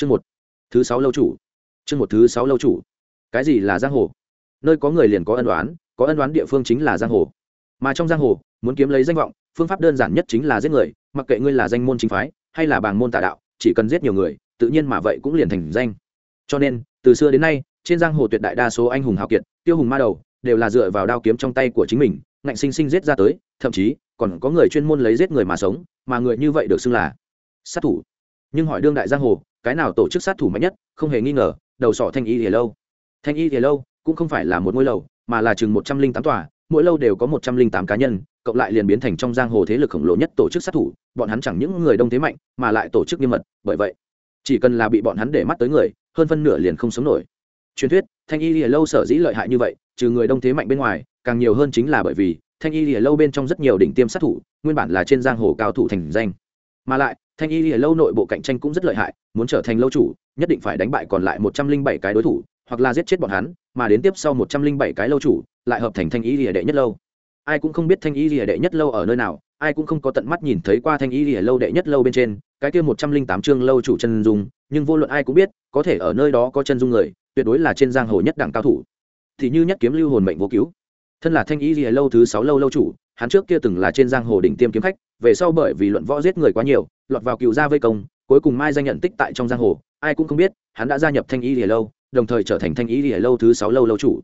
chương một. Thứ sáu lâu chủ. Chương một thứ sáu lâu chủ. Cái gì là giang hồ? Nơi có người liền có ân đoán có ân đoán địa phương chính là giang hồ. Mà trong giang hồ, muốn kiếm lấy danh vọng, phương pháp đơn giản nhất chính là giết người, mặc kệ ngươi là danh môn chính phái, hay là bàng môn tà đạo, chỉ cần giết nhiều người, tự nhiên mà vậy cũng liền thành danh. Cho nên, từ xưa đến nay, trên giang hồ tuyệt đại đa số anh hùng hào kiệt, tiêu hùng ma đầu, đều là dựa vào đao kiếm trong tay của chính mình, ngạnh sinh sinh giết ra tới, thậm chí, còn có người chuyên môn lấy giết người mà sống, mà người như vậy được xưng là sát thủ. Nhưng hỏi đương đại giang hồ cái nào tổ chức sát thủ mạnh nhất, không hề nghi ngờ, đầu sỏ thanh y thì lâu. Thanh y thì lâu cũng không phải là một ngôi lầu, mà là chừng một trăm linh tám tòa, mỗi lâu đều có một trăm linh tám cá nhân, cộng lại liền biến thành trong giang hồ thế lực khổng lồ nhất tổ chức sát thủ, bọn hắn chẳng những người đông thế mạnh, mà lại tổ chức nghiêm mật, bởi vậy, chỉ cần là bị bọn hắn để mắt tới người, hơn phân nửa liền không sống nổi. Truyền thuyết, thanh y lìa lâu sở dĩ lợi hại như vậy, trừ người đông thế mạnh bên ngoài, càng nhiều hơn chính là bởi vì, thanh y lìa lâu bên trong rất nhiều đỉnh tiêm sát thủ, nguyên bản là trên giang hồ cao thủ thành danh. Mà lại thanh y lìa lâu nội bộ cạnh tranh cũng rất lợi hại, muốn trở thành lâu chủ, nhất định phải đánh bại còn lại một trăm linh bảy cái đối thủ, hoặc là giết chết bọn hắn, mà đến tiếp sau một trăm linh bảy cái lâu chủ, lại hợp thành thanh y lìa đệ nhất lâu. Ai cũng không biết thanh y lìa đệ nhất lâu ở nơi nào, ai cũng không có tận mắt nhìn thấy qua thanh y lìa lâu đệ nhất lâu bên trên, cái kia một trăm linh tám chương lâu chủ chân dung, nhưng vô luận ai cũng biết, có thể ở nơi đó có chân dung người, tuyệt đối là trên giang hồ nhất đẳng cao thủ. Thì như nhất kiếm lưu hồn mệnh vô cứu. Thân là thanh y lìa lâu thứ sáu lâu lâu chủ hắn trước kia từng là trên giang hồ đỉnh tiêm kiếm khách, về sau bởi vì luận võ giết người quá nhiều, lọt vào cựu gia vây công, cuối cùng mai danh nhận tích tại trong giang hồ, ai cũng không biết, hắn đã gia nhập thanh y lìa lâu, đồng thời trở thành thanh y lìa lâu thứ sáu lâu lâu chủ.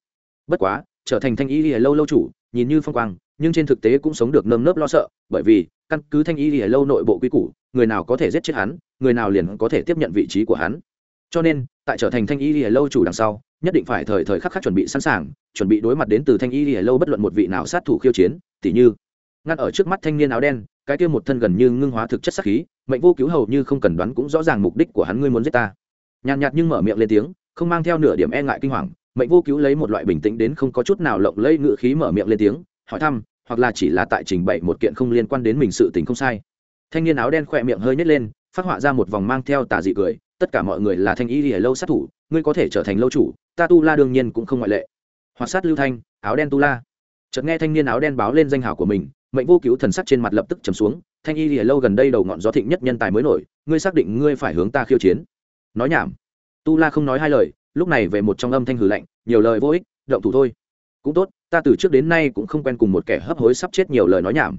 Bất quá, trở thành thanh y lìa lâu lâu chủ, nhìn như phong quang, nhưng trên thực tế cũng sống được nơm nớp lo sợ, bởi vì, căn cứ thanh y lìa lâu nội bộ quy củ, người nào có thể giết chết hắn, người nào liền có thể tiếp nhận vị trí của hắn. Cho nên, tại trở thành thanh y lìa lâu chủ đằng sau nhất định phải thời thời khắc khắc chuẩn bị sẵn sàng, chuẩn bị đối mặt đến từ thanh y lìa lâu bất luận một vị nào sát thủ khiêu chiến, tỉ như, ngăn ở trước mắt thanh niên áo đen, cái kia một thân gần như ngưng hóa thực chất sắc khí, mệnh vô cứu hầu như không cần đoán cũng rõ ràng mục đích của hắn ngươi muốn giết ta. Nhàn nhạt nhưng mở miệng lên tiếng, không mang theo nửa điểm e ngại kinh hoàng, mệnh vô cứu lấy một loại bình tĩnh đến không có chút nào lộng lẫy ngự khí mở miệng lên tiếng, hỏi thăm, hoặc là chỉ là tại trình bày một kiện không liên quan đến mình sự tình không sai. Thanh niên áo đen khỏe miệng hơi nhếch lên, phát họa ra một vòng mang theo tà dị cười, tất cả mọi người là thanh y lìa lâu sát thủ ngươi có thể trở thành lâu chủ, ta tu la đương nhiên cũng không ngoại lệ. Hoặc sát lưu thanh, áo đen tu la. Chợt nghe thanh niên áo đen báo lên danh hảo của mình, mệnh vô cứu thần sắc trên mặt lập tức trầm xuống, thanh y lìa lâu gần đây đầu ngọn gió thịnh nhất nhân tài mới nổi, ngươi xác định ngươi phải hướng ta khiêu chiến. Nói nhảm. Tu la không nói hai lời, lúc này về một trong âm thanh hử lạnh, nhiều lời vô ích, động thủ thôi. Cũng tốt, ta từ trước đến nay cũng không quen cùng một kẻ hấp hối sắp chết nhiều lời nói nhảm.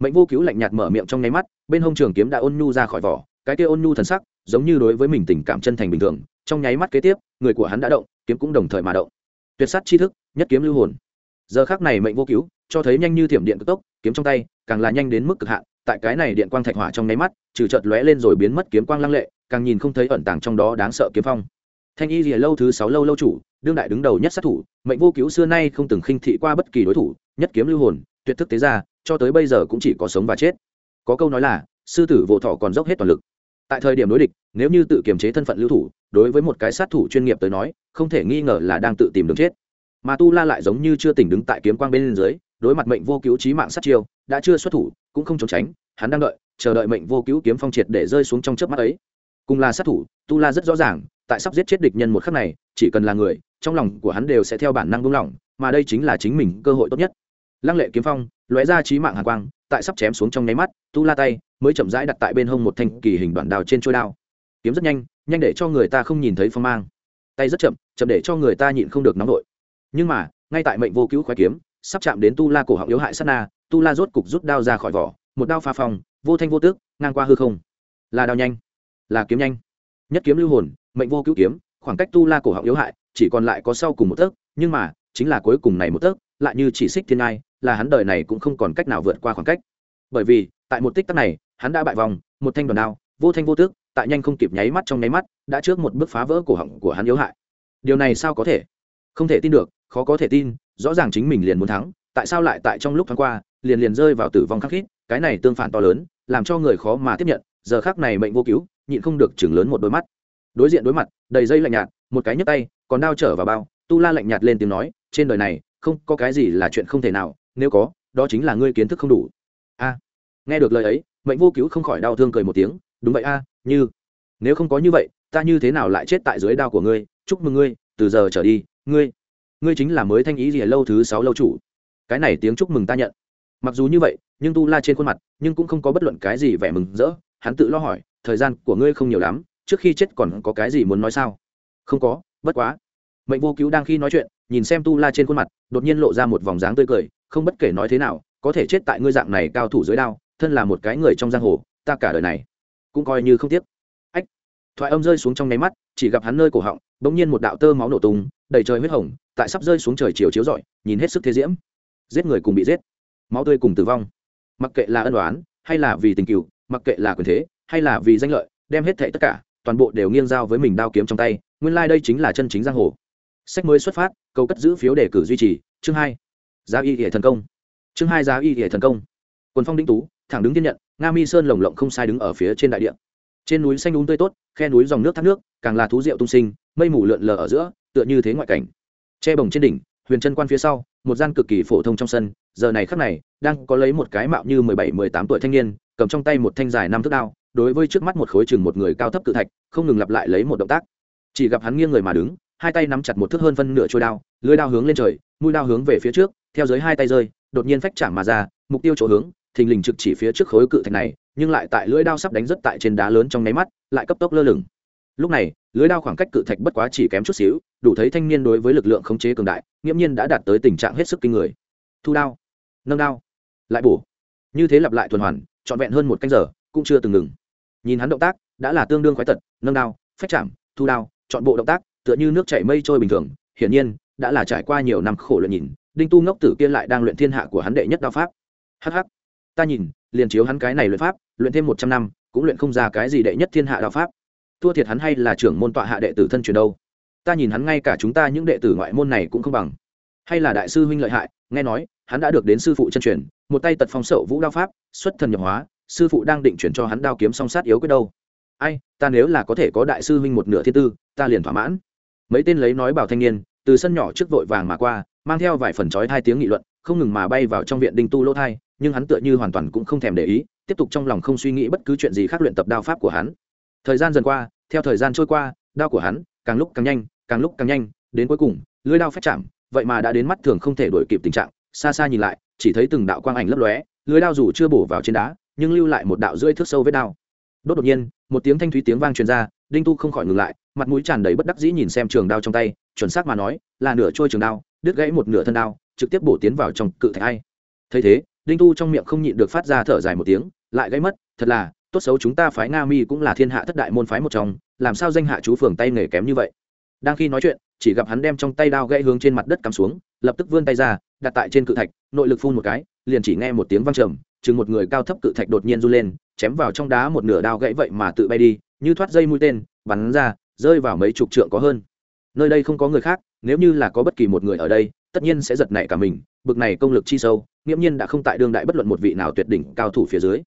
Mệnh vô cứu lạnh nhạt mở miệng trong nháy mắt, bên hông trường kiếm đã ôn nhu ra khỏi vỏ, cái kia ôn nhu thần sắc, giống như đối với mình tình cảm chân thành bình thường trong nháy mắt kế tiếp, người của hắn đã động, kiếm cũng đồng thời mà động. Tuyệt sát chi thức, nhất kiếm lưu hồn. Giờ khác này mệnh vô cứu, cho thấy nhanh như thiểm điện cực tốc, kiếm trong tay, càng là nhanh đến mức cực hạn, tại cái này điện quang thạch hỏa trong nháy mắt, trừ chợt lóe lên rồi biến mất kiếm quang lăng lệ, càng nhìn không thấy ẩn tàng trong đó đáng sợ kiếm phong. Thanh y rìa lâu thứ sáu lâu lâu chủ, đương đại đứng đầu nhất sát thủ, mệnh vô cứu xưa nay không từng khinh thị qua bất kỳ đối thủ, nhất kiếm lưu hồn, tuyệt thức tế ra, cho tới bây giờ cũng chỉ có sống và chết. Có câu nói là, sư tử vô thọ còn dốc hết toàn lực tại thời điểm đối địch, nếu như tự kiềm chế thân phận lưu thủ, đối với một cái sát thủ chuyên nghiệp tới nói, không thể nghi ngờ là đang tự tìm đường chết. Mà tu la lại giống như chưa tỉnh đứng tại kiếm quang bên dưới, đối mặt mệnh vô cứu trí mạng sát chiêu, đã chưa xuất thủ, cũng không trốn tránh, hắn đang đợi, chờ đợi mệnh vô cứu kiếm phong triệt để rơi xuống trong chớp mắt ấy. Cùng là sát thủ, tu la rất rõ ràng, tại sắp giết chết địch nhân một khắc này, chỉ cần là người, trong lòng của hắn đều sẽ theo bản năng buông lỏng, mà đây chính là chính mình cơ hội tốt nhất. Lăng lệ kiếm phong, lóe ra trí mạng hàn quang, tại sắp chém xuống trong nháy mắt, tu la tay mới chậm rãi đặt tại bên hông một thanh kỳ hình đoạn đào trên trôi đao. Kiếm rất nhanh nhanh để cho người ta không nhìn thấy phong mang. Tay rất chậm chậm để cho người ta nhịn không được nóng vội nhưng mà, ngay tại mệnh vô cứu khoái kiếm, sắp chạm đến tu la cổ họng yếu hại sát na, tu la rốt cục rút đao ra khỏi vỏ, một đao pha phong vô thanh vô tước, ngang qua hư không. Là đao nhanh, là kiếm nhanh. Nhất kiếm lưu hồn, mệnh vô cứu kiếm, khoảng cách tu la cổ họng yếu hại, chỉ còn lại có sau cùng một tấc, nhưng mà, chính là cuối cùng này một tấc, lại như chỉ xích thiên ai là hắn đời này cũng không còn cách nào vượt qua khoảng cách. Bởi vì, tại một tích tắc này hắn đã bại vòng, một thanh đoàn đao, vô thanh vô tước, tại nhanh không kịp nháy mắt trong nháy mắt, đã trước một bước phá vỡ cổ họng của hắn yếu hại. Điều này sao có thể? Không thể tin được, khó có thể tin, rõ ràng chính mình liền muốn thắng, tại sao lại tại trong lúc thoáng qua, liền liền rơi vào tử vong khắc khít, cái này tương phản to lớn, làm cho người khó mà tiếp nhận, giờ khác này mệnh vô cứu, nhịn không được chừng lớn một đôi mắt. Đối diện đối mặt, đầy dây lạnh nhạt, một cái nhấc tay, còn đao trở vào bao, tu la lạnh nhạt lên tiếng nói, trên đời này, không có cái gì là chuyện không thể nào, nếu có, đó chính là ngươi kiến thức không đủ. A. Nghe được lời ấy mệnh vô cứu không khỏi đau thương cười một tiếng, đúng vậy a, như, nếu không có như vậy, ta như thế nào lại chết tại dưới đao của ngươi? Chúc mừng ngươi, từ giờ trở đi, ngươi ngươi chính là mới thanh ý gì lâu thứ sáu lâu chủ. Cái này tiếng chúc mừng ta nhận. Mặc dù như vậy, nhưng tu la trên khuôn mặt, nhưng cũng không có bất luận cái gì vẻ mừng rỡ. Hắn tự lo hỏi, thời gian của ngươi không nhiều lắm, trước khi chết còn có cái gì muốn nói sao? Không có, bất quá. Mệnh vô cứu đang khi nói chuyện, nhìn xem tu la trên khuôn mặt, đột nhiên lộ ra một vòng dáng tươi cười, không bất kể nói thế nào, có thể chết tại ngươi dạng này cao thủ dưới đao thân là một cái người trong giang hồ, ta cả đời này cũng coi như không tiếc. Ách, thoại âm rơi xuống trong nháy mắt, chỉ gặp hắn nơi cổ họng, bỗng nhiên một đạo tơ máu nổ tung, đầy trời huyết hồng, tại sắp rơi xuống trời chiều chiếu rọi, nhìn hết sức thế diễm. Giết người cùng bị giết, máu tươi cùng tử vong. Mặc kệ là ân đoán hay là vì tình cựu, mặc kệ là quyền thế, hay là vì danh lợi, đem hết thệ tất cả, toàn bộ đều nghiêng giao với mình đao kiếm trong tay, nguyên lai、like、đây chính là chân chính giang hồ. Sách mới xuất phát, câu cất giữ phiếu đề cử duy trì, chương hai, giá y hệ thần công. Chương hai, giá y hệ thần công. Quần phong đĩnh tú thẳng đứng tiên nhận, nga mi sơn lồng lộng không sai đứng ở phía trên đại địa. Trên núi xanh đúng tươi tốt, khe núi dòng nước thác nước, càng là thú rượu tung sinh, mây mù lượn lờ ở giữa, tựa như thế ngoại cảnh. Che bồng trên đỉnh, huyền chân quan phía sau, một gian cực kỳ phổ thông trong sân, giờ này khắc này, đang có lấy một cái mạo như mười bảy, mười tám tuổi thanh niên, cầm trong tay một thanh dài năm thước đao, đối với trước mắt một khối chừng một người cao thấp cự thạch, không ngừng lặp lại lấy một động tác. Chỉ gặp hắn nghiêng người mà đứng, hai tay nắm chặt một thước hơn phân nửa trôi đao lưới đao hướng lên trời, mũi đao hướng về phía trước, theo dưới hai tay rơi, đột nhiên phách chạm mà ra, mục tiêu chỗ hướng thình lình trực chỉ phía trước khối cự thạch này, nhưng lại tại lưỡi đao sắp đánh rất tại trên đá lớn trong nháy mắt, lại cấp tốc lơ lửng. Lúc này, lưỡi đao khoảng cách cự thạch bất quá chỉ kém chút xíu, đủ thấy thanh niên đối với lực lượng khống chế cường đại, nghiễm nhiên đã đạt tới tình trạng hết sức kinh người. Thu đao, nâng đao, lại bổ. Như thế lặp lại tuần hoàn, trọn vẹn hơn một canh giờ, cũng chưa từng ngừng. Nhìn hắn động tác, đã là tương đương khoái tật, nâng đao, phách chạm, thu đao, chọn bộ động tác, tựa như nước chảy mây trôi bình thường, hiển nhiên, đã là trải qua nhiều năm khổ luyện nhìn, đinh tu ngốc tử kia lại đang luyện thiên hạ của hắn đệ nhất đao pháp. Hh ta nhìn, liền chiếu hắn cái này luyện pháp, luyện thêm một trăm năm, cũng luyện không ra cái gì đệ nhất thiên hạ đạo pháp. Thua thiệt hắn hay là trưởng môn tọa hạ đệ tử thân truyền đâu? Ta nhìn hắn ngay cả chúng ta những đệ tử ngoại môn này cũng không bằng. Hay là đại sư huynh lợi hại, nghe nói, hắn đã được đến sư phụ chân truyền, một tay tật phong sậu vũ đao pháp, xuất thần nhập hóa, sư phụ đang định chuyển cho hắn đao kiếm song sát yếu quyết đâu? Ai, ta nếu là có thể có đại sư huynh một nửa thiên tư, ta liền thỏa mãn. Mấy tên lấy nói bảo thanh niên, từ sân nhỏ trước vội vàng mà qua, mang theo vài phần trói hai tiếng nghị luận, không ngừng mà bay vào trong viện đinh tu lỗ thai nhưng hắn tựa như hoàn toàn cũng không thèm để ý, tiếp tục trong lòng không suy nghĩ bất cứ chuyện gì khác luyện tập đao pháp của hắn. Thời gian dần qua, theo thời gian trôi qua, đao của hắn càng lúc càng nhanh, càng lúc càng nhanh, đến cuối cùng lưới đao phép chạm, vậy mà đã đến mắt thường không thể đổi kịp tình trạng. Xa xa nhìn lại, chỉ thấy từng đạo quang ảnh lấp lóe lưới đao dù chưa bổ vào trên đá, nhưng lưu lại một đạo rưỡi thước sâu vết đao. Đốt đột nhiên, một tiếng thanh thúy tiếng vang truyền ra, đinh tu không khỏi ngừng lại, mặt mũi tràn đầy bất đắc dĩ nhìn xem trường đao trong tay, chuẩn xác mà nói, là nửa trôi trường đao, đứt gãy một nửa thân đao, trực tiếp bổ tiến vào trong cự thạch ai. Thấy thế đinh tu trong miệng không nhịn được phát ra thở dài một tiếng, lại gãy mất, thật là, tốt xấu chúng ta phái nga mi cũng là thiên hạ thất đại môn phái một trong, làm sao danh hạ chú phường tay nghề kém như vậy? Đang khi nói chuyện, chỉ gặp hắn đem trong tay đao gãy hướng trên mặt đất cắm xuống, lập tức vươn tay ra, đặt tại trên cự thạch, nội lực phun một cái, liền chỉ nghe một tiếng vang trầm, chừng một người cao thấp cự thạch đột nhiên run lên, chém vào trong đá một nửa đao gãy vậy mà tự bay đi, như thoát dây mũi tên, bắn ra, rơi vào mấy chục trượng có hơn. Nơi đây không có người khác, nếu như là có bất kỳ một người ở đây, tất nhiên sẽ giật nảy cả mình, bực này công lực chi sâu nghiễm nhiên đã không tại đương đại bất luận một vị nào tuyệt đỉnh cao thủ phía dưới.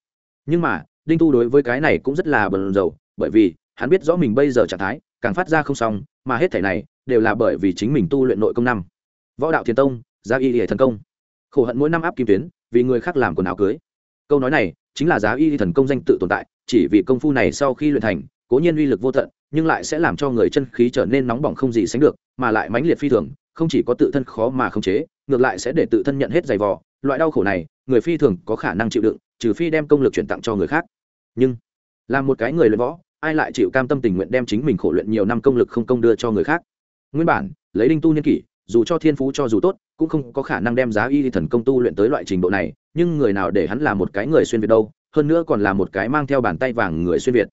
Nhưng mà, đinh tu đối với cái này cũng rất là bần dầu bởi vì hắn biết rõ mình bây giờ trạng thái, càng phát ra không xong, mà hết thể này đều là bởi vì chính mình tu luyện nội công năm. Võ đạo thiền tông, Giá y hệ thần công. Khổ hận mỗi năm áp kim tuyến, vì người khác làm quần áo cưới. Câu nói này chính là giá y thần công danh tự tồn tại, chỉ vì công phu này sau khi luyện thành, cố nhiên uy lực vô tận, nhưng lại sẽ làm cho người chân khí trở nên nóng bỏng không gì sánh được, mà lại mãnh liệt phi thường, không chỉ có tự thân khó mà khống chế, ngược lại sẽ để tự thân nhận hết giày vò loại đau khổ này, người phi thường có khả năng chịu đựng, trừ phi đem công lực chuyển tặng cho người khác. Nhưng, là một cái người luyện võ, ai lại chịu cam tâm tình nguyện đem chính mình khổ luyện nhiều năm công lực không công đưa cho người khác? Nguyên bản, lấy đinh tu niên kỷ, dù cho thiên phú cho dù tốt, cũng không có khả năng đem giá y thần công tu luyện tới loại trình độ này, nhưng người nào để hắn là một cái người xuyên việt đâu, hơn nữa còn là một cái mang theo bàn tay vàng người xuyên việt.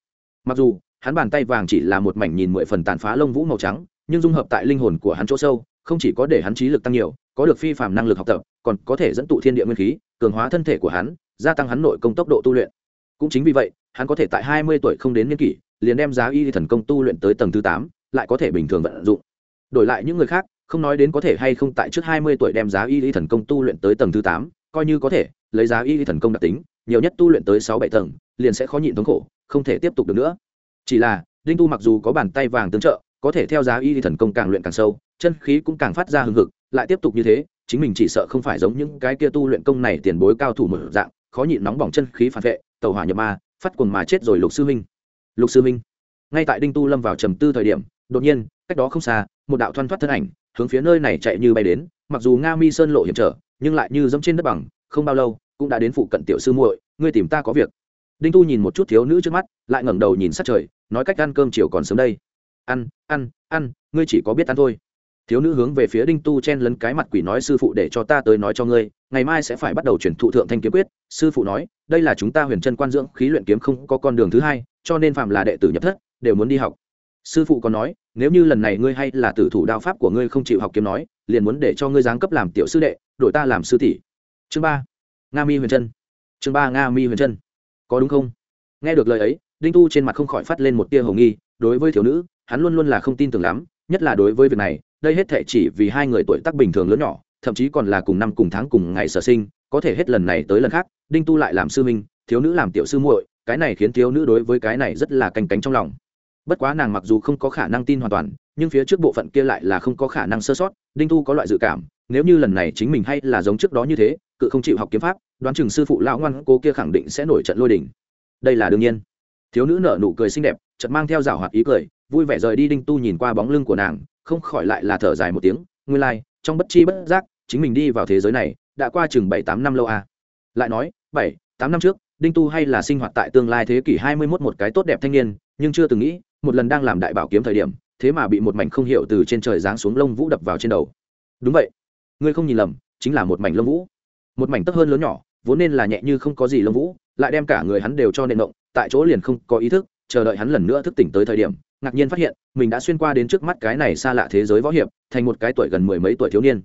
Mặc dù, hắn bàn tay vàng chỉ là một mảnh nhìn mười phần tàn phá lông vũ màu trắng, nhưng dung hợp tại linh hồn của hắn chỗ sâu không chỉ có để hắn trí lực tăng nhiều, có được phi phạm năng lực học tập, còn có thể dẫn tụ thiên địa nguyên khí, cường hóa thân thể của hắn, gia tăng hắn nội công tốc độ tu luyện. Cũng chính vì vậy, hắn có thể tại hai mươi tuổi không đến niên kỷ, liền đem giá y thần công tu luyện tới tầng thứ tám, lại có thể bình thường vận dụng. Đổi lại những người khác, không nói đến có thể hay không tại trước hai mươi tuổi đem giá y thần công tu luyện tới tầng thứ tám, coi như có thể, lấy giá y thần công đặc tính, nhiều nhất tu luyện tới sáu bảy tầng, liền sẽ khó nhịn thống khổ, không thể tiếp tục được nữa. Chỉ là, đinh tu mặc dù có bàn tay vàng tương trợ có thể theo giá y thì thần công càng luyện càng sâu, chân khí cũng càng phát ra hừng hực, lại tiếp tục như thế, chính mình chỉ sợ không phải giống những cái kia tu luyện công này tiền bối cao thủ một dạng, khó nhịn nóng bỏng chân khí phản vệ, tàu hỏa nhập ma, phát cuồng mà chết rồi lục sư minh lục sư minh ngay tại đinh tu lâm vào trầm tư thời điểm, đột nhiên, cách đó không xa, một đạo thoăn thoắt thân ảnh, hướng phía nơi này chạy như bay đến, mặc dù nga mi sơn lộ hiểm trở, nhưng lại như dẫm trên đất bằng, không bao lâu, cũng đã đến phụ cận tiểu sư muội, ngươi tìm ta có việc. Đinh tu nhìn một chút thiếu nữ trước mắt, lại ngẩng đầu nhìn sát trời, nói cách ăn cơm chiều còn sớm đây ăn ăn ăn, ngươi chỉ có biết ăn thôi. Thiếu nữ hướng về phía đinh tu chen lấn cái mặt quỷ nói sư phụ để cho ta tới nói cho ngươi, ngày mai sẽ phải bắt đầu chuyển thụ thượng thanh kiếm quyết. Sư phụ nói, đây là chúng ta huyền chân quan dưỡng khí luyện kiếm không có con đường thứ hai, cho nên phạm là đệ tử nhập thất, đều muốn đi học. Sư phụ còn nói, nếu như lần này ngươi hay là tử thủ đao pháp của ngươi không chịu học kiếm nói, liền muốn để cho ngươi giáng cấp làm tiểu sư đệ, đổi ta làm sư tỷ. Chương ba, nga mi huyền chân. Chương ba, nga mi huyền chân. Có đúng không? Nghe được lời ấy, đinh tu trên mặt không khỏi phát lên một tia hồng nghi, đối với thiếu nữ hắn luôn luôn là không tin tưởng lắm, nhất là đối với việc này, đây hết thể chỉ vì hai người tuổi tác bình thường lớn nhỏ, thậm chí còn là cùng năm cùng tháng cùng ngày sở sinh, có thể hết lần này tới lần khác, đinh tu lại làm sư minh thiếu nữ làm tiểu sư muội, cái này khiến thiếu nữ đối với cái này rất là canh cánh trong lòng. Bất quá nàng mặc dù không có khả năng tin hoàn toàn, nhưng phía trước bộ phận kia lại là không có khả năng sơ sót, đinh tu có loại dự cảm, nếu như lần này chính mình hay là giống trước đó như thế, cự không chịu học kiếm pháp, đoán chừng sư phụ lão ngoan cô kia khẳng định sẽ nổi trận lôi đình. Đây là đương nhiên. Thiếu nữ nở nụ cười xinh đẹp, chợt mang theo rào hoạt ý cười vui vẻ rời đi đinh tu nhìn qua bóng lưng của nàng không khỏi lại là thở dài một tiếng nguyên lai、like, trong bất chi bất giác chính mình đi vào thế giới này đã qua chừng bảy tám năm lâu à. lại nói bảy tám năm trước đinh tu hay là sinh hoạt tại tương lai thế kỷ hai mươi mốt một cái tốt đẹp thanh niên nhưng chưa từng nghĩ một lần đang làm đại bảo kiếm thời điểm thế mà bị một mảnh không hiểu từ trên trời giáng xuống lông vũ đập vào trên đầu. Đúng vậy. Ngươi không nhìn lầm chính là một mảnh lông vũ. Một mảnh tấp hơn lớn nhỏ vốn nên là nhẹ như không có gì lông vũ lại đem cả người hắn đều cho nện động tại chỗ liền không có ý thức chờ đợi hắn lần nữa thức tỉnh tới thời điểm, ngạc nhiên phát hiện, mình đã xuyên qua đến trước mắt cái này xa lạ thế giới võ hiệp, thành một cái tuổi gần mười mấy tuổi thiếu niên.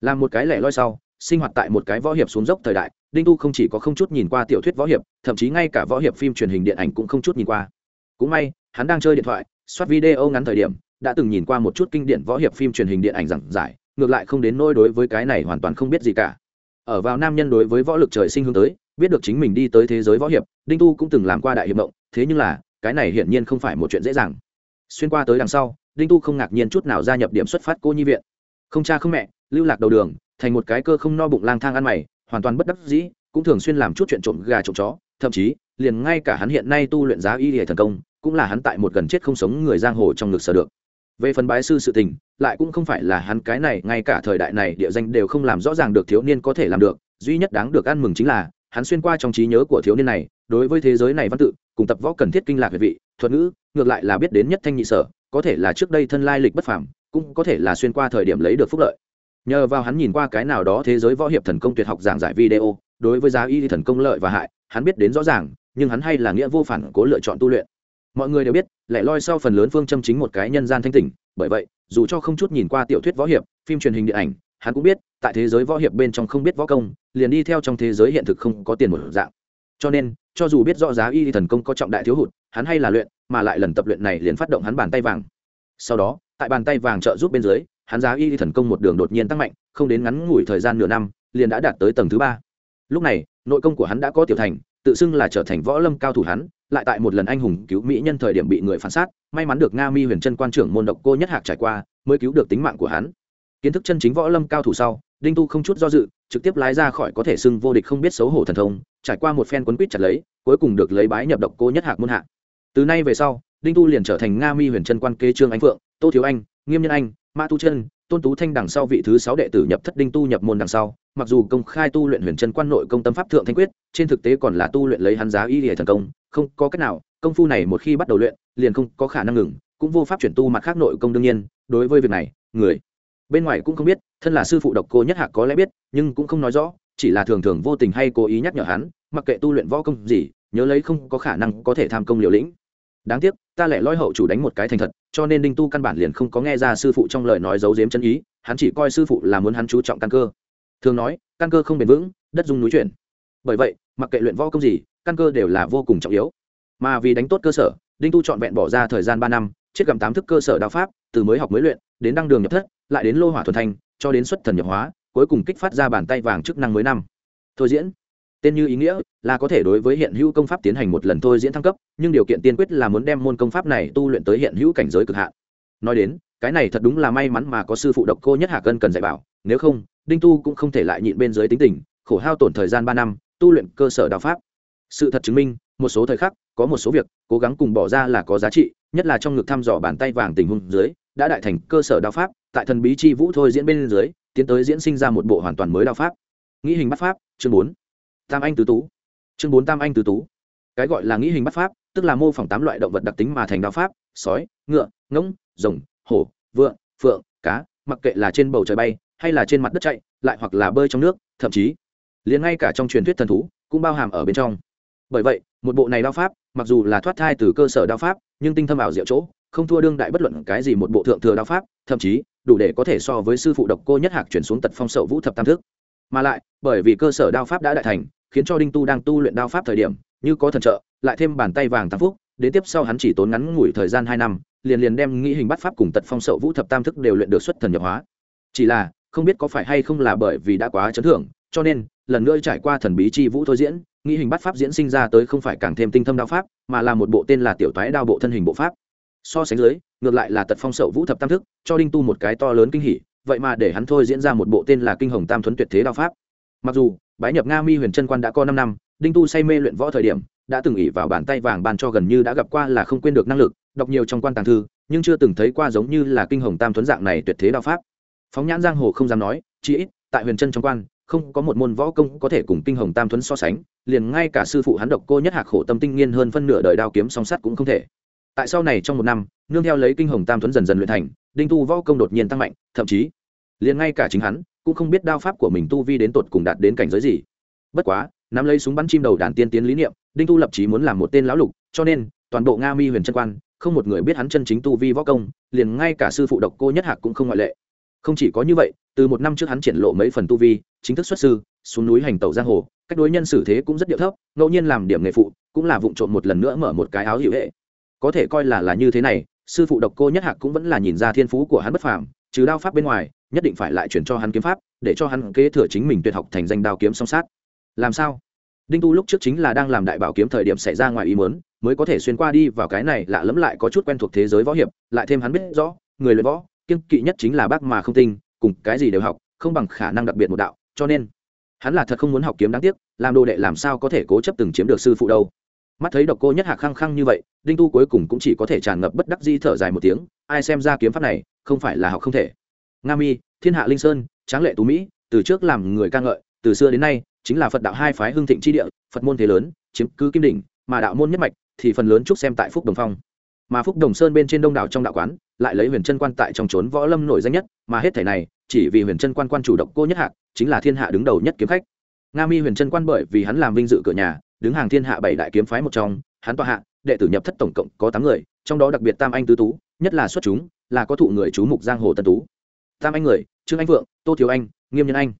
Làm một cái lẻ loi sau, sinh hoạt tại một cái võ hiệp xuống dốc thời đại, đinh tu không chỉ có không chút nhìn qua tiểu thuyết võ hiệp, thậm chí ngay cả võ hiệp phim truyền hình điện ảnh cũng không chút nhìn qua. Cũng may, hắn đang chơi điện thoại, soát video ngắn thời điểm, đã từng nhìn qua một chút kinh điển võ hiệp phim truyền hình điện ảnh giảng giải, ngược lại không đến nỗi đối với cái này hoàn toàn không biết gì cả. Ở vào nam nhân đối với võ lực trời sinh hướng tới, biết được chính mình đi tới thế giới võ hiệp, đinh tu cũng từng làm qua đại hiệp mộng, thế nhưng là cái này hiển nhiên không phải một chuyện dễ dàng. Xuyên qua tới đằng sau, đinh tu không ngạc nhiên chút nào gia nhập điểm xuất phát cô nhi viện. Không cha không mẹ, lưu lạc đầu đường, thành một cái cơ không no bụng lang thang ăn mày, hoàn toàn bất đắc dĩ, cũng thường xuyên làm chút chuyện trộm gà trộm chó, thậm chí, liền ngay cả hắn hiện nay tu luyện giá y hệ thần công, cũng là hắn tại một gần chết không sống người giang hồ trong ngực sở được. Về phần bái sư sự tình, lại cũng không phải là hắn cái này, ngay cả thời đại này địa danh đều không làm rõ ràng được thiếu niên có thể làm được, duy nhất đáng được ăn mừng chính là, hắn xuyên qua trong trí nhớ của thiếu niên này đối với thế giới này văn tự, cùng tập võ cần thiết kinh lạc về vị, thuật ngữ, ngược lại là biết đến nhất thanh nhị sở, có thể là trước đây thân lai lịch bất phàm, cũng có thể là xuyên qua thời điểm lấy được phúc lợi. Nhờ vào hắn nhìn qua cái nào đó thế giới võ hiệp thần công tuyệt học giảng giải video, đối với giá y thần công lợi và hại, hắn biết đến rõ ràng, nhưng hắn hay là nghĩa vô phản cố lựa chọn tu luyện. Mọi người đều biết lại loi sau phần lớn phương châm chính một cái nhân gian thanh tỉnh, bởi vậy, dù cho không chút nhìn qua tiểu thuyết võ hiệp, phim truyền hình điện ảnh, hắn cũng biết, tại thế giới võ hiệp bên trong không biết võ công, liền đi theo trong thế giới hiện thực không có tiền một dạng. Cho nên cho dù biết rõ giá y thần công có trọng đại thiếu hụt, hắn hay là luyện, mà lại lần tập luyện này liền phát động hắn bàn tay vàng. Sau đó, tại bàn tay vàng trợ giúp bên dưới, hắn giá y thần công một đường đột nhiên tăng mạnh, không đến ngắn ngủi thời gian nửa năm, liền đã đạt tới tầng thứ ba. Lúc này, nội công của hắn đã có tiểu thành, tự xưng là trở thành võ lâm cao thủ hắn, lại tại một lần anh hùng cứu mỹ nhân thời điểm bị người phản sát, may mắn được nga mi huyền chân quan trưởng môn độc cô nhất hạc trải qua, mới cứu được tính mạng của hắn. Kiến thức chân chính võ lâm cao thủ sau đinh tu không chút do dự, trực tiếp lái ra khỏi có thể xưng vô địch không biết xấu hổ thần thông, trải qua một phen quấn quýt chặt lấy, cuối cùng được lấy bái nhập độc cô nhất hạc môn hạ. Từ nay về sau, đinh tu liền trở thành nga mi huyền Trân quan kê trương anh phượng, tô thiếu anh, nghiêm nhân anh, ma tu chân, tôn tú thanh đằng sau vị thứ sáu đệ tử nhập thất đinh tu nhập môn đằng sau. Mặc dù công khai tu luyện huyền Trân quan nội công tâm pháp thượng thanh quyết, trên thực tế còn là tu luyện lấy hắn giá y hệ thần công, không có cách nào, công phu này một khi bắt đầu luyện, liền không có khả năng ngừng, cũng vô pháp chuyển tu mặt khác nội công đương nhiên. Đối với việc này, người bên ngoài cũng không biết thân là sư phụ độc cô nhất hạc có lẽ biết, nhưng cũng không nói rõ, chỉ là thường thường vô tình hay cố ý nhắc nhở hắn, mặc kệ tu luyện võ công gì, nhớ lấy không có khả năng có thể tham công liều lĩnh. Đáng tiếc, ta lại loi hậu chủ đánh một cái thành thật, cho nên đinh tu căn bản liền không có nghe ra sư phụ trong lời nói giấu giếm chân ý, hắn chỉ coi sư phụ là muốn hắn chú trọng căn cơ. Thường nói, căn cơ không bền vững, đất dung núi chuyển. Bởi vậy, mặc kệ luyện võ công gì, căn cơ đều là vô cùng trọng yếu. Mà vì đánh tốt cơ sở, đinh tu trọn vẹn bỏ ra thời gian ba năm chết gặm tám thức cơ sở đạo pháp, từ mới học mới luyện, đến đăng đường nhập thất, lại đến lô hỏa thuần thanh cho đến xuất thần nhập hóa, cuối cùng kích phát ra bàn tay vàng chức năng mới năm. Thôi diễn. Tên như ý nghĩa là có thể đối với hiện hữu công pháp tiến hành một lần thôi diễn thăng cấp, nhưng điều kiện tiên quyết là muốn đem môn công pháp này tu luyện tới hiện hữu cảnh giới cực hạn. Nói đến, cái này thật đúng là may mắn mà có sư phụ độc cô nhất hạ cân cần dạy bảo, nếu không, đinh tu cũng không thể lại nhịn bên dưới tính tình, khổ hao tổn thời gian ba năm, tu luyện cơ sở đạo pháp. Sự thật chứng minh, một số thời khắc, có một số việc, cố gắng cùng bỏ ra là có giá trị, nhất là trong ngực thăm dò bàn tay vàng tình huống dưới đã đại thành cơ sở đao pháp, tại thần bí chi vũ thôi diễn bên dưới, tiến tới diễn sinh ra một bộ hoàn toàn mới đao pháp. Nghĩ hình bắt pháp, chương bốn. Tam anh tứ tú. Chương bốn tam anh tứ tú. Cái gọi là nghĩ hình bắt pháp, tức là mô phỏng tám loại động vật đặc tính mà thành đao pháp, sói, ngựa, ngỗng, rồng, hổ vựa phượng, cá, mặc kệ là trên bầu trời bay, hay là trên mặt đất chạy, lại hoặc là bơi trong nước, thậm chí, liền ngay cả trong truyền thuyết thần thú, cũng bao hàm ở bên trong. Bởi vậy, một bộ này đao pháp, mặc dù là thoát thai từ cơ sở đao pháp, nhưng tinh thâm ảo diệu chỗ không thua đương đại bất luận cái gì một bộ thượng thừa đao pháp, thậm chí, đủ để có thể so với sư phụ độc cô nhất hạc chuyển xuống tật phong sậu vũ thập tam thức. Mà lại, bởi vì cơ sở đao pháp đã đại thành, khiến cho đinh tu đang tu luyện đao pháp thời điểm, như có thần trợ, lại thêm bàn tay vàng tam phúc, đến tiếp sau hắn chỉ tốn ngắn ngủi thời gian hai năm, liền liền đem nghĩ hình bắt pháp cùng tật phong sậu vũ thập tam thức đều luyện được xuất thần nhập hóa. Chỉ là, không biết có phải hay không là bởi vì đã quá chấn thưởng, cho nên, lần nữa trải qua thần bí chi vũ thôi diễn, nghĩ hình bắt pháp diễn sinh ra tới không phải càng thêm tinh thâm đao pháp, mà là một bộ tên là tiểu toái đao bộ thân hình bộ pháp so sánh dưới, ngược lại là tật phong sậu vũ thập tam thức, cho đinh tu một cái to lớn kinh hỉ, vậy mà để hắn thôi diễn ra một bộ tên là kinh hồng tam thuấn tuyệt thế đao pháp. Mặc dù, bái nhập nga mi huyền trân quan đã có năm năm, đinh tu say mê luyện võ thời điểm, đã từng ỉ vào bàn tay vàng bàn cho gần như đã gặp qua là không quên được năng lực, đọc nhiều trong quan tàng thư, nhưng chưa từng thấy qua giống như là kinh hồng tam thuấn dạng này tuyệt thế đao pháp. Phóng nhãn giang hồ không dám nói chỉ ít, tại huyền trân trong quan, không có một môn võ công có thể cùng kinh hồng tam thuấn so sánh, liền ngay cả sư phụ hắn độc cô nhất hạc khổ tâm tinh nghiên hơn phân nửa đời đao kiếm song sắt cũng không thể tại sau này trong một năm, nương theo lấy kinh hồng tam thuấn dần dần luyện thành, đinh tu võ công đột nhiên tăng mạnh, thậm chí, liền ngay cả chính hắn, cũng không biết đao pháp của mình tu vi đến tột cùng đạt đến cảnh giới gì. Bất quá, nắm lấy súng bắn chim đầu đàn tiên tiến lý niệm, đinh tu lập chí muốn làm một tên lão lục, cho nên, toàn bộ nga mi huyền Trân quan, không một người biết hắn chân chính tu vi võ công, liền ngay cả sư phụ độc cô nhất hạc cũng không ngoại lệ. Không chỉ có như vậy, từ một năm trước hắn triển lộ mấy phần tu vi, chính thức xuất sư, xuống núi hành tẩu giang hồ, cách đối nhân xử thế cũng rất điệu thấp, ngẫu nhiên làm điểm nghề phụ, cũng là vụ trộm một lần nữa mở một cái áo hiệu hệ có thể coi là là như thế này, sư phụ độc cô nhất hạc cũng vẫn là nhìn ra thiên phú của hắn bất phàm, trừ đao pháp bên ngoài, nhất định phải lại chuyển cho hắn kiếm pháp, để cho hắn kế thừa chính mình tuyệt học thành danh đao kiếm song sát. Làm sao? Đinh tu lúc trước chính là đang làm đại bảo kiếm thời điểm xảy ra ngoài ý mớn mới có thể xuyên qua đi vào cái này lạ lẫm lại có chút quen thuộc thế giới võ hiệp, lại thêm hắn biết rõ, người luyện võ kiên kỵ nhất chính là bác mà không tinh, cùng cái gì đều học, không bằng khả năng đặc biệt một đạo, cho nên hắn là thật không muốn học kiếm đáng tiếc, làm đồ đệ làm sao có thể cố chấp từng chiếm được sư phụ đâu mắt thấy độc cô nhất hạc khăng khăng như vậy, đinh tu cuối cùng cũng chỉ có thể tràn ngập bất đắc di thở dài một tiếng, ai xem ra kiếm pháp này, không phải là học không thể. Nga mi, thiên hạ linh sơn, tráng lệ tú mỹ, từ trước làm người ca ngợi, từ xưa đến nay, chính là phật đạo hai phái hưng thịnh tri địa, phật môn thế lớn, chiếm cứ kim đỉnh, mà đạo môn nhất mạch thì phần lớn chúc xem tại phúc đồng phong. Mà phúc đồng sơn bên trên đông đảo trong đạo quán, lại lấy huyền chân quan tại trong trốn võ lâm nổi danh nhất, mà hết thể này, chỉ vì huyền chân quan quan chủ động cô nhất hạc, chính là thiên hạ đứng đầu nhất kiếm khách. Nga mi huyền chân quan bởi vì hắn làm vinh dự cửa nhà đứng hàng thiên hạ bảy đại kiếm phái một trong, hắn tọa hạ, đệ tử nhập thất tổng cộng có tám người, trong đó đặc biệt tam anh tứ tú, nhất là xuất chúng, là có thụ người chú mục giang hồ tân tú. Tam anh người, trương anh vượng, tô thiếu anh, nghiêm nhân anh.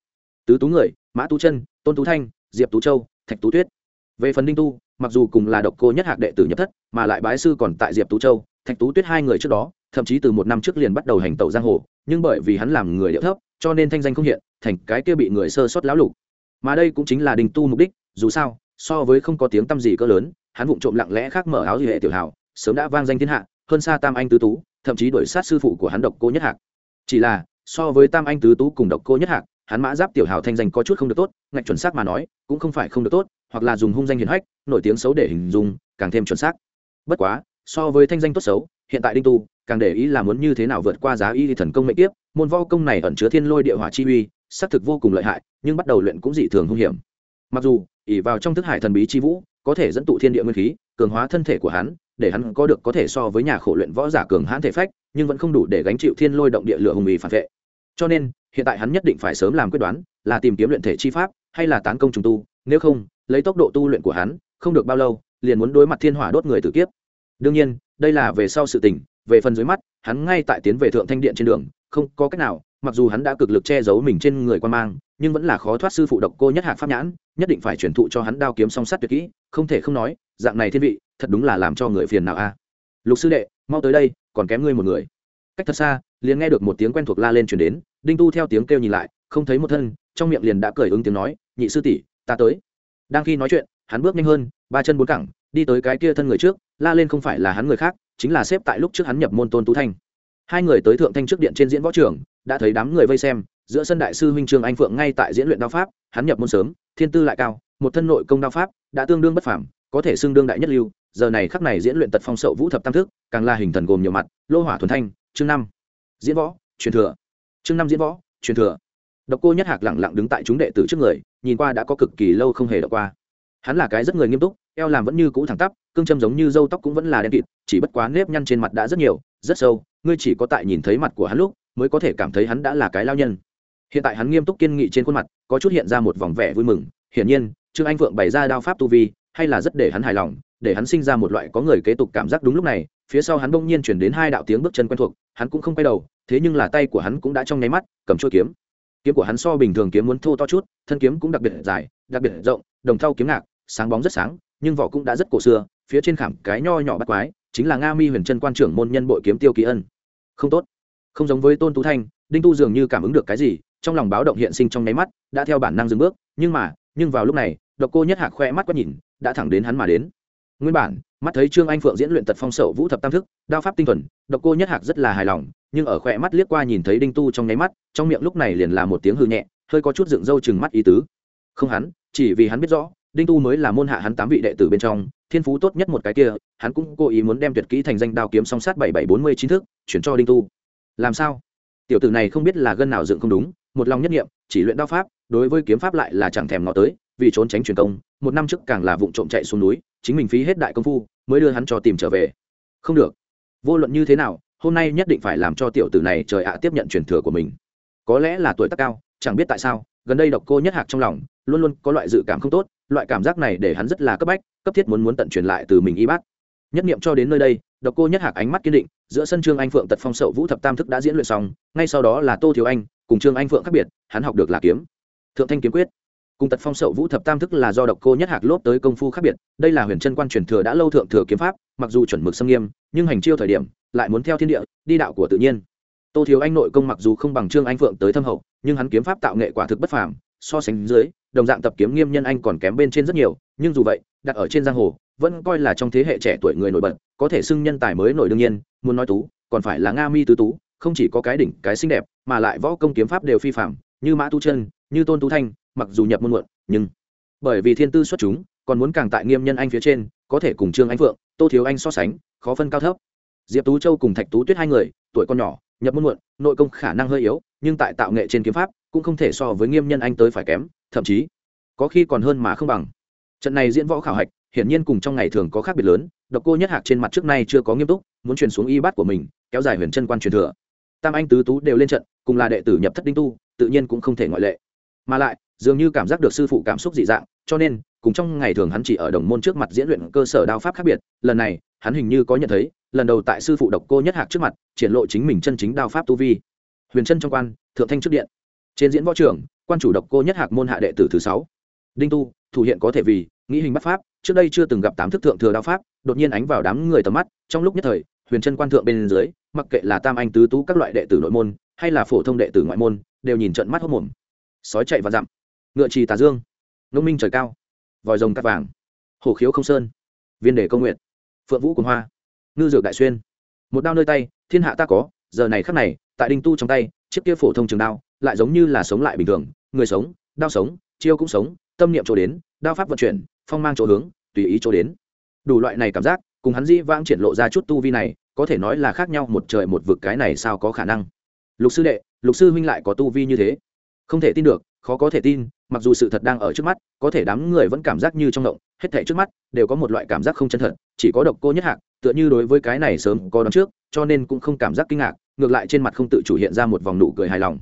Tứ tú người, mã tú chân, tôn tú thanh, diệp tú châu, thạch tú tuyết. Về phần đinh tu, mặc dù cùng là độc cô nhất hạc đệ tử nhập thất, mà lại bái sư còn tại diệp tú châu, thạch tú tuyết hai người trước đó, thậm chí từ một năm trước liền bắt đầu hành tẩu giang hồ, nhưng bởi vì hắn làm người điệu thấp, cho nên thanh danh không hiện, thành cái kia bị người sơ sót lão lục. Mà đây cũng chính là đình tu mục đích, dù sao so với không có tiếng tăm gì cỡ lớn, hắn vụng trộm lặng lẽ khác mở áo gì hệ tiểu hào, sớm đã vang danh thiên hạ, hơn xa tam anh tứ tú, thậm chí đuổi sát sư phụ của hắn độc cô nhất hạc. Chỉ là, so với tam anh tứ tú cùng độc cô nhất hạc, hắn mã giáp tiểu hào thanh danh có chút không được tốt, ngạch chuẩn xác mà nói, cũng không phải không được tốt, hoặc là dùng hung danh hiền hách, nổi tiếng xấu để hình dung, càng thêm chuẩn xác. Bất quá, so với thanh danh tốt xấu, hiện tại đinh tu, càng để ý là muốn như thế nào vượt qua giá y thần công mệnh tiếp môn võ công này ẩn chứa thiên lôi địa hỏa chi uy, xác thực vô cùng lợi hại, nhưng bắt đầu luyện cũng dị thường hung hiểm. Mặc dù ỉ vào trong thức hải thần bí chi vũ, có thể dẫn tụ thiên địa nguyên khí, cường hóa thân thể của hắn, để hắn có được có thể so với nhà khổ luyện võ giả cường hãn thể phách, nhưng vẫn không đủ để gánh chịu thiên lôi động địa lửa hùng ý phản vệ. Cho nên, hiện tại hắn nhất định phải sớm làm quyết đoán, là tìm kiếm luyện thể chi pháp, hay là tán công trùng tu, nếu không, lấy tốc độ tu luyện của hắn, không được bao lâu, liền muốn đối mặt thiên hỏa đốt người tử kiếp. Đương nhiên, đây là về sau sự tình, về phần dưới mắt, hắn ngay tại tiến về thượng thanh điện trên đường, không có cách nào mặc dù hắn đã cực lực che giấu mình trên người quan mang, nhưng vẫn là khó thoát sư phụ độc cô nhất hạc pháp nhãn, nhất định phải truyền thụ cho hắn đao kiếm song sắt tuyệt kỹ, không thể không nói, dạng này thiên vị, thật đúng là làm cho người phiền nào a. Lục sư đệ, mau tới đây, còn kém ngươi một người. Cách thật xa, liền nghe được một tiếng quen thuộc la lên chuyển đến, đinh tu theo tiếng kêu nhìn lại, không thấy một thân, trong miệng liền đã cười ứng tiếng nói, nhị sư tỷ, ta tới. Đang khi nói chuyện, hắn bước nhanh hơn, ba chân bốn cẳng, đi tới cái kia thân người trước, la lên không phải là hắn người khác, chính là xếp tại lúc trước hắn nhập môn tôn tú thanh hai người tới thượng thanh trước điện trên diễn võ trường, đã thấy đám người vây xem, giữa sân đại sư huynh trương anh phượng ngay tại diễn luyện đao pháp, hắn nhập môn sớm, thiên tư lại cao, một thân nội công đao pháp, đã tương đương bất phàm, có thể xưng đương đại nhất lưu, giờ này khắc này diễn luyện tật phong sậu vũ thập tam thức, càng là hình thần gồm nhiều mặt, lô hỏa thuần thanh, chương năm, diễn võ, truyền thừa. Chương năm diễn võ, truyền thừa. Độc cô nhất hạc lẳng lặng đứng tại chúng đệ tử trước người, nhìn qua đã có cực kỳ lâu không hề đọc qua. Hắn là cái rất người nghiêm túc, eo làm vẫn như cũ thẳng tắp, cương châm giống như râu tóc cũng vẫn là đen kịt, chỉ bất quá nếp nhăn trên mặt đã rất nhiều, rất sâu ngươi chỉ có tại nhìn thấy mặt của hắn lúc, mới có thể cảm thấy hắn đã là cái lao nhân. Hiện tại hắn nghiêm túc kiên nghị trên khuôn mặt, có chút hiện ra một vòng vẻ vui mừng. Hiển nhiên, trương anh phượng bày ra đao pháp tu vi, hay là rất để hắn hài lòng, để hắn sinh ra một loại có người kế tục cảm giác đúng lúc này. Phía sau hắn bỗng nhiên chuyển đến hai đạo tiếng bước chân quen thuộc, hắn cũng không quay đầu, thế nhưng là tay của hắn cũng đã trong nháy mắt, cầm chuôi kiếm. Kiếm của hắn so bình thường kiếm muốn thô to chút, thân kiếm cũng đặc biệt dài, đặc biệt rộng, đồng thau kiếm ngạc, sáng bóng rất sáng, nhưng vỏ cũng đã rất cổ xưa, phía trên khảm cái nho nhỏ bắt quái chính là nga mi huyền chân quan trưởng môn nhân bội kiếm tiêu kỳ ân. Không tốt. Không giống với tôn tú thanh, đinh tu dường như cảm ứng được cái gì, trong lòng báo động hiện sinh trong nháy mắt, đã theo bản năng dừng bước, nhưng mà, nhưng vào lúc này, độc cô nhất hạc khoe mắt quét nhìn, đã thẳng đến hắn mà đến. Nguyên bản, mắt thấy trương anh phượng diễn luyện tật phong sậu vũ thập tam thức, đao pháp tinh thuần, độc cô nhất hạc rất là hài lòng, nhưng ở khoe mắt liếc qua nhìn thấy đinh tu trong nháy mắt, trong miệng lúc này liền là một tiếng hư nhẹ, hơi có chút dựng râu chừng mắt ý tứ. Không hắn, chỉ vì hắn biết rõ đinh tu mới là môn hạ hắn tám vị đệ tử bên trong, thiên phú tốt nhất một cái kia, hắn cũng cố ý muốn đem tuyệt kỹ thành danh đao kiếm song sát bảy bảy bốn mươi chín thức, chuyển cho đinh tu. Làm sao? Tiểu tử này không biết là gân nào dựng không đúng, một lòng nhất nghiệm, chỉ luyện đao pháp, đối với kiếm pháp lại là chẳng thèm ngó tới, vì trốn tránh truyền công, một năm trước càng là vụ trộm chạy xuống núi, chính mình phí hết đại công phu, mới đưa hắn cho tìm trở về. Không được. Vô luận như thế nào, hôm nay nhất định phải làm cho tiểu tử này trời ạ tiếp nhận truyền thừa của mình. Có lẽ là tuổi tác cao, chẳng biết tại sao, gần đây độc cô nhất hạc trong lòng luôn luôn có loại dự cảm không tốt, loại cảm giác này để hắn rất là cấp bách, cấp thiết muốn muốn tận truyền lại từ mình y bác. Nhất niệm cho đến nơi đây, độc cô nhất hạc ánh mắt kiên định, giữa sân trương anh phượng tật phong sậu vũ thập tam thức đã diễn luyện xong, ngay sau đó là tô thiếu anh, cùng trương anh phượng khác biệt, hắn học được là kiếm. Thượng thanh kiếm quyết. Cùng tật phong sậu vũ thập tam thức là do độc cô nhất hạc lốp tới công phu khác biệt, đây là huyền chân quan truyền thừa đã lâu thượng thừa kiếm pháp, mặc dù chuẩn mực xâm nghiêm, nhưng hành chiêu thời điểm, lại muốn theo thiên địa, đi đạo của tự nhiên. Tô thiếu anh nội công mặc dù không bằng trương anh phượng tới thâm hậu, nhưng hắn kiếm pháp tạo nghệ quả thực bất phàm, so sánh dưới đồng dạng tập kiếm nghiêm nhân anh còn kém bên trên rất nhiều, nhưng dù vậy, đặt ở trên giang hồ, vẫn coi là trong thế hệ trẻ tuổi người nổi bật, có thể xưng nhân tài mới nổi đương nhiên, muốn nói tú, còn phải là nga mi tứ tú, không chỉ có cái đỉnh, cái xinh đẹp, mà lại võ công kiếm pháp đều phi phạm như mã tu chân, như tôn tú thanh, mặc dù nhập môn muộn, nhưng bởi vì thiên tư xuất chúng, còn muốn càng tại nghiêm nhân anh phía trên, có thể cùng trương anh phượng, tô thiếu anh so sánh, khó phân cao thấp. Diệp tú châu cùng thạch tú tuyết hai người, tuổi con nhỏ, nhập môn muộn, nội công khả năng hơi yếu, nhưng tại tạo nghệ trên kiếm pháp, cũng không thể so với nghiêm nhân anh tới phải kém thậm chí có khi còn hơn mà không bằng. Trận này diễn võ khảo hạch, hiển nhiên cùng trong ngày thường có khác biệt lớn, độc cô nhất hạc trên mặt trước nay chưa có nghiêm túc, muốn truyền xuống y bát của mình, kéo dài huyền chân quan truyền thừa. Tam anh tứ tú đều lên trận, cùng là đệ tử nhập thất đinh tu, tự nhiên cũng không thể ngoại lệ. Mà lại, dường như cảm giác được sư phụ cảm xúc dị dạng, cho nên, cùng trong ngày thường hắn chỉ ở đồng môn trước mặt diễn luyện cơ sở đao pháp khác biệt, lần này, hắn hình như có nhận thấy, lần đầu tại sư phụ độc cô nhất hạc trước mặt, triển lộ chính mình chân chính đao pháp tu vi. Huyền chân trong quan, thượng thanh trước điện. Trên diễn võ trưởng quan chủ độc cô nhất hạc môn hạ đệ tử thứ sáu. Đinh tu, thủ hiện có thể vì, nghĩ hình bắt pháp, trước đây chưa từng gặp tám thức thượng thừa đao pháp, đột nhiên ánh vào đám người tầm mắt, trong lúc nhất thời, huyền chân quan thượng bên dưới, mặc kệ là tam anh tứ tú các loại đệ tử nội môn, hay là phổ thông đệ tử ngoại môn, đều nhìn trận mắt hốc mồm. Sói chạy và dặm. Ngựa trì tà dương. Nông minh trời cao. Vòi rồng cắt vàng. Hổ khiếu không sơn. Viên đề công nguyện phượng vũ cùng hoa. Ngư dược đại xuyên. Một đao nơi tay, thiên hạ ta có, giờ này khắc này, tại đinh tu trong tay, chiếc kia phổ thông trường đao lại giống như là sống lại bình thường, người sống, đao sống, chiêu cũng sống, tâm niệm chỗ đến, đao pháp vận chuyển, phong mang chỗ hướng, tùy ý chỗ đến. Đủ loại này cảm giác, cùng hắn dĩ vãng triển lộ ra chút tu vi này, có thể nói là khác nhau một trời một vực cái này sao có khả năng. Lục sư đệ, lục sư huynh lại có tu vi như thế? Không thể tin được, khó có thể tin, mặc dù sự thật đang ở trước mắt, có thể đám người vẫn cảm giác như trong động, hết thể trước mắt đều có một loại cảm giác không chân thật, chỉ có độc cô nhất hạc, tựa như đối với cái này sớm có đón trước, cho nên cũng không cảm giác kinh ngạc, ngược lại trên mặt không tự chủ hiện ra một vòng nụ cười hài lòng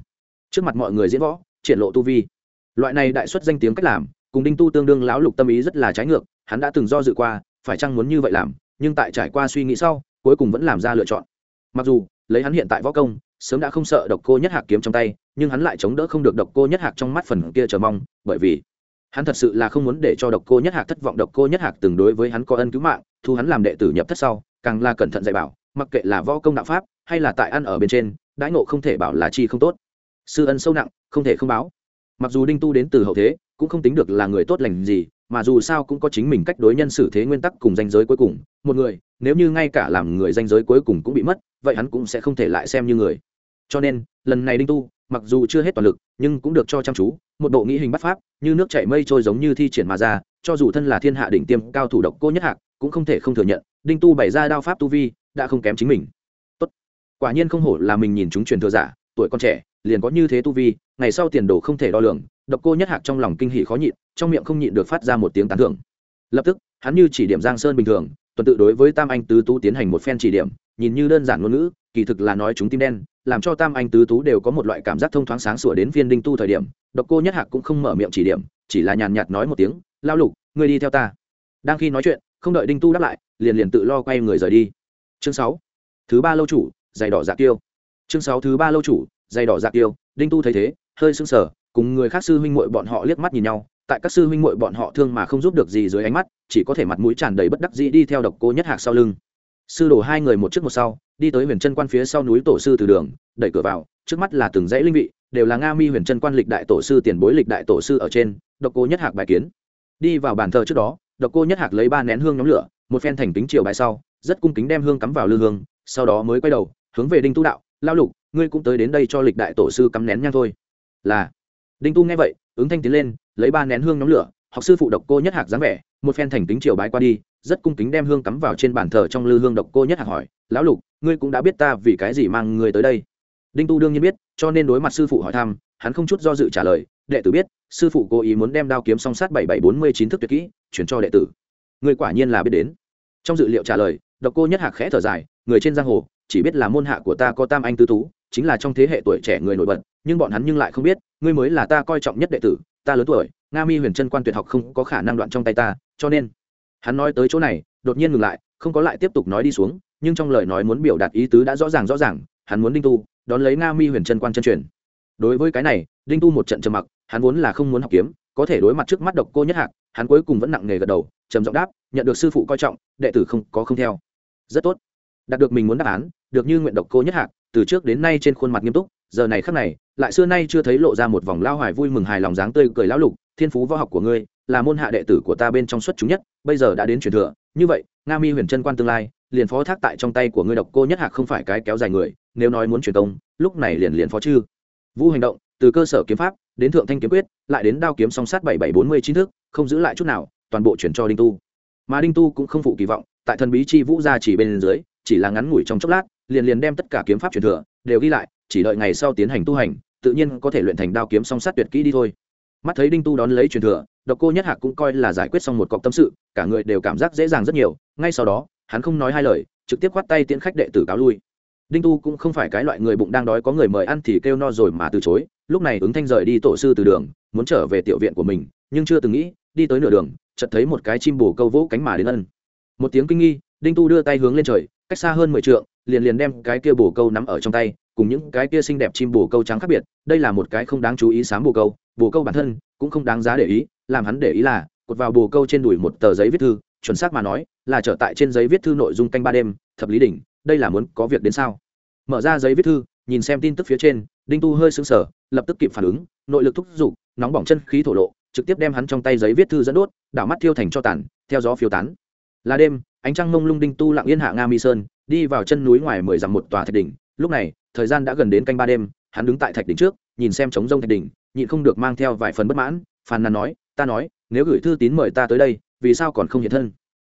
trước mặt mọi người diễn võ, triển lộ tu vi. Loại này đại xuất danh tiếng cách làm, cùng đinh tu tương đương lão lục tâm ý rất là trái ngược, hắn đã từng do dự qua, phải chăng muốn như vậy làm, nhưng tại trải qua suy nghĩ sau, cuối cùng vẫn làm ra lựa chọn. Mặc dù, lấy hắn hiện tại võ công, sớm đã không sợ độc cô nhất hạc kiếm trong tay, nhưng hắn lại chống đỡ không được độc cô nhất hạc trong mắt phần kia chờ mong, bởi vì hắn thật sự là không muốn để cho độc cô nhất hạc thất vọng. Độc cô nhất hạc từng đối với hắn có ân cứu mạng, thu hắn làm đệ tử nhập thất sau, càng là cẩn thận dạy bảo, mặc kệ là võ công đạo pháp, hay là tại ăn ở bên trên, đãi ngộ không thể bảo là chi không tốt sư ân sâu nặng, không thể không báo. Mặc dù đinh tu đến từ hậu thế, cũng không tính được là người tốt lành gì, mà dù sao cũng có chính mình cách đối nhân xử thế nguyên tắc cùng danh giới cuối cùng. Một người, nếu như ngay cả làm người danh giới cuối cùng cũng bị mất, vậy hắn cũng sẽ không thể lại xem như người. Cho nên, lần này đinh tu, mặc dù chưa hết toàn lực, nhưng cũng được cho chăm chú, một bộ nghĩ hình bắt pháp, như nước chảy mây trôi giống như thi triển mà ra, cho dù thân là thiên hạ đỉnh tiêm, cao thủ độc cô nhất hạc, cũng không thể không thừa nhận, đinh tu bày ra đao pháp tu vi, đã không kém chính mình. Tốt. quả nhiên không hổ là mình nhìn chúng truyền thừa giả, tuổi con trẻ liền có như thế tu vi, ngày sau tiền đồ không thể đo lường, độc cô nhất hạc trong lòng kinh hỉ khó nhịn, trong miệng không nhịn được phát ra một tiếng tán thưởng. Lập tức, hắn như chỉ điểm giang sơn bình thường, tuần tự đối với tam anh tứ tú tiến hành một phen chỉ điểm, nhìn như đơn giản ngôn ngữ, kỳ thực là nói chúng tim đen, làm cho tam anh tứ tú đều có một loại cảm giác thông thoáng sáng sủa đến viên đinh tu thời điểm, độc cô nhất hạc cũng không mở miệng chỉ điểm, chỉ là nhàn nhạt nói một tiếng lao lục, ngươi đi theo ta. Đang khi nói chuyện, không đợi đinh tu đáp lại, liền liền tự lo quay người rời đi. Chương sáu. Thứ ba lâu chủ, giày đỏ dạ tiêu chương sáu thứ ba lâu chủ dây đỏ dạ tiêu đinh tu thấy thế, hơi sưng sờ, cùng người khác sư huynh muội bọn họ liếc mắt nhìn nhau, tại các sư huynh muội bọn họ thương mà không giúp được gì dưới ánh mắt, chỉ có thể mặt mũi tràn đầy bất đắc dĩ đi theo độc cô nhất hạc sau lưng. Sư đổ hai người một trước một sau, đi tới huyền chân quan phía sau núi tổ sư từ đường, đẩy cửa vào, trước mắt là từng dãy linh vị, đều là nga mi huyền chân quan lịch đại tổ sư tiền bối lịch đại tổ sư ở trên, độc cô nhất hạc bài kiến. Đi vào bàn thờ trước đó, độc cô nhất hạc lấy ba nén hương nhóm lửa, một phen thành tính triều bài sau, rất cung kính đem hương cắm vào lư hương, sau đó mới quay đầu, hướng về đinh tu đạo, lao lục ngươi cũng tới đến đây cho lịch đại tổ sư cắm nén nhang thôi. Là. Đinh tu nghe vậy, ứng thanh tiến lên, lấy ba nén hương nhóm lửa, học sư phụ độc cô nhất hạc dáng vẻ, một phen thành kính triều bái qua đi, rất cung kính đem hương cắm vào trên bàn thờ trong lư hương độc cô nhất hạc hỏi, lão lục, ngươi cũng đã biết ta vì cái gì mang người tới đây? Đinh tu đương nhiên biết, cho nên đối mặt sư phụ hỏi thăm, hắn không chút do dự trả lời, đệ tử biết, sư phụ cố ý muốn đem đao kiếm song sát bảy bảy bốn mươi chín thức tuyệt kỹ, chuyển cho đệ tử. Người quả nhiên là biết đến. Trong dự liệu trả lời, độc cô nhất hạc khẽ thở dài, người trên giang hồ, chỉ biết là môn hạ của ta có tam anh tứ tú chính là trong thế hệ tuổi trẻ người nổi bật, nhưng bọn hắn nhưng lại không biết, ngươi mới là ta coi trọng nhất đệ tử, ta lớn tuổi, nga mi huyền chân quan tuyệt học không có khả năng đoạn trong tay ta, cho nên hắn nói tới chỗ này, đột nhiên ngừng lại, không có lại tiếp tục nói đi xuống, nhưng trong lời nói muốn biểu đạt ý tứ đã rõ ràng rõ ràng, hắn muốn đinh tu đón lấy nga mi huyền chân quan chân truyền. Đối với cái này, đinh tu một trận trầm mặc, hắn vốn là không muốn học kiếm, có thể đối mặt trước mắt độc cô nhất hạc, hắn cuối cùng vẫn nặng nề gật đầu, trầm giọng đáp, nhận được sư phụ coi trọng, đệ tử không có không theo. Rất tốt. Đạt được mình muốn đáp án, được như nguyện độc cô nhất hạc từ trước đến nay trên khuôn mặt nghiêm túc, giờ này khắc này, lại xưa nay chưa thấy lộ ra một vòng lao hoài vui mừng hài lòng dáng tươi cười lão lục, thiên phú võ học của ngươi, là môn hạ đệ tử của ta bên trong xuất chúng nhất, bây giờ đã đến truyền thừa, như vậy, nga mi huyền chân quan tương lai, liền phó thác tại trong tay của ngươi độc cô nhất hạc không phải cái kéo dài người, nếu nói muốn truyền công, lúc này liền liền phó chư. Vũ hành động, từ cơ sở kiếm pháp, đến thượng thanh kiếm quyết, lại đến đao kiếm song sát bảy bảy bốn mươi chín thước, không giữ lại chút nào, toàn bộ chuyển cho đinh tu. Mà đinh tu cũng không phụ kỳ vọng, tại thần bí chi vũ gia chỉ bên dưới, chỉ là ngắn ngủi trong chốc lát liền liền đem tất cả kiếm pháp truyền thừa, đều ghi lại, chỉ đợi ngày sau tiến hành tu hành, tự nhiên có thể luyện thành đao kiếm song sát tuyệt kỹ đi thôi. Mắt thấy đinh tu đón lấy truyền thừa, độc cô nhất hạc cũng coi là giải quyết xong một cọc tâm sự, cả người đều cảm giác dễ dàng rất nhiều, ngay sau đó, hắn không nói hai lời, trực tiếp khoát tay tiễn khách đệ tử cáo lui. Đinh tu cũng không phải cái loại người bụng đang đói có người mời ăn thì kêu no rồi mà từ chối, lúc này ứng thanh rời đi tổ sư từ đường, muốn trở về tiểu viện của mình, nhưng chưa từng nghĩ, đi tới nửa đường, chợt thấy một cái chim bồ câu vỗ cánh mà đến ân. Một tiếng kinh nghi, đinh tu đưa tay hướng lên trời, cách xa hơn mười t liền liền đem cái kia bồ câu nắm ở trong tay, cùng những cái kia xinh đẹp chim bồ câu trắng khác biệt, đây là một cái không đáng chú ý sám bồ câu bồ câu bản thân cũng không đáng giá để ý, làm hắn để ý là, cột vào bồ câu trên đùi một tờ giấy viết thư, chuẩn xác mà nói, là trở tại trên giấy viết thư nội dung canh ba đêm, thập lý đỉnh, đây là muốn có việc đến sao? Mở ra giấy viết thư, nhìn xem tin tức phía trên, đinh tu hơi sững sờ, lập tức kịp phản ứng, nội lực thúc giục, nóng bỏng chân khí thổ lộ, trực tiếp đem hắn trong tay giấy viết thư dẫn đốt, đảo mắt thiêu thành cho tàn, theo gió phiêu tán. Là đêm, ánh trăng mông lung đinh tu lặng yên hạ nga mi sơn đi vào chân núi ngoài mười dặm một tòa thạch đỉnh. Lúc này, thời gian đã gần đến canh ba đêm, hắn đứng tại thạch đỉnh trước, nhìn xem trống rông thạch đỉnh, nhịn không được mang theo vài phần bất mãn, phàn nàn nói, ta nói, nếu gửi thư tín mời ta tới đây, vì sao còn không hiện thân?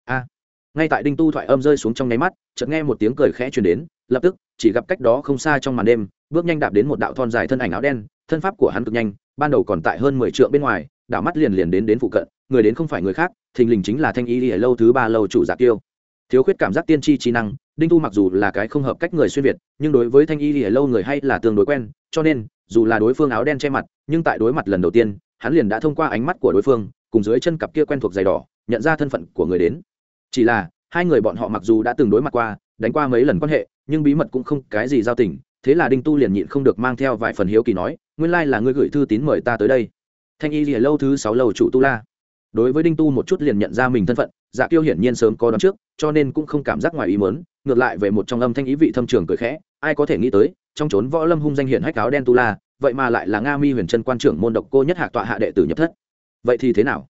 A. Ngay tại đinh tu thoại âm rơi xuống trong nháy mắt, chợt nghe một tiếng cười khẽ truyền đến, lập tức, chỉ gặp cách đó không xa trong màn đêm, bước nhanh đạp đến một đạo thon dài thân ảnh áo đen, thân pháp của hắn cực nhanh, ban đầu còn tại hơn mười trượng bên ngoài, đảo mắt liền liền đến đến phụ cận, người đến không phải người khác, thình lình chính là thanh y lâu thứ ba lâu chủ dạ giả tiêu thiếu khuyết cảm giác tiên tri trí năng, đinh tu mặc dù là cái không hợp cách người xuyên việt, nhưng đối với thanh y lìa lâu người hay là tương đối quen, cho nên, dù là đối phương áo đen che mặt, nhưng tại đối mặt lần đầu tiên, hắn liền đã thông qua ánh mắt của đối phương, cùng dưới chân cặp kia quen thuộc giày đỏ, nhận ra thân phận của người đến. Chỉ là, hai người bọn họ mặc dù đã từng đối mặt qua, đánh qua mấy lần quan hệ, nhưng bí mật cũng không cái gì giao tình, thế là đinh tu liền nhịn không được mang theo vài phần hiếu kỳ nói, nguyên lai là ngươi gửi thư tín mời ta tới đây. Thanh y lìa lâu thứ sáu lầu chủ tu la đối với đinh tu một chút liền nhận ra mình thân phận dạ kiêu hiển nhiên sớm có đón trước, cho nên cũng không cảm giác ngoài ý mớn ngược lại về một trong âm thanh ý vị thâm trường cười khẽ, ai có thể nghĩ tới, trong trốn võ lâm hung danh hiển hách áo đen tu la, vậy mà lại là nga mi huyền Trân quan trưởng môn độc cô nhất hạc tọa hạ đệ tử nhập thất. Vậy thì thế nào?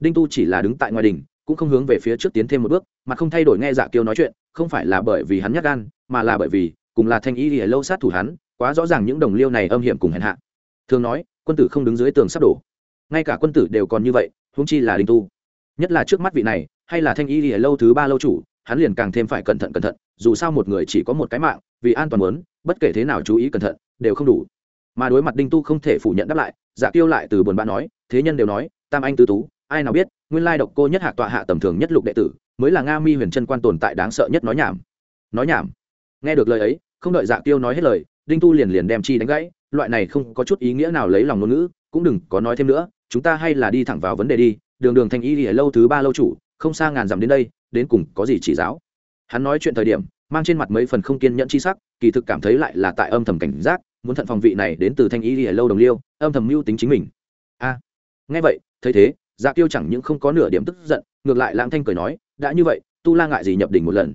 Đinh tu chỉ là đứng tại ngoài đình cũng không hướng về phía trước tiến thêm một bước, mà không thay đổi nghe dạ kiêu nói chuyện, không phải là bởi vì hắn nhắc gan, mà là bởi vì, cùng là thanh ý lìa lâu sát thủ hắn, quá rõ ràng những đồng liêu này âm hiểm cùng hèn hạ. Thường nói, quân tử không đứng dưới tường sắp đổ. Ngay cả quân tử đều còn như vậy huống chi là đinh tu. Nhất là trước mắt vị này, hay là thanh y lìa lâu thứ ba lâu chủ, hắn liền càng thêm phải cẩn thận cẩn thận, dù sao một người chỉ có một cái mạng, vì an toàn muốn, bất kể thế nào chú ý cẩn thận, đều không đủ. Mà đối mặt đinh tu không thể phủ nhận đáp lại dạ tiêu lại từ buồn bã nói, thế nhân đều nói, tam anh tứ tú, ai nào biết, nguyên lai độc cô nhất hạ tọa hạ tầm thường nhất lục đệ tử, mới là nga mi huyền chân quan tồn tại đáng sợ nhất nói nhảm. Nói nhảm. Nghe được lời ấy, không đợi dạ tiêu nói hết lời, đinh tu liền liền đem chi đánh gãy, loại này không có chút ý nghĩa nào lấy lòng ngôn ngữ cũng đừng có nói thêm nữa, chúng ta hay là đi thẳng vào vấn đề đi, đường đường thanh y thì lâu thứ ba lâu chủ, không xa ngàn dặm đến đây, đến cùng có gì chỉ giáo. Hắn nói chuyện thời điểm, mang trên mặt mấy phần không kiên nhẫn chi sắc, kỳ thực cảm thấy lại là tại âm thầm cảnh giác, muốn thận phòng vị này đến từ thanh y thì lâu đồng liêu, âm thầm mưu tính chính mình. A. Nghe vậy, thấy thế dạ tiêu chẳng những không có nửa điểm tức giận, ngược lại lãng thanh cười nói, đã như vậy, tu la ngại gì nhập đỉnh một lần?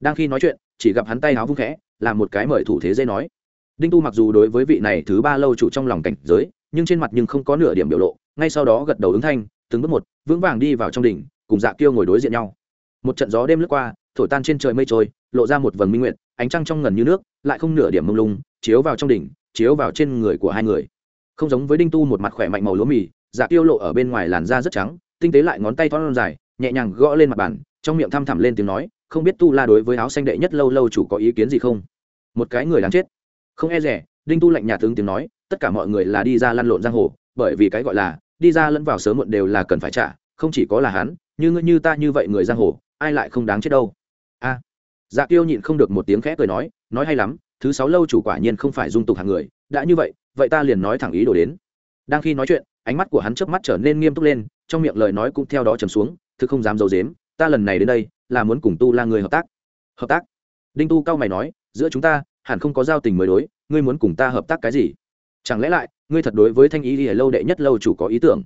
Đang khi nói chuyện, chỉ gặp hắn tay áo vung khẽ, làm một cái mời thủ thế dây nói. Đinh tu mặc dù đối với vị này thứ ba lâu chủ trong lòng cảnh giới nhưng trên mặt nhưng không có nửa điểm biểu lộ, ngay sau đó gật đầu ứng thanh, từng bước một, vững vàng đi vào trong đỉnh, cùng dạ kiêu ngồi đối diện nhau. Một trận gió đêm lướt qua, thổi tan trên trời mây trôi, lộ ra một vầng minh nguyện ánh trăng trong ngần như nước, lại không nửa điểm mông lung, chiếu vào trong đỉnh, chiếu vào trên người của hai người. Không giống với đinh tu một mặt khỏe mạnh màu lúa mì dạ kiêu lộ ở bên ngoài làn da rất trắng, tinh tế lại ngón tay thon dài, nhẹ nhàng gõ lên mặt bàn, trong miệng thăm thẳm lên tiếng nói, không biết tu la đối với áo xanh đệ nhất lâu lâu chủ có ý kiến gì không? Một cái người đáng chết. Không e rẻ, đinh tu lạnh nhà tướng tiếng nói tất cả mọi người là đi ra lăn lộn giang hồ, bởi vì cái gọi là đi ra lẫn vào sớm muộn đều là cần phải trả, không chỉ có là hắn, như ngươi như ta như vậy người giang hồ, ai lại không đáng chết đâu. A. Dạ tiêu nhịn không được một tiếng khẽ cười nói nói hay lắm, thứ sáu lâu chủ quả nhiên không phải dung tục hàng người, đã như vậy vậy ta liền nói thẳng ý đồ đến. Đang khi nói chuyện, ánh mắt của hắn chớp mắt trở nên nghiêm túc lên, trong miệng lời nói cũng theo đó trầm xuống thứ không dám d i dếm ta lần này đến đây, là muốn cùng tu la người hợp tác. Hợp tác? Đinh tu cao mày nói, giữa chúng ta, hẳn không có giao tình mới đối, ngươi muốn cùng ta hợp tác cái gì? Chẳng lẽ lại, ngươi thật đối với thanh ý đi lâu đệ nhất lâu chủ có ý tưởng?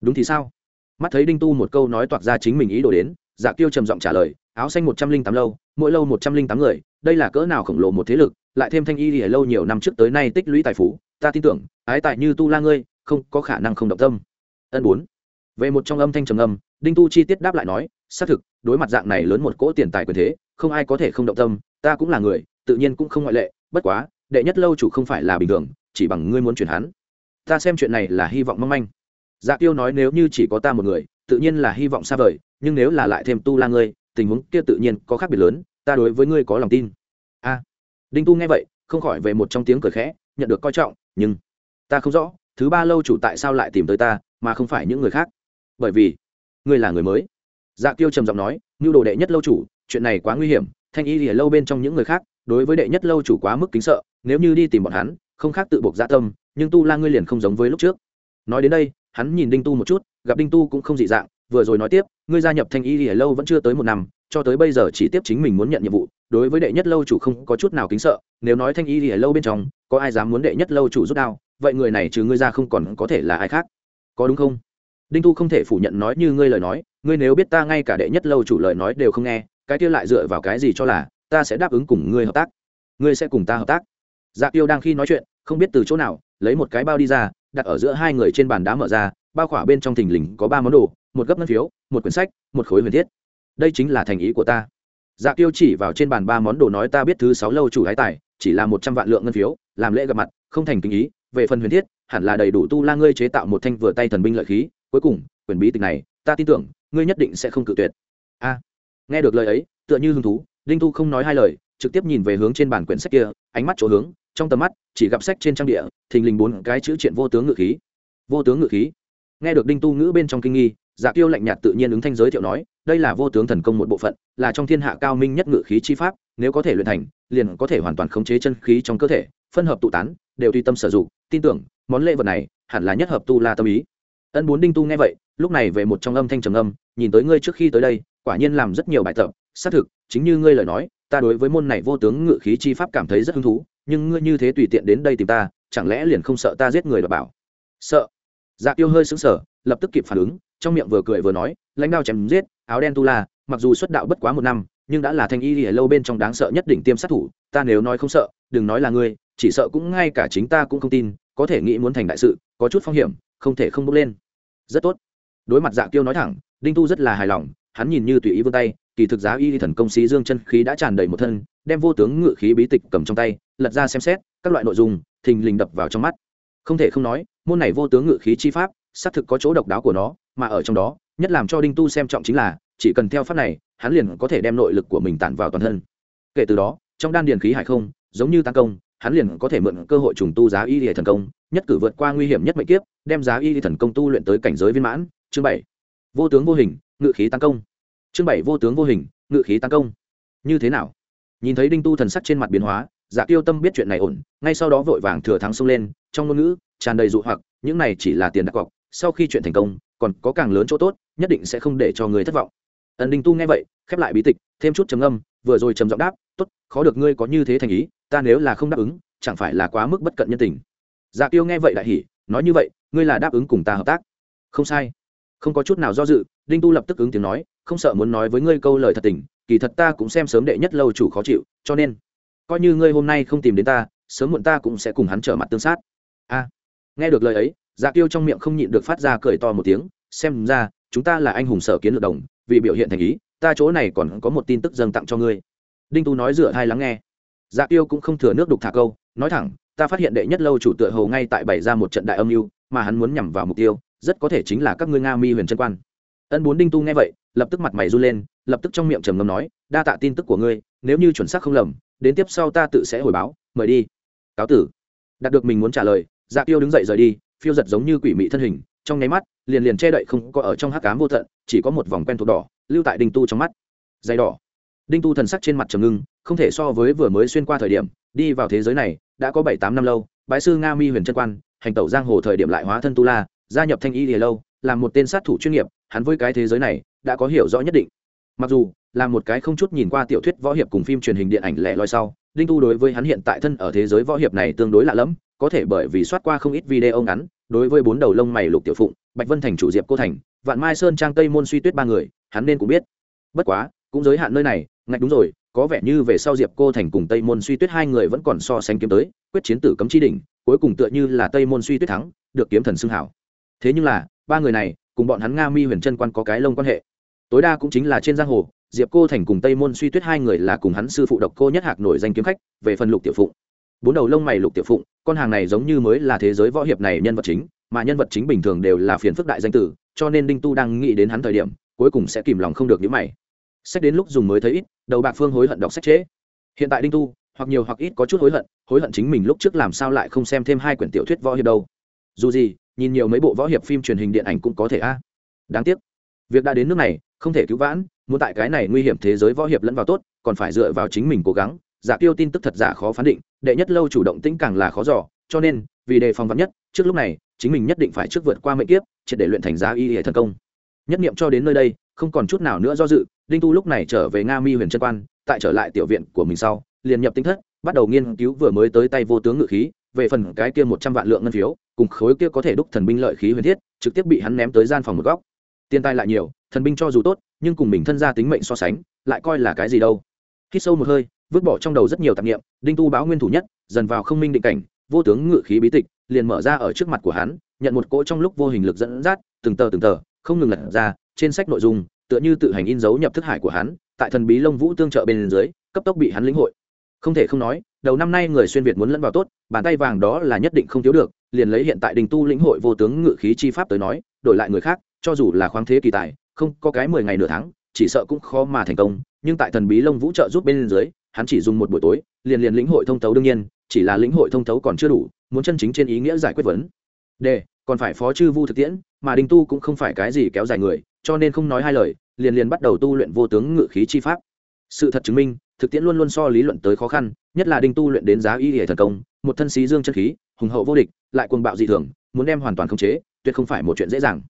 Đúng thì sao? Mắt thấy đinh tu một câu nói toạc ra chính mình ý đồ đến dạ kiêu trầm giọng trả lời, áo xanh một trăm linh tám lâu, mỗi lâu một trăm linh tám người, đây là cỡ nào khổng lồ một thế lực, lại thêm thanh y đi lâu nhiều năm trước tới nay tích lũy tài phú, ta tin tưởng, ái tại như tu la ngươi, không có khả năng không động tâm. Ân bốn. Về một trong âm thanh trầm âm đinh tu chi tiết đáp lại nói, xác thực, đối mặt dạng này lớn một cỗ tiền tài quyền thế, không ai có thể không động tâm, ta cũng là người, tự nhiên cũng không ngoại lệ, bất quá, đệ nhất lâu chủ không phải là bình thường chỉ bằng ngươi muốn chuyển hắn. Ta xem chuyện này là hy vọng mong manh. Dạ tiêu nói nếu như chỉ có ta một người, tự nhiên là hy vọng xa vời, nhưng nếu là lại thêm tu la ngươi, tình huống kia tự nhiên có khác biệt lớn, ta đối với ngươi có lòng tin. A. Đinh tu nghe vậy, không khỏi về một trong tiếng cười khẽ, nhận được coi trọng, nhưng ta không rõ, thứ ba lâu chủ tại sao lại tìm tới ta, mà không phải những người khác. Bởi vì, ngươi là người mới. Dạ tiêu trầm giọng nói như đồ đệ nhất lâu chủ, chuyện này quá nguy hiểm, thanh y lìa lâu bên trong những người khác, đối với đệ nhất lâu chủ quá mức kính sợ, nếu như đi tìm bọn hắn không khác tự buộc dạ tâm, nhưng tu la ngươi liền không giống với lúc trước. Nói đến đây, hắn nhìn đinh tu một chút, gặp đinh tu cũng không dị dạng, vừa rồi nói tiếp, ngươi gia nhập thanh y lìa lâu vẫn chưa tới một năm, cho tới bây giờ chỉ tiếp chính mình muốn nhận nhiệm vụ, đối với đệ nhất lâu chủ không có chút nào kính sợ, nếu nói thanh y lìa lâu bên trong, có ai dám muốn đệ nhất lâu chủ rút đao, vậy người này trừ ngươi ra không còn có thể là ai khác. Có đúng không? Đinh tu không thể phủ nhận nói như ngươi lời nói, ngươi nếu biết ta ngay cả đệ nhất lâu chủ lời nói đều không nghe, cái kia lại dựa vào cái gì cho là ta sẽ đáp ứng cùng ngươi hợp tác? Ngươi sẽ cùng ta hợp tác? Dạ tiêu đang khi nói chuyện, không biết từ chỗ nào, lấy một cái bao đi ra, đặt ở giữa hai người trên bàn đá mở ra, bao khỏa bên trong thình lình có ba món đồ, một gấp ngân phiếu, một quyển sách, một khối huyền thiết. Đây chính là thành ý của ta. Dạ tiêu chỉ vào trên bàn ba món đồ nói ta biết thứ sáu lâu chủ hái tài, chỉ là một trăm vạn lượng ngân phiếu, làm lễ gặp mặt, không thành kinh ý, về phần huyền thiết, hẳn là đầy đủ tu la ngươi chế tạo một thanh vừa tay thần binh lợi khí, cuối cùng quyền bí tịch này, ta tin tưởng, ngươi nhất định sẽ không cự tuyệt. A, nghe được lời ấy, tựa như hứng thú, đinh tu không nói hai lời, trực tiếp nhìn về hướng trên bản quyển sách kia, ánh mắt chỗ hướng trong tầm mắt, chỉ gặp sách trên trang địa, thình lình bốn cái chữ triện vô tướng ngự khí. Vô tướng ngự khí. Nghe được đinh tu ngữ bên trong kinh nghi dạ tiêu lạnh nhạt tự nhiên ứng thanh giới thiệu nói, đây là vô tướng thần công một bộ phận, là trong thiên hạ cao minh nhất ngự khí chi pháp, nếu có thể luyện thành, liền có thể hoàn toàn khống chế chân khí trong cơ thể, phân hợp tụ tán, đều tùy tâm sử dụng, tin tưởng, món lễ vật này, hẳn là nhất hợp tu la tâm ý. Ân bốn đinh tu nghe vậy, lúc này về một trong âm thanh trầm âm nhìn tới ngươi trước khi tới đây, quả nhiên làm rất nhiều bài tập, xác thực, chính như ngươi lời nói, ta đối với môn này vô tướng ngự khí chi pháp cảm thấy rất hứng thú nhưng ngươi như thế tùy tiện đến đây tìm ta, chẳng lẽ liền không sợ ta giết người và bảo? Sợ. Dạ tiêu hơi sững sờ, lập tức kịp phản ứng, trong miệng vừa cười vừa nói, lãnh đạo chém giết, áo đen tu la, mặc dù xuất đạo bất quá một năm, nhưng đã là thanh y ở lâu bên trong đáng sợ nhất đỉnh tiêm sát thủ, ta nếu nói không sợ, đừng nói là ngươi, chỉ sợ cũng ngay cả chính ta cũng không tin, có thể nghĩ muốn thành đại sự, có chút phong hiểm, không thể không bước lên. Rất tốt. Đối mặt dạ tiêu nói thẳng, đinh tu rất là hài lòng, hắn nhìn như tùy ý vươn tay kỳ thực giá y thần công sĩ dương chân khí đã tràn đầy một thân, đem vô tướng ngự khí bí tịch cầm trong tay, lật ra xem xét, các loại nội dung, thình lình đập vào trong mắt. Không thể không nói, môn này vô tướng ngự khí chi pháp, xác thực có chỗ độc đáo của nó, mà ở trong đó, nhất làm cho đinh tu xem trọng chính là, chỉ cần theo pháp này, hắn liền có thể đem nội lực của mình tản vào toàn thân. Kể từ đó, trong đan điền khí hải không, giống như tăng công, hắn liền có thể mượn cơ hội trùng tu giá y hệ thần công, nhất cử vượt qua nguy hiểm nhất mệnh kiếp, đem giá y thần công tu luyện tới cảnh giới viên mãn. Chương bảy. Vô tướng vô hình, ngự khí tăng công chương bảy vô tướng vô hình, ngự khí tăng công. Như thế nào? Nhìn thấy đinh tu thần sắc trên mặt biến hóa dạ tiêu tâm biết chuyện này ổn, ngay sau đó vội vàng thừa thắng xông lên, trong ngôn ngữ, tràn đầy dụ hoặc, những này chỉ là tiền đặt cọc, sau khi chuyện thành công, còn có càng lớn chỗ tốt, nhất định sẽ không để cho người thất vọng. Ẩn đinh tu nghe vậy, khép lại bí tịch, thêm chút trầm âm vừa rồi trầm giọng đáp, tốt, khó được ngươi có như thế thành ý, ta nếu là không đáp ứng, chẳng phải là quá mức bất cận nhân tình. Dạ tiêu nghe vậy đại hỉ, nói như vậy, ngươi là đáp ứng cùng ta hợp tác. Không sai. Không có chút nào do dự, đinh tu lập tức ứng tiếng nói không sợ muốn nói với ngươi câu lời thật tình, kỳ thật ta cũng xem sớm đệ nhất lâu chủ khó chịu, cho nên, coi như ngươi hôm nay không tìm đến ta, sớm muộn ta cũng sẽ cùng hắn trở mặt tương sát. A. À, nghe được lời ấy dạ tiêu trong miệng không nhịn được phát ra cười to một tiếng, xem ra, chúng ta là anh hùng sở kiến lược đồng, vì biểu hiện thành ý, ta chỗ này còn có một tin tức dâng tặng cho ngươi. Đinh tu nói dựa hai lắng nghe. Dạ tiêu cũng không thừa nước đục thả câu, nói thẳng, ta phát hiện đệ nhất lâu chủ tựa hầu ngay tại bày ra một trận đại âm mưu, mà hắn muốn nhằm vào mục tiêu, rất có thể chính là các ngươi nga mi huyền trân quan. Ân bốn đinh tu nghe vậy lập tức mặt mày run lên, lập tức trong miệng trầm ngâm nói, đa tạ tin tức của ngươi, nếu như chuẩn xác không lầm, đến tiếp sau ta tự sẽ hồi báo, mời đi. Cáo tử. Đạt được mình muốn trả lời dạ tiêu đứng dậy rời đi, phiêu giật giống như quỷ mị thân hình, trong nháy mắt, liền liền che đậy không có ở trong hắc cám vô tận, chỉ có một vòng quen thuộc đỏ, lưu tại đinh tu trong mắt. Dày đỏ. Đinh tu thần sắc trên mặt trầm ngưng, không thể so với vừa mới xuyên qua thời điểm, đi vào thế giới này, đã có bảy tám năm lâu, bái sư nga mi huyền trân quan, hành tẩu giang hồ thời điểm lại hóa thân tu la, gia nhập thanh y lìa lâu, làm một tên sát thủ chuyên nghiệp, hắn với cái thế giới này đã có hiểu rõ nhất định. Mặc dù, là một cái không chút nhìn qua tiểu thuyết võ hiệp cùng phim truyền hình điện ảnh lẻ loi sau, đinh tu đối với hắn hiện tại thân ở thế giới võ hiệp này tương đối lạ lẫm, có thể bởi vì soát qua không ít video ngắn, đối với bốn đầu lông mày lục tiểu phụng, bạch vân thành chủ diệp cô thành, vạn mai sơn trang tây môn suy tuyết ba người, hắn nên cũng biết. Bất quá, cũng giới hạn nơi này, ngạch đúng rồi, có vẻ như về sau diệp cô thành cùng tây môn suy tuyết hai người vẫn còn so sánh kiếm tới, quyết chiến tử cấm chi đỉnh, cuối cùng tựa như là tây môn suy tuyết thắng, được kiếm thần xưng hảo. Thế nhưng là, ba người này cùng bọn hắn nga mi huyền chân quan có cái lông quan hệ. Tối đa cũng chính là trên giang hồ, diệp cô thành cùng tây môn suy tuyết hai người là cùng hắn sư phụ độc cô nhất hạc nổi danh kiếm khách, về phần lục tiểu phụng. Bốn đầu lông mày lục tiểu phụng, con hàng này giống như mới là thế giới võ hiệp này nhân vật chính, mà nhân vật chính bình thường đều là phiền phức đại danh tử, cho nên đinh tu đang nghĩ đến hắn thời điểm, cuối cùng sẽ kìm lòng không được những mày. Sách đến lúc dùng mới thấy ít, đầu bạc phương hối hận đọc sách trễ. Hiện tại đinh tu, hoặc nhiều hoặc ít có chút hối hận hối hận chính mình lúc trước làm sao lại không xem thêm hai quyển tiểu thuyết võ hiệp đâu. Dù gì nhìn nhiều mấy bộ võ hiệp phim truyền hình điện ảnh cũng có thể a. Đáng tiếc, việc đã đến nước này, không thể cứu vãn, muốn tại cái này nguy hiểm thế giới võ hiệp lẫn vào tốt, còn phải dựa vào chính mình cố gắng. Giả tiêu tin tức thật giả khó phán định, đệ nhất lâu chủ động tĩnh càng là khó giỏ cho nên, vì đề phòng vắn nhất, trước lúc này, chính mình nhất định phải trước vượt qua mệnh kiếp, triệt để luyện thành giá y hệ thần công. Nhất nghiệm cho đến nơi đây, không còn chút nào nữa do dự, đinh tu lúc này trở về nga mi huyền trân quan, tại trở lại tiểu viện của mình sau, liền nhập tinh thất, bắt đầu nghiên cứu vừa mới tới tay vô tướng ngự khí, về phần cái kia một trăm vạn lượng ngân phiếu cùng khối kia có thể đúc thần binh lợi khí huyền thiết, trực tiếp bị hắn ném tới gian phòng một góc. Tiền tài lại nhiều, thần binh cho dù tốt, nhưng cùng mình thân gia tính mệnh so sánh, lại coi là cái gì đâu. Khi sâu một hơi, vứt bỏ trong đầu rất nhiều tạp nghiệm đinh tu báo nguyên thủ nhất, dần vào không minh định cảnh, vô tướng ngự khí bí tịch, liền mở ra ở trước mặt của hắn, nhận một cỗ trong lúc vô hình lực dẫn dắt, từng tờ từng tờ, không ngừng lật ra, trên sách nội dung, tựa như tự hành in dấu nhập thức hải của hắn, tại thần bí lông vũ tương trợ bên dưới, cấp tốc bị hắn lĩnh hội. Không thể không nói, đầu năm nay người xuyên việt muốn lẫn vào tốt, bàn tay vàng đó là nhất định không thiếu được liền lấy hiện tại đình tu lĩnh hội vô tướng ngự khí chi pháp tới nói, đổi lại người khác, cho dù là khoáng thế kỳ tài, không có cái mười ngày nửa tháng, chỉ sợ cũng khó mà thành công. Nhưng tại thần bí lông vũ trợ giúp bên dưới, hắn chỉ dùng một buổi tối, liền liền lĩnh hội thông thấu đương nhiên, chỉ là lĩnh hội thông thấu còn chưa đủ, muốn chân chính trên ý nghĩa giải quyết vấn đề, còn phải phó chư vu thực tiễn, mà đình tu cũng không phải cái gì kéo dài người, cho nên không nói hai lời, liền liền bắt đầu tu luyện vô tướng ngự khí chi pháp. Sự thật chứng minh, thực tiễn luôn luôn so lý luận tới khó khăn, nhất là đinh tu luyện đến giá y hệ thần công, một thân xí dương chân khí hùng hậu vô địch, lại cuồng bạo dị thường, muốn đem hoàn toàn khống chế, tuyệt không phải một chuyện dễ dàng.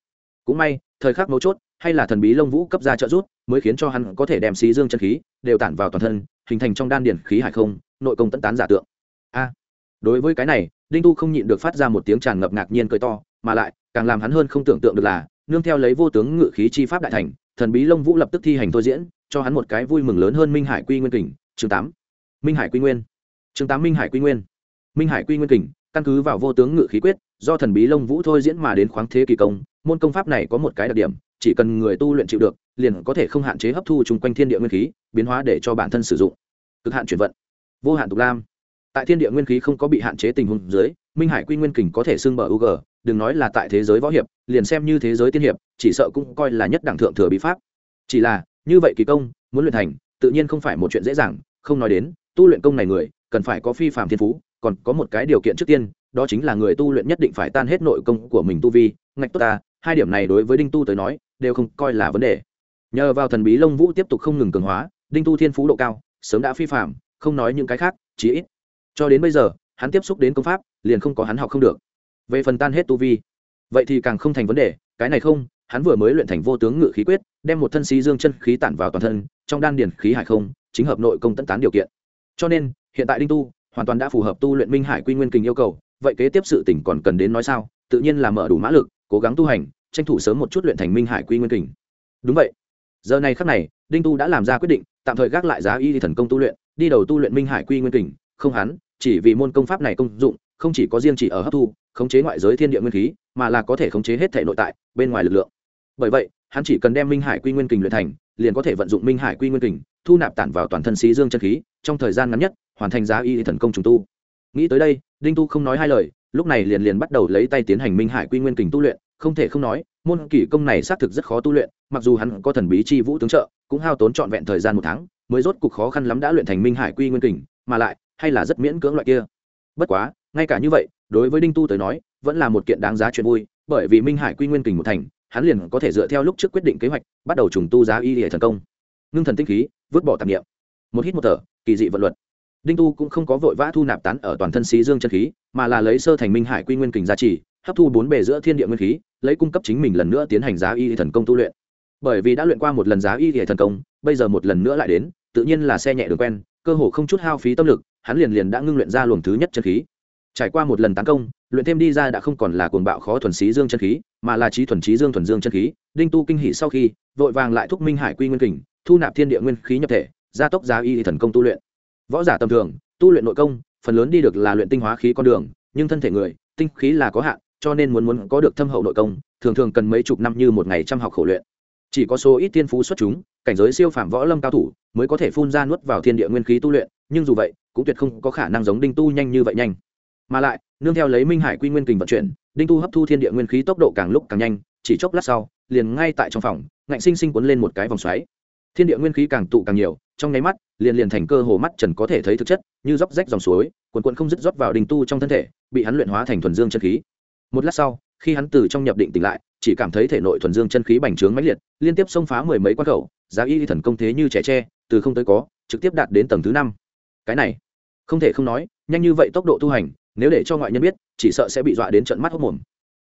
Cũng may, thời khắc mấu chốt, hay là thần bí lông vũ cấp ra trợ giúp, mới khiến cho hắn có thể đem xí dương chân khí đều tản vào toàn thân, hình thành trong đan điển khí hải không, nội công tận tán giả tượng. A! Đối với cái này, đinh tu không nhịn được phát ra một tiếng tràn ngập ngạc nhiên cười to, mà lại, càng làm hắn hơn không tưởng tượng được là, nương theo lấy vô tướng ngự khí chi pháp đại thành, thần bí lông vũ lập tức thi hành thôi diễn, cho hắn một cái vui mừng lớn hơn minh hải quy nguyên kình, chương tám. Minh hải quy nguyên. Chương tám minh hải quy nguyên. Minh hải quy nguyên kình căn cứ vào vô tướng ngự khí quyết, do thần bí lông vũ thôi diễn mà đến khoáng thế kỳ công, môn công pháp này có một cái đặc điểm, chỉ cần người tu luyện chịu được, liền có thể không hạn chế hấp thu chung quanh thiên địa nguyên khí, biến hóa để cho bản thân sử dụng. Cực hạn chuyển vận. Vô hạn tục lam. Tại thiên địa nguyên khí không có bị hạn chế tình huống dưới, minh hải quy nguyên kình có thể xưng bờ u đừng nói là tại thế giới võ hiệp, liền xem như thế giới tiên hiệp, chỉ sợ cũng coi là nhất đẳng thượng thừa bí pháp. Chỉ là, như vậy kỳ công, muốn luyện thành, tự nhiên không phải một chuyện dễ dàng, không nói đến, tu luyện công này người cần phải có phi phạm thiên phú, còn có một cái điều kiện trước tiên, đó chính là người tu luyện nhất định phải tan hết nội công của mình tu vi, ngạch tốt ta, hai điểm này đối với đinh tu tới nói, đều không coi là vấn đề. Nhờ vào thần bí lông vũ tiếp tục không ngừng cường hóa, đinh tu thiên phú độ cao, sớm đã phi phạm không nói những cái khác, chí ít. Cho đến bây giờ, hắn tiếp xúc đến công pháp, liền không có hắn học không được. Về phần tan hết tu vi, vậy thì càng không thành vấn đề, cái này không, hắn vừa mới luyện thành vô tướng ngự khí quyết, đem một thân xí dương chân khí tản vào toàn thân, trong đan điền khí hải không, chính hợp nội công tận tán điều kiện. Cho nên hiện tại đinh tu hoàn toàn đã phù hợp tu luyện minh hải quy nguyên kình yêu cầu, vậy kế tiếp sự tỉnh còn cần đến nói sao? Tự nhiên là mở đủ mã lực, cố gắng tu hành, tranh thủ sớm một chút luyện thành minh hải quy nguyên kình. Đúng vậy. Giờ này khắc này, đinh tu đã làm ra quyết định, tạm thời gác lại giá y thần công tu luyện, đi đầu tu luyện minh hải quy nguyên kình. Không hắn, chỉ vì môn công pháp này công dụng, không chỉ có riêng chỉ ở hấp thu, khống chế ngoại giới thiên địa nguyên khí, mà là có thể khống chế hết thể nội tại, bên ngoài lực lượng. Bởi vậy, hắn chỉ cần đem minh hải quy nguyên kình luyện thành, liền có thể vận dụng minh hải quy nguyên kình, thu nạp tản vào toàn thân xí dương chân khí, trong thời gian ngắn nhất hoàn thành giá y thần công trùng tu. Nghĩ tới đây, đinh tu không nói hai lời, lúc này liền liền bắt đầu lấy tay tiến hành minh hải quy nguyên kình tu luyện, không thể không nói, môn kỷ công này xác thực rất khó tu luyện, mặc dù hắn có thần bí chi vũ tướng trợ, cũng hao tốn trọn vẹn thời gian một tháng, mới rốt cục khó khăn lắm đã luyện thành minh hải quy nguyên kình, mà lại, hay là rất miễn cưỡng loại kia. Bất quá, ngay cả như vậy, đối với đinh tu tới nói, vẫn là một kiện đáng giá chuyện vui, bởi vì minh hải quy nguyên kình một thành, hắn liền có thể dựa theo lúc trước quyết định kế hoạch, bắt đầu trùng tu giá y hệ thần công. Ngưng thần tinh khí, vứt bỏ tạp nghiệm một hít một thở, kỳ dị vận luật đinh tu cũng không có vội vã thu nạp tán ở toàn thân xí dương chân khí, mà là lấy sơ thành minh hải quy nguyên kình gia trì, hấp thu bốn bề giữa thiên địa nguyên khí, lấy cung cấp chính mình lần nữa tiến hành giá y thần công tu luyện. Bởi vì đã luyện qua một lần giá y thần công, bây giờ một lần nữa lại đến, tự nhiên là xe nhẹ đường quen, cơ hồ không chút hao phí tâm lực, hắn liền liền đã ngưng luyện ra luồng thứ nhất chân khí. Trải qua một lần tấn công, luyện thêm đi ra đã không còn là cuồng bạo khó thuần xí dương chân khí, mà là trí thuần trí dương thuần dương chân khí. Đinh tu kinh hỉ sau khi, vội vàng lại thúc minh hải quy nguyên kình, thu nạp thiên địa nguyên khí nhập thể, gia tốc giá y thần công tu luyện võ giả tầm thường, tu luyện nội công, phần lớn đi được là luyện tinh hóa khí con đường, nhưng thân thể người, tinh khí là có hạn, cho nên muốn muốn có được thâm hậu nội công, thường thường cần mấy chục năm như một ngày chăm học khổ luyện. Chỉ có số ít tiên phú xuất chúng, cảnh giới siêu phàm võ lâm cao thủ, mới có thể phun ra nuốt vào thiên địa nguyên khí tu luyện, nhưng dù vậy, cũng tuyệt không có khả năng giống đinh tu nhanh như vậy nhanh. Mà lại, nương theo lấy minh hải quy nguyên kình vận chuyển, đinh tu hấp thu thiên địa nguyên khí tốc độ càng lúc càng nhanh, chỉ chốc lát sau, liền ngay tại trong phòng, ngạnh sinh sinh cuốn lên một cái vòng xoáy thiên địa nguyên khí càng tụ càng nhiều, trong nháy mắt, liền liền thành cơ hồ mắt trần có thể thấy thực chất, như róc rách dòng suối quần quần không dứt rót vào đình tu trong thân thể, bị hắn luyện hóa thành thuần dương chân khí. Một lát sau, khi hắn từ trong nhập định tỉnh lại, chỉ cảm thấy thể nội thuần dương chân khí bành trướng mãnh liệt, liên tiếp xông phá mười mấy quan khẩu, giá y thần công thế như trẻ tre, từ không tới có, trực tiếp đạt đến tầng thứ năm. Cái này, không thể không nói, nhanh như vậy tốc độ tu hành, nếu để cho ngoại nhân biết, chỉ sợ sẽ bị dọa đến trận mắt hốc mồm.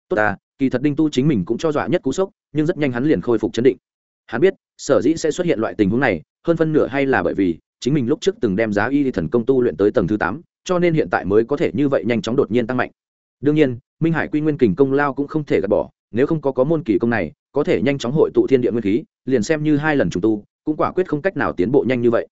Tốt à kỳ thật đinh tu chính mình cũng cho dọa nhất cú sốc, nhưng rất nhanh hắn liền khôi phục chấn định hắn biết, sở dĩ sẽ xuất hiện loại tình huống này, hơn phân nửa hay là bởi vì, chính mình lúc trước từng đem giá y thần công tu luyện tới tầng thứ tám, cho nên hiện tại mới có thể như vậy nhanh chóng đột nhiên tăng mạnh. Đương nhiên, minh hải quy nguyên kình công lao cũng không thể gạt bỏ, nếu không có có môn kỳ công này, có thể nhanh chóng hội tụ thiên địa nguyên khí, liền xem như hai lần trùng tu, cũng quả quyết không cách nào tiến bộ nhanh như vậy.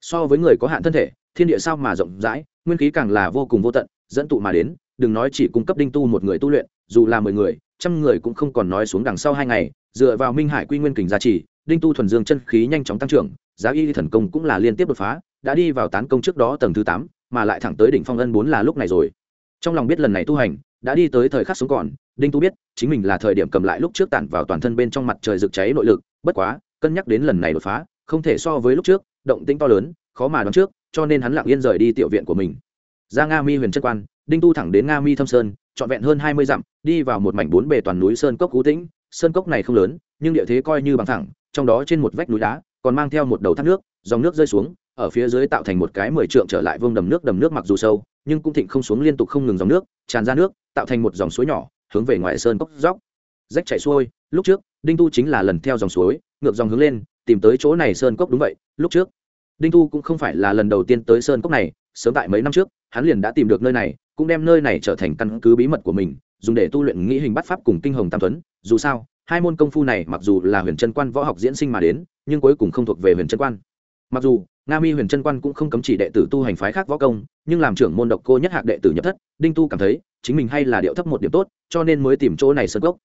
So với người có hạn thân thể, thiên địa sao mà rộng rãi, nguyên khí càng là vô cùng vô tận, dẫn tụ mà đến, đừng nói chỉ cung cấp đinh tu một người tu luyện, dù là mười người trăm người cũng không còn nói xuống đằng sau hai ngày, dựa vào minh hải quy nguyên kình gia trì, đinh tu thuần dương chân khí nhanh chóng tăng trưởng, giá y thần công cũng là liên tiếp đột phá, đã đi vào tán công trước đó tầng thứ tám, mà lại thẳng tới đỉnh phong ân bốn là lúc này rồi. Trong lòng biết lần này tu hành, đã đi tới thời khắc sống còn, đinh tu biết, chính mình là thời điểm cầm lại lúc trước tản vào toàn thân bên trong mặt trời rực cháy nội lực, bất quá, cân nhắc đến lần này đột phá, không thể so với lúc trước, động tĩnh to lớn, khó mà đoán trước, cho nên hắn lặng yên rời đi tiểu viện của mình. Ra nga mi huyền chân quan đinh tu thẳng đến nga mi thâm sơn, trọn vẹn hơn hai mươi dặm, đi vào một mảnh bốn bề toàn núi sơn cốc cú tĩnh. Sơn cốc này không lớn, nhưng địa thế coi như bằng thẳng, trong đó trên một vách núi đá, còn mang theo một đầu thác nước, dòng nước rơi xuống, ở phía dưới tạo thành một cái mười trượng trở lại vương đầm nước đầm nước mặc dù sâu, nhưng cũng thịnh không xuống liên tục không ngừng dòng nước, tràn ra nước, tạo thành một dòng suối nhỏ, hướng về ngoài sơn cốc dốc. Rách chảy xuôi, lúc trước, đinh tu chính là lần theo dòng suối, ngược dòng hướng lên, tìm tới chỗ này sơn cốc đúng vậy, lúc trước. Đinh tu cũng không phải là lần đầu tiên tới sơn cốc này sớm tại mấy năm trước, hắn liền đã tìm được nơi này, cũng đem nơi này trở thành căn cứ bí mật của mình, dùng để tu luyện nghĩ hình bắt pháp cùng kinh hồng tam tuấn dù sao, hai môn công phu này mặc dù là huyền chân quan võ học diễn sinh mà đến, nhưng cuối cùng không thuộc về huyền chân quan. Mặc dù, nga mi huyền chân quan cũng không cấm chỉ đệ tử tu hành phái khác võ công, nhưng làm trưởng môn độc cô nhất hạc đệ tử nhập thất, đinh tu cảm thấy, chính mình hay là điệu thấp một điểm tốt, cho nên mới tìm chỗ này sơn cốc.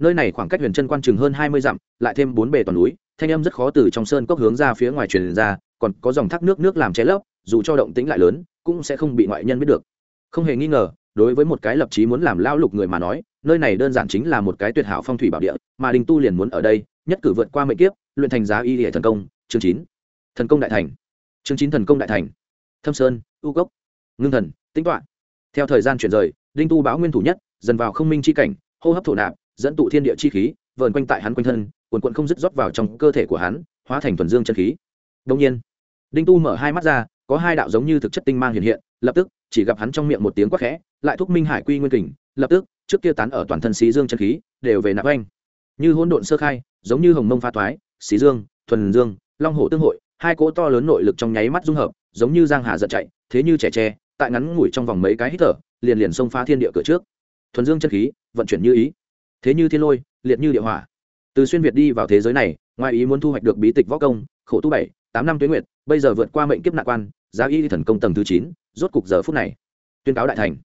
Nơi này khoảng cách huyền chân quan chừng hơn hai mươi dặm, lại thêm bốn bề toàn núi, thanh âm rất khó từ trong sơn cốc hướng ra phía ngoài truyền ra, còn có dòng thác nước nước làm che lấp dù cho động tĩnh lại lớn, cũng sẽ không bị ngoại nhân biết được. Không hề nghi ngờ, đối với một cái lập chí muốn làm lao lục người mà nói, nơi này đơn giản chính là một cái tuyệt hảo phong thủy bảo địa, mà đình tu liền muốn ở đây, nhất cử vượt qua mệnh kiếp, luyện thành giá y hệ thần công, chương chín. Thần công đại thành. Chương chín thần công đại thành. Thâm sơn, u cốc. Ngưng thần tính toán theo thời gian chuyển rời, đinh tu báo nguyên thủ nhất, dần vào không minh chi cảnh, hô hấp thổ nạp, dẫn tụ thiên địa chi khí, vờn quanh tại hắn quanh thân quần quận không dứt rót vào trong cơ thể của hắn, hóa thành thuần dương chân khí. Đông nhiên, đinh tu mở hai mắt ra có hai đạo giống như thực chất tinh mang hiện hiện, lập tức, chỉ gặp hắn trong miệng một tiếng quát khẽ, lại thúc minh hải quy nguyên kình, lập tức, trước kia tán ở toàn thân xí dương chân khí, đều về nạp anh như hỗn độn sơ khai, giống như hồng mông pha thoái, xí dương, thuần dương, long hổ tương hội, hai cỗ to lớn nội lực trong nháy mắt dung hợp, giống như giang hà giật chạy, thế như trẻ tre, tại ngắn ngủi trong vòng mấy cái hít thở, liền liền xông phá thiên địa cửa trước. Thuần dương chân khí, vận chuyển như ý. Thế như thiên lôi, liệt như địa hỏa. Từ xuyên việt đi vào thế giới này, ngoài ý muốn thu hoạch được bí tịch võ công, khổ tu bảy, tám năm tuyến nguyệt, bây giờ vượt qua mệnh kiếp nạn quan giá y thần công tầng thứ chín, rốt cục giờ phút này. Tuyên cáo đại thành.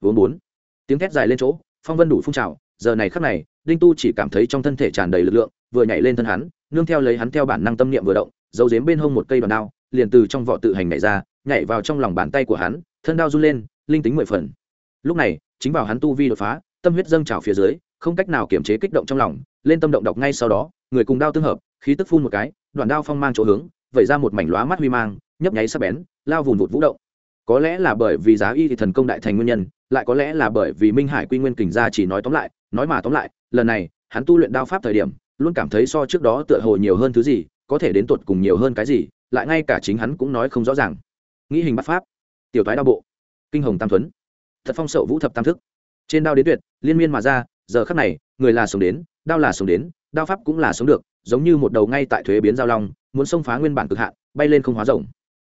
Vốn bốn tiếng thét dài lên chỗ, phong vân đủ phun trào, giờ này khắc này, đinh tu chỉ cảm thấy trong thân thể tràn đầy lực lượng, vừa nhảy lên thân hắn, nương theo lấy hắn theo bản năng tâm niệm vừa động, giấu giếm bên hông một cây đòn đao, liền từ trong vỏ tự hành nhảy ra, nhảy vào trong lòng bàn tay của hắn, thân đao run lên, linh tính mười phần. Lúc này, chính vào hắn tu vi đột phá, tâm huyết dâng trào phía dưới, không cách nào kiềm chế kích động trong lòng, lên tâm động đọc ngay sau đó, người cùng đao tương hợp, khí tức phun một cái, đoạn đao phong mang chỗ hướng, vẩy ra một mảnh lóa mắt huy mang, nhấp nháy sắc bén lao vùn vụt vũ động. Có lẽ là bởi vì giá y thì thần công đại thành nguyên nhân, lại có lẽ là bởi vì minh hải quy nguyên kình gia chỉ nói tóm lại, nói mà tóm lại, lần này, hắn tu luyện đao pháp thời điểm, luôn cảm thấy so trước đó tựa hồ nhiều hơn thứ gì, có thể đến tột cùng nhiều hơn cái gì, lại ngay cả chính hắn cũng nói không rõ ràng. Nghĩ hình bắt pháp, tiểu thoái đao bộ, kinh hồng tam thuấn, thật phong sậu vũ thập tam thức. Trên đao đến tuyệt, liên miên mà ra, giờ khắc này, người là sống đến, đao là sống đến, đao pháp cũng là sống được, giống như một đầu ngay tại thuế biến giao long, muốn xông phá nguyên bản cực hạn, bay lên không hóa rộng.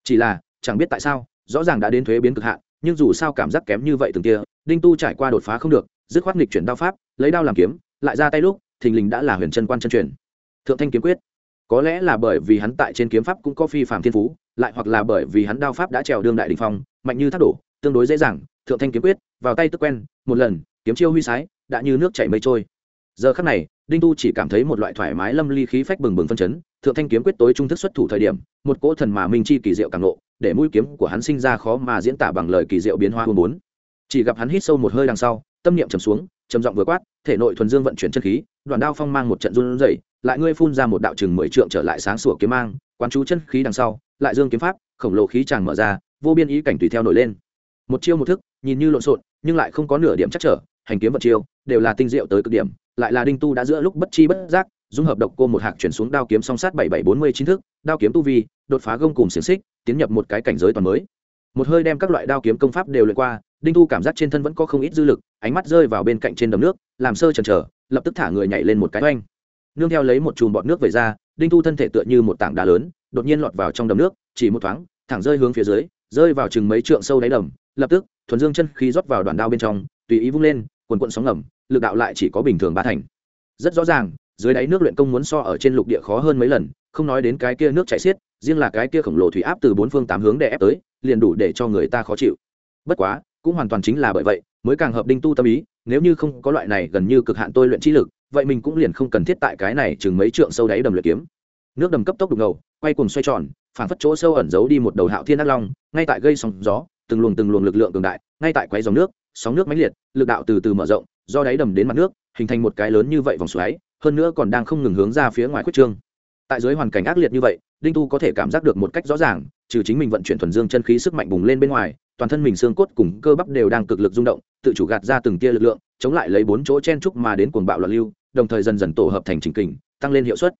Chỉ là chẳng biết tại sao, rõ ràng đã đến thuế biến cực hạn, nhưng dù sao cảm giác kém như vậy từng tia đinh tu trải qua đột phá không được, dứt khoát nghịch chuyển đao pháp, lấy đao làm kiếm, lại ra tay lúc, thình lình đã là huyền chân quan chân truyền. Thượng thanh kiếm quyết. Có lẽ là bởi vì hắn tại trên kiếm pháp cũng có phi phạm thiên phú, lại hoặc là bởi vì hắn đao pháp đã trèo đương đại đình phong, mạnh như thác đổ, tương đối dễ dàng, thượng thanh kiếm quyết, vào tay tức quen, một lần, kiếm chiêu huy sái, đã như nước chảy mây trôi. Giờ khắc này, đinh tu chỉ cảm thấy một loại thoải mái, lâm ly khí phách bừng bừng phân chấn, thượng thanh kiếm quyết tối trung thức xuất thủ thời điểm, một cỗ thần mà minh chi kỳ diệu càng nộ để mũi kiếm của hắn sinh ra khó mà diễn tả bằng lời kỳ diệu biến hoa hôn bốn. Chỉ gặp hắn hít sâu một hơi đằng sau, tâm niệm trầm xuống, trầm giọng vừa quát, thể nội thuần dương vận chuyển chân khí, đoạn đao phong mang một trận run rẩy, lại ngươi phun ra một đạo chừng mười trượng trở lại sáng sủa kiếm mang, quán chú chân khí đằng sau, lại dương kiếm pháp, khổng lồ khí tràng mở ra, vô biên ý cảnh tùy theo nổi lên. Một chiêu một thức, nhìn như lộn xộn, nhưng lại không có nửa điểm chắc trở, hành kiếm vật chiêu, đều là tinh diệu tới cực điểm, lại là đinh tu đã giữa lúc bất chi bất giác dung hợp độc cô một hạc chuyển xuống đao kiếm song sát bảy bảy bốn mươi chín thức, đao kiếm tu vi, đột phá gông cùng xiềng xích, tiến nhập một cái cảnh giới toàn mới. Một hơi đem các loại đao kiếm công pháp đều lượt qua, đinh Thu cảm giác trên thân vẫn có không ít dư lực, ánh mắt rơi vào bên cạnh trên đầm nước, làm sơ chần chờ, lập tức thả người nhảy lên một cái oanh. Nương theo lấy một chùm bọt nước về ra, đinh Thu thân thể tựa như một tảng đá lớn, đột nhiên lọt vào trong đầm nước, chỉ một thoáng, thẳng rơi hướng phía dưới, rơi vào chừng mấy trượng sâu đáy đầm, lập tức, thuần dương chân khí rót vào đoàn đao bên trong, tùy ý vung lên, quần quận sóng ngầm, lực đạo lại chỉ có bình thường ba thành. Rất rõ ràng dưới đáy nước luyện công muốn so ở trên lục địa khó hơn mấy lần, không nói đến cái kia nước chảy xiết, riêng là cái kia khổng lồ thủy áp từ bốn phương tám hướng để ép tới, liền đủ để cho người ta khó chịu. Bất quá, cũng hoàn toàn chính là bởi vậy, mới càng hợp đinh tu tâm ý, nếu như không có loại này gần như cực hạn tôi luyện trí lực, vậy mình cũng liền không cần thiết tại cái này chừng mấy trượng sâu đáy đầm luyện kiếm. Nước đầm cấp tốc đục ngầu, quay cùng xoay tròn, phản phất chỗ sâu ẩn giấu đi một đầu hạo thiên ác long, ngay tại gây sóng gió, từng luồng từng luồng lực lượng cường đại, ngay tại quay dòng nước, sóng nước mãnh liệt, lực đạo từ từ mở rộng, do đáy đầm đến mặt nước, hình thành một cái lớn như vậy vòng xoáy hơn nữa còn đang không ngừng hướng ra phía ngoài khuyết trương. Tại dưới hoàn cảnh ác liệt như vậy, đinh tu có thể cảm giác được một cách rõ ràng, trừ chính mình vận chuyển thuần dương chân khí sức mạnh bùng lên bên ngoài, toàn thân mình xương cốt cùng cơ bắp đều đang cực lực rung động, tự chủ gạt ra từng tia lực lượng, chống lại lấy bốn chỗ chen trúc mà đến cuồng bạo loạn lưu, đồng thời dần dần tổ hợp thành trình kình, tăng lên hiệu suất.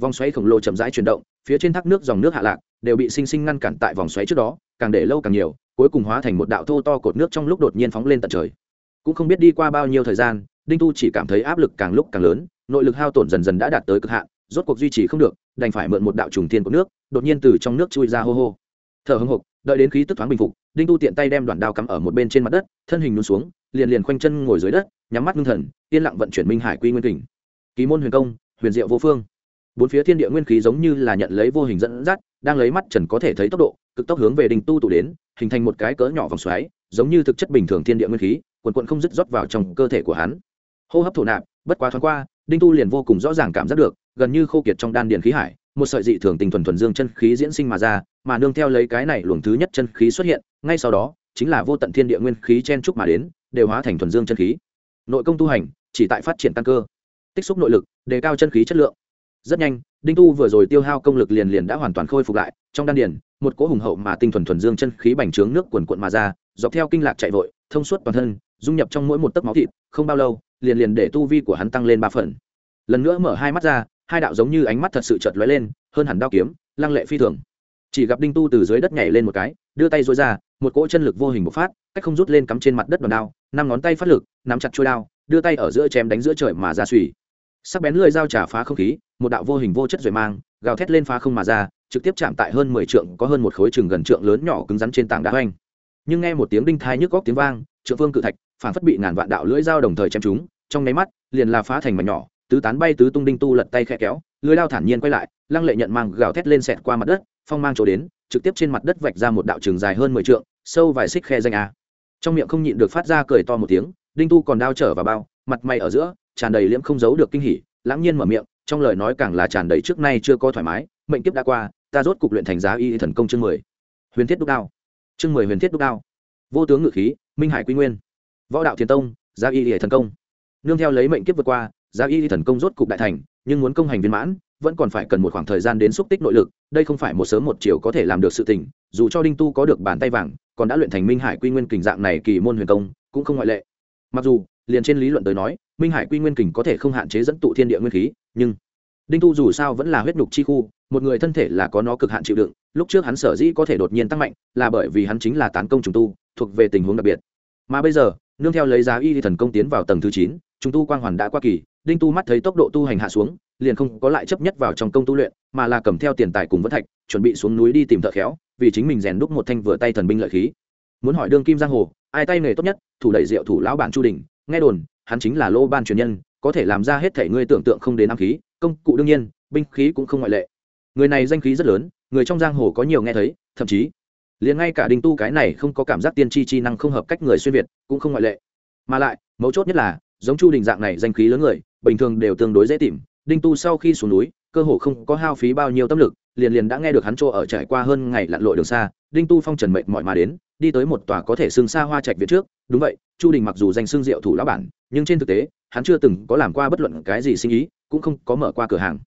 Vòng xoáy khổng lồ chậm rãi chuyển động, phía trên thác nước dòng nước hạ lạc, đều bị sinh sinh ngăn cản tại vòng xoáy trước đó, càng để lâu càng nhiều, cuối cùng hóa thành một đạo thô to cột nước trong lúc đột nhiên phóng lên tận trời. Cũng không biết đi qua bao nhiêu thời gian, đinh tu chỉ cảm thấy áp lực càng lúc càng lớn nội lực hao tổn dần dần đã đạt tới cực hạn, rốt cuộc duy trì không được, đành phải mượn một đạo trùng thiên của nước, đột nhiên từ trong nước chui ra hô hô. Thở hưng hục đợi đến khí tức thoáng bình phục, đinh tu tiện tay đem đoạn đao cắm ở một bên trên mặt đất, thân hình nôn xuống, liền liền khoanh chân ngồi dưới đất, nhắm mắt ngưng thần, yên lặng vận chuyển minh hải quy nguyên kình. Ký môn huyền công, huyền diệu vô phương. Bốn phía thiên địa nguyên khí giống như là nhận lấy vô hình dẫn dắt, đang lấy mắt trần có thể thấy tốc độ, cực tốc hướng về đinh tu tụ đến, hình thành một cái cỡ nhỏ vòng xoáy, giống như thực chất bình thường thiên địa nguyên khí, quần quận không dứt rót vào trong cơ thể của hắn. Hô hấp thổ nạp, bất quá thoáng qua đinh tu liền vô cùng rõ ràng cảm giác được, gần như khô kiệt trong đan điền khí hải, một sợi dị thường tình thuần thuần dương chân khí diễn sinh mà ra, mà nương theo lấy cái này luồng thứ nhất chân khí xuất hiện, ngay sau đó, chính là vô tận thiên địa nguyên khí chen trúc mà đến, đều hóa thành thuần dương chân khí. Nội công tu hành, chỉ tại phát triển tăng cơ. Tích xúc nội lực, đề cao chân khí chất lượng. Rất nhanh, đinh tu vừa rồi tiêu hao công lực liền liền đã hoàn toàn khôi phục lại, trong đan điền, một cỗ hùng hậu mà tinh thuần thuần dương chân khí bành trướng nước quần quận mà ra, dọc theo kinh lạc chạy vội, thông suốt toàn thân, dung nhập trong mỗi một tấc máu thịt, không bao lâu liền liền để tu vi của hắn tăng lên ba phần. Lần nữa mở hai mắt ra, hai đạo giống như ánh mắt thật sự chợt lóe lên, hơn hẳn đao kiếm, lăng lệ phi thường. Chỉ gặp đinh tu từ dưới đất nhảy lên một cái, đưa tay dối ra, một cỗ chân lực vô hình bộc phát, cách không rút lên cắm trên mặt đất đòn đao, năm ngón tay phát lực, nắm chặt trôi đao, đưa tay ở giữa chém đánh giữa trời mà ra suy sắc bén lưỡi dao trả phá không khí, một đạo vô hình vô chất rồi mang, gào thét lên phá không mà ra, trực tiếp chạm tại hơn mười trượng, có hơn một khối chừng gần trượng lớn nhỏ cứng rắn trên tảng đá hoành. Nhưng nghe một tiếng đinh thai nhức góc tiếng vang, trượng phương cự thạch phản phất bị ngàn vạn đạo lưỡi dao đồng thời chém chúng, trong nháy mắt, liền là phá thành mảnh nhỏ, tứ tán bay tứ tung đinh tu lật tay khẽ kéo, lưỡi lao thản nhiên quay lại, lăng lệ nhận mang gào thét lên sẹt qua mặt đất, phong mang chỗ đến, trực tiếp trên mặt đất vạch ra một đạo trường dài hơn mười trượng, sâu vài xích khe danh a. Trong miệng không nhịn được phát ra cười to một tiếng, đinh tu còn đao trở vào bao, mặt mày ở giữa, tràn đầy liễm không giấu được kinh hỉ, lãng nhiên mở miệng, trong lời nói càng là tràn đầy trước nay chưa có thoải mái, mệnh kiếp đã qua, ta rốt cục luyện thành giá y thần công chương mười. Huyền thiết đúc đao. Chương mười huyền thiết đúc đao. Vô tướng ngự khí, minh hải quy nguyên võ đạo thiền tông gia y hệ thần công. Nương theo lấy mệnh kiếp vượt qua gia y thần công rốt cục đại thành, nhưng muốn công hành viên mãn, vẫn còn phải cần một khoảng thời gian đến xúc tích nội lực, đây không phải một sớm một chiều có thể làm được sự tình, dù cho đinh tu có được bàn tay vàng, còn đã luyện thành minh hải quy nguyên kình dạng này kỳ môn huyền công, cũng không ngoại lệ. Mặc dù, liền trên lý luận tới nói, minh hải quy nguyên kình có thể không hạn chế dẫn tụ thiên địa nguyên khí, nhưng đinh tu dù sao vẫn là huyết nhục chi khu, một người thân thể là có nó cực hạn chịu đựng, lúc trước hắn sở dĩ có thể đột nhiên tăng mạnh, là bởi vì hắn chính là tán công trùng tu, thuộc về tình huống đặc biệt. Mà bây giờ nương theo lấy giá y thần công tiến vào tầng thứ chín chúng tu quang hoàn đã qua kỳ, đinh tu mắt thấy tốc độ tu hành hạ xuống, liền không có lại chấp nhất vào trong công tu luyện, mà là cầm theo tiền tài cùng vân thạch, chuẩn bị xuống núi đi tìm thợ khéo, vì chính mình rèn đúc một thanh vừa tay thần binh lợi khí. Muốn hỏi đương kim giang hồ, ai tay nghề tốt nhất, thủ đẩy rượu thủ lão bản chu đình, nghe đồn, hắn chính là lô ban truyền nhân, có thể làm ra hết thể ngươi tưởng tượng không đến ám khí, công cụ đương nhiên, binh khí cũng không ngoại lệ. Người này danh khí rất lớn, người trong giang hồ có nhiều nghe thấy, thậm chí liền ngay cả đinh tu cái này không có cảm giác tiên tri chi năng không hợp cách người xuyên việt cũng không ngoại lệ mà lại mấu chốt nhất là giống chu đình dạng này danh khí lớn người bình thường đều tương đối dễ tìm đinh tu sau khi xuống núi cơ hồ không có hao phí bao nhiêu tâm lực liền liền đã nghe được hắn chỗ ở trải qua hơn ngày lặn lội đường xa đinh tu phong trần mệnh mọi mà đến đi tới một tòa có thể xưng xa hoa trạch việt trước đúng vậy chu đình mặc dù danh xưng diệu thủ lão bản nhưng trên thực tế hắn chưa từng có làm qua bất luận cái gì sinh ý cũng không có mở qua cửa hàng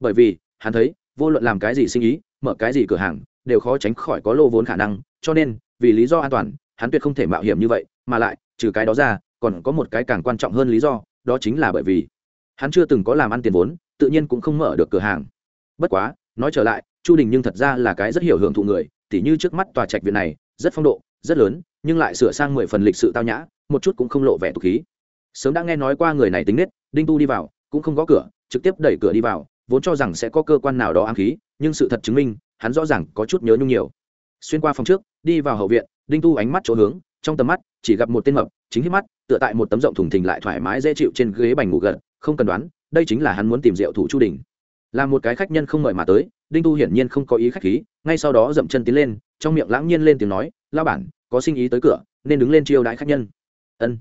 bởi vì hắn thấy vô luận làm cái gì sinh ý mở cái gì cửa hàng đều khó tránh khỏi có lô vốn khả năng, cho nên, vì lý do an toàn, hắn tuyệt không thể mạo hiểm như vậy, mà lại, trừ cái đó ra, còn có một cái càng quan trọng hơn lý do, đó chính là bởi vì, hắn chưa từng có làm ăn tiền vốn, tự nhiên cũng không mở được cửa hàng. Bất quá, nói trở lại, chu đình nhưng thật ra là cái rất hiểu hưởng thụ người, tỉ như trước mắt tòa trạch viện này, rất phong độ, rất lớn, nhưng lại sửa sang mười phần lịch sự tao nhã, một chút cũng không lộ vẻ tục khí. Sớm đã nghe nói qua người này tính nết, đinh tu đi vào, cũng không gõ cửa, trực tiếp đẩy cửa đi vào, vốn cho rằng sẽ có cơ quan nào đó ám khí, nhưng sự thật chứng minh hắn rõ ràng có chút nhớ nhung nhiều. Xuyên qua phòng trước, đi vào hậu viện, đinh tu ánh mắt chỗ hướng, trong tầm mắt, chỉ gặp một tên mập, chính hít mắt, tựa tại một tấm rộng thùng thình lại thoải mái dễ chịu trên ghế bành ngủ gật, không cần đoán, đây chính là hắn muốn tìm rượu thủ chu đình. Là một cái khách nhân không mời mà tới, đinh tu hiển nhiên không có ý khách khí, ngay sau đó dậm chân tiến lên, trong miệng lãng nhiên lên tiếng nói lao bản, có sinh ý tới cửa, nên đứng lên chiêu đãi khách nhân. Ân.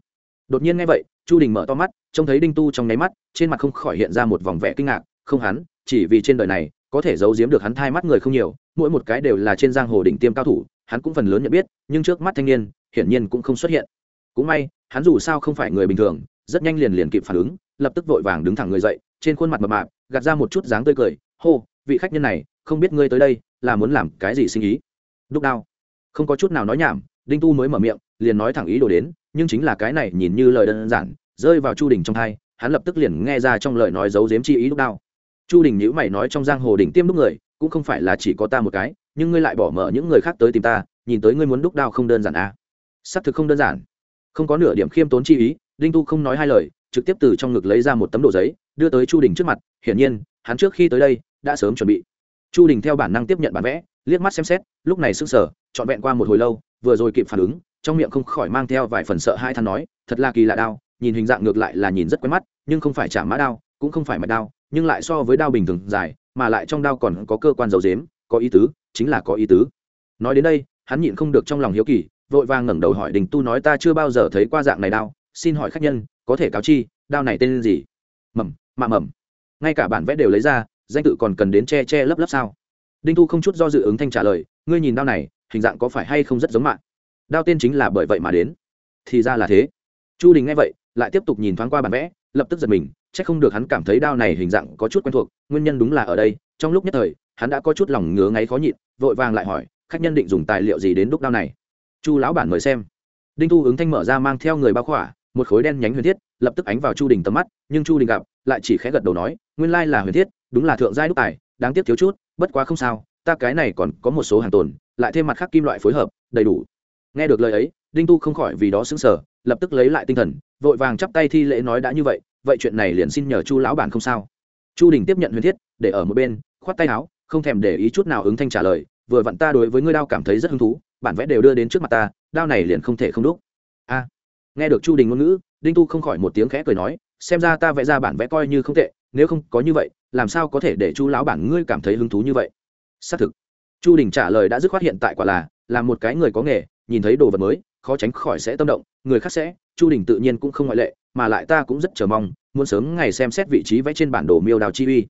Đột nhiên nghe vậy, chu đình mở to mắt, trông thấy đinh tu trong nháy mắt, trên mặt không khỏi hiện ra một vòng vẻ kinh ngạc, không hắn, chỉ vì trên đời này có thể giấu giếm được hắn thai mắt người không nhiều, mỗi một cái đều là trên giang hồ đỉnh tiêm cao thủ, hắn cũng phần lớn nhận biết, nhưng trước mắt thanh niên, hiển nhiên cũng không xuất hiện. Cũng may, hắn dù sao không phải người bình thường, rất nhanh liền liền kịp phản ứng, lập tức vội vàng đứng thẳng người dậy, trên khuôn mặt mập mạp, gạt ra một chút dáng tươi cười, hô, vị khách nhân này, không biết ngươi tới đây, là muốn làm cái gì sinh ý? Đúc đao. Không có chút nào nói nhảm, đinh tu mới mở miệng, liền nói thẳng ý đồ đến, nhưng chính là cái này nhìn như lời đơn giản, rơi vào chu đình trong thai, hắn lập tức liền nghe ra trong lời nói giấu giếm chi ý đúc đao chu đình nhữ mày nói trong giang hồ đỉnh tiêm đúc người, cũng không phải là chỉ có ta một cái, nhưng ngươi lại bỏ mở những người khác tới tìm ta, nhìn tới ngươi muốn đúc đao không đơn giản à. xác thực không đơn giản không có nửa điểm khiêm tốn chi ý, đinh tu không nói hai lời, trực tiếp từ trong ngực lấy ra một tấm đồ giấy, đưa tới chu đình trước mặt, hiển nhiên, hắn trước khi tới đây, đã sớm chuẩn bị chu đình theo bản năng tiếp nhận bản vẽ, liếc mắt xem xét, lúc này sững sờ, trọn vẹn qua một hồi lâu, vừa rồi kịp phản ứng, trong miệng không khỏi mang theo vài phần sợ hai than nói, thật là kỳ lạ đao, nhìn hình dạng ngược lại là nhìn rất quen mắt, nhưng không phải chả mã đao, cũng không phải mạch đao nhưng lại so với đao bình thường dài, mà lại trong đao còn có cơ quan dầu dếm, có ý tứ, chính là có ý tứ. Nói đến đây, hắn nhịn không được trong lòng hiếu kỳ, vội vàng ngẩng đầu hỏi đình tu nói ta chưa bao giờ thấy qua dạng này đao, xin hỏi khách nhân, có thể cáo chi, đao này tên gì? Mầm, mạ mầm. Ngay cả bản vẽ đều lấy ra, danh tự còn cần đến che che lấp lấp sao? Đinh tu không chút do dự ứng thanh trả lời, ngươi nhìn đao này, hình dạng có phải hay không rất giống mạng đao tên chính là bởi vậy mà đến. Thì ra là thế. Chu đình nghe vậy, lại tiếp tục nhìn thoáng qua bản vẽ, lập tức giật mình chắc không được hắn cảm thấy đao này hình dạng có chút quen thuộc, nguyên nhân đúng là ở đây, trong lúc nhất thời, hắn đã có chút lòng ngứa ngáy khó nhịn, vội vàng lại hỏi, khách nhân định dùng tài liệu gì đến đúc đao này? Chu lão bản mời xem. Đinh tu ứng thanh mở ra mang theo người bao khỏa, một khối đen nhánh huyền thiết, lập tức ánh vào chu đình tầm mắt, nhưng chu đình gặp, lại chỉ khẽ gật đầu nói, nguyên lai là huyền thiết, đúng là thượng giai đúc tài, đáng tiếc thiếu chút, bất quá không sao, ta cái này còn có một số hàng tồn, lại thêm mặt khác kim loại phối hợp, đầy đủ. Nghe được lời ấy, đinh tu không khỏi vì đó xứng sở lập tức lấy lại tinh thần, vội vàng chắp tay thi lễ nói đã như vậy vậy chuyện này liền xin nhờ chu lão bản không sao. Chu đình tiếp nhận huyền thiết, để ở một bên, khoát tay áo, không thèm để ý chút nào ứng thanh trả lời, vừa vặn ta đối với ngươi đao cảm thấy rất hứng thú, bản vẽ đều đưa đến trước mặt ta, đao này liền không thể không đúc. A, nghe được chu đình ngôn ngữ, đinh tu không khỏi một tiếng khẽ cười nói, xem ra ta vẽ ra bản vẽ coi như không tệ, nếu không có như vậy, làm sao có thể để chu lão bản ngươi cảm thấy hứng thú như vậy? Xác thực. Chu đình trả lời đã dứt khoát hiện tại quả là là một cái người có nghề, nhìn thấy đồ vật mới, khó tránh khỏi sẽ tâm động, người khác sẽ, chu đình tự nhiên cũng không ngoại lệ mà lại ta cũng rất chờ mong, muốn sớm ngày xem xét vị trí vẽ trên bản đồ miêu đào chi uy.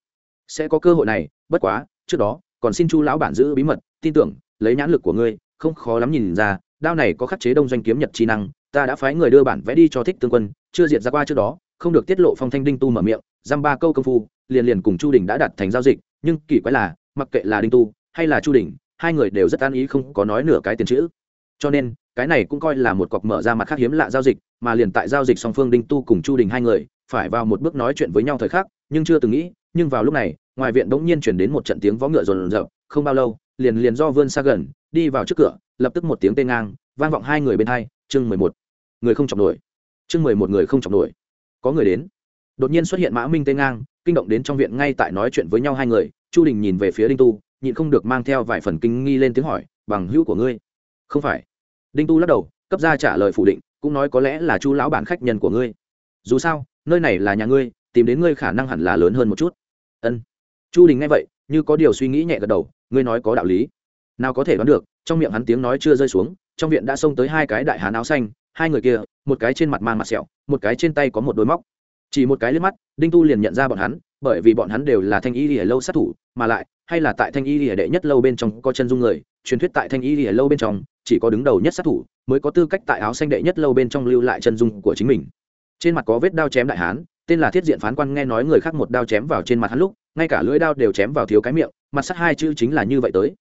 Sẽ có cơ hội này, bất quá, trước đó, còn xin chu lão bản giữ bí mật, tin tưởng, lấy nhãn lực của ngươi, không khó lắm nhìn ra, đao này có khắc chế đông doanh kiếm nhật chi năng, ta đã phái người đưa bản vẽ đi cho thích tương quân, chưa diệt ra qua trước đó, không được tiết lộ phong thanh đinh tu mở miệng dăm ba câu công phu, liền liền cùng chu đình đã đặt thành giao dịch, nhưng kỳ quái là, mặc kệ là đinh tu hay là chu đình, hai người đều rất an ý không có nói nửa cái tiền chữ. Cho nên cái này cũng coi là một cọc mở ra mặt khác hiếm lạ giao dịch, mà liền tại giao dịch song phương đinh tu cùng chu đình hai người, phải vào một bước nói chuyện với nhau thời khắc, nhưng chưa từng nghĩ, nhưng vào lúc này, ngoài viện bỗng nhiên chuyển đến một trận tiếng vó ngựa rồn rợp không bao lâu, liền liền do vươn xa gần, đi vào trước cửa, lập tức một tiếng tê ngang, vang vọng hai người bên hai, chương mười một. Người không chọc nổi. Chương mười một người không chọc nổi. Có người đến. Đột nhiên xuất hiện mã minh tê ngang, kinh động đến trong viện ngay tại nói chuyện với nhau hai người, chu đình nhìn về phía đinh tu, nhịn không được mang theo vài phần kinh nghi lên tiếng hỏi, bằng hữu của ngươi? Không phải đinh tu lắc đầu, cấp ra trả lời phủ định, cũng nói có lẽ là chu lão bản khách nhân của ngươi. Dù sao, nơi này là nhà ngươi, tìm đến ngươi khả năng hẳn là lớn hơn một chút. Ân. Chu đình nghe vậy, như có điều suy nghĩ nhẹ gật đầu, ngươi nói có đạo lý. Nào có thể đoán được, trong miệng hắn tiếng nói chưa rơi xuống, trong viện đã xông tới hai cái đại hán áo xanh, hai người kia, một cái trên mặt mang mặt sẹo, một cái trên tay có một đôi móc. Chỉ một cái liếc mắt, đinh tu liền nhận ra bọn hắn, bởi vì bọn hắn đều là thanh y lìa lâu sát thủ, mà lại, hay là tại thanh y lìa đệ nhất lâu bên trong có chân dung người, truyền thuyết tại thanh y lìa lâu bên trong chỉ có đứng đầu nhất sát thủ mới có tư cách tại áo xanh đệ nhất lâu bên trong lưu lại chân dung của chính mình. Trên mặt có vết đao chém đại hán, tên là thiết diện phán quan nghe nói người khác một đao chém vào trên mặt hắn lúc, ngay cả lưỡi đao đều chém vào thiếu cái miệng, mặt sắt hai chữ chính là như vậy tới.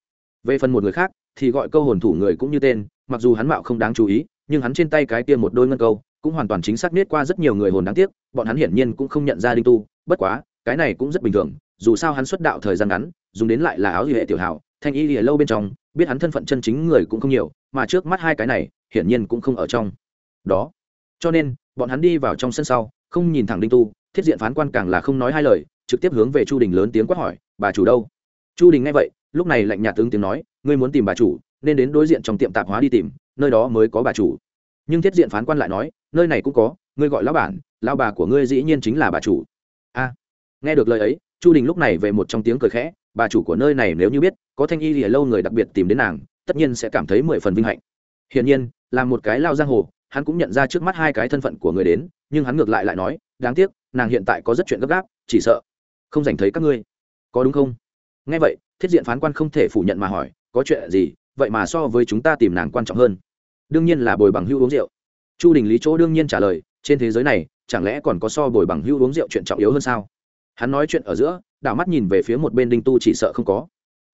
Về phần một người khác, thì gọi câu hồn thủ người cũng như tên, mặc dù hắn mạo không đáng chú ý, nhưng hắn trên tay cái kia một đôi ngân câu, cũng hoàn toàn chính xác biết qua rất nhiều người hồn đáng tiếc, bọn hắn hiển nhiên cũng không nhận ra đinh tu, bất quá, cái này cũng rất bình thường, dù sao hắn xuất đạo thời gian ngắn, dùng đến lại là áo hệ tiểu hảo thanh y lìa lâu bên trong biết hắn thân phận chân chính người cũng không nhiều, mà trước mắt hai cái này, hiển nhiên cũng không ở trong đó. Cho nên, bọn hắn đi vào trong sân sau, không nhìn thẳng đinh tu, thiết diện phán quan càng là không nói hai lời, trực tiếp hướng về chu đình lớn tiếng quát hỏi, bà chủ đâu? Chu đình nghe vậy, lúc này lạnh nhạt tướng tiếng nói, ngươi muốn tìm bà chủ, nên đến đối diện trong tiệm tạp hóa đi tìm, nơi đó mới có bà chủ. Nhưng thiết diện phán quan lại nói, nơi này cũng có, ngươi gọi lão bản lao bà của ngươi dĩ nhiên chính là bà chủ. A. Nghe được lời ấy, chu đình lúc này về một trong tiếng cười khẽ bà chủ của nơi này nếu như biết, có thanh y lìa lâu người đặc biệt tìm đến nàng, tất nhiên sẽ cảm thấy mười phần vinh hạnh. Hiển nhiên, là một cái lao giang hồ, hắn cũng nhận ra trước mắt hai cái thân phận của người đến, nhưng hắn ngược lại lại nói, đáng tiếc, nàng hiện tại có rất chuyện gấp gáp, chỉ sợ không dành thấy các ngươi. Có đúng không? Nghe vậy, thiết diện phán quan không thể phủ nhận mà hỏi, có chuyện gì? Vậy mà so với chúng ta tìm nàng quan trọng hơn. Đương nhiên là bồi bằng hưu uống rượu. Chu đình lý chỗ đương nhiên trả lời, trên thế giới này, chẳng lẽ còn có so bồi bằng hưu uống rượu chuyện trọng yếu hơn sao? Hắn nói chuyện ở giữa đảo mắt nhìn về phía một bên đinh tu chỉ sợ không có.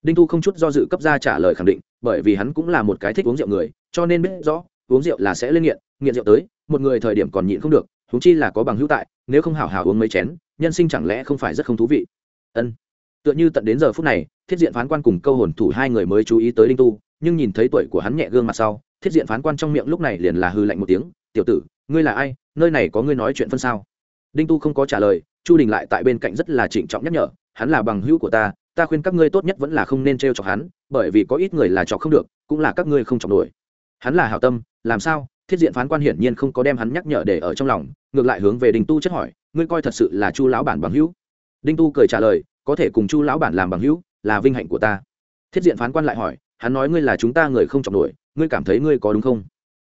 Đinh tu không chút do dự cấp ra trả lời khẳng định, bởi vì hắn cũng là một cái thích uống rượu người, cho nên biết rõ, uống rượu là sẽ lên nghiện nghiện rượu tới, một người thời điểm còn nhịn không được, huống chi là có bằng hữu tại, nếu không hào hào uống mấy chén, nhân sinh chẳng lẽ không phải rất không thú vị? Ân. Tựa như tận đến giờ phút này, thiết diện phán quan cùng câu hồn thủ hai người mới chú ý tới đinh tu, nhưng nhìn thấy tuổi của hắn nhẹ gương mặt sau, thiết diện phán quan trong miệng lúc này liền là hư lạnh một tiếng, tiểu tử, ngươi là ai? Nơi này có ngươi nói chuyện phân sao? Đinh tu không có trả lời chu đình lại tại bên cạnh rất là trịnh trọng nhắc nhở, hắn là bằng hữu của ta ta khuyên các ngươi tốt nhất vẫn là không nên t r e o chọc hắn, bởi vì có ít người là chọc không được, cũng là các ngươi không chọc nổi. Hắn là hảo tâm, làm sao? Thiết diện phán quan hiển nhiên không có đem hắn nhắc nhở để ở trong lòng, ngược lại hướng về đình tu chất hỏi, ngươi coi thật sự là chu lão bản bằng hữu? Đinh tu cười trả lời, có thể cùng chu lão bản làm bằng hữu, là vinh hạnh của ta. Thiết diện phán quan lại hỏi, hắn nói ngươi là chúng ta người không chọc nổi, ngươi cảm thấy ngươi có đúng không?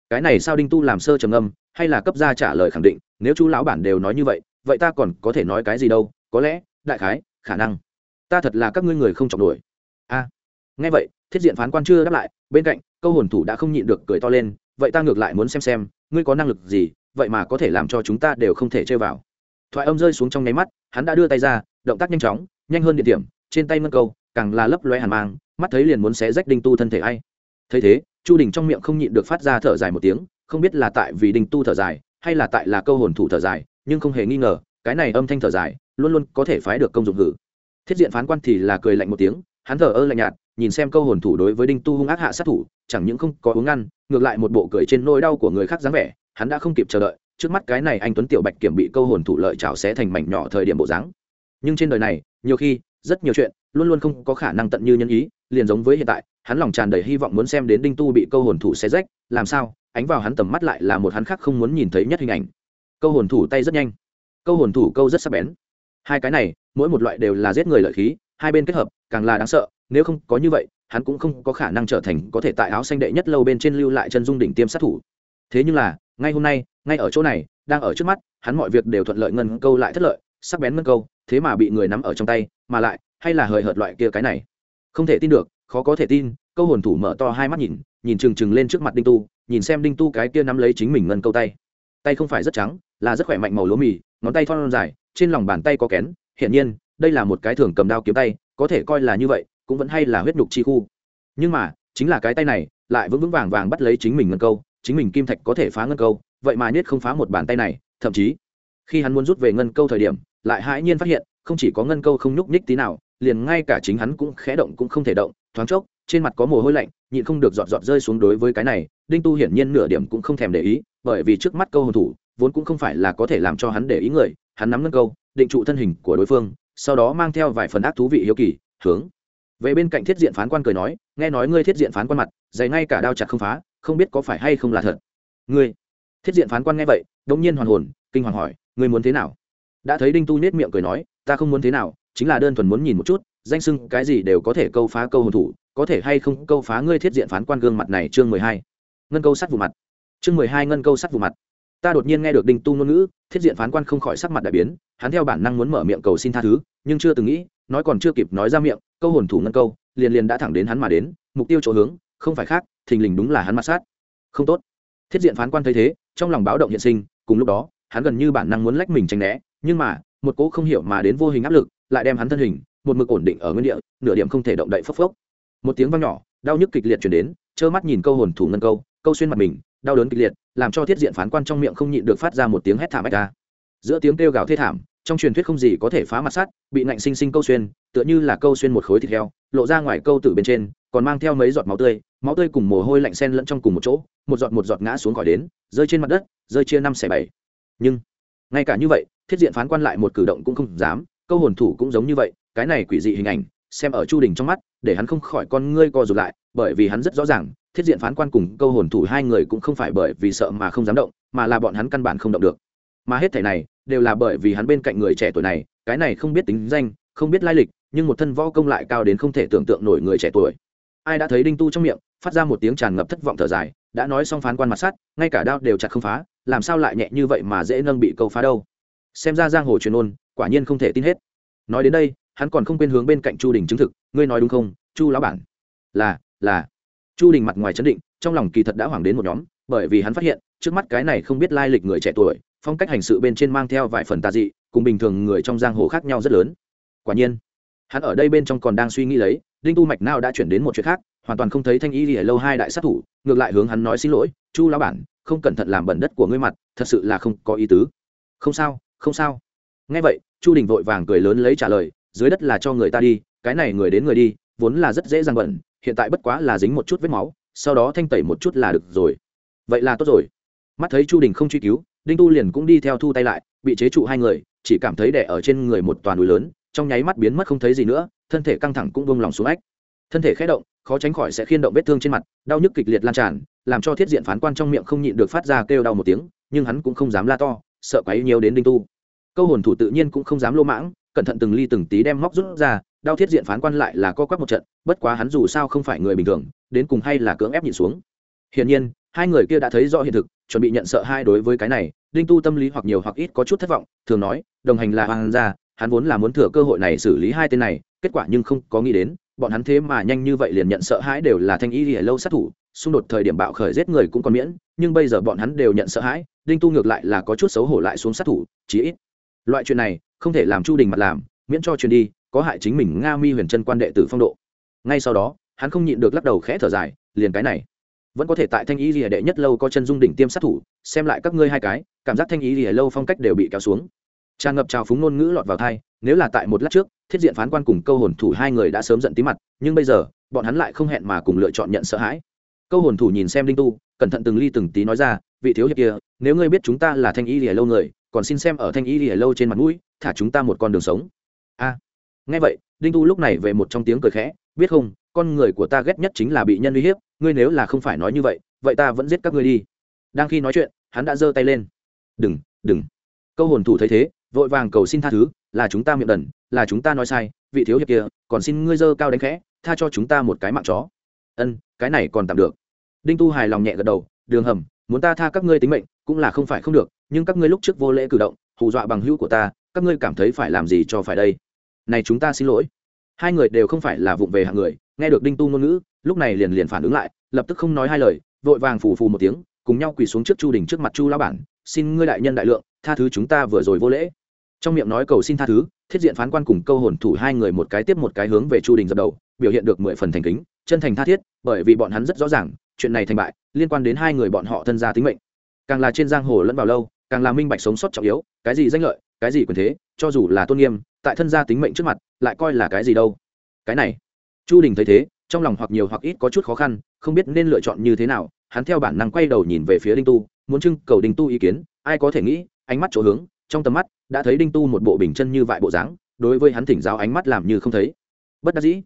Cái này sao đinh tu làm sơ trầm âm hay là cấp ra trả lời khẳng định, nếu chu lão bản đều nói như vậy vậy ta còn có thể nói cái gì đâu, có lẽ, đại khái, khả năng. Ta thật là các ngươi người không chọc nổi. A. Nghe vậy, thiết diện phán quan chưa đáp lại, bên cạnh, câu hồn thủ đã không nhịn được cười to lên, vậy ta ngược lại muốn xem xem, ngươi có năng lực gì, vậy mà có thể làm cho chúng ta đều không thể chơi vào. Thoại âm rơi xuống trong nháy mắt, hắn đã đưa tay ra, động tác nhanh chóng, nhanh hơn địa điểm, trên tay ngân câu, càng là lấp loe hàn mang, mắt thấy liền muốn xé rách đinh tu thân thể hay thấy thế, chu đình trong miệng không nhịn được phát ra thở dài một tiếng, không biết là tại vì đinh tu thở dài, hay là tại là câu hồn thủ thở dài nhưng không hề nghi ngờ, cái này âm thanh thở dài, luôn luôn có thể phái được công dụng hử. Thiết diện phán quan thì là cười lạnh một tiếng, hắn thở ơ lạnh nhạt, nhìn xem câu hồn thủ đối với đinh tu hung ác hạ sát thủ, chẳng những không có uống ngăn, ngược lại một bộ cười trên nỗi đau của người khác dáng vẻ, hắn đã không kịp chờ đợi, trước mắt cái này anh tuấn tiểu bạch kiểm bị câu hồn thủ lợi chảo xé thành mảnh nhỏ thời điểm bộ dáng. Nhưng trên đời này, nhiều khi, rất nhiều chuyện, luôn luôn không có khả năng tận như nhân ý, liền giống với hiện tại, hắn lòng tràn đầy hy vọng muốn xem đến đinh tu bị câu hồn thủ xé rách, làm sao, ánh vào hắn tầm mắt lại là một hắn khác không muốn nhìn thấy nhất hình ảnh câu hồn thủ tay rất nhanh. Câu hồn thủ câu rất sắc bén. Hai cái này, mỗi một loại đều là giết người lợi khí, hai bên kết hợp, càng là đáng sợ, nếu không có như vậy, hắn cũng không có khả năng trở thành có thể tại áo xanh đệ nhất lâu bên trên lưu lại chân dung đỉnh tiêm sát thủ. Thế nhưng là, ngay hôm nay, ngay ở chỗ này, đang ở trước mắt, hắn mọi việc đều thuận lợi ngân câu lại thất lợi, sắc bén ngân câu, thế mà bị người nắm ở trong tay, mà lại, hay là hời hợt loại kia cái này. Không thể tin được, khó có thể tin, câu hồn thủ mở to hai mắt nhìn nhìn trừng trừng lên trước mặt đinh tu, nhìn xem đinh tu cái kia nắm lấy chính mình ngân câu tay tay không phải rất trắng, là rất khỏe mạnh màu lúa mì, ngón tay thon dài, trên lòng bàn tay có kén. Hiển nhiên, đây là một cái thường cầm đao kiếm tay, có thể coi là như vậy, cũng vẫn hay là huyết nhục chi khu. Nhưng mà, chính là cái tay này, lại vững vững vàng vàng bắt lấy chính mình ngân câu, chính mình kim thạch có thể phá ngân câu, vậy mà nhất không phá một bàn tay này, thậm chí, khi hắn muốn rút về ngân câu thời điểm, lại hãi nhiên phát hiện, không chỉ có ngân câu không nhúc nhích tí nào, liền ngay cả chính hắn cũng khẽ động cũng không thể động, thoáng chốc, trên mặt có mồ hôi lạnh nhịn không được giọt giọt rơi xuống đối với cái này, đinh tu hiển nhiên nửa điểm cũng không thèm để ý, bởi vì trước mắt câu hồn thủ, vốn cũng không phải là có thể làm cho hắn để ý người, hắn nắm ngân câu, định trụ thân hình của đối phương, sau đó mang theo vài phần ác thú vị hiếu kỳ, hướng. Về bên cạnh thiết diện phán quan cười nói, nghe nói ngươi thiết diện phán quan mặt dày ngay cả đao chặt không phá, không biết có phải hay không là thật? Ngươi? Thiết diện phán quan nghe vậy đông nhiên hoàn hồn, kinh hoàng hỏi, ngươi muốn thế nào? Đã thấy đinh tu nết miệng cười nói, ta không muốn thế nào, chính là đơn thuần muốn nhìn một chút, danh sưng cái gì đều có thể câu phá câu hồn thủ có thể hay không câu phá ngươi thiết diện phán quan gương mặt này chương mười hai. Ngân câu sắt vụ mặt. Chương mười hai ngân câu sắt vụ mặt. Ta đột nhiên nghe được đinh tu ngôn ngữ, thiết diện phán quan không khỏi sắc mặt đại biến, hắn theo bản năng muốn mở miệng cầu xin tha thứ, nhưng chưa từng nghĩ, nói còn chưa kịp nói ra miệng, câu hồn thủ ngân câu, liền liền đã thẳng đến hắn mà đến, mục tiêu chỗ hướng, không phải khác, thình lình đúng là hắn mặt sát. Không tốt. Thiết diện phán quan thấy thế, trong lòng báo động hiện sinh, cùng lúc đó, hắn gần như bản năng muốn lách mình tránh né, nhưng mà, một cỗ không hiểu mà đến vô hình áp lực, lại đem hắn thân hình, một mực ổn định ở nguyên địa, nửa điểm không thể động đậy phốc phốc một tiếng vang nhỏ, đau nhức kịch liệt chuyển đến, trơ mắt nhìn câu hồn thủ ngân câu câu xuyên mặt mình, đau đớn kịch liệt, làm cho thiết diện phán quan trong miệng không nhịn được phát ra một tiếng hét thảm ách ca giữa tiếng kêu gào thê thảm, trong truyền thuyết không gì có thể phá mặt sắt, bị ngạnh sinh sinh câu xuyên, tựa như là câu xuyên một khối thịt heo, lộ ra ngoài câu tử bên trên, còn mang theo mấy giọt máu tươi máu tươi cùng mồ hôi lạnh sen lẫn trong cùng một chỗ, một giọt một giọt ngã xuống khỏi đến, rơi trên mặt đất, rơi chia năm xẻ bảy. Nhưng, ngay cả như vậy, thiết diện phán quan lại một cử động cũng không dám, câu hồn thủ cũng giống như vậy, cái này quỷ dị hình ảnh, xem ở chu đình trong mắt để hắn không khỏi con ngươi co rụt lại, bởi vì hắn rất rõ ràng, thiết diện phán quan cùng câu hồn thủ hai người cũng không phải bởi vì sợ mà không dám động, mà là bọn hắn căn bản không động được. Mà hết thể này, đều là bởi vì hắn bên cạnh người trẻ tuổi này, cái này không biết tính danh, không biết lai lịch, nhưng một thân võ công lại cao đến không thể tưởng tượng nổi người trẻ tuổi. Ai đã thấy đinh tu trong miệng, phát ra một tiếng tràn ngập thất vọng thở dài, đã nói xong phán quan mặt sắt, ngay cả đao đều chặt không phá, làm sao lại nhẹ như vậy mà dễ nâng bị câu phá đâu? Xem ra giang hồ truyền ôn, quả nhiên không thể tin hết. Nói đến đây hắn còn không quên hướng bên cạnh chu đình chứng thực, ngươi nói đúng không, chu lão bản? Là là. Chu đình mặt ngoài chấn định, trong lòng kỳ thật đã hoảng đến một nhóm, bởi vì hắn phát hiện, trước mắt cái này không biết lai lịch người trẻ tuổi, phong cách hành sự bên trên mang theo vài phần tà dị, cùng bình thường người trong giang hồ khác nhau rất lớn. Quả nhiên, hắn ở đây bên trong còn đang suy nghĩ lấy, đinh tu mạch nào đã chuyển đến một chuyện khác, hoàn toàn không thấy thanh y lìa lâu hai đại sát thủ, ngược lại hướng hắn nói xin lỗi, chu lão bản, không cẩn thận làm bẩn đất của ngươi mặt, thật sự là không có ý tứ. Không sao không sao. Nghe vậy, chu đình vội vàng cười lớn lấy trả lời dưới đất là cho người ta đi, cái này người đến người đi, vốn là rất dễ dàng bẩn hiện tại bất quá là dính một chút vết máu, sau đó thanh tẩy một chút là được rồi. Vậy là tốt rồi. Mắt thấy chu đình không truy cứu, đinh tu liền cũng đi theo thu tay lại, bị chế trụ hai người, chỉ cảm thấy đẻ ở trên người một toàn núi lớn, trong nháy mắt biến mất không thấy gì nữa, thân thể căng thẳng cũng bông lòng xuống ách. Thân thể khé động, khó tránh khỏi sẽ khiên động vết thương trên mặt, đau nhức kịch liệt lan tràn, làm cho thiết diện phán quan trong miệng không nhịn được phát ra kêu đau một tiếng, nhưng hắn cũng không dám la to, sợ quấy nhiều đến đinh tu. Câu hồn thủ tự nhiên cũng không dám lô mãng cẩn thận từng ly từng tí đem móc rút ra, đau thiết diện phán quan lại là co quắp một trận, bất quá hắn dù sao không phải người bình thường, đến cùng hay là cưỡng ép nhịn xuống. Hiển nhiên, hai người kia đã thấy rõ hiện thực, chuẩn bị nhận sợ hai đối với cái này, đinh tu tâm lý hoặc nhiều hoặc ít có chút thất vọng, thường nói, đồng hành là hoàng gia, hắn vốn là muốn thừa cơ hội này xử lý hai tên này, kết quả nhưng không có nghĩ đến, bọn hắn thế mà nhanh như vậy liền nhận sợ hãi đều là thanh y lìa lâu sát thủ, xung đột thời điểm bạo khởi giết người cũng còn miễn, nhưng bây giờ bọn hắn đều nhận sợ hãi, đinh tu ngược lại là có chút xấu hổ lại xuống sát thủ, chí ít loại chuyện này, không thể làm chu đình mặt làm, miễn cho chuyện đi, có hại chính mình nga mi huyền chân quan đệ tử phong độ. Ngay sau đó, hắn không nhịn được lắc đầu khẽ thở dài, liền cái này. Vẫn có thể tại thanh y lìa đệ nhất lâu có chân dung đỉnh tiêm sát thủ, xem lại các ngươi hai cái, cảm giác thanh y lìa lâu phong cách đều bị kéo xuống. Tràn ngập trào phúng ngôn ngữ lọt vào thai nếu là tại một lát trước, thiết diện phán quan cùng câu hồn thủ hai người đã sớm giận tí mặt, nhưng bây giờ, bọn hắn lại không hẹn mà cùng lựa chọn nhận sợ hãi. Câu hồn thủ nhìn xem đinh tu, cẩn thận từng ly từng tí nói ra, vị thiếu hiệp kia, nếu ngươi biết chúng ta là thanh y lìa lâu người còn xin xem ở thanh y lìa lâu trên mặt mũi, thả chúng ta một con đường sống. A. Nghe vậy, đinh tu lúc này về một trong tiếng cười khẽ, biết không, con người của ta ghét nhất chính là bị nhân uy hiếp, ngươi nếu là không phải nói như vậy vậy ta vẫn giết các ngươi đi. Đang khi nói chuyện, hắn đã giơ tay lên. Đừng đừng. Câu hồn thủ thấy thế, vội vàng cầu xin tha thứ, là chúng ta miệng đần, là chúng ta nói sai, vị thiếu hiệp kia, còn xin ngươi dơ cao đánh khẽ, tha cho chúng ta một cái mạng chó. Ân, cái này còn tạm được. Đinh tu hài lòng nhẹ gật đầu, đường hầm, muốn ta tha các ngươi tính mệnh cũng là không phải không được, nhưng các ngươi lúc trước vô lễ cử động, hù dọa bằng hữu của ta, các ngươi cảm thấy phải làm gì cho phải đây? Này chúng ta xin lỗi. Hai người đều không phải là vụng về hạng người, nghe được đinh tu ngôn ngữ, lúc này liền liền phản ứng lại, lập tức không nói hai lời, vội vàng phù phù một tiếng, cùng nhau quỳ xuống trước chu đình trước mặt chu lao bản, xin ngươi đại nhân đại lượng, tha thứ chúng ta vừa rồi vô lễ. Trong miệng nói cầu xin tha thứ, thiết diện phán quan cùng câu hồn thủ hai người một cái tiếp một cái hướng về chu đình dập đầu, biểu hiện được mười phần thành kính, chân thành tha thiết, bởi vì bọn hắn rất rõ ràng, chuyện này thành bại, liên quan đến hai người bọn họ thân gia tính mệnh càng là trên giang hồ lẫn vào lâu, càng là minh bạch sống sót trọng yếu, cái gì danh lợi, cái gì quyền thế, cho dù là tôn nghiêm, tại thân gia tính mệnh trước mặt, lại coi là cái gì đâu. Cái này, chu đình thấy thế, trong lòng hoặc nhiều hoặc ít có chút khó khăn, không biết nên lựa chọn như thế nào, hắn theo bản năng quay đầu nhìn về phía đinh tu, muốn trưng cầu đinh tu ý kiến, ai có thể nghĩ, ánh mắt chỗ hướng, trong tầm mắt, đã thấy đinh tu một bộ bình chân như vại bộ dáng, đối với hắn thỉnh giáo ánh mắt làm như không thấy. Bất đắc dĩ,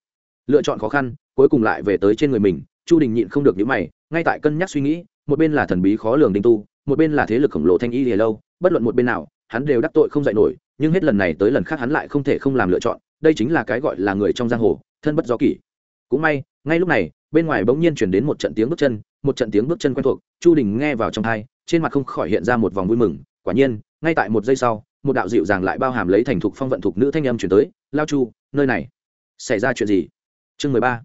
lựa chọn khó khăn, cuối cùng lại về tới trên người mình chu đình nhịn không được những mày, ngay tại cân nhắc suy nghĩ, một bên là thần bí khó lường đinh tu, một bên là thế lực khổng lồ thanh y hề lâu, bất luận một bên nào, hắn đều đắc tội không dạy nổi, nhưng hết lần này tới lần khác hắn lại không thể không làm lựa chọn, đây chính là cái gọi là người trong giang hồ, thân bất do kỷ. Cũng may, ngay lúc này, bên ngoài bỗng nhiên chuyển đến một trận tiếng bước chân, một trận tiếng bước chân quen thuộc, chu đình nghe vào trong thai trên mặt không khỏi hiện ra một vòng vui mừng, quả nhiên, ngay tại một giây sau, một đạo dịu dàng lại bao hàm lấy thành thục phong vận thục nữ thanh âm chuyển tới, lao chu, nơi này, xảy ra chuyện gì? Chương mười ba.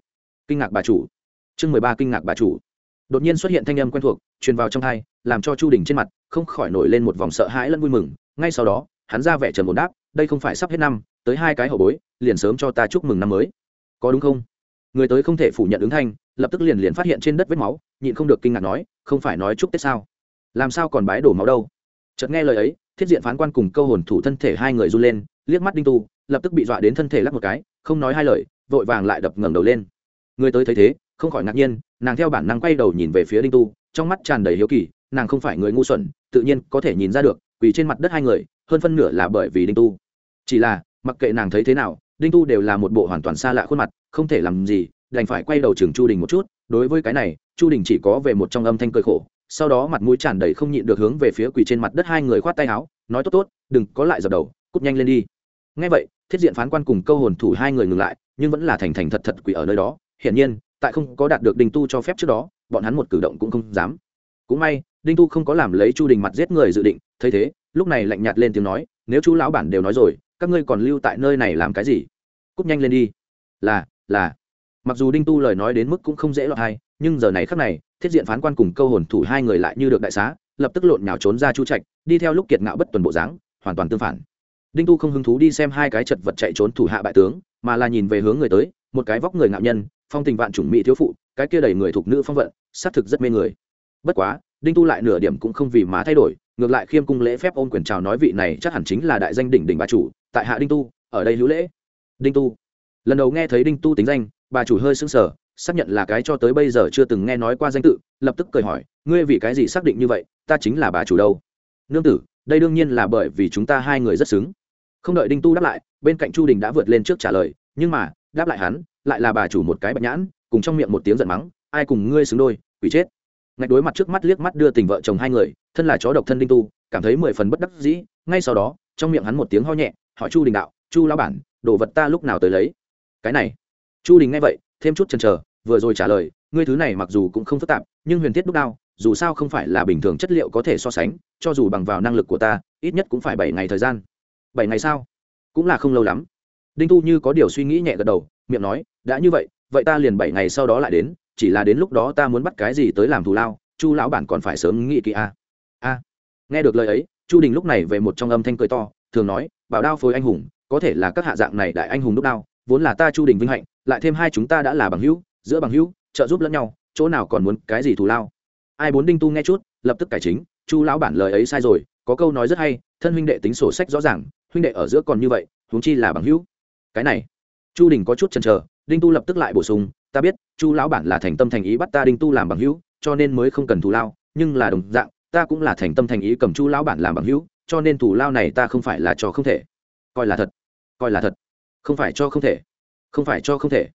Kinh ngạc bà chủ chương mười ba kinh ngạc bà chủ. Đột nhiên xuất hiện thanh âm quen thuộc, truyền vào trong thai làm cho chu đình trên mặt không khỏi nổi lên một vòng sợ hãi lẫn vui mừng. Ngay sau đó, hắn ra vẻ trần ổn đáp, đây không phải sắp hết năm, tới hai cái hậu bối, liền sớm cho ta chúc mừng năm mới. Có đúng không? Người tới không thể phủ nhận ứng thanh, lập tức liền liền phát hiện trên đất vết máu, nhịn không được kinh ngạc nói, không phải nói chúc tết sao? Làm sao còn bái đổ máu đâu? Chợt nghe lời ấy, thiết diện phán quan cùng câu hồn thủ thân thể hai người run lên, liếc mắt đinh tu, lập tức bị dọa đến thân thể lắc một cái, không nói hai lời, vội vàng lại đập ngẩng đầu lên. Người tới thấy thế không khỏi ngạc nhiên, nàng theo bản năng quay đầu nhìn về phía đinh tu, trong mắt tràn đầy hiếu kỳ, nàng không phải người ngu xuẩn, tự nhiên có thể nhìn ra được vì trên mặt đất hai người, hơn phân nửa là bởi vì đinh tu. Chỉ là, mặc kệ nàng thấy thế nào, đinh tu đều là một bộ hoàn toàn xa lạ khuôn mặt, không thể làm gì, đành phải quay đầu chừng chu đình một chút, đối với cái này, chu đình chỉ có về một trong âm thanh cười khổ, sau đó mặt mũi tràn đầy không nhịn được hướng về phía quỳ trên mặt đất hai người khoát tay áo, nói tốt tốt, đừng có lại dập đầu, cút nhanh lên đi. Ngay vậy, thiết diện phán quan cùng câu hồn thủ hai người ngừng lại, nhưng vẫn là thành thành thật thật quỳ ở nơi đó. Hiển nhiên tại không có đạt được đình tu cho phép trước đó, bọn hắn một cử động cũng không dám. Cũng may, đinh tu không có làm lấy chu đình mặt giết người dự định, thấy thế, lúc này lạnh nhạt lên tiếng nói, nếu chú lão bản đều nói rồi, các ngươi còn lưu tại nơi này làm cái gì? Cúp nhanh lên đi. Là là. Mặc dù đinh tu lời nói đến mức cũng không dễ lọt hay, nhưng giờ này khắc này, thiết diện phán quan cùng câu hồn thủ hai người lại như được đại xá, lập tức lộn nhào trốn ra chu trạch, đi theo lúc kiệt ngạo bất tuần bộ dáng, hoàn toàn tương phản. Đinh tu không hứng thú đi xem hai cái chật vật chạy trốn thủ hạ bại tướng, mà là nhìn về hướng người tới một cái vóc người ngạo nhân, phong tình vạn chủng mỹ thiếu phụ, cái kia đầy người thuộc nữ phong vận, xác thực rất mê người. Bất quá, đinh tu lại nửa điểm cũng không vì má thay đổi, ngược lại khiêm cung lễ phép ôm quyền chào nói vị này chắc hẳn chính là đại danh đỉnh đỉnh bà chủ, tại hạ đinh tu, ở đây hữu lễ. Đinh tu. Lần đầu nghe thấy đinh tu tính danh, bà chủ hơi sững sờ, xác nhận là cái cho tới bây giờ chưa từng nghe nói qua danh tự, lập tức cười hỏi, ngươi vì cái gì xác định như vậy, ta chính là bà chủ đâu? Nương tử, đây đương nhiên là bởi vì chúng ta hai người rất xứng. Không đợi đinh tu đáp lại, bên cạnh chu đình đã vượt lên trước trả lời, nhưng mà đáp lại hắn, lại là bà chủ một cái bạch nhãn, cùng trong miệng một tiếng giận mắng, ai cùng ngươi xứng đôi, quỷ chết. Ngạch đối mặt trước mắt liếc mắt đưa tình vợ chồng hai người, thân là chó độc thân đinh tu, cảm thấy mười phần bất đắc dĩ, ngay sau đó, trong miệng hắn một tiếng ho nhẹ, hỏi chu đình đạo, chu lão bản, đồ vật ta lúc nào tới lấy? Cái này. Chu đình nghe vậy, thêm chút chần chờ, vừa rồi trả lời, ngươi thứ này mặc dù cũng không phức tạp, nhưng huyền thiết đúc đao, dù sao không phải là bình thường chất liệu có thể so sánh, cho dù bằng vào năng lực của ta, ít nhất cũng phải bảy ngày thời gian. Bảy ngày sao? Cũng là không lâu lắm đinh tu như có điều suy nghĩ nhẹ gật đầu, miệng nói, đã như vậy vậy ta liền bảy ngày sau đó lại đến, chỉ là đến lúc đó ta muốn bắt cái gì tới làm thù lao, chu lão bản còn phải sớm nghĩ kỹ a. A. Nghe được lời ấy, chu đình lúc này về một trong âm thanh cười to, thường nói, bảo đao phối anh hùng, có thể là các hạ dạng này đại anh hùng đúc đao, vốn là ta chu đình vinh hạnh, lại thêm hai chúng ta đã là bằng hữu, giữa bằng hữu, trợ giúp lẫn nhau, chỗ nào còn muốn cái gì thù lao? Ai bốn đinh tu nghe chút, lập tức cải chính, chu lão bản lời ấy sai rồi, có câu nói rất hay, thân huynh đệ tính sổ sách rõ ràng, huynh đệ ở giữa còn như vậy, huống chi là bằng hữu cái này. Chu đình có chút chần chờ, đinh tu lập tức lại bổ sung, ta biết, chu lão bản là thành tâm thành ý bắt ta đinh tu làm bằng hữu, cho nên mới không cần thù lao, nhưng là đồng dạng, ta cũng là thành tâm thành ý cầm chu lão bản làm bằng hữu, cho nên thù lao này ta không phải là cho không thể. Coi là thật, coi là thật. Không phải cho không thể, không phải cho không thể.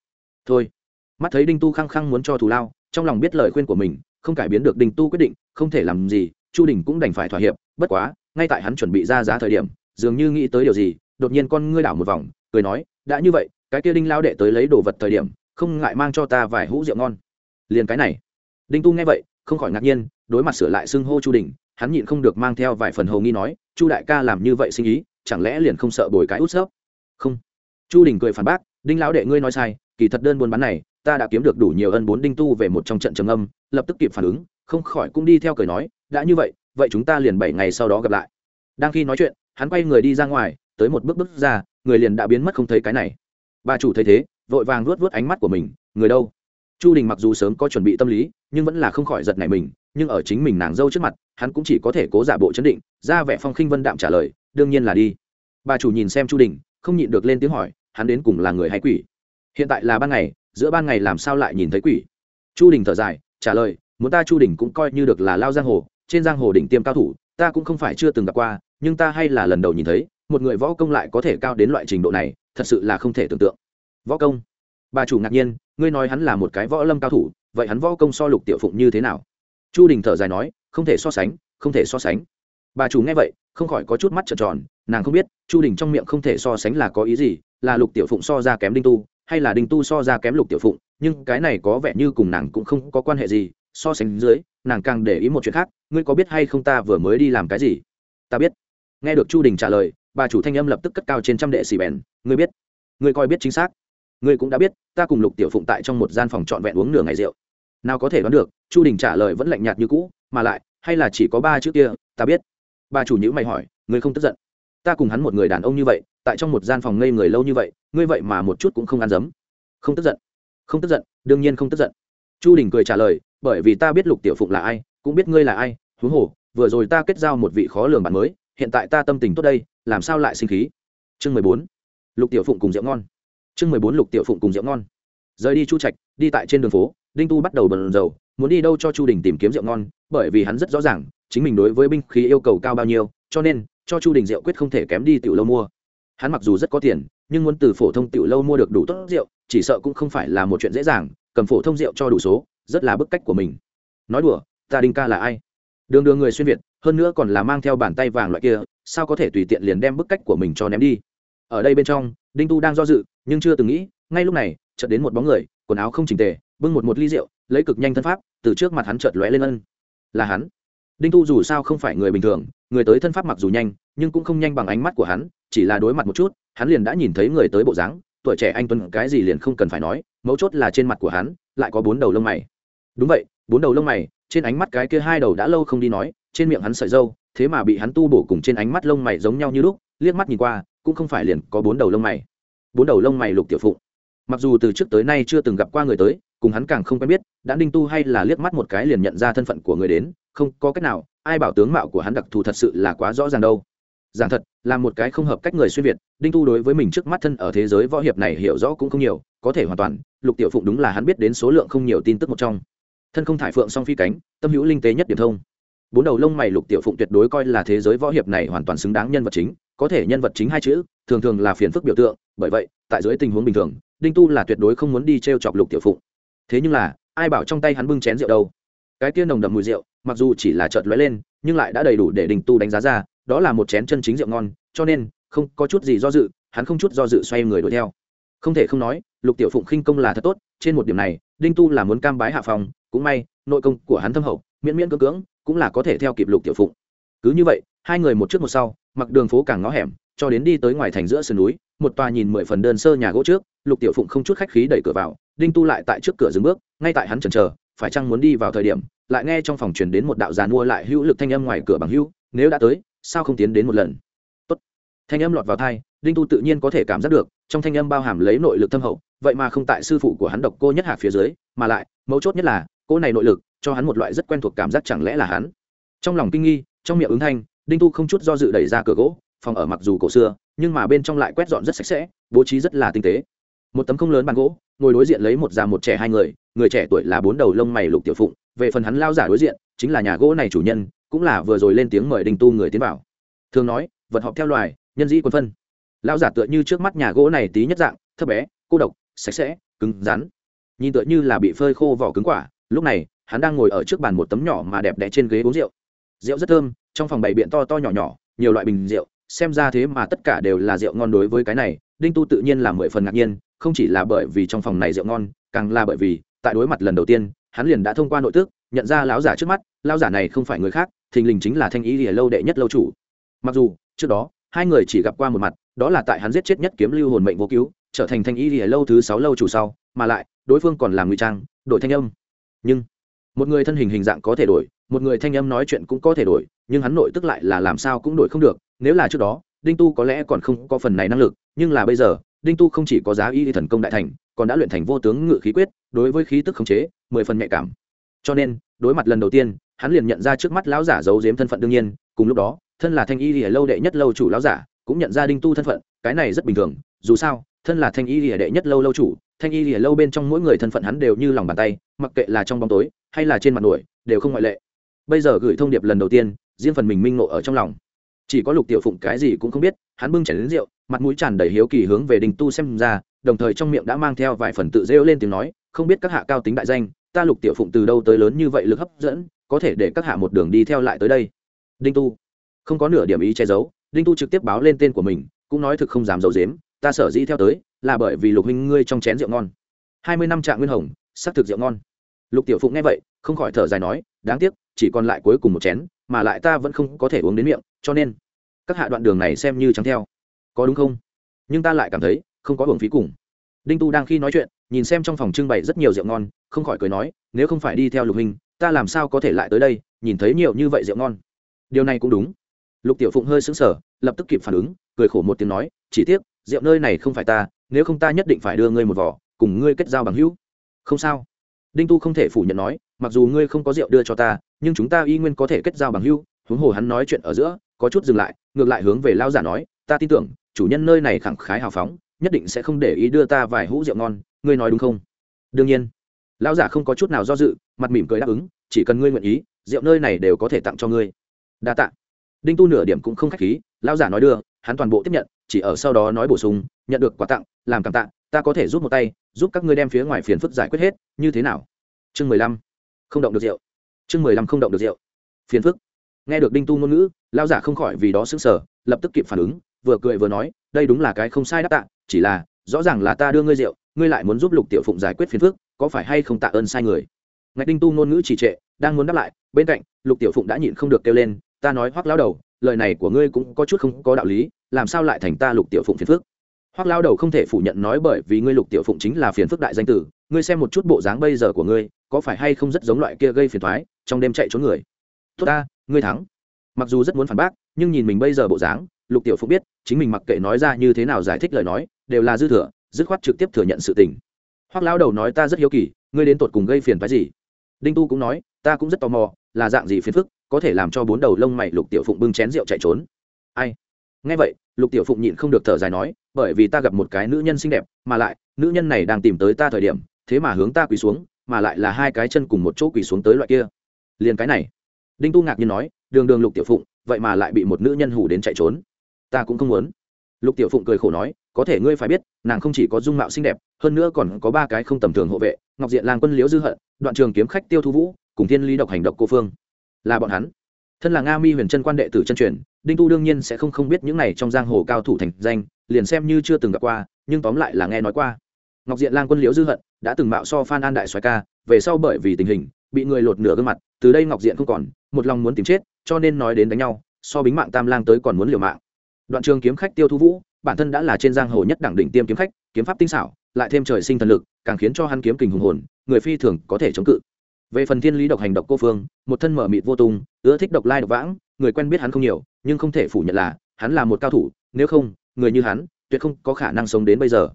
Thôi. Mắt thấy đinh tu khăng khăng muốn cho thù lao, trong lòng biết lời khuyên của mình, không cải biến được đinh tu quyết định, không thể làm gì, chu đình cũng đành phải thỏa hiệp, bất quá, ngay tại hắn chuẩn bị ra giá thời điểm, dường như nghĩ tới điều gì, đột nhiên con ngươi đảo một vòng cười nói, đã như vậy, cái kia đinh lao đệ tới lấy đồ vật thời điểm, không ngại mang cho ta vài hũ rượu ngon. Liền cái này. Đinh tu nghe vậy, không khỏi ngạc nhiên, đối mặt sửa lại xưng hô chu đình, hắn nhịn không được mang theo vài phần hầu nghi nói, chu đại ca làm như vậy sinh ý, chẳng lẽ liền không sợ bồi cái út sớp? Không. Chu đình cười phản bác, đinh lão đệ ngươi nói sai, kỳ thật đơn buôn bán này, ta đã kiếm được đủ nhiều ân bốn đinh tu về một trong trận trầm âm, lập tức kịp phản ứng, không khỏi cũng đi theo cười nói, đã như vậy vậy chúng ta liền bảy ngày sau đó gặp lại. Đang khi nói chuyện, hắn quay người đi ra ngoài, tới một bước bước ra người liền đã biến mất không thấy cái này. Bà chủ thấy thế, vội vàng luốt vớt ánh mắt của mình, người đâu? Chu đình mặc dù sớm có chuẩn bị tâm lý, nhưng vẫn là không khỏi giật nảy mình, nhưng ở chính mình nàng dâu trước mặt, hắn cũng chỉ có thể cố giả bộ chấn định, ra vẻ phong khinh vân đạm trả lời, đương nhiên là đi. Bà chủ nhìn xem chu đình, không nhịn được lên tiếng hỏi, hắn đến cùng là người hay quỷ? Hiện tại là ban ngày, giữa ban ngày làm sao lại nhìn thấy quỷ? Chu đình thở dài, trả lời, muốn ta chu đình cũng coi như được là lao giang hồ, trên giang hồ đỉnh tiêm cao thủ, ta cũng không phải chưa từng gặp qua, nhưng ta hay là lần đầu nhìn thấy một người võ công lại có thể cao đến loại trình độ này, thật sự là không thể tưởng tượng. Võ công? Bà chủ ngạc nhiên, ngươi nói hắn là một cái võ lâm cao thủ, vậy hắn võ công so lục tiểu phụng như thế nào? Chu đình thở dài nói, không thể so sánh, không thể so sánh. Bà chủ nghe vậy, không khỏi có chút mắt trợn tròn, nàng không biết, chu đình trong miệng không thể so sánh là có ý gì, là lục tiểu phụng so ra kém đinh tu, hay là đinh tu so ra kém lục tiểu phụng, nhưng cái này có vẻ như cùng nàng cũng không có quan hệ gì, so sánh dưới, nàng càng để ý một chuyện khác, ngươi có biết hay không ta vừa mới đi làm cái gì? Ta biết nghe được chu đình trả lời, bà chủ thanh âm lập tức cất cao trên trăm đệ xì bèn, ngươi biết, ngươi coi biết chính xác. Ngươi cũng đã biết, ta cùng lục tiểu phụng tại trong một gian phòng trọn vẹn uống nửa ngày rượu. Nào có thể đoán được, chu đình trả lời vẫn lạnh nhạt như cũ, mà lại, hay là chỉ có ba chữ kia, ta biết. Bà chủ nhữ mày hỏi, ngươi không tức giận? Ta cùng hắn một người đàn ông như vậy, tại trong một gian phòng ngây người lâu như vậy, ngươi vậy mà một chút cũng không ăn dấm. Không tức giận, không tức giận, đương nhiên không tức giận. Chu đình cười trả lời, bởi vì ta biết lục tiểu phụng là ai, cũng biết ngươi là ai, huống hồ, vừa rồi ta kết giao một vị khó lường bạn mới hiện tại ta tâm tình tốt đây, làm sao lại sinh khí? Chương mười bốn, lục tiểu phụng cùng rượu ngon. Chương mười bốn, lục tiểu phụng cùng rượu ngon. Rời đi chu trạch, đi tại trên đường phố, đinh tu bắt đầu bần dầu muốn đi đâu cho chu đình tìm kiếm rượu ngon, bởi vì hắn rất rõ ràng, chính mình đối với binh khí yêu cầu cao bao nhiêu, cho nên, cho chu đình rượu quyết không thể kém đi tiểu lâu mua. Hắn mặc dù rất có tiền, nhưng muốn từ phổ thông tiểu lâu mua được đủ tốt rượu, chỉ sợ cũng không phải là một chuyện dễ dàng, cầm phổ thông rượu cho đủ số, rất là bức cách của mình. Nói đùa, ta đinh ca là ai? Đường đường người xuyên việt hơn nữa còn là mang theo bàn tay vàng loại kia, sao có thể tùy tiện liền đem bức cách của mình cho ném đi? Ở đây bên trong, đinh tu đang do dự, nhưng chưa từng nghĩ, ngay lúc này, chợt đến một bóng người, quần áo không chỉnh tề, bưng một một ly rượu, lấy cực nhanh thân pháp, từ trước mặt hắn chợt lóe lên ân. Là hắn. Đinh tu dù sao không phải người bình thường, người tới thân pháp mặc dù nhanh, nhưng cũng không nhanh bằng ánh mắt của hắn, chỉ là đối mặt một chút, hắn liền đã nhìn thấy người tới bộ dáng, tuổi trẻ anh tuấn, cái gì liền không cần phải nói, mấu chốt là trên mặt của hắn, lại có bốn đầu lông mày. Đúng vậy, bốn đầu lông mày, trên ánh mắt cái kia hai đầu đã lâu không đi nói trên miệng hắn sợi dâu, thế mà bị hắn tu bổ cùng trên ánh mắt lông mày giống nhau như lúc, liếc mắt nhìn qua, cũng không phải liền có bốn đầu lông mày. Bốn đầu lông mày lục tiểu phụng. Mặc dù từ trước tới nay chưa từng gặp qua người tới, cùng hắn càng không quen biết, đã đinh tu hay là liếc mắt một cái liền nhận ra thân phận của người đến, không có cách nào, ai bảo tướng mạo của hắn đặc thù thật sự là quá rõ ràng đâu. Giảng thật, là một cái không hợp cách người xuyên việt, đinh tu đối với mình trước mắt thân ở thế giới võ hiệp này hiểu rõ cũng không nhiều, có thể hoàn toàn, lục tiểu phụng đúng là hắn biết đến số lượng không nhiều tin tức một trong. Thân không thải phượng song phi cánh, tâm hữu linh tế nhất điểm thông bốn đầu lông mày lục tiểu phụng tuyệt đối coi là thế giới võ hiệp này hoàn toàn xứng đáng nhân vật chính, có thể nhân vật chính hai chữ, thường thường là phiền phức biểu tượng, bởi vậy, tại dưới tình huống bình thường, đinh tu là tuyệt đối không muốn đi t r e o chọc lục tiểu phụng. Thế nhưng là, ai bảo trong tay hắn bưng chén rượu đâu? Cái tiên nồng đậm mùi rượu, mặc dù chỉ là chợt lóe lên, nhưng lại đã đầy đủ để đình tu đánh giá ra, đó là một chén chân chính rượu ngon, cho nên, không có chút gì do dự, hắn không chút do dự xoay người đuổi theo. Không thể không nói, lục tiểu phụng khinh công là thật tốt, trên một điểm này, đinh tu là muốn cam bái hạ phòng, cũng may, nội công của hắn thâm hậu miễn miễn cưỡng cưỡng cũng là có thể theo kịp lục tiểu phụng cứ như vậy, hai người một trước một sau, mặc đường phố càng ngõ hẻm, cho đến đi tới ngoài thành giữa sườn núi, một tòa nhìn mười phần đơn sơ nhà gỗ trước, lục tiểu phụng không chút khách khí đẩy cửa vào, đinh tu lại tại trước cửa dừng bước, ngay tại hắn chần chờ, phải chăng muốn đi vào thời điểm, lại nghe trong phòng truyền đến một đạo giàn mua lại hữu lực thanh âm ngoài cửa bằng hữu, nếu đã tới, sao không tiến đến một lần Tốt. thanh âm lọt vào thai đinh tu tự nhiên có thể cảm giác được, trong thanh âm bao hàm lấy nội lực thâm hậu, vậy mà không tại sư phụ của hắn độc cô nhất hạ phía dưới, mà lại, mấu chốt nhất là cô này nội lực, cho hắn một loại rất quen thuộc cảm giác chẳng lẽ là hắn? Trong lòng kinh nghi, trong miệng ứng thanh, đinh tu không chút do dự đẩy ra cửa gỗ, phòng ở mặc dù cổ xưa, nhưng mà bên trong lại quét dọn rất sạch sẽ, bố trí rất là tinh tế. Một tấm không lớn bàn gỗ, ngồi đối diện lấy một già một trẻ hai người người trẻ tuổi là bốn đầu lông mày lục tiểu phụng, về phần hắn lao giả đối diện, chính là nhà gỗ này chủ nhân, cũng là vừa rồi lên tiếng mời đinh tu người tiến vào. Thường nói, vật họp theo loài, nhân dĩ quân phân. Lao giả tựa như trước mắt nhà gỗ này tí nhất dạng, thấp bé, cô độc, sạch sẽ, cứng rắn. Nhìn tựa như là bị phơi khô vỏ cứng quả lúc này, hắn đang ngồi ở trước bàn một tấm nhỏ mà đẹp đẽ trên ghế uống rượu. Rượu rất thơm, trong phòng bày biện to to nhỏ nhỏ, nhiều loại bình rượu, xem ra thế mà tất cả đều là rượu ngon đối với cái này, đinh tu tự nhiên là mười phần ngạc nhiên, không chỉ là bởi vì trong phòng này rượu ngon, càng là bởi vì, tại đối mặt lần đầu tiên, hắn liền đã thông qua nội tức nhận ra lão giả trước mắt, lão giả này không phải người khác, thình lình chính là thanh ý lìa lâu đệ nhất lâu chủ. Mặc dù, trước đó, hai người chỉ gặp qua một mặt, đó là tại hắn giết chết nhất kiếm lưu hồn mệnh vô cứu, trở thành thanh ý lìa lâu thứ sáu lâu chủ sau, mà lại, đối phương còn là ngụy trang đội thanh âm nhưng một người thân hình hình dạng có thể đổi, một người thanh âm nói chuyện cũng có thể đổi, nhưng hắn nội tức lại là làm sao cũng đổi không được. Nếu là trước đó, đinh tu có lẽ còn không có phần này năng lực, nhưng là bây giờ, đinh tu không chỉ có giá y thần công đại thành, còn đã luyện thành vô tướng ngự khí quyết, đối với khí tức khống chế, mười phần nhạy cảm. Cho nên, đối mặt lần đầu tiên, hắn liền nhận ra trước mắt lão giả giấu giếm thân phận đương nhiên, cùng lúc đó, thân là thanh y lìa lâu đệ nhất lâu chủ lão giả, cũng nhận ra đinh tu thân phận, cái này rất bình thường, dù sao, thân là thanh y lìa đệ nhất lâu lâu chủ thanh y lìa lâu bên trong mỗi người thân phận hắn đều như lòng bàn tay, mặc kệ là trong bóng tối hay là trên mặt nổi đều không ngoại lệ. Bây giờ gửi thông điệp lần đầu tiên, riêng phần mình minh ngộ ở trong lòng. Chỉ có lục tiểu phụng cái gì cũng không biết, hắn bưng chảy đến rượu, mặt mũi tràn đầy hiếu kỳ hướng về đình tu xem ra, đồng thời trong miệng đã mang theo vài phần tự rêu lên tiếng nói, không biết các hạ cao tính đại danh, ta lục tiểu phụng từ đâu tới lớn như vậy lực hấp dẫn, có thể để các hạ một đường đi theo lại tới đây? Đinh tu. Không có nửa điểm ý che giấu, đinh tu trực tiếp báo lên tên của mình, cũng nói thực không dám giấu dếm ta sở dĩ theo tới là bởi vì lục huynh ngươi trong chén rượu ngon. Hai mươi năm trạng nguyên hồng, sắc thực rượu ngon. Lục tiểu phụng nghe vậy, không khỏi thở dài nói, đáng tiếc, chỉ còn lại cuối cùng một chén, mà lại ta vẫn không có thể uống đến miệng, cho nên, các hạ đoạn đường này xem như trắng theo. Có đúng không? Nhưng ta lại cảm thấy, không có hưởng phí cùng. Đinh tu đang khi nói chuyện, nhìn xem trong phòng trưng bày rất nhiều rượu ngon, không khỏi cười nói, nếu không phải đi theo lục hình ta làm sao có thể lại tới đây, nhìn thấy nhiều như vậy rượu ngon. Điều này cũng đúng. Lục tiểu phụng hơi sững sờ, lập tức kịp phản ứng, cười khổ một tiếng nói, chỉ tiếc, rượu nơi này không phải ta nếu không ta nhất định phải đưa ngươi một vỏ, cùng ngươi kết giao bằng hữu. Không sao. Đinh tu không thể phủ nhận nói, mặc dù ngươi không có rượu đưa cho ta, nhưng chúng ta y nguyên có thể kết giao bằng hữu. Huống hồ hắn nói chuyện ở giữa, có chút dừng lại, ngược lại hướng về lao giả nói, ta tin tưởng, chủ nhân nơi này khẳng khái hào phóng, nhất định sẽ không để ý đưa ta vài hũ rượu ngon, ngươi nói đúng không? Đương nhiên. Lão giả không có chút nào do dự, mặt mỉm cười đáp ứng, chỉ cần ngươi nguyện ý, rượu nơi này đều có thể tặng cho ngươi. Đa tạ. Đinh tu nửa điểm cũng không khách khí, lão giả nói đưa, hắn toàn bộ tiếp nhận, chỉ ở sau đó nói bổ sung nhận được quà tặng, làm cảm tạ, ta có thể giúp một tay, giúp các ngươi đem phía ngoài phiền phức giải quyết hết, như thế nào? Chương mười lăm. Không động được rượu. Chương mười lăm không động được rượu. Phiền phức. Nghe được đinh tu ngôn ngữ lao giả không khỏi vì đó xứng sở lập tức kịp phản ứng, vừa cười vừa nói, đây đúng là cái không sai đáp tạ, chỉ là, rõ ràng là ta đưa ngươi rượu, ngươi lại muốn giúp lục tiểu phụng giải quyết phiền phức, có phải hay không tạ ơn sai người? Ngạch đinh tu ngôn ngữ trì trệ, đang muốn đáp lại, bên cạnh, lục tiểu phụng đã nhịn không được kêu lên, ta nói hoắc lao đầu, lời này của ngươi cũng có chút không có đạo lý, làm sao lại thành ta lục tiểu phụng phiền phức? Hoắc lao đầu không thể phủ nhận nói bởi vì ngươi lục tiểu phụng chính là phiền phức đại danh tử, ngươi xem một chút bộ dáng bây giờ của ngươi, có phải hay không rất giống loại kia gây phiền thoái trong đêm chạy trốn người. Tốt ta, ngươi thắng. Mặc dù rất muốn phản bác, nhưng nhìn mình bây giờ bộ dáng, lục tiểu phụng biết, chính mình mặc kệ nói ra như thế nào giải thích lời nói, đều là dư thừa, dứt khoát trực tiếp thừa nhận sự tình. Hoắc lao đầu nói ta rất hiếu kỳ, ngươi đến tột cùng gây phiền phái gì? Đinh tu cũng nói, ta cũng rất tò mò, là dạng gì phiền phức, có thể làm cho bốn đầu lông mày lục tiểu phụng bưng chén rượu chạy trốn. Ai? Nghe vậy, lục tiểu phụng nhịn không được thở dài nói bởi vì ta gặp một cái nữ nhân xinh đẹp, mà lại, nữ nhân này đang tìm tới ta thời điểm, thế mà hướng ta quỳ xuống, mà lại là hai cái chân cùng một chỗ quỳ xuống tới loại kia. Liền cái này. Đinh tu ngạc nhiên nói, đường đường lục tiểu phụng, vậy mà lại bị một nữ nhân hủ đến chạy trốn. Ta cũng không muốn. Lục tiểu phụng cười khổ nói, có thể ngươi phải biết, nàng không chỉ có dung mạo xinh đẹp, hơn nữa còn có ba cái không tầm thường hộ vệ, ngọc diện lang quân liễu dư hận, đoạn trường kiếm khách tiêu thu vũ, cùng thiên Ly độc hành độc cô phương. Là bọn hắn. Thân là nga mi huyền chân quan đệ tử chân truyền đinh tu đương nhiên sẽ không không biết những này trong giang hồ cao thủ thành danh, liền xem như chưa từng gặp qua, nhưng tóm lại là nghe nói qua. Ngọc diện lang quân liễu dư hận đã từng mạo so phan an đại xoài ca, về sau bởi vì tình hình, bị người lột nửa gương mặt, từ đây ngọc diện không còn, một lòng muốn tìm chết, cho nên nói đến đánh nhau, so bính mạng tam lang tới còn muốn liều mạng. Đoạn trường kiếm khách tiêu thu vũ, bản thân đã là trên giang hồ nhất đẳng đỉnh tiêm kiếm khách, kiếm pháp tinh xảo, lại thêm trời sinh thần lực, càng khiến cho hắn kiếm kình hùng hồn, người phi thường có thể chống cự về phần thiên lý độc hành độc cô phương, một thân mở mịt vô tung, ưa thích độc lai độc vãng, người quen biết hắn không nhiều, nhưng không thể phủ nhận là, hắn là một cao thủ, nếu không, người như hắn, tuyệt không có khả năng sống đến bây giờ.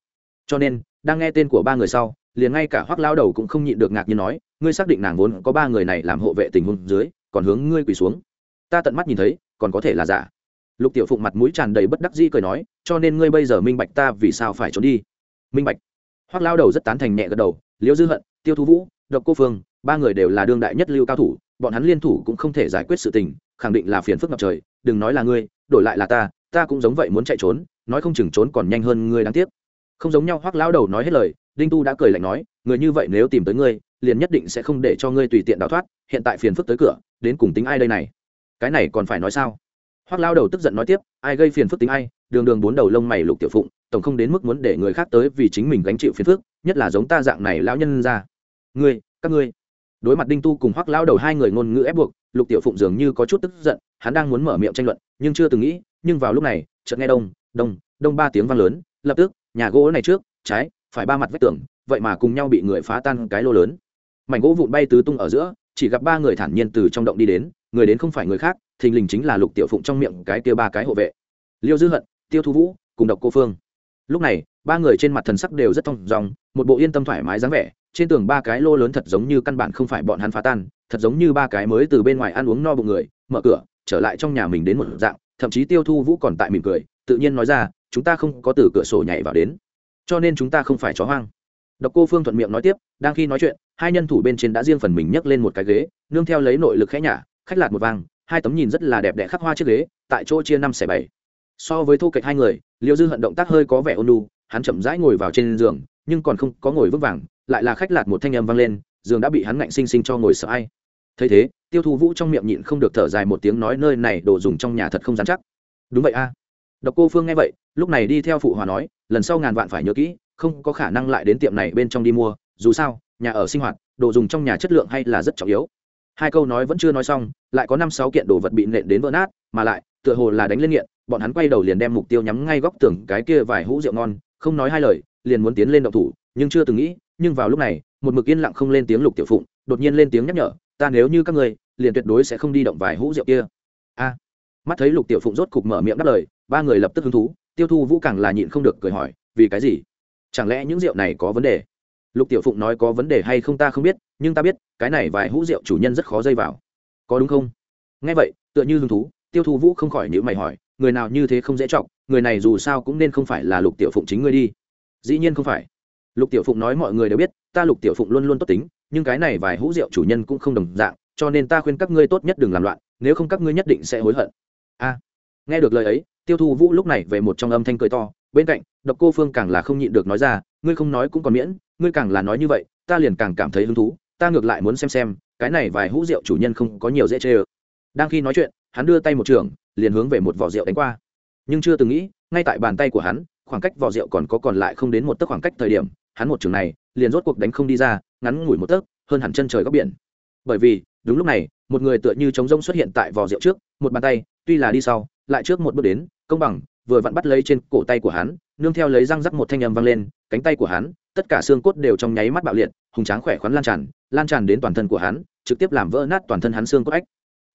Cho nên, đang nghe tên của ba người sau, liền ngay cả hoác lao đầu cũng không nhịn được ngạc nhiên nói, ngươi xác định nàng vốn có ba người này làm hộ vệ tình huống dưới, còn hướng ngươi quỳ xuống. Ta tận mắt nhìn thấy, còn có thể là giả. Lục tiểu phụng mặt mũi tràn đầy bất đắc dĩ cười nói, cho nên ngươi bây giờ minh bạch ta vì sao phải trốn đi. Minh bạch. Hoác lao đầu rất tán thành nhẹ gật đầu, liễu dư hận, tiêu thu vũ, độc cô phương ba người đều là đương đại nhất lưu cao thủ, bọn hắn liên thủ cũng không thể giải quyết sự tình, khẳng định là phiền phức ngập trời, đừng nói là ngươi, đổi lại là ta ta cũng giống vậy muốn chạy trốn, nói không chừng trốn còn nhanh hơn ngươi đáng tiếc. Không giống nhau hoác lao đầu nói hết lời, đinh tu đã cười lạnh nói, người như vậy nếu tìm tới ngươi, liền nhất định sẽ không để cho ngươi tùy tiện đào thoát, hiện tại phiền phức tới cửa, đến cùng tính ai đây này? Cái này còn phải nói sao? Hoác lao đầu tức giận nói tiếp, ai gây phiền phức tính ai? Đường đường bốn đầu lông mày lục tiểu phụng, tổng không đến mức muốn để người khác tới vì chính mình gánh chịu phiền phức, nhất là giống ta dạng này lão nhân ra. Ngươi, các ngươi đối mặt đinh tu cùng hoắc lao đầu hai người ngôn ngữ ép buộc, lục tiểu phụng dường như có chút tức giận, hắn đang muốn mở miệng tranh luận, nhưng chưa từng nghĩ, nhưng vào lúc này, chợt nghe đông đông đông ba tiếng vang lớn, lập tức, nhà gỗ này trước, trái, phải ba mặt vách tường, vậy mà cùng nhau bị người phá tan cái lô lớn. Mảnh gỗ vụn bay tứ tung ở giữa, chỉ gặp ba người thản nhiên từ trong động đi đến, người đến không phải người khác, thình lình chính là lục tiểu phụng trong miệng cái kia ba cái hộ vệ. Liêu dư hận, tiêu thu vũ, cùng độc cô phương. Lúc này, ba người trên mặt thần sắc đều rất thong dòng, một bộ yên tâm thoải mái dáng vẻ trên tường ba cái lô lớn thật giống như căn bản không phải bọn hắn phá tan, thật giống như ba cái mới từ bên ngoài ăn uống no bụng người, mở cửa, trở lại trong nhà mình đến một dạng, thậm chí tiêu thu vũ còn tại mỉm cười, tự nhiên nói ra, chúng ta không có từ cửa sổ nhảy vào đến, cho nên chúng ta không phải chó hoang. Độc cô phương thuận miệng nói tiếp, đang khi nói chuyện, hai nhân thủ bên trên đã riêng phần mình nhấc lên một cái ghế, nương theo lấy nội lực khẽ nhả, khách lạt một vang, hai tấm nhìn rất là đẹp đẽ khắc hoa chiếc ghế, tại chỗ chia năm xẻ bảy. So với thu kệch hai người, liêu dư hận động tác hơi có vẻ ôn lu hắn chậm rãi ngồi vào trên giường nhưng còn không có ngồi vững vàng, lại là khách lạt một thanh âm vang lên, giường đã bị hắn ngạnh sinh sinh cho ngồi sợ ai. Thấy thế, tiêu thu vũ trong miệng nhịn không được thở dài một tiếng nói nơi này đồ dùng trong nhà thật không dám chắc. Đúng vậy a. Độc cô phương nghe vậy, lúc này đi theo phụ hòa nói, lần sau ngàn vạn phải nhớ kỹ, không có khả năng lại đến tiệm này bên trong đi mua, dù sao, nhà ở sinh hoạt, đồ dùng trong nhà chất lượng hay là rất trọng yếu. Hai câu nói vẫn chưa nói xong, lại có năm sáu kiện đồ vật bị nện đến vỡ nát, mà lại, tựa hồ là đánh lên nghiện, bọn hắn quay đầu liền đem mục tiêu nhắm ngay góc tường cái kia vài hũ rượu ngon, không nói hai lời liền muốn tiến lên động thủ, nhưng chưa từng nghĩ, nhưng vào lúc này, một mực yên lặng không lên tiếng lục tiểu phụng, đột nhiên lên tiếng nhắc nhở, ta nếu như các người liền tuyệt đối sẽ không đi động vài hũ rượu kia. A. Mắt thấy lục tiểu phụng rốt cục mở miệng đáp lời, ba người lập tức hứng thú, tiêu thu vũ càng là nhịn không được cười hỏi, vì cái gì? Chẳng lẽ những rượu này có vấn đề? Lục tiểu phụng nói, có vấn đề hay không ta không biết, nhưng ta biết, cái này vài hũ rượu chủ nhân rất khó dây vào. Có đúng không? Nghe vậy, tựa như hứng thú, tiêu thu vũ không khỏi nhữ mày hỏi, người nào như thế không dễ chọc, người này dù sao cũng nên không phải là lục tiểu phụng chính ngươi đi dĩ nhiên không phải. Lục tiểu phụng nói mọi người đều biết, ta lục tiểu phụng luôn luôn tốt tính, nhưng cái này vài hũ rượu chủ nhân cũng không đồng dạng, cho nên ta khuyên các ngươi tốt nhất đừng làm loạn, nếu không các ngươi nhất định sẽ hối hận. A. Nghe được lời ấy, tiêu thu vũ lúc này về một trong âm thanh cười to, bên cạnh, độc cô phương càng là không nhịn được nói ra, ngươi không nói cũng còn miễn, ngươi càng là nói như vậy, ta liền càng cảm thấy hứng thú, ta ngược lại muốn xem xem, cái này vài hũ rượu chủ nhân không có nhiều dễ chê ơ. Đang khi nói chuyện, hắn đưa tay một trường, liền hướng về một vỏ rượu đánh qua. Nhưng chưa từng nghĩ, ngay tại bàn tay của hắn khoảng cách vỏ rượu còn có còn lại không đến một tấc khoảng cách thời điểm, hắn một trường này, liền rốt cuộc đánh không đi ra, ngắn ngủi một tấc, hơn hẳn chân trời góc biển. Bởi vì, đúng lúc này, một người tựa như trống rông xuất hiện tại vỏ rượu trước, một bàn tay, tuy là đi sau, lại trước một bước đến, công bằng, vừa vặn bắt lấy trên cổ tay của hắn, nương theo lấy răng rắc một thanh âm vang lên, cánh tay của hắn, tất cả xương cốt đều trong nháy mắt bạo liệt, hùng tráng khỏe khoắn lan tràn lan tràn đến toàn thân của hắn, trực tiếp làm vỡ nát toàn thân hắn xương cốt ách.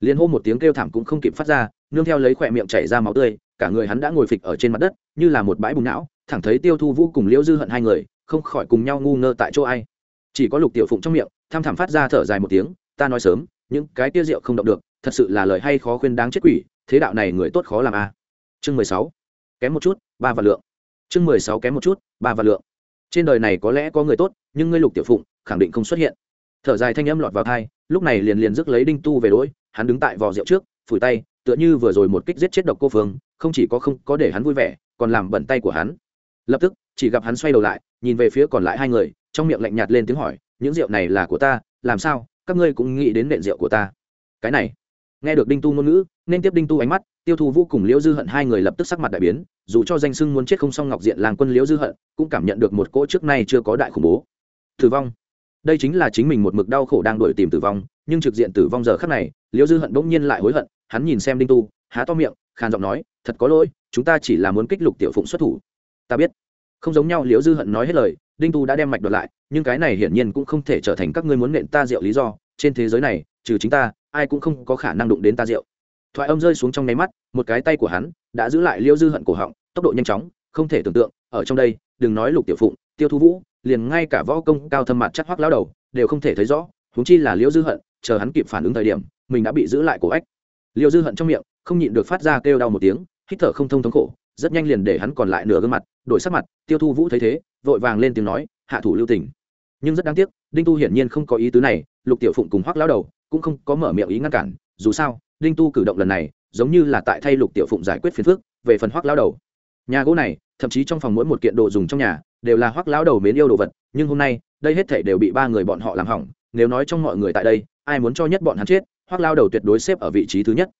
Liền hô một tiếng kêu thảm cũng không kịp phát ra nương theo lấy khỏe miệng chảy ra máu tươi, cả người hắn đã ngồi phịch ở trên mặt đất, như là một bãi bùng não, thẳng thấy tiêu thu vũ cùng liễu dư hận hai người, không khỏi cùng nhau ngu ngơ tại chỗ ai. Chỉ có lục tiểu phụng trong miệng, tham thảm phát ra thở dài một tiếng, ta nói sớm, những cái tia rượu không động được, thật sự là lời hay khó khuyên đáng chết quỷ, thế đạo này người tốt khó làm a. À. chương mười sáu, kém một chút, ba và lượng. Chương mười sáu, kém một chút, ba và lượng. Trên đời này có lẽ có người tốt, nhưng ngươi lục tiểu phụng, khẳng định không xuất hiện. Thở dài thanh âm lọt vào thai lúc này liền liền rước lấy đinh tu về đỗi hắn đứng tại vò rượu trước, phủi tay tựa như vừa rồi một kích giết chết độc cô phương, không chỉ có không có để hắn vui vẻ, còn làm bẩn tay của hắn. Lập tức, chỉ gặp hắn xoay đầu lại, nhìn về phía còn lại hai người, trong miệng lạnh nhạt lên tiếng hỏi, những rượu này là của ta, làm sao? Các ngươi cũng nghĩ đến nện rượu của ta. Cái này, nghe được đinh tu ngôn ngữ, nên tiếp đinh tu ánh mắt, tiêu thụ vũ cùng liễu dư hận hai người lập tức sắc mặt đại biến, dù cho danh sưng muốn chết không xong ngọc diện làng quân liễu dư hận, cũng cảm nhận được một cỗ trước nay chưa có đại khủng bố. Tử vong. Đây chính là chính mình một mực đau khổ đang đuổi tìm tử vong, nhưng trực diện tử vong giờ khắc này, liễu dư hận bỗng nhiên lại hối hận hắn nhìn xem đinh tu, há to miệng, khàn giọng nói, thật có lỗi, chúng ta chỉ là muốn kích lục tiểu phụng xuất thủ. Ta biết. Không giống nhau, liễu dư hận nói hết lời, đinh tu đã đem mạch đoạt lại, nhưng cái này hiển nhiên cũng không thể trở thành các ngươi muốn nện ta rượu lý do. Trên thế giới này, trừ chính ta, ai cũng không có khả năng đụng đến ta rượu. Thoại âm rơi xuống trong nháy mắt, một cái tay của hắn đã giữ lại liễu dư hận cổ họng, tốc độ nhanh chóng, không thể tưởng tượng, ở trong đây, đừng nói lục tiểu phụng, tiêu thu vũ, liền ngay cả võ công cao thâm mặt chắc hoác lao đầu, đều không thể thấy rõ, huống chi là liễu dư hận, chờ hắn kịp phản ứng thời điểm, mình đã bị giữ lại cổ ách liêu dư hận trong miệng, không nhịn được phát ra kêu đau một tiếng, hít thở không thông thống khổ, rất nhanh liền để hắn còn lại nửa gương mặt, đổi sắc mặt, tiêu thu vũ thấy thế, vội vàng lên tiếng nói, hạ thủ lưu tình. Nhưng rất đáng tiếc, đinh tu hiển nhiên không có ý tứ này, lục tiểu phụng cùng hoắc lão đầu cũng không có mở miệng ý ngăn cản, dù sao, đinh tu cử động lần này, giống như là tại thay lục tiểu phụng giải quyết phiền phức, về phần hoắc lão đầu. Nhà gỗ này, thậm chí trong phòng mỗi một kiện đồ dùng trong nhà, đều là hoắc lão đầu mến yêu đồ vật, nhưng hôm nay, đây hết thể đều bị ba người bọn họ làm hỏng, nếu nói trong mọi người tại đây, ai muốn cho nhất bọn hắn chết hoắc lao đầu tuyệt đối xếp ở vị trí thứ nhất.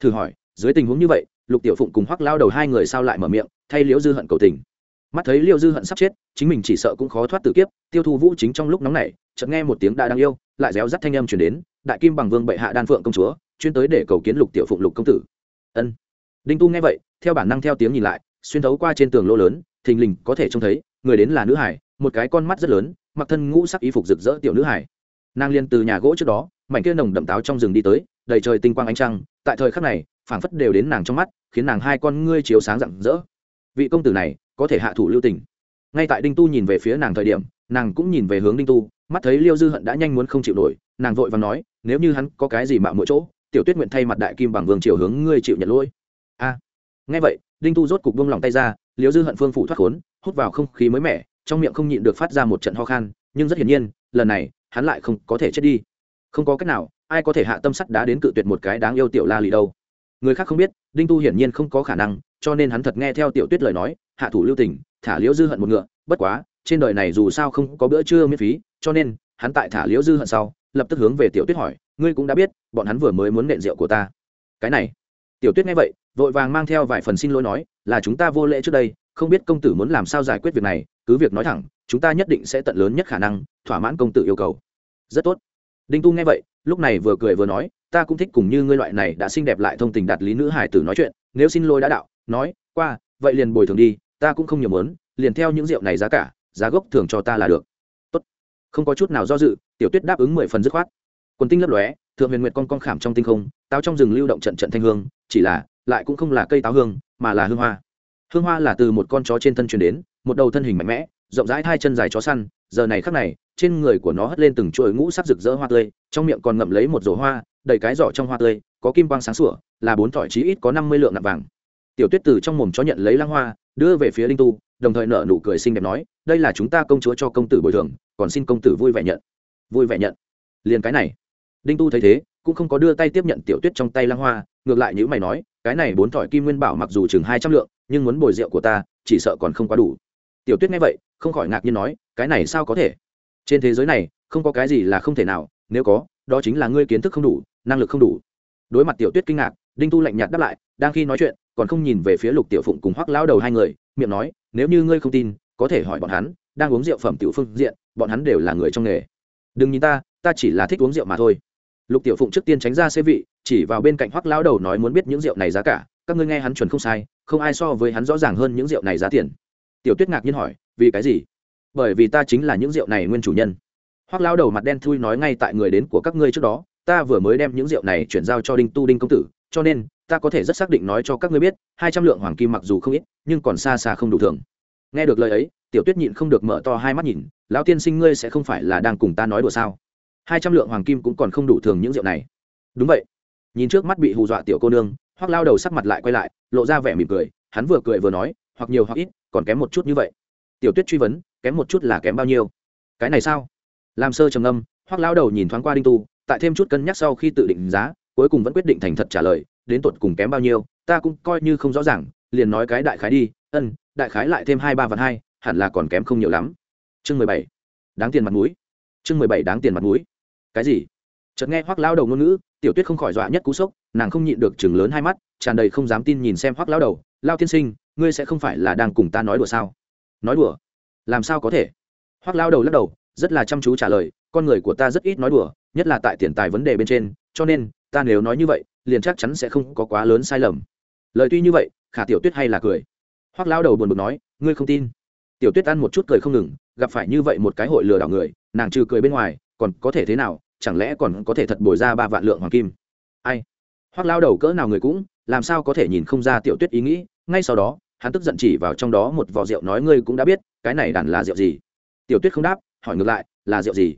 Thử hỏi, dưới tình huống như vậy, lục tiểu phụng cùng hoắc lao đầu hai người sao lại mở miệng, thay liễu dư hận cầu tình? Mắt thấy liễu dư hận sắp chết, chính mình chỉ sợ cũng khó thoát tử kiếp, tiêu thu vũ chính trong lúc nóng này chợt nghe một tiếng đại đang yêu, lại réo rắt thanh âm truyền đến, đại kim bằng vương bệ hạ đan phượng công chúa, chuyên tới để cầu kiến lục tiểu phụng lục công tử. Ân. Đinh tu nghe vậy, theo bản năng theo tiếng nhìn lại, xuyên thấu qua trên tường lô lớn, thình lình có thể trông thấy, người đến là nữ hải, một cái con mắt rất lớn, mặc thân ngũ sắc y phục rực rỡ tiểu nữ hải. Nàng liên từ nhà gỗ trước đó mảnh kia nồng đậm táo trong rừng đi tới đầy trời tinh quang ánh trăng tại thời khắc này phảng phất đều đến nàng trong mắt khiến nàng hai con ngươi chiếu sáng rạng rỡ. Vị công tử này có thể hạ thủ lưu tình. Ngay tại đinh tu nhìn về phía nàng thời điểm nàng cũng nhìn về hướng đinh tu mắt thấy liêu dư hận đã nhanh muốn không chịu nổi nàng vội và nói nếu như hắn có cái gì mạo mỗi chỗ tiểu tuyết nguyện thay mặt đại kim bằng vương triều hướng ngươi chịu nhận lỗi. A. À, ngay vậy đinh tu rốt cục buông lòng tay ra liêu dư hận phương phủ thoát khốn hút vào không khí mới mẻ trong miệng không nhịn được phát ra một trận ho khan nhưng rất hiển nhiên lần này hắn lại không có thể chết đi không có cách nào, ai có thể hạ tâm sắt đá đến cự tuyệt một cái đáng yêu tiểu la lì đâu. Người khác không biết, đinh tu hiển nhiên không có khả năng, cho nên hắn thật nghe theo tiểu tuyết lời nói, hạ thủ lưu tình, thả liễu dư hận một ngựa, bất quá, trên đời này dù sao không có bữa trưa miễn phí, cho nên, hắn tại thả liễu dư hận sau, lập tức hướng về tiểu tuyết hỏi, ngươi cũng đã biết, bọn hắn vừa mới muốn nện rượu của ta. Cái này? Tiểu tuyết nghe vậy, vội vàng mang theo vài phần xin lỗi nói, là chúng ta vô lễ trước đây, không biết công tử muốn làm sao giải quyết việc này, cứ việc nói thẳng, chúng ta nhất định sẽ tận lớn nhất khả năng, thỏa mãn công tử yêu cầu. Rất tốt đinh tu nghe vậy, lúc này vừa cười vừa nói, ta cũng thích cùng như ngươi loại này đã xinh đẹp lại thông tình đạt lý nữ hải tử nói chuyện, nếu xin lỗi đã đạo, nói, qua, vậy liền bồi thường đi, ta cũng không nhiều mớn liền theo những rượu này giá cả, giá gốc thường cho ta là được. Tốt. Không có chút nào do dự, tiểu tuyết đáp ứng mười phần dứt khoát. Quần tinh lấp lóe, thượng huyền nguyệt con con khảm trong tinh không, táo trong rừng lưu động trận trận thanh hương, chỉ là, lại cũng không là cây táo hương, mà là hương hoa. Hương hoa là từ một con chó trên thân truyền đến, một đầu thân hình mạnh mẽ, rộng rãi hai chân dài chó săn, giờ này khắc này trên người của nó hất lên từng chuỗi ngũ sắc rực rỡ hoa tươi, trong miệng còn ngậm lấy một rổ hoa, đầy cái giỏ trong hoa tươi, có kim quang sáng sủa, là bốn thỏi chí ít có năm mươi lượng nặng vàng. Tiểu tuyết từ trong mồm chó nhận lấy lăng hoa, đưa về phía linh tu, đồng thời nở nụ cười xinh đẹp nói, đây là chúng ta công chúa cho công tử bồi thường, còn xin công tử vui vẻ nhận. Vui vẻ nhận. Liền cái này. Đinh tu thấy thế, cũng không có đưa tay tiếp nhận tiểu tuyết trong tay lăng hoa, ngược lại nhíu mày nói, cái này bốn thỏi kim nguyên bảo mặc dù chừng hai trăm lượng, nhưng muốn bồi rượu của ta, chỉ sợ còn không quá đủ. Tiểu tuyết nghe vậy, không khỏi ngạc nhiên nói, cái này sao có thể? Trên thế giới này, không có cái gì là không thể nào, nếu có, đó chính là ngươi kiến thức không đủ, năng lực không đủ. Đối mặt tiểu tuyết kinh ngạc, đinh tu lạnh nhạt đáp lại, đang khi nói chuyện, còn không nhìn về phía lục tiểu phụng cùng hoắc lao đầu hai người, miệng nói, nếu như ngươi không tin, có thể hỏi bọn hắn, đang uống rượu phẩm tiểu phương diện, bọn hắn đều là người trong nghề. Đừng nhìn ta ta chỉ là thích uống rượu mà thôi. Lục tiểu phụng trước tiên tránh ra xế vị, chỉ vào bên cạnh hoắc lao đầu nói muốn biết những rượu này giá cả, các ngươi nghe hắn chuẩn không sai, không ai so với hắn rõ ràng hơn những rượu này giá tiền. Tiểu tuyết ngạc nhiên hỏi, vì cái gì? Bởi vì ta chính là những rượu này nguyên chủ nhân. Hoác lao đầu mặt đen thui nói ngay tại người đến của các ngươi trước đó, ta vừa mới đem những rượu này chuyển giao cho đinh tu đinh công tử, cho nên, ta có thể rất xác định nói cho các ngươi biết, hai trăm lượng hoàng kim mặc dù không ít, nhưng còn xa xa không đủ thường nghe được lời ấy, tiểu tuyết nhịn không được mở to hai mắt nhìn, lão tiên sinh ngươi sẽ không phải là đang cùng ta nói đùa sao? Hai trăm lượng hoàng kim cũng còn không đủ thường những rượu này. Đúng vậy. Nhìn trước mắt bị hù dọa tiểu cô nương hoác lao đầu sắc mặt lại quay lại, lộ ra vẻ mỉm cười, hắn vừa cười vừa nói, hoặc nhiều hoặc ít, còn kém một chút như vậy tiểu tuyết truy vấn, kém một chút là kém bao nhiêu? Cái này sao? Làm sơ trầm âm hoác lao đầu nhìn thoáng qua đinh tu, tại thêm chút cân nhắc sau khi tự định giá, cuối cùng vẫn quyết định thành thật trả lời, đến tột cùng kém bao nhiêu, ta cũng coi như không rõ ràng, liền nói cái đại khái đi, ân, đại khái lại thêm hai ba vạn hai, hẳn là còn kém không nhiều lắm. Chương mười bảy, đáng tiền mặt mũi. Chương mười bảy, đáng tiền mặt mũi. Cái gì? Chợt nghe hoác lao đầu ngôn ngữ, tiểu tuyết không khỏi dọa nhất cú sốc, nàng không nhịn được chừng lớn hai mắt, tràn đầy không dám tin nhìn xem hoác lao đầu. Lao tiên sinh, ngươi sẽ không phải là đang cùng ta nói đùa sao? Nói đùa. Làm sao có thể? Hoác lao đầu lắc đầu, rất là chăm chú trả lời, con người của ta rất ít nói đùa, nhất là tại tiền tài vấn đề bên trên, cho nên, ta nếu nói như vậy, liền chắc chắn sẽ không có quá lớn sai lầm. Lời tuy như vậy, khả tiểu tuyết hay là cười. Hoác lao đầu buồn bực nói, ngươi không tin? Tiểu tuyết ăn một chút cười không ngừng, gặp phải như vậy một cái hội lừa đảo người, nàng trừ cười bên ngoài, còn có thể thế nào, chẳng lẽ còn có thể thật bồi ra ba vạn lượng hoàng kim? Ai? Hoác lao đầu cỡ nào người cũng, làm sao có thể nhìn không ra tiểu tuyết ý nghĩ, ngay sau đó hắn tức giận chỉ vào trong đó một vò rượu nói, ngươi cũng đã biết, cái này đàn là rượu gì? Tiểu tuyết không đáp, hỏi ngược lại, là rượu gì?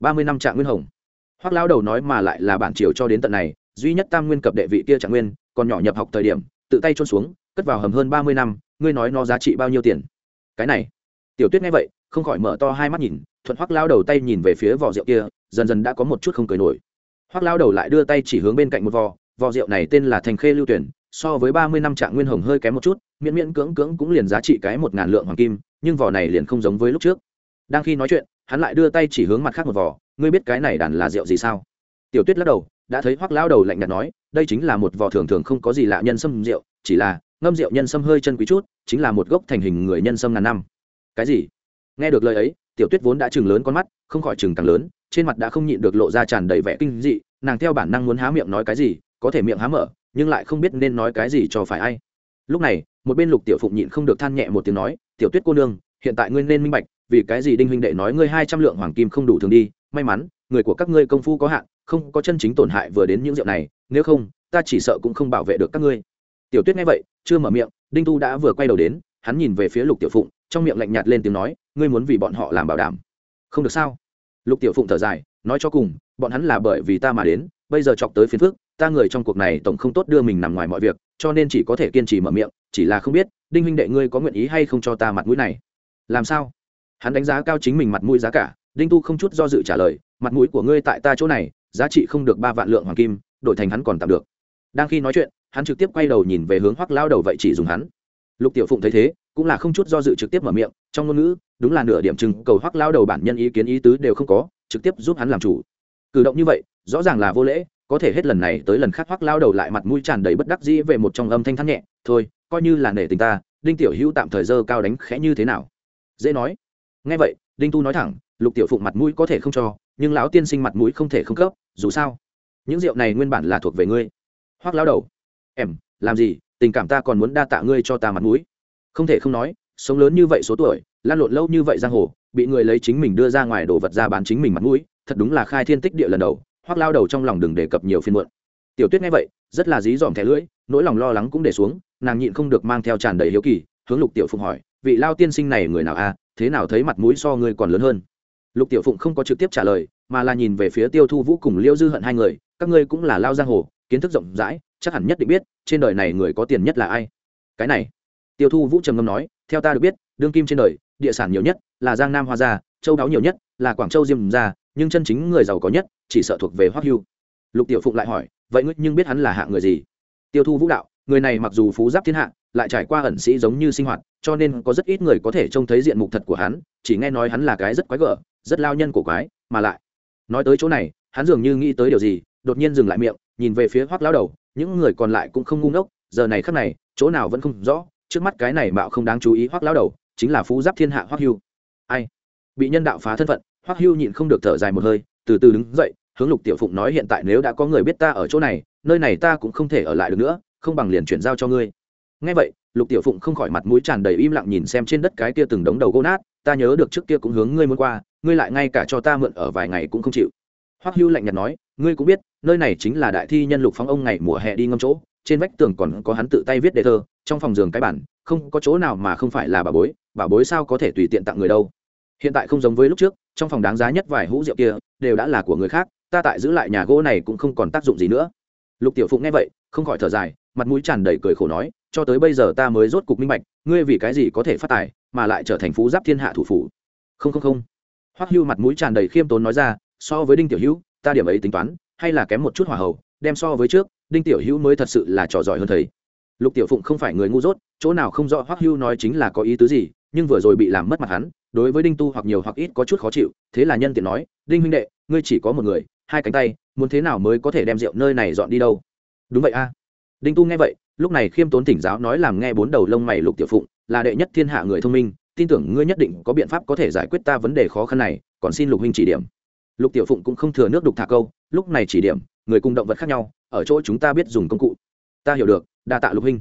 Ba mươi năm trạng nguyên hồng. Hoác lao đầu nói mà lại là bản triều cho đến tận này, duy nhất tam nguyên cập đệ vị kia trạng nguyên, còn nhỏ nhập học thời điểm, tự tay trôn xuống, cất vào hầm hơn ba mươi năm, ngươi nói nó giá trị bao nhiêu tiền? Cái này. Tiểu tuyết nghe vậy, không khỏi mở to hai mắt nhìn, thuận hoắc lao đầu tay nhìn về phía vỏ rượu kia, dần dần đã có một chút không cười nổi. Hoắc lao đầu lại đưa tay chỉ hướng bên cạnh một vò vò rượu này tên là thành khê lưu tuyển so với ba mươi năm trạng nguyên hồng hơi kém một chút, miễn miễn cưỡng cưỡng cũng liền giá trị cái một ngàn lượng hoàng kim, nhưng vỏ này liền không giống với lúc trước. Đang khi nói chuyện, hắn lại đưa tay chỉ hướng mặt khác một vỏ. Ngươi biết cái này đàn là rượu gì sao? Tiểu tuyết lắc đầu, đã thấy hoắc lao đầu lạnh nhạt nói, đây chính là một vỏ thường thường không có gì lạ nhân sâm rượu, chỉ là ngâm rượu nhân sâm hơi chân quý chút, chính là một gốc thành hình người nhân sâm ngàn năm. Cái gì? Nghe được lời ấy, tiểu tuyết vốn đã chừng lớn con mắt, không khỏi chừng càng lớn, trên mặt đã không nhịn được lộ ra tràn đầy vẻ kinh dị, nàng theo bản năng muốn há miệng nói cái gì, có thể miệng há mở nhưng lại không biết nên nói cái gì cho phải ai. Lúc này, một bên lục tiểu phụng nhịn không được than nhẹ một tiếng nói, tiểu tuyết cô nương, hiện tại ngươi nên minh bạch, vì cái gì đinh huynh đệ nói ngươi hai trăm lượng hoàng kim không đủ thường đi, may mắn, người của các ngươi công phu có hạn, không có chân chính tổn hại vừa đến những rượu này, nếu không, ta chỉ sợ cũng không bảo vệ được các ngươi. Tiểu tuyết nghe vậy, chưa mở miệng, đinh tu đã vừa quay đầu đến, hắn nhìn về phía lục tiểu phụng, trong miệng lạnh nhạt lên tiếng nói, ngươi muốn vì bọn họ làm bảo đảm. Không được sao? Lục tiểu phụng thở dài, nói cho cùng, bọn hắn là bởi vì ta mà đến, bây giờ chọc tới phiền phức ta người trong cuộc này tổng không tốt đưa mình nằm ngoài mọi việc, cho nên chỉ có thể kiên trì mở miệng, chỉ là không biết, đinh huynh đệ ngươi có nguyện ý hay không cho ta mặt mũi này? Làm sao? Hắn đánh giá cao chính mình mặt mũi giá cả, đinh tu không chút do dự trả lời, mặt mũi của ngươi tại ta chỗ này, giá trị không được ba vạn lượng hoàng kim, đổi thành hắn còn tạm được. Đang khi nói chuyện, hắn trực tiếp quay đầu nhìn về hướng hoắc lao đầu vậy chỉ dùng hắn. Lục tiểu phụng thấy thế, cũng là không chút do dự trực tiếp mở miệng, trong ngôn ngữ, đúng là nửa điểm chừng, cầu hoắc lao đầu bản nhân ý kiến ý tứ đều không có, trực tiếp giúp hắn làm chủ. Cử động như vậy, rõ ràng là vô lễ có thể hết lần này tới lần khác hoắc lao đầu lại mặt mũi tràn đầy bất đắc dĩ về một trong âm thanh thắt nhẹ, thôi, coi như là nể tình ta, đinh tiểu hữu tạm thời dơ cao đánh khẽ như thế nào? Dễ nói. Nghe vậy, đinh tu nói thẳng, lục tiểu phụng mặt mũi có thể không cho, nhưng lão tiên sinh mặt mũi không thể không cấp, dù sao, những rượu này nguyên bản là thuộc về ngươi. Hoắc lao đầu. Em, làm gì, tình cảm ta còn muốn đa tạ ngươi cho ta mặt mũi. Không thể không nói, sống lớn như vậy số tuổi, lan lộn lâu như vậy giang hồ, bị người lấy chính mình đưa ra ngoài đồ vật ra bán chính mình mặt mũi, thật đúng là khai thiên tích địa lần đầu hoắc lao đầu trong lòng đừng đề cập nhiều phiên muộn. Tiểu tuyết nghe vậy, rất là dí dỏm thẻ lưỡi, nỗi lòng lo lắng cũng để xuống, nàng nhịn không được mang theo tràn đầy hiếu kỳ, hướng lục tiểu phụng hỏi, vị lao tiên sinh này người nào a? Thế nào thấy mặt mũi so ngươi còn lớn hơn? Lục tiểu phụng không có trực tiếp trả lời, mà là nhìn về phía tiêu thu vũ cùng liêu dư hận hai người, các ngươi cũng là lao giang hồ, kiến thức rộng rãi, chắc hẳn nhất định biết, trên đời này người có tiền nhất là ai? Cái này? Tiêu thu vũ trầm ngâm nói, theo ta được biết, đương kim trên đời, địa sản nhiều nhất là giang nam hoa gia, châu đáo nhiều nhất là quảng châu diêm gia, nhưng chân chính người giàu có nhất chỉ sợ thuộc về hoắc hưu. Lục tiểu phụng lại hỏi, vậy ngươi nhưng biết hắn là hạ người gì? Tiêu thu vũ đạo, người này mặc dù phú giáp thiên hạ, lại trải qua ẩn sĩ giống như sinh hoạt, cho nên có rất ít người có thể trông thấy diện mục thật của hắn, chỉ nghe nói hắn là cái rất quái gở, rất lao nhân của quái, mà lại nói tới chỗ này, hắn dường như nghĩ tới điều gì, đột nhiên dừng lại miệng, nhìn về phía hoắc lão đầu, những người còn lại cũng không ngu ngốc, giờ này khắc này, chỗ nào vẫn không rõ, trước mắt cái này mạo không đáng chú ý hoắc lão đầu, chính là phú giáp thiên hạ hoắc hưu. Ai? Bị nhân đạo phá thân phận, hoắc hưu nhịn không được thở dài một hơi, từ từ đứng dậy hướng lục tiểu phụng nói hiện tại nếu đã có người biết ta ở chỗ này, nơi này ta cũng không thể ở lại được nữa, không bằng liền chuyển giao cho ngươi. Ngay vậy, lục tiểu phụng không khỏi mặt mũi tràn đầy im lặng nhìn xem trên đất cái kia từng đống đầu gỗ nát, ta nhớ được trước kia cũng hướng ngươi muốn qua, ngươi lại ngay cả cho ta mượn ở vài ngày cũng không chịu. Hoắc hưu lạnh nhạt nói, ngươi cũng biết, nơi này chính là đại thi nhân lục phóng ông ngày mùa hè đi ngâm chỗ, trên vách tường còn có hắn tự tay viết đề thơ, trong phòng giường cái bản, không có chỗ nào mà không phải là bà bối bà bối sao có thể tùy tiện tặng người đâu. Hiện tại không giống với lúc trước, trong phòng đáng giá nhất vài hũ rượu kia, đều đã là của người khác ta tại giữ lại nhà gỗ này cũng không còn tác dụng gì nữa. Lục tiểu phụng nghe vậy, không khỏi thở dài, mặt mũi tràn đầy cười khổ nói, cho tới bây giờ ta mới rốt cục minh bạch, ngươi vì cái gì có thể phát tài, mà lại trở thành phú giáp thiên hạ thủ phủ. Không không không. Hoắc hưu mặt mũi tràn đầy khiêm tốn nói ra, so với đinh tiểu hữu, ta điểm ấy tính toán, hay là kém một chút hỏa hầu, đem so với trước, đinh tiểu hữu mới thật sự là trò giỏi hơn thầy. Lục tiểu phụng không phải người ngu dốt, chỗ nào không rõ hoắc hưu nói chính là có ý tứ gì, nhưng vừa rồi bị làm mất mặt hắn, đối với đinh tu hoặc nhiều hoặc ít có chút khó chịu, thế là nhân tiện nói, đinh huynh đệ, ngươi chỉ có một người hai cánh tay, muốn thế nào mới có thể đem rượu nơi này dọn đi đâu? Đúng vậy a. Đinh tu nghe vậy, lúc này khiêm tốn thỉnh giáo nói làm nghe bốn đầu lông mày lục tiểu phụng, là đệ nhất thiên hạ người thông minh, tin tưởng ngươi nhất định có biện pháp có thể giải quyết ta vấn đề khó khăn này, còn xin lục huynh chỉ điểm. Lục tiểu phụng cũng không thừa nước đục thả câu, lúc này chỉ điểm, người cùng động vật khác nhau, ở chỗ chúng ta biết dùng công cụ. Ta hiểu được, đa tạ lục huynh.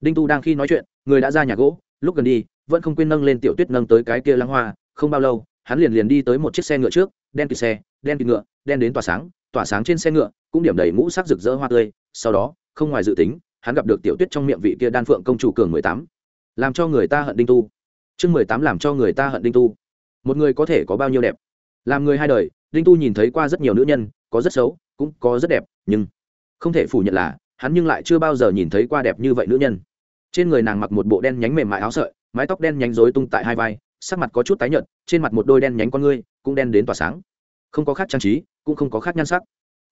Đinh tu đang khi nói chuyện, người đã ra nhà gỗ, lúc gần đi, vẫn không quên nâng lên tiểu tuyết nâng tới cái kia lăng hoa, không bao lâu, hắn liền liền đi tới một chiếc xe ngựa trước đen kịt xe, đen kịt ngựa, đen đến tỏa sáng tỏa sáng trên xe ngựa, cũng điểm đầy ngũ sắc rực rỡ hoa tươi. Sau đó, không ngoài dự tính, hắn gặp được tiểu tuyết trong miệng vị kia đan phượng công chủ cường mười tám, làm cho người ta hận đinh tu. Chương mười tám làm cho người ta hận đinh tu. Một người có thể có bao nhiêu đẹp? Làm người hai đời, đinh tu nhìn thấy qua rất nhiều nữ nhân, có rất xấu, cũng có rất đẹp, nhưng không thể phủ nhận là, hắn nhưng lại chưa bao giờ nhìn thấy qua đẹp như vậy nữ nhân. Trên người nàng mặc một bộ đen nhánh mềm mại áo sợi, mái tóc đen nhánh rối tung tại hai vai, sắc mặt có chút tái nhợt, trên mặt một đôi đen nhánh con ngươi cũng đen đến tỏa sáng. Không có khác trang trí, cũng không có khác nhan sắc.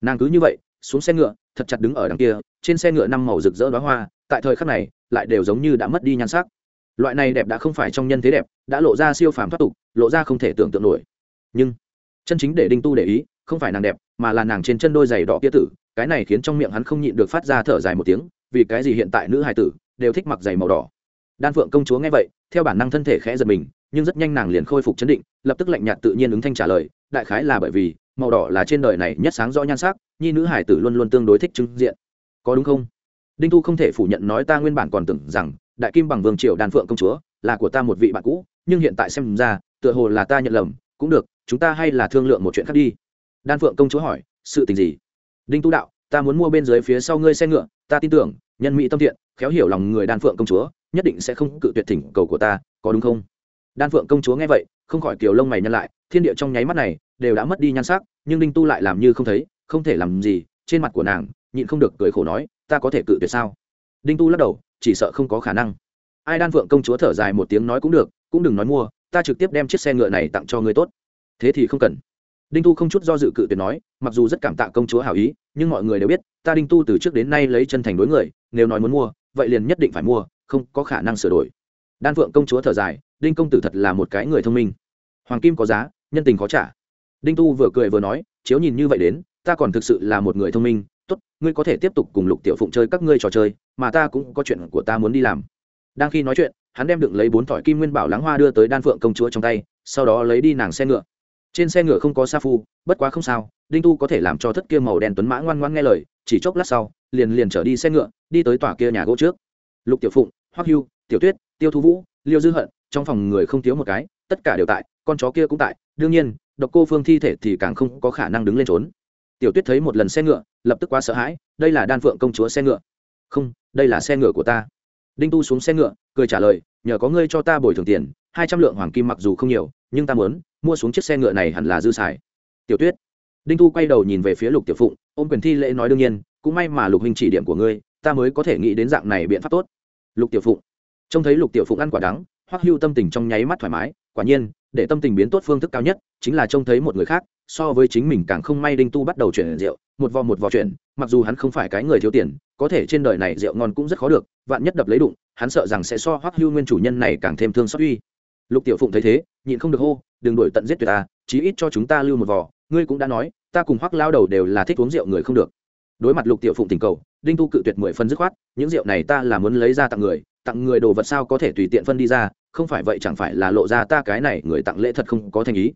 Nàng cứ như vậy, xuống xe ngựa, thật chặt đứng ở đằng kia, trên xe ngựa năm màu rực rỡ đoá hoa, tại thời khắc này, lại đều giống như đã mất đi nhan sắc. Loại này đẹp đã không phải trong nhân thế đẹp, đã lộ ra siêu phàm thoát tục, lộ ra không thể tưởng tượng nổi. Nhưng, chân chính để đinh tu để ý, không phải nàng đẹp, mà là nàng trên chân đôi giày đỏ kia tử, cái này khiến trong miệng hắn không nhịn được phát ra thở dài một tiếng, vì cái gì hiện tại nữ hài tử đều thích mặc giày màu đỏ. Đan phượng công chúa nghe vậy, theo bản năng thân thể khẽ giật mình nhưng rất nhanh nàng liền khôi phục chấn định, lập tức lạnh nhạt tự nhiên ứng thanh trả lời, đại khái là bởi vì, màu đỏ là trên đời này nhất sáng rõ nhan sắc, nhi nữ hải tử luôn luôn tương đối thích trưng diện. Có đúng không? Đinh Thu không thể phủ nhận nói ta nguyên bản còn tưởng rằng, đại kim bằng vương triều đan phượng công chúa, là của ta một vị bạn cũ, nhưng hiện tại xem ra, tựa hồ là ta nhận lầm, cũng được, chúng ta hay là thương lượng một chuyện khác đi. Đan phượng công chúa hỏi, sự tình gì? Đinh tu đạo, ta muốn mua bên dưới phía sau ngươi xe ngựa, ta tin tưởng, nhân mỹ tâm thiện, khéo hiểu lòng người đan phượng công chúa, nhất định sẽ không cự tuyệt thỉnh cầu của ta, có đúng không? Đan phượng công chúa nghe vậy, không khỏi kiểu lông mày nhăn lại, thiên địa trong nháy mắt này đều đã mất đi nhan sắc, nhưng đinh tu lại làm như không thấy, không thể làm gì, trên mặt của nàng, nhịn không được cười khổ nói, ta có thể cự tuyệt sao? Đinh tu lắc đầu, chỉ sợ không có khả năng. Ai đan phượng công chúa thở dài một tiếng nói cũng được, cũng đừng nói mua, ta trực tiếp đem chiếc xe ngựa này tặng cho người tốt. Thế thì không cần. Đinh tu không chút do dự cự tuyệt nói, mặc dù rất cảm tạ công chúa hảo ý, nhưng mọi người đều biết, ta đinh tu từ trước đến nay lấy chân thành đối người, nếu nói muốn mua, vậy liền nhất định phải mua, không có khả năng sửa đổi đan phượng công chúa thở dài, đinh công tử thật là một cái người thông minh. Hoàng kim có giá, nhân tình khó trả. Đinh tu vừa cười vừa nói, chiếu nhìn như vậy đến, ta còn thực sự là một người thông minh. Tốt, ngươi có thể tiếp tục cùng lục tiểu phụng chơi các ngươi trò chơi, mà ta cũng có chuyện của ta muốn đi làm. Đang khi nói chuyện, hắn đem đựng lấy bốn thỏi kim nguyên bảo lắng hoa đưa tới đan phượng công chúa trong tay, sau đó lấy đi nàng xe ngựa. Trên xe ngựa không có sa phu, bất quá không sao, đinh tu có thể làm cho thất kia màu đen tuấn mã ngoan ngoan nghe lời, chỉ chốc lát sau, liền liền trở đi xe ngựa, đi tới tòa kia nhà gỗ trước. Lục tiểu phụng, hoắc hưu, tiểu tuyết tiêu thu vũ, liêu dư hận, trong phòng người không thiếu một cái, tất cả đều tại, con chó kia cũng tại. Đương nhiên, độc cô phương thi thể thì càng không có khả năng đứng lên trốn. Tiểu tuyết thấy một lần xe ngựa, lập tức quá sợ hãi, đây là đan phượng công chúa xe ngựa. Không, đây là xe ngựa của ta. Đinh tu xuống xe ngựa, cười trả lời, nhờ có ngươi cho ta bồi thường tiền, hai trăm lượng hoàng kim mặc dù không nhiều, nhưng ta muốn, mua xuống chiếc xe ngựa này hẳn là dư xài. Tiểu tuyết, đinh tu quay đầu nhìn về phía lục tiểu phụng, ôm quyền thi lễ nói đương nhiên, cũng may mà lục hình chỉ điểm của ngươi, ta mới có thể nghĩ đến dạng này biện pháp tốt. Lục tiểu phụng trông thấy lục tiểu phụng ăn quả đắng, hoắc hưu tâm tình trong nháy mắt thoải mái, quả nhiên, để tâm tình biến tốt phương thức cao nhất chính là trông thấy một người khác, so với chính mình càng không may đinh tu bắt đầu chuyển rượu, một vò một vò chuyển, mặc dù hắn không phải cái người thiếu tiền, có thể trên đời này rượu ngon cũng rất khó được, vạn nhất đập lấy đụng, hắn sợ rằng sẽ so hoắc hưu nguyên chủ nhân này càng thêm thương xót uy. Lục tiểu phụng thấy thế, nhịn không được hô, đừng đổi tận giết tuyệt ta, chí ít cho chúng ta lưu một vò, ngươi cũng đã nói, ta cùng hoắc lao đầu đều là thích uống rượu người không được. Đối mặt lục tiểu phụng tình cầu, đinh tu cự tuyệt mười phân dứt khoát, những rượu này ta là muốn lấy ra tặng người tặng người đồ vật sao có thể tùy tiện phân đi ra, không phải vậy chẳng phải là lộ ra ta cái này người tặng lễ thật không có thành ý.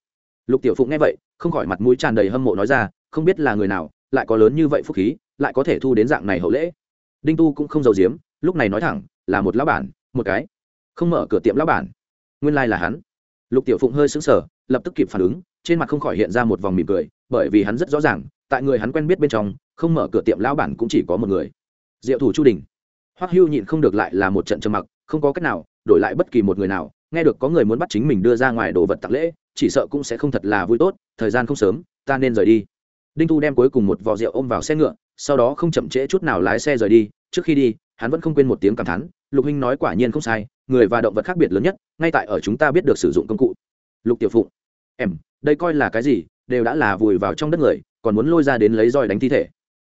Lục tiểu phụng nghe vậy, không khỏi mặt mũi tràn đầy hâm mộ nói ra, không biết là người nào, lại có lớn như vậy phúc khí, lại có thể thu đến dạng này hậu lễ. Đinh tu cũng không giàu giếm, lúc này nói thẳng, là một lão bản, một cái. Không mở cửa tiệm lão bản. Nguyên lai là hắn. Lục tiểu phụng hơi sững sờ, lập tức kịp phản ứng, trên mặt không khỏi hiện ra một vòng mỉm cười, bởi vì hắn rất rõ ràng, tại người hắn quen biết bên trong, không mở cửa tiệm lão bản cũng chỉ có một người. Diệu thủ chu đình hoắc hưu nhịn không được lại là một trận trầm mặc, không có cách nào, đổi lại bất kỳ một người nào, nghe được có người muốn bắt chính mình đưa ra ngoài đồ vật tặng lễ, chỉ sợ cũng sẽ không thật là vui tốt, thời gian không sớm, ta nên rời đi. Đinh tu đem cuối cùng một vò rượu ôm vào xe ngựa, sau đó không chậm trễ chút nào lái xe rời đi, trước khi đi, hắn vẫn không quên một tiếng cảm thán, lục huynh nói quả nhiên không sai, người và động vật khác biệt lớn nhất, ngay tại ở chúng ta biết được sử dụng công cụ. Lục tiểu phụng, em, đây coi là cái gì, đều đã là vùi vào trong đất người, còn muốn lôi ra đến lấy roi đánh thi thể.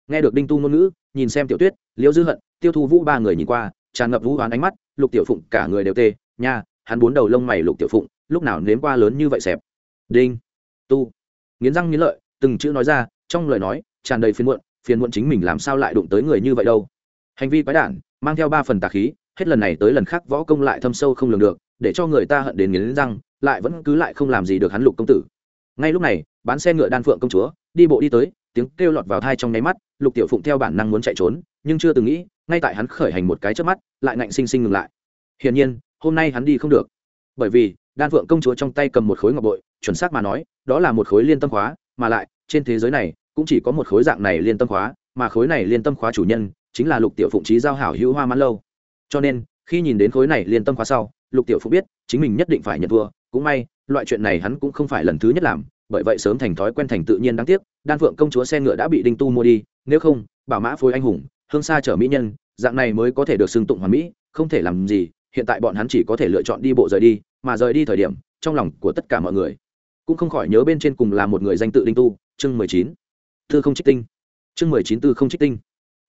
Nghe được đinh tu ngôn ngữ, nhìn xem tiểu tuyết, liễu dư hận tiêu thu vũ ba người nhìn qua, tràn ngập vũ hoán ánh mắt, lục tiểu phụng cả người đều tê, nha, hắn bốn đầu lông mày lục tiểu phụng, lúc nào nếm qua lớn như vậy xẹp. Đinh, tu. Nghiến răng nghiến lợi, từng chữ nói ra, trong lời nói, tràn đầy phiền muộn phiền muộn chính mình làm sao lại đụng tới người như vậy đâu. Hành vi quái đản, mang theo ba phần tà khí, hết lần này tới lần khác võ công lại thâm sâu không lường được, để cho người ta hận đến nghiến răng, lại vẫn cứ lại không làm gì được hắn lục công tử. Ngay lúc này, bán xe ngựa đan phượng công chúa, đi bộ đi tới tiếng kêu lọt vào thai trong nháy mắt, lục tiểu phụng theo bản năng muốn chạy trốn, nhưng chưa từng nghĩ, ngay tại hắn khởi hành một cái trước mắt, lại ngạnh sinh sinh ngừng lại. Hiển nhiên, hôm nay hắn đi không được. Bởi vì, đan phượng công chúa trong tay cầm một khối ngọc bội, chuẩn xác mà nói, đó là một khối liên tâm khóa, mà lại, trên thế giới này, cũng chỉ có một khối dạng này liên tâm khóa, mà khối này liên tâm khóa chủ nhân, chính là lục tiểu phụng trí giao hảo hữu hoa mãn lâu. Cho nên, khi nhìn đến khối này liên tâm khóa sau, lục tiểu phụng biết, chính mình nhất định phải nhận thua. Cũng may, loại chuyện này hắn cũng không phải lần thứ nhất làm bởi vậy sớm thành thói quen thành tự nhiên đáng tiếc, đan phượng công chúa xe ngựa đã bị đinh tu mua đi, nếu không, bảo mã phối anh hùng, hương xa chở mỹ nhân, dạng này mới có thể được xưng tụng hoàn mỹ, không thể làm gì, hiện tại bọn hắn chỉ có thể lựa chọn đi bộ rời đi, mà rời đi thời điểm, trong lòng của tất cả mọi người cũng không khỏi nhớ bên trên cùng là một người danh tự đinh tu, chương mười chín, tư không trích tinh. Chương mười chín tư không trích tinh.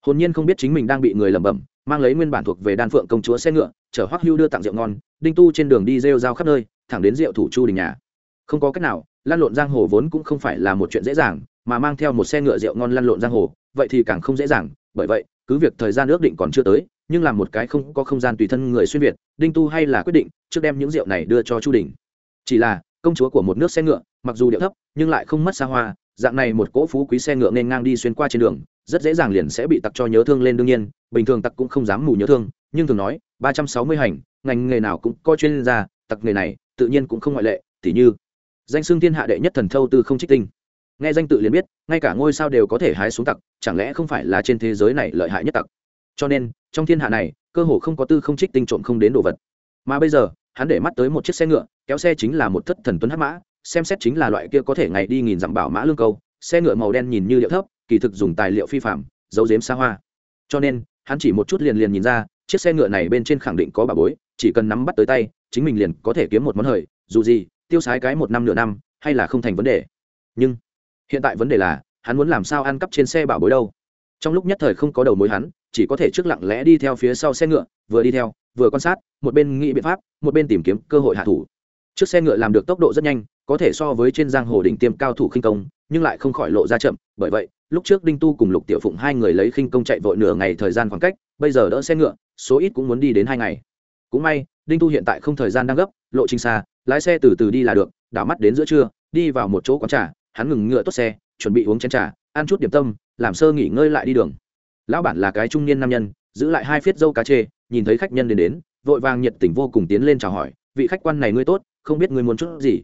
Hồn nhiên không biết chính mình đang bị người lẩm bẩm, mang lấy nguyên bản thuộc về đan phượng công chúa xe ngựa, chở hoắc hưu đưa tặng rượu ngon, đinh tu trên đường đi rêu rao khắp nơi, thẳng đến rượu thủ chu đình nhà. Không có cách nào lăn lộn giang hồ vốn cũng không phải là một chuyện dễ dàng, mà mang theo một xe ngựa rượu ngon lăn lộn giang hồ, vậy thì càng không dễ dàng. Bởi vậy, cứ việc thời gian ước định còn chưa tới, nhưng làm một cái không có không gian tùy thân người xuyên việt, đinh tu hay là quyết định trước đem những rượu này đưa cho chu đình. Chỉ là, công chúa của một nước xe ngựa, mặc dù điệu thấp, nhưng lại không mất xa hoa, dạng này một cỗ phú quý xe ngựa nên ngang đi xuyên qua trên đường, rất dễ dàng liền sẽ bị tặc cho nhớ thương lên đương nhiên, bình thường tặc cũng không dám mù nhớ thương, nhưng thường nói, ba trăm sáu mươi hành, ngành nghề nào cũng có chuyên gia, tặc nghề này, tự nhiên cũng không ngoại lệ t như danh xưng thiên hạ đệ nhất thần thâu tư không trích tinh. Nghe danh tự liền biết, ngay cả ngôi sao đều có thể hái xuống tặc, chẳng lẽ không phải là trên thế giới này lợi hại nhất tặc? Cho nên, trong thiên hạ này, cơ hồ không có tư không trích tinh trộm không đến đồ vật. Mà bây giờ, hắn để mắt tới một chiếc xe ngựa, kéo xe chính là một thất thần tuấn hắc mã, xem xét chính là loại kia có thể ngày đi nghìn dặm bảo mã lương câu, xe ngựa màu đen nhìn như liệu thấp, kỳ thực dùng tài liệu phi phạm dấu dếm xa hoa. Cho nên, hắn chỉ một chút liền liền nhìn ra, chiếc xe ngựa này bên trên khẳng định có bà bối, chỉ cần nắm bắt tới tay, chính mình liền có thể kiếm một món hời, dù gì tiêu sái cái một năm nửa năm, hay là không thành vấn đề? Nhưng, hiện tại vấn đề là, hắn muốn làm sao ăn cắp trên xe bảo bối đâu? Trong lúc nhất thời không có đầu mối hắn, chỉ có thể trước lặng lẽ đi theo phía sau xe ngựa, vừa đi theo, vừa quan sát, một bên nghĩ biện pháp, một bên tìm kiếm cơ hội hạ thủ. Chiếc xe ngựa làm được tốc độ rất nhanh, có thể so với trên giang hồ đỉnh tiêm cao thủ khinh công, nhưng lại không khỏi lộ ra chậm, bởi vậy, lúc trước đinh tu cùng lục tiểu phụng hai người lấy khinh công chạy vội nửa ngày thời gian khoảng cách, bây giờ đỡ xe ngựa, số ít cũng muốn đi đến hai ngày. Cũng may, đinh tu hiện tại không thời gian đang gấp, lộ trình xa lái xe từ từ đi là được, đảo mắt đến giữa trưa, đi vào một chỗ quán trà, hắn ngừng ngựa tốt xe, chuẩn bị uống chén trà, ăn chút điểm tâm, làm sơ nghỉ ngơi lại đi đường. Lão bản là cái trung niên nam nhân, giữ lại hai phiết dâu cá chê, nhìn thấy khách nhân đến đến, vội vàng nhiệt tình vô cùng tiến lên chào hỏi, vị khách quan này ngươi tốt, không biết ngươi muốn chút gì?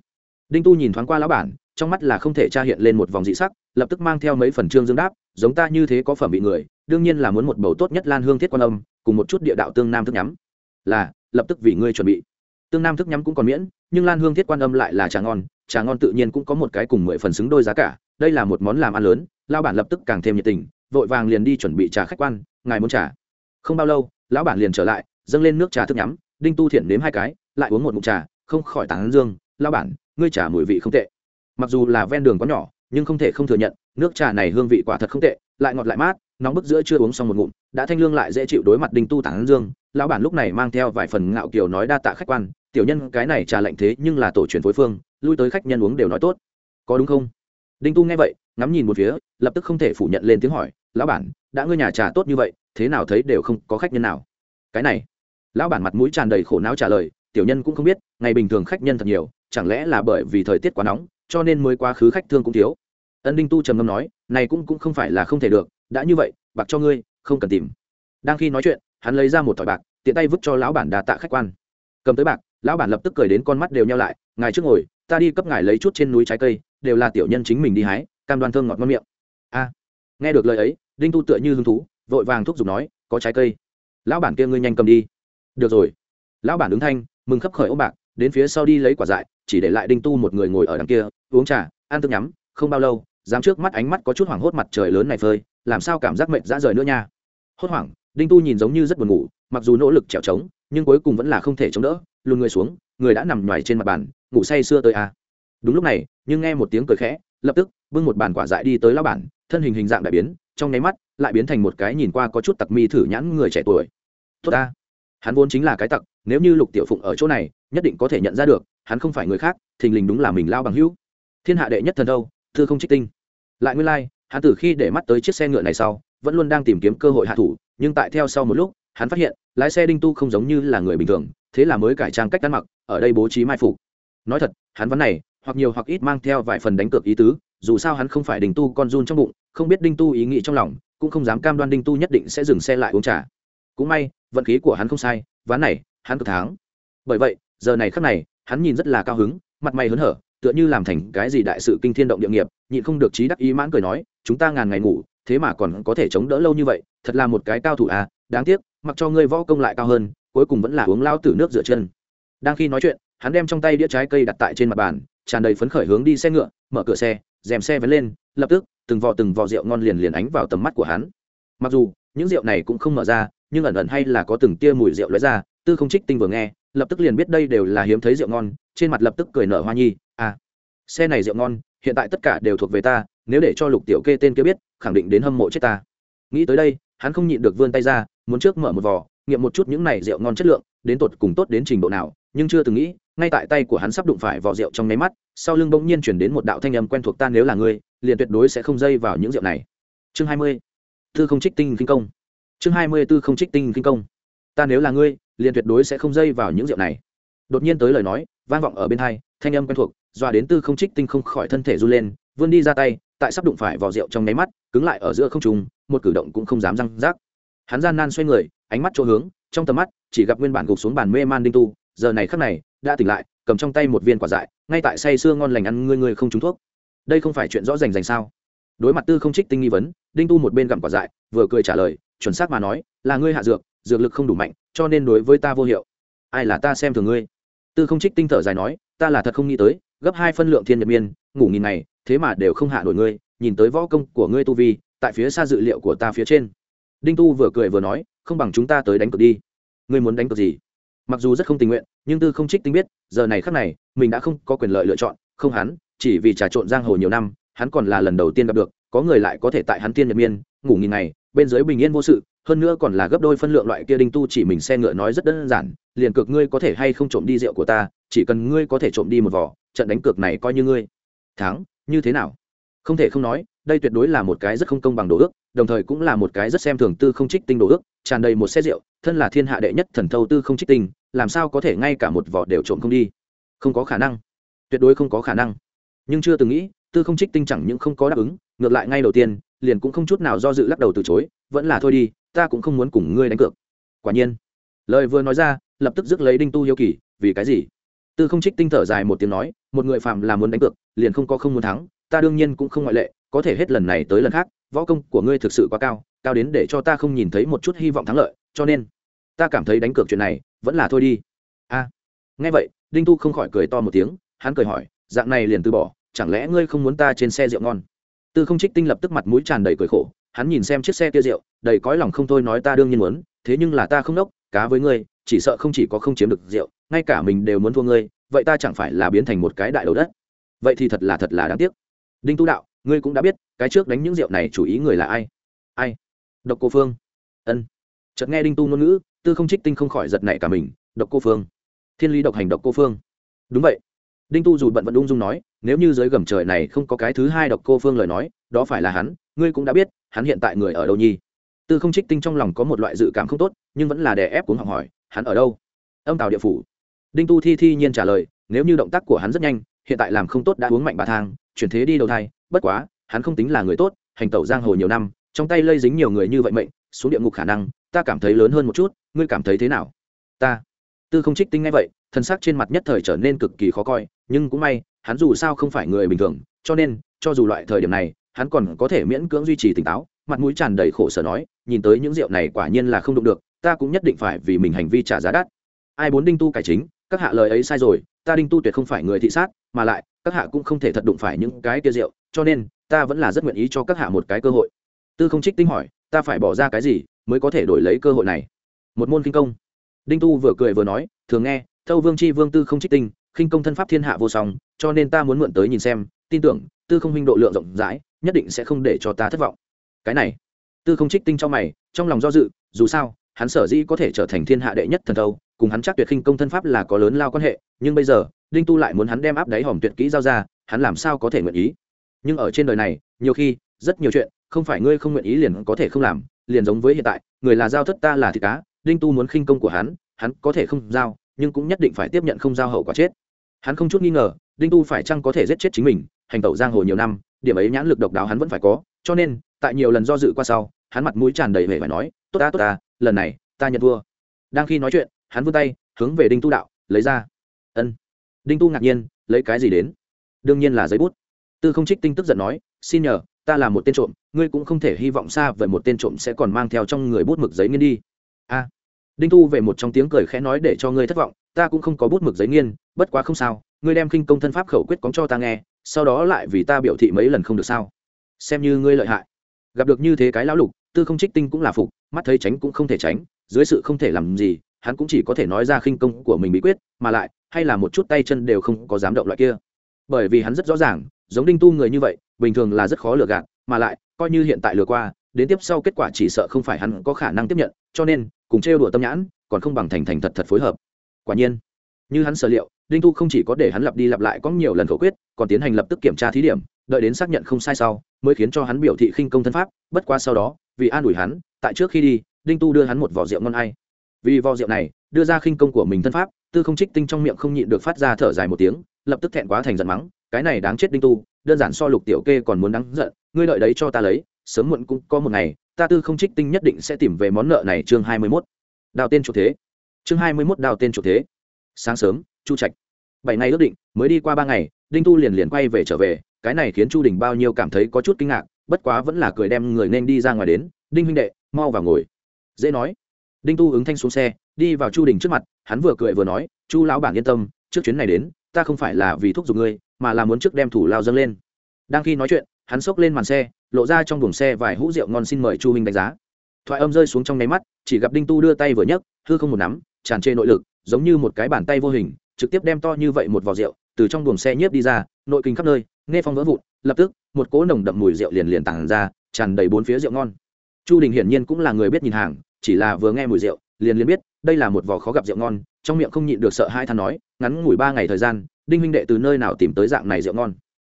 Đinh tu nhìn thoáng qua lão bản, trong mắt là không thể tra hiện lên một vòng dị sắc, lập tức mang theo mấy phần trương dương đáp, giống ta như thế có phẩm bị người, đương nhiên là muốn một bầu tốt nhất lan hương thiết quan âm, cùng một chút địa đạo tương nam thức nhắm. Là, lập tức vì ngươi chuẩn bị tương nam thức nhắm cũng còn miễn, nhưng lan hương thiết quan âm lại là trà ngon trà ngon tự nhiên cũng có một cái cùng mười phần xứng đôi giá cả, đây là một món làm ăn lớn, lão bản lập tức càng thêm nhiệt tình, vội vàng liền đi chuẩn bị trà khách quan, ngài muốn trà? Không bao lâu, lão bản liền trở lại, dâng lên nước trà thức nhắm, đinh tu thiện nếm hai cái, lại uống một mụn trà, không khỏi tán dương, lão bản, ngươi trà mùi vị không tệ. Mặc dù là ven đường có nhỏ, nhưng không thể không thừa nhận, nước trà này hương vị quả thật không tệ, lại ngọt lại mát, nóng bức giữa chưa uống xong một ngụm, đã thanh lương lại dễ chịu đối mặt đinh tu tản dương, lão bản lúc này mang theo vài phần ngạo kiều nói đa tạ khách quan tiểu nhân cái này trà lạnh thế nhưng là tổ truyền phối phương, lui tới khách nhân uống đều nói tốt. Có đúng không? Đinh tu nghe vậy, ngắm nhìn một phía, lập tức không thể phủ nhận lên tiếng hỏi, lão bản, đã ngươi nhà trà tốt như vậy, thế nào thấy đều không có khách nhân nào? Cái này, lão bản mặt mũi tràn đầy khổ não trả lời, tiểu nhân cũng không biết, ngày bình thường khách nhân thật nhiều, chẳng lẽ là bởi vì thời tiết quá nóng, cho nên mới quá khứ khách thương cũng thiếu? Ân đinh tu trầm ngâm nói, này cũng cũng không phải là không thể được, đã như vậy, bạc cho ngươi, không cần tìm. Đang khi nói chuyện, hắn lấy ra một thỏi bạc, tiện tay vứt cho lão bản đà tạ khách quan. Cầm tới bạc lão bản lập tức cười đến con mắt đều nhau lại, ngài trước ngồi, ta đi cấp ngài lấy chút trên núi trái cây, đều là tiểu nhân chính mình đi hái, cam đoan thơm ngọt ngon miệng. A. Nghe được lời ấy, đinh tu tựa như hứng thú, vội vàng thúc giục nói, có trái cây. Lão bản kia ngươi nhanh cầm đi. Được rồi. Lão bản ứng thanh, mừng khấp khởi ôm bạc, đến phía sau đi lấy quả dại, chỉ để lại đinh tu một người ngồi ở đằng kia, uống trà, ăn thức nhắm, không bao lâu, dám trước mắt ánh mắt có chút hoảng hốt mặt trời lớn này phơi, làm sao cảm giác mệt dã rời nữa nha. Hốt hoảng, đinh tu nhìn giống như rất buồn ngủ, mặc dù nỗ lực trèo trống, nhưng cuối cùng vẫn là không thể chống đỡ lùn người xuống người đã nằm ngoài trên mặt bàn ngủ say sưa tới a. À. đúng lúc này nhưng nghe một tiếng cười khẽ lập tức bưng một bàn quả dại đi tới lao bản thân hình hình dạng đại biến trong nháy mắt lại biến thành một cái nhìn qua có chút tặc mi thử nhãn người trẻ tuổi. Tốt ta. Hắn vốn chính là cái tặc nếu như lục tiểu phụng ở chỗ này nhất định có thể nhận ra được hắn không phải người khác thình lình đúng là mình lao bằng hữu. Thiên hạ đệ nhất thần đâu thư không trích tinh. Lại nguyên lai、like, hắn từ khi để mắt tới chiếc xe ngựa này sau vẫn luôn đang tìm kiếm cơ hội hạ thủ nhưng tại theo sau một lúc hắn phát hiện lái xe đinh tu không giống như là người bình thường thế là mới cải trang cách ăn mặc, ở đây bố trí mai phục. Nói thật, hắn vấn này, hoặc nhiều hoặc ít mang theo vài phần đánh cược ý tứ, dù sao hắn không phải đình tu con run trong bụng, không biết đinh tu ý nghĩ trong lòng, cũng không dám cam đoan đinh tu nhất định sẽ dừng xe lại uống trà. Cũng may, vận khí của hắn không sai, ván này, hắn cực tháng bởi vậy, giờ này khắc này, hắn nhìn rất là cao hứng, mặt mày hớn hở, tựa như làm thành cái gì đại sự kinh thiên động địa nghiệp, nhịn không được trí đắc ý mãn cười nói, chúng ta ngàn ngày ngủ, thế mà còn có thể chống đỡ lâu như vậy, thật là một cái cao thủ à đáng tiếc, mặc cho ngươi võ công lại cao hơn cuối cùng vẫn là uống lao tử nước rửa chân. Đang khi nói chuyện, hắn đem trong tay đĩa trái cây đặt tại trên mặt bàn, tràn đầy phấn khởi hướng đi xe ngựa, mở cửa xe dèm xe vén lên, lập tức, từng vò từng vò rượu ngon liền liền ánh vào tầm mắt của hắn. Mặc dù, những rượu này cũng không mở ra, nhưng ẩn ẩn hay là có từng tia mùi rượu lóe ra, tư không trích tinh vừa nghe, lập tức liền biết đây đều là hiếm thấy rượu ngon, trên mặt lập tức cười nở hoa nhi à xe này rượu ngon, hiện tại tất cả đều thuộc về ta, nếu để cho lục tiểu kê tên kia biết, khẳng định đến hâm mộ chết ta. Nghĩ tới đây, hắn không nhịn được vươn tay ra, muốn trước mở một vò nghiệm một chút những này rượu ngon chất lượng, đến tột cùng tốt đến trình độ nào, nhưng chưa từng nghĩ, ngay tại tay của hắn sắp đụng phải vỏ rượu trong nháy mắt, sau lưng bỗng nhiên chuyển đến một đạo thanh âm quen thuộc ta nếu là ngươi, liền tuyệt đối sẽ không dây vào những rượu này. Chương hai mươi, tư không trích tinh kinh công. Chương hai mươi, tư không trích tinh kinh công. Ta nếu là ngươi, liền tuyệt đối sẽ không dây vào những rượu này. Đột nhiên tới lời nói, vang vọng ở bên hai, thanh âm quen thuộc, dọa đến tư không trích tinh không khỏi thân thể run lên, vươn đi ra tay, tại sắp đụng phải vỏ rượu trong nháy mắt, cứng lại ở giữa không trùng một cử động cũng không dám răng rác. Hắn gian nan xoay người ánh mắt chỗ hướng, trong tầm mắt, chỉ gặp nguyên bản gục xuống bàn mê man đinh tu, giờ này khắc này, đã tỉnh lại, cầm trong tay một viên quả dại, ngay tại say sưa ngon lành ăn, ngươi ngươi không trúng thuốc. Đây không phải chuyện rõ rành rành sao? Đối mặt tư không trích tinh nghi vấn, đinh tu một bên gặm quả dại, vừa cười trả lời, chuẩn xác mà nói, là ngươi hạ dược dược lực không đủ mạnh, cho nên đối với ta vô hiệu. Ai là ta xem thường ngươi? Tư không trích tinh thở dài nói, ta là thật không nghĩ tới, gấp hai phân lượng thiên nhật miên, ngủ nghìn này thế mà đều không hạ nổi ngươi, nhìn tới võ công của ngươi tu vi, tại phía xa dự liệu của ta phía trên. Đinh tu vừa cười vừa nói không bằng chúng ta tới đánh cược đi. Ngươi muốn đánh cược gì? Mặc dù rất không tình nguyện, nhưng tư không trích tinh biết, giờ này khắc này, mình đã không có quyền lợi lựa chọn. Không hắn, chỉ vì trà trộn giang hồ nhiều năm, hắn còn là lần đầu tiên gặp được, có người lại có thể tại hắn tiên nhật miên, ngủ nghìn ngày, bên dưới bình yên vô sự, hơn nữa còn là gấp đôi phân lượng loại kia đinh tu chỉ mình xe ngựa nói rất đơn giản, liền cược ngươi có thể hay không trộm đi rượu của ta, chỉ cần ngươi có thể trộm đi một vỏ, trận đánh cược này coi như ngươi. Thắng, như thế nào? Không thể không nói đây tuyệt đối là một cái rất không công bằng đồ ước, đồng thời cũng là một cái rất xem thường tư không trích tinh đồ ước, tràn đầy một xe rượu, thân là thiên hạ đệ nhất thần thâu tư không trích tinh, làm sao có thể ngay cả một vỏ đều trộm không đi? Không có khả năng. Tuyệt đối không có khả năng. Nhưng chưa từng nghĩ, tư không trích tinh chẳng những không có đáp ứng, ngược lại ngay đầu tiên, liền cũng không chút nào do dự lắc đầu từ chối, vẫn là thôi đi, ta cũng không muốn cùng ngươi đánh cược. Quả nhiên. Lời vừa nói ra, lập tức rước lấy đinh tu hiếu kỳ, vì cái gì? Tư không trích tinh thở dài một tiếng nói, một người phạm là muốn đánh cược, liền không có không muốn thắng, ta đương nhiên cũng không ngoại lệ có thể hết lần này tới lần khác, võ công của ngươi thực sự quá cao cao đến để cho ta không nhìn thấy một chút hy vọng thắng lợi, cho nên, ta cảm thấy đánh cược chuyện này vẫn là thôi đi. A, nghe vậy, đinh tu không khỏi cười to một tiếng, hắn cười hỏi, dạng này liền từ bỏ, chẳng lẽ ngươi không muốn ta trên xe rượu ngon? Tư không trích tinh lập tức mặt mũi tràn đầy cười khổ, hắn nhìn xem chiếc xe kia rượu, đầy cõi lòng không thôi nói ta đương nhiên muốn, thế nhưng là ta không đốc, cá với ngươi, chỉ sợ không chỉ có không chiếm được rượu, ngay cả mình đều muốn thua ngươi, vậy ta chẳng phải là biến thành một cái đại đầu đất? Vậy thì thật là thật là đáng tiếc. Đinh tu đạo ngươi cũng đã biết, cái trước đánh những rượu này chủ ý người là ai. Ai? Độc cô phương. Ân. Chợt nghe đinh tu ngôn ngữ, tư không trích tinh không khỏi giật nảy cả mình, độc cô phương. Thiên lý độc hành độc cô phương. Đúng vậy. Đinh tu dù bận vẫn ung dung nói, nếu như dưới gầm trời này không có cái thứ hai độc cô phương lời nói, đó phải là hắn, ngươi cũng đã biết, hắn hiện tại người ở đâu nhi? Tư không trích tinh trong lòng có một loại dự cảm không tốt, nhưng vẫn là đè ép cuống học hỏi, hắn ở đâu? Âm tào địa phủ. Đinh tu thi thi nhiên trả lời, nếu như động tác của hắn rất nhanh, hiện tại làm không tốt đã uống mạnh bà thang, chuyển thế đi đầu thai bất quá, hắn không tính là người tốt, hành tẩu giang hồ nhiều năm, trong tay lây dính nhiều người như vậy mệnh, xuống địa ngục khả năng, ta cảm thấy lớn hơn một chút, ngươi cảm thấy thế nào? Ta. Tư không trích tinh ngay vậy, thân xác trên mặt nhất thời trở nên cực kỳ khó coi, nhưng cũng may, hắn dù sao không phải người bình thường, cho nên, cho dù loại thời điểm này, hắn còn có thể miễn cưỡng duy trì tỉnh táo, mặt mũi tràn đầy khổ sở nói, nhìn tới những rượu này quả nhiên là không đụng được, ta cũng nhất định phải vì mình hành vi trả giá đắt. Ai muốn đinh tu cải chính, các hạ lời ấy sai rồi, ta đinh tu tuyệt không phải người thị sát, mà lại, các hạ cũng không thể thật đụng phải những cái kia rượu cho nên, ta vẫn là rất nguyện ý cho các hạ một cái cơ hội. Tư không trích tinh hỏi, ta phải bỏ ra cái gì mới có thể đổi lấy cơ hội này? Một môn kinh công. Đinh tu vừa cười vừa nói, thường nghe, thâu vương c h i vương tư không trích tinh, khinh công thân pháp thiên hạ vô song, cho nên ta muốn mượn tới nhìn xem, tin tưởng, tư không Minh độ lượng rộng rãi, nhất định sẽ không để cho ta thất vọng. Cái này, tư không trích tinh trong mày, trong lòng do dự, dù sao, hắn sở dĩ có thể trở thành thiên hạ đệ nhất thần thâu, cùng hắn chắc tuyệt khinh công thân pháp là có lớn lao quan hệ, nhưng bây giờ, đinh tu lại muốn hắn đem áp đáy hòm tuyệt kỹ giao ra, hắn làm sao có thể nguyện ý? Nhưng ở trên đời này, nhiều khi, rất nhiều chuyện, không phải ngươi không nguyện ý liền có thể không làm, liền giống với hiện tại, người là giao thất ta là thịt cá, đinh tu muốn khinh công của hắn hắn có thể không giao, nhưng cũng nhất định phải tiếp nhận không giao hậu quả chết. Hắn không chút nghi ngờ, đinh tu phải chăng có thể giết chết chính mình, hành tẩu giang hồ nhiều năm, điểm ấy nhãn lực độc đáo hắn vẫn phải có, cho nên, tại nhiều lần do dự qua sau, hắn mặt mũi tràn đầy vẻ phải nói, tốt ta tốt ta, lần này, ta nhận thua. Đang khi nói chuyện, hắn vươn tay, hướng về đinh tu đạo, lấy ra. Ân. Đinh tu ngạc nhiên, lấy cái gì đến? Đương nhiên là giấy bút tư không trích tinh tức giận nói, xin nhờ, ta là một tên trộm, ngươi cũng không thể hy vọng xa về một tên trộm sẽ còn mang theo trong người bút mực giấy nghiên đi. A. Đinh tu về một trong tiếng cười khẽ nói để cho ngươi thất vọng, ta cũng không có bút mực giấy nghiên, bất quá không sao, ngươi đem khinh công thân pháp khẩu quyết cóng cho ta nghe, sau đó lại vì ta biểu thị mấy lần không được sao. Xem như ngươi lợi hại. Gặp được như thế cái lão lục, tư không trích tinh cũng là phục, mắt thấy tránh cũng không thể tránh, dưới sự không thể làm gì, hắn cũng chỉ có thể nói ra khinh công của mình bí quyết, mà lại, hay là một chút tay chân đều không có dám động loại kia. Bởi vì hắn rất rõ ràng giống đinh tu người như vậy, bình thường là rất khó lừa gạt, mà lại, coi như hiện tại lừa qua, đến tiếp sau kết quả chỉ sợ không phải hắn có khả năng tiếp nhận, cho nên, cùng trêu đùa tâm nhãn, còn không bằng thành thành thật thật phối hợp. Quả nhiên, như hắn sở liệu, đinh tu không chỉ có để hắn lặp đi lặp lại có nhiều lần khẩu quyết, còn tiến hành lập tức kiểm tra thí điểm, đợi đến xác nhận không sai sau, mới khiến cho hắn biểu thị khinh công thân pháp, bất qua sau đó, vì an ủi hắn, tại trước khi đi, đinh tu đưa hắn một vỏ rượu ngon ai. Vì vỏ rượu này, đưa ra khinh công của mình thân pháp, tư không trích tinh trong miệng không nhịn được phát ra thở dài một tiếng, lập tức thẹn quá thành giận mắng cái này đáng chết đinh tu, đơn giản so lục tiểu kê còn muốn đáng giận, ngươi đợi đấy cho ta lấy, sớm muộn cũng có một ngày, ta tư không trích tinh nhất định sẽ tìm về món nợ này chương hai mươi mốt. Đào tên chủ thế. Chương hai mươi mốt đào tên chủ thế. Sáng sớm, chu trạch. Bảy ngày ước định, mới đi qua ba ngày, đinh tu liền liền quay về trở về, cái này khiến chu đình bao nhiêu cảm thấy có chút kinh ngạc, bất quá vẫn là cười đem người nên đi ra ngoài đến, đinh huynh đệ, mau vào ngồi. Dễ nói. Đinh tu ứng thanh xuống xe, đi vào chu đình trước mặt, hắn vừa cười vừa nói, chu lão bản yên tâm, trước chuyến này đến, ta không phải là vì thúc giục ngươi mà là muốn trước đem thủ lao dâng lên. Đang khi nói chuyện, hắn xốc lên màn xe, lộ ra trong buồng xe vài hũ rượu ngon xin mời chu huynh đánh giá. Thoại âm rơi xuống trong nháy mắt, chỉ gặp đinh tu đưa tay vừa nhấc, hư không một nắm, tràn trề nội lực, giống như một cái bàn tay vô hình, trực tiếp đem to như vậy một vò rượu, từ trong buồng xe nhiếp đi ra, nội kinh khắp nơi, nghe phong vỡ vụn, lập tức, một cỗ nồng đậm mùi rượu liền liền tàng ra, tràn đầy bốn phía rượu ngon. Chu đình hiển nhiên cũng là người biết nhìn hàng, chỉ là vừa nghe mùi rượu, liền liền biết, đây là một vò khó gặp rượu ngon, trong miệng không nhịn được sợ hai than nói, ngắn ngủi ba ngày thời gian đinh huynh đệ từ nơi nào tìm tới dạng này rượu ngon?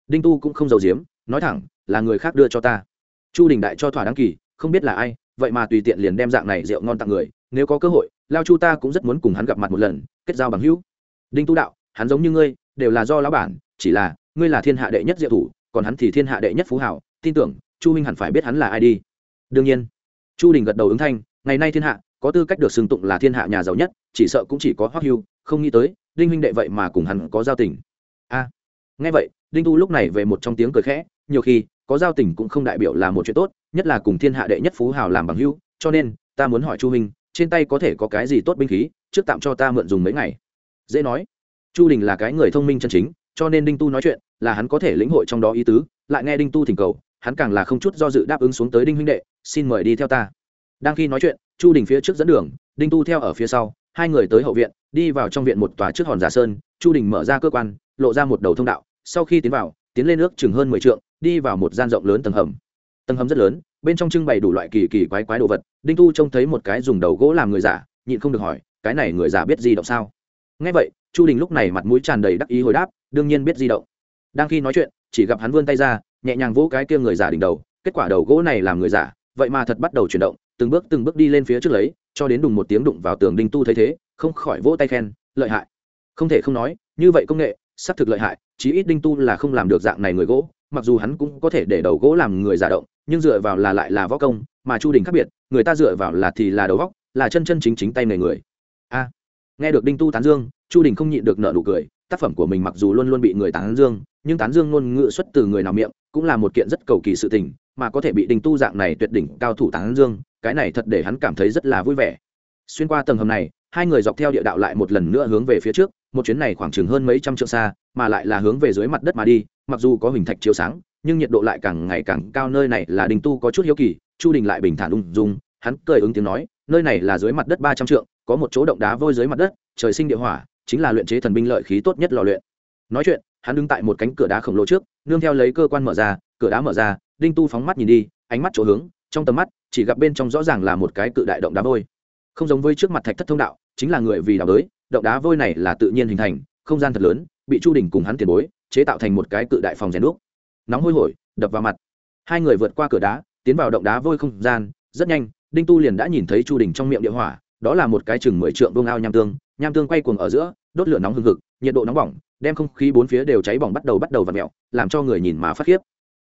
Đinh tu cũng không giàu giếm, nói thẳng, là người khác đưa cho ta. Chu đình đại cho thỏa đáng kỳ, không biết là ai, vậy mà tùy tiện liền đem dạng này rượu ngon tặng người, nếu có cơ hội, lao chu ta cũng rất muốn cùng hắn gặp mặt một lần, kết giao bằng hữu. Đinh tu đạo, hắn giống như ngươi, đều là do lão bản, chỉ là, ngươi là thiên hạ đệ nhất diệu thủ, còn hắn thì thiên hạ đệ nhất phú hảo tin tưởng, chu huynh hẳn phải biết hắn là ai đi. Đương nhiên, chu đình gật đầu ứng thanh, ngày nay thiên hạ, có tư cách được xưng tụng là thiên hạ nhà giàu nhất, chỉ sợ cũng chỉ có hoắc hưu không nghĩ tới, đinh huynh đệ vậy mà cùng hắn có giao tình. A, nghe vậy, đinh tu lúc này về một trong tiếng cười khẽ, nhiều khi, có giao tình cũng không đại biểu là một chuyện tốt, nhất là cùng thiên hạ đệ nhất phú hào làm bằng hưu cho nên, ta muốn hỏi chu huynh, trên tay có thể có cái gì tốt binh khí, trước tạm cho ta mượn dùng mấy ngày. Dễ nói. Chu đình là cái người thông minh chân chính, cho nên đinh tu nói chuyện, là hắn có thể lĩnh hội trong đó ý tứ, lại nghe đinh tu thỉnh cầu, hắn càng là không chút do dự đáp ứng xuống tới đinh huynh đệ, xin mời đi theo ta. Đang khi nói chuyện, chu đình phía trước dẫn đường, đinh tu theo ở phía sau hai người tới hậu viện, đi vào trong viện một tòa trước hòn giả sơn, chu đình mở ra cơ quan, lộ ra một đầu thông đạo, sau khi tiến vào, tiến lên nước chừng hơn mười t đi vào một gian rộng lớn tầng hầm. Tầng hầm rất lớn, bên trong trưng bày đủ loại kỳ kỳ quái quái đồ vật, đinh tu trông thấy một cái dùng đầu gỗ làm người giả, nhịn không được hỏi, cái này người giả biết di động sao? Ngay vậy, chu đình lúc này mặt mũi tràn đầy đắc ý hồi đáp, đương nhiên biết di động. Đang khi nói chuyện, chỉ gặp hắn vươn tay ra, nhẹ nhàng vỗ cái kia người giả đỉnh đầu, kết quả đầu gỗ này làm người giả, vậy mà thật bắt đầu chuyển động, từng bước từng bước đi lên phía trước lấy cho đến đùng một tiếng đụng vào tường đinh tu thấy thế, không khỏi vỗ tay khen, lợi hại. Không thể không nói, như vậy công nghệ, xác thực lợi hại, chí ít đinh tu là không làm được dạng này người gỗ, mặc dù hắn cũng có thể để đầu gỗ làm người giả động, nhưng dựa vào là lại là võ công, mà chu đình khác biệt, người ta dựa vào là thì là đầu vóc, là chân chân chính chính tay người người. A, nghe được đinh tu tán dương, chu đình không nhịn được nợ nụ cười, tác phẩm của mình mặc dù luôn luôn bị người tán dương, nhưng tán dương ngôn ngữ xuất từ người nào miệng, cũng là một kiện rất cầu kỳ sự tình, mà có thể bị đinh tu dạng này tuyệt đỉnh cao thủ tán dương cái này thật để hắn cảm thấy rất là vui vẻ. Xuyên qua tầng hầm này, hai người dọc theo địa đạo lại một lần nữa hướng về phía trước, một chuyến này khoảng chừng hơn mấy trăm trượng xa, mà lại là hướng về dưới mặt đất mà đi, mặc dù có hình thạch chiếu sáng, nhưng nhiệt độ lại càng ngày càng cao, nơi này là đình tu có chút hiếu kỳ, chu đình lại bình thản ung dung, hắn cười ứng tiếng nói, nơi này là dưới mặt đất ba trăm trượng, có một chỗ động đá vôi dưới mặt đất, trời sinh địa hỏa, chính là luyện chế thần binh lợi khí tốt nhất lò luyện. Nói chuyện, hắn đứng tại một cánh cửa đá khổng lồ trước, nương theo lấy cơ quan mở ra, cửa đá mở ra, đinh tu phóng mắt nhìn đi, ánh mắt chỗ hướng, trong tầm mắt chỉ gặp bên trong rõ ràng là một cái cự đại động đá vôi. Không giống với trước mặt thạch thất thông đạo, chính là người vì đào đới, động đá vôi này là tự nhiên hình thành, không gian thật lớn, bị chu đình cùng hắn tiền bối, chế tạo thành một cái cự đại phòng rèn đúc. Nóng hôi hổi, đập vào mặt. Hai người vượt qua cửa đá, tiến vào động đá vôi không gian, rất nhanh, đinh tu liền đã nhìn thấy chu đình trong miệng địa hỏa, đó là một cái chừng mười trượng vương ao nham tương nham tương quay cuồng ở giữa, đốt lửa nóng hừng hực, nhiệt độ nóng bỏng, đem không khí bốn phía đều cháy bỏng bắt đầu bắt đầu và mẹo làm cho người nhìn mà phát khiếp.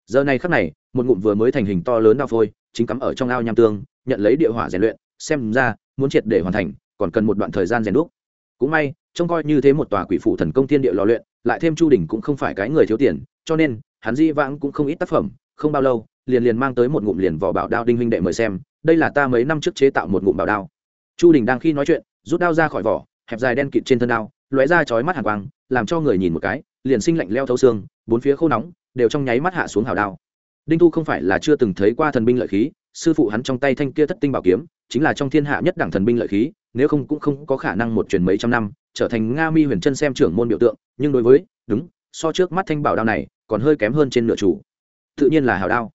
Giờ này khắc này, một ngụm vừa mới thành hình to lớn đao phôi chính cắm ở trong ao nham tương, nhận lấy địa hỏa rèn luyện, xem ra, muốn triệt để hoàn thành, còn cần một đoạn thời gian rèn đúc. Cũng may, trông coi như thế một tòa quỷ phủ thần công thiên địa lò luyện, lại thêm chu đình cũng không phải cái người thiếu tiền, cho nên, hắn di vãng cũng không ít tác phẩm, không bao lâu, liền liền mang tới một ngụm liền vỏ bảo đao đinh huynh đệ mời xem, đây là ta mấy năm trước chế tạo một ngụm bảo đao. Chu đình đang khi nói chuyện, rút đao ra khỏi vỏ, hẹp dài đen kịt trên thân đao, lóe ra chói mắt hàn quang, làm cho người nhìn một cái, liền sinh lạnh leo thấu xương, bốn phía khô nóng, đều trong nháy mắt hạ xuống hào đao đinh Thu không phải là chưa từng thấy qua thần binh lợi khí, sư phụ hắn trong tay thanh kia thất tinh bảo kiếm, chính là trong thiên hạ nhất đẳng thần binh lợi khí, nếu không cũng không có khả năng một truyền mấy trăm năm, trở thành nga mi huyền chân xem trưởng môn biểu tượng, nhưng đối với, đúng, so trước mắt thanh bảo đao này, còn hơi kém hơn trên nửa chủ. Tự nhiên là hào đao.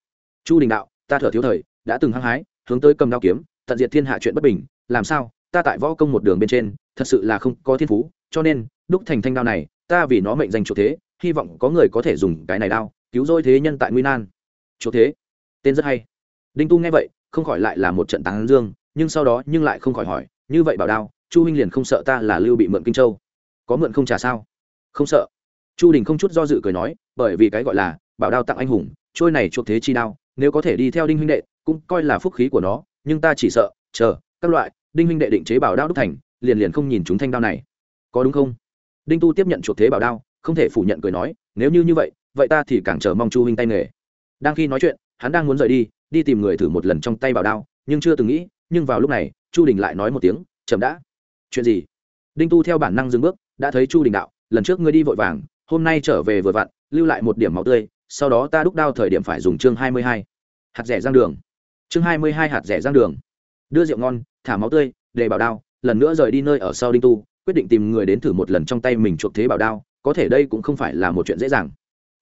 Chu đình đạo, ta thở thiếu thời, đã từng hăng hái, hướng tới cầm đao kiếm, tận diệt thiên hạ chuyện bất bình, làm sao, ta tại võ công một đường bên trên, thật sự là không có thiên phú, cho nên, đúc thành thanh đao này, ta vì nó mệnh danh chủ thế, hy vọng có người có thể dùng cái này đao, cứu rỗi thế nhân tại nguy nan chỗ thế. Tên rất hay. Đinh tu nghe vậy, không khỏi lại là một trận tán dương, nhưng sau đó nhưng lại không khỏi hỏi, như vậy bảo đao, chu huynh liền không sợ ta là lưu bị mượn kinh châu? Có mượn không trả sao? Không sợ. Chu đình không chút do dự cười nói, bởi vì cái gọi là bảo đao tặng anh hùng, trôi này chuộc thế chi đao, nếu có thể đi theo đinh huynh đệ, cũng coi là phúc khí của nó, nhưng ta chỉ sợ, chờ, các loại, đinh huynh đệ định chế bảo đao đúc thành, liền liền không nhìn chúng thanh đao này. Có đúng không? Đinh tu tiếp nhận chuộc thế bảo đao, không thể phủ nhận cười nói, nếu như như vậy vậy ta thì càng chờ mong chu huynh tay nghề đang khi nói chuyện, hắn đang muốn rời đi đi tìm người thử một lần trong tay bảo đao, nhưng chưa từng nghĩ, nhưng vào lúc này, chu đình lại nói một tiếng, chậm đã. Chuyện gì? Đinh tu theo bản năng dừng bước, đã thấy chu đình đạo, lần trước ngươi đi vội vàng, hôm nay trở về vừa vặn, lưu lại một điểm máu tươi, sau đó ta đúc đao thời điểm phải dùng chương hai mươi hai, hạt rẻ giang đường. Chương hai mươi hai hạt rẻ giang đường. Đưa rượu ngon, thả máu tươi, để bảo đao, lần nữa rời đi nơi ở sau đinh tu, quyết định tìm người đến thử một lần trong tay mình chuộc thế bảo đao, có thể đây cũng không phải là một chuyện dễ dàng.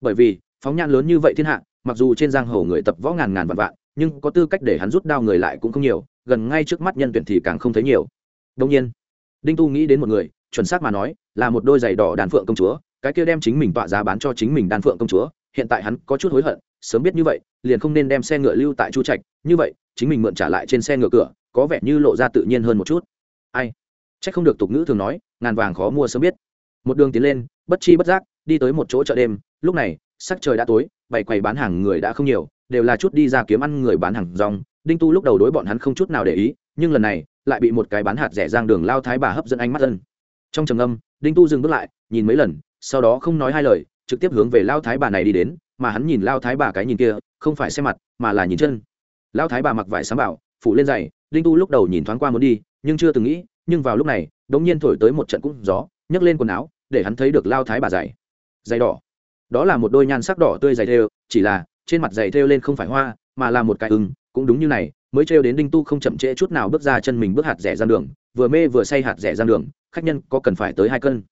Bởi vì, phóng nhan lớn như vậy thiên hạ mặc dù trên giang hồ người tập võ ngàn ngàn vạn vạn, nhưng có tư cách để hắn rút đao người lại cũng không nhiều, gần ngay trước mắt nhân tuyển thì càng không thấy nhiều. Đông nhiên, đinh tu nghĩ đến một người, chuẩn xác mà nói, là một đôi giày đỏ đàn phượng công chúa, cái kia đem chính mình tọa giá bán cho chính mình đàn phượng công chúa, hiện tại hắn có chút hối hận, sớm biết như vậy, liền không nên đem xe ngựa lưu tại chu trạch, như vậy, chính mình mượn trả lại trên xe ngựa cửa, có vẻ như lộ ra tự nhiên hơn một chút. Ai? C h ắ c không được tục ngữ thường nói, ngàn vàng khó mua sớm biết. Một đường tiến lên, bất chi bất giác, đi tới một chỗ chợ đêm, lúc này, sắc trời đã tối bày quầy bán hàng người đã không nhiều, đều là chút đi ra kiếm ăn người bán hàng rong. Đinh tu lúc đầu đối bọn hắn không chút nào để ý, nhưng lần này lại bị một cái bán hạt rẻ giang đường lao thái bà hấp dẫn ánh mắt dân trong trầm âm đinh tu dừng bước lại, nhìn mấy lần, sau đó không nói hai lời, trực tiếp hướng về lao thái bà này đi đến, mà hắn nhìn lao thái bà cái nhìn kia, không phải xem mặt, mà là nhìn chân. Lao thái bà mặc vải sáng bảo, phủ lên giày, đinh tu lúc đầu nhìn thoáng qua muốn đi, nhưng chưa từng nghĩ, nhưng vào lúc này đ ỗ n g nhiên thổi tới một trận cũng gió, nhấc lên quần áo, để hắn thấy được lao thái bà giày. Giày đỏ đó là một đôi nhan sắc đỏ tươi dày thêu, chỉ là, trên mặt dày thêu lên không phải hoa, mà là một cái ưng, cũng đúng như này, mới trêu đến đinh tu không chậm trễ chút nào bước ra chân mình bước hạt rẻ ra đường, vừa mê vừa say hạt rẻ ra đường, khách nhân có cần phải tới hai cân.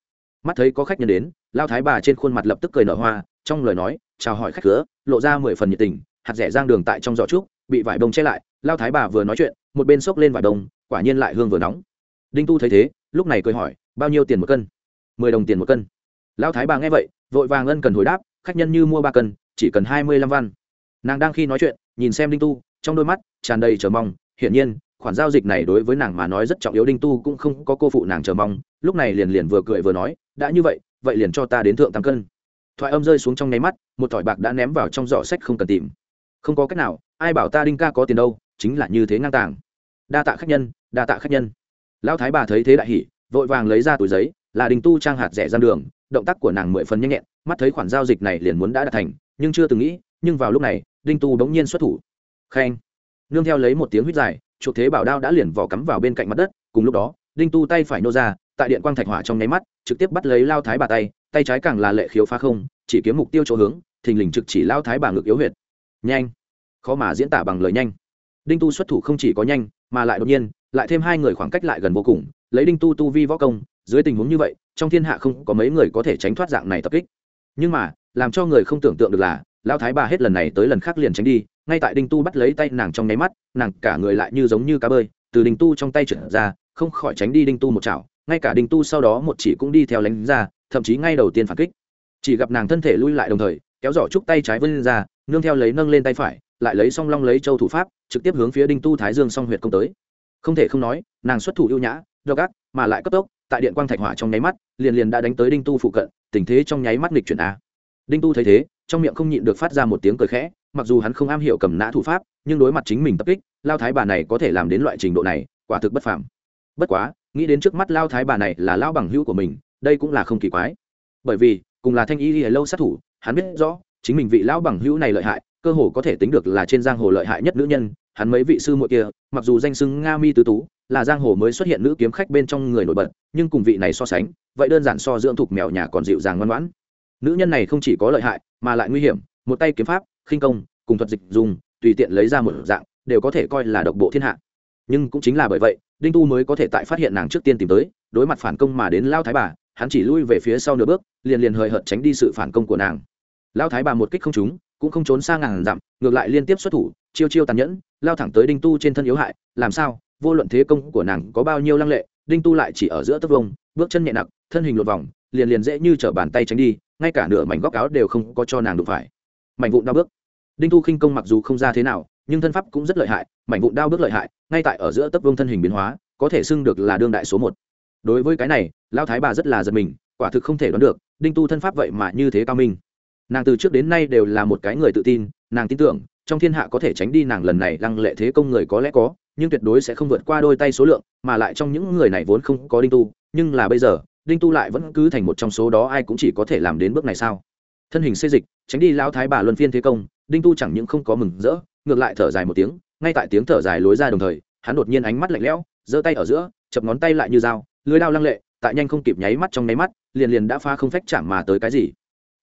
Mắt thấy có khách nhân đến lao thái bà trên khuôn mặt lập tức cười nở hoa, trong lời nói, chào hỏi khách cửa, lộ ra mười phần nhiệt tình, hạt rẻ giang đường tại trong giỏ trúc, bị vải bông che lại lao thái bà vừa nói chuyện, một bên xốc lên vải bông, quả nhiên lại hương vừa nóng. Đinh tu thấy thế, lúc này cười hỏi, bao nhiêu tiền một cân? Mười đồng tiền một cân. Lao thái bà nghe vậy vội vàng ân cần hồi đáp, khách nhân như mua ba cân, chỉ cần hai mươi lăm văn. Nàng đang khi nói chuyện, nhìn xem đinh tu, trong đôi mắt tràn đầy chờ mong. Hiển nhiên, khoản giao dịch này đối với nàng mà nói rất trọng yếu, đinh tu cũng không có cô phụ nàng chờ mong. Lúc này liền liền vừa cười vừa nói, đã như vậy vậy liền cho ta đến thượng tám cân. Thoại âm rơi xuống trong nháy mắt, một thỏi bạc đã ném vào trong giỏ sách không cần tìm. Không có cách nào, ai bảo ta đinh ca có tiền đâu, chính là như thế ngang tàng. Đa tạ khách nhân, đa tạ khách nhân. Lão thái bà thấy thế đại hỉ, vội vàng lấy ra túi giấy, là đinh tu trang hạt rẻ gian đường động tác của nàng mười phần nhanh nhẹn, mắt thấy khoản giao dịch này liền muốn đã đạt thành, nhưng chưa từng nghĩ, nhưng vào lúc này, đinh tu bỗng nhiên xuất thủ. Khen. Nương theo lấy một tiếng huýt dài chuột thế bảo đao đã liền vỏ cắm vào bên cạnh mặt đất, cùng lúc đó, đinh tu tay phải nô ra, tại điện quang thạch hỏa trong nháy mắt, trực tiếp bắt lấy lao thái bà tay tay trái càng là lệ khiếu phá không, chỉ kiếm mục tiêu chỗ hướng, thình lình trực chỉ lao thái bà ngực yếu huyệt. Nhanh. Khó mà diễn tả bằng lời nhanh. Đinh tu xuất thủ không chỉ có nhanh, mà lại đột nhiên, lại thêm hai người khoảng cách lại gần vô cùng, lấy đinh tu tu vi võ công dưới tình huống như vậy, trong thiên hạ không có mấy người có thể tránh thoát dạng này tập kích. Nhưng mà, làm cho người không tưởng tượng được là lao thái bà hết lần này tới lần khác liền tránh đi, ngay tại đinh tu bắt lấy tay nàng trong nháy mắt, nàng cả người lại như giống như cá bơi, từ đinh tu trong tay trở ra, không khỏi tránh đi đinh tu một chảo, ngay cả đinh tu sau đó một chỉ cũng đi theo lánh ra, thậm chí ngay đầu tiên phản kích. Chỉ gặp nàng thân thể lui lại đồng thời, kéo giỏ chúc tay trái vươn lên ra, nương theo lấy nâng lên tay phải, lại lấy song long lấy châu thủ pháp, trực tiếp hướng phía đinh tu thái dương song huyệt công tới. Không thể không nói, nàng xuất thủ ưu nhã độc ác, mà lại cấp tốc, tại điện quang thạch hỏa trong nháy mắt, liền liền đã đánh tới đinh tu phụ cận, tình thế trong nháy mắt nghịch chuyển a. Đinh tu thấy thế, trong miệng không nhịn được phát ra một tiếng cười khẽ, mặc dù hắn không am hiểu cầm nã thủ pháp, nhưng đối mặt chính mình tập kích, lao thái bà này có thể làm đến loại trình độ này, quả thực bất phàm. Bất quá, nghĩ đến trước mắt lao thái bà này là lao bằng hữu của mình, đây cũng là không kỳ quái. Bởi vì, cùng là thanh y y lâu sát thủ, hắn biết rõ, chính mình vị lão bằng hữu này lợi hại, cơ hồ có thể tính được là trên giang hồ lợi hại nhất nữ nhân, hắn mấy vị sư muội kia, mặc dù danh xưng nga mi tứ tú là giang hồ mới xuất hiện nữ kiếm khách bên trong người nổi bật, nhưng cùng vị này so sánh, vậy đơn giản so dưỡng thục mèo nhà còn dịu dàng ngoan ngoãn. Nữ nhân này không chỉ có lợi hại, mà lại nguy hiểm, một tay kiếm pháp, khinh công, cùng thuật dịch dùng, tùy tiện lấy ra một dạng, đều có thể coi là độc bộ thiên hạ. Nhưng cũng chính là bởi vậy, đinh tu mới có thể tại phát hiện nàng trước tiên tìm tới, đối mặt phản công mà đến lao thái bà, hắn chỉ lui về phía sau nửa bước, liền liền hời hợt tránh đi sự phản công của nàng. Lao thái bà một kích không trúng, cũng không trốn sang ngàn dặm, ngược lại liên tiếp xuất thủ, chiêu chiêu tàn nhẫn, lao thẳng tới đinh tu trên thân yếu hại, làm sao vô luận thế công của nàng có bao nhiêu lăng lệ, đinh tu lại chỉ ở giữa tấc vông, bước chân nhẹ nặng, thân hình lột vòng, liền liền dễ như t bàn tay tránh đi, ngay cả nửa mảnh góc áo đều không có cho nàng đụng phải. Mảnh vụn đau bước. Đinh tu khinh công mặc dù không ra thế nào, nhưng thân pháp cũng rất lợi hại, mảnh vụn đau bước lợi hại, ngay tại ở giữa tấc vông thân hình biến hóa, có thể xưng được là đương đại số một. Đối với cái này lao thái bà rất là giật mình, quả thực không thể đoán được, đinh tu thân pháp vậy mà như thế cao minh. Nàng từ trước đến nay đều là một cái người tự tin, nàng tin tưởng, trong thiên hạ có thể tránh đi nàng lần này lăng lệ thế công người có lẽ có nhưng tuyệt đối sẽ không vượt qua đôi tay số lượng, mà lại trong những người này vốn không có đinh tu, nhưng là bây giờ, đinh tu lại vẫn cứ thành một trong số đó, ai cũng chỉ có thể làm đến bước này sao? Thân hình xê dịch, tránh đi Lão thái bà luân phiên thế công, đinh tu chẳng những không có mừng rỡ, ngược lại thở dài một tiếng, ngay tại tiếng thở dài lối ra đồng thời, hắn đột nhiên ánh mắt lạnh lẽo, giơ tay ở giữa, chập ngón tay lại như dao, lưới đao lăng lệ, tại nhanh không kịp nháy mắt trong nháy mắt, liền liền đã pha không phách chạm mà tới cái gì.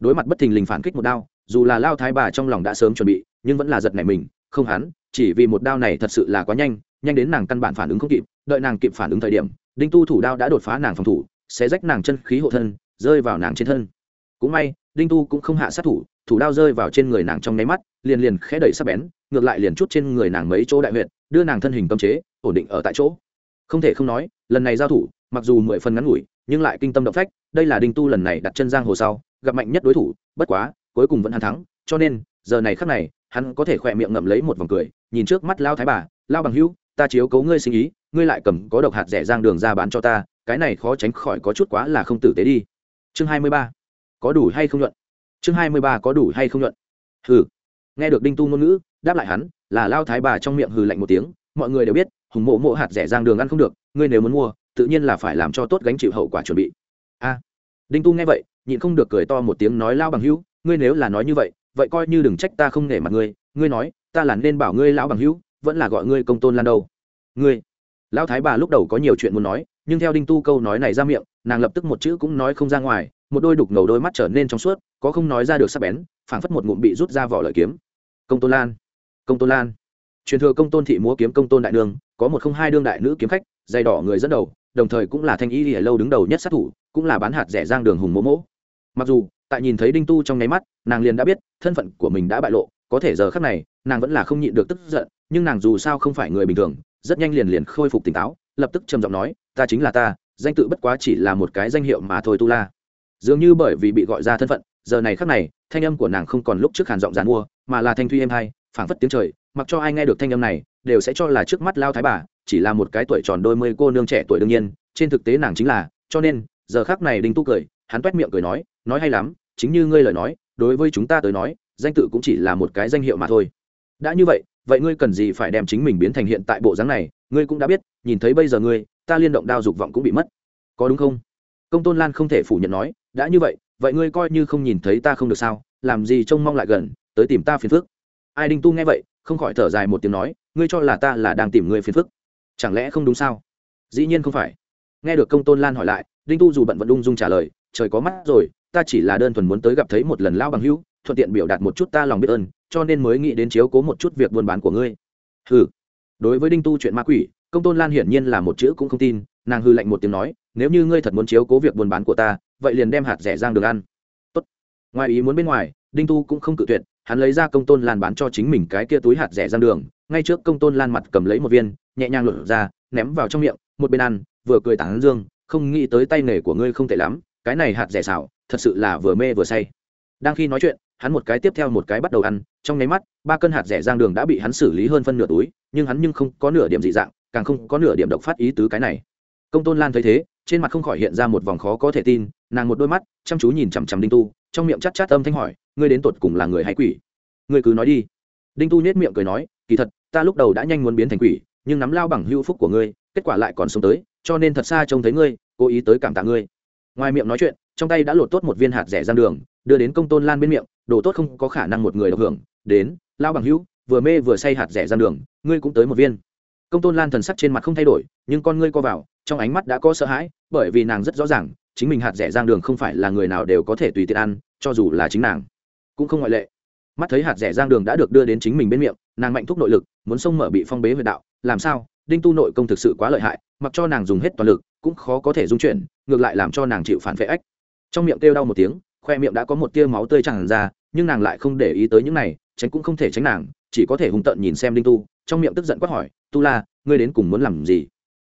Đối mặt bất thình lình phản kích một đao, dù là lao thái bà trong lòng đã sớm chuẩn bị, nhưng vẫn là giật nảy mình, không hắn chỉ vì một đao này thật sự là quá nhanh nhanh đến nàng căn bản phản ứng không kịp, đợi nàng kịp phản ứng thời điểm, đinh tu thủ đao đã đột phá nàng phòng thủ sẽ rách nàng chân khí hộ thân, rơi vào nàng trên thân. Cũng may, đinh tu cũng không hạ sát thủ thủ đao rơi vào trên người nàng trong nháy mắt, liền liền khẽ đẩy sắp bén, ngược lại liền chút trên người nàng mấy chỗ đại huyệt, đưa nàng thân hình tâm chế, ổn định ở tại chỗ. Không thể không nói, lần này giao thủ, mặc dù mười phần ngắn ngủi, nhưng lại kinh tâm động phách, đây là đinh tu lần này đặt chân giang hồ sau, gặp mạnh nhất đối thủ, bất quá, cuối cùng vẫn hàn thắng, cho nên giờ này khắc này, hắn có thể khỏe miệng ngậm lấy một vòng cười, nhìn trước mắt lao thái bà, lao bằng hữu, ta chiếu cấu ngươi sinh ý, ngươi lại cầm có độc hạt rẻ giang đường ra bán cho ta, cái này khó tránh khỏi có chút quá là không tử tế đi. Chương hai mươi ba. Có đủ hay không nhuận? Chương hai mươi ba có đủ hay không nhuận? Hừ. Nghe được đinh tu ngôn ngữ, đáp lại hắn, là lao thái bà trong miệng hừ lạnh một tiếng, mọi người đều biết, hùng mộ mộ hạt rẻ giang đường ăn không được, ngươi nếu muốn mua, tự nhiên là phải làm cho tốt gánh chịu hậu quả chuẩn bị. A. Đinh tu nghe vậy, nhịn không được cười to một tiếng nói, lao bằng hữu, ngươi nếu là nói như vậy vậy coi như đừng trách ta không nể mặt ngươi ngươi nói, ta là nên bảo ngươi lão bằng hữu, vẫn là gọi ngươi công tôn lan đâu. Ngươi, lão thái bà lúc đầu có nhiều chuyện muốn nói, nhưng theo đinh tu câu nói này ra miệng, nàng lập tức một chữ cũng nói không ra ngoài, một đôi đục ngầu đôi mắt trở nên trong suốt, có không nói ra được sắc bén, phảng phất một ngụm bị rút ra vỏ lợi kiếm. Công tôn lan, công tôn lan. Truyền thừa công tôn thị múa kiếm công tôn đại nương có một không hai đương đại nữ kiếm khách, dày đỏ người dẫn đầu, đồng thời cũng là thanh y lìa lâu đứng đầu nhất sát thủ, cũng là bán hạt rẻ giang đường hùng mỗ mỗ. Mặc dù tại nhìn thấy đinh tu trong nháy mắt, nàng liền đã biết, thân phận của mình đã bại lộ, có thể giờ khắc này, nàng vẫn là không nhịn được tức giận, nhưng nàng dù sao không phải người bình thường, rất nhanh liền liền khôi phục tỉnh táo, lập tức trầm giọng nói, ta chính là ta, danh tự bất quá chỉ là một cái danh hiệu mà thôi tu la. Dường như bởi vì bị gọi ra thân phận, giờ này khắc này, thanh âm của nàng không còn lúc trước hàn giọng dàn mua, mà là thanh thuy êm hai, phảng phất tiếng trời, mặc cho ai nghe được thanh âm này, đều sẽ cho là trước mắt lao thái bà, chỉ là một cái tuổi tròn đôi mươi, cô nương trẻ tuổi đương nhiên, trên thực tế nàng chính là, cho nên, giờ khắc này đinh tu cười, hắn t miệng cười nói nói hay lắm chính như ngươi lời nói, đối với chúng ta tới nói, danh tự cũng chỉ là một cái danh hiệu mà thôi. Đã như vậy vậy ngươi cần gì phải đem chính mình biến thành hiện tại bộ dáng này, ngươi cũng đã biết, nhìn thấy bây giờ ngươi, ta liên động đao dục vọng cũng bị mất. Có đúng không? Công tôn lan không thể phủ nhận nói, đã như vậy vậy ngươi coi như không nhìn thấy ta không được sao, làm gì trông mong lại gần, tới tìm ta phiền phức. Ai đinh tu nghe vậy, không khỏi thở dài một tiếng nói, ngươi cho là ta là đang tìm ngươi phiền phức. Chẳng lẽ không đúng sao? Dĩ nhiên không phải. Nghe được công tôn lan hỏi lại, đinh tu dù bận vẫn ung dung trả lời, trời có mắt rồi ta chỉ là đơn thuần muốn tới gặp thấy một lần lao bằng hữu, thuận tiện biểu đạt một chút ta lòng biết ơn, cho nên mới nghĩ đến chiếu cố một chút việc buôn bán của ngươi. Hừ. Đối với đinh tu chuyện ma quỷ, công tôn lan hiển nhiên là một chữ cũng không tin, nàng hư lạnh một tiếng nói, nếu như ngươi thật muốn chiếu cố việc buôn bán của ta, vậy liền đem hạt rẻ giang được ăn. Tốt. ngoài ý muốn bên ngoài, đinh tu cũng không cự tuyệt, hắn lấy ra công tôn lan bán cho chính mình cái kia túi hạt rẻ giang đường, ngay trước công tôn lan mặt cầm lấy một viên, nhẹ nhàng lột ra, ném vào trong miệng, một bên ăn, vừa cười tán dương, không nghĩ tới tay nghề của ngươi không tệ lắm, cái này hạt rẻ xảo thật sự là vừa mê vừa say. Đang khi nói chuyện, hắn một cái tiếp theo một cái bắt đầu ăn, trong nháy mắt, ba cân hạt rẻ giang đường đã bị hắn xử lý hơn phân nửa túi, nhưng hắn nhưng không có nửa điểm dị dạng, càng không có nửa điểm độc phát ý tứ cái này. Công tôn lan thấy thế, trên mặt không khỏi hiện ra một vòng khó có thể tin, nàng một đôi mắt, chăm chú nhìn chằm chằm đinh tu, trong miệng chát chát âm thanh hỏi, ngươi đến tột cùng là người hay quỷ? Ngươi cứ nói đi. Đinh tu nhét miệng cười nói, kỳ thật, ta lúc đầu đã nhanh muốn biến thành quỷ, nhưng nắm lao bằng hữu phúc của ngươi, kết quả lại còn sống tới, cho nên thật xa trông thấy ngươi, cố ý tới cảm tạ ngươi. Ngoài miệng nói chuyện trong tay đã lột tốt một viên hạt rẻ giang đường, đưa đến công tôn lan bên miệng, đồ tốt không có khả năng một người được hưởng, đến lao bằng hữu, vừa mê vừa say hạt rẻ giang đường, ngươi cũng tới một viên. Công tôn lan thần sắc trên mặt không thay đổi, nhưng con ngươi co vào, trong ánh mắt đã có sợ hãi, bởi vì nàng rất rõ ràng, chính mình hạt rẻ giang đường không phải là người nào đều có thể tùy tiện ăn, cho dù là chính nàng. Cũng không ngoại lệ. Mắt thấy hạt rẻ giang đường đã được đưa đến chính mình bên miệng, nàng mạnh thúc nội lực, muốn xông mở bị phong bế huyệt đạo, làm sao? Đinh tu nội công thực sự quá lợi hại, mặc cho nàng dùng hết toàn lực, cũng khó có thể dung chuyển, ngược lại làm cho nàng chịu phản vệ ách trong miệng kêu đau một tiếng, khoe miệng đã có một tia máu tươi tràn ra, nhưng nàng lại không để ý tới những này, tránh cũng không thể tránh nàng, chỉ có thể hung tợn nhìn xem đinh tu. Trong miệng tức giận quát hỏi, tu la, ngươi đến cùng muốn làm gì?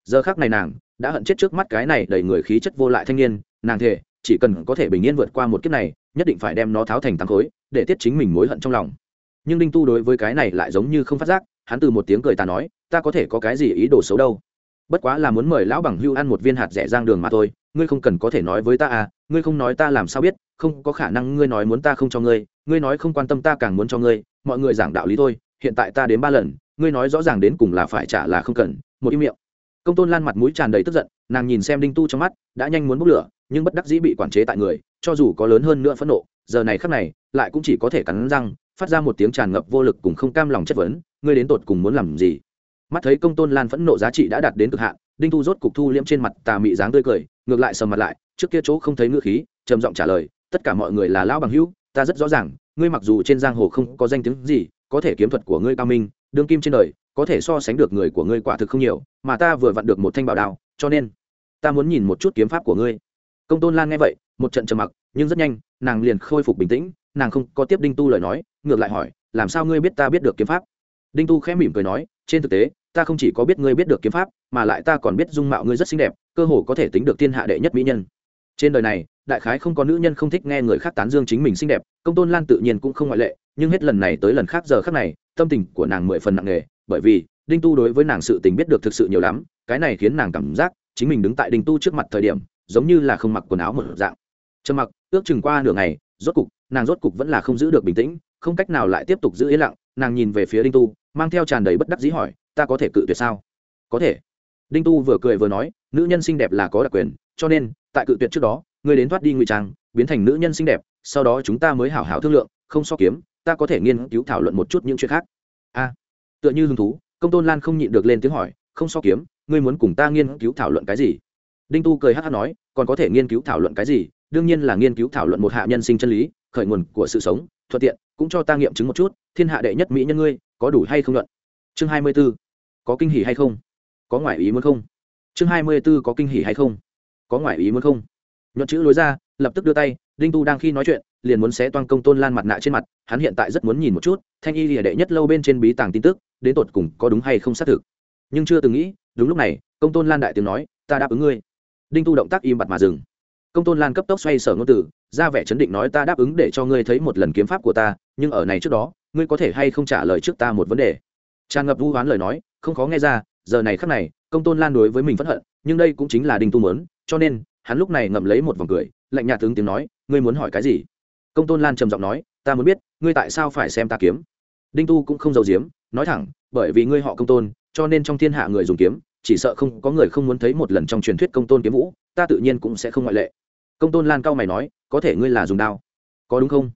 Giờ khác này nàng đã hận chết trước mắt cái này đầy người khí chất vô lại thanh niên, nàng thề, chỉ cần có thể bình yên vượt qua một kiếp này, nhất định phải đem nó tháo thành tăng khối, để tiết chính mình mối hận trong lòng. Nhưng đinh tu đối với cái này lại giống như không phát giác, hắn từ một tiếng cười ta nói, ta có thể có cái gì ý đồ xấu đâu? Bất quá là muốn mời lão bằng hưu ăn một viên hạt rẻ giang đường mà thôi ngươi không cần có thể nói với ta à ngươi không nói ta làm sao biết, không có khả năng ngươi nói muốn ta không cho ngươi ngươi nói không quan tâm ta càng muốn cho ngươi, mọi người giảng đạo lý thôi, hiện tại ta đến ba lần, ngươi nói rõ ràng đến cùng là phải trả là không cần, một im miệng. Công tôn lan mặt mũi tràn đầy tức giận, nàng nhìn xem đinh tu trong mắt, đã nhanh muốn bốc lửa, nhưng bất đắc dĩ bị quản chế tại người, cho dù có lớn hơn nữa phẫn nộ, giờ này khắc này, lại cũng chỉ có thể cắn răng, phát ra một tiếng tràn ngập vô lực cùng không cam lòng chất vấn, ngươi đến tột cùng muốn làm gì? Mắt thấy công tôn lan phẫn nộ giá trị đã đạt đến cực hạn, đinh tu rốt cục thu liễm trên mặt tà mị dáng tươi cười ngược lại sầm mặt lại, trước kia chỗ không thấy ngựa khí, trầm giọng trả lời, tất cả mọi người là lão bằng hữu, ta rất rõ ràng, ngươi mặc dù trên giang hồ không có danh tiếng gì, có thể kiếm thuật của ngươi cao minh, đương kim trên đời, có thể so sánh được người của ngươi quả thực không nhiều, mà ta vừa vặn được một thanh bảo đao, cho nên ta muốn nhìn một chút kiếm pháp của ngươi. Công tôn lan nghe vậy, một trận trầm mặc, nhưng rất nhanh, nàng liền khôi phục bình tĩnh, nàng không có tiếp đinh tu lời nói, ngược lại hỏi, làm sao ngươi biết ta biết được kiếm pháp? Đinh tu khẽ mỉm cười nói, trên thực tế ta không chỉ có biết ngươi biết được kiếm pháp, mà lại ta còn biết dung mạo ngươi rất xinh đẹp, cơ hồ có thể tính được thiên hạ đệ nhất mỹ nhân. Trên đời này, đại khái không có nữ nhân không thích nghe người khác tán dương chính mình xinh đẹp, công tôn lan tự nhiên cũng không ngoại lệ, nhưng hết lần này tới lần khác giờ khác này, tâm tình của nàng mười phần nặng nề, bởi vì, đinh tu đối với nàng sự tình biết được thực sự nhiều lắm, cái này khiến nàng cảm giác, chính mình đứng tại đinh tu trước mặt thời điểm, giống như là không mặc quần áo một dạng. Trầm mặc, ước chừng qua nửa ngày, rốt cục, nàng rốt cục vẫn là không giữ được bình tĩnh không cách nào lại tiếp tục giữ yên lặng, nàng nhìn về phía đinh tu, mang theo tràn đầy bất đắc dĩ hỏi, ta có thể cự tuyệt sao? Có thể. Đinh tu vừa cười vừa nói, nữ nhân xinh đẹp là có đặc quyền, cho nên, tại cự tuyệt trước đó, ngươi đến thoát đi ngụy trang, biến thành nữ nhân xinh đẹp, sau đó chúng ta mới hảo hảo thương lượng, không so kiếm, ta có thể nghiên cứu thảo luận một chút những chuyện khác. A. Tựa như hứng thú, công tôn lan không nhịn được lên tiếng hỏi, không so kiếm, ngươi muốn cùng ta nghiên cứu thảo luận cái gì? Đinh tu cười hát hát nói, còn có thể nghiên cứu thảo luận cái gì? Đương nhiên là nghiên cứu thảo luận một hạ nhân sinh chân lý, khởi nguồn của sự sống thuận tiện, cũng cho ta nghiệm chứng một chút, thiên hạ đệ nhất mỹ nhân ngươi, có đủ hay không luận? Chương hai mươi b ố có kinh hỉ hay không? Có ngoại ý muốn không? Chương hai mươi b ố có kinh hỉ hay không? Có ngoại ý muốn không? Nhuận chữ lối ra, lập tức đưa tay, đinh tu đang khi nói chuyện, liền muốn xé toan công tôn lan mặt nạ trên mặt, hắn hiện tại rất muốn nhìn một chút, thanh y lìa đệ nhất lâu bên trên bí tàng tin tức, đến tột cùng có đúng hay không xác thực. Nhưng chưa từng nghĩ, đúng lúc này, công tôn lan đại tiếng nói, ta đáp ứng ngươi. Đinh tu động tác im bặt mà dừng. Công tôn lan cấp tốc xoay sở ngôn từ ra vẻ chấn định nói ta đáp ứng để cho ngươi thấy một lần kiếm pháp của ta, nhưng ở này trước đó, ngươi có thể hay không trả lời trước ta một vấn đề? Tràn ngập vu hoán lời nói, không khó nghe ra, giờ này khắc này, công tôn lan đối với mình phẫn hận, nhưng đây cũng chính là đinh tu mớn cho nên, hắn lúc này ngậm lấy một vòng cười, lạnh nhạt tướng tiếng nói, ngươi muốn hỏi cái gì? Công tôn lan trầm giọng nói, ta muốn biết, ngươi tại sao phải xem ta kiếm? Đinh tu cũng không giàu diếm nói thẳng, bởi vì ngươi họ công tôn, cho nên trong thiên hạ người dùng kiếm, chỉ sợ không, có người không muốn thấy một lần trong truyền thuyết công tôn kiếm vũ, ta tự nhiên cũng sẽ không ngoại lệ. Công tôn lan cao mày nói có thể ngươi là dùng đao. Có đúng không?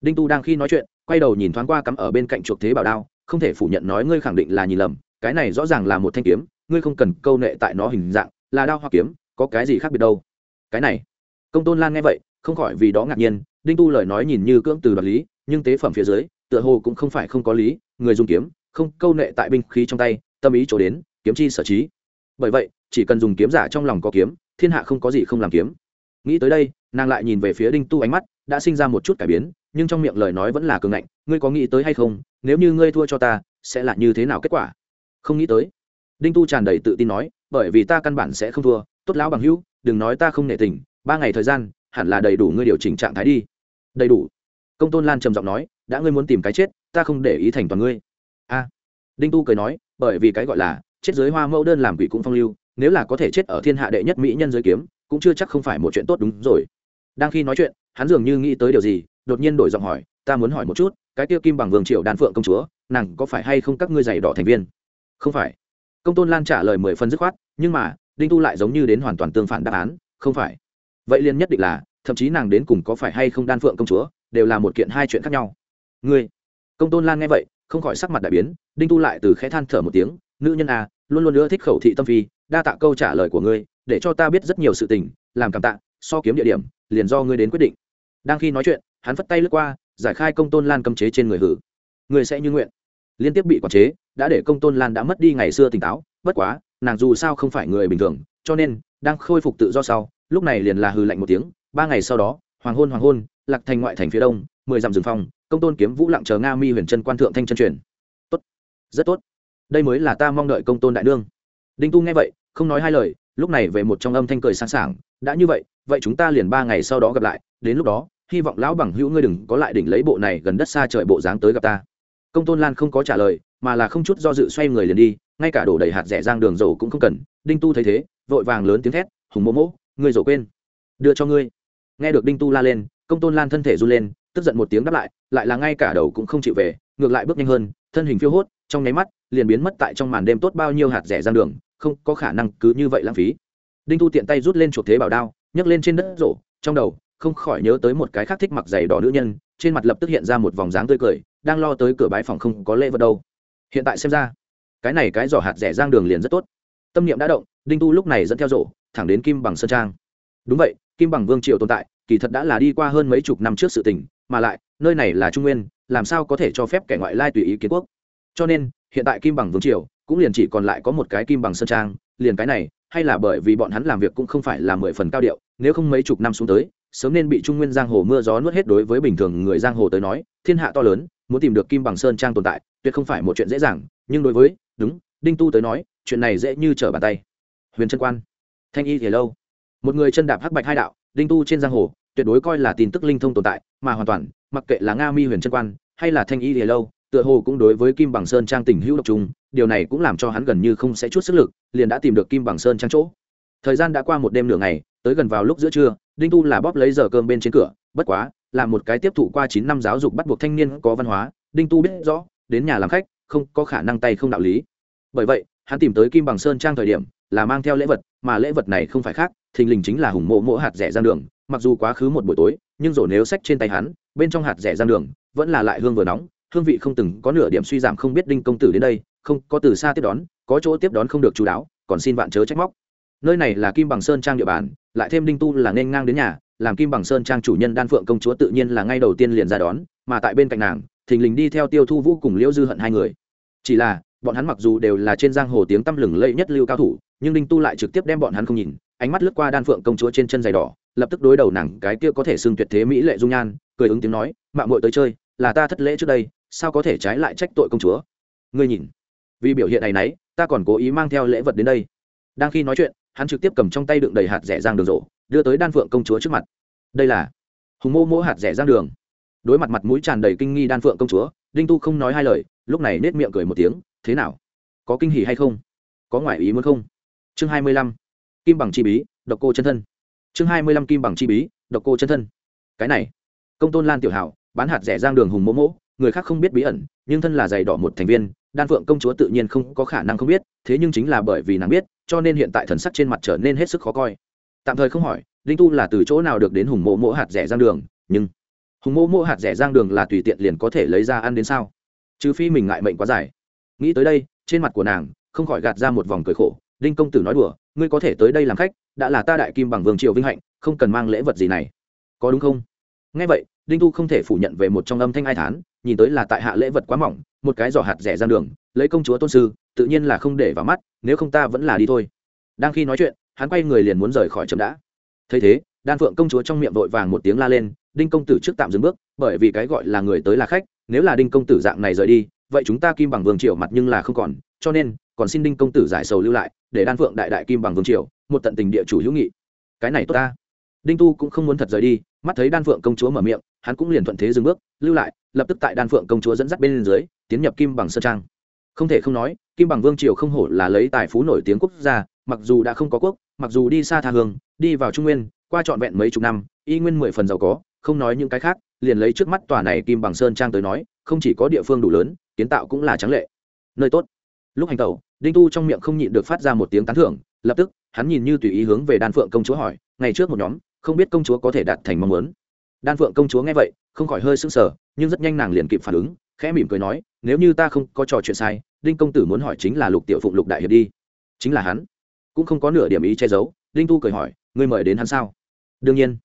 Đinh tu đang khi nói chuyện, quay đầu nhìn thoáng qua cắm ở bên cạnh chuộc thế bảo đao, không thể phủ nhận nói ngươi khẳng định là nhìn lầm, cái này rõ ràng là một thanh kiếm, ngươi không cần câu nệ tại nó hình dạng, là đao hoặc kiếm, có cái gì khác biệt đâu? Cái này, công tôn lan nghe vậy, không khỏi vì đó ngạc nhiên, đinh tu lời nói nhìn như cưỡng từ đoạt lý, nhưng tế phẩm phía dưới, tựa hồ cũng không phải không có lý, người dùng kiếm, không câu nệ tại binh khí trong tay, tâm ý chỗ đến, kiếm chi sở trí. Bởi vậy, chỉ cần dùng kiếm giả trong lòng có kiếm, thiên hạ không có gì không làm kiếm nghĩ tới đây, nàng lại nhìn về phía đinh tu ánh mắt, đã sinh ra một chút cải biến, nhưng trong miệng lời nói vẫn là cường ngạnh, ngươi có nghĩ tới hay không, nếu như ngươi thua cho ta, sẽ là như thế nào kết quả? Không nghĩ tới. Đinh tu tràn đầy tự tin nói, bởi vì ta căn bản sẽ không thua, tốt lão bằng hữu, đừng nói ta không nể tình, ba ngày thời gian, hẳn là đầy đủ ngươi điều chỉnh trạng thái đi. Đầy đủ. Công tôn lan trầm giọng nói, đã ngươi muốn tìm cái chết, ta không để ý thành toàn ngươi. A. Đinh tu cười nói, bởi vì cái gọi là, chết giới hoa mẫu đơn làm quỷ cũng phong lưu, nếu là có thể chết ở thiên hạ đệ nhất mỹ nhân giới kiếm cũng chưa chắc không phải một chuyện tốt đúng rồi. Đang khi nói chuyện, hắn dường như nghĩ tới điều gì, đột nhiên đổi giọng hỏi, ta muốn hỏi một chút, cái tiêu kim bằng vương triệu đan phượng công chúa, nàng có phải hay không các ngươi giày đỏ thành viên? Không phải. Công tôn lan trả lời mười phân dứt khoát, nhưng mà, đinh tu lại giống như đến hoàn toàn tương phản đáp án, không phải. Vậy liền nhất định là, thậm chí nàng đến cùng có phải hay không đan phượng công chúa, đều là một kiện hai chuyện khác nhau. Ngươi? Công tôn lan nghe vậy, không khỏi sắc mặt đại biến, đinh tu lại từ khẽ than thở một tiếng, nữ nhân à luôn luôn nữa thích khẩu thị tâm phi, đa tạ câu trả lời của ngươi để cho ta biết rất nhiều sự tình làm cảm tạ so kiếm địa điểm liền do ngươi đến quyết định. Đang khi nói chuyện hắn phất tay lướt qua giải khai công tôn lan cấm chế trên người hử. Người sẽ như nguyện. Liên tiếp bị quản chế đã để công tôn lan đã mất đi ngày xưa tỉnh táo bất quá nàng dù sao không phải người bình thường cho nên đang khôi phục tự do sau lúc này liền là hư lạnh một tiếng ba ngày sau đó hoàng hôn hoàng hôn lạc thành ngoại thành phía đông mười dặm rừng phòng, công tôn kiếm vũ lặng chờ nga mi huyền chân quan thượng thanh chân truyền. Tốt rất tốt. Đây mới là ta mong đợi công tôn đại đương. đinh tu nghe vậy không nói hai lời, lúc này về một trong âm thanh cười sẵn sàng, đã như vậy vậy chúng ta liền ba ngày sau đó gặp lại, đến lúc đó, hy vọng lão bằng hữu ngươi đừng có lại đỉnh lấy bộ này gần đất xa trời bộ dáng tới gặp ta. Công tôn lan không có trả lời, mà là không chút do dự xoay người liền đi, ngay cả đổ đầy hạt rẻ giang đường dầu cũng không cần, đinh tu thấy thế, vội vàng lớn tiếng thét, hùng mô mỗ, ngươi dầu quên, đưa cho ngươi. Nghe được đinh tu la lên, công tôn lan thân thể run lên, tức giận một tiếng đáp lại lại là ngay cả đầu cũng không chịu về, ngược lại bước nhanh hơn, thân hình phiêu hốt, trong nháy mắt, liền biến mất tại trong màn đêm tốt bao nhiêu hạt rẻ giang đường không có khả năng cứ như vậy lãng phí. Đinh Thu tiện tay rút lên chuột thế bảo đao, nhấc lên trên đất rổ, trong đầu, không khỏi nhớ tới một cái khác thích mặc giày đỏ nữ nhân, trên mặt lập tức hiện ra một vòng dáng tươi cười, đang lo tới cửa bãi phòng không có lễ vật đâu. Hiện tại xem ra, cái này cái giỏ hạt rẻ giang đường liền rất tốt. Tâm niệm đã động, đinh tu lúc này dẫn theo rổ, thẳng đến kim bằng sơn trang. Đúng vậy, kim bằng vương triều tồn tại, kỳ thật đã là đi qua hơn mấy chục năm trước sự tình, mà lại, nơi này là trung nguyên, làm sao có thể cho phép kẻ ngoại lai tùy ý kiến quốc. Cho nên, hiện tại kim bằng vương triều cũng liền chỉ còn lại có một cái kim bằng sơn trang, liền cái này, hay là bởi vì bọn hắn làm việc cũng không phải là mười phần cao điệu, nếu không mấy chục năm xuống tới, sớm nên bị trung nguyên giang hồ mưa gió nuốt hết đối với bình thường người giang hồ tới nói, thiên hạ to lớn, muốn tìm được kim bằng sơn trang tồn tại, tuyệt không phải một chuyện dễ dàng, nhưng đối với, đúng, đinh tu tới nói, chuyện này dễ như trở bàn tay. Huyền trân quan, thanh y thì lâu. Một người chân đạp hắc bạch hai đạo, đinh tu trên giang hồ, tuyệt đối coi là tin tức linh thông tồn tại, mà hoàn toàn, mặc kệ là nga mi huyền trân quan, hay là thanh y thì lâu, tựa hồ cũng đối với kim bằng sơn trang tình hữu độc trung điều này cũng làm cho hắn gần như không sẽ chút sức lực, liền đã tìm được kim bằng sơn trang chỗ. Thời gian đã qua một đêm nửa ngày, tới gần vào lúc giữa trưa, đinh tu là bóp lấy giờ cơm bên trên cửa, bất quá, là một cái tiếp thụ qua chín năm giáo dục bắt buộc thanh niên có văn hóa, đinh tu biết rõ, đến nhà làm khách, không có khả năng tay không đạo lý. Bởi vậy, hắn tìm tới kim bằng sơn trang thời điểm, là mang theo lễ vật, mà lễ vật này không phải khác, thình lình chính là hùng mộ mộ hạt rẻ giang đường, mặc dù quá khứ một buổi tối, nhưng rổ nếu sách trên tay hắn, bên trong hạt rẻ giang đường, vẫn là lại hương vừa nóng, hương vị không từng có nửa điểm suy giảm không biết đinh công tử đến đây không có từ xa tiếp đón, có chỗ tiếp đón không được chú đáo, còn xin vạn chớ trách móc. Nơi này là kim bằng sơn trang địa bàn, lại thêm đinh tu là nên ngang đến nhà, làm kim bằng sơn trang chủ nhân đan phượng công chúa tự nhiên là ngay đầu tiên liền ra đón, mà tại bên cạnh nàng, thình lình đi theo tiêu thu vũ cùng liễu dư hận hai người. Chỉ là, bọn hắn mặc dù đều là trên giang hồ tiếng tăm lừng lẫy nhất lưu cao thủ, nhưng đinh tu lại trực tiếp đem bọn hắn không nhìn, ánh mắt lướt qua đan phượng công chúa trên chân giày đỏ, lập tức đối đầu nàng cái kia có thể xưng tuyệt thế mỹ lệ dung nhan, cười ứng tiếng nói mạng muội tới chơi, là ta thất lễ trước đây, sao có thể trái lại trách tội công chúa? Ngươi nhìn vì biểu hiện này nấy, ta còn cố ý mang theo lễ vật đến đây. Đang khi nói chuyện, hắn trực tiếp cầm trong tay đựng đầy hạt rẻ giang đường rộ, đưa tới đan phượng công chúa trước mặt. Đây là hùng mô mỗ hạt rẻ giang đường. Đối mặt mặt mũi tràn đầy kinh nghi đan phượng công chúa, đinh tu không nói hai lời, lúc này nết miệng cười một tiếng, thế nào? Có kinh hỉ hay không? Có ngoại ý muốn không? Chương hai mươi lăm, kim bằng chi bí, độc cô chân thân. Chương hai mươi lăm, kim bằng chi bí, độc cô chân thân. Cái này, công tôn lan tiểu hảo, bán hạt rẻ giang đường hùng mỗ mỗ người khác không biết bí ẩn, nhưng thân là giày đỏ một thành viên đan phượng công chúa tự nhiên không có khả năng không biết, thế nhưng chính là bởi vì nàng biết, cho nên hiện tại thần sắc trên mặt trở nên hết sức khó coi. Tạm thời không hỏi đinh tu là từ chỗ nào được đến hùng mộ mỗ hạt rẻ giang đường, nhưng hùng mộ mỗ hạt rẻ giang đường là tùy tiện liền có thể lấy ra ăn đến sao? Trừ phi mình ngại mệnh quá dài. Nghĩ tới đây, trên mặt của nàng, không khỏi gạt ra một vòng cười khổ, đinh công tử nói đùa, ngươi có thể tới đây làm khách, đã là ta đại kim bằng vương triều vinh hạnh, không cần mang lễ vật gì này. Có đúng không? Ngay vậy, đinh tu không thể phủ nhận về một trong âm thanh ai thán, nhìn tới là tại hạ lễ vật quá mỏng một cái giỏ hạt rẻ ra đường, lấy công chúa tôn sư, tự nhiên là không để vào mắt, nếu không ta vẫn là đi thôi. Đang khi nói chuyện, hắn quay người liền muốn rời khỏi chậm đã. Thấy thế, đan phượng công chúa trong miệng vội vàng một tiếng la lên, đinh công tử trước tạm dừng bước, bởi vì cái gọi là người tới là khách, nếu là đinh công tử dạng này rời đi, vậy chúng ta kim bằng vương triều mặt nhưng là không còn, cho nên, còn xin đinh công tử giải sầu lưu lại, để đan phượng đại đại kim bằng vương triều, một tận tình địa chủ hữu nghị. Cái này tốt ta. Đinh tu cũng không muốn thật rời đi, mắt thấy đan phượng công chúa mở miệng, hắn cũng liền thuận thế dừng bước, lưu lại lập tức tại đan phượng công chúa dẫn dắt bên dưới, tiến nhập kim bằng sơn trang. Không thể không nói, kim bằng vương triều không hổ là lấy tài phú nổi tiếng quốc gia, mặc dù đã không có quốc, mặc dù đi xa tha hương, đi vào trung nguyên, qua trọn vẹn mấy chục năm, y nguyên mười phần giàu có, không nói những cái khác, liền lấy trước mắt tòa này kim bằng sơn trang tới nói, không chỉ có địa phương đủ lớn, kiến tạo cũng là trắng lệ. Nơi tốt. Lúc hành tẩu, đinh tu trong miệng không nhịn được phát ra một tiếng tán thưởng, lập tức, hắn nhìn như tùy ý hướng về đan phượng công chúa hỏi, ngày trước một nhóm, không biết công chúa có thể đạt thành mong muốn? Đan phượng công chúa nghe vậy không khỏi hơi sững sờ, nhưng rất nhanh nàng liền kịp phản ứng, khẽ mỉm cười nói, nếu như ta không có trò chuyện sai, đinh công tử muốn hỏi chính là lục tiểu phụng lục đại hiệp đi. Chính là hắn. Cũng không có nửa điểm ý che giấu, đinh tu cười hỏi, ngươi mời đến hắn sao? Đương nhiên.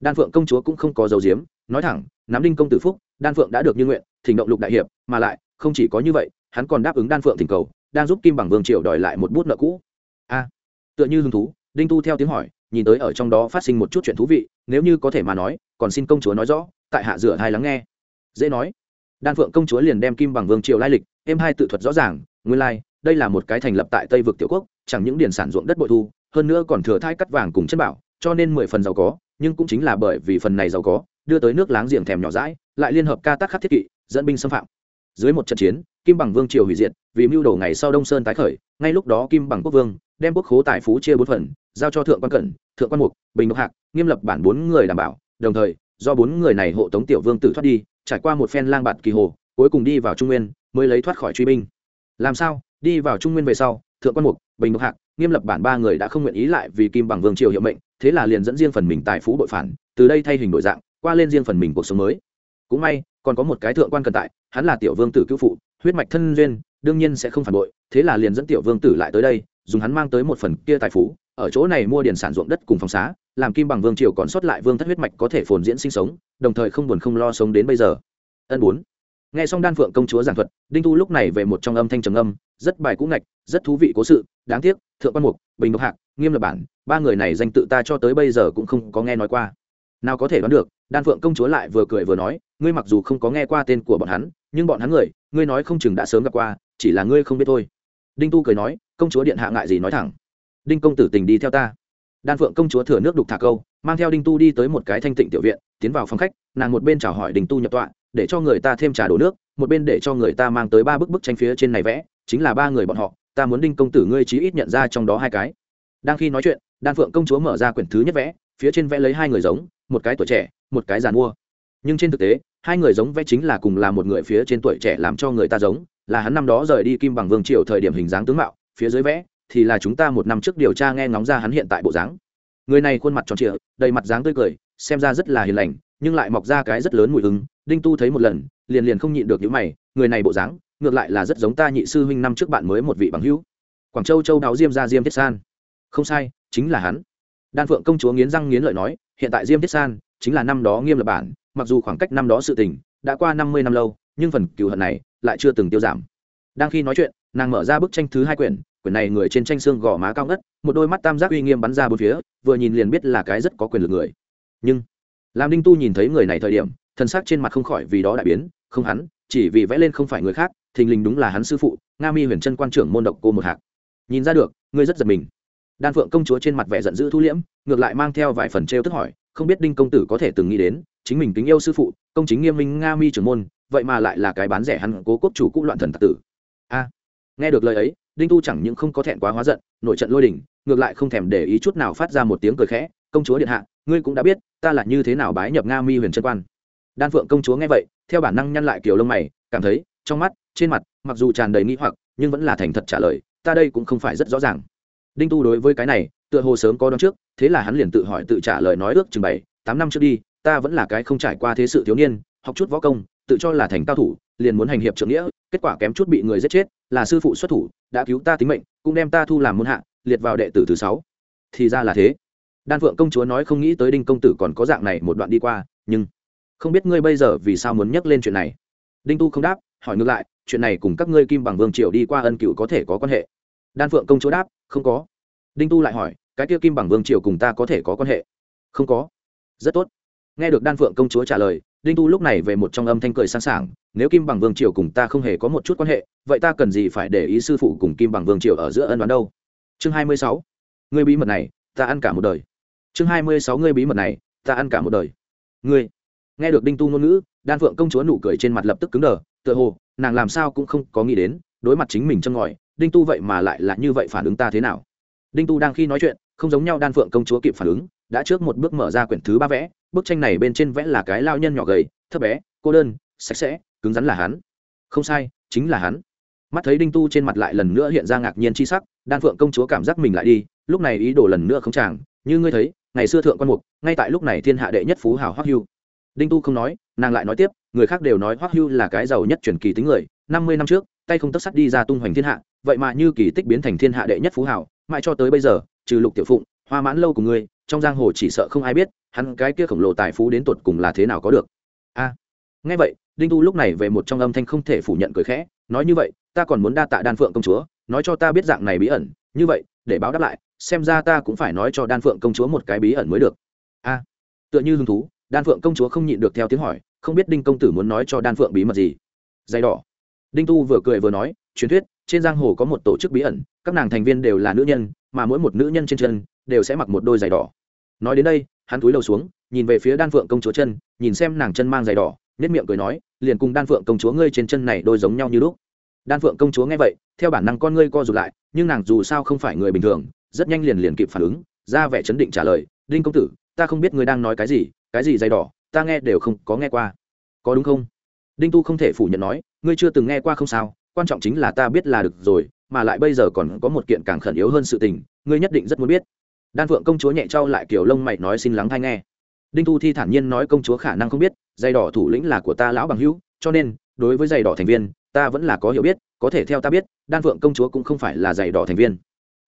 Đan phượng công chúa cũng không có dấu diếm nói thẳng, nắm đinh công tử phúc, đan phượng đã được như nguyện, thỉnh động lục đại hiệp, mà lại, không chỉ có như vậy, hắn còn đáp ứng đan phượng thỉnh cầu, đang giúp kim bằng vương triều đòi lại một bút nợ cũ. A. Tựa như hứng thú, đinh tu theo tiếng hỏi, nhìn tới ở trong đó phát sinh một chút chuyện thú vị, nếu như có thể mà nói, còn xin công chúa nói rõ tại hạ rửa hai lắng nghe. Dễ nói. Đan phượng công chúa liền đem kim bằng vương triều lai lịch em hai tự thuật rõ ràng nguyên lai、like, đây là một cái thành lập tại tây vực tiểu quốc chẳng những điển sản ruộng đất bội thu hơn nữa còn thừa thai cắt vàng cùng chất bảo cho nên mười phần giàu có nhưng cũng chính là bởi vì phần này giàu có đưa tới nước láng giềng thèm nhỏ rãi lại liên hợp ca tác khắc thiết kỵ dẫn binh xâm phạm. Dưới một trận chiến kim bằng vương triều hủy diệt vì mưu đồ ngày sau đông sơn tái khởi ngay lúc đó kim bằng quốc vương đem quốc khố tài phú chia bốn phần giao cho thượng quan cẩn thượng quan mục bình độc hạc nghiêm lập bản bốn người đảm bảo đồng thời do bốn người này hộ tống tiểu vương tử thoát đi, trải qua một phen lang bạt kỳ hồ, cuối cùng đi vào trung nguyên, mới lấy thoát khỏi truy binh. Làm sao? Đi vào trung nguyên về sau, thượng quan mục, bình độc hạc, nghiêm lập bản ba người đã không nguyện ý lại vì kim bằng vương triều hiệu mệnh, thế là liền dẫn riêng phần mình tài phú bội phản, từ đây thay hình đổi dạng, qua lên riêng phần mình cuộc sống mới. Cũng may, còn có một cái thượng quan cần tại, hắn là tiểu vương tử cứu phụ, huyết mạch thân duyên, đương nhiên sẽ không phản bội, thế là liền dẫn tiểu vương tử lại tới đây, dùng hắn mang tới một phần kia tài phú, ở chỗ này mua điền sản ruộng đất cùng phòng xá làm kim bằng vương triều còn sót lại vương thất huyết mạch có thể phồn diễn sinh sống, đồng thời không buồn không lo sống đến bây giờ. Ân bốn. Nghe xong đan phượng công chúa giảng thuật, đinh tu lúc này về một trong âm thanh trầm âm, rất bài cũ ngạch, rất thú vị cố sự, đáng tiếc, thượng quan mục, bình độc hạc, nghiêm lập bản, ba người này danh tự ta cho tới bây giờ cũng không có nghe nói qua. Nào có thể đoán được, đan phượng công chúa lại vừa cười vừa nói, ngươi mặc dù không có nghe qua tên của bọn hắn, nhưng bọn hắn người, ngươi nói không chừng đã sớm gặp qua, chỉ là ngươi không biết thôi. Đinh tu cười nói, công chúa điện hạ ngại gì nói thẳng. Đinh công tử tình đi theo ta đan phượng công chúa thừa nước đục thả câu, mang theo đinh tu đi tới một cái thanh tịnh tiểu viện, tiến vào phòng khách, nàng một bên chào hỏi đinh tu nhập tọa, để cho người ta thêm trà đổ nước, một bên để cho người ta mang tới ba bức bức tranh phía trên này vẽ, chính là ba người bọn họ, ta muốn đinh công tử ngươi chí ít nhận ra trong đó hai cái. Đang khi nói chuyện, đan phượng công chúa mở ra quyển thứ nhất vẽ, phía trên vẽ lấy hai người giống, một cái tuổi trẻ, một cái giàn mua nhưng trên thực tế, hai người giống vẽ chính là cùng là một người phía trên tuổi trẻ làm cho người ta giống, là hắn năm đó rời đi kim bằng vương triều thời điểm hình dáng tướng mạo, phía dưới vẽ thì là chúng ta một năm trước điều tra nghe ngóng ra hắn hiện tại bộ dáng. Người này khuôn mặt tròn trịa, đầy mặt dáng tươi cười, xem ra rất là hiền lành, nhưng lại mọc ra cái rất lớn mùi hứng. Đinh tu thấy một lần, liền liền không nhịn được những mày, người này bộ dáng, ngược lại là rất giống ta nhị sư huynh năm trước bạn mới một vị bằng hữu. Quảng châu châu đáo diêm ra diêm thiết san. Không sai, chính là hắn. Đan phượng công chúa nghiến răng nghiến lợi nói, hiện tại diêm thiết san chính là năm đó nghiêm lập bản, mặc dù khoảng cách năm đó sự tình đã qua năm mươi năm lâu, nhưng phần cựu hận này lại chưa từng tiêu giảm. Đang khi nói chuyện, nàng mở ra bức tranh thứ hai quyển quyển này người trên tranh xương gò má cao ngất, một đôi mắt tam giác uy nghiêm bắn ra bốn phía, vừa nhìn liền biết là cái rất có quyền lực người. Nhưng làm đinh tu nhìn thấy người này thời điểm thân xác trên mặt không khỏi vì đó đại biến, không hắn, chỉ vì vẽ lên không phải người khác, thình lình đúng là hắn sư phụ, nga mi huyền chân quan trưởng môn độc cô một hạc. Nhìn ra được ngươi rất giật mình. Đan phượng công chúa trên mặt vẻ giận dữ thu liễm, ngược lại mang theo vài phần t tức hỏi, không biết đinh công tử có thể từng nghĩ đến, chính mình kính yêu sư phụ, công chính nghiêm minh nga mi trưởng môn, vậy mà lại là cái bán rẻ hắn cố quốc chủ cũ loạn thần tạc tử. A, nghe được lời ấy đinh tu chẳng những không có thẹn quá hóa giận nội trận lôi đình, ngược lại không thèm để ý chút nào phát ra một tiếng cười khẽ, công chúa điện hạ, ngươi cũng đã biết, ta là như thế nào bái nhập nga mi huyền trân quan. Đan phượng công chúa nghe vậy, theo bản năng nhăn lại kiểu lông mày, cảm thấy, trong mắt, trên mặt, mặc dù tràn đầy nghĩ hoặc, nhưng vẫn là thành thật trả lời, ta đây cũng không phải rất rõ ràng. Đinh tu đối với cái này, tựa hồ sớm có đón trước, thế là hắn liền tự hỏi tự trả lời nói ước chừng bảy, tám năm trước đi, ta vẫn là cái không trải qua thế sự thiếu niên, học chút võ công, tự cho là thành cao thủ, liền muốn hành hiệp trưởng nghĩa, kết quả kém chút bị người giết chết là sư phụ xuất thủ, đã cứu ta tính mệnh, cũng đem ta thu làm môn hạ, liệt vào đệ tử thứ sáu. Thì ra là thế. Đan phượng công chúa nói không nghĩ tới đinh công tử còn có dạng này một đoạn đi qua, nhưng không biết ngươi bây giờ vì sao muốn nhắc lên chuyện này. Đinh tu không đáp, hỏi ngược lại, chuyện này cùng các ngươi kim bằng vương triều đi qua ân cựu có thể có quan hệ? Đan phượng công chúa đáp, không có. Đinh tu lại hỏi, cái kia kim bằng vương triều cùng ta có thể có quan hệ? Không có. Rất tốt. Nghe được đan phượng công chúa trả lời, đinh tu lúc này về một trong âm thanh cười sẵn sàng nếu kim bằng vương triều cùng ta không hề có một chút quan hệ, vậy ta cần gì phải để ý sư phụ cùng kim bằng vương triều ở giữa ân đoán đâu? Chương hai mươi sáu. Ngươi bí mật này, ta ăn cả một đời. Chương hai mươi sáu, ngươi bí mật này, ta ăn cả một đời. Ngươi. Nghe được đinh tu ngôn ngữ, đan phượng công chúa nụ cười trên mặt lập tức cứng đờ, tựa hồ, nàng làm sao cũng không có nghĩ đến, đối mặt chính mình châm ngòi, đinh tu vậy mà lại là như vậy phản ứng ta thế nào? Đinh tu đang khi nói chuyện, không giống nhau đan phượng công chúa kịp phản ứng, đã trước một bước mở ra quyển thứ ba vẽ, bức tranh này bên trên vẽ là cái lao nhân nhỏ gầy, thấp bé, cô đơn, sạch sẽ cứng rắn là hắn. Không sai chính là hắn. Mắt thấy đinh tu trên mặt lại lần nữa hiện ra ngạc nhiên c h i sắc đan phượng công chúa cảm giác mình lại đi lúc này ý đồ lần nữa không chàng như ngươi thấy ngày xưa thượng quan mục ngay tại lúc này thiên hạ đệ nhất phú hào hoắc hưu. Đinh tu không nói nàng lại nói tiếp người khác đều nói hoắc hưu là cái giàu nhất truyền kỳ tính người năm mươi năm trước tay không tất sắt đi ra tung hoành thiên hạ vậy mà như kỳ tích biến thành thiên hạ đệ nhất phú hào mãi cho tới bây giờ trừ lục tiểu phụng hoa mãn lâu của ngươi trong giang hồ chỉ sợ không ai biết hắn cái kia khổng lồ tài phú đến tột cùng là thế nào có được. A. À, nghe vậy đinh tu lúc này về một trong âm thanh không thể phủ nhận cười khẽ, nói như vậy, ta còn muốn đa tạ đan phượng công chúa, nói cho ta biết dạng này bí ẩn, như vậy, để báo đáp lại, xem ra ta cũng phải nói cho đan phượng công chúa một cái bí ẩn mới được. A, tựa như hứng thú, đan phượng công chúa không nhịn được theo tiếng hỏi, không biết đinh công tử muốn nói cho đan phượng bí mật gì. Dây đỏ. Đinh tu vừa cười vừa nói, truyền thuyết, trên giang hồ có một tổ chức bí ẩn, các nàng thành viên đều là nữ nhân, mà mỗi một nữ nhân trên chân đều sẽ mặc một đôi giày đỏ. Nói đến đây, hắn túi đầu xuống, nhìn về phía đan phượng công chúa chân, nhìn xem nàng chân mang giày đỏ nhất miệng cười nói, liền cùng đan phượng công chúa ngươi trên chân này đôi giống nhau như lúc. Đan phượng công chúa nghe vậy, theo bản năng con ngươi co rụt lại, nhưng nàng dù sao không phải người bình thường, rất nhanh liền liền kịp phản ứng, ra vẻ chấn định trả lời, đinh công tử, ta không biết ngươi đang nói cái gì cái gì dày đỏ, ta nghe đều không có nghe qua. Có đúng không? Đinh tu không thể phủ nhận nói, ngươi chưa từng nghe qua không sao, quan trọng chính là ta biết là được rồi, mà lại bây giờ còn có một kiện càng khẩn yếu hơn sự tình, ngươi nhất định rất muốn biết. Đan phượng công chúa nhẹ trao lại kiểu lông mày nói xin lắng hay nghe. Đinh tu thi thản nhiên nói công chúa khả năng không biết giày đỏ thủ lĩnh là của ta lão bằng hữu, cho nên, đối với giày đỏ thành viên, ta vẫn là có hiểu biết, có thể theo ta biết, đan phượng công chúa cũng không phải là giày đỏ thành viên.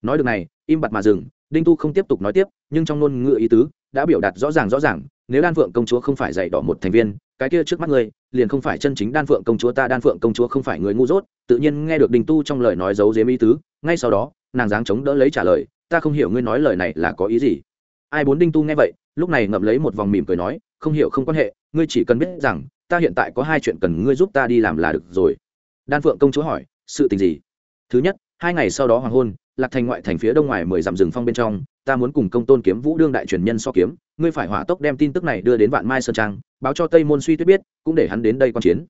Nói được này, im bặt mà dừng, đinh tu không tiếp tục nói tiếp, nhưng trong ngôn ngữ ý tứ, đã biểu đạt rõ ràng rõ ràng, nếu đan phượng công chúa không phải giày đỏ một thành viên, cái kia trước mắt ngươi, liền không phải chân chính đan phượng công chúa ta, đan phượng công chúa không phải người ngu dốt, tự nhiên nghe được đinh tu trong lời nói giấu giếm ý tứ, ngay sau đó, nàng dáng chống đỡ lấy trả lời, ta không hiểu ngươi nói lời này là có ý gì. Ai bốn đinh tu nghe vậy, lúc này ngậm lấy một vòng mỉm cười nói, không hiểu không quan hệ ngươi chỉ cần biết rằng, ta hiện tại có hai chuyện cần ngươi giúp ta đi làm là được rồi. Đan phượng công chúa hỏi, sự tình gì? Thứ nhất, hai ngày sau đó hoàng hôn, lạc thành ngoại thành phía đông ngoài mười dặm rừng phong bên trong, ta muốn cùng công tôn kiếm vũ đương đại truyền nhân so kiếm, ngươi phải hỏa tốc đem tin tức này đưa đến vạn mai sơn trang, báo cho tây môn suy tuyết biết, cũng để hắn đến đây quan chiến.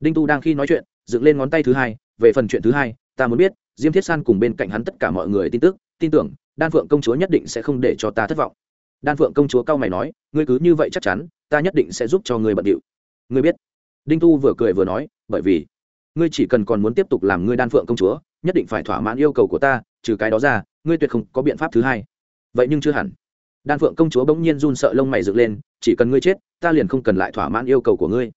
Đinh tu đang khi nói chuyện, dựng lên ngón tay thứ hai, về phần chuyện thứ hai, ta muốn biết, diêm thiết san cùng bên cạnh hắn tất cả mọi người tin tức, tin tưởng, đan phượng công chúa nhất định sẽ không để cho ta thất vọng đan phượng công chúa cao mày nói, ngươi cứ như vậy chắc chắn, ta nhất định sẽ giúp cho ngươi bận điệu. Ngươi biết. Đinh tu vừa cười vừa nói, bởi vì, ngươi chỉ cần còn muốn tiếp tục làm ngươi đan phượng công chúa, nhất định phải thỏa mãn yêu cầu của ta, trừ cái đó ra, ngươi tuyệt không có biện pháp thứ hai. Vậy nhưng chưa hẳn. Đan phượng công chúa bỗng nhiên run sợ lông mày dựng lên, chỉ cần ngươi chết, ta liền không cần lại thỏa mãn yêu cầu của ngươi.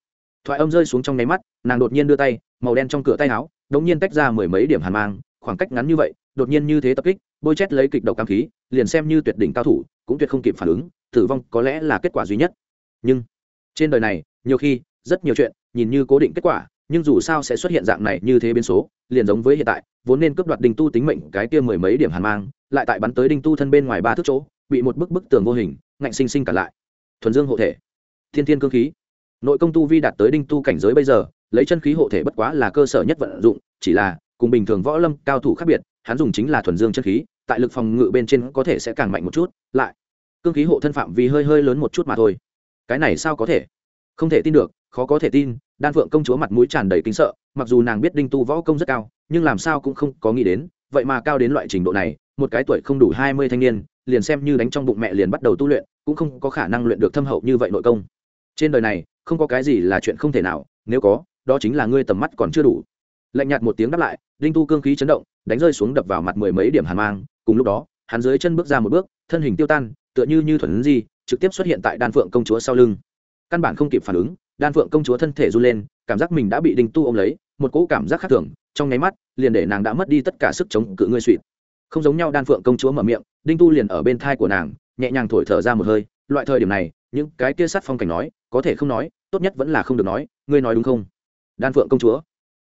Thoại âm rơi xuống trong nháy mắt, nàng đột nhiên đưa tay, màu đen trong cửa tay áo đống nhiên tách ra mười mấy điểm hàn mang khoảng cách ngắn như vậy, đột nhiên như thế tập kích, bôi chét lấy kịch độc cam khí, liền xem như tuyệt đỉnh cao thủ, cũng tuyệt không kịp phản ứng, tử vong có lẽ là kết quả duy nhất. Nhưng, trên đời này, nhiều khi, rất nhiều chuyện, nhìn như cố định kết quả, nhưng dù sao sẽ xuất hiện dạng này như thế biến số, liền giống với hiện tại, vốn nên cướp đoạt đinh tu tính mệnh cái kia mười mấy điểm hàn mang, lại tại bắn tới đinh tu thân bên ngoài ba thước chỗ, bị một bức bức tường vô hình, ngạnh sinh sinh cả lại. Thuần dương hộ thể. Thiên thiên cơ khí. Nội công tu vi đạt tới đinh tu cảnh giới bây giờ, lấy chân khí hộ thể bất quá là cơ sở nhất vận dụng, chỉ là cùng bình thường võ lâm cao thủ khác biệt, hắn dùng chính là thuần dương chân khí, tại lực phòng ngự bên trên có thể sẽ càng mạnh một chút, lại cương khí hộ thân phạm vì hơi hơi lớn một chút mà thôi. Cái này sao có thể? Không thể tin được, khó có thể tin, đan phượng công chúa mặt mũi tràn đầy kính sợ, mặc dù nàng biết đinh tu võ công rất cao, nhưng làm sao cũng không có nghĩ đến, vậy mà cao đến loại trình độ này, một cái tuổi không đủ hai mươi thanh niên, liền xem như đánh trong bụng mẹ liền bắt đầu tu luyện, cũng không có khả năng luyện được thâm hậu như vậy nội công. Trên đời này, không có cái gì là chuyện không thể nào, nếu có, đó chính là ngươi tầm mắt còn chưa đủ. Lạnh nhạt một tiếng đáp lại đinh tu cương khí chấn động, đánh rơi xuống đập vào mặt mười mấy điểm hàn mang, cùng lúc đó, hắn dưới chân bước ra một bước, thân hình tiêu tan, tựa như như thuần di, trực tiếp xuất hiện tại đan phượng công chúa sau lưng. Căn bản không kịp phản ứng, đan phượng công chúa thân thể run lên, cảm giác mình đã bị đinh tu ôm lấy, một cỗ cảm giác khác thường, trong nháy mắt, liền để nàng đã mất đi tất cả sức chống cự ngươi suỵt không giống nhau đan phượng công chúa mở miệng, đinh tu liền ở bên thai của nàng, nhẹ nhàng thổi thở ra một hơi, loại thời điểm này, những cái kia sát phong cảnh nói, có thể không nói, tốt nhất vẫn là không được nói, ngươi nói đúng không? Đan phượng công chúa,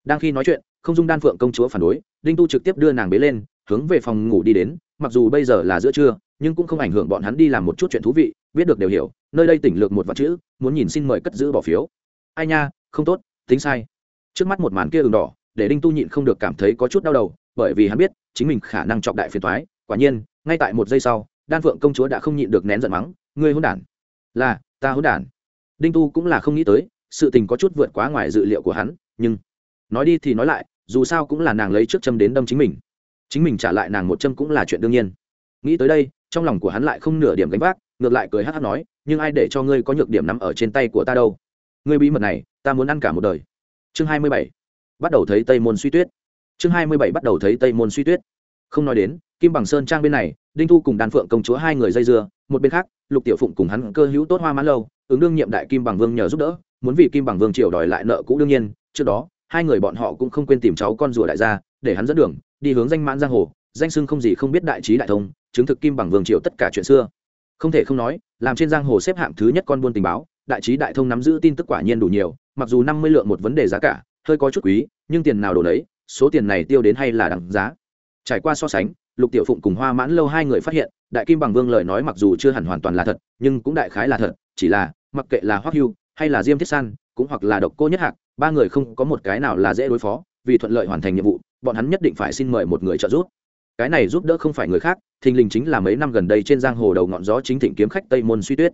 đang khi nói chuyện không dung đan phượng công chúa phản đối, đinh tu trực tiếp đưa nàng bế lên, hướng về phòng ngủ đi đến, mặc dù bây giờ là giữa trưa, nhưng cũng không ảnh hưởng bọn hắn đi làm một chút chuyện thú vị, biết được đều hiểu, nơi đây tỉnh lược một vật chữ, muốn nhìn xin mời cất giữ bỏ phiếu. Ai nha, không tốt, tính sai. Trước mắt một màn kia ửng đỏ, để đinh tu nhịn không được cảm thấy có chút đau đầu, bởi vì hắn biết, chính mình khả năng trọng đại phiền thoái quả nhiên, ngay tại một giây sau, đan phượng công chúa đã không nhịn được nén giận mắng, ngươi hôn đản. Là, ta hôn đản. Đinh tu cũng là không nghĩ tới, sự tình có chút vượt quá ngoài dự liệu của hắn, nhưng, nói đi thì nói lại dù sao cũng là nàng lấy trước châm đến đâm chính mình. Chính mình trả lại nàng một châm cũng là chuyện đương nhiên. Nghĩ tới đây, trong lòng của hắn lại không nửa điểm gánh vác, ngược lại cười hát hát nói, nhưng ai để cho ngươi có nhược điểm nằm ở trên tay của ta đâu? Ngươi bí mật này, ta muốn ăn cả một đời. Chương hai mươi bảy. Bắt đầu thấy tây môn suy tuyết. Chương hai mươi bảy bắt đầu thấy tây môn suy tuyết. Không nói đến, kim bằng sơn trang bên này, đinh thu cùng đàn phượng công chúa hai người dây dưa, một bên khác, lục tiểu phụng cùng hắn cơ hữu tốt hoa mãn lâu, ứng đương nhiệm đại kim bằng vương nhờ giúp đỡ, muốn vì kim bằng vương triều đòi lại nợ cũ đương nhiên, trước đó hai người bọn họ cũng không quên tìm cháu con rùa đại gia, để hắn dẫn đường, đi hướng danh mãn giang hồ. Danh sưng không gì không biết đại trí đại thông, chứng thực kim bằng vương triều tất cả chuyện xưa. Không thể không nói, làm trên giang hồ xếp hạng thứ nhất con buôn tình báo, đại trí đại thông nắm giữ tin tức quả nhiên đủ nhiều, mặc dù năm mươi lượng một vấn đề giá cả, hơi có chút quý, nhưng tiền nào đổ đấy số tiền này tiêu đến hay là đằng giá. Trải qua so sánh, lục tiểu phụng cùng hoa mãn lâu hai người phát hiện, đại kim bằng vương lời nói mặc dù chưa hẳn hoàn toàn là thật, nhưng cũng đại khái là thật, chỉ là, mặc kệ là hoắc hưu, hay là diêm thiết san, cũng hoặc là độc cô nhất hạc ba người không có một cái nào là dễ đối phó, vì thuận lợi hoàn thành nhiệm vụ, bọn hắn nhất định phải xin mời một người trợ giúp. Cái này giúp đỡ không phải người khác, thình lình chính là mấy năm gần đây trên giang hồ đầu ngọn gió chính thịnh kiếm khách tây môn suy tuyết.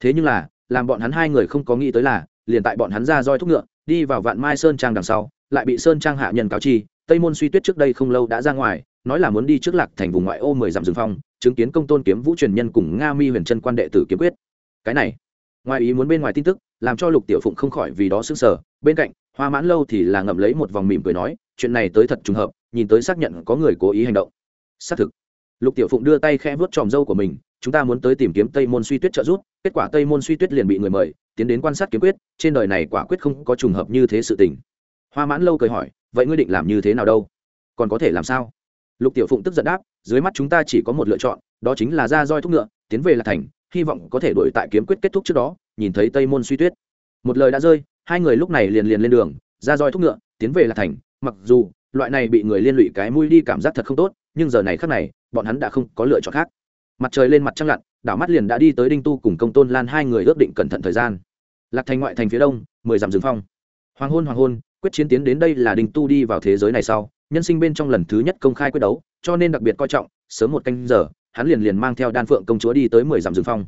Thế nhưng là, làm bọn hắn hai người không có nghĩ tới là, liền tại bọn hắn ra roi thúc ngựa, đi vào vạn mai sơn trang đằng sau, lại bị sơn trang hạ nhân cáo chi, tây môn suy tuyết trước đây không lâu đã ra ngoài, nói là muốn đi trước lạc thành vùng ngoại ô mười dặm rừng phong, chứng kiến công tôn kiếm vũ truyền nhân cùng nga mi huyền chân quan đệ tử kiếm quyết. Cái này, ngoài ý muốn bên ngoài tin tức, làm cho lục tiểu phụng không khỏi vì đó xứng sở bên cạnh, hoa mãn lâu thì là ngậm lấy một vòng mỉm cười nói, chuyện này tới thật trùng hợp, nhìn tới xác nhận có người cố ý hành động. Xác thực. Lục tiểu phụng đưa tay khẽ vớt tròm dâu của mình, chúng ta muốn tới tìm kiếm tây môn suy tuyết trợ giúp. Kết quả tây môn suy tuyết liền bị người mời, tiến đến quan sát kiếm quyết, trên đời này quả quyết không có trùng hợp như thế sự tình. Hoa mãn lâu cười hỏi, vậy ngươi định làm như thế nào đâu? Còn có thể làm sao? Lục tiểu phụng tức giận đáp, dưới mắt chúng ta chỉ có một lựa chọn, đó chính là ra roi thúc ngựa, tiến về lạc thành, hy vọng có thể đổi tại kiếm quyết kết thúc trước đó, nhìn thấy tây môn suy tuyết. Một lời đã rơi hai người lúc này liền liền lên đường, ra roi thúc ngựa, tiến về lạc thành. Mặc dù loại này bị người liên lụy cái mũi đi cảm giác thật không tốt, nhưng giờ này khác này, bọn hắn đã không có lựa chọn khác. Mặt trời lên mặt trăng lặn, đảo mắt liền đã đi tới đinh tu cùng công tôn lan hai người ước định cẩn thận thời gian. Lạc thành ngoại thành phía đông, mười dặm rừng phong. Hoàng hôn hoàng hôn, quyết chiến tiến đến đây là đinh tu đi vào thế giới này sau, nhân sinh bên trong lần thứ nhất công khai quyết đấu, cho nên đặc biệt coi trọng, sớm một canh giờ, hắn liền liền mang theo đan phượng công chúa đi tới mười dặm rừng phong.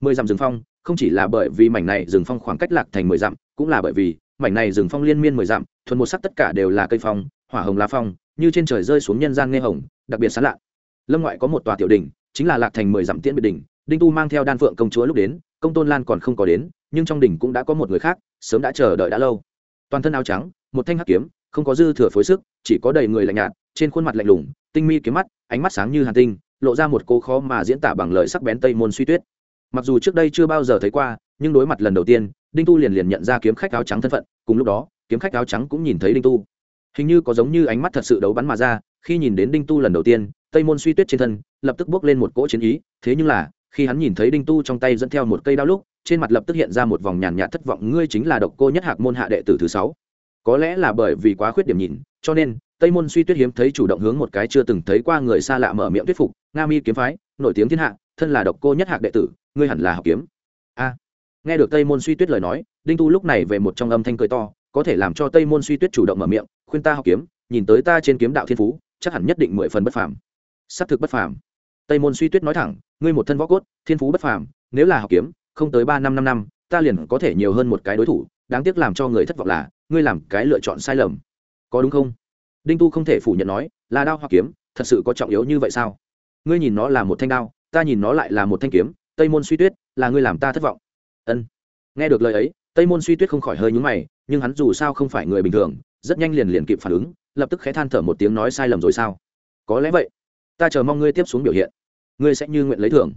Mười dặm rừng phong không chỉ là bởi vì mảnh này rừng phong khoảng cách lạc thành mười dặm, cũng là bởi vì mảnh này rừng phong liên miên mười dặm, thuần một sắc tất cả đều là cây phong, hỏa hồng lá phong, như trên trời rơi xuống nhân gian nghe hồng, đặc biệt sán lạ. Lâm ngoại có một tòa tiểu đình chính là lạc thành mười dặm tiễn biệt đình đinh tu mang theo đan phượng công chúa lúc đến, công tôn lan còn không có đến, nhưng trong đình cũng đã có một người khác, sớm đã chờ đợi đã lâu. Toàn thân áo trắng, một thanh hắc kiếm, không có dư thừa phối sức, chỉ có đầy người lạnh nhạt, trên khuôn mặt lạnh lùng, tinh mi kiếm mắt, ánh mắt sáng như hàn tinh, lộ ra một cô khó mà diễn tả bằng lời sắc bén tây môn suy tuyết mặc dù trước đây chưa bao giờ thấy qua, nhưng đối mặt lần đầu tiên, đinh tu liền liền nhận ra kiếm khách áo trắng thân phận, cùng lúc đó, kiếm khách áo trắng cũng nhìn thấy đinh tu. Hình như có giống như ánh mắt thật sự đấu bắn mà ra, khi nhìn đến đinh tu lần đầu tiên, tây môn suy tuyết trên thân, lập tức bước lên một cỗ chiến ý, thế nhưng là, khi hắn nhìn thấy đinh tu trong tay dẫn theo một cây đao lúc, trên mặt lập tức hiện ra một vòng nhàn nhạt thất vọng, ngươi chính là độc cô nhất hạc môn hạ đệ tử thứ sáu. Có lẽ là bởi vì quá khuyết điểm nhìn, cho nên, tây môn suy tuyết hiếm thấy chủ động hướng một cái chưa từng thấy qua người xa lạ mở miệng thuyết phục, nga mi kiếm phái, nổi tiếng thiên hạ, thân là độc cô nhất hạc đệ tử ngươi hẳn là học kiếm. A. Nghe được tây môn suy tuyết lời nói, đinh tu lúc này về một trong âm thanh cười to, có thể làm cho tây môn suy tuyết chủ động mở miệng, khuyên ta học kiếm, nhìn tới ta trên kiếm đạo thiên phú, chắc hẳn nhất định mười phần bất phàm. S ắ c thực bất phàm. Tây môn suy tuyết nói thẳng, ngươi một thân võ cốt, thiên phú bất phàm, nếu là học kiếm, không tới ba năm năm năm, ta liền có thể nhiều hơn một cái đối thủ, đáng tiếc làm cho người thất vọng là, ngươi làm cái lựa chọn sai lầm. Có đúng không? Đinh tu không thể phủ nhận nói, là đao hoặc kiếm, thật sự có trọng yếu như vậy sao? Ngươi nhìn nó là một thanh đao, ta nhìn nó lại là một thanh kiếm tây môn suy tuyết, là ngươi làm ta thất vọng. Ân. Nghe được lời ấy, tây môn suy tuyết không khỏi hơi nhúng mày, nhưng hắn dù sao không phải người bình thường, rất nhanh liền liền kịp phản ứng, lập tức khẽ than thở một tiếng nói sai lầm rồi sao? Có lẽ vậy. Ta chờ mong ngươi tiếp xuống biểu hiện. Ngươi sẽ như nguyện lấy thưởng.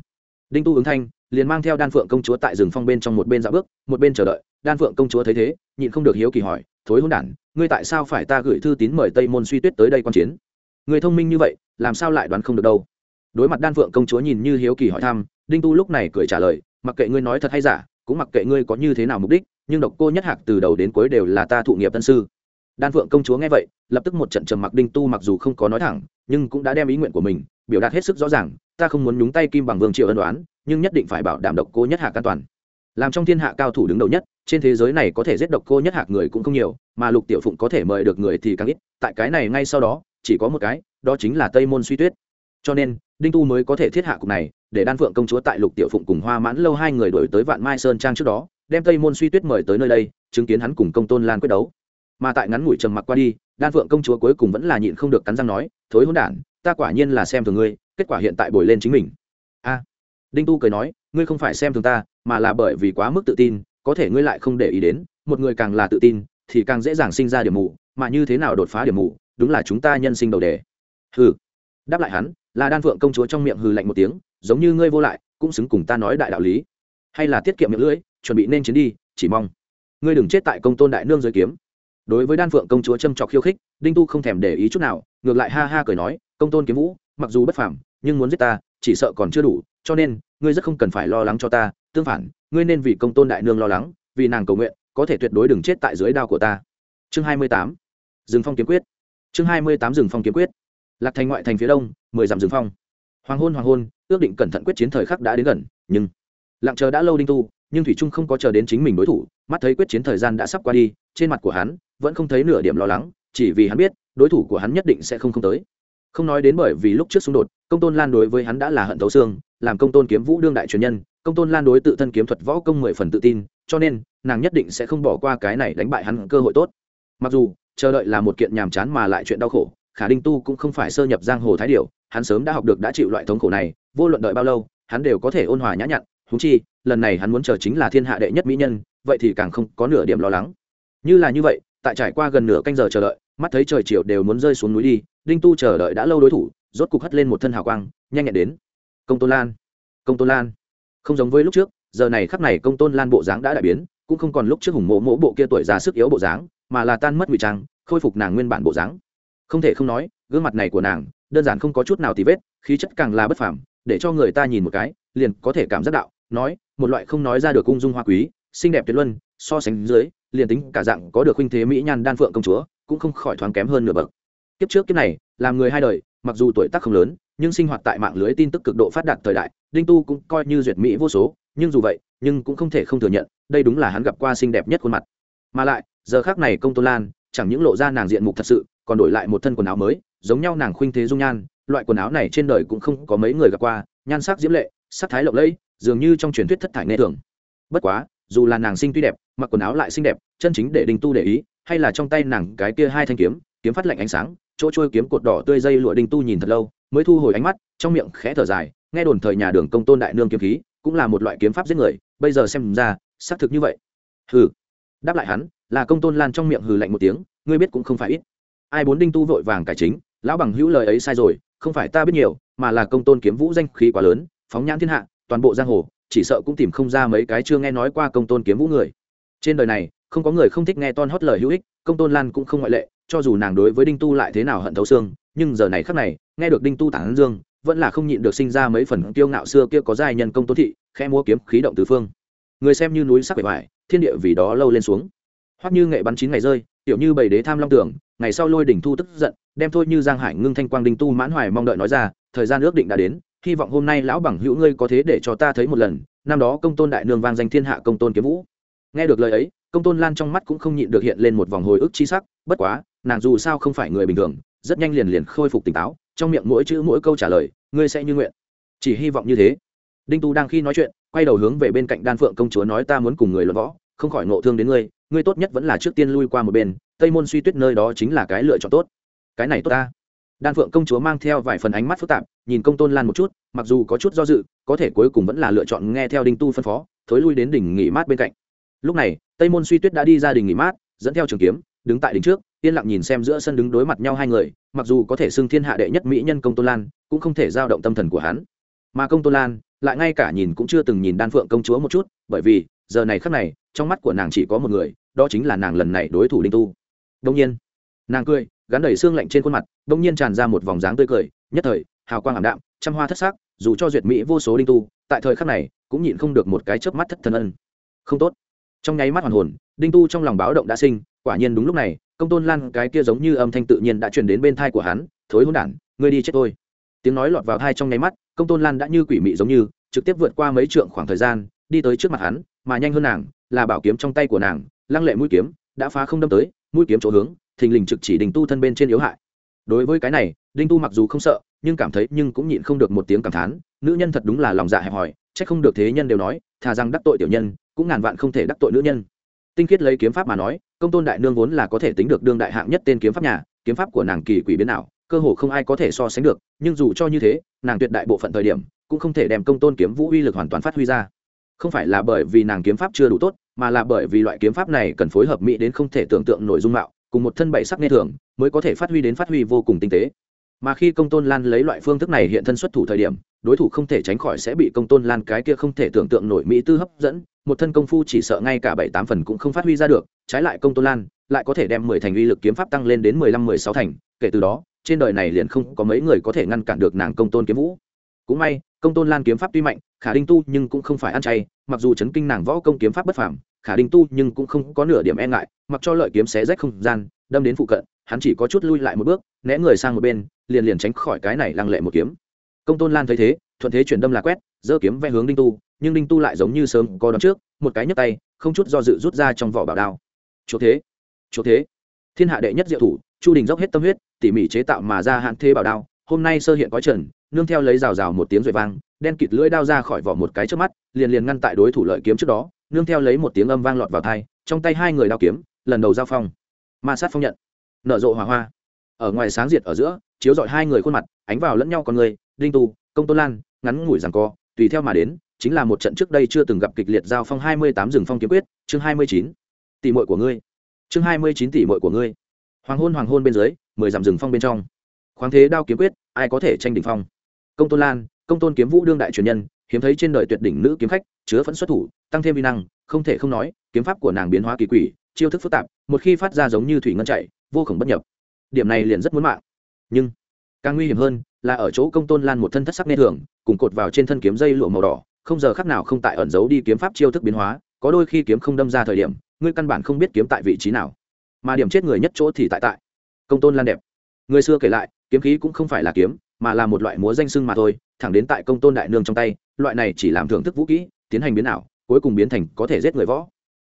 Đinh tu ứng thanh, liền mang theo đan phượng công chúa tại rừng phong bên trong một bên dạo bước, một bên chờ đợi. Đan phượng công chúa thấy thế, nhịn không được hiếu kỳ hỏi, thối hôn đản, ngươi tại sao phải ta gửi thư tín mời tây môn suy tuyết tới đây quan chiến? Người thông minh như vậy, làm sao lại đoán không được đâu? Đối mặt đan phượng công chúa nhìn như hiếu kỳ hỏi thăm đinh tu lúc này cười trả lời, mặc kệ ngươi nói thật hay giả, cũng mặc kệ ngươi có như thế nào mục đích, nhưng độc cô nhất hạc từ đầu đến cuối đều là ta thụ nghiệp tân sư. Đan phượng công chúa nghe vậy, lập tức một trận trầm mặc đinh tu mặc dù không có nói thẳng, nhưng cũng đã đem ý nguyện của mình biểu đạt hết sức rõ ràng, ta không muốn nhúng tay kim bằng vương triệu ân đoán nhưng nhất định phải bảo đảm độc cô nhất hạc an toàn. Làm trong thiên hạ cao thủ đứng đầu nhất, trên thế giới này có thể giết độc cô nhất hạc người cũng không nhiều, mà lục tiểu phụng có thể mời được người thì càng ít, tại cái này ngay sau đó, chỉ có một cái, đó chính là tây môn suy tuyết. Cho nên đinh tu mới có thể thiết hạ cục này, để đan phượng công chúa tại lục tiểu phụng cùng hoa mãn lâu hai người đổi tới vạn mai sơn trang trước đó, đem tây môn suy tuyết mời tới nơi đây, chứng kiến hắn cùng công tôn lan quyết đấu. Mà tại ngắn ngủi trầm mặc qua đi, đan phượng công chúa cuối cùng vẫn là nhịn không được cắn răng nói, thối hôn đản, ta quả nhiên là xem thường ngươi, kết quả hiện tại bồi lên chính mình. A. Đinh tu cười nói, ngươi không phải xem thường ta, mà là bởi vì quá mức tự tin, có thể ngươi lại không để ý đến, một người càng là tự tin, thì càng dễ dàng sinh ra điểm mù, mà như thế nào đột phá điểm mù, đúng là chúng ta nhân sinh đầu đề. Hừ. Đáp lại hắn là đan phượng công chúa trong miệng hừ lạnh một tiếng, giống như ngươi vô lại, cũng xứng cùng ta nói đại đạo lý. Hay là tiết kiệm miệng lưỡi, chuẩn bị nên chiến đi, chỉ mong. Ngươi đừng chết tại công tôn đại nương dưới kiếm. Đối với đan phượng công chúa châm trọc khiêu khích, đinh tu không thèm để ý chút nào, ngược lại ha ha cười nói, công tôn kiếm vũ, mặc dù bất phàm, nhưng muốn giết ta, chỉ sợ còn chưa đủ, cho nên, ngươi rất không cần phải lo lắng cho ta, tương phản, ngươi nên vì công tôn đại nương lo lắng, vì nàng cầu nguyện, có thể tuyệt đối đừng chết tại dưới đao của ta. Chương hai mươi tám. Rừng phong kiếm quyết. Chương hai mươi tám rừng phong kiếm quyết lạc thành ngoại thành phía đông, mười dặm rừng phong. Hoàng hôn hoàng hôn, ước định cẩn thận quyết chiến thời khắc đã đến gần, nhưng lặng chờ đã lâu đinh tu, nhưng thủy trung không có chờ đến chính mình đối thủ, mắt thấy quyết chiến thời gian đã sắp qua đi, trên mặt của hắn vẫn không thấy nửa điểm lo lắng, chỉ vì hắn biết, đối thủ của hắn nhất định sẽ không không tới. Không nói đến bởi vì lúc trước xung đột, công tôn lan đối với hắn đã là hận thấu xương, làm công tôn kiếm vũ đương đại truyền nhân, công tôn lan đối tự thân kiếm thuật võ công mười phần tự tin, cho nên nàng nhất định sẽ không bỏ qua cái này đánh bại hắn cơ hội tốt. Mặc dù, chờ đợi là một kiện nhàm chán mà lại chuyện đau khổ khả đinh tu cũng không phải sơ nhập giang hồ thái điệu hắn sớm đã học được đã chịu loại thống khổ này, vô luận đợi bao lâu, hắn đều có thể ôn hòa nhã nhặn húng chi, lần này hắn muốn chờ chính là thiên hạ đệ nhất mỹ nhân, vậy thì càng không có nửa điểm lo lắng. Như là như vậy, tại trải qua gần nửa canh giờ chờ đợi, mắt thấy trời chiều đều muốn rơi xuống núi đi, đinh tu chờ đợi đã lâu đối thủ, rốt cục hất lên một thân hào quang, nhanh nhẹn đến. Công tôn lan, công tôn lan. Không giống với lúc trước, giờ này khắp này công tôn lan bộ dáng đã đại biến, cũng không còn lúc trước hùng mộ mỗ bộ kia tuổi già sức yếu bộ dáng, mà là tan mất ngụy trang, khôi phục nàng nguyên bản bộ dáng không thể không nói, gương mặt này của nàng, đơn giản không có chút nào tì vết, khí chất càng là bất phàm, để cho người ta nhìn một cái, liền có thể cảm giác đạo, nói, một loại không nói ra được cung dung hoa quý, xinh đẹp tuyệt luân, so sánh dưới, liền tính cả dạng có được huynh thế mỹ nhan đan phượng công chúa, cũng không khỏi thoáng kém hơn nửa bậc. Kiếp trước kiếp này, làm người hai đời, mặc dù tuổi tác không lớn, nhưng sinh hoạt tại mạng lưới tin tức cực độ phát đạt thời đại, đinh tu cũng coi như duyệt mỹ vô số, nhưng dù vậy, nhưng cũng không thể không thừa nhận, đây đúng là hắn gặp qua xinh đẹp nhất khuôn mặt. Mà lại, giờ khác này công tôn lan, chẳng những lộ ra nàng diện mục thật sự còn đổi lại một thân quần áo mới, giống nhau nàng khuynh thế dung nhan, loại quần áo này trên đời cũng không có mấy người gặp qua, nhan sắc diễm lệ, sắc thái lộng lẫy, dường như trong truyền thuyết thất thải nghe thường. Bất quá, dù là nàng sinh tuy đẹp, mặc quần áo lại xinh đẹp, chân chính để đình tu để ý, hay là trong tay nàng cái kia hai thanh kiếm kiếm phát lạnh ánh sáng, chỗ trôi kiếm cột đỏ tươi dây lụa đình tu nhìn thật lâu, mới thu hồi ánh mắt, trong miệng khẽ thở dài, nghe đồn thời nhà đường công tôn đại nương kiếm khí, cũng là một loại kiếm pháp giết người, bây giờ xem ra, xác thực như vậy. Hừ. Đáp lại hắn, là công tôn lan trong miệng hừ lạnh một tiếng, ngươi biết cũng không phải ít ai bốn đinh tu vội vàng cải chính, lão bằng hữu lời ấy sai rồi, không phải ta biết nhiều, mà là công tôn kiếm vũ danh khí quá lớn, phóng nhãn thiên hạ, toàn bộ giang hồ, chỉ sợ cũng tìm không ra mấy cái chưa nghe nói qua công tôn kiếm vũ người. Trên đời này, không có người không thích nghe ton hót lời hữu ích, công tôn lan cũng không ngoại lệ, cho dù nàng đối với đinh tu lại thế nào hận thấu xương, nhưng giờ này khắc này, nghe được đinh tu tản dương, vẫn là không nhịn được sinh ra mấy phần kiêu ngạo xưa kia có giai nhân công tôn thị, khẽ mua kiếm khí động tứ phương. Người xem như núi sắc bề ngoài thiên địa vì đó lâu lên xuống. Hoắc như nghệ bắn chín ngày rơi, tiểu như bảy đế tham long tưởng ngày sau lôi đỉnh thu tức giận, đem thôi như giang hải ngưng thanh quang đinh tu mãn hoài mong đợi nói ra, thời gian ước định đã đến, hy vọng hôm nay lão bằng hữu ngươi có thế để cho ta thấy một lần, năm đó công tôn đại nương vang danh thiên hạ công tôn kiếm vũ. Nghe được lời ấy, công tôn lan trong mắt cũng không nhịn được hiện lên một vòng hồi ức chi sắc, bất quá, nàng dù sao không phải người bình thường, rất nhanh liền liền khôi phục tỉnh táo, trong miệng mỗi chữ mỗi câu trả lời, ngươi sẽ như nguyện. Chỉ hy vọng như thế. Đinh tu đang khi nói chuyện, quay đầu hướng về bên cạnh đan phượng công chúa nói ta muốn cùng người luận võ, không khỏi nộ thương đến ngươi ngươi tốt nhất vẫn là trước tiên lui qua một bên tây môn suy tuyết nơi đó chính là cái lựa chọn tốt. Cái này tốt ta. Đan phượng công chúa mang theo vài phần ánh mắt phức tạp, nhìn công tôn lan một chút, mặc dù có chút do dự, có thể cuối cùng vẫn là lựa chọn nghe theo đinh tu phân phó, thối lui đến đỉnh nghỉ mát bên cạnh. Lúc này, tây môn suy tuyết đã đi ra đình nghỉ mát, dẫn theo trường kiếm, đứng tại đỉnh trước, yên lặng nhìn xem giữa sân đứng đối mặt nhau hai người, mặc dù có thể xưng thiên hạ đệ nhất mỹ nhân công tôn lan, cũng không thể giao động tâm thần của hắn. Mà công tôn lan lại ngay cả nhìn cũng chưa từng nhìn đan phượng công chúa một chút, bởi vì, giờ này khắc này, trong mắt của nàng chỉ có một người, đó chính là nàng lần này đối thủ đinh tu đông nhiên, nàng cười, gắn đầy xương lạnh trên khuôn mặt, đông nhiên tràn ra một vòng dáng tươi cười, nhất thời, hào quang ảm đạm, trăm hoa thất sắc, dù cho duyệt mỹ vô số đinh tu, tại thời khắc này, cũng nhịn không được một cái chớp mắt thất thân ân. Không tốt. Trong nháy mắt hoàn hồn, đinh tu trong lòng báo động đã sinh, quả nhiên đúng lúc này, công tôn lan cái kia giống như âm thanh tự nhiên đã truyền đến bên thai của hắn, thối hôn đản, ngươi đi chết thôi tiếng nói lọt vào thai trong nháy mắt, công tôn lan đã như quỷ mị giống như, trực tiếp vượt qua mấy trượng khoảng thời gian, đi tới trước mặt hắn, mà nhanh hơn nàng, là bảo kiếm trong tay của nàng, lăng lệ mũi kiếm đã phá không đâm tới, mũi kiếm chỗ hướng, thình lình trực chỉ đình tu thân bên trên yếu hại. Đối với cái này, đinh tu mặc dù không sợ, nhưng cảm thấy nhưng cũng nhịn không được một tiếng cảm thán, nữ nhân thật đúng là lòng dạ hẹp hòi trách không được thế nhân đều nói, thà rằng đắc tội tiểu nhân, cũng ngàn vạn không thể đắc tội nữ nhân. Tinh khiết lấy kiếm pháp mà nói, công tôn đại nương vốn là có thể tính được đương đại hạng nhất tên kiếm pháp nhà, kiếm pháp của nàng kỳ quỷ biến nào cơ hồ không ai có thể so sánh được, nhưng dù cho như thế, nàng tuyệt đại bộ phận thời điểm, cũng không thể đem công tôn kiếm vũ uy lực hoàn toàn phát huy ra không phải là bởi vì nàng kiếm pháp chưa đủ tốt, mà là bởi vì loại kiếm pháp này cần phối hợp mỹ đến không thể tưởng tượng nội dung mạo, cùng một thân bảy sắc nghe thường, mới có thể phát huy đến phát huy vô cùng tinh tế. Mà khi công tôn lan lấy loại phương thức này hiện thân xuất thủ thời điểm, đối thủ không thể tránh khỏi sẽ bị công tôn lan cái kia không thể tưởng tượng nổi mỹ tư hấp dẫn, một thân công phu chỉ sợ ngay cả bảy tám phần cũng không phát huy ra được, trái lại công tôn lan lại có thể đem mười thành uy lực kiếm pháp tăng lên đến mười lăm, mười sáu thành, kể từ đó, trên đời này liền không có mấy người có thể ngăn cản được nàng công tôn kiếm vũ. Cũng may, công tôn lan kiếm pháp tuy mạnh, khả đinh tu nhưng cũng không phải ăn chay mặc dù chấn kinh nàng võ công kiếm pháp bất phàm, khả đinh tu nhưng cũng không có nửa điểm e ngại, mặc cho lợi kiếm xé rách không gian, đâm đến phụ cận, hắn chỉ có chút lui lại một bước, né người sang một bên, liền liền tránh khỏi cái này lăng lệ một kiếm. Công tôn lan thấy thế, thuận thế chuyển đâm là quét, giơ kiếm vẽ hướng đinh tu, nhưng đinh tu lại giống như sớm có đón trước, một cái nhấc tay, không chút do dự rút ra trong vỏ bảo đao. Chỗ thế chỗ thế. Thiên hạ đệ nhất diệu thủ, chu đình dốc hết tâm huyết, tỉ mỉ chế tạo mà ra hạn thế bảo đao, hôm nay sơ hiện có trần, nương theo lấy rào rào một tiếng rội vang đen kịt lưỡi đao ra khỏi vỏ một cái trước mắt, liền liền ngăn tại đối thủ lợi kiếm trước đó, nương theo lấy một tiếng âm vang lọt vào thai trong tay hai người đao kiếm, lần đầu giao phong. Ma sát phong nhận. Nở rộ hỏa hoa. Ở ngoài sáng diệt ở giữa, chiếu dọi hai người khuôn mặt, ánh vào lẫn nhau con người, đinh tu, công tôn lan, ngắn ngủi rằng co, tùy theo mà đến, chính là một trận trước đây chưa từng gặp kịch liệt giao phong hai mươi tám rừng phong kiếm quyết, chương hai mươi chín. Tỷ muội của ngươi. Chương hai mươi chín tỷ muội của ngươi. Hoàng hôn hoàng hôn bên dưới, mười dặm rừng phong bên trong. Khoáng thế đao kiếm quyết, ai có thể tranh đỉnh phong? Công tôn lan công tôn kiếm vũ đương đại truyền nhân, hiếm thấy trên đời tuyệt đỉnh nữ kiếm khách, chứa phẫn xuất thủ, tăng thêm vi năng, không thể không nói, kiếm pháp của nàng biến hóa kỳ quỷ, chiêu thức phức tạp, một khi phát ra giống như thủy ngân chạy, vô khổng bất nhập. Điểm này liền rất muốn mạng. Nhưng, càng nguy hiểm hơn là ở chỗ công tôn lan một thân thất sắc nghe thường, cùng cột vào trên thân kiếm dây lụa màu đỏ, không giờ khác nào không tại ẩn giấu đi kiếm pháp chiêu thức biến hóa, có đôi khi kiếm không đâm ra thời điểm, ngươi căn bản không biết kiếm tại vị trí nào. Mà điểm chết người nhất chỗ thì tại tại. Công tôn lan đẹp. Người xưa kể lại, kiếm khí cũng không phải là kiếm, mà là một loại múa danh sưng mà thôi thẳng đến tại công tôn đại nương trong tay, loại này chỉ làm thưởng thức vũ kỹ, tiến hành biến ảo, cuối cùng biến thành có thể giết người võ.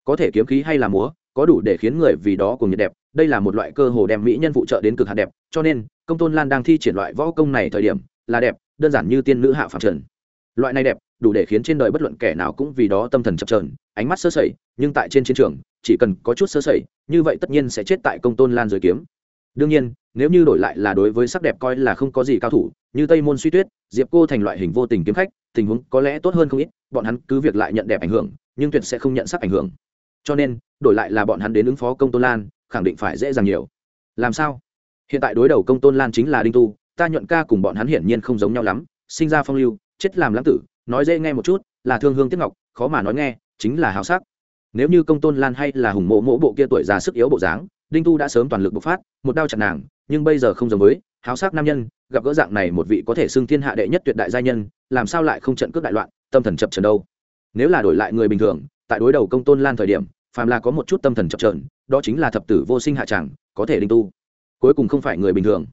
Có thể kiếm khí hay là múa, có đủ để khiến người vì đó cùng nhiệt đẹp, đây là một loại cơ hồ đem mỹ nhân phụ trợ đến cực hạt đẹp, cho nên, công tôn lan đang thi triển loại võ công này thời điểm, là đẹp, đơn giản như tiên nữ hạ phạm trần. Loại này đẹp, đủ để khiến trên đời bất luận kẻ nào cũng vì đó tâm thần chập trờn ánh mắt sơ sẩy, nhưng tại trên chiến trường, chỉ cần có chút sơ sẩy, như vậy tất nhiên sẽ chết tại công tôn lan dưới kiếm. Đương nhiên nếu như đổi lại là đối với sắc đẹp coi là không có gì cao thủ, như tây môn suy tuyết, diệp cô thành loại hình vô tình kiếm khách, tình huống có lẽ tốt hơn không ít, bọn hắn cứ việc lại nhận đẹp ảnh hưởng, nhưng tuyệt sẽ không nhận sắc ảnh hưởng. Cho nên, đổi lại là bọn hắn đến ứng phó công tôn lan, khẳng định phải dễ dàng nhiều. Làm sao? Hiện tại đối đầu công tôn lan chính là đinh tu, ta nhuận ca cùng bọn hắn hiển nhiên không giống nhau lắm, sinh ra phong lưu, chết làm lãng tử, nói dễ nghe một chút, là thương hương tiếc ngọc, khó mà nói nghe, chính là hào sắc. Nếu như công tôn lan hay là hùng mộ mỗ bộ kia tuổi già sức yếu bộ dáng đinh tu đã sớm toàn lực bộc phát, một đao chặt nàng, nhưng bây giờ không giống với, háo sắc nam nhân, gặp gỡ dạng này một vị có thể xưng thiên hạ đệ nhất tuyệt đại gia nhân, làm sao lại không trận cướp đại loạn, tâm thần chập trần đâu. Nếu là đổi lại người bình thường, tại đối đầu công tôn lan thời điểm, phàm là có một chút tâm thần chập trờn đó chính là thập tử vô sinh hạ tràng có thể đinh tu. Cuối cùng không phải người bình thường.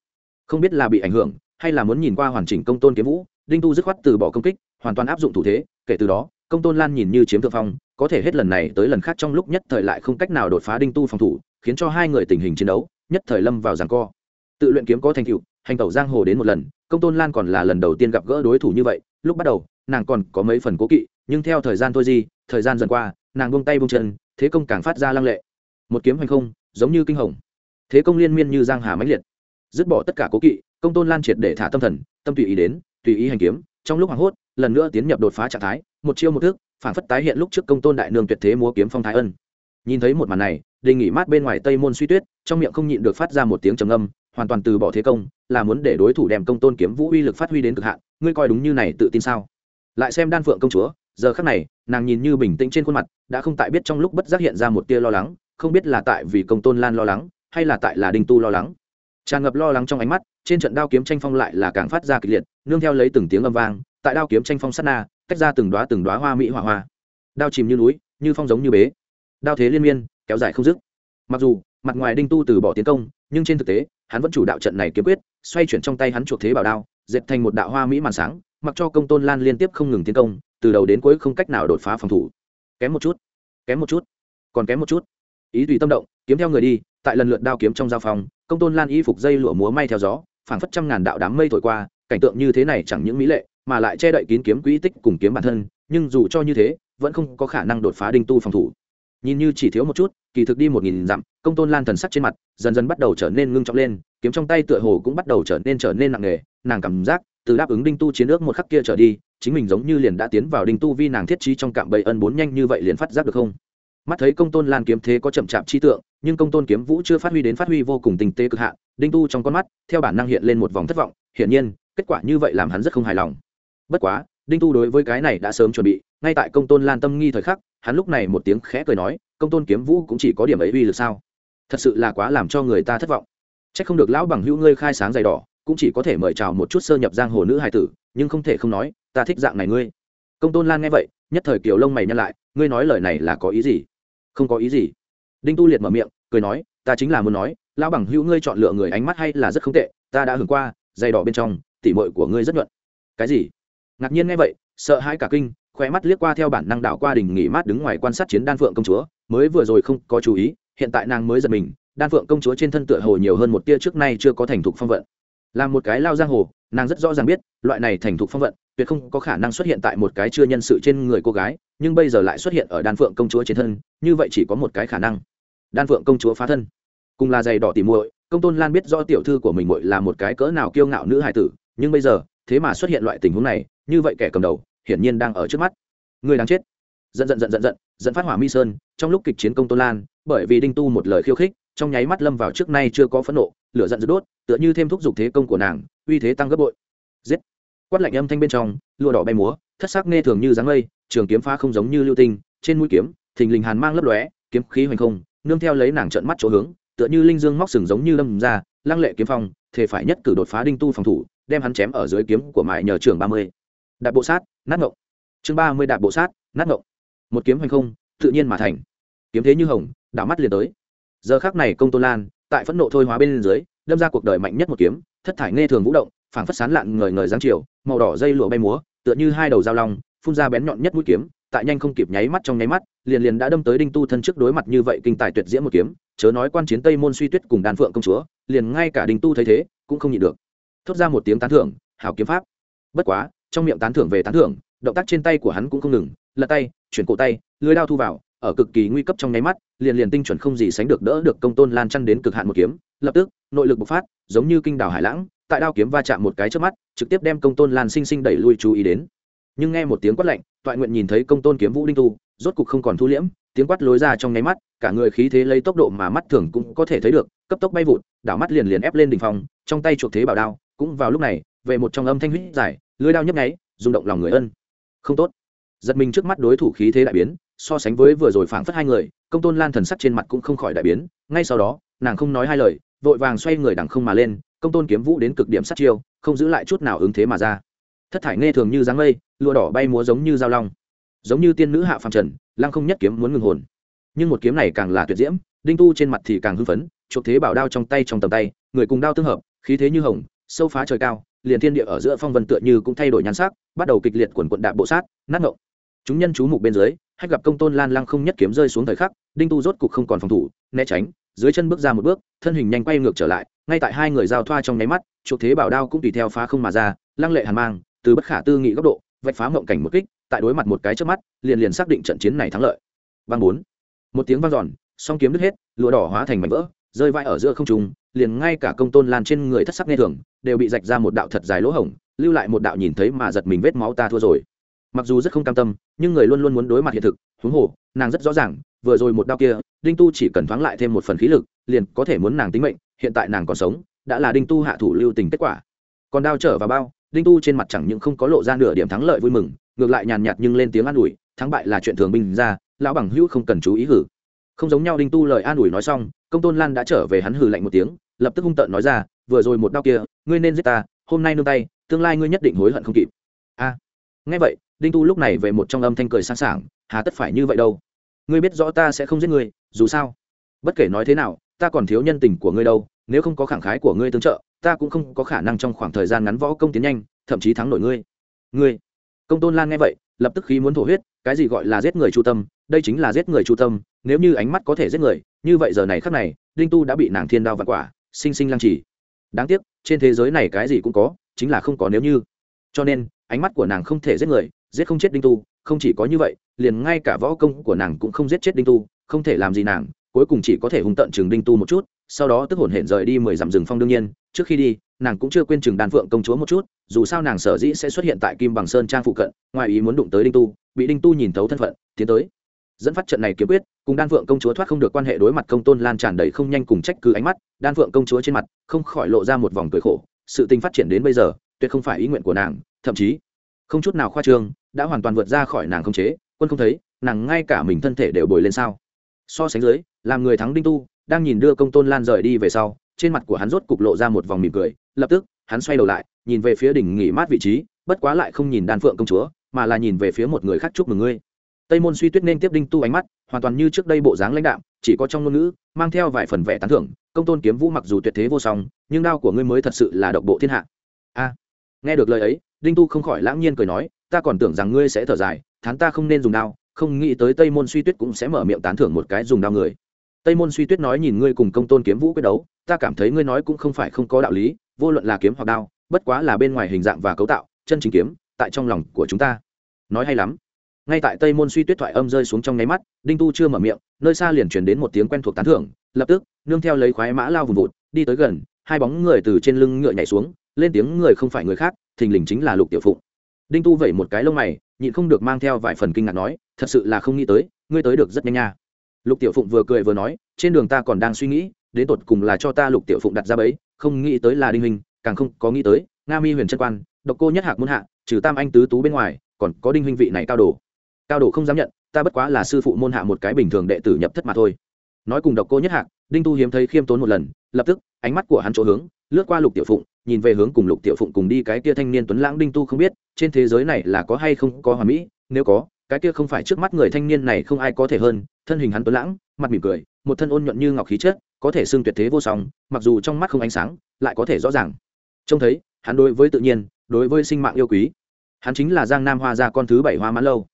Không biết là bị ảnh hưởng, hay là muốn nhìn qua hoàn chỉnh công tôn kiếm vũ, đinh tu dứt khoát từ bỏ công kích, hoàn toàn áp dụng thủ thế, kể từ đó, công tôn lan nhìn như chiếm thượng phong, có thể hết lần này tới lần khác trong lúc nhất thời lại không cách nào đột phá đinh tu phòng thủ khiến cho hai người tình hình chiến đấu, nhất thời lâm vào giằng co. Tự luyện kiếm có thành tựu, hành tẩu giang hồ đến một lần, công tôn lan còn là lần đầu tiên gặp gỡ đối thủ như vậy, lúc bắt đầu, nàng còn có mấy phần cố kỵ, nhưng theo thời gian thôi di, thời gian dần qua, nàng buông tay buông chân, thế công càng phát ra lăng lệ. Một kiếm hành không, giống như kinh hồng. Thế công liên miên như giang hà mãnh liệt. Dứt bỏ tất cả cố kỵ, công tôn lan triệt để thả tâm thần, tâm tùy ý đến, tùy ý hành kiếm, trong lúc hoảng hốt, lần nữa tiến nhập đột phá trạng thái, một chiêu một thức phản phất tái hiện lúc trước công tôn đại nương tuyệt thế múa kiếm phong thái ân nhìn thấy một màn này, đề nghỉ mát bên ngoài tây môn suy tuyết, trong miệng không nhịn được phát ra một tiếng trầm âm hoàn toàn từ bỏ thế công, là muốn để đối thủ đem công tôn kiếm vũ uy lực phát huy đến cực hạn, ngươi coi đúng như này tự tin sao? Lại xem đan phượng công chúa, giờ khắc này, nàng nhìn như bình tĩnh trên khuôn mặt, đã không tại biết trong lúc bất giác hiện ra một tia lo lắng, không biết là tại vì công tôn lan lo lắng, hay là tại là đinh tu lo lắng. Tràn ngập lo lắng trong ánh mắt, trên trận đao kiếm tranh phong lại là càng phát ra kịch liệt, nương theo lấy từng tiếng âm vang, tại đao kiếm tranh phong sát na, tách ra từng đoá từng đoá hoa mỹ hỏa hoa. Đao chìm như núi, như phong giống như bế đao thế liên miên, kéo dài không dứt. Mặc dù, mặt ngoài đinh tu từ bỏ tiến công, nhưng trên thực tế, hắn vẫn chủ đạo trận này kiếm quyết, xoay chuyển trong tay hắn chuộc thế bảo đao, dệt thành một đạo hoa mỹ màn sáng, mặc cho công tôn lan liên tiếp không ngừng tiến công, từ đầu đến cuối không cách nào đột phá phòng thủ. Kém một chút, kém một chút, còn kém một chút. Ý tùy tâm động, kiếm theo người đi, tại lần lượt đao kiếm trong giao phòng, công tôn lan y phục dây lụa múa may theo gió, phảng phất trăm ngàn đạo đám mây thổi qua, cảnh tượng như thế này chẳng những mỹ lệ, mà lại che đậy kín kiếm quỹ tích cùng kiếm bản thân, nhưng dù cho như thế, vẫn không có khả năng đột phá đinh tu phòng thủ nhìn như chỉ thiếu một chút, kỳ thực đi một nghìn dặm, công tôn lan thần sắc trên mặt dần dần bắt đầu trở nên ngưng trọng lên, kiếm trong tay tựa hồ cũng bắt đầu trở nên trở nên nặng nề, nàng cảm giác từ đáp ứng đinh tu chiến ước một khắc kia trở đi, chính mình giống như liền đã tiến vào đinh tu vi nàng thiết trí trong cạm bẫy ân bốn nhanh như vậy liền phát giác được không? Mắt thấy công tôn lan kiếm thế có chậm chạp chi tượng, nhưng công tôn kiếm vũ chưa phát huy đến phát huy vô cùng tình tế cực hạn, đinh tu trong con mắt, theo bản năng hiện lên một vòng thất vọng, hiển nhiên, kết quả như vậy làm hắn rất không hài lòng. Bất quá đinh tu đối với cái này đã sớm chuẩn bị, ngay tại công tôn lan tâm nghi thời khắc, hắn lúc này một tiếng khẽ cười nói, công tôn kiếm vũ cũng chỉ có điểm ấy uy lực sao? Thật sự là quá làm cho người ta thất vọng. C h ắ c không được lão bằng hữu ngươi khai sáng dày đỏ, cũng chỉ có thể mời chào một chút sơ nhập giang hồ nữ hài tử, nhưng không thể không nói, ta thích dạng này ngươi. Công tôn lan nghe vậy, nhất thời kiều lông mày nhăn lại, ngươi nói lời này là có ý gì? Không có ý gì. Đinh tu liệt mở miệng, cười nói, ta chính là muốn nói, lão bằng hữu ngươi chọn lựa người ánh mắt hay là rất không tệ, ta đã hưởng qua dày đỏ bên trong, tỉ mội của ngươi rất nhuận. Cái gì? Ngạc nhiên nghe vậy, sợ hãi cả kinh, khóe mắt liếc qua theo bản năng đảo qua đình nghỉ mát đứng ngoài quan sát chiến đan phượng công chúa, mới vừa rồi không có chú ý, hiện tại nàng mới giật mình, đan phượng công chúa trên thân tựa hồ nhiều hơn một tia trước nay chưa có thành thục phong vận. Là một cái lao giang hồ, nàng rất rõ ràng biết, loại này thành thục phong vận, tuyệt không có khả năng xuất hiện tại một cái chưa nhân sự trên người cô gái, nhưng bây giờ lại xuất hiện ở đan phượng công chúa trên thân, như vậy chỉ có một cái khả năng. Đan phượng công chúa phá thân. Cùng là giày đỏ tỉ muội, công tôn lan biết do tiểu thư của mình muội là một cái cỡ nào kiêu ngạo nữ hài tử, nhưng bây giờ thế mà xuất hiện loại tình huống này, như vậy kẻ cầm đầu, hiển nhiên đang ở trước mắt. Người đáng chết. Giận giận giận giận giận dẫn phát hỏa mi sơn, trong lúc kịch chiến công tôn lan, bởi vì đinh tu một lời khiêu khích, trong nháy mắt lâm vào trước nay chưa có phẫn nộ, lửa giận dữ đốt, tựa như thêm thúc giục thế công của nàng, uy thế tăng gấp bội. Giết. Quát lạnh âm thanh bên trong, lụa đỏ bay múa, thất sắc nghe thường như dáng mây, trường kiếm phá không giống như lưu tinh, trên mũi kiếm, thình lình hàn mang lấp lóe, kiếm khí hoành không, nương theo lấy nàng trợn mắt chỗ hướng, tựa như linh dương móc sừng giống như lâm ra, lăng lệ kiếm phong, thể phải nhất cử đột phá đinh tu phòng thủ đem hắn chém ở dưới kiếm của mại nhờ trường ba mươi. Đạp bộ sát, nát ngộng. Chương ba mươi đạp bộ sát, nát ngộng. Một kiếm hành không, tự nhiên mà thành. Kiếm thế như hồng, đảo mắt liền tới. Giờ khác này công tôn lan, tại phẫn nộ thôi hóa bên dưới, đâm ra cuộc đời mạnh nhất một kiếm, thất thải nghe thường vũ động, phảng phất sán lạn ngời ngời giáng chiều, màu đỏ dây lụa bay múa, tựa như hai đầu dao long, phun ra bén nhọn nhất mũi kiếm, tại nhanh không kịp nháy mắt trong nháy mắt, liền liền đã đâm tới đinh tu thân trước đối mặt như vậy kinh tài tuyệt diễm một kiếm, chớ nói quan chiến tây môn suy tuyết cùng đàn phượng công chúa, liền ngay cả đinh tu thấy thế, cũng không nhịn được thốt ra một tiếng tán thưởng, hảo kiếm pháp. Bất quá, trong miệng tán thưởng về tán thưởng, động tác trên tay của hắn cũng không ngừng, lật tay, chuyển cổ tay, lưới đao thu vào, ở cực kỳ nguy cấp trong nháy mắt, liền liền tinh chuẩn không gì sánh được đỡ được công tôn lan chăn đến cực hạn một kiếm. Lập tức, nội lực bộc phát, giống như kinh đảo hải lãng, tại đao kiếm va chạm một cái trước mắt, trực tiếp đem công tôn lan sinh sinh đẩy lui chú ý đến. Nhưng nghe một tiếng quát lạnh, toại nguyện nhìn thấy công tôn kiếm vũ đinh tu, rốt cục không còn thu liễm, tiếng quát lối ra trong nháy mắt, cả người khí thế lấy tốc độ mà mắt thường cũng có thể thấy được, cấp tốc bay vụt, đảo mắt liền liền ép lên đỉnh phòng trong tay chuột thế bảo đao cũng vào lúc này, về một trong âm thanh huyết dài lưới đao nhấp nháy, rung động lòng người ân. Không tốt. Giật mình trước mắt đối thủ khí thế đại biến, so sánh với vừa rồi phảng phất hai người, công tôn lan thần sắc trên mặt cũng không khỏi đại biến. Ngay sau đó, nàng không nói hai lời, vội vàng xoay người đằng không mà lên, công tôn kiếm vũ đến cực điểm sát chiêu, không giữ lại chút nào ứng thế mà ra. Thất thải nghe thường như dáng lây lụa đỏ bay múa giống như dao long. Giống như tiên nữ hạ phàm trần, lăng không nhất kiếm muốn ngừng hồn. Nhưng một kiếm này càng là tuyệt diễm, đinh tu trên mặt thì càng hưng phấn, chuộc thế bảo đao trong tay trong tầm tay, người cùng đao tương hợp, khí thế như hồng sâu phá trời cao, liền thiên địa ở giữa phong vân tựa như cũng thay đổi nhan sắc, bắt đầu kịch liệt quần quận đạp bộ sát, nát ngộng. Chúng nhân chú mục bên dưới, hách gặp công tôn lan lăng không nhất kiếm rơi xuống thời khắc, đinh tu rốt cục không còn phòng thủ, né tránh, dưới chân bước ra một bước, thân hình nhanh quay ngược trở lại, ngay tại hai người giao thoa trong nháy mắt, chuộc thế bảo đao cũng tùy theo phá không mà ra, lăng lệ hàn mang, từ bất khả tư nghị góc độ, vạch phá mộng cảnh một kích, tại đối mặt một cái trước mắt, liền liền xác định trận chiến này thắng lợi. Băng bốn. Một tiếng vang giòn song kiếm đứt hết, lụa đỏ hóa thành mảnh vỡ, rơi vai ở giữa không trung liền ngay cả công tôn lan trên người thất sắc nghe thường, đều bị rạch ra một đạo thật dài lỗ hổng, lưu lại một đạo nhìn thấy mà giật mình vết máu ta thua rồi. Mặc dù rất không cam tâm, nhưng người luôn luôn muốn đối mặt hiện thực, huống hồ, nàng rất rõ ràng, vừa rồi một đau kia, đinh tu chỉ cần thoáng lại thêm một phần khí lực, liền có thể muốn nàng tính mệnh, hiện tại nàng còn sống, đã là đinh tu hạ thủ lưu tình kết quả. Còn đao trở vào bao, đinh tu trên mặt chẳng những không có lộ ra nửa điểm thắng lợi vui mừng, ngược lại nhàn nhạt nhưng lên tiếng an ủi, thắng bại là chuyện thường bình ra, lão bằng hữu không cần chú ý hử. Không giống nhau đinh tu lời an ủi nói xong, công tôn lan đã trở về hắn hừ lạnh một tiếng lập tức hung tợn nói ra, vừa rồi một đau kia, ngươi nên giết ta, hôm nay nương tay, tương lai ngươi nhất định hối hận không kịp. A. Nghe vậy, đinh tu lúc này về một trong âm thanh cười sẵn sàng hà tất phải như vậy đâu? Ngươi biết rõ ta sẽ không giết ngươi, dù sao, bất kể nói thế nào, ta còn thiếu nhân tình của ngươi đâu, nếu không có khẳng khái của ngươi tương trợ, ta cũng không có khả năng trong khoảng thời gian ngắn võ công tiến nhanh, thậm chí thắng nổi ngươi. Ngươi? Công tôn lan nghe vậy, lập tức khí muốn thổ huyết, cái gì gọi là giết người chu tâm? Đây chính là giết người chu tâm, nếu như ánh mắt có thể giết người, như vậy giờ này khắc này, đinh tu đã bị nàng thiên đao vặt quả sinh sinh lăng trì. Đáng tiếc, trên thế giới này cái gì cũng có, chính là không có nếu như. Cho nên, ánh mắt của nàng không thể giết người, giết không chết đinh tu, không chỉ có như vậy, liền ngay cả võ công của nàng cũng không giết chết đinh tu, không thể làm gì nàng, cuối cùng chỉ có thể hung tận chừng đinh tu một chút, sau đó tức hổn hển rời đi mười dặm rừng phong đương nhiên. Trước khi đi, nàng cũng chưa quên chừng đàn phượng công chúa một chút, dù sao nàng sở dĩ sẽ xuất hiện tại kim bằng sơn trang phụ cận, ngoài ý muốn đụng tới đinh tu, bị đinh tu nhìn thấu thân phận, tiến tới. Dẫn phát trận này kiếm quyết cùng đan phượng công chúa thoát không được quan hệ đối mặt công tôn lan tràn đầy không nhanh cùng trách cứ ánh mắt, đan phượng công chúa trên mặt không khỏi lộ ra một vòng cười khổ, sự tình phát triển đến bây giờ, tuyệt không phải ý nguyện của nàng, thậm chí không chút nào khoa trương, đã hoàn toàn vượt ra khỏi nàng không chế, quân không thấy, nàng ngay cả mình thân thể đều bồi lên sao. So sánh dưới, làm người thắng đinh tu, đang nhìn đưa công tôn lan rời đi về sau, trên mặt của hắn rốt cục lộ ra một vòng mỉm cười, lập tức, hắn xoay đầu lại, nhìn về phía đỉnh nghỉ mát vị trí, bất quá lại không nhìn đan phượng công chúa, mà là nhìn về phía một người khác chúc mừng ngươi tây môn suy tuyết nên tiếp đinh tu ánh mắt, hoàn toàn như trước đây bộ dáng lãnh đạm, chỉ có trong ngôn ngữ, mang theo vài phần vẻ tán thưởng, công tôn kiếm vũ mặc dù tuyệt thế vô song, nhưng đao của ngươi mới thật sự là độc bộ thiên hạ. A, nghe được lời ấy, đinh tu không khỏi lãng nhiên cười nói, ta còn tưởng rằng ngươi sẽ thở dài, thán ta không nên dùng đao, không nghĩ tới tây môn suy tuyết cũng sẽ mở miệng tán thưởng một cái dùng đao người. Tây môn suy tuyết nói nhìn ngươi cùng công tôn kiếm vũ quyết đấu, ta cảm thấy ngươi nói cũng không phải không có đạo lý, vô luận là kiếm hoặc đao, bất quá là bên ngoài hình dạng và cấu tạo, chân chính kiếm, tại trong lòng của chúng ta. Nói hay lắm ngay tại tây môn suy tuyết thoại âm rơi xuống trong nháy mắt, đinh tu chưa mở miệng, nơi xa liền chuyển đến một tiếng quen thuộc tán thưởng, lập tức, nương theo lấy khoái mã lao vùng vụt, đi tới gần, hai bóng người từ trên lưng ngựa nhảy xuống, lên tiếng người không phải người khác, thình lình chính là lục tiểu phụng. Đinh tu vẩy một cái lông mày, nhịn không được mang theo vài phần kinh ngạc nói, thật sự là không nghĩ tới, ngươi tới được rất nhanh nha. Lục tiểu phụng vừa cười vừa nói, trên đường ta còn đang suy nghĩ, đến tột cùng là cho ta lục tiểu phụng đặt ra bấy không nghĩ tới là đinh hình càng không có nghĩ tới, nga mi huyền trân quan, độc cô nhất hạc muốn hạ, trừ tam anh tứ tú bên ngoài, còn có đinh huynh vị này cao đồ cao độ không dám nhận, ta bất quá là sư phụ môn hạ một cái bình thường đệ tử nhập thất mà thôi. Nói cùng độc cô nhất hạc, đinh tu hiếm thấy khiêm tốn một lần, lập tức, ánh mắt của hắn chỗ hướng, lướt qua lục tiểu phụng, nhìn về hướng cùng lục tiểu phụng cùng đi cái kia thanh niên tuấn lãng đinh tu không biết, trên thế giới này là có hay không có hòa mỹ, nếu có, cái kia không phải trước mắt người thanh niên này không ai có thể hơn, thân hình hắn tuấn lãng, mặt mỉm cười, một thân ôn nhuận như ngọc khí chất, có thể xưng tuyệt thế vô song, mặc dù trong mắt không ánh sáng, lại có thể rõ ràng. Trông thấy, hắn đối với tự nhiên, đối với sinh mạng yêu quý. Hắn chính là giang nam hoa gia con thứ bảy hoa mãn lâu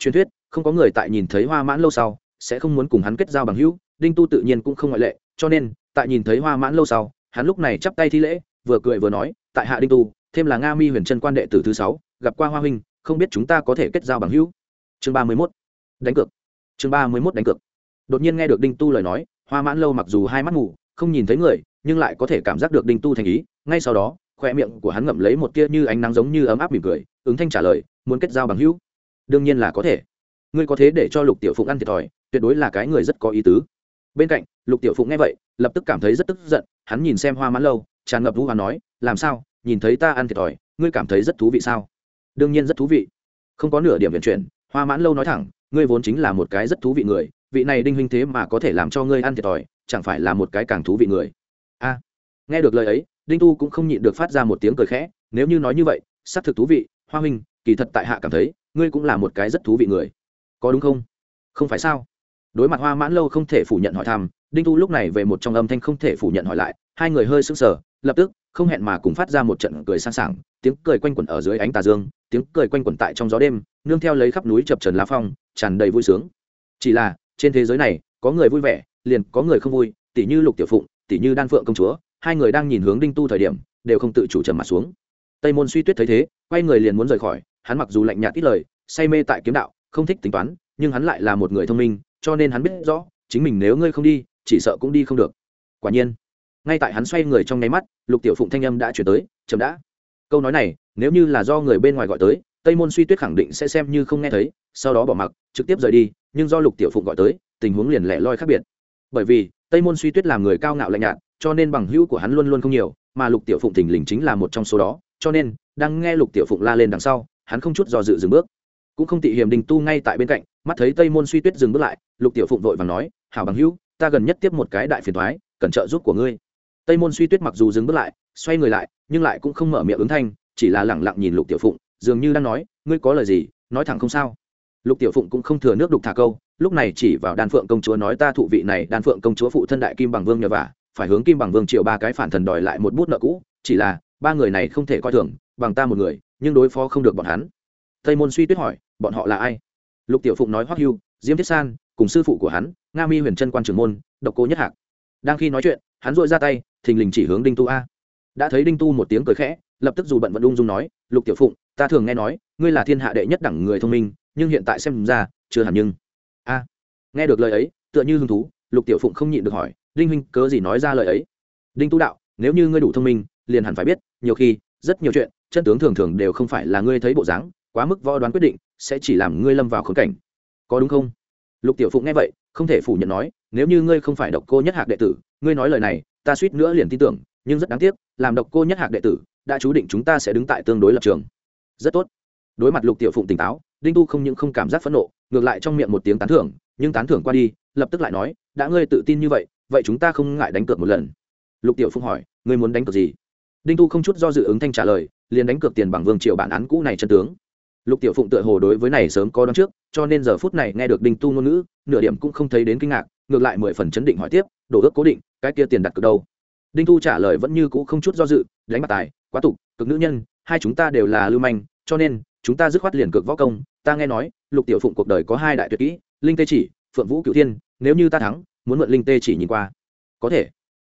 truyền thuyết không có người tại nhìn thấy hoa mãn lâu sau sẽ không muốn cùng hắn kết giao bằng hữu đinh tu tự nhiên cũng không ngoại lệ cho nên tại nhìn thấy hoa mãn lâu sau hắn lúc này chắp tay thi lễ vừa cười vừa nói tại hạ đinh tu thêm là nga mi huyền trân quan đệ tử thứ sáu gặp qua hoa huynh không biết chúng ta có thể kết giao bằng hữu. Chương ba mươi mốt. Đánh cược. Chương ba mươi mốt đánh cược. Đột nhiên nghe được đinh tu lời nói hoa mãn lâu mặc dù hai mắt ngủ, không nhìn thấy người nhưng lại có thể cảm giác được đinh tu thành ý ngay sau đó khoe miệng của hắn ngậm lấy một tia như ánh nắng giống như ấm áp mỉm cười ứng thanh trả lời muốn kết giao bằng hữu? Đương nhiên là có thể. Ngươi có thế để cho lục tiểu phụng ăn thiệt thòi, tuyệt đối là cái người rất có ý tứ. Bên cạnh, lục tiểu phụng nghe vậy, lập tức cảm thấy rất tức giận, hắn nhìn xem hoa mãn lâu, tràn ngập vũ và nói, làm sao? Nhìn thấy ta ăn thiệt thòi, ngươi cảm thấy rất thú vị sao? Đương nhiên rất thú vị. Không có nửa điểm viện chuyển, hoa mãn lâu nói thẳng, ngươi vốn chính là một cái rất thú vị người, vị này đinh huynh thế mà có thể làm cho ngươi ăn thiệt thòi, chẳng phải là một cái càng thú vị người? A. Nghe được lời ấy, đinh tu cũng không nhịn được phát ra một tiếng cười khẽ, nếu như nói như vậy, xác thực thú vị, hoa huynh, kỳ thật tại hạ cảm thấy ngươi cũng là một cái rất thú vị người. Có đúng không? Không phải sao? Đối mặt hoa mãn lâu không thể phủ nhận hỏi thăm, đinh tu lúc này về một trong âm thanh không thể phủ nhận hỏi lại, hai người hơi sững sờ, lập tức, không hẹn mà cùng phát ra một trận cười sang sảng, tiếng cười quanh quẩn ở dưới ánh tà dương, tiếng cười quanh quẩn tại trong gió đêm, nương theo lấy khắp núi chập trần lá phong, tràn đầy vui sướng. Chỉ là, trên thế giới này, có người vui vẻ, liền có người không vui tỷ như lục tiểu phụng tỷ như đan phượng công chúa, hai người đang nhìn hướng đinh tu thời điểm, đều không tự chủ trầm mặt xuống. Tây môn suy tuyết thấy thế, quay người liền muốn rời khỏi hắn mặc dù lạnh nhạt ít lời, say mê tại kiếm đạo, không thích tính toán, nhưng hắn lại là một người thông minh, cho nên hắn biết rõ, chính mình nếu ngươi không đi, chỉ sợ cũng đi không được. Quả nhiên, ngay tại hắn xoay người trong nháy mắt, lục tiểu phụng thanh âm đã chuyển tới, chậm đã. Câu nói này, nếu như là do người bên ngoài gọi tới, tây môn suy tuyết khẳng định sẽ xem như không nghe thấy, sau đó bỏ mặc, trực tiếp rời đi, nhưng do lục tiểu phụng gọi tới, tình huống liền lẻ loi khác biệt. Bởi vì, tây môn suy tuyết là người cao ngạo lạnh nhạt, cho nên bằng hữu của hắn luôn luôn không nhiều, mà lục tiểu phụng thình lình chính là một trong số đó, cho nên, đang nghe lục tiểu phụng la lên đằng sau hắn không chút do dự dừng bước. Cũng không tị hiểm đình tu ngay tại bên cạnh, mắt thấy tây môn suy tuyết dừng bước lại, lục tiểu phụng vội và nói, hảo bằng hữu, ta gần nhất tiếp một cái đại phiền thoái cần trợ giúp của ngươi. Tây môn suy tuyết mặc dù dừng bước lại, xoay người lại, nhưng lại cũng không mở miệng ứng thanh, chỉ là lẳng lặng nhìn lục tiểu phụng, dường như đang nói, ngươi có lời gì, nói thẳng không sao. Lục tiểu phụng cũng không thừa nước đục thả câu, lúc này chỉ vào đan phượng công chúa nói, ta thụ vị này, đan phượng công chúa phụ thân đại kim bằng vương nhờ vả, phải hướng kim bằng vương triệu ba cái phản thần đòi lại một bút nợ cũ, chỉ là, ba người này không thể coi thường bằng ta một người, nhưng đối phó không được bọn hắn. Tây môn suy tuyết hỏi, bọn họ là ai? Lục tiểu phụng nói hoắc hưu, diêm thiết san, cùng sư phụ của hắn, nga mi huyền trân quan trưởng môn, độc cô nhất hạc. Đang khi nói chuyện, hắn dội ra tay, thình lình chỉ hướng đinh tu a. Đã thấy đinh tu một tiếng cười khẽ, lập tức dù bận vận ung dung nói, lục tiểu phụng, ta thường nghe nói, ngươi là thiên hạ đệ nhất đẳng người thông minh, nhưng hiện tại xem ra, chưa hẳn nhưng. A. Nghe được lời ấy, tựa như hứng thú, lục tiểu phụng không nhịn được hỏi, đinh huynh, cớ gì nói ra lời ấy? Đinh tu đạo, nếu như ngươi đủ thông minh, liền hẳn phải biết, nhiều khi, rất nhiều chuyện chân tướng thường thường đều không phải là ngươi thấy bộ dáng, quá mức võ đoán quyết định, sẽ chỉ làm ngươi lâm vào khốn cảnh. Có đúng không? Lục tiểu phụng nghe vậy, không thể phủ nhận nói, nếu như ngươi không phải độc cô nhất hạc đệ tử, ngươi nói lời này, ta suýt nữa liền tin tưởng, nhưng rất đáng tiếc, làm độc cô nhất hạc đệ tử, đã chú định chúng ta sẽ đứng tại tương đối lập trường. Rất tốt. Đối mặt lục tiểu phụng tỉnh táo, đinh tu không những không cảm giác phẫn nộ, ngược lại trong miệng một tiếng tán thưởng, nhưng tán thưởng qua đi, lập tức lại nói, đã ngươi tự tin như vậy vậy chúng ta không ngại đánh cược một lần. Lục tiểu phụng hỏi, ngươi muốn đánh cược gì? Đinh tu không chút do dự ứng thanh trả lời liền đánh cược tiền bằng vương triều bản án cũ này chân tướng. Lục tiểu phụng tựa hồ đối với này sớm có đón trước, cho nên giờ phút này nghe được đinh tu ngôn ngữ, nửa điểm cũng không thấy đến kinh ngạc, ngược lại mười phần chấn định hỏi tiếp đổ ước cố định, cái kia tiền đặt cược đâu? Đinh tu trả lời vẫn như cũ không chút do dự, đánh mặt tài, quá tục, cực nữ nhân, hai chúng ta đều là lưu manh, cho nên, chúng ta dứt khoát liền cực võ công. Ta nghe nói, lục tiểu phụng cuộc đời có hai đại tuyệt kỹ, linh tê chỉ, phượng vũ Cựu thiên, nếu như ta thắng, muốn mượn linh tê chỉ nhìn qua. Có thể.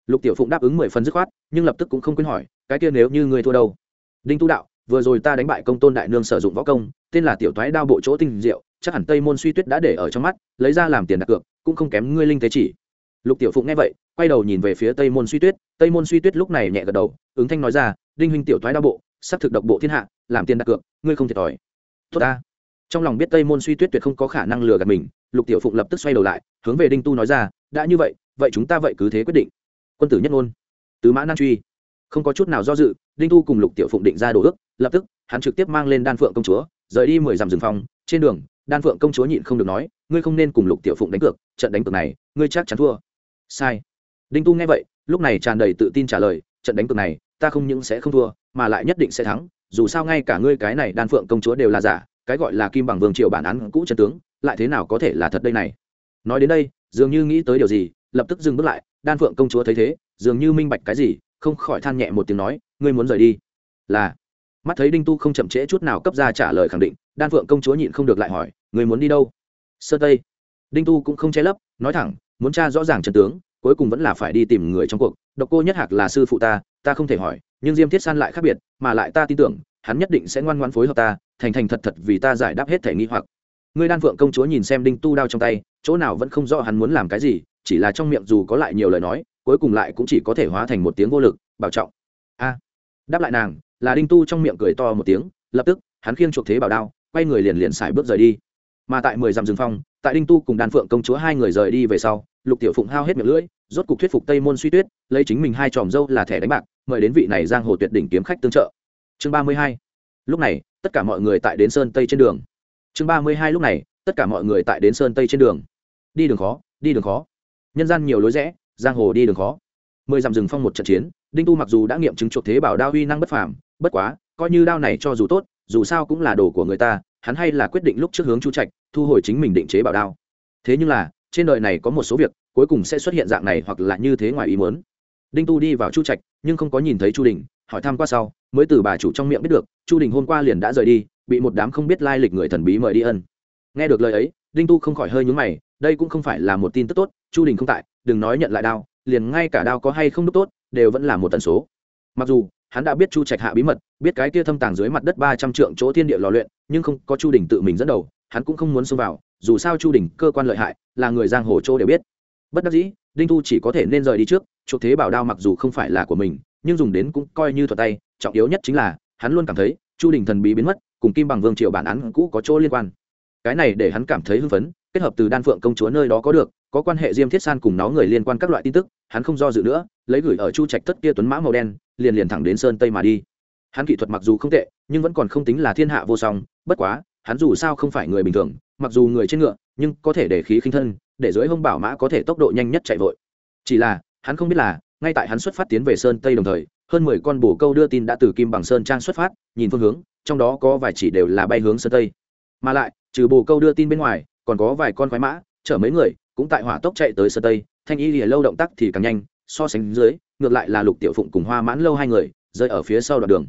Lục tiểu phụng đáp ứng mười phần dứt khoát, nhưng lập tức cũng không quên hỏi, cái kia nếu như người thua đâu? Đinh tu đạo, vừa rồi ta đánh bại công tôn đại nương sử dụng võ công, tên là tiểu thoái đao bộ chỗ tinh diệu, chắc hẳn tây môn suy tuyết đã để ở trong mắt, lấy ra làm tiền đặt cược, cũng không kém ngươi linh tế chỉ. Lục tiểu phụng nghe vậy, quay đầu nhìn về phía tây môn suy tuyết, tây môn suy tuyết lúc này nhẹ gật đầu, ứng thanh nói ra, đinh huynh tiểu thoái đao bộ, sắp thực độc bộ thiên hạ, làm tiền đặt cược, ngươi không thiệt thòi. Tốt ta. Trong lòng biết tây môn suy tuyết tuyệt không có khả năng lừa gạt mình, lục tiểu phụng lập tức xoay đầu lại, hướng về đinh tu nói ra, đã như vậy vậy chúng ta vậy cứ thế quyết định. Quân tử nhất ngôn, tứ mã nan truy không có chút nào do dự, đinh tu cùng lục tiểu phụng định ra đồ ước, lập tức, hắn trực tiếp mang lên đan phượng công chúa, rời đi mười dặm rừng phong. Trên đường, đan phượng công chúa nhịn không được nói, ngươi không nên cùng lục tiểu phụng đánh cược, trận đánh cược này, ngươi chắc chắn thua. Sai. Đinh tu nghe vậy, lúc này tràn đầy tự tin trả lời, trận đánh cược này, ta không những sẽ không thua, mà lại nhất định sẽ thắng. Dù sao ngay cả ngươi cái này đan phượng công chúa đều là giả, cái gọi là kim bằng vương triều bản án cũ trần tướng, lại thế nào có thể là thật đây này? Nói đến đây, dường như nghĩ tới điều gì, lập tức dừng bước lại. Đan phượng công chúa thấy thế, dường như minh bạch cái gì không khỏi than nhẹ một tiếng nói, ngươi muốn rời đi? Là. Mắt thấy đinh tu không chậm trễ chút nào cấp ra trả lời khẳng định, đan phượng công chúa nhịn không được lại hỏi, ngươi muốn đi đâu? Sơ tây. Đinh tu cũng không che lấp, nói thẳng, muốn tra rõ ràng trận tướng, cuối cùng vẫn là phải đi tìm người trong cuộc. Độc cô nhất hạc là sư phụ ta ta không thể hỏi, nhưng diêm thiết san lại khác biệt, mà lại ta tin tưởng, hắn nhất định sẽ ngoan ngoan phối hợp ta, thành thành thật thật vì ta giải đáp hết thể nghi hoặc. Ngươi đan phượng công chúa nhìn xem đinh tu đao trong tay, chỗ nào vẫn không rõ hắn muốn làm cái gì, chỉ là trong miệng dù có lại nhiều lời nói cuối cùng lại cũng chỉ có thể hóa thành một tiếng vô lực, bảo trọng. A. À, đáp lại nàng, là đinh tu trong miệng cười to một tiếng, lập tức, hắn khiêng chuộc thế bảo đao, quay người liền liền xài bước rời đi. Mà tại mười dặm rừng phong, tại đinh tu cùng đan phượng công chúa hai người rời đi về sau, lục tiểu phụng hao hết miệng lưỡi, rốt cục thuyết phục tây môn suy tuyết, lấy chính mình hai tròm dâu là thẻ đánh bạc, mời đến vị này giang hồ tuyệt đỉnh kiếm khách tương trợ. Chương ba mươi hai. Lúc này, tất cả mọi người tại đến sơn tây trên đường. Chương ba mươi hai lúc này, tất cả mọi người tại đến sơn tây trên đường. Đi đường khó, đi đường khó. Nhân gian nhiều lối rẽ giang hồ đi đường khó. Mười dặm rừng phong một trận chiến, đinh tu mặc dù đã nghiệm chứng chuộc thế bảo đao huy năng bất phàm, bất quá, coi như đao này cho dù tốt, dù sao cũng là đồ của người ta, hắn hay là quyết định lúc trước hướng chu trạch, thu hồi chính mình định chế bảo đao. Thế nhưng là, trên đời này có một số việc, cuối cùng sẽ xuất hiện dạng này hoặc là như thế ngoài ý muốn. Đinh tu đi vào chu trạch, nhưng không có nhìn thấy chu đình, hỏi thăm qua sau, mới từ bà chủ trong miệng biết được, chu đình hôm qua liền đã rời đi, bị một đám không biết lai lịch người thần bí mời đi ân. Nghe được lời ấy, đinh tu không khỏi hơi nhúng mày đây cũng không phải là một tin tức tốt, chu đình không tại, đừng nói nhận lại đao, liền ngay cả đao có hay không đúc tốt, đều vẫn là một tần số. Mặc dù, hắn đã biết chu trạch hạ bí mật, biết cái kia thâm tàng dưới mặt đất ba trăm trượng chỗ thiên địa lò luyện, nhưng không có chu đình tự mình dẫn đầu, hắn cũng không muốn xông vào, dù sao chu đình cơ quan lợi hại, là người giang hồ chỗ đều biết. Bất đắc dĩ, đinh Thu chỉ có thể nên rời đi trước, chuộc thế bảo đao mặc dù không phải là của mình, nhưng dùng đến cũng coi như thuật tay, trọng yếu nhất chính là, hắn luôn cảm thấy, chu đình thần bí biến mất, cùng kim bằng vương triều bản án cũ có chỗ liên quan. Cái này để hắn cảm thấy hưng phấn kết hợp từ đan phượng công chúa nơi đó có được, có quan hệ diêm thiết san cùng nó người liên quan các loại tin tức, hắn không do dự nữa, lấy gửi ở chu trạch thất kia tuấn mã màu đen, liền liền thẳng đến sơn tây mà đi. Hắn kỹ thuật mặc dù không tệ, nhưng vẫn còn không tính là thiên hạ vô song, bất quá, hắn dù sao không phải người bình thường, mặc dù người trên ngựa, nhưng có thể để khí khinh thân, để dưới hông bảo mã có thể tốc độ nhanh nhất chạy vội. Chỉ là, hắn không biết là, ngay tại hắn xuất phát tiến về sơn tây đồng thời, hơn mười con bồ câu đưa tin đã từ kim bằng sơn trang xuất phát, nhìn phương hướng, trong đó có vài chỉ đều là bay hướng sơn tây. Mà lại, trừ bồ câu đưa tin bên ngoài còn có vài con khoái mã, chở mấy người, cũng tại hỏa tốc chạy tới sơ tây, thanh y lìa lâu động tác thì càng nhanh, so sánh dưới, ngược lại là lục tiểu phụng cùng hoa mãn lâu hai người, rơi ở phía sau đoạn đường.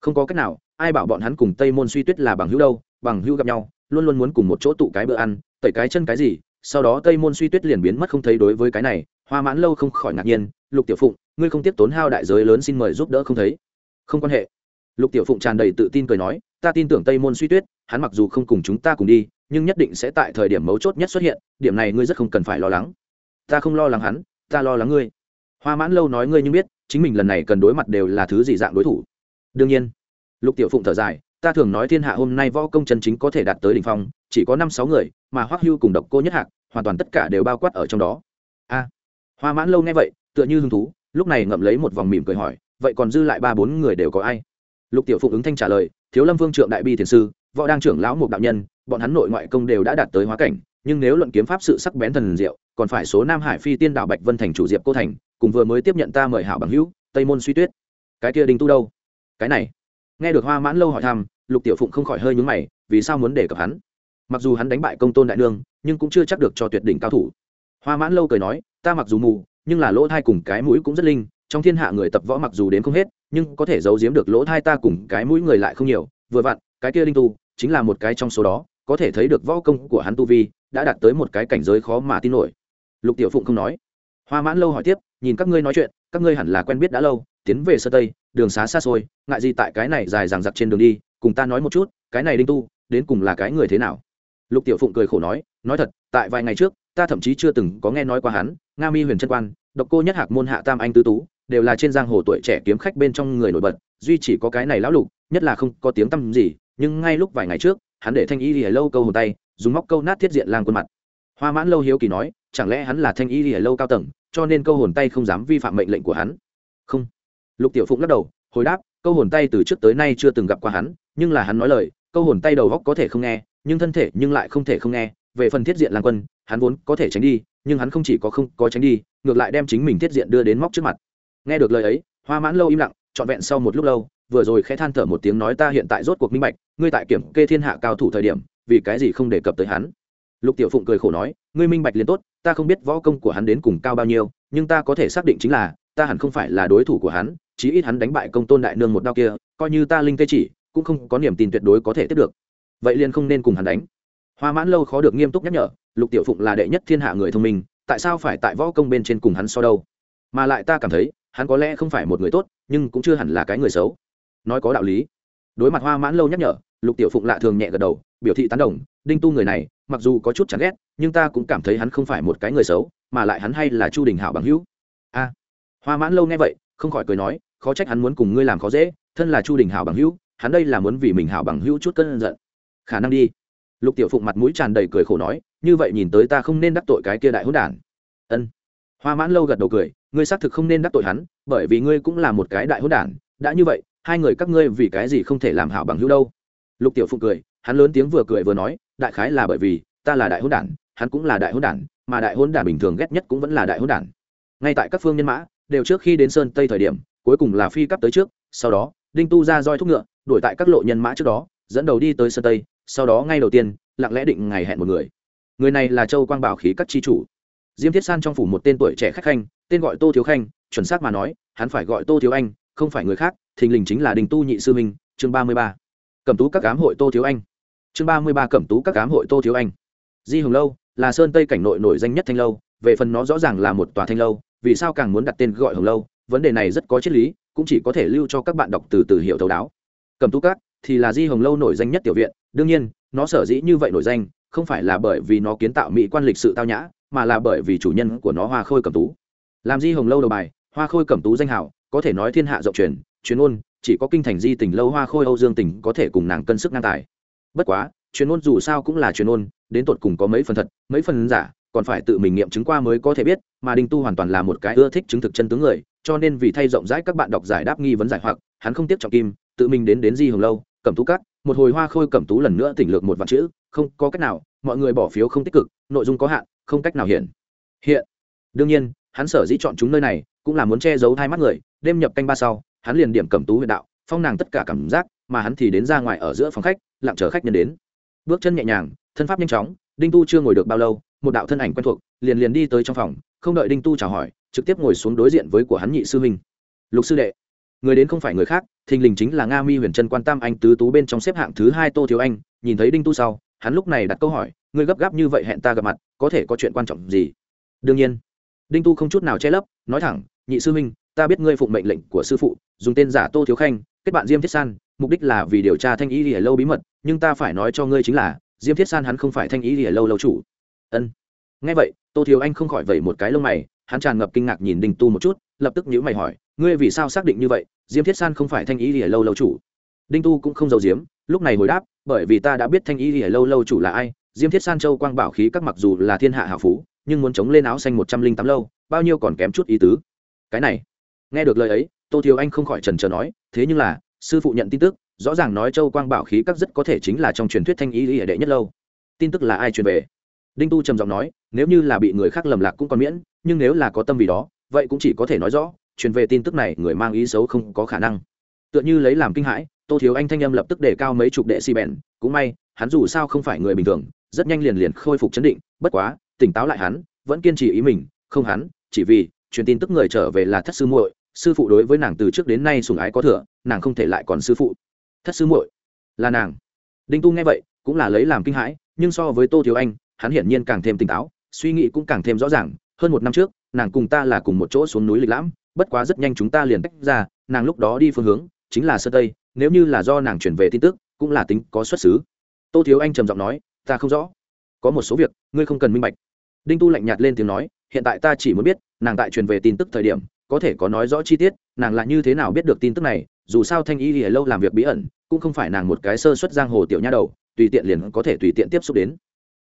Không có cách nào, ai bảo bọn hắn cùng tây môn suy tuyết là bằng hữu đâu, bằng hữu gặp nhau, luôn luôn muốn cùng một chỗ tụ cái bữa ăn, tẩy cái chân cái gì, sau đó tây môn suy tuyết liền biến mất không thấy đối với cái này, hoa mãn lâu không khỏi ngạc nhiên, lục tiểu phụng, ngươi không tiếp tốn hao đại giới lớn xin mời giúp đỡ không thấy? Không quan hệ. Lục tiểu phụng tràn đầy tự tin cười nói, ta tin tưởng tây môn suy tuyết, hắn mặc dù không cùng chúng ta cùng đi nhưng nhất định sẽ tại thời điểm mấu chốt nhất xuất hiện, điểm này ngươi rất không cần phải lo lắng. Ta không lo lắng hắn, ta lo lắng ngươi. Hoa mãn lâu nói ngươi nhưng biết, chính mình lần này cần đối mặt đều là thứ gì dạng đối thủ. Đương nhiên. Lục tiểu phụng thở dài, ta thường nói thiên hạ hôm nay võ công chân chính có thể đạt tới đ ỉ n h phong, chỉ có năm sáu người, mà hoắc hưu cùng độc cô nhất hạc, hoàn toàn tất cả đều bao quát ở trong đó. A. Hoa mãn lâu nghe vậy, tựa như hứng thú, lúc này ngậm lấy một vòng mỉm cười hỏi, vậy còn dư lại ba bốn người đều có ai? Lục tiểu phụng ứng thanh trả lời, thiếu lâm vương trượng đại bi thiền sư võ đang trưởng lão một đạo nhân, bọn hắn nội ngoại công đều đã đạt tới hóa cảnh, nhưng nếu luận kiếm pháp sự sắc bén thần diệu, còn phải số nam hải phi tiên đạo bạch vân thành chủ diệp cô thành, cùng vừa mới tiếp nhận ta mời hảo bằng hữu, tây môn suy tuyết. Cái kia đinh tu đâu? Cái này. Nghe được hoa mãn lâu hỏi thăm, lục tiểu phụng không khỏi hơi nhúng mày, vì sao muốn để cập hắn? Mặc dù hắn đánh bại công tôn đại nương, nhưng cũng chưa chắc được cho tuyệt đỉnh cao thủ. Hoa mãn lâu cười nói, ta mặc dù mù, nhưng là lỗ thai cùng cái mũi cũng rất linh, trong thiên hạ người tập võ mặc dù đến không hết, nhưng có thể giấu giếm được lỗ thai ta cùng cái mũi người lại không nhiều, vừa vặn, cái kia đinh tu chính là một cái trong số đó, có thể thấy được võ công của hắn tu vi, đã đạt tới một cái cảnh giới khó mà tin nổi. Lục tiểu phụng không nói. Hoa mãn lâu hỏi tiếp, nhìn các ngươi nói chuyện, các ngươi hẳn là quen biết đã lâu, tiến về sơ tây, đường xá xa xôi, ngại gì tại cái này dài dằng dặc trên đường đi, cùng ta nói một chút, cái này đinh tu, đến cùng là cái người thế nào? Lục tiểu phụng cười khổ nói nói thật, tại vài ngày trước, ta thậm chí chưa từng có nghe nói qua hắn, nga mi huyền trân quan, độc cô nhất hạc môn hạ tam anh Tư tú, đều là trên giang hồ tuổi trẻ kiếm khách bên trong người nổi bật, duy chỉ có cái này lão lục, nhất là không có tiếng tăm gì nhưng ngay lúc vài ngày trước, hắn để thanh y lìa lâu câu hồn tay, dùng móc câu nát thiết diện lang quân mặt. Hoa mãn lâu hiếu kỳ nói, chẳng lẽ hắn là thanh y lìa lâu cao tầng, cho nên câu hồn tay không dám vi phạm mệnh lệnh của hắn? Không. Lục tiểu phụng lắc đầu, hồi đáp, câu hồn tay từ trước tới nay chưa từng gặp qua hắn, nhưng là hắn nói lời, câu hồn tay đầu góc có thể không nghe, nhưng thân thể nhưng lại không thể không nghe. Về phần thiết diện lang quân, hắn vốn có thể tránh đi, nhưng hắn không chỉ có không có tránh đi, ngược lại đem chính mình thiết diện đưa đến móc trước mặt. Nghe được lời ấy, hoa mãn lâu im lặng, trọn vẹn sau một lúc lâu vừa rồi khẽ than thở một tiếng nói ta hiện tại rốt cuộc minh bạch, ngươi tại kiểm kê thiên hạ cao thủ thời điểm, vì cái gì không đề cập tới hắn? Lục tiểu phụng cười khổ nói, ngươi minh bạch liền tốt, ta không biết võ công của hắn đến cùng cao bao nhiêu, nhưng ta có thể xác định chính là, ta hẳn không phải là đối thủ của hắn, chí ít hắn đánh bại công tôn đại nương một đao kia, coi như ta linh tê chỉ, cũng không có niềm tin tuyệt đối có thể tiếp được. Vậy liền không nên cùng hắn đánh. Hoa mãn lâu khó được nghiêm túc nhắc nhở, lục tiểu phụng là đệ nhất thiên hạ người thông minh, tại sao phải tại võ công bên trên cùng hắn so đâu? Mà lại ta cảm thấy, hắn có lẽ không phải một người tốt, nhưng cũng chưa hẳn là cái người xấu nói có đạo lý. Đối mặt hoa mãn lâu nhắc nhở, lục tiểu phụng lạ thường nhẹ gật đầu, biểu thị tán đồng, đinh tu người này, mặc dù có chút chán ghét, nhưng ta cũng cảm thấy hắn không phải một cái người xấu, mà lại hắn hay là chu đình hảo bằng hữu. A. Hoa mãn lâu nghe vậy, không khỏi cười nói, khó trách hắn muốn cùng ngươi làm khó dễ, thân là chu đình hảo bằng hữu, hắn đây là muốn vì mình hảo bằng hữu chút cân giận. Khả năng đi. Lục tiểu phụng mặt mũi tràn đầy cười khổ nói, như vậy nhìn tới ta không nên đắc tội cái kia đại hỗn đản. Ân. Hoa mãn lâu gật đầu cười, ngươi xác thực không nên đắc tội hắn, bởi vì ngươi cũng là một cái đại hỗn đản, đã như vậy hai người các ngươi vì cái gì không thể làm hảo bằng hữu đâu? Lục tiểu phụng cười, hắn lớn tiếng vừa cười vừa nói, đại khái là bởi vì, ta là đại hôn đản, hắn cũng là đại hôn đản, mà đại hôn đản bình thường ghét nhất cũng vẫn là đại hôn đản. Ngay tại các phương nhân mã, đều trước khi đến sơn tây thời điểm, cuối cùng là phi cấp tới trước, sau đó, đinh tu ra roi thúc ngựa, đuổi tại các lộ nhân mã trước đó, dẫn đầu đi tới sơn tây, sau đó ngay đầu tiên, lặng lẽ định ngày hẹn một người. Người này là châu quang bảo khí các tri chủ. Diêm thiết san trong phủ một tên tuổi trẻ khách khanh, tên gọi tô thiếu khanh, chuẩn xác mà nói, hắn phải gọi tô thiếu anh không phải người khác, thình lình chính là đình tu nhị sư minh, chương ba mươi ba. Cẩm tú các cám hội tô thiếu anh. Chương ba mươi ba cẩm tú các cám hội tô thiếu anh. Di hồng lâu, là sơn tây cảnh nội nổi danh nhất thanh lâu, về phần nó rõ ràng là một tòa thanh lâu, vì sao càng muốn đặt tên gọi hồng lâu? Vấn đề này rất có triết lý, cũng chỉ có thể lưu cho các bạn đọc từ từ hiểu thấu đáo. Cẩm tú các thì là di hồng lâu nổi danh nhất tiểu viện, đương nhiên, nó sở dĩ như vậy nổi danh, không phải là bởi vì nó kiến tạo mỹ quan lịch sự tao nhã, mà là bởi vì chủ nhân của nó hoa khôi cẩm tú. Làm di hồng lâu đầu bài hoa khôi cẩm tú danh hảo có thể nói thiên hạ rộng truyền chuyên ôn chỉ có kinh thành di tỉnh lâu hoa khôi âu dương tỉnh có thể cùng nàng cân sức ngang tài. Bất quá chuyên ôn dù sao cũng là chuyên ôn đến tột cùng có mấy phần thật, mấy phần giả, còn phải tự mình nghiệm chứng qua mới có thể biết, mà đinh tu hoàn toàn là một cái ưa thích chứng thực chân tướng người, cho nên vì thay rộng rãi các bạn đọc giải đáp nghi vấn giải hoặc, hắn không tiếp trọng kim, tự mình đến đến di hồng lâu, cẩm tú cắt, một hồi hoa khôi cẩm tú lần nữa tỉnh lược một vạn chữ, không có cách nào, mọi người bỏ phiếu không tích cực, nội dung có hạn, không cách nào hiện. Hiện. Đương nhiên, hắn sở dĩ chọn chúng nơi này cũng là muốn che giấu hai mắt người, đêm nhập canh ba sau, hắn liền điểm cẩm tú huyện đạo, phong nàng tất cả cảm giác, mà hắn thì đến ra ngoài ở giữa phòng khách, lặng chờ khách nhân đến. Bước chân nhẹ nhàng, thân pháp nhanh chóng, đinh tu chưa ngồi được bao lâu, một đạo thân ảnh quen thuộc, liền liền đi tới trong phòng, không đợi đinh tu chào hỏi, trực tiếp ngồi xuống đối diện với của hắn nhị sư huynh. Lục sư đệ, người đến không phải người khác, thình lình chính là nga mi huyền trân quan tam anh tứ tú bên trong xếp hạng thứ hai tô thiếu anh, nhìn thấy đinh tu sau, hắn lúc này đặt câu hỏi ngươi gấp gáp như vậy hẹn ta gặp mặt, có thể có chuyện quan trọng gì? Đương nhiên, đinh tu không chút nào che lấp, nói thẳng nhị sư huynh, ta biết ngươi phụng mệnh lệnh của sư phụ, dùng tên giả tô thiếu khanh, kết bạn diêm thiết san, mục đích là vì điều tra thanh ý lìa lâu bí mật, nhưng ta phải nói cho ngươi chính là, diêm thiết san hắn không phải thanh ý lìa lâu lâu chủ. Ân. Ngay vậy, tô thiếu anh không khỏi vẩy một cái lông mày, hắn tràn ngập kinh ngạc nhìn đinh tu một chút, lập tức nhữ mày hỏi, ngươi vì sao xác định như vậy? Diêm thiết san không phải thanh ý lìa lâu lâu chủ. Đinh tu cũng không giấu diếm lúc này hồi đáp, bởi vì ta đã biết thanh ý lìa lâu lâu chủ là ai, diêm thiết san châu quang bảo khí các mặc dù là thiên hạ hào phú, nhưng muốn chống lên áo xanh một trăm linh tám lâu, bao nhiêu còn kém chút ý tứ cái này. Nghe được lời ấy, tô thiếu anh không khỏi trần trờ nói, thế nhưng là, sư phụ nhận tin tức, rõ ràng nói châu quang bảo khí các rất có thể chính là trong truyền thuyết thanh ý ý đệ nhất lâu. Tin tức là ai truyền về? Đinh tu trầm giọng nói, nếu như là bị người khác lầm lạc cũng còn miễn, nhưng nếu là có tâm vì đó, vậy cũng chỉ có thể nói rõ, truyền về tin tức này, người mang ý xấu không có khả năng. Tựa như lấy làm kinh hãi, tô thiếu anh thanh âm lập tức để cao mấy chục đệ xi bèn, cũng may, hắn dù sao không phải người bình thường, rất nhanh liền liền khôi phục chấn định, bất quá, tỉnh táo lại hắn, vẫn kiên trì ý mình, không hắn, chỉ vì truyền tin tức người trở về là thất sư muội, sư phụ đối với nàng từ trước đến nay sùng ái có thừa, nàng không thể lại còn sư phụ. Thất sư muội, là nàng. Đinh tu nghe vậy, cũng là lấy làm kinh hãi, nhưng so với tô thiếu anh, hắn hiển nhiên càng thêm tỉnh táo, suy nghĩ cũng càng thêm rõ ràng, hơn một năm trước, nàng cùng ta là cùng một chỗ xuống núi lịch lãm, bất quá rất nhanh chúng ta liền tách ra, nàng lúc đó đi phương hướng, chính là sơ tây, nếu như là do nàng chuyển về tin tức, cũng là tính có xuất xứ. Tô thiếu anh trầm giọng nói, ta không rõ. Có một số việc, ngươi không cần minh bạch. Đinh tu lạnh nhạt lên tiếng nói, hiện tại ta chỉ muốn biết nàng tại truyền về tin tức thời điểm, có thể có nói rõ chi tiết, nàng là như thế nào biết được tin tức này, dù sao thanh y thì lâu làm việc bí ẩn, cũng không phải nàng một cái sơ xuất giang hồ tiểu nha đầu, tùy tiện liền có thể tùy tiện tiếp xúc đến.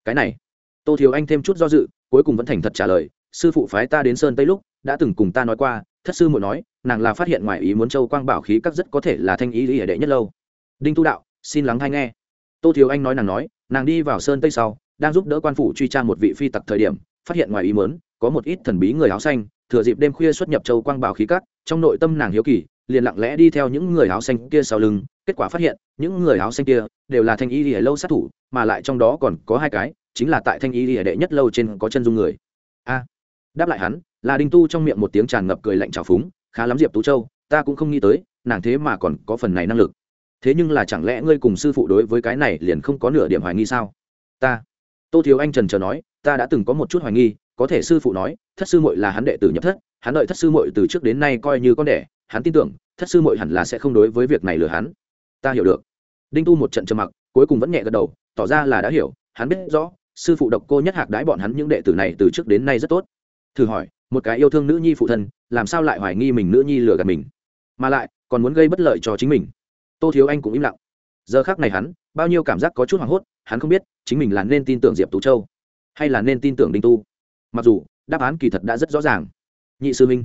Cái này, tô thiếu anh thêm chút do dự, cuối cùng vẫn thành thật trả lời, sư phụ phái ta đến sơn tây lúc, đã từng cùng ta nói qua, thất sư muội nói, nàng là phát hiện ngoài ý muốn châu quang bảo khí các rất có thể là thanh ý lý đệ nhất lâu. Đinh tu đạo, xin lắng hay nghe. Tô thiếu anh nói nàng nói, nàng đi vào sơn tây sau, đang giúp đỡ quan phủ truy tra một vị phi tặc thời điểm, phát hiện ngoài ý muốn có một ít thần bí người áo xanh, thừa dịp đêm khuya xuất nhập châu quang bảo khí cắt trong nội tâm nàng hiếu kỳ, liền lặng lẽ đi theo những người áo xanh kia sau lưng, kết quả phát hiện, những người áo xanh kia đều là thanh y lìa lâu sát thủ, mà lại trong đó còn có hai cái, chính là tại thanh y lìa đệ nhất lâu trên có chân dung người. A, đáp lại hắn là đinh tu trong miệng một tiếng tràn ngập cười lạnh trào phúng, khá lắm diệp tú châu, ta cũng không nghĩ tới, nàng thế mà còn có phần này năng lực. Thế nhưng là chẳng lẽ ngươi cùng sư phụ đối với cái này liền không có nửa điểm hoài nghi sao? Ta, tô thiếu anh trần trờ nói, ta đã từng có một chút hoài nghi có thể sư phụ nói, thất sư muội là hắn đệ tử nhập thất, hắn đợi thất sư muội từ trước đến nay coi như con đẻ, hắn tin tưởng, thất sư muội hẳn là sẽ không đối với việc này lừa hắn. Ta hiểu được. Đinh tu một trận trầm mặc, cuối cùng vẫn nhẹ gật đầu, tỏ ra là đã hiểu, hắn biết rõ, sư phụ độc cô nhất hạc đái bọn hắn những đệ tử này từ trước đến nay rất tốt. Thử hỏi, một cái yêu thương nữ nhi phụ thân, làm sao lại hoài nghi mình nữ nhi lừa gạt mình? Mà lại, còn muốn gây bất lợi cho chính mình. Tô thiếu anh cũng im lặng. Giờ khác này hắn, bao nhiêu cảm giác có chút hoảng hốt, hắn không biết, chính mình là nên tin tưởng diệp tú châu, hay là nên tin tưởng đinh tu mặc dù, đáp án kỳ thật đã rất rõ ràng. Nhị sư minh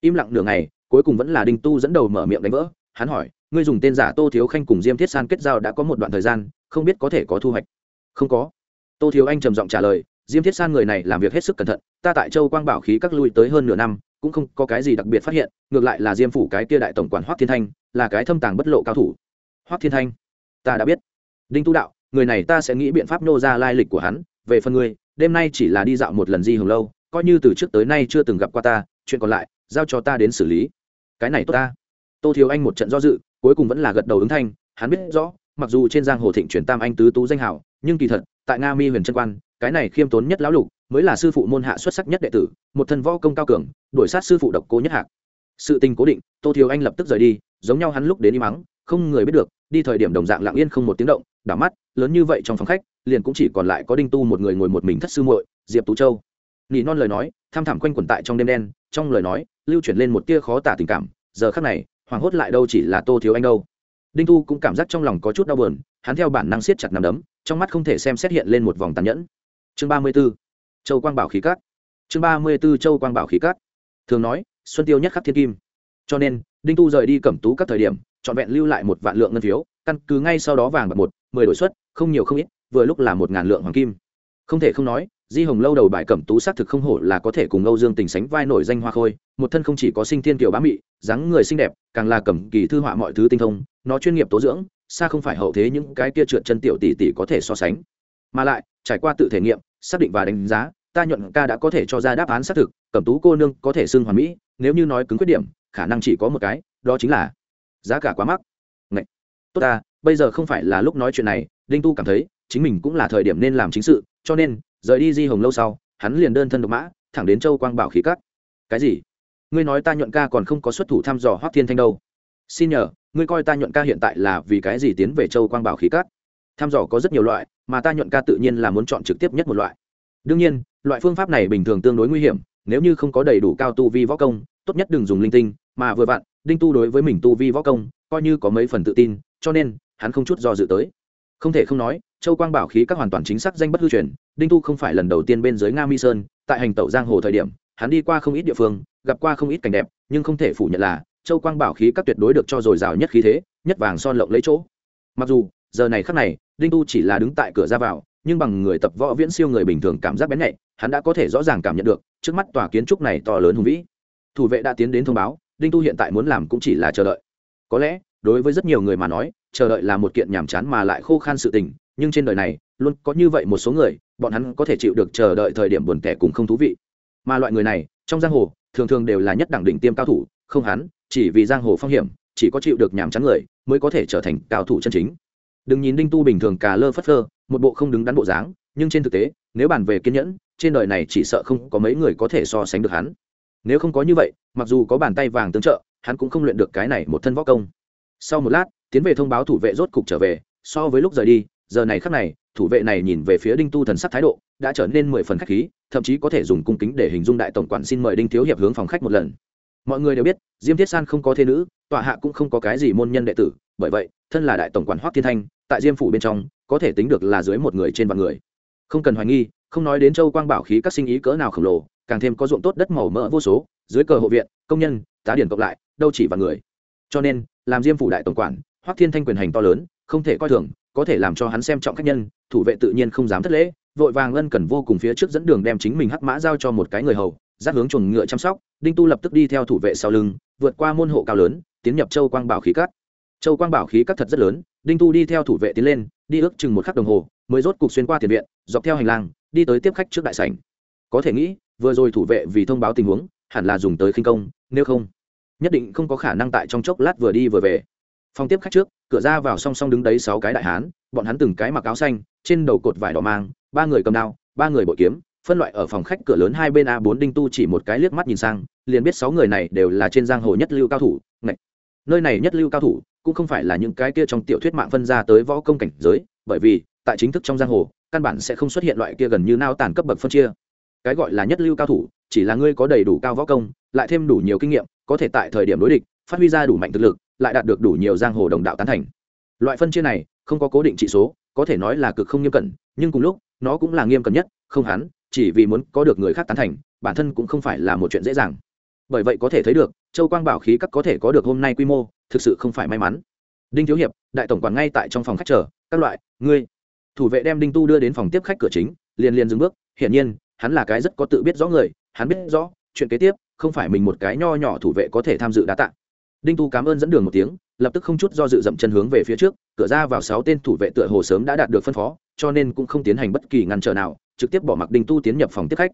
im lặng nửa ngày, cuối cùng vẫn là đinh tu dẫn đầu mở miệng đánh vỡ. Hắn hỏi, ngươi dùng tên giả tô thiếu khanh cùng diêm thiết san kết giao đã có một đoạn thời gian, không biết có thể có thu hoạch? Không có. Tô thiếu anh trầm giọng trả lời, diêm thiết san người này làm việc hết sức cẩn thận, ta tại châu quang bảo khí các lui tới hơn nửa năm, cũng không có cái gì đặc biệt phát hiện, ngược lại là diêm phủ cái kia đại tổng quản hoác thiên thanh, là cái thâm tàng bất lộ cao thủ. Hoác thiên thanh? Ta đã biết. Đinh tu đạo, người này ta sẽ nghĩ biện pháp nô ra lai lịch của hắn, về phần ngươi đêm nay chỉ là đi dạo một lần di hồng lâu, coi như từ trước tới nay chưa từng gặp qua ta, chuyện còn lại, giao cho ta đến xử lý. Cái này tốt ta. Tô thiếu anh một trận do dự, cuối cùng vẫn là gật đầu ứng thanh, hắn biết rõ, mặc dù trên giang hồ thịnh truyền tam anh tứ tú danh hảo nhưng kỳ thật, tại nga mi huyền trân quan, cái này khiêm tốn nhất lão lục, mới là sư phụ môn hạ xuất sắc nhất đệ tử, một thân võ công cao cường, đuổi sát sư phụ độc cố nhất hạc. Sự tình cố định, tô thiếu anh lập tức rời đi, giống nhau hắn lúc đến đi mắng, không người biết được, đi thời điểm đồng dạng lặng yên không một tiếng động, đảo mắt, lớn như vậy trong phòng khách liền cũng chỉ còn lại có đinh tu một người ngồi một mình thất sư muội, diệp tú châu. Nỉ non lời nói, tham thảm quanh quẩn tại trong đêm đen, trong lời nói, lưu chuyển lên một tia khó tả tình cảm, giờ khắc này, hoảng hốt lại đâu chỉ là tô thiếu anh đâu. Đinh tu cũng cảm giác trong lòng có chút đau buồn, hắn theo bản năng siết chặt nằm đấm, trong mắt không thể xem xét hiện lên một vòng tàn nhẫn. Chương ba mươi b ố châu quang bảo khí cát. Chương ba mươi b ố châu quang bảo khí cát. Thường nói, xuân tiêu nhất khắc thiên kim. Cho nên, đinh tu rời đi cẩm tú các thời điểm, trọn vẹn lưu lại một vạn lượng ngân phiếu, căn cứ ngay sau đó vàng bạc một, mười đổi suất không nhiều không ít vừa lúc là một ngàn lượng hoàng kim. Không thể không nói, di hồng lâu đầu bài cẩm tú xác thực không hổ là có thể cùng âu dương tình sánh vai nổi danh hoa khôi, một thân không chỉ có sinh thiên kiểu bá mị, dáng người xinh đẹp, càng là cẩm kỳ thư họa mọi thứ tinh thông, nó chuyên nghiệp tố dưỡng, xa không phải hậu thế những cái kia trượt chân tiểu tỷ tỷ có thể so sánh. Mà lại, trải qua tự thể nghiệm, xác định và đánh giá, ta nhuận ca đã có thể cho ra đáp án xác thực, cẩm tú cô nương có thể xưng hoàn mỹ, nếu như nói cứng khuyết điểm, khả năng chỉ có một cái, đó chính là giá cả quá mắc. Ngậy! tốt ta, bây giờ không phải là lúc nói chuyện này, đinh tu cảm thấy chính mình cũng là thời điểm nên làm chính sự, cho nên, rời đi di hồng lâu sau, hắn liền đơn thân độc mã, thẳng đến châu quang bảo khí cắt. Cái gì? Ngươi nói ta nhuận ca còn không có xuất thủ thăm dò hoác thiên thanh đâu. Xin nhờ, ngươi coi ta nhuận ca hiện tại là vì cái gì tiến về châu quang bảo khí cắt? Thăm dò có rất nhiều loại, mà ta nhuận ca tự nhiên là muốn chọn trực tiếp nhất một loại. Đương nhiên, loại phương pháp này bình thường tương đối nguy hiểm, nếu như không có đầy đủ cao tu vi võ công, tốt nhất đừng dùng linh tinh, mà vừa vặn, đinh tu đối với mình tu vi võ công, coi như có mấy phần tự tin, cho nên, hắn không chút do dự tới. Không thể không nói châu quang bảo khí các hoàn toàn chính xác danh bất hư truyền, đinh tu không phải lần đầu tiên bên dưới nga mi sơn, tại hành tẩu giang hồ thời điểm, hắn đi qua không ít địa phương, gặp qua không ít cảnh đẹp, nhưng không thể phủ nhận là, châu quang bảo khí các tuyệt đối được cho dồi dào nhất khí thế, nhất vàng son lộng lấy chỗ. Mặc dù, giờ này khắc này, đinh tu chỉ là đứng tại cửa ra vào, nhưng bằng người tập võ viễn siêu người bình thường cảm giác bén nhạy, hắn đã có thể rõ ràng cảm nhận được, trước mắt tòa kiến trúc này to lớn hùng vĩ. Thủ vệ đã tiến đến thông báo, đinh tu hiện tại muốn làm cũng chỉ là chờ đợi. Có lẽ, đối với rất nhiều người mà nói, chờ đợi là một kiện nhàm chán mà lại khô khan sự tình nhưng trên đời này, luôn có như vậy một số người, bọn hắn có thể chịu được chờ đợi thời điểm buồn tẻ cùng không thú vị. Mà loại người này, trong giang hồ, thường thường đều là nhất đẳng đỉnh tiêm cao thủ, không hắn, chỉ vì giang hồ phong hiểm, chỉ có chịu được nhàm chán người, mới có thể trở thành cao thủ chân chính. Đừng nhìn đinh tu bình thường cà lơ phất lơ một bộ không đứng đắn bộ dáng, nhưng trên thực tế, nếu bàn về kiên nhẫn, trên đời này chỉ sợ không có mấy người có thể so sánh được hắn. Nếu không có như vậy, mặc dù có bàn tay vàng tương trợ, hắn cũng không luyện được cái này một thân võ công. Sau một lát, tiến về thông báo thủ vệ rốt cục trở về, so với lúc rời đi giờ này khắc này, thủ vệ này nhìn về phía đinh tu thần sắc thái độ đã trở nên mười phần khách khí, thậm chí có thể dùng cung kính để hình dung đại tổng quản xin mời đinh thiếu hiệp hướng phòng khách một lần. Mọi người đều biết, diêm thiết san không có thế nữ, tọa hạ cũng không có cái gì môn nhân đệ tử, bởi vậy, thân là đại tổng quản hoắc thiên thanh, tại diêm phủ bên trong, có thể tính được là dưới một người trên vạn người. Không cần hoài nghi, không nói đến châu quang bảo khí các sinh ý cỡ nào khổng lồ, càng thêm có ruộng tốt đất màu mỡ vô số, dưới cờ hộ viện, công nhân, tá điển cộng lại, đâu chỉ vạn người. Cho nên, làm diêm phủ đại tổng quản, hoắc thiên thanh quyền hành to lớn, không thể coi thường có thể làm cho hắn xem trọng khách nhân, thủ vệ tự nhiên không dám thất lễ, vội vàng ân cần vô cùng phía trước dẫn đường đem chính mình hắc mã giao cho một cái người hầu dắt hướng chuồng ngựa chăm sóc, đinh tu lập tức đi theo thủ vệ sau lưng, vượt qua môn hộ cao lớn, tiến nhập châu quang bảo khí cắt châu quang bảo khí cắt thật rất lớn, đinh tu đi theo thủ vệ tiến lên, đi ước chừng một khắc đồng hồ, mới rốt cục xuyên qua tiền viện, dọc theo hành lang, đi tới tiếp khách trước đại sảnh. Có thể nghĩ, vừa rồi thủ vệ vì thông báo tình huống, hẳn là dùng tới khinh công, nếu không, nhất định không có khả năng tại trong chốc lát vừa đi vừa về. Phòng tiếp khách trước cửa ra vào song song đứng đấy sáu cái đại hán, bọn hắn từng cái mặc áo xanh, trên đầu cột vải đỏ mang, ba người cầm đao, ba người bội kiếm, phân loại ở phòng khách cửa lớn hai bên a bốn đinh tu chỉ một cái liếc mắt nhìn sang, liền biết sáu người này đều là trên giang hồ nhất lưu cao thủ Ngậy! nơi này nhất lưu cao thủ cũng không phải là những cái kia trong tiểu thuyết mạng phân ra tới võ công cảnh giới, bởi vì, tại chính thức trong giang hồ, căn bản sẽ không xuất hiện loại kia gần như nao tàn cấp bậc phân chia cái gọi là nhất lưu cao thủ, chỉ là ngươi có đầy đủ cao võ công, lại thêm đủ nhiều kinh nghiệm, có thể tại thời điểm đối địch, phát huy ra đủ mạnh thực lực lại đạt được đủ nhiều giang hồ đồng đạo tán thành. Loại phân chia này, không có cố định trị số, có thể nói là cực không nghiêm cẩn, nhưng cùng lúc, nó cũng là nghiêm cẩn nhất, không hắn, chỉ vì muốn có được người khác tán thành, bản thân cũng không phải là một chuyện dễ dàng. Bởi vậy có thể thấy được, châu quang bảo khí các có thể có được hôm nay quy mô, thực sự không phải may mắn. Đinh thiếu hiệp, đại tổng quản ngay tại trong phòng khách chờ, các loại, ngươi. Thủ vệ đem đinh tu đưa đến phòng tiếp khách cửa chính, liền liền dừng bước, hiển nhiên, hắn là cái rất có tự biết rõ người, hắn biết rõ, chuyện kế tiếp, không phải mình một cái nho nhỏ thủ vệ có thể tham dự đá tạ đinh tu cảm ơn dẫn đường một tiếng, lập tức không chút do dự dậm chân hướng về phía trước, cửa ra vào sáu tên thủ vệ tựa hồ sớm đã đạt được phân phó, cho nên cũng không tiến hành bất kỳ ngăn trở nào, trực tiếp bỏ mặc đinh tu tiến nhập phòng tiếp khách.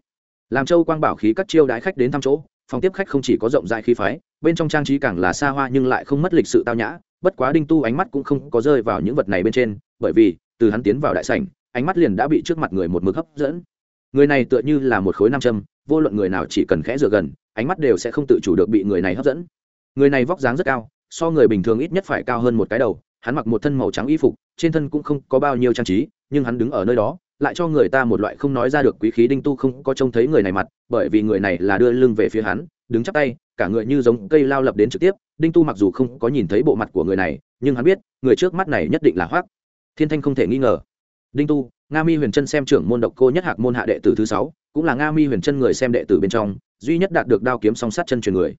Làm châu quang bảo khí các chiêu đãi khách đến thăm chỗ, phòng tiếp khách không chỉ có rộng rãi khí phái, bên trong trang trí càng là xa hoa nhưng lại không mất lịch sự tao nhã, bất quá đinh tu ánh mắt cũng không có rơi vào những vật này bên trên, bởi vì, từ hắn tiến vào đại sảnh, ánh mắt liền đã bị trước mặt người một mực hấp dẫn. Người này tựa như là một khối nam châm, vô luận người nào chỉ cần khẽ dựa gần, ánh mắt đều sẽ không tự chủ được bị người này hấp dẫn người này vóc dáng rất cao, so người bình thường ít nhất phải cao hơn một cái đầu, hắn mặc một thân màu trắng y phục, trên thân cũng không có bao nhiêu trang trí, nhưng hắn đứng ở nơi đó, lại cho người ta một loại không nói ra được quý khí đinh tu không có trông thấy người này mặt, bởi vì người này là đưa lưng về phía hắn, đứng chắp tay, cả người như giống cây lao lập đến trực tiếp, đinh tu mặc dù không có nhìn thấy bộ mặt của người này, nhưng hắn biết, người trước mắt này nhất định là hoác thiên thanh không thể nghi ngờ. Đinh tu, nga mi huyền trân xem trưởng môn độc cô nhất hạc môn hạ đệ tử thứ sáu, cũng là nga mi huyền trân người xem đệ tử bên trong, duy nhất đạt được đao kiếm song sát chân truyền người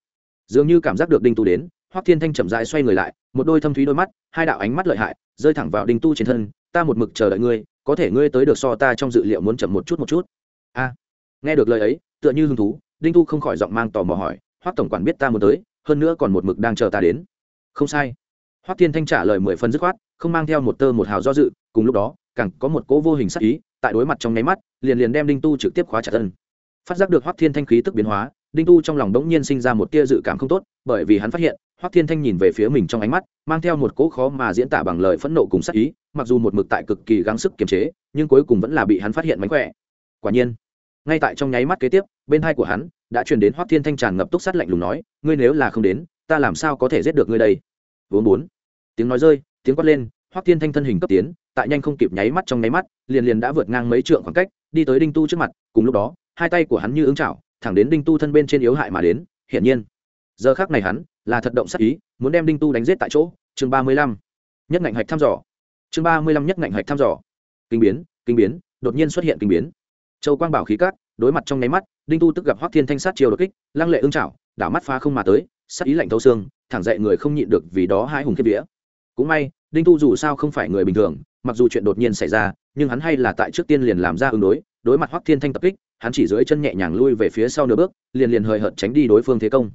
dường như cảm giác được đinh tu đến, hoắc thiên thanh chậm rãi xoay người lại, một đôi thâm thúy đôi mắt, hai đạo ánh mắt lợi hại, rơi thẳng vào đinh tu trên thân, ta một mực chờ đợi ngươi, có thể ngươi tới được so ta trong dự liệu muốn chậm một chút một chút. A. Nghe được lời ấy, tựa như hứng thú, đinh tu không khỏi giọng mang tò mò hỏi, hoắc tổng quản biết ta muốn tới, hơn nữa còn một mực đang chờ ta đến. Không sai. Hoắc thiên thanh trả lời mười phần dứt khoát, không mang theo một tơ một hào do dự, cùng lúc đó, càng có một cỗ vô hình sắc ý, tại đối mặt trong nháy mắt, liền liền đem đinh tu trực tiếp khóa chặt thân. Phát giác được hoắc thiên thanh khí tức biến hóa đinh tu trong lòng đống nhiên sinh ra một tia dự cảm không tốt, bởi vì hắn phát hiện, hoắc thiên thanh nhìn về phía mình trong ánh mắt, mang theo một cỗ khó mà diễn tả bằng lời phẫn nộ cùng sắc ý, mặc dù một mực tại cực kỳ gắng sức kiềm chế, nhưng cuối cùng vẫn là bị hắn phát hiện mánh khỏe. Quả nhiên, ngay tại trong nháy mắt kế tiếp, bên hai của hắn đã truyền đến hoắc thiên thanh tràn ngập túc sắt lạnh lùng nói, ngươi nếu là không đến, ta làm sao có thể giết được ngươi đây? Vốn bốn. Tiếng nói rơi, tiếng quát lên, hoắc thiên thanh thân hình cấp tiến, tại nhanh không kịp nháy mắt trong nháy mắt, liền liền đã vượt ngang mấy trượng khoảng cách, đi tới đinh tu trước mặt, cùng lúc đó, hai tay của hắn như ứng chảo thẳng đến đinh tu thân bên trên yếu hại mà đến, hiển nhiên. Giờ khác này hắn là thật động sắc ý, muốn đem đinh tu đánh giết tại chỗ. Chương ba mươi lăm. Nhất ngạnh hạch thăm dò. Chương ba mươi lăm nhất ngạnh hạch thăm dò. Kinh biến kinh biến, đột nhiên xuất hiện kinh biến. Châu quang bảo khí cát, đối mặt trong nháy mắt, đinh tu tức gặp hoắc thiên thanh sát chiều đột kích, lăng lệ ưng trảo, đảo mắt phá không mà tới, sát ý lạnh thấu xương, thẳng dậy người không nhịn được vì đó hai hùng kiếp vía. Cũng may, đinh tu dù sao không phải người bình thường, mặc dù chuyện đột nhiên xảy ra, nhưng hắn hay là tại trước tiên liền làm ra ứng đối đối mặt hoắc thiên thanh tập kích hắn chỉ dưới chân nhẹ nhàng lui về phía sau nửa bước, liền liền hời hợt tránh đi đối phương thế công.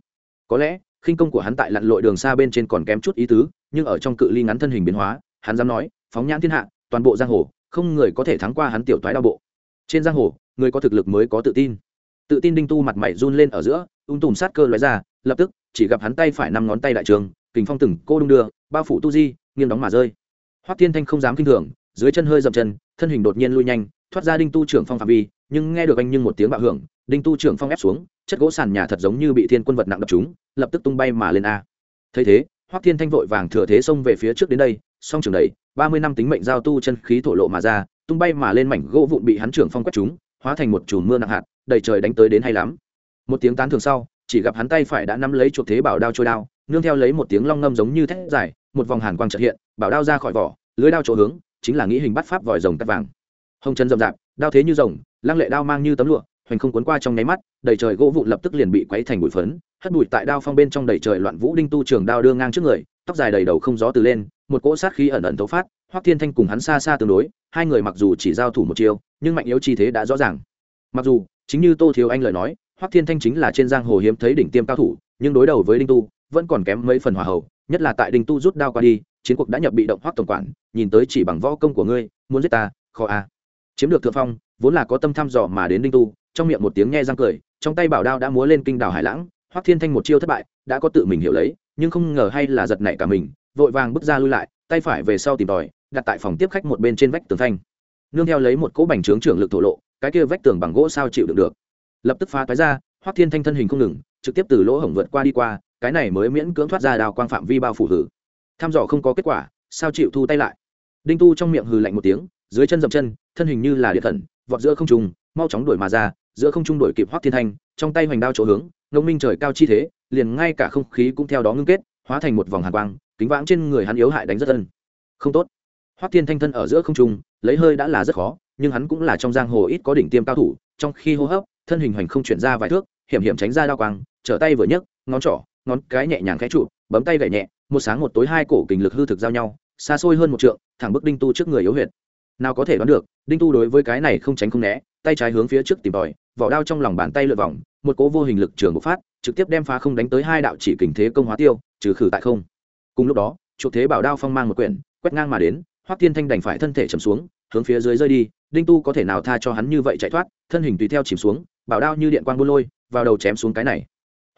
Có lẽ, khinh công của hắn tại lặn lội đường xa bên trên còn kém chút ý tứ, nhưng ở trong cự ly ngắn thân hình biến hóa, hắn dám nói, phóng nhãn thiên hạ, toàn bộ giang hồ, không người có thể thắng qua hắn tiểu toái đao bộ. Trên giang hồ, người có thực lực mới có tự tin. Tự tin đinh tu mặt mày run lên ở giữa, ung tùm sát cơ lóe ra, lập tức, chỉ gặp hắn tay phải năm ngón tay đại trường, kình phong từng cô đung đưa, bao phủ tu di, nghiêng đóng mà rơi. Hoắc thiên thanh không dám kinh thường, dưới chân hơi dậm chân, thân hình đột nhiên lui nhanh, thoát ra đinh tu trưởng phong phạm vi nhưng nghe được anh nhưng một tiếng bạo hưởng, đinh tu trưởng phong ép xuống, chất gỗ sàn nhà thật giống như bị thiên quân vật nặng đập chúng, lập tức tung bay mà lên a. Thấy thế, hoắc thiên thanh vội vàng thừa thế xông về phía trước đến đây, song trường đầy ba mươi năm tính mệnh giao tu chân khí thổ lộ mà ra, tung bay mà lên mảnh gỗ vụn bị hắn trưởng phong quét chúng, hóa thành một chùm mưa nặng hạt, đầy trời đánh tới đến hay lắm. Một tiếng tán thường sau, chỉ gặp hắn tay phải đã nắm lấy chuột thế bảo đao trôi đao, nương theo lấy một tiếng long ngâm giống như thét dài, một vòng hàn quang trợ hiện, bảo đao ra khỏi vỏ, lưới đao chỗ hướng, chính là nghĩ hình bắt pháp vòi rồng cắt vàng. Hồng chân rậm rạp, đao thế như rồng lăng lệ đao mang như tấm lụa, hoành không cuốn qua trong nháy mắt, đầy trời gỗ vụn lập tức liền bị quấy thành bụi phấn, hất bụi tại đao phong bên trong đầy trời loạn vũ đinh tu trường đao đưa ngang trước người, tóc dài đầy đầu không gió từ lên, một cỗ sát khí ẩn ẩn tấu phát, hoắc thiên thanh cùng hắn xa xa tương đối, hai người mặc dù chỉ giao thủ một chiêu, nhưng mạnh yếu chi thế đã rõ ràng. Mặc dù, chính như tô thiếu anh lời nói, hoắc thiên thanh chính là trên giang hồ hiếm thấy đỉnh tiêm cao thủ, nhưng đối đầu với đinh tu, vẫn còn kém mấy phần hòa hậu, nhất là tại đinh tu rút đao qua đi, chiến cuộc đã nhập bị động hoắc tổng quản, nhìn tới chỉ bằng võ công của ngươi, muốn giết ta, khó a chiếm được thượng phong, vốn là có tâm thăm dò mà đến đinh tu, trong miệng một tiếng nghe răng cười, trong tay bảo đao đã múa lên kinh đảo hải lãng, hoắc thiên thanh một chiêu thất bại, đã có tự mình hiểu lấy, nhưng không ngờ hay là giật nảy cả mình, vội vàng bước ra lui lại, tay phải về sau tìm tòi, đặt tại phòng tiếp khách một bên trên vách tường thanh. Nương theo lấy một cỗ bành trướng trưởng lực thổ lộ, cái kia vách tường bằng gỗ sao chịu được được. Lập tức phá toái ra, hoắc thiên thanh thân hình không ngừng, trực tiếp từ lỗ hổng vượt qua đi qua, cái này mới miễn cưỡng thoát ra đào quang phạm vi bao phủ hử. Tham dò không có kết quả, sao chịu thu tay lại? Đinh tu trong miệng hừ lạnh một tiếng dưới chân dậm chân, thân hình như là địa thần, vọt giữa không trung, mau chóng đuổi mà ra, giữa không trung đuổi kịp hoắc thiên thanh, trong tay hoành đao chỗ hướng, ngông minh trời cao chi thế, liền ngay cả không khí cũng theo đó ngưng kết, hóa thành một vòng hàn quang, kính vãng trên người hắn yếu hại đánh rất ân. Không tốt. Hoắc thiên thanh thân ở giữa không trung, lấy hơi đã là rất khó, nhưng hắn cũng là trong giang hồ ít có đỉnh tiêm cao thủ, trong khi hô hấp, thân hình hoành không chuyển ra vài thước, hiểm hiểm tránh ra đao quang, trở tay vừa nhấc, ngón trỏ, ngón cái nhẹ nhàng khẽ trụ bấm tay gậy nhẹ, một sáng một tối hai cổ kình lực hư thực giao nhau, xa xôi hơn một trượng, thẳng bức đinh tu trước người yếu huyệt nào có thể đoán được, đinh tu đối với cái này không tránh không né, tay trái hướng phía trước tìm tòi, vỏ đao trong lòng bàn tay lượt vòng, một cố vô hình lực trường bộc phát, trực tiếp đem phá không đánh tới hai đạo chỉ kình thế công hóa tiêu, trừ khử tại không. Cùng lúc đó, chuộc thế bảo đao phong mang một quyển, quét ngang mà đến, hoắc Thiên thanh đành phải thân thể chầm xuống, hướng phía dưới rơi đi, đinh tu có thể nào tha cho hắn như vậy chạy thoát, thân hình tùy theo chìm xuống, bảo đao như điện quang buôn lôi, vào đầu chém xuống cái này.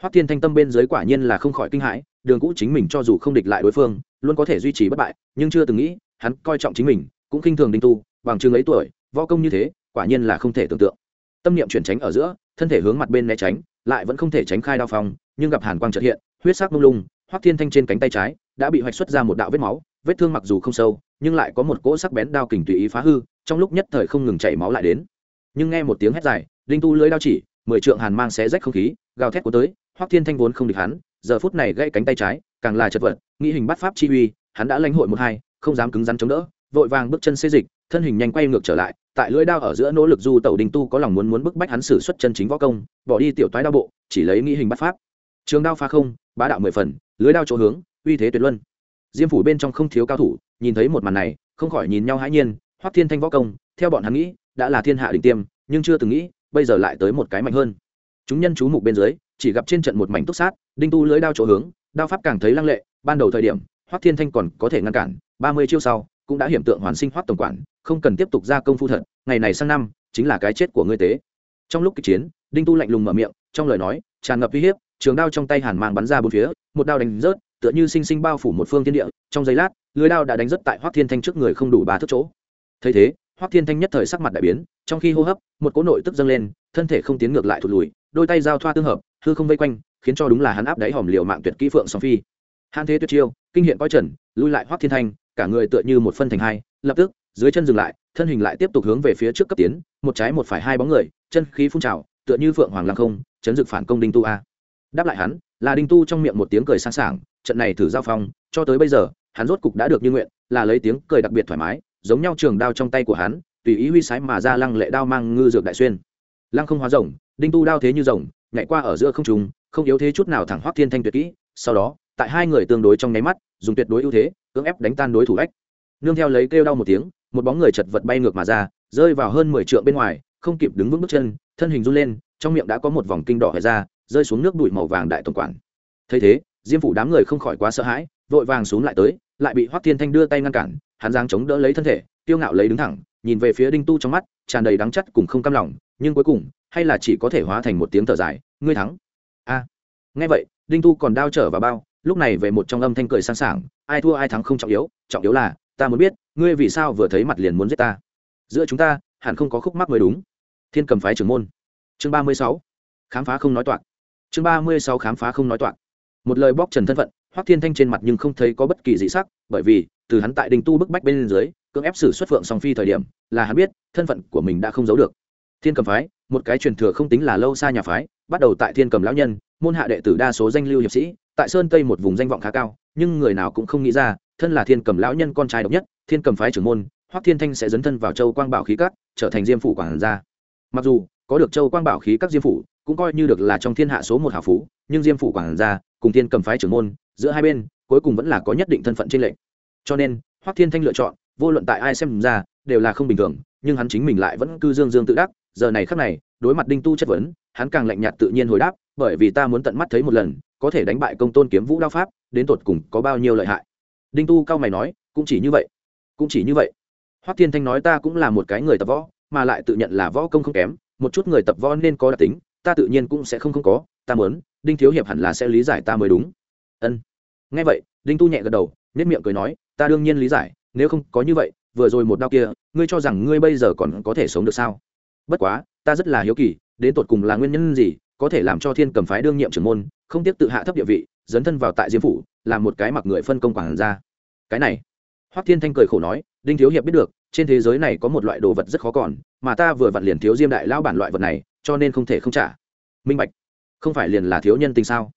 Hoắc Thiên thanh tâm bên dưới quả nhiên là không khỏi kinh hãi, đường cũ chính mình cho dù không địch lại đối phương, luôn có thể duy trì bất bại, nhưng chưa từng nghĩ, hắn coi trọng chính mình cũng khinh thường đinh tu, bằng chừng ấy tuổi, võ công như thế, quả nhiên là không thể tưởng tượng. Tâm niệm chuyển tránh ở giữa, thân thể hướng mặt bên né tránh, lại vẫn không thể tránh khai đao phong, nhưng gặp hàn quang trợ hiện, huyết sắc lung lung, hoắc thiên thanh trên cánh tay trái, đã bị hoạch xuất ra một đạo vết máu, vết thương mặc dù không sâu, nhưng lại có một cỗ sắc bén đao kình tùy ý phá hư, trong lúc nhất thời không ngừng chảy máu lại đến. Nhưng nghe một tiếng hét dài, đinh tu lưới đao chỉ, mười trượng hàn mang xé rách không khí, gào thét của tới, hoắc thiên thanh vốn không địch hắn, giờ phút này gãy cánh tay trái, càng là chật vật, nghĩ hình bắt pháp chi uy, hắn đã lãnh hội một hai, không dám cứng rắn chống đỡ vội vàng bước chân xê dịch, thân hình nhanh quay ngược trở lại, tại lưỡi đao ở giữa nỗ lực du tẩu đình tu có lòng muốn muốn bức bách hắn xử xuất chân chính võ công, bỏ đi tiểu toái đao bộ, chỉ lấy nghĩ hình bắt pháp. Trường đao pha không, bá đạo mười phần lưới đao chỗ hướng, uy thế tuyệt luân. Diêm phủ bên trong không thiếu cao thủ, nhìn thấy một màn này, không khỏi nhìn nhau hãi nhiên, hoắc thiên thanh võ công, theo bọn hắn nghĩ, đã là thiên hạ đỉnh tiêm, nhưng chưa từng nghĩ, bây giờ lại tới một cái mạnh hơn. Chúng nhân chú mục bên dưới, chỉ gặp trên trận một mảnh túc sát, đinh tu lưới đao chỗ hướng, đao pháp càng thấy lăng lệ, ban đầu thời điểm, hoắc thiên thanh còn có thể ngăn cản, ba mươi chiêu sau cũng đã hiểm tượng hoàn sinh hoắc tổng quản, không cần tiếp tục ra công phu thật, ngày này sang năm, chính là cái chết của ngươi tế. Trong lúc kịch chiến, đinh tu lạnh lùng mở miệng, trong lời nói, tràn ngập uy hiếp, trường đao trong tay hàn mang bắn ra bốn phía, một đao đánh rớt, tựa như sinh sinh bao phủ một phương thiên địa, trong giây lát, lưới đao đã đánh rớt tại hoắc thiên thanh trước người không đủ ba thước chỗ. Thấy thế hoắc thiên thanh nhất thời sắc mặt đại biến, trong khi hô hấp, một cỗ nội tức dâng lên, thân thể không tiến ngược lại thụt lùi, đôi tay giao thoa tương hợp, hư không vây quanh, khiến cho đúng là hắn áp đáy hòm liều mạng tuyệt kỹ phượng song phi. Hàn thế tuyệt chiêu, kinh hiện coi trần, lui lại hoắc thiên thanh cả người tựa như một phân thành hai, lập tức, dưới chân dừng lại, thân hình lại tiếp tục hướng về phía trước cấp tiến, một trái một phải hai bóng người, chân khí phun trào, tựa như phượng hoàng lăng không, chấn dực phản công đinh tu a. Đáp lại hắn, là đinh tu trong miệng một tiếng cười sang sảng, trận này thử giao phong, cho tới bây giờ, hắn rốt cục đã được như nguyện, là lấy tiếng cười đặc biệt thoải mái, giống nhau trường đao trong tay của hắn, tùy ý huy sái mà ra lăng lệ đao mang ngư dược đại xuyên. Lăng không hóa rồng, đinh tu đao thế như rồng, nhảy qua ở giữa không trùng không yếu thế chút nào thẳng hoắc thiên thanh tuyệt kỹ, sau đó, tại hai người tương đối trong nháy mắt, dùng tuyệt đối ưu thế cưỡng ép đánh tan đối thủ ách. Nương theo lấy kêu đau một tiếng, một bóng người chật vật bay ngược mà ra, rơi vào hơn mười trượng bên ngoài, không kịp đứng vững bước chân, thân hình run lên, trong miệng đã có một vòng kinh đỏ hề ra, rơi xuống nước bụi màu vàng đại tổng quản. Thấy thế, diêm phủ đám người không khỏi quá sợ hãi, vội vàng xuống lại tới, lại bị hoắc thiên thanh đưa tay ngăn cản, hắn giang chống đỡ lấy thân thể tiêu ngạo lấy đứng thẳng, nhìn về phía đinh tu trong mắt, tràn đầy đắng chắt cùng không cam lòng, nhưng cuối cùng, hay là chỉ có thể hóa thành một tiếng thở dài, ngươi thắng. A. Nghe vậy, đinh tu còn đao trở vào bao lúc này về một trong âm thanh cười sang sảng, ai thua ai thắng không trọng yếu trọng yếu là, ta muốn biết, ngươi vì sao vừa thấy mặt liền muốn giết ta? Giữa chúng ta, hẳn không có khúc mắc mới đúng. Thiên cầm phái trưởng môn. Chương ba mươi sáu. Khám phá không nói toạc. Chương ba mươi sáu khám phá không nói toạc. Một lời bóc trần thân phận, hoắc thiên thanh trên mặt nhưng không thấy có bất kỳ dị sắc, bởi vì, từ hắn tại đình tu bức bách bên dưới, cưỡng ép xử xuất phượng song phi thời điểm, là hắn biết, thân phận của mình đã không giấu được. Thiên cầm phái, một cái truyền thừa không tính là lâu xa nhà phái bắt đầu tại thiên cầm lão nhân, môn hạ đệ tử đa số danh lưu hiệp sĩ, tại sơn tây một vùng danh vọng khá cao, nhưng người nào cũng không nghĩ ra, thân là thiên cầm lão nhân con trai độc nhất, thiên cầm phái trưởng môn, hoắc thiên thanh sẽ dấn thân vào châu quang bảo khí các, trở thành diêm phủ quản gia. Mặc dù, có được châu quang bảo khí các diêm phủ, cũng coi như được là trong thiên hạ số một hào phú, nhưng diêm phủ quản gia, cùng thiên cầm phái trưởng môn, giữa hai bên, cuối cùng vẫn là có nhất định thân phận trên lệnh cho nên, hoắc thiên thanh lựa chọn, vô luận tại ai xem ra, đều là không bình thường, nhưng hắn chính mình lại vẫn cư dương dương tự đắc, giờ này khắc này, đối mặt đinh tu chất vấn hắn càng lạnh nhạt tự nhiên hồi đáp, bởi vì ta muốn tận mắt thấy một lần, có thể đánh bại công tôn kiếm vũ đao pháp, đến tột cùng có bao nhiêu lợi hại. Đinh tu cao mày nói, cũng chỉ như vậy, cũng chỉ như vậy. Hoắc thiên thanh nói ta cũng là một cái người tập võ, mà lại tự nhận là võ công không kém, một chút người tập võ nên có đặc tính, ta tự nhiên cũng sẽ không không có, ta muốn, đinh thiếu hiệp hẳn là sẽ lý giải ta mới đúng. Ân. Nghe vậy, đinh tu nhẹ gật đầu nếp miệng cười nói, ta đương nhiên lý giải, nếu không có như vậy, vừa rồi một đau kia, ngươi cho rằng ngươi bây giờ còn có thể sống được sao? Bất quá, ta rất là hiếu kỳ đến tột cùng là nguyên nhân gì, có thể làm cho thiên cầm phái đương nhiệm trưởng môn, không tiếp tự hạ thấp địa vị, dấn thân vào tại diêm phủ, làm một cái mặc người phân công quản ra cái này, hoắc thiên thanh cười khổ nói, đinh thiếu hiệp biết được, trên thế giới này có một loại đồ vật rất khó còn, mà ta vừa vặn liền thiếu diêm đại lão bản loại vật này, cho nên không thể không trả. Minh bạch, không phải liền là thiếu nhân tình sao?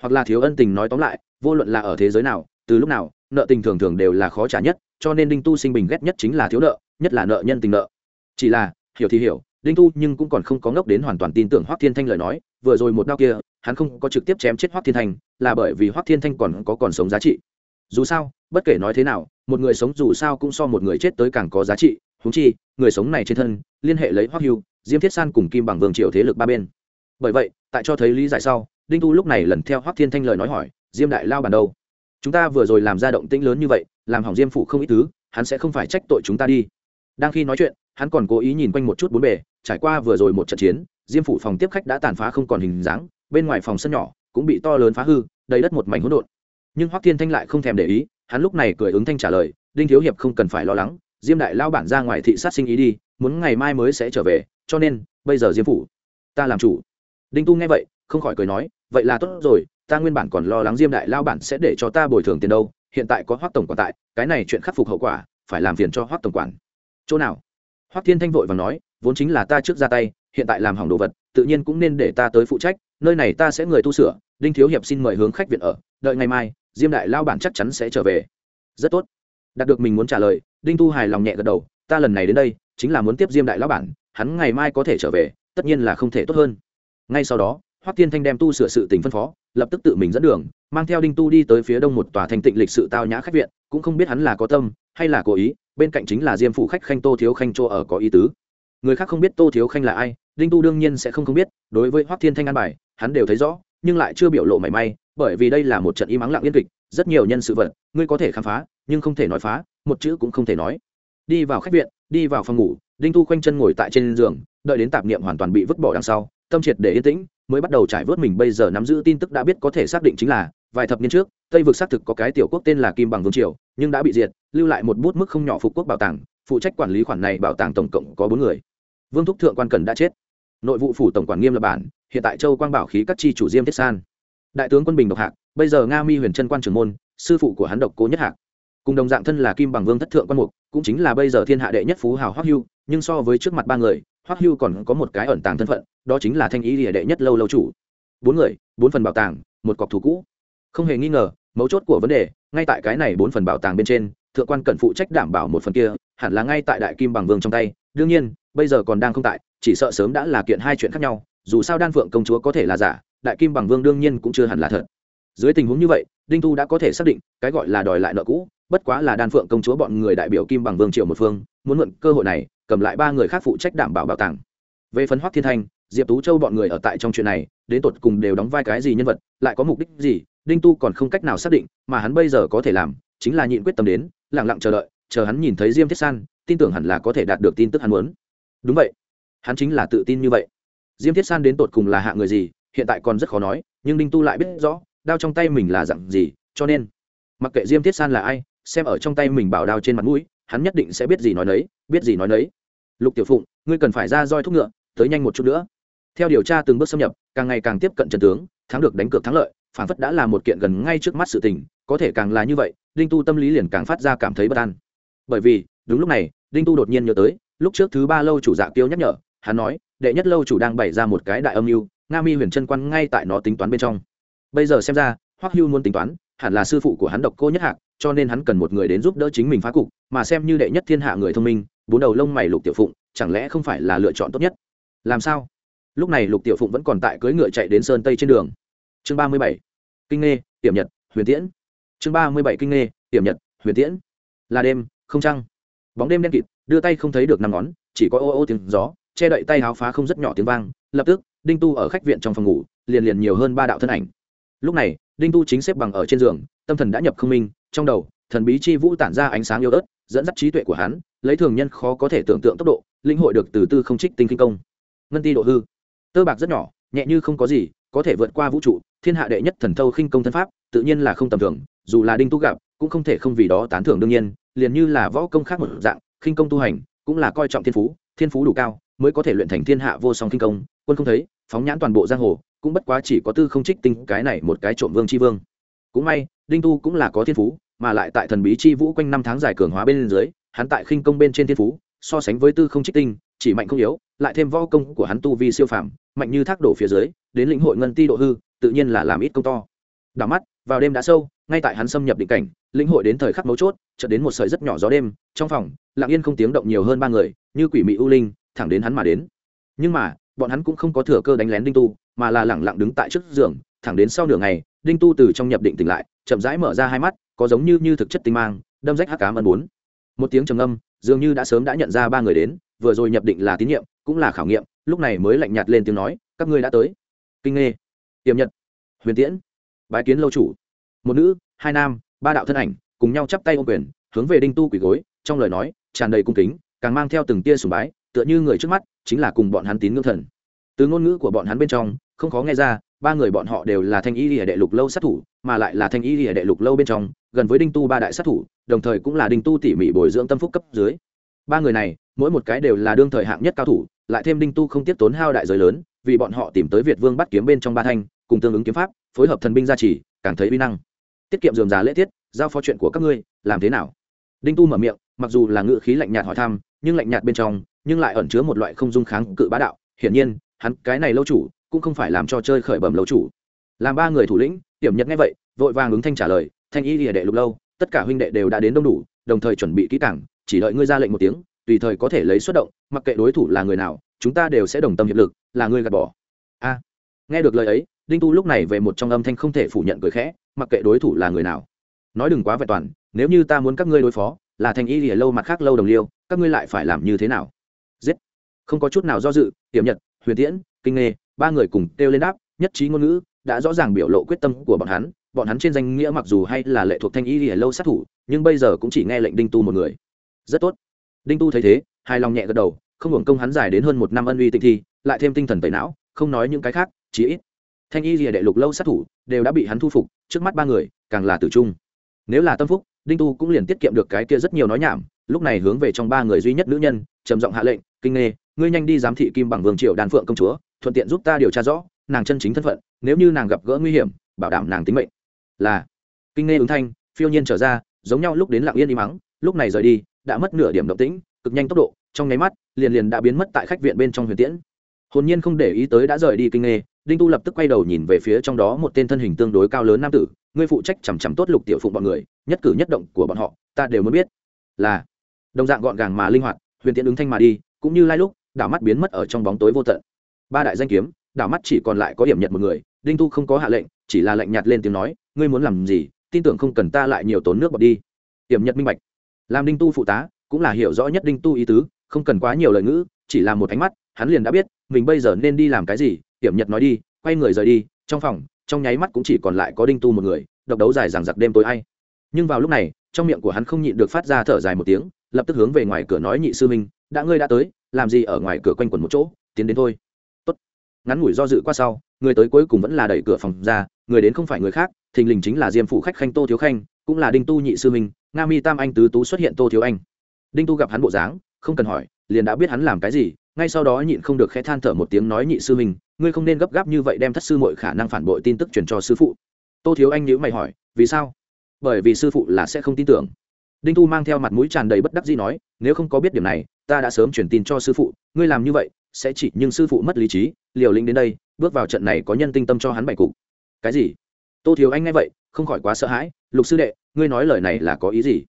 Hoặc là thiếu ân tình nói tóm lại, vô luận là ở thế giới nào, từ lúc nào, nợ tình thường thường đều là khó trả nhất, cho nên đinh tu sinh bình ghét nhất chính là thiếu nợ, nhất là nợ nhân tình nợ. Chỉ là, hiểu thì hiểu đinh tu nhưng cũng còn không có ngốc đến hoàn toàn tin tưởng hoắc thiên thanh lời nói, vừa rồi một đau kia, hắn không có trực tiếp chém chết hoắc thiên thanh, là bởi vì hoắc thiên thanh còn có còn sống giá trị. Dù sao, bất kể nói thế nào, một người sống dù sao cũng so một người chết tới càng có giá trị. Húng chi, người sống này trên thân, liên hệ lấy hoắc hưu, diêm thiết san cùng kim bằng vương triệu thế lực ba bên. Bởi vậy, tại cho thấy lý giải sau, đinh tu lúc này lần theo hoắc thiên thanh lời nói hỏi, diêm đại lao bản đâu? Chúng ta vừa rồi làm ra động tĩnh lớn như vậy, làm hỏng diêm phủ không ít thứ, hắn sẽ không phải trách tội chúng ta đi. Đang khi nói chuyện, hắn còn cố ý nhìn quanh một chút bốn bề trải qua vừa rồi một trận chiến, diêm phủ phòng tiếp khách đã tàn phá không còn hình dáng, bên ngoài phòng sân nhỏ cũng bị to lớn phá hư, đầy đất một mảnh hỗn độn. Nhưng hoắc thiên thanh lại không thèm để ý, hắn lúc này cười ứng thanh trả lời, đinh thiếu hiệp không cần phải lo lắng, diêm đại lao bản ra ngoài thị sát sinh ý đi, muốn ngày mai mới sẽ trở về, cho nên, bây giờ diêm phủ, ta làm chủ. Đinh tu nghe vậy, không khỏi cười nói, vậy là tốt rồi, ta nguyên bản còn lo lắng diêm đại lao bản sẽ để cho ta bồi thường tiền đâu, hiện tại có hoắc tổng quản tại, cái này chuyện khắc phục hậu quả, phải làm phiền cho hoắc tổng quản. Chỗ nào? Hoắc thiên thanh vội và nói vốn chính là ta trước ra tay, hiện tại làm hỏng đồ vật, tự nhiên cũng nên để ta tới phụ trách, nơi này ta sẽ người tu sửa, đinh thiếu hiệp xin mời hướng khách viện ở, đợi ngày mai, diêm đại lao bản chắc chắn sẽ trở về. Rất tốt. Đạt được mình muốn trả lời, đinh tu hài lòng nhẹ gật đầu, ta lần này đến đây, chính là muốn tiếp diêm đại lao bản, hắn ngày mai có thể trở về, tất nhiên là không thể tốt hơn. Ngay sau đó, hoắc tiên thanh đem tu sửa sự tình phân phó, lập tức tự mình dẫn đường, mang theo đinh tu đi tới phía đông một tòa thành tịnh lịch sự tao nhã khách viện, cũng không biết hắn là có tâm, hay là cố ý, bên cạnh chính là diêm phụ khách khanh tô thiếu khanh chỗ ở có ý tứ người khác không biết tô thiếu khanh là ai, đinh tu đương nhiên sẽ không không biết, đối với hoắc thiên thanh an bài, hắn đều thấy rõ, nhưng lại chưa biểu lộ mảy may, bởi vì đây là một trận im ắng lặng yên kịch, rất nhiều nhân sự vật, ngươi có thể khám phá, nhưng không thể nói phá, một chữ cũng không thể nói. Đi vào khách viện, đi vào phòng ngủ, đinh tu khoanh chân ngồi tại trên giường, đợi đến tạp niệm hoàn toàn bị vứt bỏ đằng sau, tâm triệt để yên tĩnh, mới bắt đầu trải vớt mình bây giờ nắm giữ tin tức đã biết có thể xác định chính là, vài thập niên trước, tây vực xác thực có cái tiểu quốc tên là kim bằng vương triều, nhưng đã bị diệt, lưu lại một bút mức không nhỏ phục quốc bảo tàng phụ trách quản lý khoản này bảo tàng tổng cộng có bốn người. Vương thúc thượng quan cần đã chết. Nội vụ phủ tổng quản nghiêm lập bản, hiện tại châu quang bảo khí các chi chủ diêm thiết san. Đại tướng quân bình độc hạc, bây giờ nga mi huyền trân quan trưởng môn, sư phụ của hắn độc cố nhất hạc. Cùng đồng dạng thân là kim bằng vương thất thượng quan mục, cũng chính là bây giờ thiên hạ đệ nhất phú hào hoắc hưu, nhưng so với trước mặt ba người, hoắc hưu còn có một cái ẩn tàng thân phận, đó chính là thanh ý địa đệ nhất lâu lâu chủ. Bốn người, bốn phần bảo tàng, một cọc thủ cũ. Không hề nghi ngờ, mấu chốt của vấn đề, ngay tại cái này bốn phần bảo tàng bên trên, thượng quan cần phụ trách đảm bảo một phần kia hẳn là ngay tại đại kim bằng vương trong tay. Đương nhiên, bây giờ còn đang không tại, chỉ sợ sớm đã là kiện hai chuyện khác nhau, dù sao đan phượng công chúa có thể là giả, đại kim bằng vương đương nhiên cũng chưa hẳn là thật. Dưới tình huống như vậy, đinh tu đã có thể xác định, cái gọi là đòi lại nợ cũ, bất quá là đan phượng công chúa bọn người đại biểu kim bằng vương triệu một phương, muốn mượn cơ hội này, cầm lại ba người khác phụ trách đảm bảo bảo tàng. Về phần hoắc thiên thanh, diệp tú châu bọn người ở tại trong chuyện này, đến tột cùng đều đóng vai cái gì nhân vật, lại có mục đích gì, đinh tu còn không cách nào xác định, mà hắn bây giờ có thể làm, chính là nhịn quyết tâm đến lẳng lặng chờ đợi chờ hắn nhìn thấy diêm thiết san, tin tưởng hẳn là có thể đạt được tin tức hắn muốn. Đúng vậy. Hắn chính là tự tin như vậy. Diêm thiết san đến tột cùng là hạ người gì, hiện tại còn rất khó nói, nhưng đinh tu lại biết rõ, đao trong tay mình là dặn gì, cho nên, mặc kệ diêm thiết san là ai, xem ở trong tay mình bảo đao trên mặt mũi, hắn nhất định sẽ biết gì nói nấy, biết gì nói nấy. Lục tiểu phụng, ngươi cần phải ra roi thúc ngựa, tới nhanh một chút nữa. Theo điều tra từng bước xâm nhập, càng ngày càng tiếp cận trần tướng, thắng được đánh cược thắng lợi, phản phất đã là một kiện gần ngay trước mắt sự tình, có thể càng là như vậy, đinh tu tâm lý liền càng phát ra cảm thấy bất an bởi vì, đúng lúc này, đinh tu đột nhiên nhớ tới, lúc trước thứ ba lâu chủ dạ tiêu nhắc nhở, hắn nói, đệ nhất lâu chủ đang bày ra một cái đại âm mưu, nga mi huyền chân quan ngay tại nó tính toán bên trong. Bây giờ xem ra, hoắc hưu muốn tính toán, hẳn là sư phụ của hắn độc cô nhất hạc, cho nên hắn cần một người đến giúp đỡ chính mình phá cục, mà xem như đệ nhất thiên hạ người thông minh, bốn đầu lông mày lục tiểu phụng, chẳng lẽ không phải là lựa chọn tốt nhất? Làm sao? Lúc này lục tiểu phụng vẫn còn tại cưỡi ngựa chạy đến sơn tây trên đường. Chương ba mươi bảy, kinh nghê, tiểm nhật, huyền tiễn. Chương ba mươi bảy, kinh nghê, tiểm nhật, huyền tiễn. Là đêm không trăng. Bóng đêm đen kịt, đưa tay không thấy được năm ngón, chỉ có ô ô tiếng gió, che đậy tay háo phá không rất nhỏ tiếng vang, lập tức, đinh tu ở khách viện trong phòng ngủ, liền liền nhiều hơn ba đạo thân ảnh. Lúc này, đinh tu chính xếp bằng ở trên giường, tâm thần đã nhập không minh, trong đầu, thần bí chi vũ tản ra ánh sáng yêu ớt, dẫn dắt trí tuệ của hắn, lấy thường nhân khó có thể tưởng tượng tốc độ, linh hội được từ tư không trích tinh kinh công. Ngân ti độ hư. Tơ bạc rất nhỏ, nhẹ như không có gì, có thể vượt qua vũ trụ, thiên hạ đệ nhất thần thâu khinh công thân pháp, tự nhiên là không tầm thường, dù là đinh tu gặp, cũng không thể không vì đó tán thưởng đương nhiên liền như là võ công khác một dạng, khinh công tu hành, cũng là coi trọng thiên phú thiên phú đủ cao, mới có thể luyện thành thiên hạ vô song khinh công. Quân không thấy, phóng nhãn toàn bộ giang hồ, cũng bất quá chỉ có tư không trích tinh cái này một cái trộm vương chi vương. Cũng may, đinh tu cũng là có thiên phú, mà lại tại thần bí chi vũ quanh năm tháng dài cường hóa bên dưới, hắn tại khinh công bên trên thiên phú, so sánh với tư không trích tinh, chỉ mạnh không yếu, lại thêm võ công của hắn tu vi siêu phàm, mạnh như thác đổ phía dưới, đến lĩnh hội ngân ti độ hư, tự nhiên là làm ít công to. Đảo mắt, vào đêm đã sâu, ngay tại hắn xâm nhập định cảnh lĩnh hội đến thời khắc mấu chốt, chợt đến một sợi rất nhỏ gió đêm, trong phòng, lặng yên không tiếng động nhiều hơn ba người, như quỷ mị u linh, thẳng đến hắn mà đến. Nhưng mà, bọn hắn cũng không có thừa cơ đánh lén đinh tu, mà là lẳng lặng đứng tại trước giường, thẳng đến sau nửa ngày, đinh tu từ trong nhập định tỉnh lại, chậm rãi mở ra hai mắt, có giống như như thực chất tinh mang, đâm rách hắc cám ân bốn. Một tiếng trầm âm, dường như đã sớm đã nhận ra ba người đến, vừa rồi nhập định là tín nhiệm, cũng là khảo nghiệm, lúc này mới lạnh nhạt lên tiếng nói, các ngươi đã tới. Kinh nghê, tiềm nhật, huyền tiễn, bái kiến lâu chủ, một nữ, hai nam ba đạo thân ảnh cùng nhau chắp tay ô quyền, hướng về đinh tu quỳ gối, trong lời nói tràn đầy cung kính, càng mang theo từng tia sùng bái, tựa như người trước mắt chính là cùng bọn hắn tín ngưỡng thần. Từ ngôn ngữ của bọn hắn bên trong, không khó nghe ra, ba người bọn họ đều là thanh y lìa đệ lục lâu sát thủ, mà lại là thanh y lìa đệ lục lâu bên trong, gần với đinh tu ba đại sát thủ, đồng thời cũng là đinh tu tỉ mỉ bồi dưỡng tâm phúc cấp dưới. Ba người này, mỗi một cái đều là đương thời hạng nhất cao thủ, lại thêm đinh tu không tiếp tốn hao đại giới lớn, vì bọn họ tìm tới việt vương bắt kiếm bên trong ba thanh, cùng tương ứng kiếm pháp, phối hợp thần binh gia trì, càng thấy uy năng tiết kiệm dườm già lễ tiết, giao phó chuyện của các ngươi, làm thế nào? Đinh tu mở miệng, mặc dù là ngự khí lạnh nhạt hỏi thăm, nhưng lạnh nhạt bên trong, nhưng lại ẩn chứa một loại không dung kháng cự bá đạo. Hiển nhiên, hắn cái này lâu chủ, cũng không phải làm cho chơi khởi bẩm lâu chủ. Làm ba người thủ lĩnh, tiểm nhật nghe vậy, vội vàng ứng thanh trả lời, thanh y lìa đệ lục lâu, tất cả huynh đệ đều đã đến đông đủ, đồng thời chuẩn bị kỹ càng, chỉ đợi ngươi ra lệnh một tiếng, tùy thời có thể lấy xuất động, mặc kệ đối thủ là người nào, chúng ta đều sẽ đồng tâm hiệp lực, là ngươi gạt bỏ. A. Nghe được lời ấy, đinh tu lúc này về một trong âm thanh không thể phủ nhận cười khẽ mặc kệ đối thủ là người nào. Nói đừng quá vẹn toàn, nếu như ta muốn các ngươi đối phó, là thành y lìa lâu mặt khác lâu đồng liêu, các ngươi lại phải làm như thế nào? Giết. Không có chút nào do dự tiềm nhật, huyền tiễn, kinh nghề ba người cùng kêu lên đáp, nhất trí ngôn ngữ, đã rõ ràng biểu lộ quyết tâm của bọn hắn. Bọn hắn trên danh nghĩa mặc dù hay là lệ thuộc thanh y lìa lâu sát thủ, nhưng bây giờ cũng chỉ nghe lệnh đinh tu một người. Rất tốt. Đinh tu thấy thế, hài lòng nhẹ gật đầu, không hưởng công hắn dài đến hơn một năm ân uy tịnh thi, lại thêm tinh thần tẩy não, không nói những cái khác chỉ ít thanh y rìa đệ lục lâu sát thủ đều đã bị hắn thu phục, trước mắt ba người càng là tử trung. Nếu là tâm phúc, đinh tu cũng liền tiết kiệm được cái kia rất nhiều nói nhảm, lúc này hướng về trong ba người duy nhất nữ nhân, trầm giọng hạ lệnh, kinh nghê, ngươi nhanh đi giám thị kim bằng vương triều đàn phượng công chúa, thuận tiện giúp ta điều tra rõ, nàng chân chính thân phận, nếu như nàng gặp gỡ nguy hiểm, bảo đảm nàng tính mệnh. Là. Kinh nghê ứng thanh, phiêu nhiên trở ra, giống nhau lúc đến lặng yên đi mắng, lúc này rời đi, đã mất nửa điểm động tĩnh, cực nhanh tốc độ, trong nháy mắt, liền liền đã biến mất tại khách viện bên trong huyền tiễn hồn nhiên không để ý tới đã rời đi kinh nghê, đinh tu lập tức quay đầu nhìn về phía trong đó một tên thân hình tương đối cao lớn nam tử, ngươi phụ trách chằm chằm tốt lục tiểu phụng bọn người, nhất cử nhất động của bọn họ, ta đều muốn biết. Là, đồng dạng gọn gàng mà linh hoạt, huyền tiễn ứng thanh mà đi, cũng như lai lúc, đảo mắt biến mất ở trong bóng tối vô tận. Ba đại danh kiếm, đảo mắt chỉ còn lại có hiểm nhật một người, đinh tu không có hạ lệnh, chỉ là lệnh nhạt lên tiếng nói, ngươi muốn làm gì, tin tưởng không cần ta lại nhiều tốn nước bọt đi. Hiểm nhật minh bạch. Làm đinh tu phụ tá, cũng là hiểu rõ nhất đinh tu ý tứ, không cần quá nhiều lời ngữ chỉ là một ánh mắt, hắn liền đã biết, mình bây giờ nên đi làm cái gì điểm nhật nói đi, quay người rời đi, trong phòng, trong nháy mắt cũng chỉ còn lại có đinh tu một người, độc đấu dài dằng giặc đêm tối ai. Nhưng vào lúc này, trong miệng của hắn không nhịn được phát ra thở dài một tiếng, lập tức hướng về ngoài cửa nói, nhị sư minh, đã ngươi đã tới, làm gì ở ngoài cửa quanh quẩn một chỗ, tiến đến thôi. Tốt. ngắn ngủi do dự qua sau, người tới cuối cùng vẫn là đẩy cửa phòng ra, người đến không phải người khác, thình lình chính là diêm phụ khách khanh tô thiếu khanh, cũng là đinh tu nhị sư minh, nga mi tam anh tứ tú xuất hiện tô thiếu anh. Đinh tu gặp hắn bộ dáng không cần hỏi, liền đã biết hắn làm cái gì, ngay sau đó nhịn không được khẽ than thở một tiếng nói, nhị sư mình ngươi không nên gấp gáp như vậy đem thất sư mọi khả năng phản bội tin tức truyền cho sư phụ. Tô thiếu anh nhữ mày hỏi, vì sao? Bởi vì sư phụ là sẽ không tin tưởng. Đinh tu mang theo mặt mũi tràn đầy bất đắc dĩ nói, nếu không có biết điểm này, ta đã sớm truyền tin cho sư phụ, ngươi làm như vậy, sẽ chỉ nhưng sư phụ mất lý trí, liều lĩnh đến đây, bước vào trận này có nhân tinh tâm cho hắn bày cục. Cái gì? Tô thiếu anh nghe vậy, không khỏi quá sợ hãi, lục sư đệ, ngươi nói lời này là có ý gì?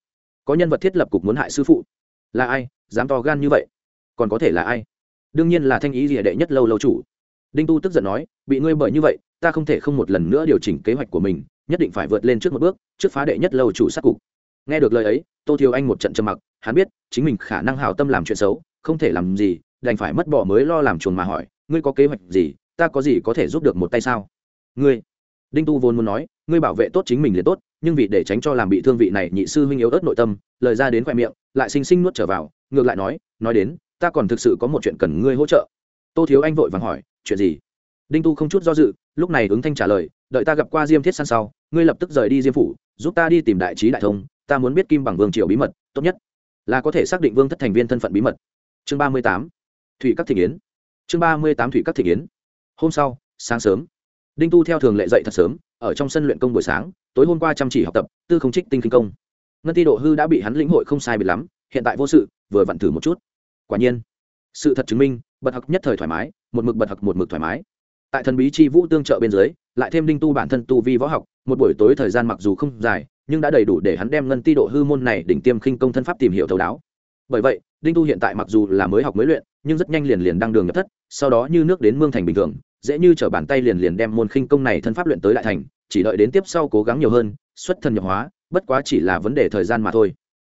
Có nhân vật thiết lập cục muốn hại sư phụ? Là ai? Dám to gan như vậy? Còn có thể là ai? Đương nhiên là thanh ý địa đệ nhất lâu lâu chủ. Đinh tu tức giận nói, bị ngươi bởi như vậy, ta không thể không một lần nữa điều chỉnh kế hoạch của mình, nhất định phải vượt lên trước một bước, trước phá đệ nhất lâu chủ sát cục. Nghe được lời ấy, tô thiếu anh một trận trầm mặc, hắn biết, chính mình khả năng hào tâm làm chuyện xấu, không thể làm gì, đành phải mất bỏ mới lo làm chuồn mà hỏi, ngươi có kế hoạch gì? Ta có gì có thể giúp được một tay sao? Ngươi? Đinh tu vốn muốn nói ngươi bảo vệ tốt chính mình liền tốt, nhưng vì để tránh cho làm bị thương vị này nhị sư huynh yếu ớt nội tâm, lời ra đến khoe miệng, lại xinh xinh nuốt trở vào, ngược lại nói nói đến, ta còn thực sự có một chuyện cần ngươi hỗ trợ. Tô thiếu anh vội vàng hỏi, chuyện gì? Đinh tu không chút do dự, lúc này ứng thanh trả lời, đợi ta gặp qua diêm thiết săn sau, ngươi lập tức rời đi diêm phủ, giúp ta đi tìm đại trí đại thông, ta muốn biết kim bằng vương triều bí mật, tốt nhất là có thể xác định vương thất thành viên thân phận bí mật. Chương ba mươi tám, thủy các thị yến. Chương ba mươi tám, thủy các thị yến. Hôm sau, sáng sớm, đinh tu theo thường lệ dậy thật sớm ở trong sân luyện công buổi sáng, tối hôm qua chăm chỉ học tập, tư không trích tinh kinh công. Ngân ti độ hư đã bị hắn lĩnh hội không sai bị lắm, hiện tại vô sự, vừa vặn thử một chút. Quả nhiên, sự thật chứng minh, bật học nhất thời thoải mái, một mực bật học một mực thoải mái. Tại thần bí chi vũ tương trợ bên dưới, lại thêm đinh tu bản thân tu vi võ học, một buổi tối thời gian mặc dù không dài, nhưng đã đầy đủ để hắn đem ngân ti độ hư môn này đỉnh tiêm khinh công thân pháp tìm hiểu thấu đáo. Bởi vậy, đinh tu hiện tại mặc dù là mới học mới luyện, nhưng rất nhanh liền liền đăng đường nhập thất, sau đó như nước đến mương thành bình thường dễ như t bàn tay liền liền đem môn khinh công này thân pháp luyện tới đại thành, chỉ đợi đến tiếp sau cố gắng nhiều hơn, xuất thần nhập hóa, bất quá chỉ là vấn đề thời gian mà thôi.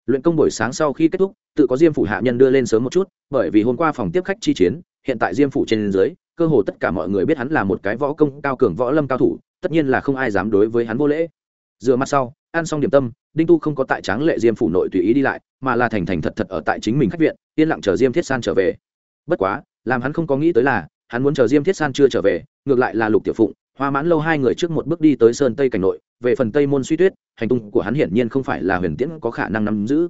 Luyện công buổi sáng sau khi kết thúc, tự có diêm phủ hạ nhân đưa lên sớm một chút, bởi vì hôm qua phòng tiếp khách chi chiến, hiện tại diêm phủ trên dưới, cơ hồ tất cả mọi người biết hắn là một cái võ công cao cường võ lâm cao thủ, tất nhiên là không ai dám đối với hắn vô lễ. Dựa mặt sau, ăn xong điểm tâm, đinh tu không có tại tráng lệ diêm phủ nội tùy ý đi lại, mà là thành thành thật thật ở tại chính mình khách viện, yên lặng chờ diêm thiết san trở về. Bất quá, làm hắn không có nghĩ tới là hắn muốn chờ diêm thiết san chưa trở về, ngược lại là lục tiểu phụng, hoa mãn lâu hai người trước một bước đi tới sơn tây cảnh nội, về phần tây môn suy tuyết, hành tung của hắn hiển nhiên không phải là huyền tiễn có khả năng nắm giữ.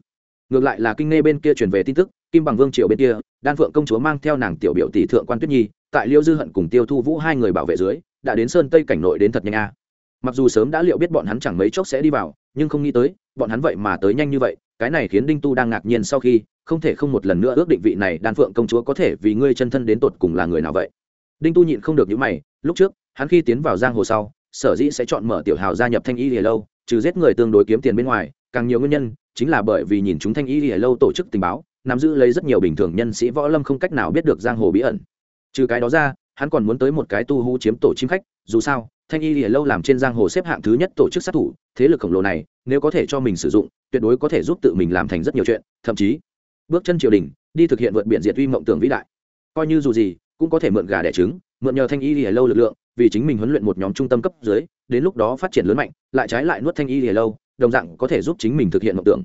Ngược lại là kinh nghe bên kia truyền về tin tức, kim bằng vương triều bên kia, đan phượng công chúa mang theo nàng tiểu biểu tỷ thượng quan tuyết nhi, tại liêu dư hận cùng tiêu thu vũ hai người bảo vệ dưới, đã đến sơn tây cảnh nội đến thật nhanh a. Mặc dù sớm đã liệu biết bọn hắn chẳng mấy chốc sẽ đi vào, nhưng không nghĩ tới, bọn hắn vậy mà tới nhanh như vậy, cái này khiến đinh tu đang ngạc nhiên sau khi không thể không một lần nữa ước định vị này đan phượng công chúa có thể vì ngươi chân thân đến tột cùng là người nào vậy? Đinh tu nhịn không được những mày, lúc trước, hắn khi tiến vào giang hồ sau, sở dĩ sẽ chọn mở tiểu hào gia nhập thanh y lìa lâu, trừ giết người tương đối kiếm tiền bên ngoài, càng nhiều nguyên nhân chính là bởi vì nhìn chúng thanh y lìa lâu tổ chức tình báo, nắm giữ lấy rất nhiều bình thường nhân sĩ võ lâm không cách nào biết được giang hồ bí ẩn. Trừ cái đó ra, hắn còn muốn tới một cái tu hú chiếm tổ chim khách, dù sao, thanh y lìa lâu làm trên giang hồ xếp hạng thứ nhất tổ chức sát thủ, thế lực khổng lồ này, nếu có thể cho mình sử dụng, tuyệt đối có thể giúp tự mình làm thành rất nhiều chuyện, thậm chí bước chân triều đình, đi thực hiện vượt biển diệt uy mộng tưởng vĩ đại. Coi như dù gì, cũng có thể mượn gà đẻ trứng, mượn nhờ thanh y lìa lâu lực lượng, vì chính mình huấn luyện một nhóm trung tâm cấp dưới, đến lúc đó phát triển lớn mạnh, lại trái lại nuốt thanh y lìa lâu, đồng dạng có thể giúp chính mình thực hiện mộng tưởng.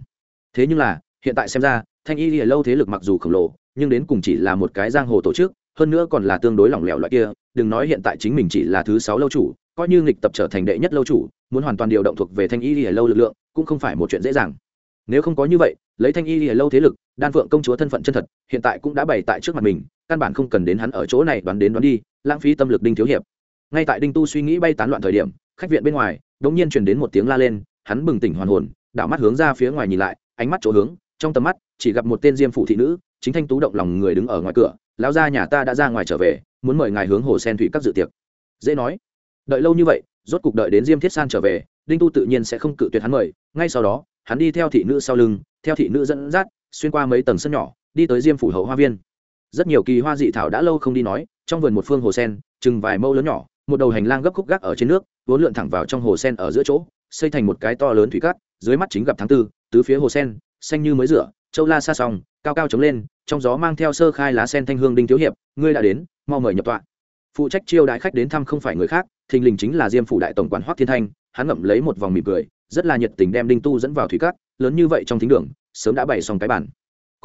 Thế nhưng là, hiện tại xem ra, thanh y lìa lâu thế lực mặc dù khổng lồ, nhưng đến cùng chỉ là một cái giang hồ tổ chức, hơn nữa còn là tương đối lỏng lẻo loại kia, đừng nói hiện tại chính mình chỉ là thứ sáu lâu chủ, coi như nghịch tập trở thành đệ nhất lâu chủ, muốn hoàn toàn điều động thuộc về thanh y lìa lâu lực lượng, cũng không phải một chuyện dễ dàng nếu không có như vậy, lấy thanh y lìa lâu thế lực, đan phượng công chúa thân phận chân thật, hiện tại cũng đã bày tại trước mặt mình, căn bản không cần đến hắn ở chỗ này đoán đến đoán đi, lãng phí tâm lực đinh thiếu hiệp. Ngay tại đinh tu suy nghĩ bay tán loạn thời điểm, khách viện bên ngoài đ ỗ n g nhiên truyền đến một tiếng la lên, hắn bừng tỉnh hoàn hồn, đảo mắt hướng ra phía ngoài nhìn lại, ánh mắt chỗ hướng, trong tầm mắt, chỉ gặp một tên diêm phụ thị nữ, chính thanh tú động lòng người đứng ở ngoài cửa, lão gia nhà ta đã ra ngoài trở về, muốn mời ngài hướng hồ sen thủy các dự tiệc. Dễ nói. Đợi lâu như vậy, rốt cục đợi đến diêm thiết san trở về, đinh tu tự nhiên sẽ không cự tuyệt hắn mời, ngay sau đó hắn đi theo thị nữ sau lưng, theo thị nữ dẫn dắt, xuyên qua mấy tầng sân nhỏ, đi tới diêm phủ hậu hoa viên. Rất nhiều kỳ hoa dị thảo đã lâu không đi nói, trong vườn một phương hồ sen, chừng vài mâu lớn nhỏ, một đầu hành lang gấp khúc gác ở trên nước, vốn lượn thẳng vào trong hồ sen ở giữa chỗ, xây thành một cái to lớn thủy cát, dưới mắt chính gặp tháng tư, tứ phía hồ sen, xanh như mới rửa, châu la xa sòng cao cao trống lên, trong gió mang theo sơ khai lá sen thanh hương đinh thiếu hiệp, ngươi đã đến, mau mời nhập tọa. Phụ trách chiêu đại khách đến thăm không phải người khác, thình lình chính là diêm phủ đại tổng quản hoắc thiên thanh, hắn ngậm lấy một vòng mỉm cười rất là nhiệt tình đem đinh tu dẫn vào thủy cát, lớn như vậy trong thính đường, sớm đã bày xong cái bản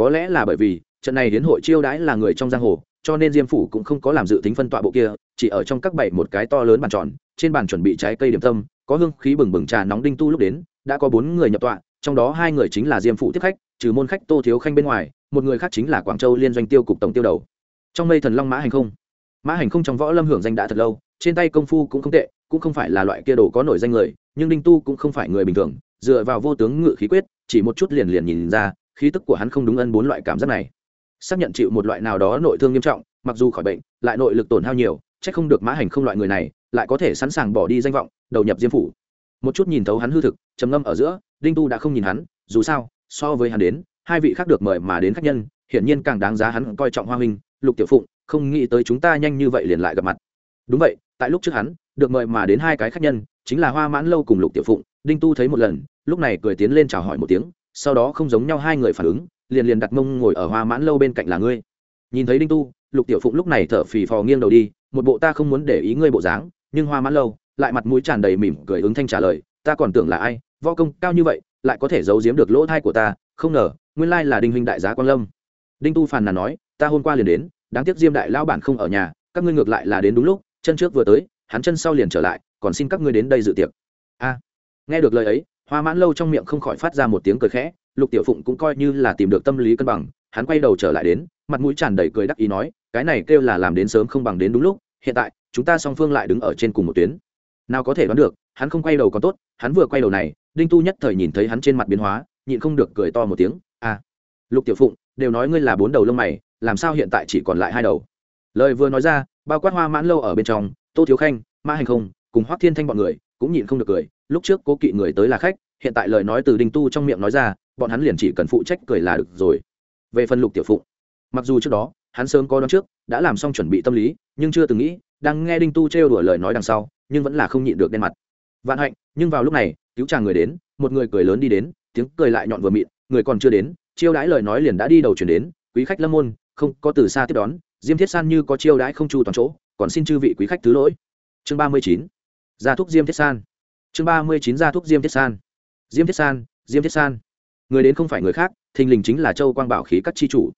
có lẽ là bởi vì, trận này đến hội chiêu đãi là người trong giang hồ, cho nên diêm phủ cũng không có làm dự tính phân tọa bộ kia, chỉ ở trong các bảy một cái to lớn bàn tròn, trên bàn chuẩn bị trái cây điểm tâm, có hương khí bừng bừng trà nóng đinh tu lúc đến, đã có bốn người nhập tọa, trong đó hai người chính là diêm phủ tiếp khách, trừ môn khách tô thiếu khanh bên ngoài, một người khác chính là quảng châu liên doanh tiêu cục tổng tiêu đầu. Trong mây thần long mã hành không. Mã hành không trong võ lâm hưởng danh đã thật lâu, trên tay công phu cũng không tệ, cũng không phải là loại kia đồ có nổi danh người nhưng đinh tu cũng không phải người bình thường, dựa vào vô tướng ngự khí quyết, chỉ một chút liền liền nhìn ra, khí tức của hắn không đúng ân bốn loại cảm giác này. Xác nhận chịu một loại nào đó nội thương nghiêm trọng, mặc dù khỏi bệnh, lại nội lực tổn hao nhiều c h ắ c không được mã hành không loại người này, lại có thể sẵn sàng bỏ đi danh vọng, đầu nhập diêm phủ. Một chút nhìn thấu hắn hư thực, trầm ngâm ở giữa, đinh tu đã không nhìn hắn, dù sao, so với hắn đến, hai vị khác được mời mà đến khách nhân, hiển nhiên càng đáng giá hắn coi trọng hoa huynh, lục tiểu phụng, không nghĩ tới chúng ta nhanh như vậy liền lại gặp mặt. Đúng vậy, tại lúc trước hắn được mời mà đến hai cái khách nhân, chính là hoa mãn lâu cùng lục tiểu phụng, đinh tu thấy một lần, lúc này cười tiến lên chào hỏi một tiếng, sau đó không giống nhau hai người phản ứng, liền liền đặt mông ngồi ở hoa mãn lâu bên cạnh là ngươi. Nhìn thấy đinh tu, lục tiểu phụng lúc này thở phì phò nghiêng đầu đi, một bộ ta không muốn để ý ngươi bộ dáng, nhưng hoa mãn lâu lại mặt mũi tràn đầy mỉm cười ứng thanh trả lời, ta còn tưởng là ai, võ công cao như vậy, lại có thể giấu giếm được lỗ thai của ta, không ngờ, nguyên lai là đinh huynh đại giá quang lâm. Đinh tu phàn nàn nói, ta hôm qua liền đến, đáng tiếc diêm đại lao bản không ở nhà, các ngươi ngược lại là đến đúng lúc, chân trước vừa tới hắn chân sau liền trở lại, còn xin các ngươi đến đây dự tiệc. A. Nghe được lời ấy, hoa mãn lâu trong miệng không khỏi phát ra một tiếng cười khẽ, lục tiểu phụng cũng coi như là tìm được tâm lý cân bằng, hắn quay đầu trở lại đến, mặt mũi tràn đầy cười đắc ý nói, cái này kêu là làm đến sớm không bằng đến đúng lúc, hiện tại, chúng ta song phương lại đứng ở trên cùng một tuyến. Nào có thể đoán được, hắn không quay đầu còn tốt, hắn vừa quay đầu này, đinh tu nhất thời nhìn thấy hắn trên mặt biến hóa, nhịn không được cười to một tiếng, a. Lục tiểu phụng, đều nói ngươi là bốn đầu lông mày, làm sao hiện tại chỉ còn lại hai đầu? Lời vừa nói ra, bao quát hoa mãn lâu ở bên trong tô thiếu khanh mã hành không, cùng hoác thiên thanh bọn người cũng nhịn không được cười. Lúc trước cố kỵ người tới là khách, hiện tại lời nói từ đinh tu trong miệng nói ra, bọn hắn liền chỉ cần phụ trách cười là được rồi. Về phần lục tiểu phụng, mặc dù trước đó, hắn sớm có đón trước, đã làm xong chuẩn bị tâm lý, nhưng chưa từng nghĩ, đang nghe đinh tu trêu đùa lời nói đằng sau, nhưng vẫn là không nhịn được đen mặt. Vạn hạnh, nhưng vào lúc này, cứu chàng người đến, một người cười lớn đi đến, tiếng cười lại nhọn vừa mịn, người còn chưa đến, chiêu đãi lời nói liền đã đi đầu chuyển đến, quý khách lâm môn, không có từ xa tiếp đón, diêm thiết san như có chiêu đãi không chu toàn chỗ còn xin chư vị quý khách thứ lỗi. Chương ba mươi chín, gia thúc diêm thiết san. Chương ba mươi chín, gia thúc diêm thiết san. Diêm thiết san, diêm thiết san. Người đến không phải người khác, thình lình chính là châu quang bảo khí các chi chủ.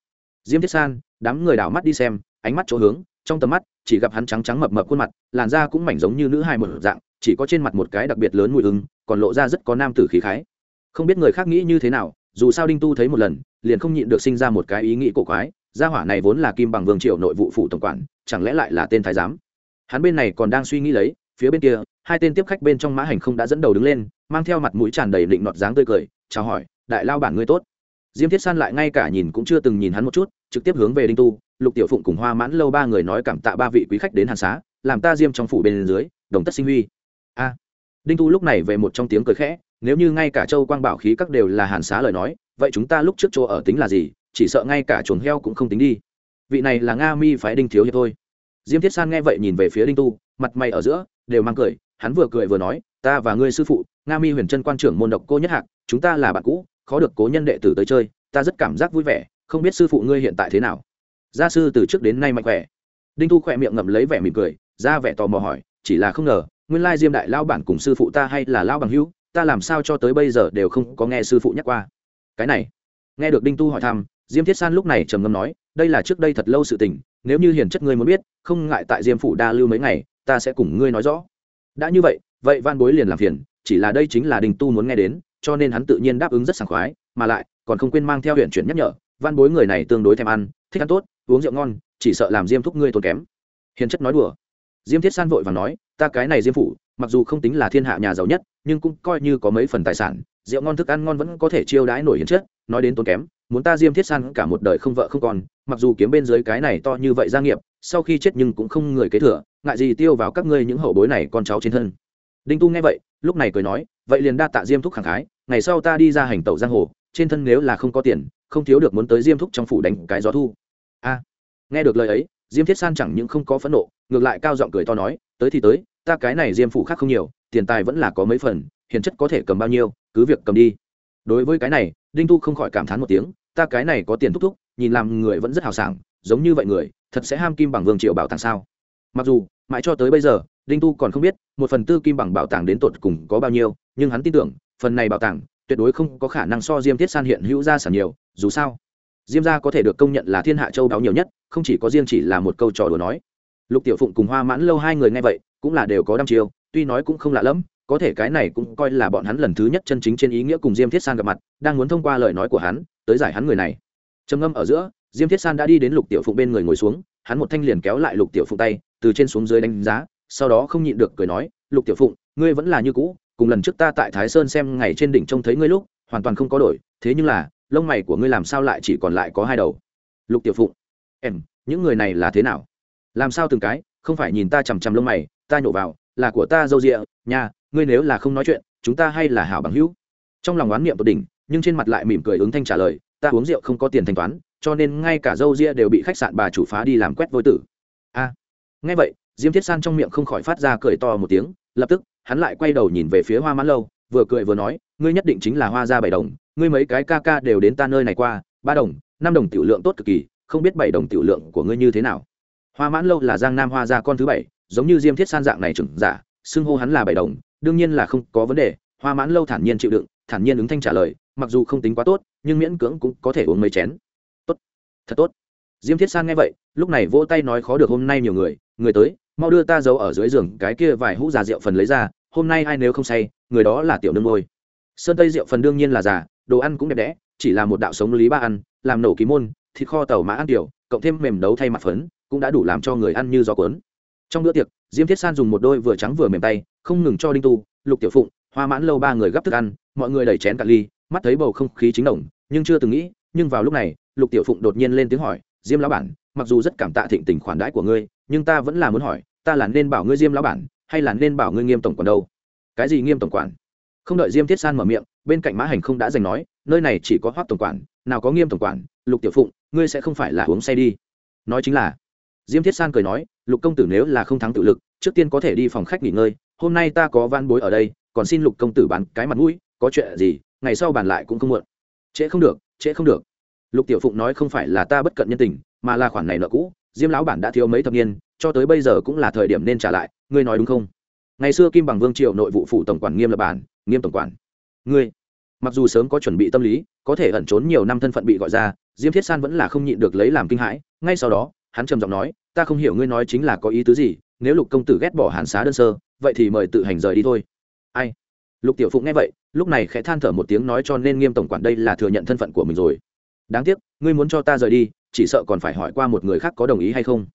Diêm thiết san, đám người đảo mắt đi xem, ánh mắt chỗ hướng, trong tầm mắt, chỉ gặp hắn trắng trắng mập mập khuôn mặt, làn da cũng mảnh giống như nữ hài một dạng, chỉ có trên mặt một cái đặc biệt lớn mùi ưng, còn lộ ra rất có nam tử khí khái. Không biết người khác nghĩ như thế nào, dù sao đinh tu thấy một lần, liền không nhịn được sinh ra một cái ý nghĩ cổ quái gia hỏa này vốn là kim bằng vương triều nội vụ phủ tổng quản, chẳng lẽ lại là tên thái giám? Hắn bên này còn đang suy nghĩ lấy, phía bên kia, hai tên tiếp khách bên trong mã hành không đã dẫn đầu đứng lên, mang theo mặt mũi tràn đầy định nọt dáng tươi cười, chào hỏi, đại lao bản ngươi tốt. Diêm thiết san lại ngay cả nhìn cũng chưa từng nhìn hắn một chút, trực tiếp hướng về đinh tu, lục tiểu phụng cùng hoa mãn lâu ba người nói cảm tạ ba vị quý khách đến hàn xá, làm ta diêm trong phủ bên dưới, đồng tất sinh huy. A. Đinh tu lúc này về một trong tiếng cười khẽ, nếu như ngay cả châu quang bảo khí các đều là hàn xá lời nói, vậy chúng ta lúc trước chỗ ở tính là gì? Chỉ sợ ngay cả chuồng heo cũng không tính đi. Vị này là nga mi phái đinh thiếu hiệp thôi. Diêm thiết san nghe vậy nhìn về phía đinh tu, mặt mày ở giữa, đều mang cười, hắn vừa cười vừa nói, ta và ngươi sư phụ, nga mi huyền trân quan trưởng môn độc cô nhất hạc, chúng ta là bạn cũ, khó được cố nhân đệ tử tới chơi, ta rất cảm giác vui vẻ, không biết sư phụ ngươi hiện tại thế nào? Gia sư từ trước đến nay mạnh khỏe. Đinh tu khỏe miệng ngậm lấy vẻ mỉm cười, ra vẻ tò mò hỏi, chỉ là không ngờ, nguyên lai diêm đại lao bản cùng sư phụ ta hay là lao bằng hữu, ta làm sao cho tới bây giờ đều không có nghe sư phụ nhắc qua? Cái này, nghe được đinh tu hỏi thăm diêm thiết san lúc này trầm ngâm nói, đây là trước đây thật lâu sự tình, nếu như hiền chất ngươi muốn biết, không ngại tại diêm phủ đa lưu mấy ngày, ta sẽ cùng ngươi nói rõ. Đã như vậy vậy van bối liền làm phiền, chỉ là đây chính là Đình tu muốn nghe đến, cho nên hắn tự nhiên đáp ứng rất sảng khoái, mà lại, còn không quên mang theo huyện chuyển nhắc nhở van bối người này tương đối thèm ăn, thích ăn tốt, uống rượu ngon, chỉ sợ làm diêm thúc ngươi tốn kém. Hiền chất nói đùa. Diêm thiết san vội và nói, ta cái này diêm phủ, mặc dù không tính là thiên hạ nhà giàu nhất, nhưng cũng coi như có mấy phần tài sản, rượu ngon thức ăn ngon vẫn có thể chiêu đãi nổi hiền chất, nói đến tốn kém muốn ta diêm thiết san cả một đời không vợ không còn mặc dù kiếm bên dưới cái này to như vậy gia nghiệp, sau khi chết nhưng cũng không người kế thừa, ngại gì tiêu vào các ngươi những hậu bối này con cháu trên thân. Đinh tu nghe vậy, lúc này cười nói, vậy liền đa tạ diêm thúc khẳng khái, ngày sau ta đi ra hành tẩu giang hồ, trên thân nếu là không có tiền, không thiếu được muốn tới diêm thúc trong phủ đánh cái gió thu. A, nghe được lời ấy, diêm thiết san chẳng những không có phẫn nộ, ngược lại cao giọng cười to nói, tới thì tới, ta cái này diêm phủ khác không nhiều, tiền tài vẫn là có mấy phần, hiền chất có thể cầm bao nhiêu, cứ việc cầm đi. Đối với cái này, đinh tu không khỏi cảm thán một tiếng ta cái này có tiền thúc thúc, nhìn làm người vẫn rất hào sảng, giống như vậy người, thật sẽ ham kim bằng vương triệu bảo tàng sao? Mặc dù, mãi cho tới bây giờ, đinh tu còn không biết, một phần tư kim bằng bảo tàng đến tột cùng có bao nhiêu, nhưng hắn tin tưởng, phần này bảo tàng, tuyệt đối không có khả năng so diêm thiết san hiện hữu gia sản nhiều, dù sao, diêm gia có thể được công nhận là thiên hạ châu đáo nhiều nhất, không chỉ có riêng chỉ là một câu trò đùa nói. Lục tiểu phụng cùng hoa mãn lâu hai người nghe vậy, cũng là đều có đăm chiêu, tuy nói cũng không lạ lẫm có thể cái này cũng coi là bọn hắn lần thứ nhất chân chính trên ý nghĩa cùng diêm thiết san gặp mặt, đang muốn thông qua lời nói của hắn, tới giải hắn người này. Trầm ngâm ở giữa, diêm thiết san đã đi đến lục tiểu phụng bên người ngồi xuống, hắn một thanh liền kéo lại lục tiểu phụng tay, từ trên xuống dưới đánh giá, sau đó không nhịn được cười nói, lục tiểu phụng, ngươi vẫn là như cũ, cùng lần trước ta tại thái sơn xem ngày trên đỉnh trông thấy ngươi lúc, hoàn toàn không có đổi, thế nhưng là, lông mày của ngươi làm sao lại chỉ còn lại có hai đầu? Lục tiểu phụng, em, những người này là thế nào? Làm sao từng cái, không phải nhìn ta chằm chằm lông mày, ta nhổ vào, là của ta dâu rịa nhà ngươi nếu là không nói chuyện chúng ta hay là hảo bằng hữu. Trong lòng oán niệm tột đỉnh nhưng trên mặt lại mỉm cười ứng thanh trả lời ta uống rượu không có tiền thanh toán cho nên ngay cả dâu ria đều bị khách sạn bà chủ phá đi làm quét vôi tử. A. À, nghe vậy diêm thiết san trong miệng không khỏi phát ra cười to một tiếng lập tức hắn lại quay đầu nhìn về phía hoa mãn lâu vừa cười vừa nói ngươi nhất định chính là hoa gia bảy đồng ngươi mấy cái ca ca đều đến ta nơi này qua ba đồng năm đồng tiểu lượng tốt cực kỳ không biết bảy đồng tiểu lượng của ngươi như thế nào. Hoa mãn lâu là giang nam hoa gia con thứ bảy giống như diêm thiết san dạng này trưởng giả xưng hô hắn là bảy đồng đương nhiên là không có vấn đề, hoa mãn lâu thản nhiên chịu đựng, thản nhiên ứng thanh trả lời, mặc dù không tính quá tốt, nhưng miễn cưỡng cũng có thể uống mấy chén. Tốt, thật tốt. Diêm thiết san nghe vậy, lúc này vỗ tay nói khó được hôm nay nhiều người người tới, mau đưa ta giấu ở dưới giường cái kia vài hũ già rượu phần lấy ra, hôm nay ai nếu không say, người đó là tiểu nương ngôi. Sơn tây rượu phần đương nhiên là già, đồ ăn cũng đẹp đẽ, chỉ là một đạo sống lý ba ăn, làm nổ ký môn, thịt kho tàu mã ăn tiểu, cộng thêm mềm đấu thay mặt phấn, cũng đã đủ làm cho người ăn như gió cuốn trong bữa tiệc, diêm thiết san dùng một đôi vừa trắng vừa mềm tay, không ngừng cho đinh tu, lục tiểu phụng, hoa mãn lâu ba người gấp thức ăn, mọi người đẩy chén cạn ly, mắt thấy bầu không khí chính đồng, nhưng chưa từng nghĩ, nhưng vào lúc này, lục tiểu phụng đột nhiên lên tiếng hỏi, diêm lão bản, mặc dù rất cảm tạ thịnh tình khoản đãi của ngươi, nhưng ta vẫn là muốn hỏi, ta là nên bảo ngươi diêm lão bản, hay là nên bảo ngươi nghiêm tổng quản đâu? Cái gì nghiêm tổng quản? Không đợi diêm thiết san mở miệng, bên cạnh mã hành không đã dành nói, nơi này chỉ có hoác tổng quản, nào có nghiêm tổng quản, lục tiểu phụng, ngươi sẽ không phải là uống say đi. Nói chính là diêm thiết san cười nói, lục công tử nếu là không thắng tự lực, trước tiên có thể đi phòng khách nghỉ ngơi, hôm nay ta có van bối ở đây, còn xin lục công tử bán cái mặt mũi, có chuyện gì, ngày sau bàn lại cũng không muộn. Trễ không được, trễ không được. Lục tiểu phụng nói không phải là ta bất cận nhân tình, mà là khoản này nợ cũ, diêm lão bản đã thiếu mấy thập niên, cho tới bây giờ cũng là thời điểm nên trả lại, ngươi nói đúng không? Ngày xưa kim bằng vương triều nội vụ phụ tổng quản nghiêm lập bản, nghiêm tổng quản. Ngươi, mặc dù sớm có chuẩn bị tâm lý, có thể ẩn trốn nhiều năm thân phận bị gọi ra, diêm thiết san vẫn là không nhịn được lấy làm kinh hãi, ngay sau đó hắn trầm giọng nói, ta không hiểu ngươi nói chính là có ý tứ gì, nếu lục công tử ghét bỏ hàn xá đơn sơ, vậy thì mời tự hành rời đi thôi. Ai? Lục tiểu phụng nghe vậy, lúc này khẽ than thở một tiếng nói cho nên nghiêm tổng quản đây là thừa nhận thân phận của mình rồi. Đáng tiếc, ngươi muốn cho ta rời đi, chỉ sợ còn phải hỏi qua một người khác có đồng ý hay không.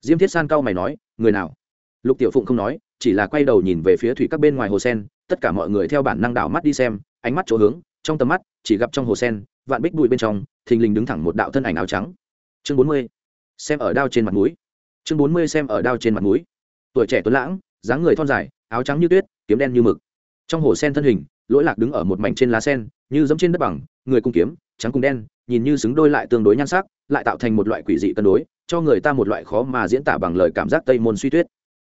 Diêm thiết san cao mày nói, người nào? Lục tiểu phụng không nói, chỉ là quay đầu nhìn về phía thủy các bên ngoài hồ sen, tất cả mọi người theo bản năng đảo mắt đi xem, ánh mắt chỗ hướng, trong tầm mắt, chỉ gặp trong hồ sen, vạn bích bụi bên trong, thình lình đứng thẳng một đạo thân ảnh áo trắng. Chương bốn mươi xem ở đao trên mặt núi chương bốn mươi xem ở đao trên mặt núi tuổi trẻ tuấn lãng, dáng người thon dài, áo trắng như tuyết, kiếm đen như mực. Trong hồ sen thân hình, lỗi lạc đứng ở một mảnh trên lá sen, như giống trên đất bằng, người cung kiếm, trắng cùng đen, nhìn như xứng đôi lại tương đối nhan sắc, lại tạo thành một loại quỷ dị cân đối, cho người ta một loại khó mà diễn tả bằng lời cảm giác tây môn suy tuyết.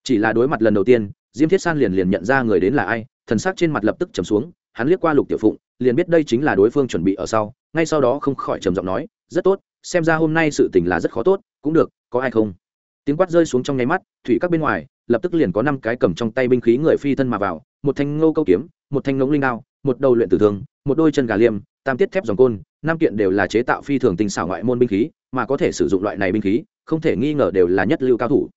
Chỉ là đối mặt lần đầu tiên, diêm thiết san liền liền nhận ra người đến là ai, thần sắc trên mặt lập tức trầm xuống, hắn liếc qua lục tiểu phụng, liền biết đây chính là đối phương chuẩn bị ở sau, ngay sau đó không khỏi trầm giọng nói, rất tốt xem ra hôm nay sự tình là rất khó tốt, cũng được, có ai không? Tiếng quát rơi xuống trong nháy mắt, thủy các bên ngoài, lập tức liền có năm cái cầm trong tay binh khí người phi thân mà vào, một thanh ngô câu kiếm, một thanh ngỗng linh đao, một đầu luyện tử thương, một đôi chân gà liêm, tam tiết thép dòng côn, năm kiện đều là chế tạo phi thường tinh xảo ngoại môn binh khí, mà có thể sử dụng loại này binh khí, không thể nghi ngờ đều là nhất lưu cao thủ.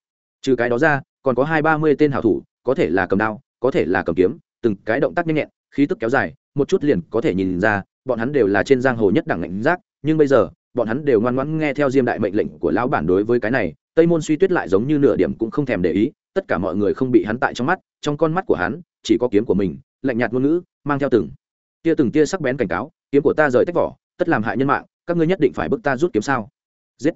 Trừ cái đó ra, còn có hai ba mươi tên hảo thủ, có thể là cầm đao, có thể là cầm kiếm, từng cái động tác nhanh nhẹn, khí tức kéo dài, một chút liền có thể nhìn ra, bọn hắn đều là trên giang hồ nhất đẳng ngạnh giác, nhưng bây giờ bọn hắn đều ngoan ngoãn nghe theo diêm đại mệnh lệnh của lão bản đối với cái này, tây môn suy tuyết lại giống như nửa điểm cũng không thèm để ý, tất cả mọi người không bị hắn tại trong mắt, trong con mắt của hắn, chỉ có kiếm của mình, lạnh nhạt ngôn ngữ, mang theo từng tia từng tia sắc bén cảnh cáo, kiếm của ta rời tách vỏ, tất làm hại nhân mạng, các ngươi nhất định phải bức ta rút kiếm sao? Giết.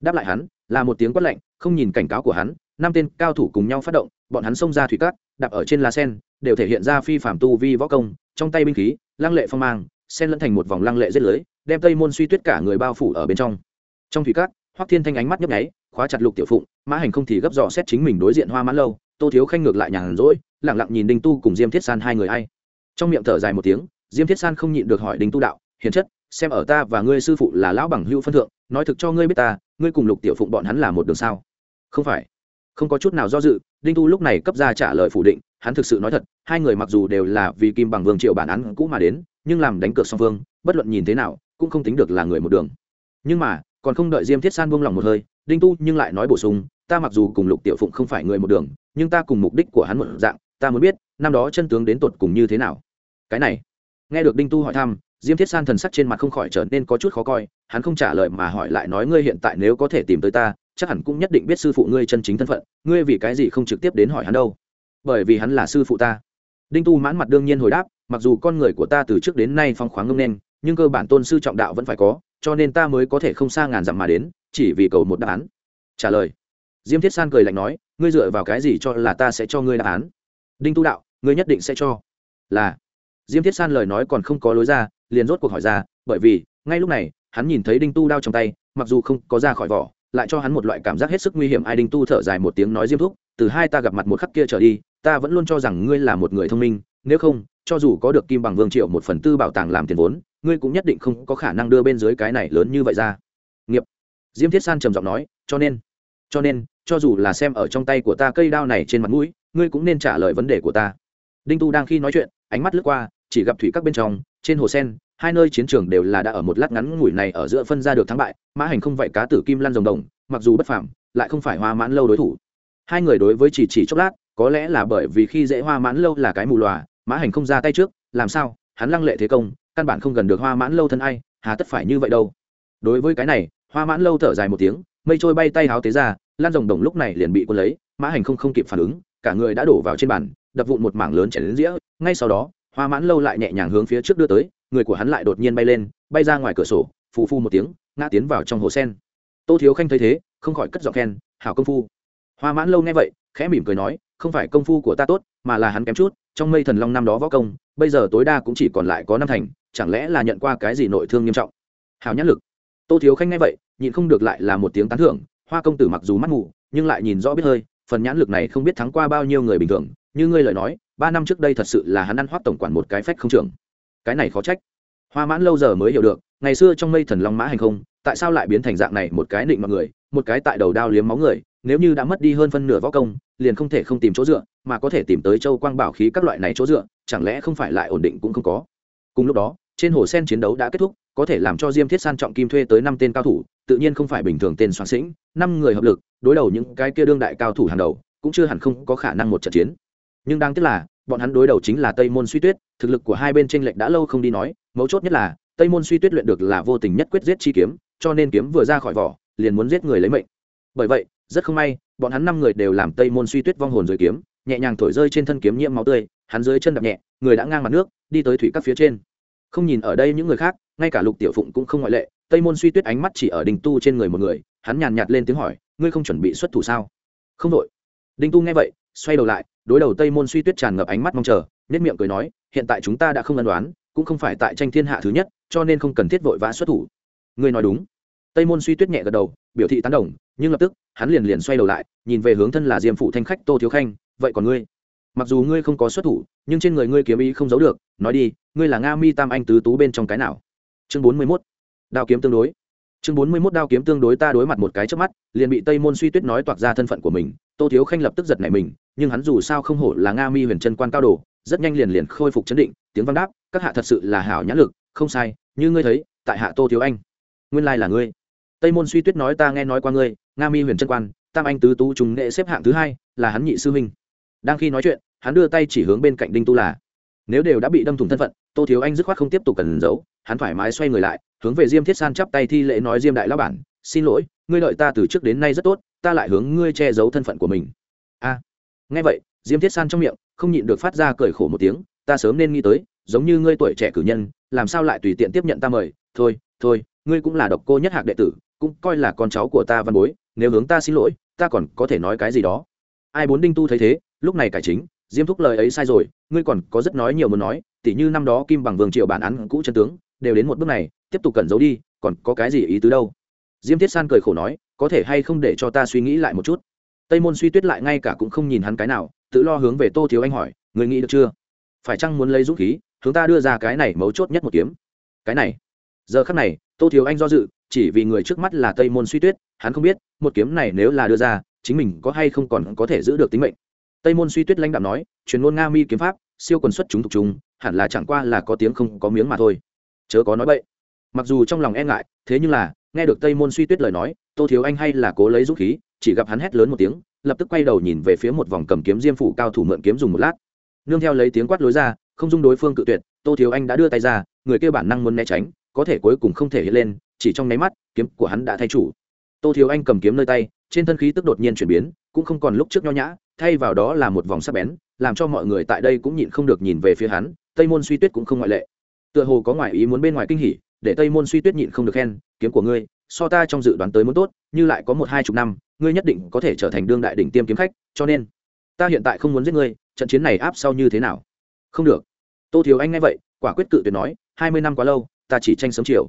Đáp lại hắn, là một tiếng quát lạnh, không nhìn cảnh cáo của hắn, năm tên cao thủ cùng nhau phát động, bọn hắn xông ra thủy cát, đạp ở trên lá sen, đều thể hiện ra phi phạm tu vi võ công, trong tay binh khí, lăng lệ phong mang sen lẫn thành một vòng lăng lệ giết lưới, đem tây môn suy tuyết cả người bao phủ ở bên trong. Trong thủy cát, hoắc thiên thanh ánh mắt nhấp nháy, khóa chặt lục tiểu phụng, mã hành không thì gấp dò xét chính mình đối diện hoa mãn lâu, tô thiếu khanh ngược lại nhàn rỗi lẳng lặng nhìn đinh tu cùng diêm thiết san hai người ai. Trong miệng thở dài một tiếng, diêm thiết san không nhịn được hỏi đinh tu đạo, hiền chất, xem ở ta và ngươi sư phụ là lão bằng hữu phân thượng, nói thực cho ngươi biết ta, ngươi cùng lục tiểu phụng bọn hắn là một đường sao? Không phải. Không có chút nào do dự, đinh tu lúc này cấp ra trả lời phủ định, hắn thực sự nói thật, hai người mặc dù đều là vì kim bằng vương triệu bản án cũ mà đến nhưng làm đánh cược song phương, bất luận nhìn thế nào, cũng không tính được là người một đường. Nhưng mà, còn không đợi diêm thiết san buông lòng một hơi, đinh tu nhưng lại nói bổ sung, ta mặc dù cùng lục tiểu phụng không phải người một đường, nhưng ta cùng mục đích của hắn một dạng, ta muốn biết, năm đó chân tướng đến tột cùng như thế nào. Cái này, nghe được đinh tu hỏi thăm, diêm thiết san thần sắc trên mặt không khỏi trở nên có chút khó coi, hắn không trả lời mà hỏi lại nói, ngươi hiện tại nếu có thể tìm tới ta, chắc hẳn cũng nhất định biết sư phụ ngươi chân chính thân phận, ngươi vì cái gì không trực tiếp đến hỏi hắn đâu? Bởi vì hắn là sư phụ ta. Đinh tu mãn mặt đương nhiên hồi đáp mặc dù con người của ta từ trước đến nay phong khoáng ngông nên, nhưng cơ bản tôn sư trọng đạo vẫn phải có, cho nên ta mới có thể không xa ngàn dặm mà đến, chỉ vì cầu một đáp án. Trả lời. Diêm thiết san cười lạnh nói, ngươi dựa vào cái gì cho là ta sẽ cho ngươi đáp án? Đinh tu đạo, ngươi nhất định sẽ cho. Là. Diêm thiết san lời nói còn không có lối ra, liền rốt cuộc hỏi ra, bởi vì, ngay lúc này, hắn nhìn thấy đinh tu đao trong tay, mặc dù không có ra khỏi vỏ, lại cho hắn một loại cảm giác hết sức nguy hiểm. Ai đinh tu thở dài một tiếng nói, diêm thúc, từ hai ta gặp mặt một khắc kia trở đi, ta vẫn luôn cho rằng ngươi là một người thông minh nếu không, cho dù có được kim bằng vương triệu một phần tư bảo tàng làm tiền vốn, ngươi cũng nhất định không có khả năng đưa bên dưới cái này lớn như vậy ra. Nghiệp. Diêm thiết san trầm giọng nói, cho nên cho nên, cho dù là xem ở trong tay của ta cây đao này trên mặt mũi, ngươi cũng nên trả lời vấn đề của ta. Đinh tu đang khi nói chuyện, ánh mắt lướt qua, chỉ gặp thủy các bên trong, trên hồ sen, hai nơi chiến trường đều là đã ở một lát ngắn ngủi này ở giữa phân ra được thắng bại, mã hành không vậy cá tử kim lăn rồng đồng, mặc dù bất phạm lại không phải hoa mãn lâu đối thủ. Hai người đối với chỉ chỉ chốc lát, có lẽ là bởi vì khi dễ hoa mãn lâu là cái mù lòa mã hành không ra tay trước, làm sao? Hắn lăng lệ thế công, căn bản không gần được hoa mãn lâu thân ai, hà tất phải như vậy đâu. Đối với cái này, hoa mãn lâu thở dài một tiếng, mây trôi bay tay háo tế ra, lan rồng đồng lúc này liền bị quân lấy, mã hành không không kịp phản ứng, cả người đã đổ vào trên bàn, đập vụn một mảng lớn chảy đến dĩa, ngay sau đó, hoa mãn lâu lại nhẹ nhàng hướng phía trước đưa tới, người của hắn lại đột nhiên bay lên, bay ra ngoài cửa sổ, phù phu một tiếng, ngã tiến vào trong hồ sen. Tô thiếu khanh thấy thế, không khỏi cất giọng khen, hảo công phu. Hoa mãn lâu nghe vậy, khẽ mỉm cười nói không phải công phu của ta tốt, mà là hắn kém chút, trong mây thần long năm đó võ công, bây giờ tối đa cũng chỉ còn lại có năm thành, chẳng lẽ là nhận qua cái gì nội thương nghiêm trọng? Hào nhãn lực. Tô thiếu khanh nghe vậy, nhịn không được lại là một tiếng tán thưởng, hoa công tử mặc dù mắt mù, nhưng lại nhìn rõ biết hơi, phần nhãn lực này không biết thắng qua bao nhiêu người bình thường, như ngươi lời nói, ba năm trước đây thật sự là hắn ăn hoác tổng quản một cái phách không trưởng. Cái này khó trách. Hoa mãn lâu giờ mới hiểu được, ngày xưa trong mây thần long mã hành không, tại sao lại biến thành dạng này một cái nịnh mọi người, một cái tại đầu đao liếm máu người nếu như đã mất đi hơn phân nửa võ công, liền không thể không tìm chỗ dựa, mà có thể tìm tới châu quang bảo khí các loại này chỗ dựa, chẳng lẽ không phải lại ổn định cũng không có. Cùng lúc đó, trên hồ sen chiến đấu đã kết thúc, có thể làm cho diêm thiết san trọng kim thuê tới năm tên cao thủ, tự nhiên không phải bình thường tên soạn sĩnh, năm người hợp lực, đối đầu những cái kia đương đại cao thủ hàng đầu, cũng chưa hẳn không có khả năng một trận chiến. Nhưng đáng tiếc là, bọn hắn đối đầu chính là tây môn suy tuyết, thực lực của hai bên tranh lệch đã lâu không đi nói, mấu chốt nhất là, tây môn suy tuyết luyện được là vô tình nhất quyết giết chi kiếm, cho nên kiếm vừa ra khỏi vỏ, liền muốn giết người lấy mệnh. Bởi vậy rất không may, bọn hắn năm người đều làm tây môn suy tuyết vong hồn rồi kiếm, nhẹ nhàng thổi rơi trên thân kiếm nhiễm máu tươi, hắn dưới chân đập nhẹ, người đã ngang mặt nước, đi tới thủy các phía trên. Không nhìn ở đây những người khác, ngay cả lục tiểu phụng cũng không ngoại lệ, tây môn suy tuyết ánh mắt chỉ ở đình tu trên người một người, hắn nhàn nhạt lên tiếng hỏi, ngươi không chuẩn bị xuất thủ sao? Không đội. Đinh tu nghe vậy, xoay đầu lại, đối đầu tây môn suy tuyết tràn ngập ánh mắt mong chờ nết miệng cười nói, hiện tại chúng ta đã không ân đoán cũng không phải tại tranh thiên hạ thứ nhất, cho nên không cần thiết vội vã xuất thủ. Ngươi nói đúng tây môn suy tuyết nhẹ gật đầu, biểu thị tán đồng, nhưng lập tức, hắn liền liền xoay đầu lại, nhìn về hướng thân là diêm phụ thanh khách tô thiếu khanh, vậy còn ngươi? Mặc dù ngươi không có xuất thủ, nhưng trên người ngươi kiếm ý không giấu được, nói đi, ngươi là nga mi tam anh tứ tú bên trong cái nào? Chương bốn mươi mốt, đao kiếm tương đối. Chương bốn mươi mốt, đao kiếm tương đối ta đối mặt một cái trước mắt, liền bị tây môn suy tuyết nói toạc ra thân phận của mình. Tô thiếu khanh lập tức giật nảy mình, nhưng hắn dù sao không hổ là nga mi huyền chân quan cao đồ, rất nhanh liền liền khôi phục chấn định, tiếng văn đáp, các hạ thật sự là hảo nhãn lực, không sai, như ngươi thấy, tại hạ tô thiếu anh, nguyên lai là ngươi tây môn suy tuyết nói ta nghe nói qua ngươi, nga mi huyền Trân quan, tam anh tứ tú trùng nghệ xếp hạng thứ hai, là hắn nhị sư huynh. Đang khi nói chuyện, hắn đưa tay chỉ hướng bên cạnh đinh tu là nếu đều đã bị đâm thủng thân phận, tô thiếu anh dứt khoát không tiếp tục cần giấu, hắn thoải mái xoay người lại, hướng về diêm thiết san chắp tay thi lễ nói diêm đại lão bản, xin lỗi, ngươi lợi ta từ trước đến nay rất tốt, ta lại hướng ngươi che giấu thân phận của mình. A. À, nghe vậy, diêm thiết san trong miệng không nhịn được phát ra cười khổ một tiếng, ta sớm nên nghĩ tới, giống như ngươi tuổi trẻ cử nhân, làm sao lại tùy tiện tiếp nhận ta mời? Thôi thôi, ngươi cũng là độc cô nhất hạc đệ tử cũng coi là con cháu của ta văn bối, nếu hướng ta xin lỗi, ta còn có thể nói cái gì đó. Ai bốn đinh tu thấy thế, lúc này cải chính, diêm thúc lời ấy sai rồi, ngươi còn có rất nói nhiều muốn nói, tỉ như năm đó kim bằng vương triệu bản án cũ chân tướng, đều đến một bước này, tiếp tục cẩn giấu đi, còn có cái gì ý tứ đâu? Diêm thiết san cười khổ nói, có thể hay không để cho ta suy nghĩ lại một chút? Tây môn suy tuyết lại ngay cả cũng không nhìn hắn cái nào, tự lo hướng về tô thiếu anh hỏi người nghĩ được chưa? Phải chăng muốn lấy dũng khí chúng ta đưa ra cái này mấu chốt nhất một kiếm? Cái này. Giờ khắc này, tô thiếu anh do dự chỉ vì người trước mắt là tây môn suy tuyết, hắn không biết, một kiếm này nếu là đưa ra, chính mình có hay không còn có thể giữ được tính mệnh. Tây môn suy tuyết lãnh đạo nói, truyền ngôn nga mi kiếm pháp, siêu quần xuất chúng thuộc chúng, hẳn là chẳng qua là có tiếng không có miếng mà thôi. Chớ có nói vậy mặc dù trong lòng e ngại, thế nhưng là, nghe được tây môn suy tuyết lời nói, tô thiếu anh hay là cố lấy dũng khí, chỉ gặp hắn hét lớn một tiếng, lập tức quay đầu nhìn về phía một vòng cầm kiếm diêm phủ cao thủ mượn kiếm dùng một lát. Nương theo lấy tiếng quát lối ra, không dung đối phương cự tuyệt, tô thiếu anh đã đưa tay ra, người kêu bản năng muốn né tránh, có thể cuối cùng không thể hiện lên chỉ trong nháy mắt, kiếm của hắn đã thay chủ. Tô thiếu anh cầm kiếm nơi tay, trên thân khí tức đột nhiên chuyển biến, cũng không còn lúc trước nho nhã, thay vào đó là một vòng sắc bén, làm cho mọi người tại đây cũng nhịn không được nhìn về phía hắn, tây môn suy tuyết cũng không ngoại lệ. Tựa hồ có ngoại ý muốn bên ngoài kinh hỉ, để tây môn suy tuyết nhịn không được khen, kiếm của ngươi, so ta trong dự đoán tới muốn tốt, như lại có một hai chục năm, ngươi nhất định có thể trở thành đương đại đỉnh tiêm kiếm khách, cho nên, ta hiện tại không muốn giết ngươi, trận chiến này áp sau như thế nào? Không được. Tô thiếu anh nghe vậy, quả quyết cự tuyệt nói, hai mươi năm quá lâu, ta chỉ tranh sớm chiều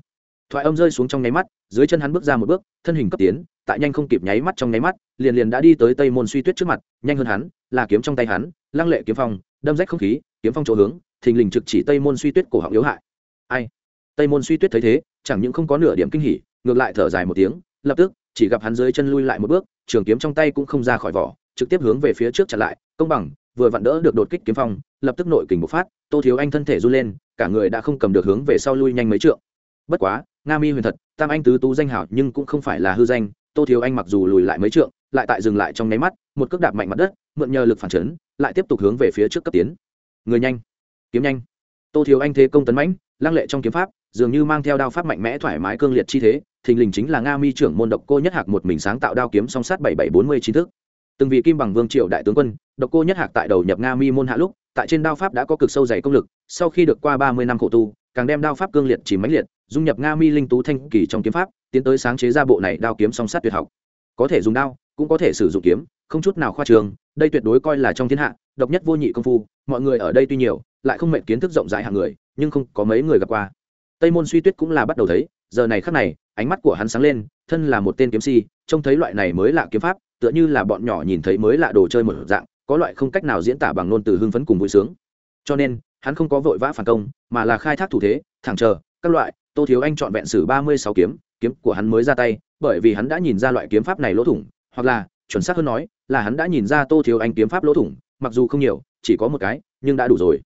thoại âm rơi xuống trong nháy mắt, dưới chân hắn bước ra một bước, thân hình cấp tiến, tại nhanh không kịp nháy mắt trong nháy mắt, liền liền đã đi tới tây môn suy tuyết trước mặt, nhanh hơn hắn, là kiếm trong tay hắn, lăng lệ kiếm phong, đâm rách không khí, kiếm phong chỗ hướng, thình lình trực chỉ tây môn suy tuyết cổ họng yếu hại. Ai? Tây môn suy tuyết thấy thế, chẳng những không có nửa điểm kinh hỉ, ngược lại thở dài một tiếng, lập tức, chỉ gặp hắn dưới chân lui lại một bước, trường kiếm trong tay cũng không ra khỏi vỏ, trực tiếp hướng về phía trước chặn lại, công bằng, vừa vặn đỡ được đột kích kiếm phong, lập tức nội kình bộc phát, tô thiếu anh thân thể run lên, cả người đã không cầm được hướng về sau lui nhanh mấy trượng. Bất quá nga mi huyền thật, tam anh tứ tú danh hảo nhưng cũng không phải là hư danh, tô thiếu anh mặc dù lùi lại mấy trượng, lại tại dừng lại trong nháy mắt, một cước đạp mạnh mặt đất, mượn nhờ lực phản chấn, lại tiếp tục hướng về phía trước cấp tiến. Người nhanh, kiếm nhanh. Tô thiếu anh thế công tấn mãnh, lăng lệ trong kiếm pháp, dường như mang theo đao pháp mạnh mẽ thoải mái cương liệt chi thế, thình lình chính là nga mi trưởng môn độc cô nhất hạc một mình sáng tạo đao kiếm song sát bảy bảy bốn mươi chín thức. Từng vị kim bằng vương triệu đại tướng quân, độc cô nhất hạc tại đầu nhập nga mi môn hạ lúc, tại trên đao pháp đã có cực sâu dày công lực, sau khi được qua ba mươi năm khổ tu càng đem đao pháp cương liệt chỉ mãnh liệt, dung nhập nga mi linh tú thanh kỳ trong kiếm pháp, tiến tới sáng chế ra bộ này đao kiếm song sát tuyệt học. Có thể dùng đao, cũng có thể sử dụng kiếm, không chút nào khoa trường, đây tuyệt đối coi là trong thiên hạ, độc nhất vô nhị công phu, mọi người ở đây tuy nhiều, lại không mệnh kiến thức rộng rãi hàng người, nhưng không có mấy người gặp qua. Tây môn suy tuyết cũng là bắt đầu thấy, giờ này khắc này, ánh mắt của hắn sáng lên, thân là một tên kiếm si, trông thấy loại này mới lạ kiếm pháp, tựa như là bọn nhỏ nhìn thấy mới lạ đồ chơi một dạng, có loại không cách nào diễn tả bằng ngôn từ hưng phấn cùng vui sướng. Cho nên hắn không có vội vã phản công, mà là khai thác thủ thế, thẳng chờ các loại, tô thiếu anh chọn vẹn sử ba mươi sáu kiếm kiếm của hắn mới ra tay, bởi vì hắn đã nhìn ra loại kiếm pháp này lỗ thủng, hoặc là, chuẩn xác hơn nói, là hắn đã nhìn ra tô thiếu anh kiếm pháp lỗ thủng, mặc dù không nhiều, chỉ có một cái, nhưng đã đủ rồi.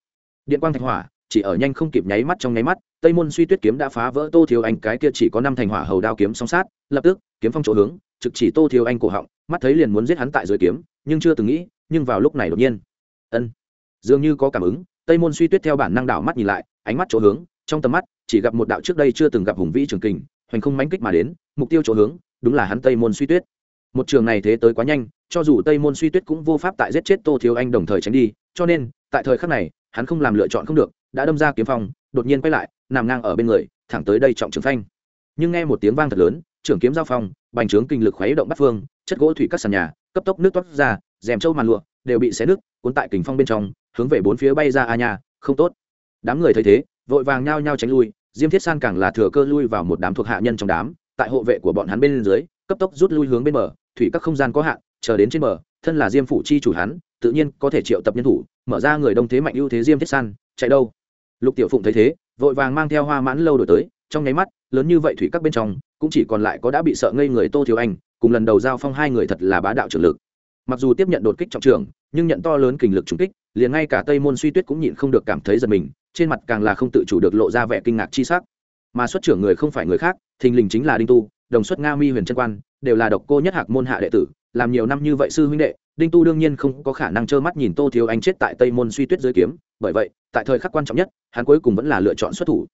Điện quang thạch hỏa, chỉ ở nhanh không kịp nháy mắt trong nháy mắt, tây môn suy tuyết kiếm đã phá vỡ tô thiếu anh, cái kia chỉ có năm thành hỏa hầu đao kiếm song sát, lập tức, kiếm phong chỗ hướng, trực chỉ tô thiếu anh cổ họng, mắt thấy liền muốn giết hắn tại dưới kiếm, nhưng chưa từng nghĩ, nhưng vào lúc này đột nhiên, ân, dường như có cảm ứng tây môn suy tuyết theo bản năng đảo mắt nhìn lại, ánh mắt chỗ hướng, trong tầm mắt, chỉ gặp một đạo trước đây chưa từng gặp hùng vĩ trường kình, hoành không mánh kích mà đến, mục tiêu chỗ hướng, đúng là hắn tây môn suy tuyết. Một trường này thế tới quá nhanh, cho dù tây môn suy tuyết cũng vô pháp tại giết chết tô thiếu anh đồng thời tránh đi, cho nên, tại thời khắc này, hắn không làm lựa chọn không được, đã đâm ra kiếm phong, đột nhiên quay lại, nằm ngang ở bên người, thẳng tới đây trọng trường phanh. Nhưng nghe một tiếng vang thật lớn, trưởng kiếm giao phong, bành trướng kinh lực khuấy động bắt phương, chất gỗ thủy các sàn nhà, cấp tốc nước toát ra, rèm trâu màn lụa, đều bị xé nước cuốn tại kình phong bên trong hướng về bốn phía bay ra a nhà không tốt. Đám người thấy thế, vội vàng nhao nhao tránh lui, diêm thiết san càng là thừa cơ lui vào một đám thuộc hạ nhân trong đám, tại hộ vệ của bọn hắn bên dưới, cấp tốc rút lui hướng bên bờ, thủy các không gian có hạn, chờ đến trên bờ, thân là diêm phủ chi chủ hắn, tự nhiên có thể triệu tập nhân thủ, mở ra người đông thế mạnh ưu thế diêm thiết san, chạy đâu? Lục tiểu phụng thấy thế, vội vàng mang theo hoa mãn lâu đổi tới, trong nháy mắt, lớn như vậy thủy các bên trong, cũng chỉ còn lại có đã bị sợ ngây người tô thiếu anh, cùng lần đầu giao phong hai người thật là bá đạo trưởng lực. Mặc dù tiếp nhận đột kích trọng trường nhưng nhận to lớn kình lực trúng kích liền ngay cả tây môn suy tuyết cũng nhịn không được cảm thấy giật mình, trên mặt càng là không tự chủ được lộ ra vẻ kinh ngạc chi sắc. Mà xuất trưởng người không phải người khác, thình lình chính là đinh tu, đồng xuất nga mi huyền trân quan, đều là độc cô nhất hạc môn hạ đệ tử, làm nhiều năm như vậy sư huynh đệ, đinh tu đương nhiên không có khả năng trơ mắt nhìn tô thiếu anh chết tại tây môn suy tuyết dưới kiếm, bởi vậy, tại thời khắc quan trọng nhất, hắn cuối cùng vẫn là lựa chọn xuất thủ.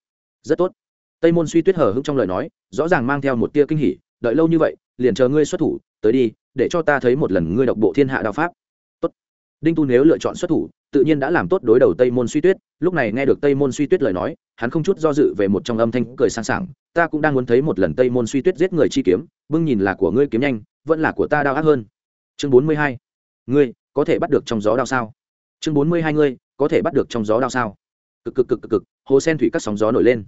Rất tốt. Tây môn suy tuyết hờ hững trong lời nói, rõ ràng mang theo một tia kinh hỉ, đợi lâu như vậy, liền chờ ngươi xuất thủ, tới đi, để cho ta thấy một lần ngươi độc bộ thiên hạ đạo pháp đinh tu nếu lựa chọn xuất thủ, tự nhiên đã làm tốt đối đầu tây môn suy tuyết. Lúc này nghe được tây môn suy tuyết lời nói, hắn không chút do dự về một trong âm thanh cười sang sảng. Ta cũng đang muốn thấy một lần tây môn suy tuyết giết người chi kiếm, bưng nhìn là của ngươi kiếm nhanh, vẫn là của ta đau ác hơn. Chương bốn mươi hai. Ngươi, có thể bắt được trong gió đao sao? Chương bốn mươi hai ngươi, có thể bắt được trong gió đao sao? Cực cực cực cực cực, hồ sen thủy các sóng gió nổi lên.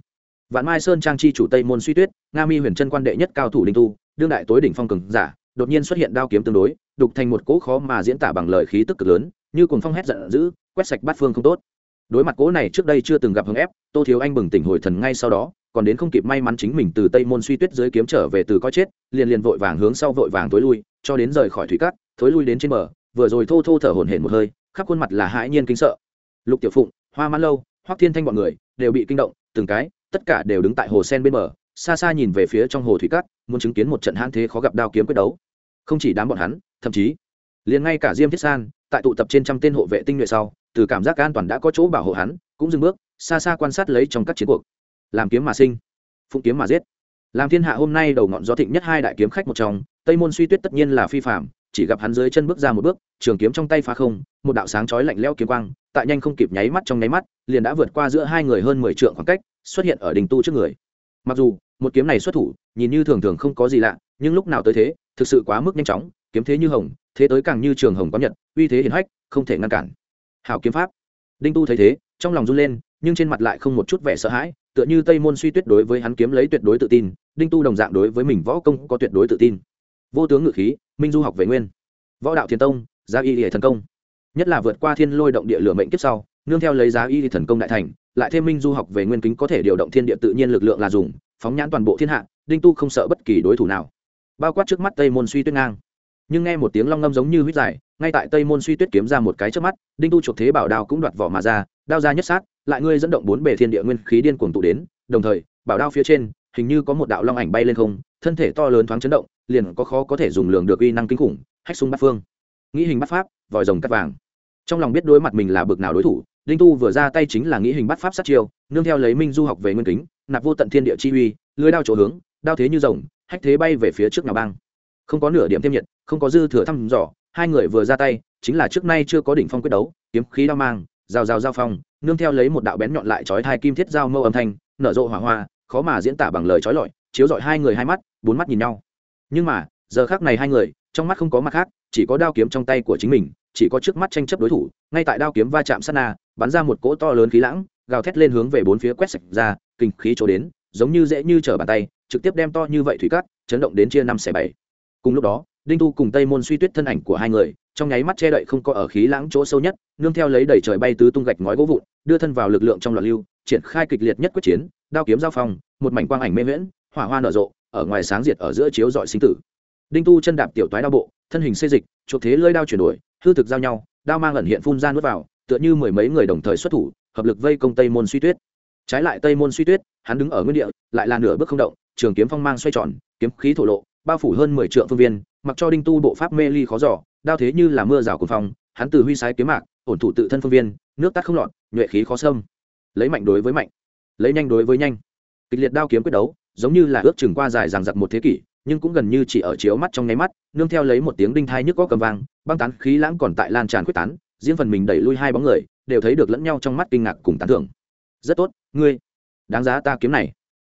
Vạn mai sơn trang chi chủ tây môn suy tuyết, nga mi huyền chân quan đệ nhất cao thủ đinh tu, đương đại tối đỉnh phong cường giả, đột nhiên xuất hiện đao kiếm tương đối đục thành một cỗ khó mà diễn tả bằng lời khí tức cực lớn, như cùng phong hét giận dữ, quét sạch bát phương không tốt. Đối mặt cỗ này trước đây chưa từng gặp hứng ép, tô thiếu anh bừng tỉnh hồi thần ngay sau đó, còn đến không kịp may mắn chính mình từ tây môn suy tuyết dưới kiếm trở về từ coi chết, liền liền vội vàng hướng sau vội vàng thối lui, cho đến rời khỏi thủy cát, thối lui đến trên bờ, vừa rồi thô thô thở hổn hển một hơi, khắp khuôn mặt là hãi nhiên kinh sợ. Lục tiểu phụng, hoa mãn lâu, hoắc thiên thanh bọn người đều bị kinh động, từng cái, tất cả đều đứng tại hồ sen bên bờ, xa xa nhìn về phía trong hồ thủy cát, muốn chứng kiến một trận hãn thế khó gặp đao kiếm quyết đấu. Không chỉ đám bọn hắn thậm chí liền ngay cả diêm thiết san, tại tụ tập trên trăm tên hộ vệ tinh nhuệ sau, từ cảm giác an toàn đã có chỗ bảo hộ hắn, cũng dừng bước, xa xa quan sát lấy trong các chiến cuộc. Làm kiếm mà sinh, phụng kiếm mà giết. Làm thiên hạ hôm nay đầu ngọn gió thịnh nhất hai đại kiếm khách một trong, tây môn suy tuyết tất nhiên là phi phạm, chỉ gặp hắn dưới chân bước ra một bước, trường kiếm trong tay phá không, một đạo sáng chói lạnh lẽo kiếm quang, tại nhanh không kịp nháy mắt trong nháy mắt, liền đã vượt qua giữa hai người hơn mười trượng khoảng cách, xuất hiện ở đình tu trước người. Mặc dù, một kiếm này xuất thủ, nhìn như thường thường không có gì lạ, nhưng lúc nào tới thế, thực sự quá mức nhanh chóng kiếm thế như hồng, thế tới càng như trường hồng có nhật, uy thế hiển hách, không thể ngăn cản. Hảo kiếm pháp. Đinh tu thấy thế, trong lòng run lên, nhưng trên mặt lại không một chút vẻ sợ hãi, tựa như tây môn suy tuyết đối với hắn kiếm lấy tuyệt đối tự tin, đinh tu đồng dạng đối với mình võ công có tuyệt đối tự tin. Vô tướng ngự khí, minh du học về nguyên. Võ đạo thiên tông, giá y hệ thần công. Nhất là vượt qua thiên lôi động địa lửa mệnh kiếp sau, nương theo lấy giá y thần công đại thành, lại thêm minh du học về nguyên kính có thể điều động thiên địa tự nhiên lực lượng là dùng, phóng nhãn toàn bộ thiên hạ, đinh tu không sợ bất kỳ đối thủ nào. Bao quát trước mắt tây môn suy tuyết ngang nhưng nghe một tiếng long ngâm giống như huyết dài, ngay tại tây môn suy tuyết kiếm ra một cái trước mắt, đinh tu chuộc thế bảo đao cũng đoạt vỏ mà ra, đao ra nhất sát, lại ngươi dẫn động bốn bề thiên địa nguyên khí điên cuồng tụ đến, đồng thời, bảo đao phía trên, hình như có một đạo long ảnh bay lên không, thân thể to lớn thoáng chấn động, liền có khó có thể dùng lường được uy năng kinh khủng, hách súng bắt phương. Nghĩ hình bắt pháp, vòi rồng cắt vàng. Trong lòng biết đối mặt mình là bực nào đối thủ, đinh tu vừa ra tay chính là nghĩ hình bắt pháp sát chiêu, nương theo lấy minh du học về nguyên kính, nạp vô tận thiên địa chi uy, lưới đao chỗ hướng, đao thế như rồng, hách thế bay về phía trước nào băng không có nửa điểm thêm nhiệt, không có dư thừa thăm dò, hai người vừa ra tay, chính là trước nay chưa có đỉnh phong quyết đấu, kiếm khí đao mang, rào rào giao phong, nương theo lấy một đạo bén nhọn lại chói thai kim thiết giao mâu âm thanh, nở rộ hỏa hoa, khó mà diễn tả bằng lời chói lọi, chiếu rọi hai người hai mắt, bốn mắt nhìn nhau. Nhưng mà, giờ khác này hai người, trong mắt không có mặt khác, chỉ có đao kiếm trong tay của chính mình, chỉ có trước mắt tranh chấp đối thủ, ngay tại đao kiếm va chạm sát na, bắn ra một cỗ to lớn khí lãng, gào thét lên hướng về bốn phía quét sạch ra, kinh khí trổ đến, giống như dễ như trở bàn tay, trực tiếp đem to như vậy thủy cát, chấn động đến chia năm xẻ bảy cùng lúc đó, đinh tu cùng tây môn suy tuyết thân ảnh của hai người, trong nháy mắt che đậy không có ở khí lãng chỗ sâu nhất, nương theo lấy đẩy trời bay tứ tung gạch ngói gỗ vụn, đưa thân vào lực lượng trong loạn lưu, triển khai kịch liệt nhất quyết chiến, đao kiếm giao phong, một mảnh quang ảnh mê miễn hỏa hoa nở rộ, ở ngoài sáng diệt ở giữa chiếu dọi sinh tử. Đinh tu chân đạp tiểu toái đao bộ, thân hình xây dịch, chuộc thế lơi đao chuyển đổi, hư thực giao nhau, đao mang ẩn hiện phun ra nuốt vào, tựa như mười mấy người đồng thời xuất thủ, hợp lực vây công tây môn suy tuyết. Trái lại tây môn suy tuyết, hắn đứng ở nguyên địa, lại là nửa bước không động, trường kiếm phong mang xoay tròn, kiếm khí thổ lộ bao phủ hơn mười triệu phương viên, mặc cho đinh tu bộ pháp mê ly khó giỏ đao thế như là mưa rào cuồng phong, hắn từ huy sái kiếm mạc, ổn thủ tự thân phương viên, nước tắt không lọt, nhuệ khí khó xâm. Lấy mạnh đối với mạnh, lấy nhanh đối với nhanh. Kịch liệt đao kiếm quyết đấu, giống như là ước chừng qua dài ràng giặc một thế kỷ, nhưng cũng gần như chỉ ở chiếu mắt trong nháy mắt, nương theo lấy một tiếng đinh thai nhức có cầm vang, băng tán khí lãng còn tại lan tràn quyết tán, riêng phần mình đẩy lui hai bóng người, đều thấy được lẫn nhau trong mắt kinh ngạc cùng tán thưởng. Rất tốt, ngươi, đáng giá ta kiếm này.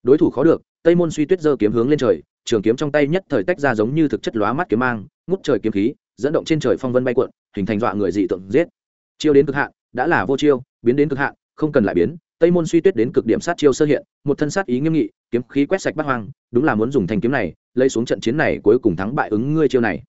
Đối thủ khó được, tây môn suy tuyết giơ kiếm hướng lên trời trường kiếm trong tay nhất thời tách ra giống như thực chất lóa mắt kiếm mang, ngút trời kiếm khí, dẫn động trên trời phong vân bay cuộn, hình thành dọa người dị tượng giết. Chiêu đến cực hạn, đã là vô chiêu, biến đến cực hạn, không cần lại biến. Tây môn suy tuyết đến cực điểm sát chiêu sơ hiện, một thân sát ý nghiêm nghị, kiếm khí quét sạch bắt hoang, đúng là muốn dùng thanh kiếm này, lấy xuống trận chiến này cuối cùng thắng bại ứng ngươi chiêu này.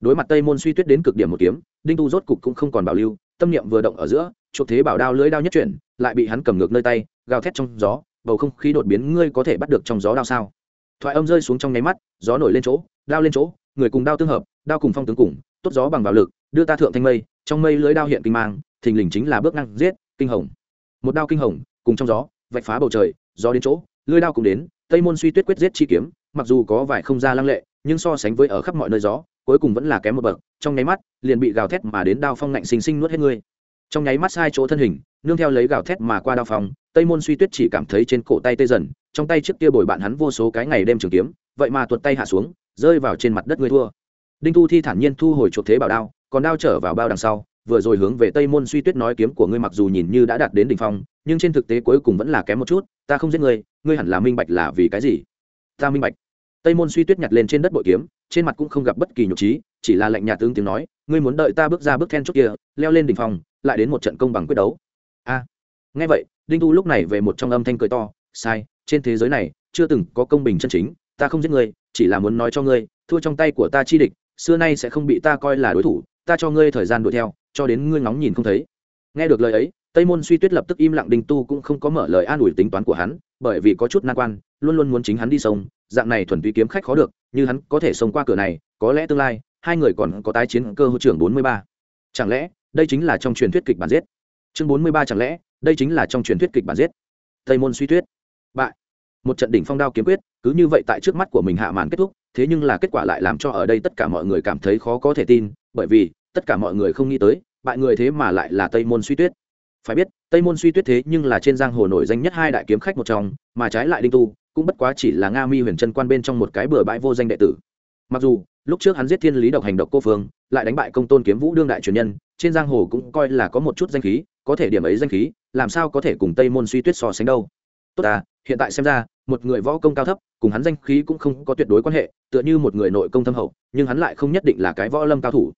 Đối mặt tây môn suy tuyết đến cực điểm một kiếm, đinh tu rốt cục cũng không còn bảo lưu, tâm niệm vừa động ở giữa, chuộc thế bảo đao lưới đao nhất chuyển, lại bị hắn cầm ngược nơi tay, gào thét trong gió, bầu không khí đột biến ngươi có thể bắt được trong gió đao sao? Thoại âm rơi xuống trong nháy mắt, gió nổi lên chỗ, đao lên chỗ, người cùng đao tương hợp, đao cùng phong tướng cùng, tốt gió bằng vào lực, đưa ta thượng thanh mây, trong mây lưới đao hiện kinh mang, thình lình chính là bước năng giết, kinh hồng. Một đao kinh hồng, cùng trong gió, vạch phá bầu trời, gió đến chỗ, lưới đao cũng đến, tây môn suy tuyết quyết giết chi kiếm, mặc dù có vài không ra lăng lệ, nhưng so sánh với ở khắp mọi nơi gió, cuối cùng vẫn là kém một bậc, trong nháy mắt, liền bị gào thét mà đến đao phong ngạnh xinh xinh nuốt hết ngươi. Trong nháy mắt sai chỗ thân hình, nương theo lấy gào thét mà qua đao phong tây môn suy tuyết chỉ cảm thấy trên cổ tay tê dần, trong tay trước kia bồi bạn hắn vô số cái ngày đêm trường kiếm, vậy mà tuột tay hạ xuống, rơi vào trên mặt đất ngươi thua. Đinh thu thi thản nhiên thu hồi chuột thế bảo đao, còn đao trở vào bao đằng sau, vừa rồi hướng về tây môn suy tuyết nói kiếm của ngươi mặc dù nhìn như đã đạt đến đỉnh phong, nhưng trên thực tế cuối cùng vẫn là kém một chút, ta không giết ngươi ngươi hẳn là minh bạch là vì cái gì? Ta minh bạch. Tây môn suy tuyết nhặt lên trên đất bội kiếm, trên mặt cũng không gặp bất kỳ nhục trí, chỉ là lạnh nhạt tương tiếng nói, ngươi muốn đợi ta bước ra bước then chốt kia, leo lên đỉnh phong, lại đến một trận công bằng quyết đấu. A. Nghe vậy đinh tu lúc này về một trong âm thanh cười to, sai, trên thế giới này chưa từng có công bình chân chính, ta không giết ngươi, chỉ là muốn nói cho ngươi, thua trong tay của ta chi địch, xưa nay sẽ không bị ta coi là đối thủ, ta cho ngươi thời gian đuổi theo, cho đến ngươi ngóng nhìn không thấy. Nghe được lời ấy, tây môn suy tuyết lập tức im lặng, đinh tu cũng không có mở lời an ủi tính toán của hắn, bởi vì có chút nan quan, luôn luôn muốn chính hắn đi sông, dạng này thuần túy kiếm khách khó được, như hắn có thể sống qua cửa này, có lẽ tương lai, hai người còn có tái chiến cơ hội trưởng bốn mươi ba. Chẳng lẽ, đây chính là trong truyền thuyết kịch bản giết? Chương bốn mươi ba chẳng lẽ đây chính là trong truyền thuyết kịch bản giết. Tây môn suy tuyết. Bại. Một trận đỉnh phong đao kiếm quyết, cứ như vậy tại trước mắt của mình hạ màn kết thúc, thế nhưng là kết quả lại làm cho ở đây tất cả mọi người cảm thấy khó có thể tin, bởi vì, tất cả mọi người không nghĩ tới, bại người thế mà lại là tây môn suy tuyết. Phải biết, tây môn suy tuyết thế nhưng là trên giang hồ nổi danh nhất hai đại kiếm khách một trong, mà trái lại đinh tu, cũng bất quá chỉ là nga mi huyền chân quan bên trong một cái bừa bãi vô danh đệ tử. Mặc dù, lúc trước hắn giết thiên lý độc hành độc cô phương, lại đánh bại công tôn kiếm vũ đương đại truyền nhân, trên giang hồ cũng coi là có một chút danh khí có thể điểm ấy danh khí, làm sao có thể cùng tây môn suy tuyết so sánh đâu? Tốt à hiện tại xem ra, một người võ công cao thấp, cùng hắn danh khí cũng không có tuyệt đối quan hệ, tựa như một người nội công thâm hậu, nhưng hắn lại không nhất định là cái võ lâm cao thủ.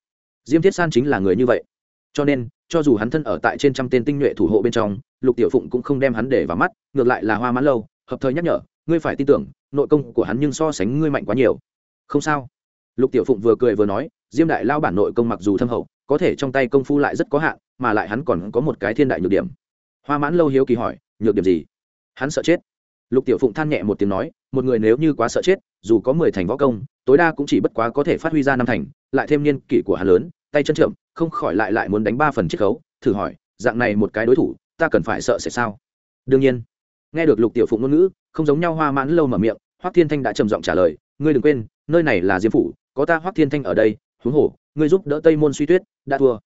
Diêm thiết san chính là người như vậy. Cho nên, cho dù hắn thân ở tại trên trăm tên tinh nhuệ thủ hộ bên trong, lục tiểu phụng cũng không đem hắn để vào mắt, ngược lại là hoa mãn lâu, hợp thời nhắc nhở, ngươi phải tin tưởng, nội công của hắn nhưng so sánh ngươi mạnh quá nhiều. Không sao. Lục tiểu phụng vừa cười vừa nói, diêm đại lao bản nội công mặc dù thâm hậu có thể trong tay công phu lại rất có hạn, mà lại hắn còn có một cái thiên đại nhược điểm. Hoa mãn lâu hiếu kỳ hỏi, nhược điểm gì? Hắn sợ chết. Lục tiểu phụng than nhẹ một tiếng nói, một người nếu như quá sợ chết, dù có mười thành võ công, tối đa cũng chỉ bất quá có thể phát huy ra năm thành, lại thêm niên kỷ của hắn lớn, tay chân trượm không khỏi lại lại muốn đánh ba phần chiết khấu. Thử hỏi, dạng này một cái đối thủ, ta cần phải sợ sẽ sao? Đương nhiên. Nghe được lục tiểu phụng ngôn ngữ, không giống nhau hoa mãn lâu mở miệng, hoắc thiên thanh đã trầm giọng trả lời, ngươi đừng quên, nơi này là diêm phủ, có ta hoắc thiên thanh ở đây, huống hồ ngươi giúp đỡ tây môn suy tuyết, đã thua.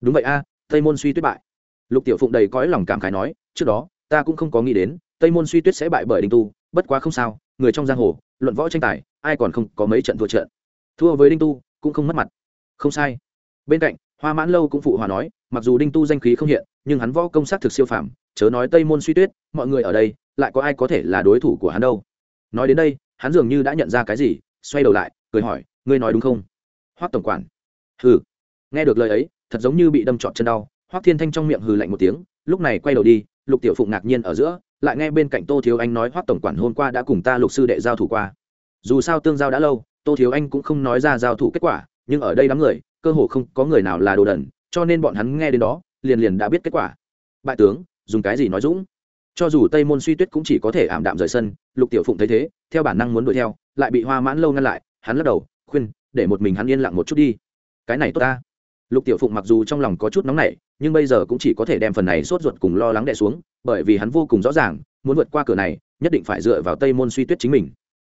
Đúng vậy a, tây môn suy tuyết bại. Lục tiểu phụng đầy cõi lòng cảm khái nói, trước đó, ta cũng không có nghĩ đến, tây môn suy tuyết sẽ bại bởi đinh tu, bất quá không sao, người trong giang hồ, luận võ tranh tài, ai còn không có mấy trận thua trận. Thua với đinh tu, cũng không mất mặt. Không sai. Bên cạnh, hoa mãn lâu cũng phụ hòa nói, mặc dù đinh tu danh khí không hiện, nhưng hắn võ công sát thực siêu phàm, chớ nói tây môn suy tuyết, mọi người ở đây, lại có ai có thể là đối thủ của hắn đâu. Nói đến đây, hắn dường như đã nhận ra cái gì, xoay đầu lại, cười hỏi, ngươi nói đúng không? Hoắc tổng quản hừ. Nghe được lời ấy, thật giống như bị đâm trọt chân đau, hoắc thiên thanh trong miệng hừ lạnh một tiếng, lúc này quay đầu đi, lục tiểu phụng ngạc nhiên ở giữa, lại nghe bên cạnh tô thiếu anh nói hoắc tổng quản hôm qua đã cùng ta lục sư đệ giao thủ qua. Dù sao tương giao đã lâu, tô thiếu anh cũng không nói ra giao thủ kết quả, nhưng ở đây đám người, cơ hồ không có người nào là đồ đần, cho nên bọn hắn nghe đến đó, liền liền đã biết kết quả. Bại tướng, dùng cái gì nói dũng? Cho dù tây môn suy tuyết cũng chỉ có thể ảm đạm rời sân, lục tiểu phụng thấy thế, theo bản năng muốn đuổi theo, lại bị hoa mãn lâu ngăn lại, hắn lắc đầu, khuyên, để một mình hắn yên lặng một chút đi cái này tốt ta. Lục tiểu phụng mặc dù trong lòng có chút nóng nảy, nhưng bây giờ cũng chỉ có thể đem phần này sốt ruột cùng lo lắng đè xuống, bởi vì hắn vô cùng rõ ràng, muốn vượt qua cửa này, nhất định phải dựa vào tây môn suy tuyết chính mình.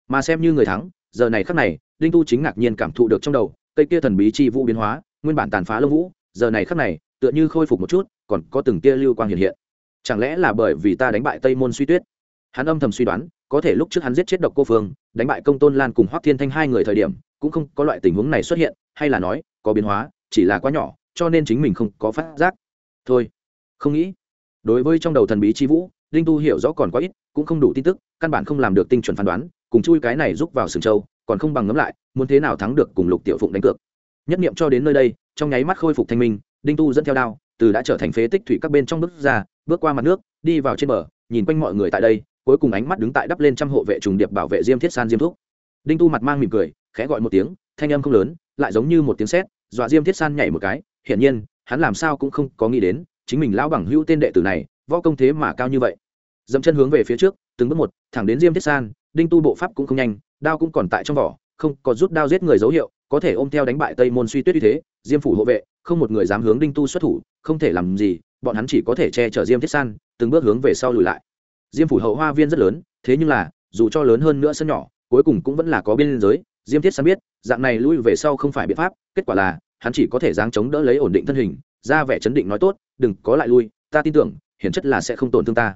Mà xem như người thắng, giờ này khắc này, đinh tu chính ngạc nhiên cảm thụ được trong đầu, cây kia thần bí chi vũ biến hóa, nguyên bản tàn phá lông vũ, giờ này khắc này, tựa như khôi phục một chút, còn có từng tia lưu quang hiện hiện. Chẳng lẽ là bởi vì ta đánh bại tây môn suy tuyết? Hắn âm thầm suy đoán, có thể lúc trước hắn giết chết độc cô phương, đánh bại công tôn lan cùng hoác thiên thanh hai người thời điểm, cũng không có loại tình huống này xuất hiện, hay là nói có biến hóa, chỉ là quá nhỏ, cho nên chính mình không có phát giác. Thôi, không nghĩ. Đối với trong đầu thần bí chi vũ linh tu hiểu rõ còn quá ít, cũng không đủ tin tức, căn bản không làm được tinh chuẩn phán đoán, cùng chui cái này rút vào sừng châu còn không bằng ngấm lại, muốn thế nào thắng được cùng lục tiểu phụng đánh cược. Nhất niệm cho đến nơi đây, trong nháy mắt khôi phục thanh minh, đinh tu dẫn theo đao, từ đã trở thành phế tích thủy các bên trong bước ra, bước qua mặt nước, đi vào trên bờ, nhìn quanh mọi người tại đây, cuối cùng ánh mắt đứng tại đắp lên trăm hộ vệ trùng điệp bảo vệ diêm thiết san diêm thúc. Đinh tu mặt mang mỉm cười, khẽ gọi một tiếng, thanh âm không lớn lại giống như một tiếng sét, dọa diêm thiết san nhảy một cái, hiển nhiên, hắn làm sao cũng không có nghĩ đến, chính mình lão bằng hữu tên đệ tử này, võ công thế mà cao như vậy. Dẫm chân hướng về phía trước, từng bước một, thẳng đến diêm thiết san, đinh tu bộ pháp cũng không nhanh, đao cũng còn tại trong vỏ, không có rút đao giết người dấu hiệu, có thể ôm theo đánh bại tây môn suy tuyết như thế, diêm phủ hộ vệ, không một người dám hướng đinh tu xuất thủ, không thể làm gì, bọn hắn chỉ có thể che chở diêm thiết san, từng bước hướng về sau lùi lại. Diêm phủ hậu hoa viên rất lớn, thế nhưng là, dù cho lớn hơn nữa sân nhỏ, cuối cùng cũng vẫn là có biên giới, diêm thiết san biết dạng này lui về sau không phải biện pháp, kết quả là, hắn chỉ có thể giáng chống đỡ lấy ổn định thân hình, ra vẻ chấn định nói tốt, đừng có lại lui, ta tin tưởng, hiển chất là sẽ không tổn thương ta.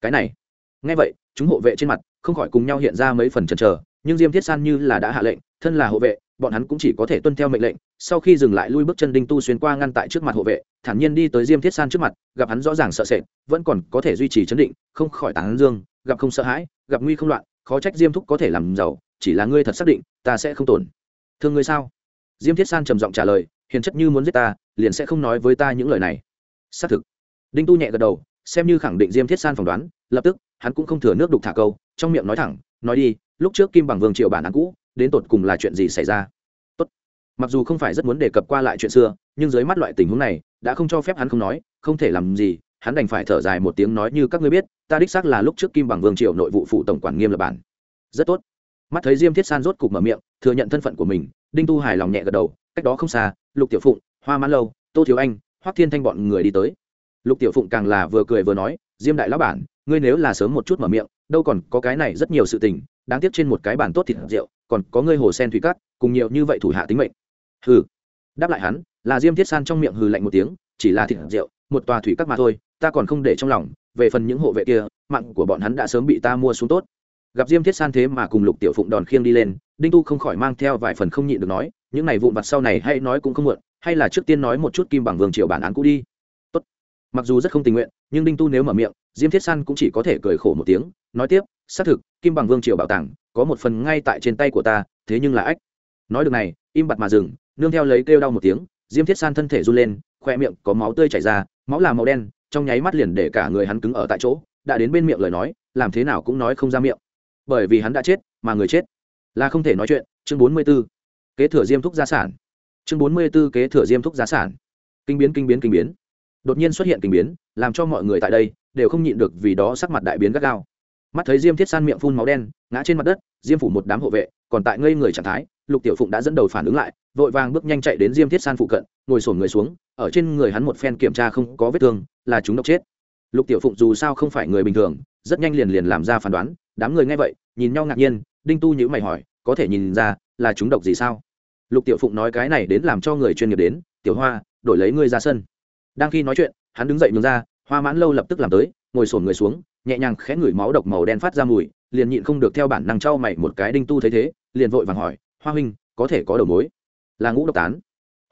Cái này. Ngay vậy, chúng hộ vệ trên mặt không khỏi cùng nhau hiện ra mấy phần chần chờ, nhưng diêm thiết san như là đã hạ lệnh, thân là hộ vệ, bọn hắn cũng chỉ có thể tuân theo mệnh lệnh, sau khi dừng lại lui bước chân đinh tu xuyên qua ngăn tại trước mặt hộ vệ, thản nhiên đi tới diêm thiết san trước mặt, gặp hắn rõ ràng sợ sệt, vẫn còn có thể duy trì chấn định, không khỏi tán dương, gặp không sợ hãi, gặp nguy không loạn, khó trách diêm thúc có thể làm giàu, chỉ là ngươi thật xác định, ta sẽ không tổn thương ngươi sao? Diêm thiết san trầm giọng trả lời, hiền chất như muốn giết ta, liền sẽ không nói với ta những lời này. Xác thực. Đinh tu nhẹ gật đầu, xem như khẳng định diêm thiết san phỏng đoán, lập tức, hắn cũng không thừa nước đục thả câu, trong miệng nói thẳng, nói đi, lúc trước kim bằng vương triệu bản án cũ, đến tột cùng là chuyện gì xảy ra? Tốt. mặc dù không phải rất muốn đề cập qua lại chuyện xưa, nhưng dưới mắt loại tình huống này, đã không cho phép hắn không nói, không thể làm gì, hắn đành phải thở dài một tiếng nói như các ngươi biết, ta đích xác là lúc trước kim bằng vương triệu nội vụ phụ tổng quản nghiêm lập bản. Rất tốt. Mắt thấy diêm thiết san rốt cục mở miệng thừa nhận thân phận của mình, đinh tu hài lòng nhẹ gật đầu, cách đó không xa, lục tiểu phụng, hoa mãn lâu, tô thiếu anh, hoắc thiên thanh bọn người đi tới. Lục tiểu phụng càng là vừa cười vừa nói, diêm đại lão bản, ngươi nếu là sớm một chút mở miệng, đâu còn có cái này rất nhiều sự tình, đáng tiếc trên một cái bàn tốt thịt rượu, còn có ngươi hồ sen thủy cát, cùng nhiều như vậy thủ hạ tính mệnh. Hừ. Đáp lại hắn, là diêm thiết san trong miệng hừ lạnh một tiếng, chỉ là thịt rượu, một tòa thủy cát mà thôi, ta còn không để trong lòng, về phần những hộ vệ kia, mạng của bọn hắn đã sớm bị ta mua xuống tốt gặp diêm thiết san thế mà cùng lục tiểu phụng đòn khiêng đi lên, đinh tu không khỏi mang theo vài phần không nhịn được nói, những này vụn vặt sau này hay nói cũng không muộn, hay là trước tiên nói một chút kim bằng vương triều bản án cũ đi. Tốt. mặc dù rất không tình nguyện, nhưng đinh tu nếu mở miệng, diêm thiết san cũng chỉ có thể cười khổ một tiếng, nói tiếp, xác thực, kim bằng vương triều bảo tàng, có một phần ngay tại trên tay của ta, thế nhưng là ách. Nói được này, im bặt mà dừng, nương theo lấy kêu đau một tiếng, diêm thiết san thân thể run lên, khoe miệng có máu tươi chảy ra, máu là màu đen, trong nháy mắt liền để cả người hắn cứng ở tại chỗ, đã đến bên miệng lời nói, làm thế nào cũng nói không ra miệng bởi vì hắn đã chết, mà người chết là không thể nói chuyện. Chương bốn mươi 44. kế thừa diêm thúc gia sản. Chương bốn mươi 44 kế thừa diêm thúc gia sản. Kinh biến kinh biến kinh biến. Đột nhiên xuất hiện kinh biến, làm cho mọi người tại đây đều không nhịn được vì đó sắc mặt đại biến gắt gao. Mắt thấy diêm thiết san miệng phun máu đen, ngã trên mặt đất, diêm phủ một đám hộ vệ, còn tại ngây người trạng thái, lục tiểu phụng đã dẫn đầu phản ứng lại, vội vàng bước nhanh chạy đến diêm thiết san phụ cận, ngồi sổn người xuống, ở trên người hắn một phen kiểm tra không có vết thương, là chúng độc chết. Lục tiểu phụng dù sao không phải người bình thường, rất nhanh liền liền làm ra phán đoán đám người nghe vậy, nhìn nhau ngạc nhiên, đinh tu nhữ mày hỏi, có thể nhìn ra là chúng độc gì sao? Lục tiểu phụng nói cái này đến làm cho người chuyên nghiệp đến, tiểu hoa, đổi lấy ngươi ra sân. Đang khi nói chuyện, hắn đứng dậy nhường ra, hoa mãn lâu lập tức làm tới, ngồi sổn người xuống, nhẹ nhàng khẽ ngửi máu độc màu đen phát ra mùi, liền nhịn không được theo bản năng trao mày một cái đinh tu thấy thế, liền vội vàng hỏi, hoa huynh, có thể có đầu mối? Là ngũ độc tán.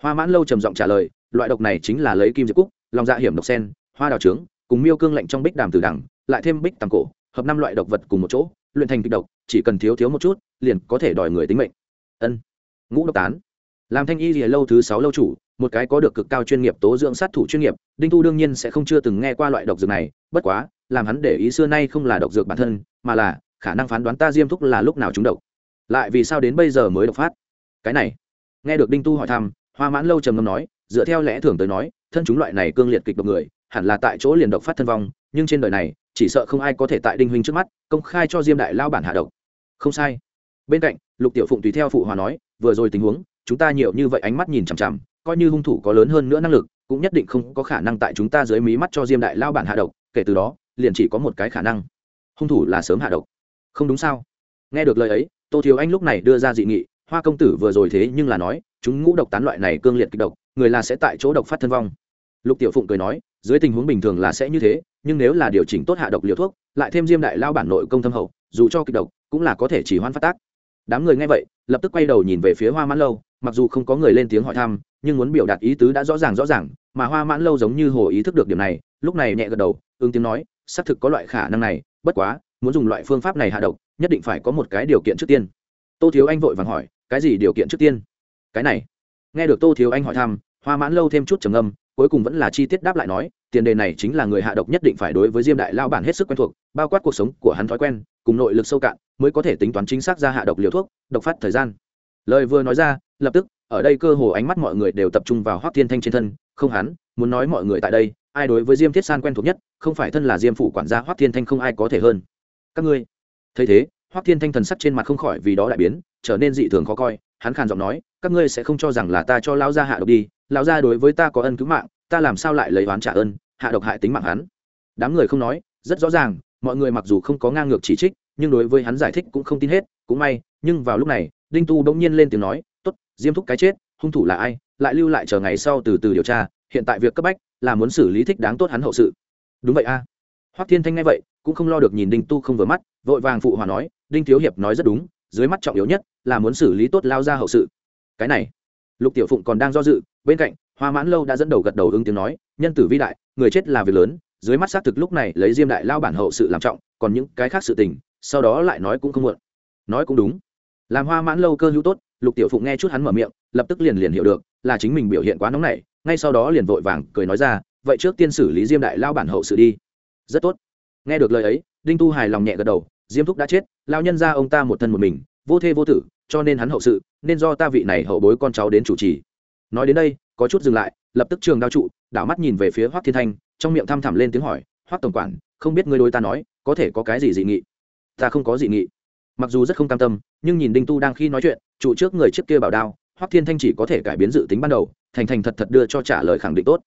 Hoa mãn lâu trầm giọng trả lời, loại độc này chính là lấy kim diệp cúc, lòng dạ hiểm độc sen, hoa đào trướng, cùng miêu cương lạnh trong bích đàm tử đẳng, lại thêm bích tàng cổ hợp năm loại độc vật cùng một chỗ, luyện thành kịch độc, chỉ cần thiếu thiếu một chút, liền có thể đòi người tính mệnh. Ân. Ngũ độc tán. Làm thanh y lìa lâu thứ sáu lâu chủ, một cái có được cực cao chuyên nghiệp tố dưỡng sát thủ chuyên nghiệp, đinh tu đương nhiên sẽ không chưa từng nghe qua loại độc dược này, bất quá, làm hắn để ý xưa nay không là độc dược bản thân, mà là khả năng phán đoán ta diêm thúc là lúc nào chúng độc. Lại vì sao đến bây giờ mới độc phát? Cái này. Nghe được đinh tu hỏi thăm, hoa mãn lâu trầm ngâm nói, dựa theo lẽ thường tới nói, thân chúng loại này cương liệt kịch độc người, hẳn là tại chỗ liền độc phát thân vong nhưng trên đời này, chỉ sợ không ai có thể tại đinh huynh trước mắt, công khai cho diêm đại lao bản hạ độc. Không sai. Bên cạnh, lục tiểu phụng tùy theo phụ hòa nói, vừa rồi tình huống, chúng ta nhiều như vậy ánh mắt nhìn chằm chằm, coi như hung thủ có lớn hơn nữa năng lực, cũng nhất định không có khả năng tại chúng ta dưới mí mắt cho diêm đại lao bản hạ độc, kể từ đó, liền chỉ có một cái khả năng. Hung thủ là sớm hạ độc. Không đúng sao? Nghe được lời ấy, tô thiếu anh lúc này đưa ra dị nghị, hoa công tử vừa rồi thế nhưng là nói, chúng ngũ độc tán loại này cương liệt kịch độc, người là sẽ tại chỗ độc phát thân vong. Lục tiểu phụng cười nói, dưới tình huống bình thường là sẽ như thế nhưng nếu là điều chỉnh tốt hạ độc liều thuốc, lại thêm diêm đại lao bản nội công thâm hậu, dù cho kịch độc, cũng là có thể chỉ hoan phát tác. Đám người nghe vậy, lập tức quay đầu nhìn về phía hoa mãn lâu, mặc dù không có người lên tiếng hỏi thăm, nhưng muốn biểu đạt ý tứ đã rõ ràng rõ ràng, mà hoa mãn lâu giống như hồ ý thức được điểm này, lúc này nhẹ gật đầu, ứng tiếng nói, xác thực có loại khả năng này, bất quá, muốn dùng loại phương pháp này hạ độc, nhất định phải có một cái điều kiện trước tiên. Tô thiếu anh vội vàng hỏi, cái gì điều kiện trước tiên? Cái này. Nghe được tô thiếu anh hỏi thăm, hoa mãn lâu thêm chút trầm âm cuối cùng vẫn là chi tiết đáp lại nói, tiền đề này chính là người hạ độc nhất định phải đối với diêm đại lao bản hết sức quen thuộc, bao quát cuộc sống của hắn thói quen, cùng nội lực sâu cạn, mới có thể tính toán chính xác ra hạ độc liều thuốc, độc phát thời gian. Lời vừa nói ra, lập tức, ở đây cơ hồ ánh mắt mọi người đều tập trung vào hoác thiên thanh trên thân, không hắn, muốn nói mọi người tại đây, ai đối với diêm thiết san quen thuộc nhất, không phải thân là diêm phụ quản gia hoác thiên thanh không ai có thể hơn. Các ngươi. Thấy thế hoác thiên thanh thần sắc trên mặt không khỏi vì đó đại biến, trở nên dị thường khó coi, hắn khàn giọng nói, các ngươi sẽ không cho rằng là ta cho lao gia hạ độc đi Lão gia đối với ta có ân cứu mạng, ta làm sao lại lấy oán trả ơn, hạ độc hại tính mạng hắn? Đám người không nói, rất rõ ràng, mọi người mặc dù không có ngang ngược chỉ trích, nhưng đối với hắn giải thích cũng không tin hết, cũng may, nhưng vào lúc này, đinh tu bỗng nhiên lên tiếng nói t ố t diêm thúc cái chết, hung thủ là ai, lại lưu lại chờ ngày sau từ từ điều tra, hiện tại việc cấp bách là muốn xử lý thích đáng tốt hắn hậu sự. Đúng vậy a. À. hoắc thiên thanh nghe vậy, cũng không lo được nhìn đinh tu không vừa mắt, vội vàng phụ hòa nói, đinh thiếu hiệp nói rất đúng, dưới mắt trọng yếu nhất là muốn xử lý tốt lao ra hậu sự. Cái này. Lục tiểu phụng còn đang do dự bên cạnh, hoa mãn lâu đã dẫn đầu gật đầu ứng tiếng nói, nhân tử vi đại, người chết là việc lớn, dưới mắt xác thực lúc này lấy diêm đại lao bản hậu sự làm trọng, còn những cái khác sự tình, sau đó lại nói cũng không muộn. Nói cũng đúng. Làm hoa mãn lâu cơ hữu tốt, lục tiểu phụng nghe chút hắn mở miệng, lập tức liền liền hiểu được, là chính mình biểu hiện quá nóng nảy, ngay sau đó liền vội vàng cười nói ra, vậy trước tiên xử lý diêm đại lao bản hậu sự đi. Rất tốt. Nghe được lời ấy, đinh tu hài lòng nhẹ gật đầu, diêm thúc đã chết lao nhân ra ông ta một thân một mình, vô thê vô tử, cho nên hắn hậu sự, nên do ta vị này hậu bối con cháu đến chủ trì nói đến đây, có chút dừng lại, lập tức trường đao trụ, đảo mắt nhìn về phía hoắc thiên thanh, trong miệng thăm thẳm lên tiếng hỏi, hoắc tổng quản, không biết ngươi đối ta nói, có thể có cái gì dị nghị? Ta không có dị nghị. Mặc dù rất không cam tâm, nhưng nhìn đinh tu đang khi nói chuyện, trụ trước người trước kia bảo đao, hoắc thiên thanh chỉ có thể cải biến dự tính ban đầu, thành thành thật thật đưa cho trả lời khẳng định tốt.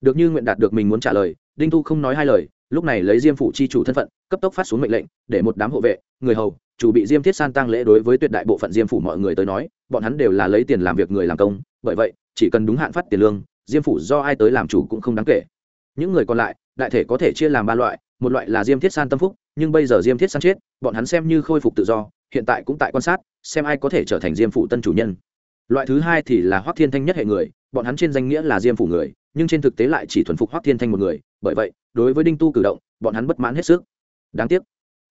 Được như nguyện đạt được mình muốn trả lời, đinh tu không nói hai lời, lúc này lấy diêm phủ chi chủ thân phận, cấp tốc phát xuống mệnh lệnh, để một đám hộ vệ, người hầu chủ bị diêm thiết san tăng lễ đối với tuyệt đại bộ phận diêm phủ mọi người tới nói, bọn hắn đều là lấy tiền làm việc người làm công, bởi vậy, chỉ cần đúng hạn phát tiền lương, diêm phủ do ai tới làm chủ cũng không đáng kể. Những người còn lại, đại thể có thể chia làm ba loại, một loại là diêm thiết san tâm phúc, nhưng bây giờ diêm thiết san chết, bọn hắn xem như khôi phục tự do, hiện tại cũng tại quan sát, xem ai có thể trở thành diêm phủ tân chủ nhân. Loại thứ hai thì là hoắc thiên thanh nhất hệ người, bọn hắn trên danh nghĩa là diêm phủ người, nhưng trên thực tế lại chỉ thuần phục hoắc thiên thanh một người, bởi vậy, đối với đinh tu cử động, bọn hắn bất mãn hết sức. Đáng tiếc,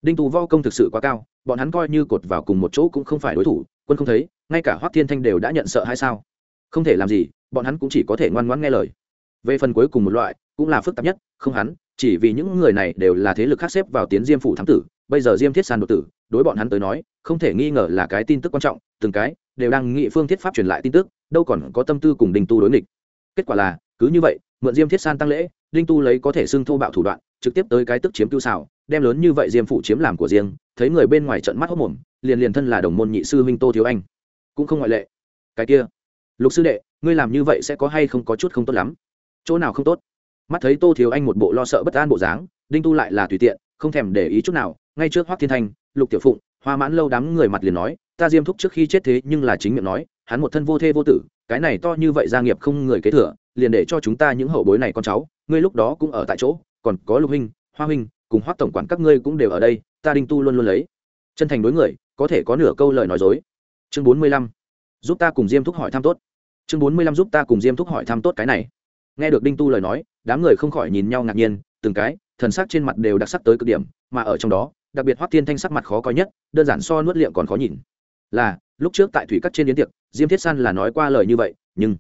đinh tu vo công thực sự quá cao bọn hắn coi như cột vào cùng một chỗ cũng không phải đối thủ, quân không thấy, ngay cả hoắc thiên thanh đều đã nhận sợ hay sao? Không thể làm gì, bọn hắn cũng chỉ có thể ngoan ngoãn nghe lời. Về phần cuối cùng một loại, cũng là phức tạp nhất, không hắn, chỉ vì những người này đều là thế lực khác xếp vào tiến diêm phủ thám tử, bây giờ diêm thiết san đột tử, đối bọn hắn tới nói, không thể nghi ngờ là cái tin tức quan trọng, từng cái đều đang nghị phương thiết pháp truyền lại tin tức, đâu còn có tâm tư cùng đinh tu đối nghịch. Kết quả là, cứ như vậy, mượn diêm thiết san tăng lễ, đinh tu lấy có thể xưng thô bạo thủ đoạn, trực tiếp tới cái tức chiếm cưu xảo đem lớn như vậy diêm phụ chiếm làm của riêng, thấy người bên ngoài trận mắt hốc mồm, liền liền thân là đồng môn nhị sư huynh tô thiếu anh. Cũng không ngoại lệ. Cái kia, lục sư đệ, ngươi làm như vậy sẽ có hay không có chút không tốt lắm? Chỗ nào không tốt? Mắt thấy tô thiếu anh một bộ lo sợ bất an bộ dáng, đinh tu lại là tùy tiện, không thèm để ý chút nào, ngay trước hoác thiên thanh lục tiểu phụng, hoa mãn lâu đám người mặt liền nói, ta diêm thúc trước khi chết thế nhưng là chính miệng nói, hắn một thân vô thê vô tử, cái này to như vậy gia nghiệp không người kế thừa, liền để cho chúng ta những hậu bối này con cháu, ngươi lúc đó cũng ở tại chỗ, còn có lục huynh, hoa huynh cùng hoắc tổng quản các ngươi cũng đều ở đây, ta đinh tu luôn luôn lấy. Chân thành đối người, có thể có nửa câu lời nói dối. Chương bốn mươi lăm. Giúp ta cùng diêm thúc hỏi thăm tốt. Chương bốn mươi lăm giúp ta cùng diêm thúc hỏi thăm tốt cái này. Nghe được đinh tu lời nói, đám người không khỏi nhìn nhau ngạc nhiên, từng cái, thần sắc trên mặt đều đặc sắc tới cực điểm, mà ở trong đó, đặc biệt hoắc thiên thanh sắc mặt khó coi nhất, đơn giản so nuốt liệm còn khó nhìn. Là, lúc trước tại thủy cắt trên yến tiệc, diêm thiết san là nói qua lời như vậy, nhưng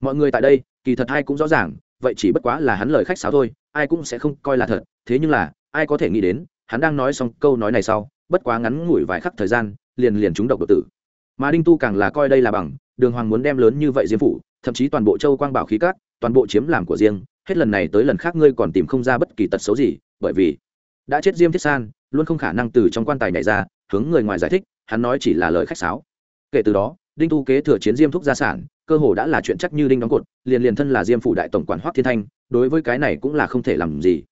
mọi người tại đây, kỳ thật hai cũng rõ ràng vậy chỉ bất quá là hắn lời khách sáo thôi, ai cũng sẽ không coi là thật, thế nhưng là, ai có thể nghĩ đến, hắn đang nói xong câu nói này sau, bất quá ngắn ngủi vài khắc thời gian, liền liền trúng độc độc tử. Mà đinh tu càng là coi đây là bằng, đường hoàng muốn đem lớn như vậy diêm phủ, thậm chí toàn bộ châu quang bảo khí cát toàn bộ chiếm làm của riêng, hết lần này tới lần khác ngươi còn tìm không ra bất kỳ tật xấu gì, bởi vì đã chết diêm thiết san, luôn không khả năng từ trong quan tài nhảy ra, hướng người ngoài giải thích, hắn nói chỉ là lời khách sáo. Kể từ đó, đinh tu kế thừa chiến diêm thúc gia sản cơ hồ đã là chuyện chắc như đinh đóng cột, liền liền thân là diêm phủ đại tổng quản hoắc thiên thanh, đối với cái này cũng là không thể làm gì.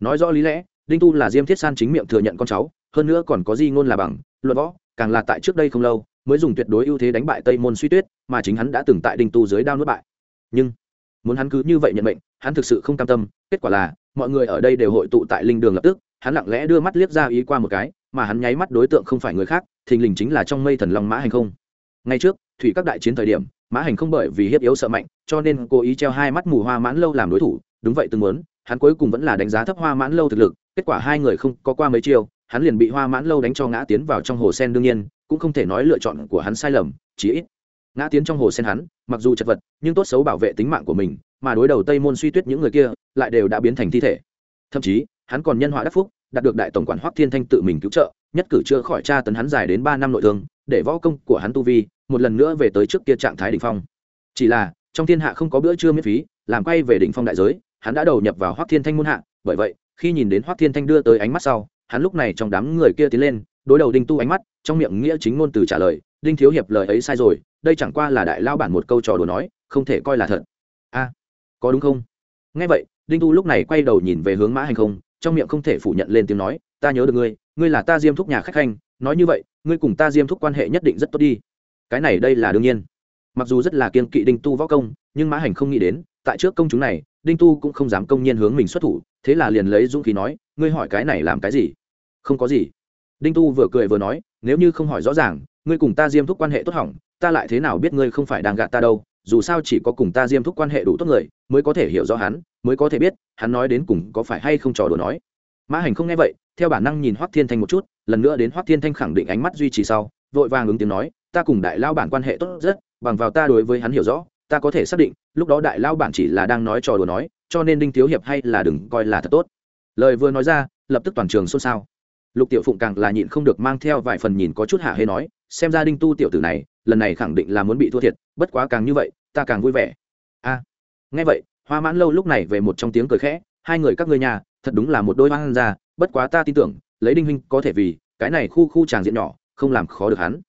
Nói rõ lý lẽ, đinh tu là diêm thiết san chính miệng thừa nhận con cháu, hơn nữa còn có di ngôn là bằng, luận võ, càng là tại trước đây không lâu, mới dùng tuyệt đối ưu thế đánh bại tây môn suy tuyết, mà chính hắn đã từng tại đinh tu dưới đao nuốt bại. Nhưng, muốn hắn cứ như vậy nhận mệnh, hắn thực sự không cam tâm, kết quả là, mọi người ở đây đều hội tụ tại linh đường lập tức, hắn lặng lẽ đưa mắt liếc ra ý qua một cái, mà hắn nháy mắt đối tượng không phải người khác, thình lình chính là trong mây thần long mã hành không. Ngay trước, thủy các đại chiến thời điểm mã hành không bởi vì hiếp yếu sợ mạnh, cho nên cố ý treo hai mắt mù hoa mãn lâu làm đối thủ, đúng vậy từng muốn, hắn cuối cùng vẫn là đánh giá thấp hoa mãn lâu thực lực, kết quả hai người không có qua mấy chiêu, hắn liền bị hoa mãn lâu đánh cho ngã tiến vào trong hồ sen đương nhiên, cũng không thể nói lựa chọn của hắn sai lầm chỉ ít ngã tiến trong hồ sen hắn, mặc dù chật vật, nhưng tốt xấu bảo vệ tính mạng của mình, mà đối đầu tây môn suy tuyết những người kia, lại đều đã biến thành thi thể. Thậm chí, hắn còn nhân họa đắc phúc, đạt được đại tổng quản hoắc thiên thanh tự mình cứu trợ, nhất cử chữa khỏi tra tấn hắn dài đến ba năm nội thương, để võ công của hắn tu vi một lần nữa về tới trước kia trạng thái đỉnh phong. Chỉ là, trong thiên hạ không có bữa trưa miễn phí, làm quay về đỉnh phong đại giới, hắn đã đầu nhập vào hoắc thiên thanh muôn hạ. Bởi vậy, khi nhìn đến hoắc thiên thanh đưa tới ánh mắt sau, hắn lúc này trong đám người kia tiến lên, đối đầu đinh tu ánh mắt, trong miệng nghĩa chính ngôn từ trả lời, đinh thiếu hiệp, lời ấy sai rồi, đây chẳng qua là đại lao bản một câu trò đùa nói, không thể coi là thật. A, có đúng không? Nghe vậy, đinh tu lúc này quay đầu nhìn về hướng mã hành không, trong miệng không thể phủ nhận lên tiếng nói, ta nhớ được ngươi ngươi là ta diêm thúc nhà khách khanh, nói như vậy, ngươi cùng ta diêm thúc quan hệ nhất định rất tốt đi cái này đây là đương nhiên. Mặc dù rất là kiên kỵ đinh tu võ công, nhưng mã hành không nghĩ đến, tại trước công chúng này, đinh tu cũng không dám công nhiên hướng mình xuất thủ, thế là liền lấy dũng khí nói, ngươi hỏi cái này làm cái gì? Không có gì. Đinh tu vừa cười vừa nói, nếu như không hỏi rõ ràng, ngươi cùng ta diêm thúc quan hệ tốt hỏng, ta lại thế nào biết ngươi không phải đang gạt ta đâu? Dù sao chỉ có cùng ta diêm thúc quan hệ đủ tốt người, mới có thể hiểu rõ hắn, mới có thể biết, hắn nói đến cùng có phải hay không trò đùa nói. Mã hành không nghe vậy, theo bản năng nhìn hoắc thiên thanh một chút, lần nữa đến hoắc thiên thanh khẳng định ánh mắt duy trì sau, vội vàng ứng tiếng nói ta cùng đại lao bản quan hệ tốt rất, bằng vào ta đối với hắn hiểu rõ, ta có thể xác định, lúc đó đại lao bản chỉ là đang nói trò đùa nói, cho nên đinh thiếu hiệp hay là đừng coi là thật tốt. Lời vừa nói ra, lập tức toàn trường xôn xao. Lục tiểu phụng càng là nhịn không được mang theo vài phần nhìn có chút hạ hê nói, xem ra đinh tu tiểu tử này, lần này khẳng định là muốn bị thua thiệt, bất quá càng như vậy, ta càng vui vẻ. A. Nghe vậy, hoa mãn lâu lúc này về một trong tiếng cười khẽ, hai người các ngươi nhà, thật đúng là một đôi hoang ra bất quá ta tin tưởng, lấy đinh huynh có thể vì, cái này khu khu tràng diện nhỏ, không làm khó được hắn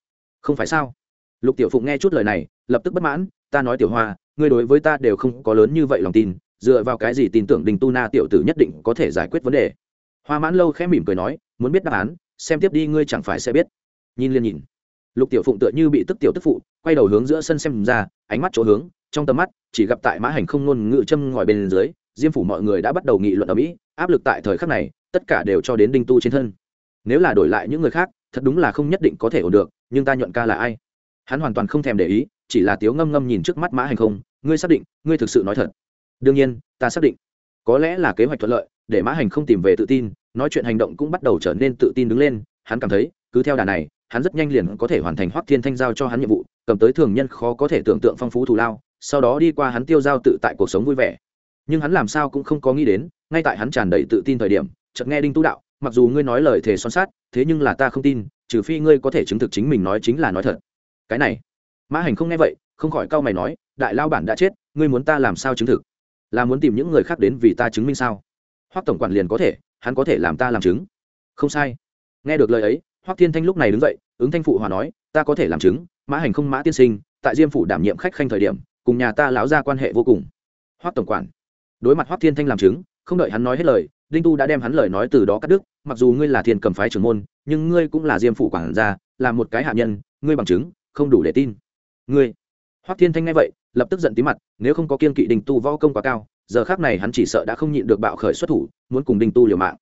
không phải sao? Lục tiểu phụng nghe chút lời này, lập tức bất mãn, ta nói tiểu hoa, ngươi đối với ta đều không có lớn như vậy lòng tin, dựa vào cái gì tin tưởng đình tu na tiểu tử nhất định có thể giải quyết vấn đề? Hoa mãn lâu khẽ mỉm cười nói, muốn biết đáp án, xem tiếp đi, ngươi chẳng phải sẽ biết. Nhìn liền nhìn. Lục tiểu phụng tựa như bị tức tiểu tức phụ, quay đầu hướng giữa sân xem ra, ánh mắt chỗ hướng, trong tầm mắt, chỉ gặp tại mã hành không ngôn ngữ châm ngòi bên dưới, diêm phủ mọi người đã bắt đầu nghị luận ở mỹ, áp lực tại thời khắc này, tất cả đều cho đến đinh tu trên thân. Nếu là đổi lại những người khác, thật đúng là không nhất định có thể ổn được nhưng ta nhuận ca là ai? Hắn hoàn toàn không thèm để ý, chỉ là tiếu ngâm ngâm nhìn trước mắt mã hành không, ngươi xác định, ngươi thực sự nói thật. Đương nhiên, ta xác định. Có lẽ là kế hoạch thuận lợi, để mã hành không tìm về tự tin, nói chuyện hành động cũng bắt đầu trở nên tự tin đứng lên, hắn cảm thấy, cứ theo đà này, hắn rất nhanh liền có thể hoàn thành hoác thiên thanh giao cho hắn nhiệm vụ, cầm tới thường nhân khó có thể tưởng tượng phong phú thù lao, sau đó đi qua hắn tiêu giao tự tại cuộc sống vui vẻ. Nhưng hắn làm sao cũng không có nghĩ đến, ngay tại hắn tràn đầy tự tin thời điểm, chợt nghe đinh tu đạo, mặc dù ngươi nói lời thề son sát thế nhưng là ta không tin trừ phi ngươi có thể chứng thực chính mình nói chính là nói thật. Cái này, mã hành không nghe vậy, không khỏi cau mày nói, đại lao bản đã chết, ngươi muốn ta làm sao chứng thực? Là muốn tìm những người khác đến vì ta chứng minh sao? Hoắc tổng quản liền có thể, hắn có thể làm ta làm chứng. Không sai. Nghe được lời ấy, hoắc thiên thanh lúc này đứng dậy, ứng thanh phụ hòa nói, ta có thể làm chứng, mã hành không mã tiên sinh, tại diêm phủ đảm nhiệm khách khanh thời điểm, cùng nhà ta lão ra quan hệ vô cùng. Hoắc tổng quản, đối mặt hoắc thiên thanh làm chứng không đợi hắn nói hết lời, đinh tu đã đem hắn lời nói từ đó cắt đứt, mặc dù ngươi là thiên cầm phái trưởng môn, nhưng ngươi cũng là diêm phủ quản gia, là một cái hạ nhân, ngươi bằng chứng, không đủ để tin. Ngươi, hoắc thiên thanh nghe vậy, lập tức giận tí mặt, nếu không có kiên kỵ đinh tu võ công quá cao, giờ khác này hắn chỉ sợ đã không nhịn được bạo khởi xuất thủ, muốn cùng đinh tu liều mạng.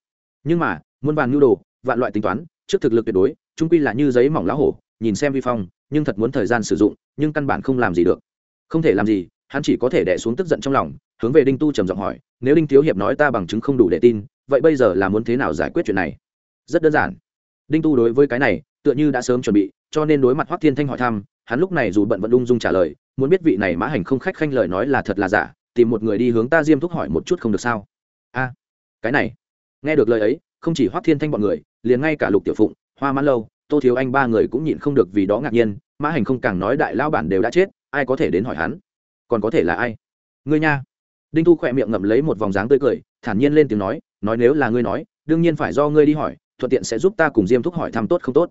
Nhưng mà, muôn vàn nhu đồ, vạn loại tính toán, trước thực lực tuyệt đối trung quy là như giấy mỏng lá hổ, nhìn xem vi phong, nhưng thật muốn thời gian sử dụng, nhưng căn bản không làm gì được. Không thể làm gì hắn chỉ có thể đẻ xuống tức giận trong lòng, hướng về đinh tu trầm giọng hỏi, nếu đinh thiếu hiệp nói ta bằng chứng không đủ để tin, vậy bây giờ là muốn thế nào giải quyết chuyện này? Rất đơn giản. Đinh tu đối với cái này, tựa như đã sớm chuẩn bị, cho nên đối mặt hoắc thiên thanh hỏi thăm, hắn lúc này dù bận vận ung dung trả lời, muốn biết vị này mã hành không khách khanh lời nói là thật là giả, tìm một người đi hướng ta diêm thúc hỏi một chút không được sao? A, cái này. Nghe được lời ấy, không chỉ hoắc thiên thanh bọn người, liền ngay cả lục tiểu phụng, hoa mãn lâu, tô thiếu anh ba người cũng nhịn không được vì đó ngạc nhiên, mã hành không càng nói đại lao bản đều đã chết, ai có thể đến hỏi hắn? Còn có thể là ai? Ngươi nha. Đinh thu khỏe miệng ngậm lấy một vòng dáng tươi cười, thản nhiên lên tiếng nói nói nếu là ngươi nói, đương nhiên phải do ngươi đi hỏi, thuận tiện sẽ giúp ta cùng diêm thúc hỏi thăm tốt không tốt.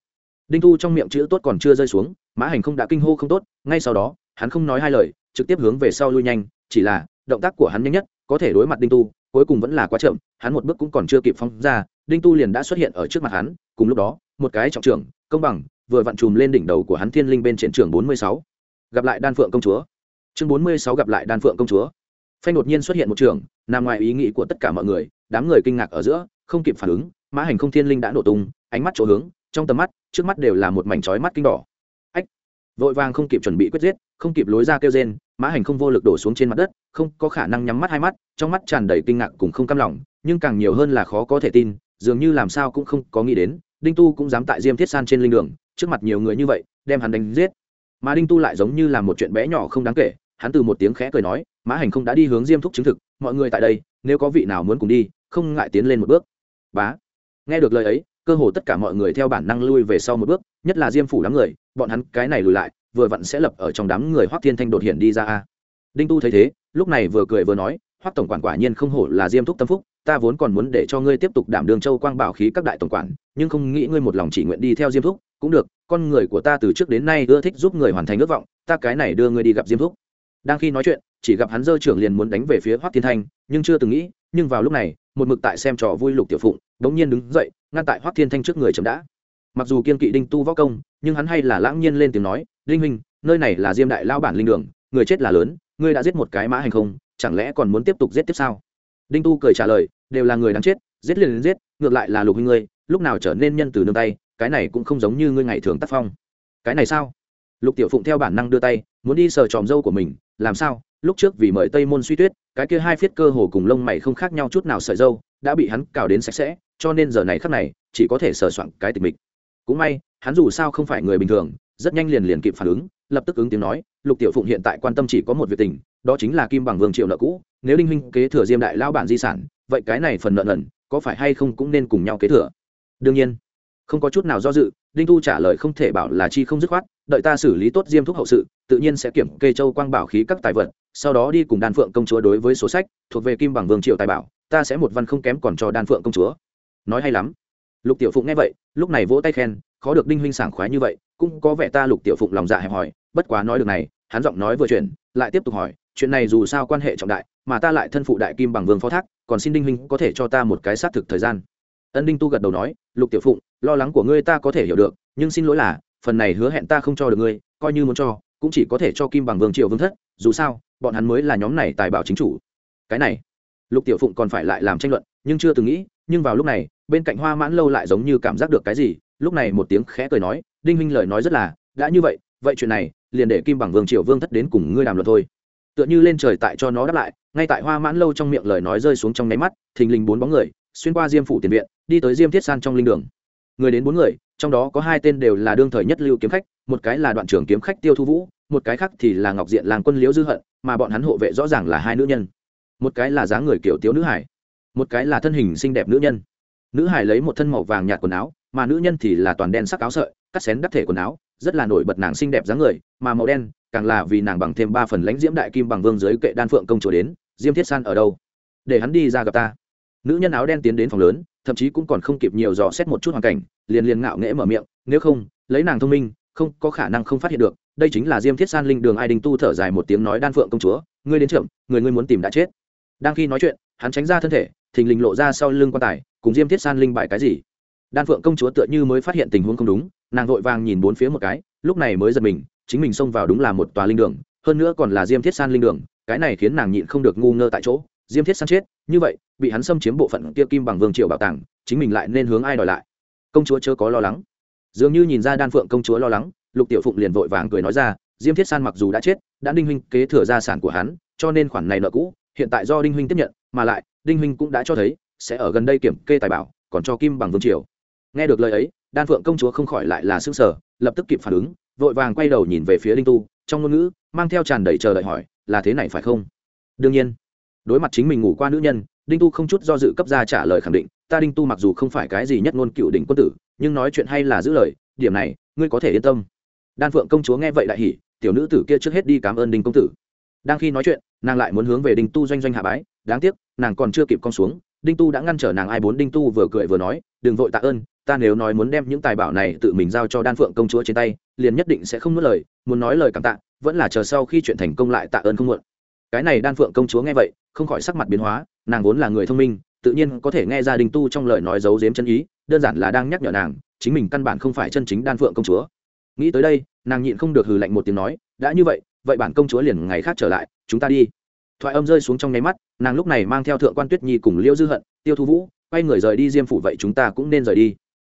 Đinh thu trong miệng chữ tốt còn chưa rơi xuống, mã hành không đã kinh hô không tốt, ngay sau đó, hắn không nói hai lời, trực tiếp hướng về sau lui nhanh, chỉ là, động tác của hắn nhanh nhất, có thể đối mặt đinh tu, cuối cùng vẫn là quá chậm, hắn một bước cũng còn chưa kịp phóng ra, đinh tu liền đã xuất hiện ở trước mặt hắn, cùng lúc đó, một cái trọng trưởng, công bằng, vừa vặn chùm lên đỉnh đầu của hắn thiên linh bên trên trường bốn mươi sáu. Gặp lại đan phượng công chúa chương bốn mươi sáu gặp lại đan phượng công chúa. Phanh đột nhiên xuất hiện một trường, nằm ngoài ý nghĩ của tất cả mọi người, đám người kinh ngạc ở giữa, không kịp phản ứng, mã hành không thiên linh đã nổ tung, ánh mắt chỗ hướng, trong tầm mắt, trước mắt đều là một mảnh trói mắt kinh đỏ. Ách! Vội vàng không kịp chuẩn bị quyết giết, không kịp lối ra kêu rên, mã hành không vô lực đổ xuống trên mặt đất, không có khả năng nhắm mắt hai mắt, trong mắt tràn đầy kinh ngạc cùng không cam lòng, nhưng càng nhiều hơn là khó có thể tin, dường như làm sao cũng không có nghĩ đến, đinh tu cũng dám tại diêm thiết san trên linh đường, trước mặt nhiều người như vậy, đem hắn đánh giết mà đinh tu lại giống như là một chuyện bé nhỏ không đáng kể, hắn từ một tiếng khẽ cười nói, mã hành không đã đi hướng diêm thúc chứng thực, mọi người tại đây, nếu có vị nào muốn cùng đi, không ngại tiến lên một bước. Bá. Nghe được lời ấy, cơ hồ tất cả mọi người theo bản năng lui về sau một bước, nhất là diêm phủ đám người, bọn hắn cái này lùi lại, vừa vặn sẽ lập ở trong đám người hoắc thiên thanh đột hiện đi ra a. Đinh tu thấy thế, lúc này vừa cười vừa nói, hoắc tổng quản quả nhiên không hổ là diêm thúc tâm phúc ta vốn còn muốn để cho ngươi tiếp tục đảm đường châu quang bảo khí các đại tổng quản, nhưng không nghĩ ngươi một lòng chỉ nguyện đi theo diêm thúc, cũng được, con người của ta từ trước đến nay ưa thích giúp người hoàn thành ước vọng, ta cái này đưa ngươi đi gặp diêm thúc. Đang khi nói chuyện, chỉ gặp hắn dơ trưởng liền muốn đánh về phía hoắc thiên thanh, nhưng chưa từng nghĩ, nhưng vào lúc này, một mực tại xem trò vui lục tiểu phụng đống nhiên đứng dậy, ngăn tại hoắc thiên thanh trước người chấm đã. Mặc dù kiên kỵ đinh tu võ công, nhưng hắn hay là lãng nhiên lên tiếng nói, đinh huynh, nơi này là diêm đại lao bản linh đường, người chết là lớn, ngươi đã giết một cái mã hành không, chẳng lẽ còn muốn tiếp tục giết tiếp sao? Đinh tu cười trả lời, đều là người đáng chết, giết liền đến giết, ngược lại là lục huynh ngươi, lúc nào trở nên nhân từ nương tay, cái này cũng không giống như ngươi ngày thường tác phong. Cái này sao? Lục tiểu phụng theo bản năng đưa tay, muốn đi sờ tròm dâu của mình, làm sao? Lúc trước vì mời tây môn suy tuyết, cái kia hai phiết cơ hồ cùng lông mày không khác nhau chút nào sợi dâu, đã bị hắn cào đến sạch sẽ, cho nên giờ này khắc này, chỉ có thể sờ soạn cái tịch mịch. Cũng may, hắn dù sao không phải người bình thường, rất nhanh liền liền kịp phản ứng, lập tức ứng tiếng nói, lục tiểu phụng hiện tại quan tâm chỉ có một việc tình, đó chính là kim bằng vương triệu nợ cũ nếu đinh huynh kế thừa diêm đại lao bản di sản, vậy cái này phần nợ nần, có phải hay không cũng nên cùng nhau kế thừa? Đương nhiên, không có chút nào do dự, đinh thu trả lời không thể bảo là chi không dứt khoát, đợi ta xử lý tốt diêm thúc hậu sự, tự nhiên sẽ kiểm kê châu quang bảo khí các tài vật, sau đó đi cùng đan phượng công chúa đối với số sách, thuộc về kim bằng vương triệu tài bảo, ta sẽ một văn không kém còn cho đan phượng công chúa. Nói hay lắm. Lục tiểu phụng nghe vậy, lúc này vỗ tay khen, khó được đinh huynh sảng khoái như vậy, cũng có vẻ ta lục tiểu phụng lòng dạ hẹp hòi, bất quá nói được này, hắn giọng nói vừa chuyển, lại tiếp tục hỏi, chuyện này dù sao quan hệ trọng đại mà ta lại thân phụ đại kim bằng vương phó thác, còn xin đinh huynh có thể cho ta một cái xác thực thời gian. Ân đinh tu gật đầu nói, lục tiểu phụng, lo lắng của ngươi ta có thể hiểu được, nhưng xin lỗi là, phần này hứa hẹn ta không cho được ngươi, coi như muốn cho, cũng chỉ có thể cho kim bằng vương triệu vương thất, dù sao, bọn hắn mới là nhóm này tài bảo chính chủ. Cái này, lục tiểu phụng còn phải lại làm tranh luận, nhưng chưa từng nghĩ, nhưng vào lúc này, bên cạnh hoa mãn lâu lại giống như cảm giác được cái gì, lúc này một tiếng khẽ cười nói, đinh huynh lời nói rất là, đã như vậy vậy chuyện này, liền để kim bằng vương triều vương thất đến cùng ngươi đàm luận thôi. Tựa như lên trời tại cho nó đáp lại ngay tại hoa mãn lâu trong miệng lời nói rơi xuống trong nháy mắt, thình lình bốn bóng người, xuyên qua diêm phủ tiền viện, đi tới diêm thiết san trong linh đường. Người đến bốn người, trong đó có hai tên đều là đương thời nhất lưu kiếm khách, một cái là đoạn trưởng kiếm khách tiêu thu vũ, một cái khác thì là ngọc diện làng quân liễu dư hận, mà bọn hắn hộ vệ rõ ràng là hai nữ nhân. Một cái là dáng người kiểu tiếu nữ hải, một cái là thân hình xinh đẹp nữ nhân. Nữ hải lấy một thân màu vàng nhạt quần áo, mà nữ nhân thì là toàn đen sắc áo sợi, cắt xén đắp thể quần áo, rất là nổi bật nàng xinh đẹp dáng người, mà màu đen càng là vì nàng bằng thêm ba phần lãnh diễm đại kim bằng vương dưới kệ đan phượng công chúa đến diêm thiết san ở đâu? Để hắn đi ra gặp ta. Nữ nhân áo đen tiến đến phòng lớn, thậm chí cũng còn không kịp nhiều dò xét một chút hoàn cảnh, liền liền ngạo nghễ mở miệng, nếu không, lấy nàng thông minh, không có khả năng không phát hiện được. Đây chính là diêm thiết san linh đường ai đình tu thở dài một tiếng nói đan phượng công chúa, ngươi đến trưởng, người ngươi muốn tìm đã chết. Đang khi nói chuyện, hắn tránh ra thân thể, thình lình lộ ra sau lưng quan tài, cùng diêm thiết san linh bại cái gì? Đan phượng công chúa tựa như mới phát hiện tình huống không đúng, nàng vội vàng nhìn bốn phía một cái, lúc này mới giật mình, chính mình xông vào đúng là một tòa linh đường, hơn nữa còn là diêm thiết san linh đường cái này khiến nàng nhịn không được ngu ngơ tại chỗ, diêm thiết san chết, như vậy, bị hắn xâm chiếm bộ phận kia kim bằng vương triều bảo tàng, chính mình lại nên hướng ai đòi lại? Công chúa chớ có lo lắng. Dường như nhìn ra đan phượng công chúa lo lắng, lục tiểu phụng liền vội vàng cười nói ra, diêm thiết san mặc dù đã chết, đã đinh huynh kế thừa gia sản của hắn, cho nên khoản này nợ cũ, hiện tại do đinh huynh tiếp nhận, mà lại, đinh huynh cũng đã cho thấy, sẽ ở gần đây kiểm kê tài bảo, còn cho kim bằng vương triều. Nghe được lời ấy, đan phượng công chúa không khỏi lại là xương sở lập tức kịp phản ứng, vội vàng quay đầu nhìn về phía đinh tu, trong ngôn ngữ, mang theo tràn đầy chờ đợi hỏi là thế này phải không? Đương nhiên. Đối mặt chính mình ngủ qua nữ nhân, đinh tu không chút do dự cấp ra trả lời khẳng định, ta đinh tu mặc dù không phải cái gì nhất ngôn cựu đỉnh quân tử, nhưng nói chuyện hay là giữ lời, điểm này, ngươi có thể yên tâm. Đan phượng công chúa nghe vậy đại hỉ, tiểu nữ tử kia trước hết đi cảm ơn đinh công tử. Đang khi nói chuyện, nàng lại muốn hướng về đinh tu doanh doanh hạ bái, đáng tiếc, nàng còn chưa kịp con xuống, đinh tu đã ngăn trở nàng ai bốn, đinh tu vừa cười vừa nói, đừng vội tạ ơn, ta nếu nói muốn đem những tài bảo này tự mình giao cho đan phượng công chúa trên tay, liền nhất định sẽ không nuốt lời, muốn nói lời cảm tạ vẫn là chờ sau khi chuyện thành công lại tạ ơn không muộn. Cái này đan phượng công chúa nghe vậy, không khỏi sắc mặt biến hóa, nàng vốn là người thông minh, tự nhiên có thể nghe ra đinh tu trong lời nói giấu giếm chân ý, đơn giản là đang nhắc nhở nàng, chính mình căn bản không phải chân chính đan phượng công chúa. Nghĩ tới đây, nàng nhịn không được hừ lạnh một tiếng nói, đã như vậy vậy bản công chúa liền ngày khác trở lại, chúng ta đi. Thoại âm rơi xuống trong nháy mắt, nàng lúc này mang theo thượng quan tuyết nhi cùng liễu dư hận, tiêu thu vũ, quay người rời đi diêm phủ vậy chúng ta cũng nên rời đi.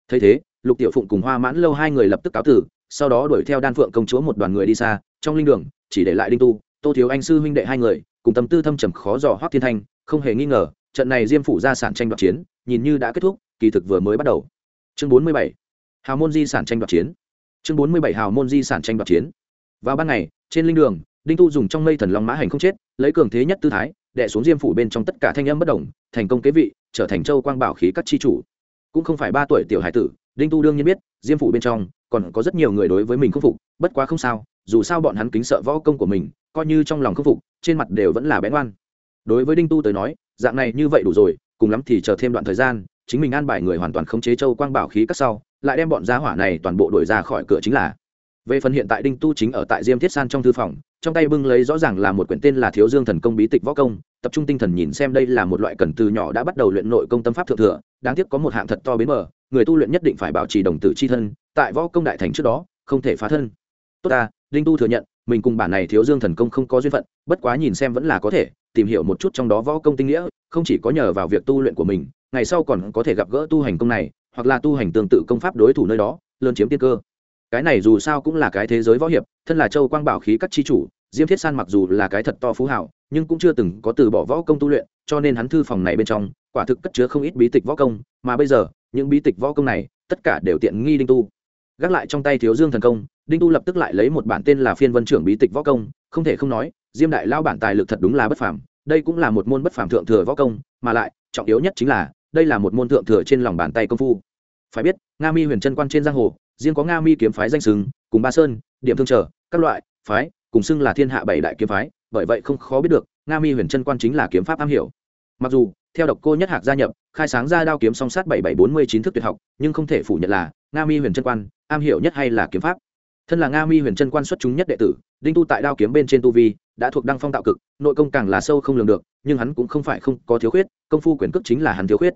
Thấy thế, lục tiểu phụng cùng hoa mãn lâu hai người lập tức cáo tử, sau đó đuổi theo đan phượng công chúa một đoàn người đi xa trong linh đường, chỉ để lại đinh tu, tô thiếu anh sư huynh đệ hai người, cùng tâm tư thâm trầm khó dò hoác thiên thanh, không hề nghi ngờ, trận này diêm phủ ra sản tranh đoạt chiến, nhìn như đã kết thúc, kỳ thực vừa mới bắt đầu. Chương bốn mươi bảy, hào môn di sản tranh đoạt chiến. Chương bốn mươi bảy, hào môn di sản tranh đoạt chiến. Vào ban ngày, trên linh đường, đinh tu dùng trong mây thần long mã hành không chết, lấy cường thế nhất tư thái đệ xuống diêm phủ bên trong tất cả thanh âm bất đồng thành công kế vị, trở thành châu quang bảo khí các chi chủ. Cũng không phải ba tuổi tiểu hải tử, đinh tu đương nhiên biết, diêm phủ bên trong còn có rất nhiều người đối với mình không phục, bất quá không sao dù sao bọn hắn kính sợ võ công của mình, coi như trong lòng khâm phục, trên mặt đều vẫn là bén oan. Đối với đinh tu tới nói, dạng này như vậy đủ rồi, cùng lắm thì chờ thêm đoạn thời gian, chính mình an bài người hoàn toàn khống chế châu quang bảo khí cắt sau, lại đem bọn giá hỏa này toàn bộ đuổi ra khỏi cửa chính là. Về phần hiện tại đinh tu chính ở tại diêm thiết san trong thư phòng, trong tay bưng lấy rõ ràng là một quyển tên là thiếu dương thần công bí tịch võ công, tập trung tinh thần nhìn xem đây là một loại cần từ nhỏ đã bắt đầu luyện nội công tâm pháp thượng thừa, đáng tiếc có một hạng thật to bến mờ người tu luyện nhất định phải bảo trì đồng tử c h i thân, tại võ công đại thành trước đó, không thể phá thân. Tốt ta đinh tu thừa nhận, mình cùng bản này thiếu dương thần công không có duyên phận, bất quá nhìn xem vẫn là có thể, tìm hiểu một chút trong đó võ công tinh nghĩa, không chỉ có nhờ vào việc tu luyện của mình, ngày sau còn có thể gặp gỡ tu hành công này, hoặc là tu hành tương tự công pháp đối thủ nơi đó, lớn chiếm tiên cơ. Cái này dù sao cũng là cái thế giới võ hiệp, thân là châu quang bảo khí các chi chủ, diêm thiết san mặc dù là cái thật to phú hảo, nhưng cũng chưa từng có từ bỏ võ công tu luyện, cho nên hắn thư phòng này bên trong, quả thực cất chứa không ít bí tịch võ công, mà bây giờ, những bí tịch võ công này, tất cả đều tiện nghi đinh tu. Gác lại trong tay thiếu dương thần công đinh tu lập tức lại lấy một bản tên là phiên vân trưởng bí tịch võ công, không thể không nói, diêm đại lao bản tài lực thật đúng là bất phàm, đây cũng là một môn bất phàm thượng thừa võ công, mà lại, trọng yếu nhất chính là, đây là một môn thượng thừa trên lòng bàn tay công phu. Phải biết, nga mi huyền chân quan trên giang hồ, riêng có nga mi kiếm phái danh sừng cùng ba sơn, điểm thương trở, các loại phái, cùng xưng là thiên hạ bảy đại kiếm phái, bởi vậy không khó biết được, nga mi huyền chân quan chính là kiếm pháp am hiểu. Mặc dù, theo độc cô nhất hạc gia nhập, khai sáng ra đao kiếm song sát bảy bảy bốn mươi chín thức tuyệt học, nhưng không thể phủ nhận là, nga mi huyền chân quan am hiểu nhất hay là kiếm pháp thân là nga mi huyền trân quan xuất chúng nhất đệ tử, đinh tu tại đao kiếm bên trên tu vi, đã thuộc đăng phong tạo cực, nội công càng là sâu không lường được, nhưng hắn cũng không phải không có thiếu khuyết, công phu quyền cước chính là hắn thiếu khuyết.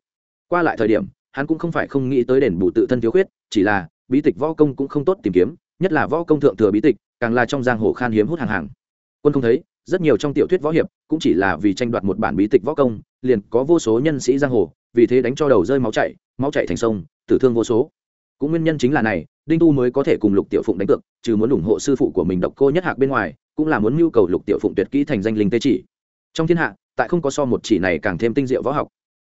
Qua lại thời điểm, hắn cũng không phải không nghĩ tới đền bù tự thân thiếu khuyết, chỉ là, bí tịch võ công cũng không tốt tìm kiếm, nhất là võ công thượng thừa bí tịch, càng là trong giang hồ khan hiếm hút hàng hàng. Quân không thấy, rất nhiều trong tiểu thuyết võ hiệp, cũng chỉ là vì tranh đoạt một bản bí tịch võ công, liền có vô số nhân sĩ giang hồ, vì thế đánh cho đầu rơi máu chảy máu chảy thành sông, tử thương vô số. Cũng nguyên nhân chính là này đinh tu mới có thể cùng lục tiểu phụng đánh cược, trừ muốn ủng hộ sư phụ của mình độc cô nhất hạc bên ngoài, cũng là muốn mưu cầu lục tiểu phụng tuyệt kỹ thành danh linh tế chỉ. Trong thiên hạ, tại không có so một chỉ này càng thêm tinh diệu võ học.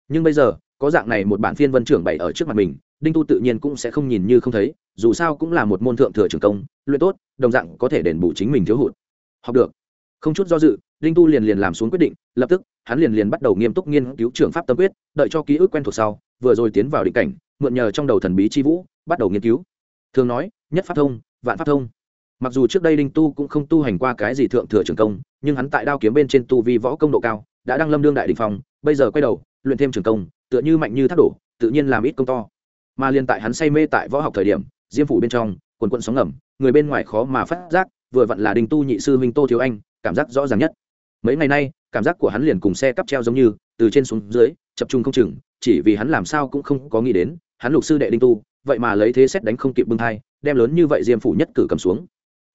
Nhưng bây giờ, có dạng này một bản phiên vân trưởng bày ở trước mặt mình, đinh tu tự nhiên cũng sẽ không nhìn như không thấy, dù sao cũng là một môn thượng thừa trường công, luyện tốt, đồng dạng có thể đền bù chính mình thiếu hụt. Học được. Không chút do dự, đinh tu liền liền làm xuống quyết định, lập tức, hắn liền liền bắt đầu nghiêm túc nghiên cứu trường pháp tâm quyết, đợi cho ký ức quen thuộc sau, vừa rồi tiến vào định cảnh, mượn nhờ trong đầu thần bí chi vũ, bắt đầu nghiên cứu thường nói, nhất pháp thông, vạn pháp thông. Mặc dù trước đây đinh tu cũng không tu hành qua cái gì thượng thừa trường công, nhưng hắn tại đao kiếm bên trên tu vi võ công độ cao, đã đang lâm đương đại đình phong, bây giờ quay đầu, luyện thêm trường công, tựa như mạnh như thác đổ, tự nhiên làm ít công to. Mà liền tại hắn say mê tại võ học thời điểm, diêm phủ bên trong, quần quận sóng ngầm, người bên ngoài khó mà phát giác, vừa vặn là đình tu nhị sư huynh tô thiếu anh, cảm giác rõ ràng nhất. Mấy ngày nay, cảm giác của hắn liền cùng xe cắp treo giống như, từ trên xuống dưới, chập trung không chừng, chỉ vì hắn làm sao cũng không có nghĩ đến, hắn lục sư đệ đinh tu vậy mà lấy thế xét đánh không kịp bưng thai, đem lớn như vậy diêm phủ nhất cử cầm xuống.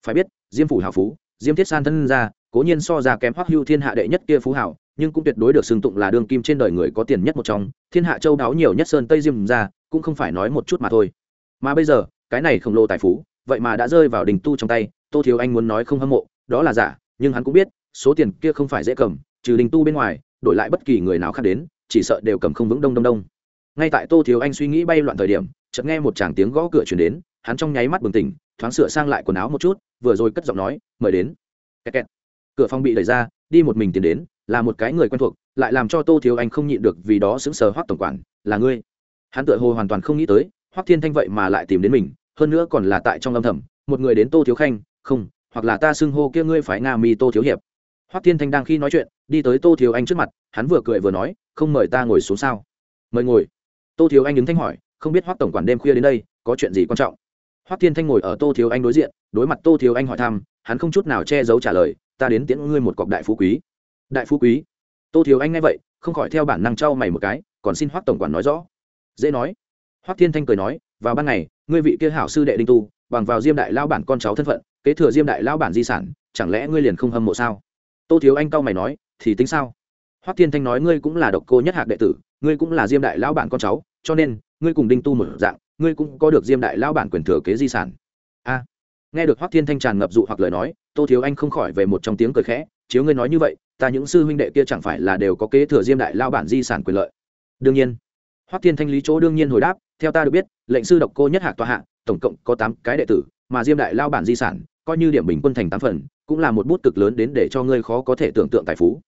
Phải biết, diêm phủ hào phú, diêm thiết san thân ra, cố nhiên so ra kém hoắc hưu thiên hạ đệ nhất kia phú hảo, nhưng cũng tuyệt đối được xưng tụng là đương kim trên đời người có tiền nhất một trong, thiên hạ châu đáo nhiều nhất sơn tây diêm ra, cũng không phải nói một chút mà thôi. Mà bây giờ, cái này khổng lồ tài phú, vậy mà đã rơi vào đình tu trong tay, tô thiếu anh muốn nói không hâm mộ, đó là giả, nhưng hắn cũng biết, số tiền kia không phải dễ cầm, trừ đình tu bên ngoài, đổi lại bất kỳ người nào khác đến, chỉ sợ đều cầm không vững đông đông đông ngay tại tô thiếu anh suy nghĩ bay loạn thời điểm, chợt nghe một chàng tiếng gõ cửa chuyển đến, hắn trong nháy mắt bừng tỉnh, thoáng sửa sang lại quần áo một chút, vừa rồi cất giọng nói, mời đến. Kẹt kẹt. cửa phòng bị đẩy ra, đi một mình tiến đến, là một cái người quen thuộc, lại làm cho tô thiếu anh không nhịn được vì đó xứng sờ hoác tổng quản, là ngươi. Hắn tựa hồ hoàn toàn không nghĩ tới hoác thiên thanh vậy mà lại tìm đến mình, hơn nữa còn là tại trong âm thầm, một người đến tô thiếu khanh, không, hoặc là ta xưng hô kia ngươi phải nga mi tô thiếu hiệp. Hoác thiên thanh đang khi nói chuyện, đi tới tô thiếu anh trước mặt, hắn vừa cười vừa nói, không mời ta ngồi xuống sao? Mời ngồi tô thiếu anh đứng thanh hỏi, không biết Hoắc tổng quản đêm khuya đến đây, có chuyện gì quan trọng? Hoắc thiên thanh ngồi ở tô thiếu anh đối diện, đối mặt tô thiếu anh hỏi thăm, hắn không chút nào che giấu trả lời, ta đến tiễn ngươi một cọc đại phú quý. Đại phú quý? Tô thiếu anh nghe vậy, không khỏi theo bản năng trao mày một cái, còn xin Hoắc tổng quản nói rõ. Dễ nói. Hoắc thiên thanh cười nói, vào ban ngày, ngươi vị kia hảo sư đệ đinh tu, bằng vào diêm đại lao bản con cháu thân phận, kế thừa diêm đại lao bản di sản, chẳng lẽ ngươi liền không hâm mộ sao? Tô thiếu anh cau mày nói, thì tính sao? Hoắc thiên thanh nói, ngươi cũng là độc cô nhất hạc đệ tử ngươi cũng là diêm đại lão bản con cháu, cho nên, ngươi cùng đinh tu một dạng, ngươi cũng có được diêm đại lão bản quyền thừa kế di sản. A. Nghe được hoắc thiên thanh tràn ngập dụ hoặc lời nói, tô thiếu anh không khỏi về một trong tiếng cười khẽ, chiếu ngươi nói như vậy, ta những sư huynh đệ kia chẳng phải là đều có kế thừa diêm đại lão bản di sản quyền lợi? Đương nhiên. Hoắc thiên thanh lý chỗ đương nhiên hồi đáp, theo ta được biết, lệnh sư độc cô nhất hạc tòa hạ, tổng cộng có tám cái đệ tử, mà diêm đại lão bản di sản, coi như điểm bình quân thành tám phần, cũng là một bút cực lớn đến để cho ngươi khó có thể tưởng tượng tài phú.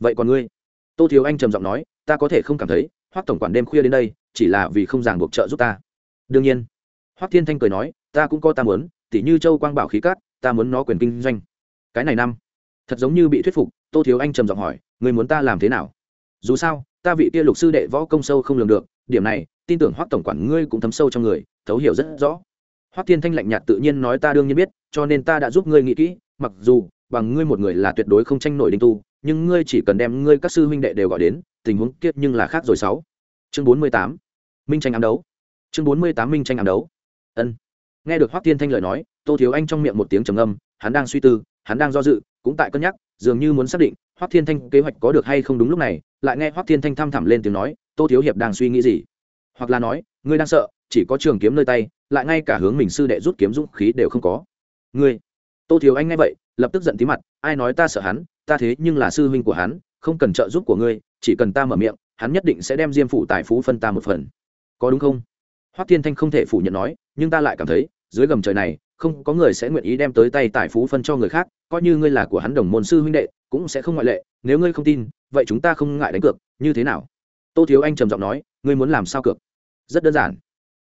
Vậy còn ngươi? Tô thiếu anh trầm giọng nói, ta có thể không cảm thấy, hoắc tổng quản đêm khuya đến đây, chỉ là vì không ràng buộc trợ giúp ta. Đương nhiên. Hoắc thiên thanh cười nói, ta cũng có ta muốn, tỉ như châu quang bảo khí cát, ta muốn nó quyền kinh doanh. Cái này năm. Thật giống như bị thuyết phục, tô thiếu anh trầm giọng hỏi, người muốn ta làm thế nào? Dù sao, ta vị kia lục sư đệ võ công sâu không lường được, điểm này, tin tưởng hoắc tổng quản ngươi cũng thấm sâu trong người, thấu hiểu rất rõ. Hoắc thiên thanh lạnh nhạt tự nhiên nói, ta đương nhiên biết, cho nên ta đã giúp ngươi nghĩ kỹ, mặc dù, bằng ngươi một người là tuyệt đối không tranh nổi đinh tu nhưng ngươi chỉ cần đem ngươi các sư huynh đệ đều gọi đến, tình huống kiếp nhưng là khác rồi sáu. Chương bốn mươi tám, minh tranh ám đấu. Chương bốn mươi tám, minh tranh ám đấu. Ân. Nghe được hoắc thiên thanh lời nói, tô thiếu anh trong miệng một tiếng trầm âm hắn đang suy tư, hắn đang do dự, cũng tại cân nhắc, dường như muốn xác định hoắc thiên thanh kế hoạch có được hay không đúng lúc này, lại nghe hoắc thiên thanh thăm thẳm lên tiếng nói, tô thiếu hiệp đang suy nghĩ gì? Hoặc là nói, ngươi đang sợ, chỉ có trường kiếm nơi tay, lại ngay cả hướng mình sư đệ rút kiếm dũng khí đều không có. Ngươi. Tô thiếu anh nghe vậy, lập tức giận tí mặt, ai nói ta sợ hắn ta thế nhưng là sư huynh của hắn, không cần trợ giúp của ngươi, chỉ cần ta mở miệng, hắn nhất định sẽ đem diêm phủ tài phú phân ta một phần. Có đúng không? Hoắc thiên thanh không thể phủ nhận nói, nhưng ta lại cảm thấy, dưới gầm trời này, không có người sẽ nguyện ý đem tới tay tài phú phân cho người khác, coi như ngươi là của hắn đồng môn sư huynh đệ, cũng sẽ không ngoại lệ, nếu ngươi không tin, vậy chúng ta không ngại đánh cược, như thế nào? Tô thiếu anh trầm giọng nói, ngươi muốn làm sao cược? Rất đơn giản.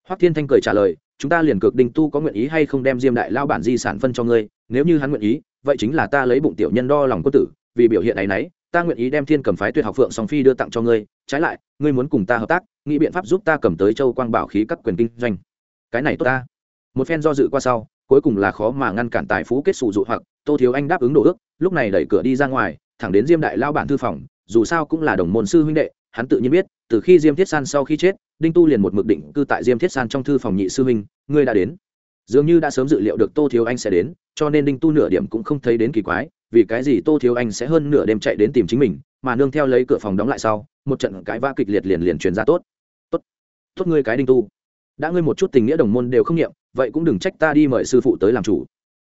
Hoắc thiên thanh cười trả lời, chúng ta liền cược đinh tu có nguyện ý hay không đem diêm đại lao bản di sản phân cho ngươi, nếu như hắn nguyện ý vậy chính là ta lấy bụng tiểu nhân đo lòng quân tử, vì biểu hiện ấy nấy ta nguyện ý đem thiên cầm phái tuyệt học phượng song phi đưa tặng cho ngươi, trái lại, ngươi muốn cùng ta hợp tác, nghĩ biện pháp giúp ta cầm tới châu quang bảo khí các quyền kinh doanh. Cái này tốt ta. Một phen do dự qua sau, cuối cùng là khó mà ngăn cản tài phú kết xù dụ hoặc, tô thiếu anh đáp ứng đồ ước, lúc này đẩy cửa đi ra ngoài, thẳng đến diêm đại lao bản thư phòng, dù sao cũng là đồng môn sư huynh đệ, hắn tự nhiên biết, từ khi diêm thiết san sau khi chết, đinh tu liền một mực định cư tại diêm thiết san trong thư phòng nhị sư huynh, ngươi đã đến dường như đã sớm dự liệu được tô thiếu anh sẽ đến, cho nên đinh tu nửa điểm cũng không thấy đến kỳ quái, vì cái gì tô thiếu anh sẽ hơn nửa đêm chạy đến tìm chính mình, mà nương theo lấy cửa phòng đóng lại sau, một trận cãi vã kịch liệt liền liền truyền ra tốt. Tốt tốt ngươi cái đinh tu, đã ngươi một chút tình nghĩa đồng môn đều không nghiệm, vậy cũng đừng trách ta đi mời sư phụ tới làm chủ.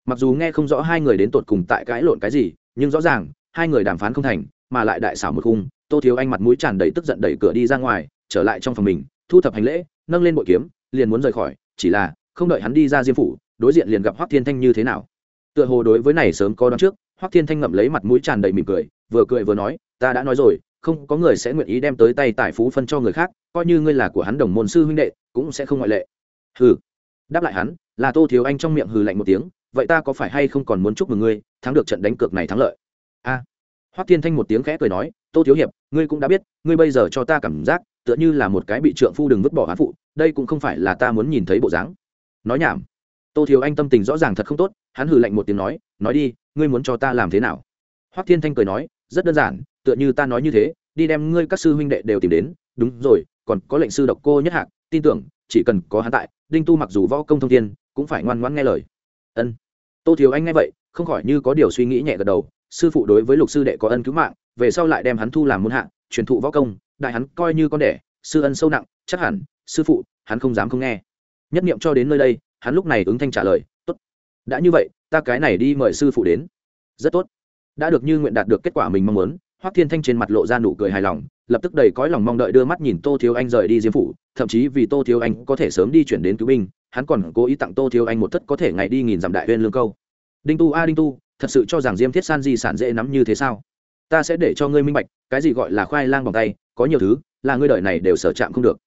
Mặc dù nghe không rõ hai người đến tột cùng tại cãi lộn cái gì, nhưng rõ ràng, hai người đàm phán không thành, mà lại đại xảo một khung, tô thiếu anh mặt mũi tràn đầy tức giận đẩy cửa đi ra ngoài, trở lại trong phòng mình, thu thập hành lễ, nâng lên bội kiếm, liền muốn rời khỏi, chỉ là không đợi hắn đi ra diêm phủ đối diện liền gặp hoắc thiên thanh như thế nào. Tựa hồ đối với này sớm có đoán trước hoắc thiên thanh ngậm lấy mặt mũi tràn đầy mỉm cười vừa cười vừa nói ta đã nói rồi không có người sẽ nguyện ý đem tới tay tài phú phân cho người khác coi như ngươi là của hắn đồng môn sư huynh đệ cũng sẽ không ngoại lệ. Hừ. Đáp lại hắn là tô thiếu anh trong miệng hừ lạnh một tiếng vậy ta có phải hay không còn muốn chúc mừng ngươi thắng được trận đánh cược này thắng lợi? A. À, hoắc thiên thanh một tiếng khẽ cười nói tô thiếu hiệp ngươi cũng đã biết ngươi bây giờ cho ta cảm giác tựa như là một cái bị trượng phu đừng vứt bỏ hán phụ đây cũng không phải là ta muốn nhìn thấy bộ dáng nói nhảm. Tô thiếu anh tâm tình rõ ràng thật không tốt, hắn hừ lạnh một tiếng nói nói đi, ngươi muốn cho ta làm thế nào? Hoắc thiên thanh cười nói, rất đơn giản, tựa như ta nói như thế, đi đem ngươi các sư huynh đệ đều tìm đến. Đúng rồi, còn có lệnh sư độc cô nhất hạng tin tưởng, chỉ cần có hắn tại, đinh tu mặc dù võ công thông thiên, cũng phải ngoan ngoãn nghe lời. Ân. Tô thiếu anh nghe vậy, không khỏi như có điều suy nghĩ nhẹ gật đầu, sư phụ đối với lục sư đệ có ân cứu mạng, về sau lại đem hắn thu làm môn hạ, truyền thụ võ công, đại hắn coi như con đẻ, sư ân sâu nặng, chắc hẳn, sư phụ, hắn không dám không nghe nhất niệm cho đến nơi đây, hắn lúc này ứng thanh trả lời, tốt. Đã như vậy, ta cái này đi mời sư phụ đến. Rất tốt. Đã được như nguyện đạt được kết quả mình mong muốn, hoắc thiên thanh trên mặt lộ ra nụ cười hài lòng, lập tức đầy cõi lòng mong đợi đưa mắt nhìn tô thiếu anh rời đi diêm phủ, thậm chí vì tô thiếu anh có thể sớm đi chuyển đến cứu binh, hắn còn cố ý tặng tô thiếu anh một thất có thể ngày đi nghìn dặm đại huyên lương câu. Đinh tu a, đinh tu, thật sự cho rằng diêm thiết san di sản dễ nắm như thế sao? Ta sẽ để cho ngươi minh bạch, cái gì gọi là khoai lang bằng tay, có nhiều thứ là ngươi đợi này đều sở chạm không được.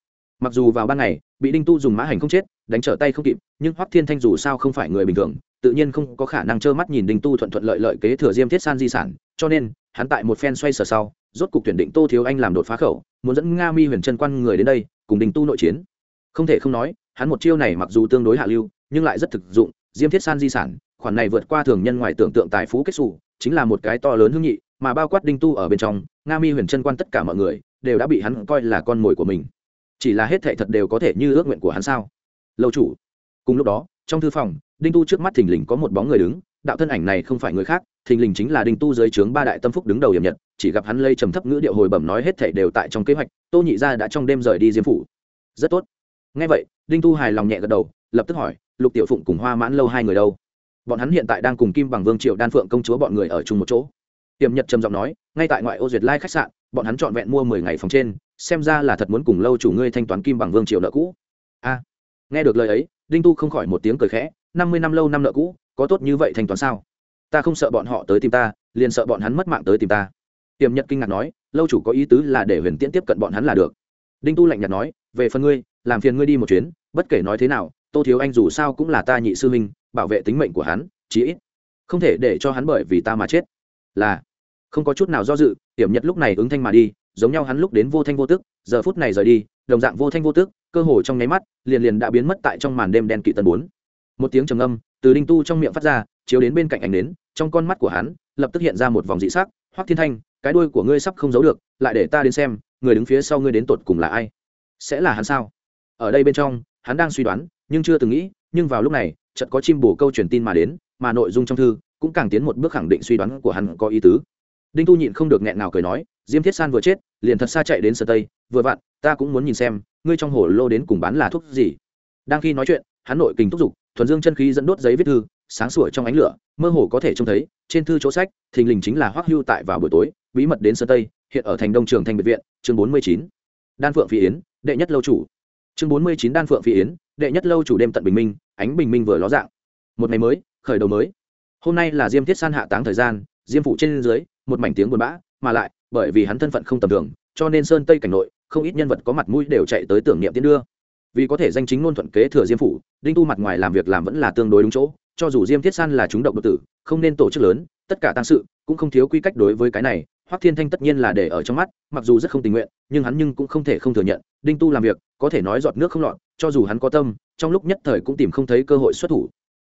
Mặc dù vào ban ngày bị đinh tu dùng mã hành không chết, đánh trở tay không kịp, nhưng hoắc thiên thanh dù sao không phải người bình thường, tự nhiên không có khả năng trơ mắt nhìn đinh tu thuận thuận lợi lợi kế thừa diêm thiết san di sản, cho nên, hắn tại một phen xoay sở sau, rốt cục tuyển định tô thiếu anh làm đột phá khẩu, muốn dẫn nga mi huyền chân quan người đến đây, cùng đinh tu nội chiến. Không thể không nói, hắn một chiêu này mặc dù tương đối hạ lưu, nhưng lại rất thực dụng, diêm thiết san di sản, khoản này vượt qua thường nhân ngoài tưởng tượng tài phú kết xù, chính là một cái to lớn hương nhị, mà bao quát đinh tu ở bên trong, nga mi huyền chân quan tất cả mọi người, đều đã bị hắn coi là con mồi của mình chỉ là hết thệ thật đều có thể như ước nguyện của hắn sao? Lâu chủ, cùng lúc đó, trong thư phòng, đinh tu trước mắt thình lình có một bóng người đứng, đạo thân ảnh này không phải người khác, thình lình chính là đinh tu dưới trướng ba đại tâm phúc đứng đầu hiểm nhật, chỉ gặp hắn lây trầm thấp ngữ điệu hồi bẩm nói hết thảy đều tại trong kế hoạch, tô nhị gia đã trong đêm rời đi diêm phủ. Rất tốt. Ngay vậy, đinh tu hài lòng nhẹ gật đầu, lập tức hỏi, lục tiểu phụng cùng hoa mãn lâu hai người đâu? Bọn hắn hiện tại đang cùng kim bằng vương triệu đan phượng công chúa bọn người ở chung một chỗ. Tiềm nhật trầm giọng nói, ngay tại ngoại ô duyệt lai khách sạn, bọn hắn trọn vẹn mua mười ngày phòng trên xem ra là thật muốn cùng lâu chủ ngươi thanh toán kim bằng vương triệu nợ cũ. A nghe được lời ấy, đinh tu không khỏi một tiếng cười khẽ, năm mươi năm lâu năm nợ cũ, có tốt như vậy thanh toán sao? Ta không sợ bọn họ tới tìm ta, liền sợ bọn hắn mất mạng tới tìm ta. Tiềm nhật kinh ngạc nói, lâu chủ có ý tứ là để huyền tiễn tiếp cận bọn hắn là được. Đinh tu lạnh nhạt nói, về phần ngươi, làm phiền ngươi đi một chuyến, bất kể nói thế nào, tô thiếu anh dù sao cũng là ta nhị sư minh bảo vệ tính mệnh của hắn, chí ít không thể để cho hắn bởi vì ta mà chết. Là, không có chút nào do dự, tiềm nhật lúc này ứng thanh mà đi giống nhau hắn lúc đến vô thanh vô tức, giờ phút này rời đi, đồng dạng vô thanh vô tức, cơ hồ trong nháy mắt, liền liền đã biến mất tại trong màn đêm đen kỵ tần bốn. Một tiếng trầm âm từ đinh tu trong miệng phát ra, chiếu đến bên cạnh ảnh đến, trong con mắt của hắn, lập tức hiện ra một vòng dị sắc, hoắc thiên thanh, cái đuôi của ngươi sắp không giấu được, lại để ta đến xem, người đứng phía sau ngươi đến tột cùng là ai? Sẽ là hắn sao? Ở đây bên trong, hắn đang suy đoán, nhưng chưa từng nghĩ, nhưng vào lúc này, chợt có chim bổ câu truyền tin mà đến, mà nội dung trong thư cũng càng tiến một bước khẳng định suy đoán của hắn có ý tứ. Đinh tu nhịn không được nghẹn nào cười nói diêm thiết san vừa chết, liền thật xa chạy đến sở tây, vừa vặn, ta cũng muốn nhìn xem, ngươi trong hồ lô đến cùng bán là thuốc gì. Đang khi nói chuyện, hắn nội kình thúc giục, thuần dương chân khí dẫn đốt giấy viết thư, sáng sủa trong ánh lửa, mơ hồ có thể trông thấy, trên thư chỗ sách, thình lình chính là hoắc hưu tại vào buổi tối, bí mật đến sơn tây, hiện ở thành đông trường thành biệt viện, chương bốn mươi chín. Đan phượng phi yến, đệ nhất lâu chủ. Chương bốn mươi chín đan phượng phi yến, đệ nhất lâu chủ đêm tận bình minh, ánh bình minh vừa ló dạng. Một ngày mới, khởi đầu mới. Hôm nay là diêm thiết san hạ táng thời gian, diêm phụ trên dưới, một mảnh tiếng buồn bã, mà lại bởi vì hắn thân phận không tầm thường, cho nên sơn tây cảnh nội, không ít nhân vật có mặt mũi đều chạy tới tưởng niệm tiến đưa. Vì có thể danh chính ngôn thuận kế thừa diêm phủ, đinh tu mặt ngoài làm việc làm vẫn là tương đối đúng chỗ, cho dù diêm thiết san là chúng độc độc tử, không nên tổ chức lớn, tất cả tăng sự, cũng không thiếu quy cách đối với cái này, hoắc thiên thanh tất nhiên là để ở trong mắt, mặc dù rất không tình nguyện, nhưng hắn nhưng cũng không thể không thừa nhận, đinh tu làm việc, có thể nói giọt nước không lọt, cho dù hắn có tâm, trong lúc nhất thời cũng tìm không thấy cơ hội xuất thủ.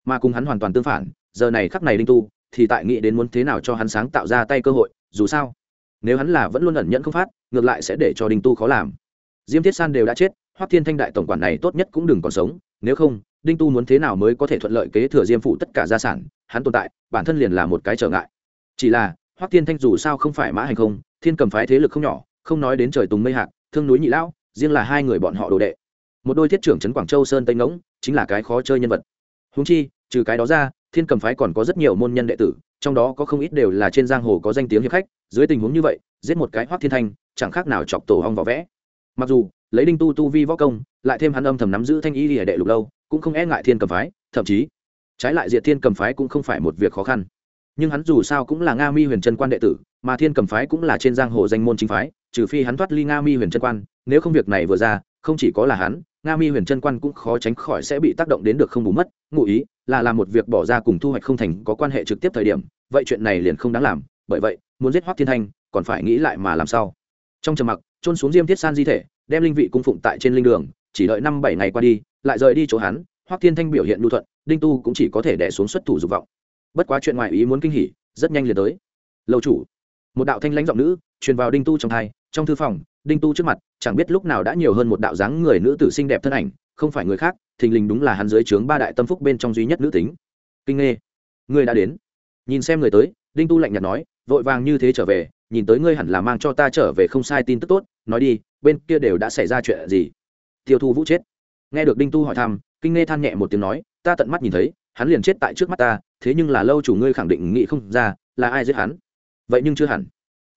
Mà cùng hắn hoàn toàn tương phản, giờ này khắc này đinh tu, thì tại nghĩ đến muốn thế nào cho hắn sáng tạo ra tay cơ hội, dù sao nếu hắn là vẫn luôn ẩn nhẫn không phát, ngược lại sẽ để cho đinh tu khó làm. Diêm thiết san đều đã chết, hoắc thiên thanh đại tổng quản này tốt nhất cũng đừng còn sống, nếu không, đinh tu muốn thế nào mới có thể thuận lợi kế thừa diêm phụ tất cả gia sản, hắn tồn tại, bản thân liền là một cái trở ngại. Chỉ là, hoắc thiên thanh dù sao không phải mã hành không, thiên cầm phái thế lực không nhỏ, không nói đến trời tùng mây hạt thương núi nhị lão, riêng là hai người bọn họ đồ đệ. Một đôi thiết trưởng trấn quảng châu sơn tây ngỗng, chính là cái khó chơi nhân vật. Húng chi, trừ cái đó ra, thiên cầm phái còn có rất nhiều môn nhân đệ tử, trong đó có không ít đều là trên giang hồ có danh tiếng hiệp khách dưới tình huống như vậy, giết một cái hoắc thiên thanh, chẳng khác nào chọc tổ hong vỏ vẽ. Mặc dù, lấy đinh tu tu vi võ công, lại thêm hắn âm thầm nắm giữ thanh y lìa đệ lục lâu, cũng không e ngại thiên cầm phái, thậm chí, trái lại diệt thiên cầm phái cũng không phải một việc khó khăn. Nhưng hắn dù sao cũng là nga mi huyền trân quan đệ tử, mà thiên cầm phái cũng là trên giang hồ danh môn chính phái, trừ phi hắn thoát ly nga mi huyền trân quan, nếu không việc này vừa ra, không chỉ có là hắn, nga mi huyền trân quan cũng khó tránh khỏi sẽ bị tác động đến được không bù mất, ngụ ý là làm một việc bỏ ra cùng thu hoạch không thành có quan hệ trực tiếp thời điểm, vậy chuyện này liền không đáng làm bởi vậy, muốn giết hoác thiên thanh, còn phải nghĩ lại mà làm sao. Trong trầm mặc trôn xuống diêm thiết san di thể, đem linh vị cung phụng tại trên linh đường, chỉ đợi năm bảy ngày qua đi, lại rời đi chỗ hắn, hoắc thiên thanh biểu hiện lưu thuận, đinh tu cũng chỉ có thể đẻ xuống xuất thủ dục vọng. Bất quá chuyện ngoại ý muốn kinh hỉ, rất nhanh liền tới. Lâu chủ, một đạo thanh lãnh giọng nữ truyền vào đinh tu trong thai, trong thư phòng, đinh tu trước mặt, chẳng biết lúc nào đã nhiều hơn một đạo dáng người nữ tử xinh đẹp thân ảnh, không phải người khác, thình lình đúng là hắn dưới trướng ba đại tâm phúc bên trong duy nhất nữ tính. Kinh nghê người đã đến. Nhìn xem người tới, đinh tu lạnh nhạt nói vội vàng như thế trở về, nhìn tới ngươi hẳn là mang cho ta trở về không sai tin tức tốt, nói đi, bên kia đều đã xảy ra chuyện gì? Tiêu thu vũ chết. Nghe được đinh tu hỏi thăm, kinh nghe than nhẹ một tiếng nói, ta tận mắt nhìn thấy, hắn liền chết tại trước mắt ta, thế nhưng là lâu chủ ngươi khẳng định nghĩ không ra, là ai giết hắn? Vậy nhưng chưa hẳn.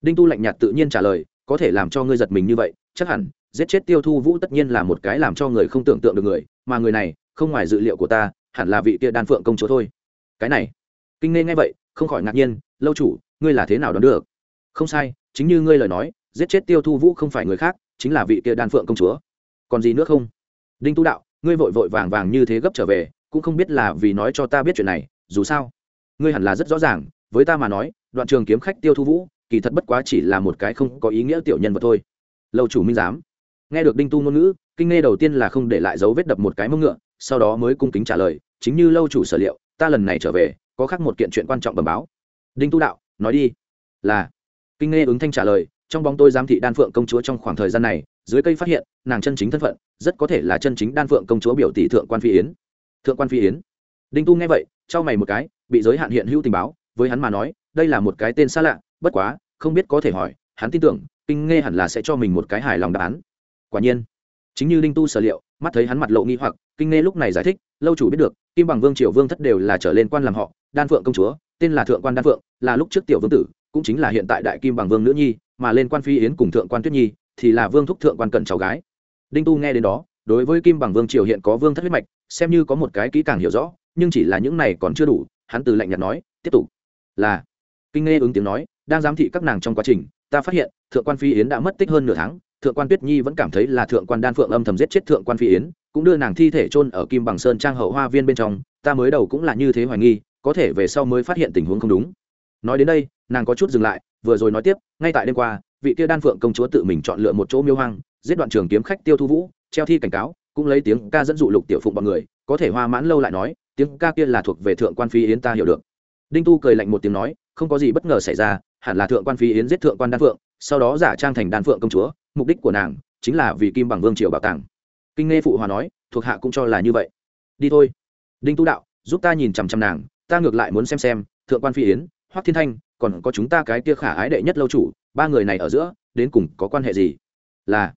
Đinh tu lạnh nhạt tự nhiên trả lời, có thể làm cho ngươi giật mình như vậy, chắc hẳn, giết chết tiêu thu vũ tất nhiên là một cái làm cho người không tưởng tượng được người, mà người này, không ngoài dự liệu của ta, hẳn là vị kia đan phượng công chúa thôi. Cái này. Kinh nghe nghe vậy, không khỏi ngạc nhiên, lâu chủ ngươi là thế nào đoán được? Không sai, chính như ngươi lời nói, giết chết tiêu thu vũ không phải người khác, chính là vị kia đan phượng công chúa. Còn gì nữa không? Đinh tu đạo, ngươi vội vội vàng vàng như thế gấp trở về, cũng không biết là vì nói cho ta biết chuyện này, dù sao, ngươi hẳn là rất rõ ràng, với ta mà nói, đoạn trường kiếm khách tiêu thu vũ, kỳ thật bất quá chỉ là một cái không có ý nghĩa tiểu nhân vật thôi. Lâu chủ minh giám. Nghe được đinh tu ngôn ngữ, kinh nghe đầu tiên là không để lại dấu vết đập một cái mông ngựa, sau đó mới cung kính trả lời, chính như lâu chủ sở liệu, ta lần này trở về, có khác một kiện chuyện quan trọng bẩm báo. Đinh tu đạo nói đi. Là. Kinh nghe ứng thanh trả lời, trong bóng tôi giám thị đan phượng công chúa trong khoảng thời gian này, dưới cây phát hiện, nàng chân chính thân phận, rất có thể là chân chính đan phượng công chúa biểu tỷ thượng quan phi yến. Thượng quan phi yến. Đinh tu nghe vậy, trao mày một cái, bị giới hạn hiện hữu tình báo, với hắn mà nói, đây là một cái tên xa lạ, bất quá, không biết có thể hỏi, hắn tin tưởng, kinh nghe hẳn là sẽ cho mình một cái hài lòng đáp án. Quả nhiên, chính như đinh tu sở liệu, mắt thấy hắn mặt lộ nghi hoặc, kinh nghe lúc này giải thích, lâu chủ biết được, kim bằng vương triều vương thất đều là trở lên quan làm họ, đan phượng công chúa, tên là thượng quan đan phượng là lúc trước tiểu vương tử, cũng chính là hiện tại đại kim bằng vương nữ nhi, mà lên quan phi yến cùng thượng quan tuyết nhi, thì là vương thúc thượng quan cận cháu gái. Đinh tu nghe đến đó, đối với kim bằng vương triều hiện có vương thất huyết mạch, xem như có một cái kỹ càng hiểu rõ, nhưng chỉ là những này còn chưa đủ, hắn từ lạnh nhạt nói, tiếp tục. Là, kinh nghe ứng tiếng nói, đang giám thị các nàng trong quá trình, ta phát hiện, thượng quan phi yến đã mất tích hơn nửa tháng, thượng quan tuyết nhi vẫn cảm thấy là thượng quan đan phượng âm thầm giết chết thượng quan phi yến, cũng đưa nàng thi thể chôn ở kim bằng sơn trang hậu hoa viên bên trong, ta mới đầu cũng là như thế hoài nghi, có thể về sau mới phát hiện tình huống không đúng nói đến đây, nàng có chút dừng lại, vừa rồi nói tiếp, ngay tại đêm qua, vị kia đan phượng công chúa tự mình chọn lựa một chỗ miêu hoang, giết đoạn trường kiếm khách tiêu thu vũ, treo thi cảnh cáo, cũng lấy tiếng ca dẫn dụ lục tiểu phụng bọn người, có thể hoa mãn lâu lại nói, tiếng ca kia là thuộc về thượng quan phi yến ta hiểu được. Đinh tu cười lạnh một tiếng nói, không có gì bất ngờ xảy ra, hẳn là thượng quan phi yến giết thượng quan đan phượng, sau đó giả trang thành đan phượng công chúa, mục đích của nàng chính là vì kim bằng vương triều bảo tàng. Kinh nghe phụ hòa nói, thuộc hạ cũng cho là như vậy. Đi thôi. Đinh tu đạo, giúp ta nhìn chằm chằm nàng, ta ngược lại muốn xem xem, thượng quan phi yến hoắc thiên thanh, còn có chúng ta cái kia khả ái đệ nhất lâu chủ, ba người này ở giữa, đến cùng có quan hệ gì? Là,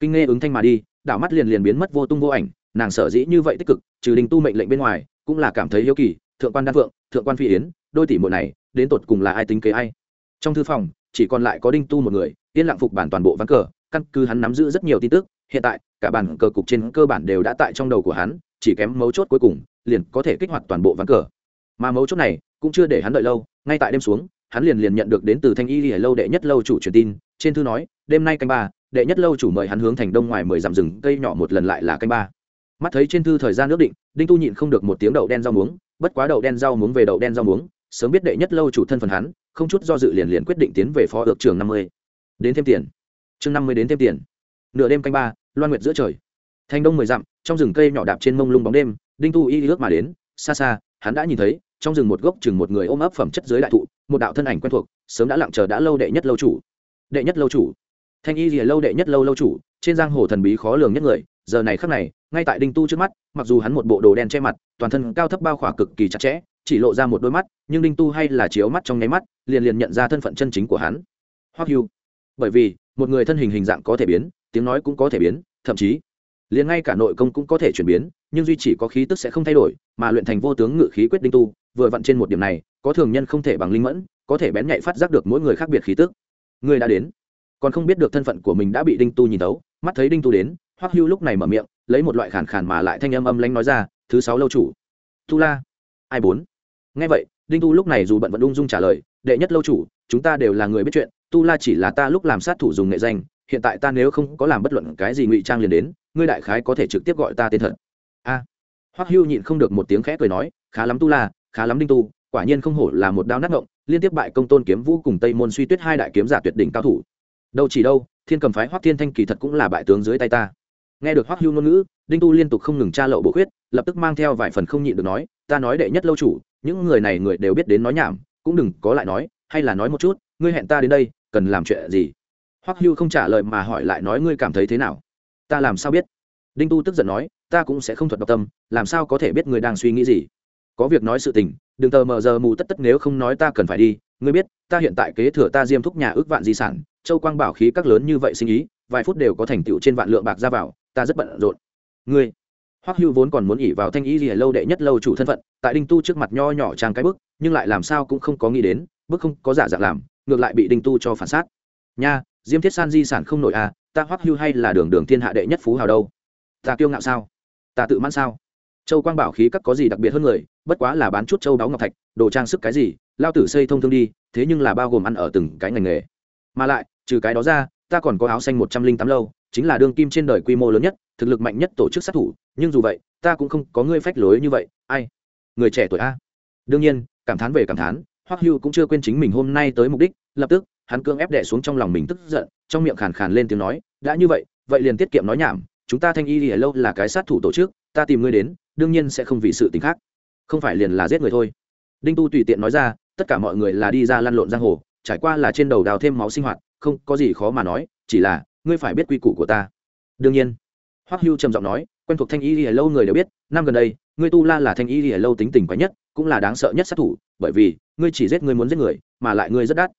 kinh nghe ứng thanh mà đi, đảo mắt liền liền biến mất vô tung vô ảnh, nàng sở dĩ như vậy tích cực, trừ đình tu mệnh lệnh bên ngoài, cũng là cảm thấy hiếu kỳ, thượng quan đan phượng, thượng quan phi yến, đôi tỷ muội này, đến tột cùng là ai tính kế ai? Trong thư phòng, chỉ còn lại có đinh tu một người, yên lặng phục bản toàn bộ ván cờ, căn cứ hắn nắm giữ rất nhiều tin tức, hiện tại, cả bản cờ cục trên cơ bản đều đã tại trong đầu của hắn, chỉ kém mấu chốt cuối cùng, liền có thể kích hoạt toàn bộ ván cờ. Mà mấu chốt này, cũng chưa để hắn đợi lâu ngay tại đêm xuống, hắn liền liền nhận được đến từ thanh y lìa lâu đệ nhất lâu chủ truyền tin, trên thư nói, đêm nay canh ba, đệ nhất lâu chủ mời hắn hướng thành đông ngoài mười dặm rừng, cây nhỏ một lần lại là canh ba. Mắt thấy trên thư thời gian ước định, đinh tu nhịn không được một tiếng đậu đen rau muống, bất quá đậu đen rau muống về đậu đen rau muống, sớm biết đệ nhất lâu chủ thân phần hắn, không chút do dự liền liền quyết định tiến về phó ước trường năm mươi. Đến thêm tiền. Chương năm mươi đến thêm tiền. Nửa đêm canh ba, loan nguyệt giữa trời. Thành đông mười dặm, trong rừng cây nhỏ đạp trên mông lung bóng đêm, đinh tu y ước mà đến, xa xa, hắn đã nhìn thấy trong rừng một gốc chừng một người ôm ấp phẩm chất dưới đại thụ, một đạo thân ảnh quen thuộc, sớm đã lặng chờ đã lâu đệ nhất lâu chủ. Đệ nhất lâu chủ. Thanh y rìa lâu đệ nhất lâu lâu chủ, trên giang hồ thần bí khó lường nhất người, giờ này khắc này, ngay tại đinh tu trước mắt, mặc dù hắn một bộ đồ đen che mặt, toàn thân cao thấp bao khỏa cực kỳ chặt chẽ, chỉ lộ ra một đôi mắt, nhưng đinh tu hay là chiếu mắt trong nháy mắt, liền liền nhận ra thân phận chân chính của hắn. Hoắc hưu. Bởi vì, một người thân hình hình dạng có thể biến, tiếng nói cũng có thể biến, thậm chí liền ngay cả nội công cũng có thể chuyển biến, nhưng duy chỉ có khí tức sẽ không thay đổi, mà luyện thành vô tướng ngự khí quyết đinh tu, vừa vặn trên một điểm này, có thường nhân không thể bằng linh mẫn, có thể bén nhạy phát giác được mỗi người khác biệt khí tức. Người đã đến, còn không biết được thân phận của mình đã bị đinh tu nhìn tấu mắt thấy đinh tu đến, hoắc hưu lúc này mở miệng, lấy một loại khàn khàn mà lại thanh âm âm lanh nói ra, thứ sáu lâu chủ, tu la. Ai bốn? Nghe vậy, đinh tu lúc này dù bận vẫn ung dung trả lời, đệ nhất lâu chủ, chúng ta đều là người biết chuyện, tu la chỉ là ta lúc làm sát thủ dùng nghệ danh, hiện tại ta nếu không có làm bất luận cái gì ngụy trang liền đến ngươi đại khái có thể trực tiếp gọi ta tên thật. A. Hoắc hưu nhịn không được một tiếng khẽ cười nói, khá lắm tu la, khá lắm đinh tu, quả nhiên không hổ là một đao nát ngộng, liên tiếp bại công tôn kiếm vũ cùng tây môn suy tuyết hai đại kiếm giả tuyệt đỉnh cao thủ. Đâu chỉ đâu, thiên cầm phái hoắc thiên thanh kỳ thật cũng là bại tướng dưới tay ta. Nghe được hoắc hưu ngôn ngữ, đinh tu liên tục không ngừng tra lậu bộ khuyết, lập tức mang theo vài phần không nhịn được nói, ta nói đệ nhất lâu chủ, những người này người đều biết đến nói nhảm, cũng đừng có lại nói, hay là nói một chút, ngươi hẹn ta đến đây, cần làm chuyện gì? Hoắc hưu không trả lời mà hỏi lại nói, ngươi cảm thấy thế nào? Ta làm sao biết? Đinh tu tức giận nói, ta cũng sẽ không thuật độc tâm, làm sao có thể biết người đang suy nghĩ gì? Có việc nói sự tình, đừng tờ mờ giờ mù tất tất nếu không nói ta cần phải đi. Ngươi biết, ta hiện tại kế thừa ta diêm thúc nhà ước vạn di sản, châu quang bảo khí các lớn như vậy sinh ý, vài phút đều có thành tựu trên vạn lượng bạc ra vào, ta rất bận rộn. Ngươi, hoắc hưu vốn còn muốn ỉ vào thanh ý gì lâu đệ nhất lâu chủ thân phận, tại đinh tu trước mặt nho nhỏ trang cái bức, nhưng lại làm sao cũng không có nghĩ đến, bức không có giả dạng làm, ngược lại bị đinh tu cho phản sát nha, diêm thiết san di sản không nổi à ta hoắc hưu hay là đường đường thiên hạ đệ nhất phú hào đâu? Ta kiêu ngạo sao? Ta tự mãn sao? Châu quang bảo khí các có gì đặc biệt hơn người? Bất quá là bán chút châu đáo ngọc thạch, đồ trang sức cái gì, lao tử xây thông thương đi, thế nhưng là bao gồm ăn ở từng cái ngành nghề. Mà lại, trừ cái đó ra, ta còn có áo xanh một trăm linh tám lâu, chính là đương kim trên đời quy mô lớn nhất, thực lực mạnh nhất tổ chức sát thủ, nhưng dù vậy, ta cũng không có ngươi phách lối như vậy. Ai? Người trẻ tuổi a. Đương nhiên, cảm thán về cảm thán, hoắc hưu cũng chưa quên chính mình hôm nay tới mục đích, lập tức, hắn cương ép đẻ xuống trong lòng mình tức giận, trong miệng khàn khàn lên tiếng nói đã như vậy vậy liền tiết kiệm nói nhảm, chúng ta thanh y thì lâu là cái sát thủ tổ chức, ta tìm ngươi đến, đương nhiên sẽ không vì sự tình khác. Không phải liền là giết người thôi. Đinh tu tùy tiện nói ra, tất cả mọi người là đi ra lăn lộn giang hồ, trải qua là trên đầu đào thêm máu sinh hoạt, không có gì khó mà nói, chỉ là, ngươi phải biết quy củ của ta. Đương nhiên. Hoắc hưu trầm giọng nói, quen thuộc thanh y lìa lâu người đều biết, năm gần đây, ngươi tu la là thanh y lìa lâu tính tình quái nhất, cũng là đáng sợ nhất sát thủ, bởi vì, ngươi chỉ giết người muốn giết người, mà lại ngươi rất đắt.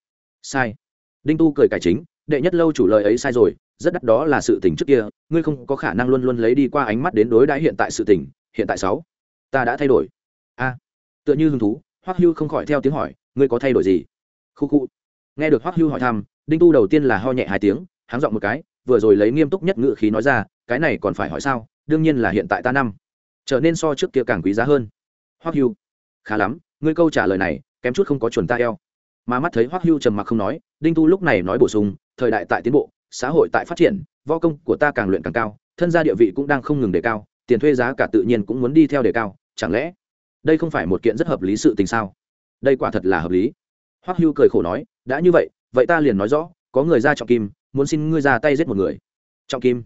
Sai. Đinh tu cười cải chính, đệ nhất lâu chủ lời ấy sai rồi rất đắt đó là sự tình trước kia, ngươi không có khả năng luôn luôn lấy đi qua ánh mắt đến đối đãi hiện tại sự tình, hiện tại sáu, ta đã thay đổi. A, tựa như hứng thú, hoắc hưu không khỏi theo tiếng hỏi, ngươi có thay đổi gì? Khu khu. Nghe được hoắc hưu hỏi thăm, đinh tu đầu tiên là ho nhẹ hai tiếng, háng giọng một cái, vừa rồi lấy nghiêm túc nhất ngự khí nói ra, cái này còn phải hỏi sao? Đương nhiên là hiện tại ta năm. Trở nên so trước kia càng quý giá hơn. Hoắc hưu. Khá lắm, ngươi câu trả lời này, kém chút không có chuẩn ta eo. Mà mắt thấy hoắc hưu trầm mặc không nói, đinh tu lúc này nói bổ sung, thời đại tại tiến bộ xã hội tại phát triển, võ công của ta càng luyện càng cao, thân gia địa vị cũng đang không ngừng đề cao, tiền thuê giá cả tự nhiên cũng muốn đi theo đề cao, chẳng lẽ đây không phải một kiện rất hợp lý sự tình sao? Đây quả thật là hợp lý. Hoắc hưu cười khổ nói, đã như vậy vậy ta liền nói rõ, có người ra trọng kim, muốn xin ngươi ra tay giết một người. Trọng kim?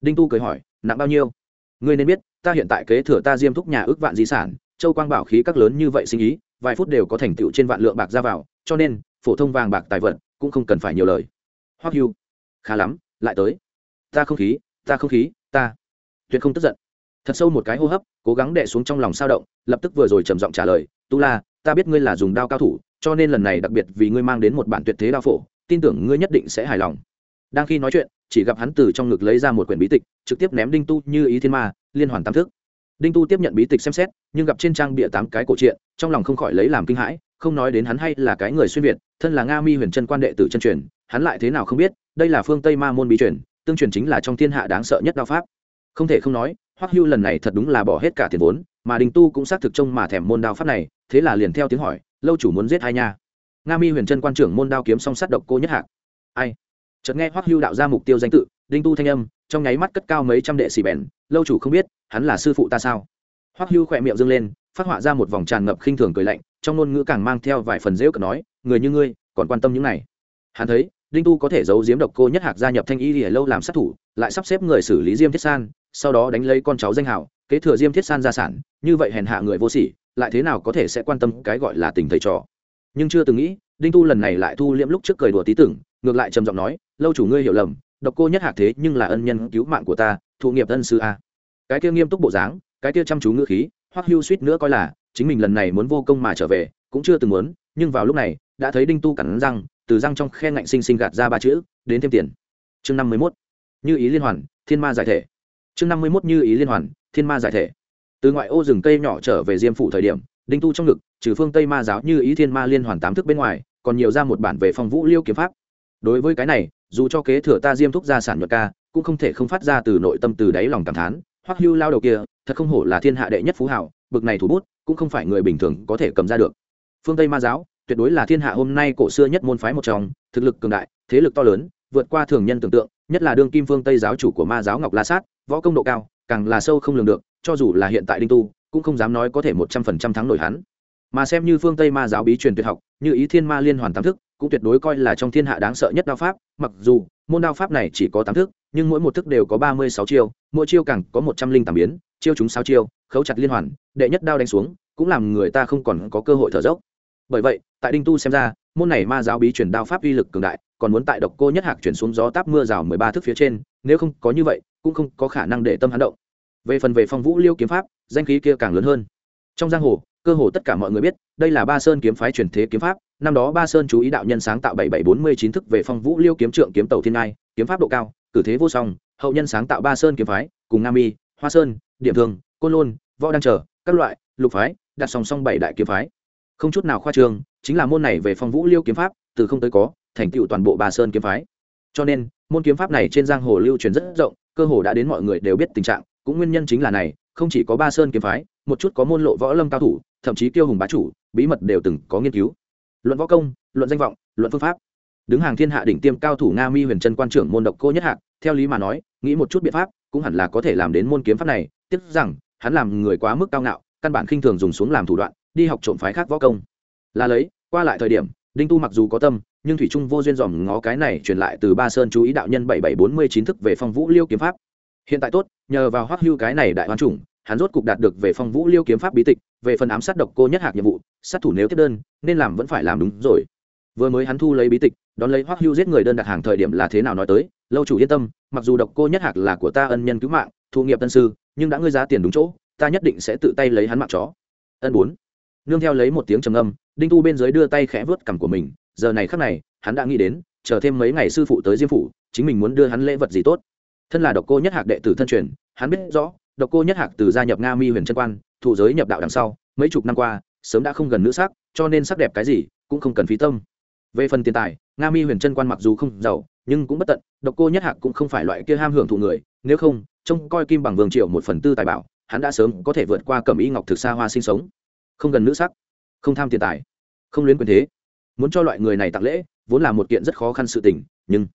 Đinh tu cười hỏi, nặng bao nhiêu? Ngươi nên biết, ta hiện tại kế thừa ta diêm thúc nhà ước vạn di sản, châu quang bảo khí các lớn như vậy sinh ý, vài phút đều có thành tựu trên vạn lượng bạc ra vào, cho nên phổ thông vàng bạc tài vật cũng không cần phải nhiều lời. Hoắc hưu khá lắm, lại tới. Ta không khí, ta không khí, ta tuyệt không tức giận. Thật sâu một cái hô hấp, cố gắng đè xuống trong lòng sao động, lập tức vừa rồi trầm giọng trả lời, tu la, ta biết ngươi là dùng đao cao thủ, cho nên lần này đặc biệt vì ngươi mang đến một bản tuyệt thế đao phổ, tin tưởng ngươi nhất định sẽ hài lòng. Đang khi nói chuyện, chỉ gặp hắn từ trong ngực lấy ra một quyển bí tịch, trực tiếp ném đinh tu như ý thiên ma, liên hoàn tam thức. Đinh tu tiếp nhận bí tịch xem xét, nhưng gặp trên trang bịa tám cái cổ truyện, trong lòng không khỏi lấy làm kinh hãi, không nói đến hắn hay là cái người xuyên việt, thân là nga mi huyền chân quan đệ tử chân truyền, hắn lại thế nào không biết đây là phương tây ma môn bí truyền, tương truyền chính là trong thiên hạ đáng sợ nhất đao pháp. Không thể không nói, hoắc hưu lần này thật đúng là bỏ hết cả tiền vốn, mà đình tu cũng xác thực trông mà thèm môn đao pháp này, thế là liền theo tiếng hỏi, lâu chủ muốn giết hai nha? Nga mi huyền Trân quan trưởng môn đao kiếm song sát độc cô nhất hạc. Ai? Chợt nghe hoắc hưu đạo ra mục tiêu danh tự đinh tu thanh âm, trong nháy mắt cất cao mấy trăm đệ xì bèn, lâu chủ không biết, hắn là sư phụ ta sao? Hoắc hưu khỏe miệng dâng lên, phát họa ra một vòng tràn ngập khinh thường cười lạnh, trong ngôn ngữ càng mang theo vài phần dễu cợt nói, người như ngươi, còn quan tâm những này? Hắn thấy đinh tu có thể giấu giếm độc cô nhất hạc gia nhập thanh y lìa lâu làm sát thủ, lại sắp xếp người xử lý diêm thiết san, sau đó đánh lấy con cháu danh hào, kế thừa diêm thiết san gia sản, như vậy hèn hạ người vô sỉ, lại thế nào có thể sẽ quan tâm cái gọi là tình thầy trò? Nhưng chưa từng nghĩ, đinh tu lần này lại thu liễm lúc trước cười đùa tí tưởng, ngược lại trầm giọng nói, lâu chủ ngươi hiểu lầm, độc cô nhất hạc thế nhưng là ân nhân cứu mạng của ta, thụ nghiệp ân sư a. Cái kia nghiêm túc bộ dáng, cái kia chăm chú ngữ khí, hoắc hưu suýt nữa coi là, chính mình lần này muốn vô công mà trở về, cũng chưa từng muốn, nhưng vào lúc này đã thấy đinh tu cắn răng, từ răng trong khe ngạnh sinh sinh gạt ra ba chữ, đến thêm tiền. Chương năm mươi mốt. Như ý liên hoàn, thiên ma giải thể. Chương năm mươi mốt như ý liên hoàn, thiên ma giải thể. Từ ngoại ô rừng cây nhỏ trở về diêm phủ thời điểm, đinh tu trong ngực, trừ phương tây ma giáo như ý thiên ma liên hoàn tám thức bên ngoài, còn nhiều ra một bản về phong vũ liêu kiếm pháp. Đối với cái này, dù cho kế thừa ta diêm thúc gia sản nhuận ca, cũng không thể không phát ra từ nội tâm từ đáy lòng cảm thán, hoắc hưu lao đầu kia, thật không hổ là thiên hạ đệ nhất phú hảo bực này thủ bút, cũng không phải người bình thường có thể cầm ra được. Phương tây ma giáo tuyệt đối là thiên hạ hôm nay cổ xưa nhất môn phái một trong, thực lực cường đại, thế lực to lớn, vượt qua thường nhân tưởng tượng, nhất là đương kim phương tây giáo chủ của ma giáo ngọc la sát, võ công độ cao, càng là sâu không lường được, cho dù là hiện tại đinh tu, cũng không dám nói có thể một trăm phần trăm thắng nổi hắn. Mà xem như phương tây ma giáo bí truyền tuyệt học, như ý thiên ma liên hoàn tám thức, cũng tuyệt đối coi là trong thiên hạ đáng sợ nhất đao pháp, mặc dù, môn đao pháp này chỉ có tám thức, nhưng mỗi một thức đều có ba mươi sáu chiêu, mỗi chiêu càng có một trăm linh tám biến, chiêu chúng sáu chiêu, khấu chặt liên hoàn, đệ nhất đao đánh xuống, cũng làm người ta không còn có cơ hội thở dốc bởi vậy, tại đinh tu xem ra, môn này ma giáo bí truyền đao pháp uy lực cường đại, còn muốn tại độc cô nhất hạc chuyển xuống gió táp mưa rào mười ba thước phía trên, nếu không có như vậy, cũng không có khả năng để tâm hắn động. Về phần về phong vũ liêu kiếm pháp, danh khí kia càng lớn hơn. Trong giang hồ, cơ hồ tất cả mọi người biết, đây là ba sơn kiếm phái truyền thế kiếm pháp, năm đó ba sơn chú ý đạo nhân sáng tạo bảy bảy bốn mươi chín thức về phong vũ liêu kiếm trượng kiếm tàu thiên ngai, kiếm pháp độ cao, cử thế vô song, hậu nhân sáng tạo ba sơn kiếm phái, cùng nam y hoa sơn, điểm thường côn lôn, võ đăng trở, các loại, lục phái, đặt song song bảy đại kiếm phái không chút nào khoa trương, chính là môn này về phong vũ liêu kiếm pháp, từ không tới có, thành tựu toàn bộ ba sơn kiếm phái. Cho nên, môn kiếm pháp này trên giang hồ lưu truyền rất rộng, cơ hồ đã đến mọi người đều biết tình trạng, cũng nguyên nhân chính là này, không chỉ có ba sơn kiếm phái, một chút có môn lộ võ lâm cao thủ, thậm chí kiêu hùng bá chủ, bí mật đều từng có nghiên cứu. Luận võ công, luận danh vọng, luận phương pháp. Đứng hàng thiên hạ đỉnh tiêm cao thủ nga mi huyền trân quan trưởng môn độc cô nhất hạc, theo lý mà nói, nghĩ một chút biện pháp, cũng hẳn là có thể làm đến môn kiếm pháp này, tiếc rằng, hắn làm người quá mức cao ngạo, căn bản khinh thường dùng xuống làm thủ đoạn đi học trộm phái khác võ công. Là lấy, qua lại thời điểm, đinh tu mặc dù có tâm, nhưng thủy trung vô duyên dòm ngó cái này truyền lại từ ba sơn chú ý đạo nhân bảy bảy bốn mươi chín thức về phong vũ liêu kiếm pháp. Hiện tại tốt, nhờ vào hoắc hưu cái này đại hoàn chủng, hắn rốt cục đạt được về phong vũ liêu kiếm pháp bí tịch, về phần ám sát độc cô nhất hạc nhiệm vụ, sát thủ nếu tiếp đơn, nên làm vẫn phải làm đúng rồi. Vừa mới hắn thu lấy bí tịch, đón lấy hoắc hưu giết người đơn đặt hàng thời điểm là thế nào nói tới, lâu chủ yên tâm, mặc dù độc cô nhất hạc là của ta ân nhân cứu mạng thu nghiệp tân sư, nhưng đã ngươi giá tiền đúng chỗ, ta nhất định sẽ tự tay lấy hắn mạng chó. Ân bốn nương theo lấy một tiếng trầm âm đinh tu bên dưới đưa tay khẽ vớt cằm của mình, giờ này khắc này, hắn đã nghĩ đến, chờ thêm mấy ngày sư phụ tới diêm phủ, chính mình muốn đưa hắn lễ vật gì tốt. Thân là độc cô nhất hạc đệ tử thân truyền, hắn biết rõ, độc cô nhất hạc từ gia nhập nga mi huyền trân quan thụ giới nhập đạo đằng sau, mấy chục năm qua, sớm đã không gần nữ sắc, cho nên sắc đẹp cái gì, cũng không cần phí tâm. Về phần tiền tài, nga mi huyền trân quan mặc dù không giàu, nhưng cũng bất tận, độc cô nhất hạc cũng không phải loại kia ham hưởng thụ người, nếu không, trông coi kim bằng vương triệu một phần tư tài bảo, hắn đã sớm có thể vượt qua cẩm y ngọc thực xa hoa sinh sống không gần nữ sắc, không tham tiền tài, không luyến quyền thế. Muốn cho loại người này tặng lễ, vốn là một kiện rất khó khăn sự tình, nhưng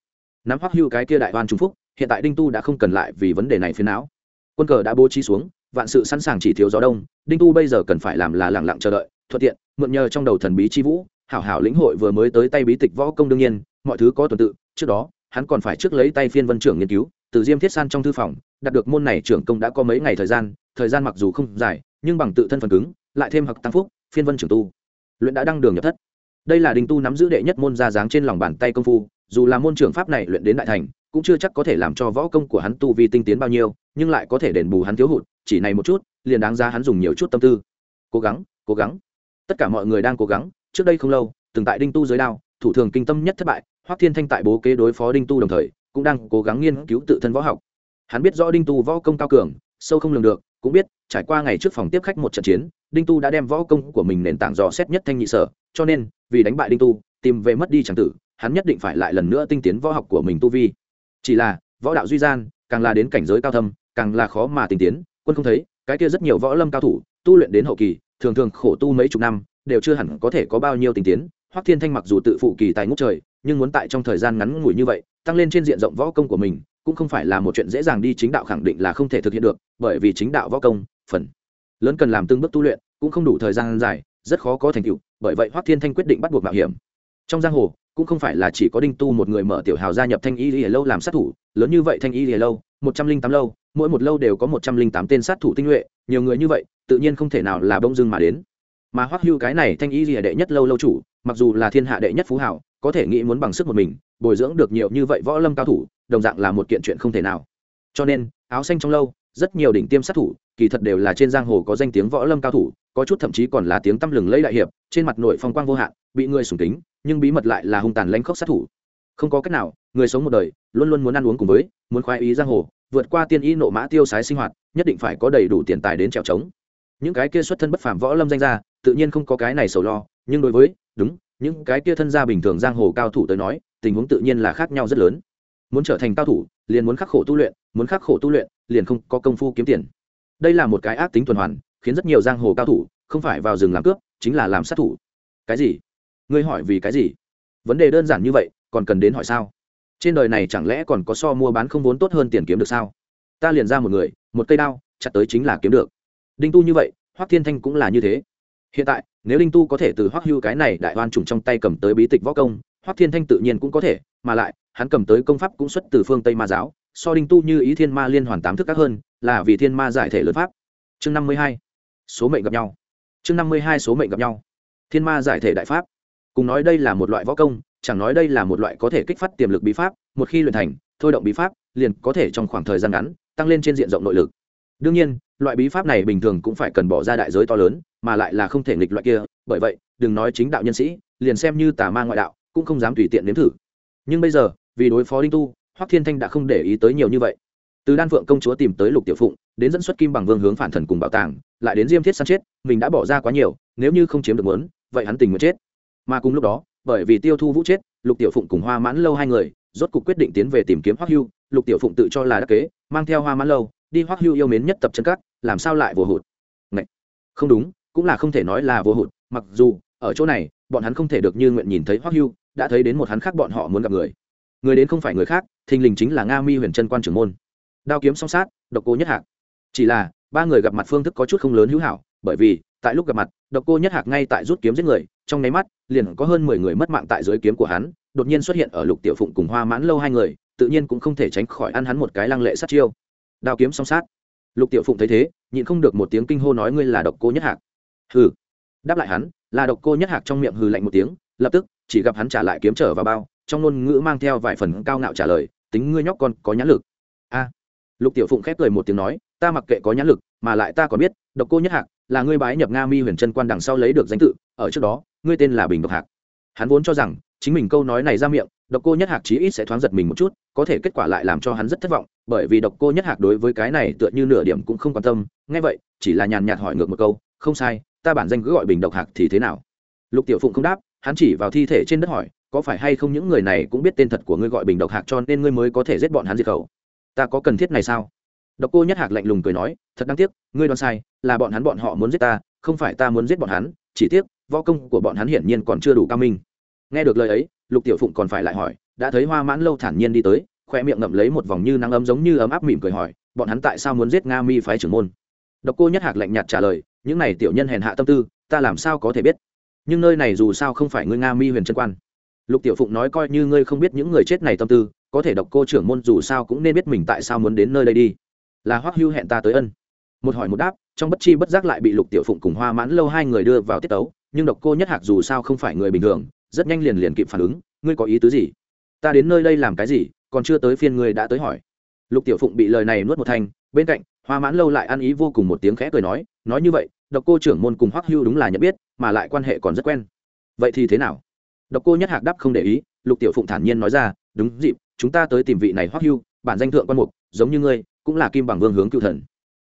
nắm hoắc hưu cái kia đại oan trung phúc, hiện tại đinh tu đã không cần lại vì vấn đề này phiền não. Quân cờ đã bố trí xuống, vạn sự sẵn sàng chỉ thiếu gió đông, đinh tu bây giờ cần phải làm là lẳng lặng chờ đợi, thuận tiện, mượn nhờ trong đầu thần bí chi vũ, hảo hảo lĩnh hội vừa mới tới tay bí tịch võ công đương nhiên, mọi thứ có tuần tự, trước đó, hắn còn phải trước lấy tay phiên vân trưởng nghiên cứu, từ diêm thiết san trong thư phòng, đạt được môn này trưởng công đã có mấy ngày thời gian thời gian mặc dù không dài, nhưng bằng tự thân phần cứng lại thêm hặc tăng phúc, phiên vân trưởng tu. Luyện đã đăng đường nhập thất. Đây là đinh tu nắm giữ đệ nhất môn ra dáng trên lòng bàn tay công phu, dù là môn trưởng pháp này luyện đến đại thành, cũng chưa chắc có thể làm cho võ công của hắn tu vi tinh tiến bao nhiêu, nhưng lại có thể đền bù hắn thiếu hụt, chỉ này một chút, liền đáng ra hắn dùng nhiều chút tâm tư. Cố gắng cố gắng. Tất cả mọi người đang cố gắng, trước đây không lâu, từng tại đinh tu giới đao, thủ thường kinh tâm nhất thất bại, hoắc thiên thanh tại bố kế đối phó đinh tu đồng thời, cũng đang cố gắng nghiên cứu tự thân võ học. Hắn biết rõ đinh tu võ công cao cường, sâu không lường được cũng biết, trải qua ngày trước phòng tiếp khách một trận chiến, đinh tu đã đem võ công của mình nền tảng dò xét nhất thanh nhị sở, cho nên, vì đánh bại đinh tu, tìm về mất đi tràng tử, hắn nhất định phải lại lần nữa tinh tiến võ học của mình tu vi. Chỉ là, võ đạo duy gian, càng là đến cảnh giới cao thâm, càng là khó mà tinh tiến. Quân không thấy, cái kia rất nhiều võ lâm cao thủ, tu luyện đến hậu kỳ, thường thường khổ tu mấy chục năm, đều chưa hẳn có thể có bao nhiêu tinh tiến. Hoắc thiên thanh mặc dù tự phụ kỳ tài ngút trời, nhưng muốn tại trong thời gian ngắn ngủi như vậy, tăng lên trên diện rộng võ công của mình cũng không phải là một chuyện dễ dàng đi, chính đạo khẳng định là không thể thực hiện được, bởi vì chính đạo võ công, phần lớn cần làm từng bước tu luyện, cũng không đủ thời gian dài, rất khó có thành tựu, bởi vậy hoắc thiên thanh quyết định bắt buộc mạo hiểm. Trong giang hồ, cũng không phải là chỉ có đinh tu một người mở tiểu hào gia nhập thanh y lìa lâu làm sát thủ, lớn như vậy thanh y lìa lâu, một trăm linh tám lâu, mỗi một lâu đều có một trăm linh tám tên sát thủ tinh nhuệ, nhiều người như vậy, tự nhiên không thể nào là bông dưng mà đến. Mà hoắc hưu cái này thanh y lìa đệ nhất lâu lâu chủ, mặc dù là thiên hạ đệ nhất phú hảo có thể nghĩ muốn bằng sức một mình, bồi dưỡng được nhiều như vậy võ lâm cao thủ đồng dạng là một kiện chuyện không thể nào. Cho nên, áo xanh trong lâu, rất nhiều đỉnh tiêm sát thủ, kỳ thật đều là trên giang hồ có danh tiếng võ lâm cao thủ, có chút thậm chí còn là tiếng tăm lừng lẫy đại hiệp, trên mặt nội phong quang vô hạn, bị người sùng kính, nhưng bí mật lại là hung tàn lãnh khốc sát thủ. Không có cách nào, người sống một đời, luôn luôn muốn ăn uống cùng với, muốn khoái ý giang hồ, vượt qua tiên ý nộ mã tiêu sái sinh hoạt, nhất định phải có đầy đủ tiền tài đến trèo trống. Những cái kia xuất thân bất phàm võ lâm danh gia, tự nhiên không có cái này sầu lo, nhưng đối với, đúng, những cái kia thân gia bình thường giang hồ cao thủ tới nói, tình huống tự nhiên là khác nhau rất lớn muốn trở thành cao thủ, liền muốn khắc khổ tu luyện, muốn khắc khổ tu luyện, liền không có công phu kiếm tiền. Đây là một cái ác tính tuần hoàn, khiến rất nhiều giang hồ cao thủ không phải vào rừng làm cướp, chính là làm sát thủ. Cái gì? Ngươi hỏi vì cái gì? Vấn đề đơn giản như vậy, còn cần đến hỏi sao? Trên đời này chẳng lẽ còn có so mua bán không vốn tốt hơn tiền kiếm được sao? Ta liền ra một người, một cây đao, chặt tới chính là kiếm được. Đinh tu như vậy, hoắc thiên thanh cũng là như thế. Hiện tại, nếu đinh tu có thể từ hoắc hưu cái này đại oan trùng trong tay cầm tới bí tịch võ công, hoắc thiên thanh tự nhiên cũng có thể, mà lại hắn cầm tới công pháp cũng xuất từ phương tây ma giáo, so đinh tu như ý thiên ma liên hoàn tám thức các hơn, là vì thiên ma giải thể lớn pháp. Chương năm mươi hai, số mệnh gặp nhau. Chương năm mươi hai, số mệnh gặp nhau. Thiên ma giải thể đại pháp. Cùng nói đây là một loại võ công, chẳng nói đây là một loại có thể kích phát tiềm lực bí pháp, một khi luyện thành, thôi động bí pháp, liền có thể trong khoảng thời gian ngắn, tăng lên trên diện rộng nội lực. Đương nhiên, loại bí pháp này bình thường cũng phải cần bỏ ra đại giới to lớn, mà lại là không thể nghịch loại kia, bởi vậy, đừng nói chính đạo nhân sĩ, liền xem như tà ma ngoại đạo, cũng không dám tùy tiện nếm thử. Nhưng bây giờ vì đối phó đinh tu, hoắc thiên thanh đã không để ý tới nhiều như vậy. Từ đan phượng công chúa tìm tới lục tiểu phụng, đến dẫn xuất kim bằng vương hướng phản thần cùng bảo tàng, lại đến diêm thiết săn chết, mình đã bỏ ra quá nhiều, nếu như không chiếm được muốn, vậy hắn tình nguyện chết. Mà cùng lúc đó, bởi vì tiêu thu vũ chết, lục tiểu phụng cùng hoa mãn lâu hai người, rốt cuộc quyết định tiến về tìm kiếm hoắc hưu. Lục tiểu phụng tự cho là đắc kế, mang theo hoa mãn lâu, đi hoắc hưu yêu mến nhất tập chân cát làm sao lại vô hụt? Ngậy! không đúng, cũng là không thể nói là vô hụt, mặc dù, ở chỗ này, bọn hắn không thể được như nguyện nhìn thấy hoắc hưu, đã thấy đến một hắn khác bọn họ muốn gặp người người đến không phải người khác, thình lình chính là nga mi huyền trân quan trưởng môn. Đao kiếm song sát, độc cô nhất hạc. Chỉ là, ba người gặp mặt phương thức có chút không lớn hữu hảo, bởi vì, tại lúc gặp mặt, độc cô nhất hạc ngay tại rút kiếm giết người, trong nháy mắt, liền có hơn mười người mất mạng tại dưới kiếm của hắn, đột nhiên xuất hiện ở lục tiểu phụng cùng hoa mãn lâu hai người, tự nhiên cũng không thể tránh khỏi ăn hắn một cái lăng lệ sát chiêu. Đao kiếm song sát. Lục tiểu phụng thấy thế, nhịn không được một tiếng kinh hô nói ngươi là độc cô nhất hạc. Hừ. Đáp lại hắn, là độc cô nhất hạc trong miệng hừ lạnh một tiếng, lập tức, chỉ gặp hắn trả lại kiếm trở vào bao trong ngôn ngữ mang theo vài phần cao ngạo trả lời, tính ngươi nhóc con có nhãn lực. A. Lục tiểu phụng khép cười một tiếng nói, ta mặc kệ có nhãn lực, mà lại ta còn biết, độc cô nhất hạc là ngươi bái nhập nga mi huyền trân quan đằng sau lấy được danh tự, ở trước đó, ngươi tên là bình độc hạc. Hắn vốn cho rằng, chính mình câu nói này ra miệng, độc cô nhất hạc chí ít sẽ thoáng giật mình một chút, có thể kết quả lại làm cho hắn rất thất vọng, bởi vì độc cô nhất hạc đối với cái này tựa như nửa điểm cũng không quan tâm. Ngay vậy, chỉ là nhàn nhạt hỏi ngược một câu, không sai, ta bản danh cứ gọi bình độc hạc thì thế nào? Lục tiểu phụng không đáp, hắn chỉ vào thi thể trên đất hỏi có phải hay không những người này cũng biết tên thật của ngươi gọi bình độc hạc cho nên ngươi mới có thể giết bọn hắn diệt khẩu? Ta có cần thiết này sao? Độc cô nhất hạc lạnh lùng cười nói, thật đáng tiếc, ngươi đoán sai, là bọn hắn bọn họ muốn giết ta, không phải ta muốn giết bọn hắn, chỉ tiếc, võ công của bọn hắn hiển nhiên còn chưa đủ cao minh. Nghe được lời ấy, lục tiểu phụng còn phải lại hỏi, đã thấy hoa mãn lâu thản nhiên đi tới, khoe miệng ngậm lấy một vòng như nắng ấm giống như ấm áp mỉm cười hỏi, bọn hắn tại sao muốn giết nga mi phái trưởng môn? Độc cô nhất hạc lạnh nhạt trả lời, những này tiểu nhân hèn hạ tâm tư, ta làm sao có thể biết? Nhưng nơi này dù sao không phải ngươi nga mi huyền trân quan lục tiểu phụng nói coi như ngươi không biết những người chết này tâm tư, có thể độc cô trưởng môn dù sao cũng nên biết mình tại sao muốn đến nơi đây đi. Là hoắc hưu hẹn ta tới ân. Một hỏi một đáp, trong bất chi bất giác lại bị lục tiểu phụng cùng hoa mãn lâu hai người đưa vào tiết tấu, nhưng độc cô nhất hạc dù sao không phải người bình thường, rất nhanh liền liền kịp phản ứng, ngươi có ý tứ gì? Ta đến nơi đây làm cái gì? Còn chưa tới phiên ngươi đã tới hỏi. Lục tiểu phụng bị lời này nuốt một thanh, bên cạnh, hoa mãn lâu lại ăn ý vô cùng một tiếng khẽ cười nói nói như vậy, độc cô trưởng môn cùng hoắc hưu đúng là nhận biết, mà lại quan hệ còn rất quen. Vậy thì thế nào? Độc cô nhất hạc đáp không để ý, lục tiểu phụng thản nhiên nói ra, đúng dịp, chúng ta tới tìm vị này hoắc hưu, bản danh thượng quan mục, giống như ngươi, cũng là kim bằng vương hướng cựu thần.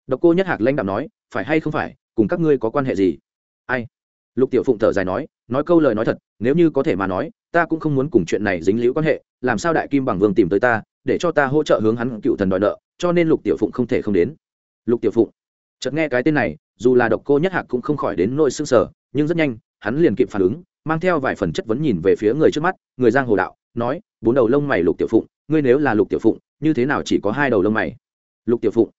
Độc cô nhất hạc lãnh đạo nói, phải hay không phải, cùng các ngươi có quan hệ gì? Ai? Lục tiểu phụng thở dài nói nói câu lời nói thật, nếu như có thể mà nói, ta cũng không muốn cùng chuyện này dính liễu quan hệ, làm sao đại kim bằng vương tìm tới ta, để cho ta hỗ trợ hướng hắn cựu thần đòi nợ, cho nên lục tiểu phụng không thể không đến. Lục tiểu phụng chợt nghe cái tên này, dù là độc cô nhất hạc cũng không khỏi đến nỗi sưng sở nhưng rất nhanh, hắn liền kịp phản ứng mang theo vài phần chất vấn nhìn về phía người trước mắt, người giang hồ đạo, nói, bốn đầu lông mày lục tiểu phụng, ngươi nếu là lục tiểu phụng, như thế nào chỉ có hai đầu lông mày? Lục tiểu phụng.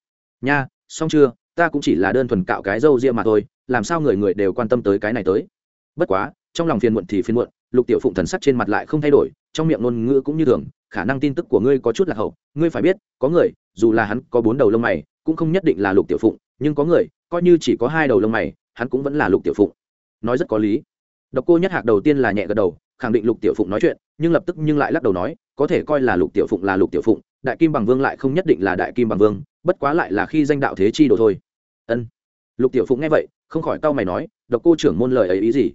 Nha, xong chưa, ta cũng chỉ là đơn thuần cạo cái râu ria mà thôi, làm sao người người đều quan tâm tới cái này tới? Bất quá, trong lòng phiền muộn thì phiền muộn, lục tiểu phụng thần sắc trên mặt lại không thay đổi, trong miệng ngôn ngữ cũng như thường, khả năng tin tức của ngươi có chút là hậu, ngươi phải biết, có người, dù là hắn có bốn đầu lông mày, cũng không nhất định là lục tiểu phụng, nhưng có người, coi như chỉ có hai đầu lông mày, hắn cũng vẫn là lục tiểu phụng. Nói rất có lý độc cô nhất hạc đầu tiên là nhẹ gật đầu, khẳng định lục tiểu phụng nói chuyện, nhưng lập tức nhưng lại lắc đầu nói, có thể coi là lục tiểu phụng là lục tiểu phụng, đại kim bằng vương lại không nhất định là đại kim bằng vương, bất quá lại là khi danh đạo thế chi đồ thôi. Ân. Lục tiểu phụng nghe vậy, không khỏi cau mày nói, độc cô trưởng môn lời ấy ý gì?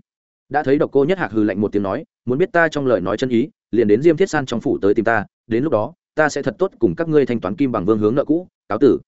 Đã thấy độc cô nhất hạc hừ lạnh một tiếng nói, muốn biết ta trong lời nói chân ý, liền đến diêm thiết san trong phủ tới tìm ta, đến lúc đó, ta sẽ thật tốt cùng các ngươi thanh toán kim bằng vương hướng nợ cũ, cáo tử.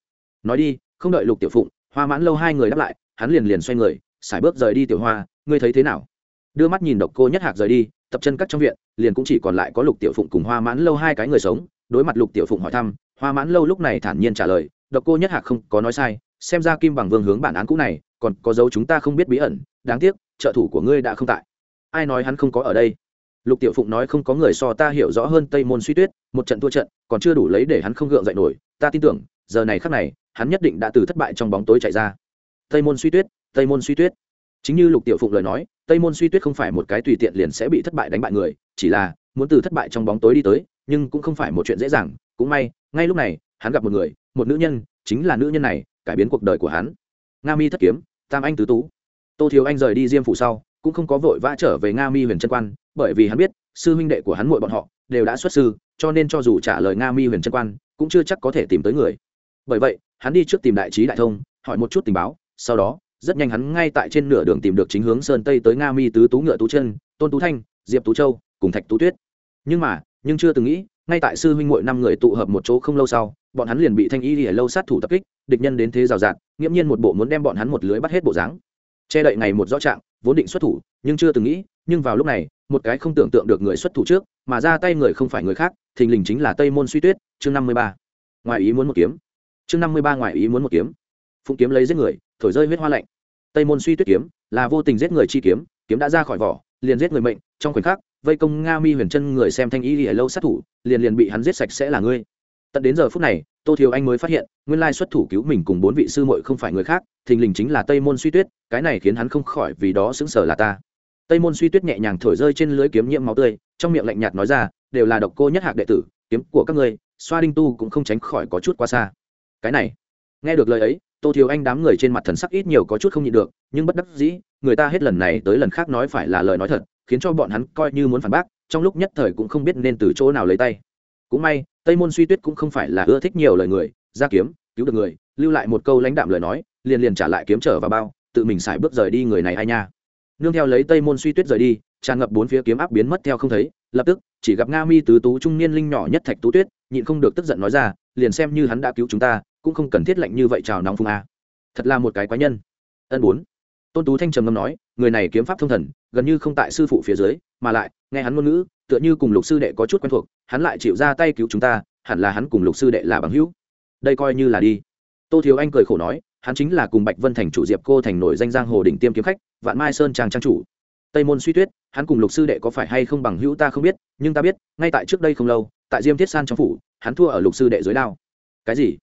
Nói đi, không đợi lục tiểu phụng, hoa mãn lâu hai người đáp lại, hắn liền liền xoay người sải bước rời đi tiểu hoa, ngươi thấy thế nào? Đưa mắt nhìn độc cô nhất hạc rời đi, tập chân các trong viện, liền cũng chỉ còn lại có lục tiểu phụng cùng hoa mãn lâu hai cái người sống. Đối mặt lục tiểu phụng hỏi thăm, hoa mãn lâu lúc này thản nhiên trả lời, độc cô nhất hạc không có nói sai, xem ra kim bằng vương hướng bản án cũ này, còn có dấu chúng ta không biết bí ẩn, đáng tiếc, trợ thủ của ngươi đã không tại. Ai nói hắn không có ở đây? Lục tiểu phụng nói, không có người so ta hiểu rõ hơn tây môn suy tuyết, một trận thua trận, còn chưa đủ lấy để hắn không gượng dậy nổi. Ta tin tưởng, giờ này khắc này, hắn nhất định đã từ thất bại trong bóng tối chạy ra. Tây môn suy tuyết, tây môn suy tuyết chính như lục tiểu phụng lời nói, tây môn suy tuyết không phải một cái tùy tiện liền sẽ bị thất bại đánh bại người, chỉ là, muốn từ thất bại trong bóng tối đi tới, nhưng cũng không phải một chuyện dễ dàng. Cũng may, ngay lúc này, hắn gặp một người, một nữ nhân, chính là nữ nhân này, cải biến cuộc đời của hắn. Nga mi thất kiếm, tam anh tứ tú. Tô thiếu anh rời đi diêm phủ sau, cũng không có vội vã trở về nga mi huyền trân quan, bởi vì hắn biết, sư huynh đệ của hắn muội bọn họ đều đã xuất sư, cho nên cho dù trả lời nga mi huyền trân quan, cũng chưa chắc có thể tìm tới người. Bởi vậy, hắn đi trước tìm đại trí đại thông, hỏi một chút tình báo, sau đó rất nhanh hắn ngay tại trên nửa đường tìm được chính hướng sơn tây tới nga mi tứ tú ngựa tú chân, tôn tú thanh, diệp tú châu, cùng thạch tú tuyết. Nhưng mà, nhưng chưa từng nghĩ, ngay tại sư huynh muội năm người tụ hợp một chỗ không lâu sau, bọn hắn liền bị thanh y lìa lâu sát thủ tập kích, địch nhân đến thế rào rạt, nghiễm nhiên một bộ muốn đem bọn hắn một lưới bắt hết bộ dáng. Che đậy ngày một rõ trạng, vốn định xuất thủ, nhưng chưa từng nghĩ, nhưng vào lúc này, một cái không tưởng tượng được người xuất thủ trước, mà ra tay người không phải người khác, thình lình chính là tây môn suy tuyết, chương năm mươi ba. Ngoài ý muốn một kiếm. Chương năm mươi ba ngoài ý muốn một kiếm phụng kiếm lấy giết người, thổi rơi huyết hoa lạnh. Tây môn suy tuyết kiếm, là vô tình giết người chi kiếm kiếm đã ra khỏi vỏ, liền giết người mệnh, trong khoảnh khắc, vây công nga mi huyền chân người xem thanh ý ở lâu sát thủ, liền liền bị hắn giết sạch sẽ là ngươi. Tận đến giờ phút này, tô thiếu anh mới phát hiện, nguyên lai xuất thủ cứu mình cùng bốn vị sư muội không phải người khác, thình lình chính là tây môn suy tuyết, cái này khiến hắn không khỏi vì đó xứng sở là ta. Tây môn suy tuyết nhẹ nhàng thổi rơi trên lưới kiếm nhiễm máu tươi, trong miệng lạnh nhạt nói ra, đều là độc cô nhất hạc đệ tử, kiếm của các ngươi, xoa đinh tu cũng không tránh khỏi có chút quá xa. Cái này, nghe được lời ấy tô thiếu anh đám người trên mặt thần sắc ít nhiều có chút không nhịn được, nhưng bất đắc dĩ, người ta hết lần này tới lần khác nói phải là lời nói thật, khiến cho bọn hắn coi như muốn phản bác, trong lúc nhất thời cũng không biết nên từ chỗ nào lấy tay. Cũng may, tây môn suy tuyết cũng không phải là ưa thích nhiều lời người, ra kiếm, cứu được người, lưu lại một câu lãnh đạm lời nói, liền liền trả lại kiếm trở vào bao, tự mình xài bước rời đi người này ai nha. Nương theo lấy tây môn suy tuyết rời đi, tràn ngập bốn phía kiếm áp biến mất theo không thấy, lập tức, chỉ gặp nga mi tứ tú trung niên linh nhỏ nhất thạch tú tuyết, nhịn không được tức giận nói ra, liền xem như hắn đã cứu chúng ta cũng không cần thiết lạnh như vậy chào nóng phung a. Thật là một cái quái nhân. Ân bốn. Tôn tú thanh trầm ngâm nói, người này kiếm pháp thông thần, gần như không tại sư phụ phía dưới, mà lại, nghe hắn ngôn ngữ, tựa như cùng lục sư đệ có chút quen thuộc, hắn lại chịu ra tay cứu chúng ta, hẳn là hắn cùng lục sư đệ là bằng hữu. Đây coi như là đi. Tô thiếu anh cười khổ nói, hắn chính là cùng bạch vân thành chủ diệp cô thành nổi danh giang hồ đỉnh tiêm kiếm khách, vạn mai sơn trang trang chủ. Tây môn suy tuyết, hắn cùng lục sư đệ có phải hay không bằng hữu ta không biết, nhưng ta biết, ngay tại trước đây không lâu, tại diêm thiết san trong phủ, hắn thua ở lục sư đệ dưới đao. Cái gì?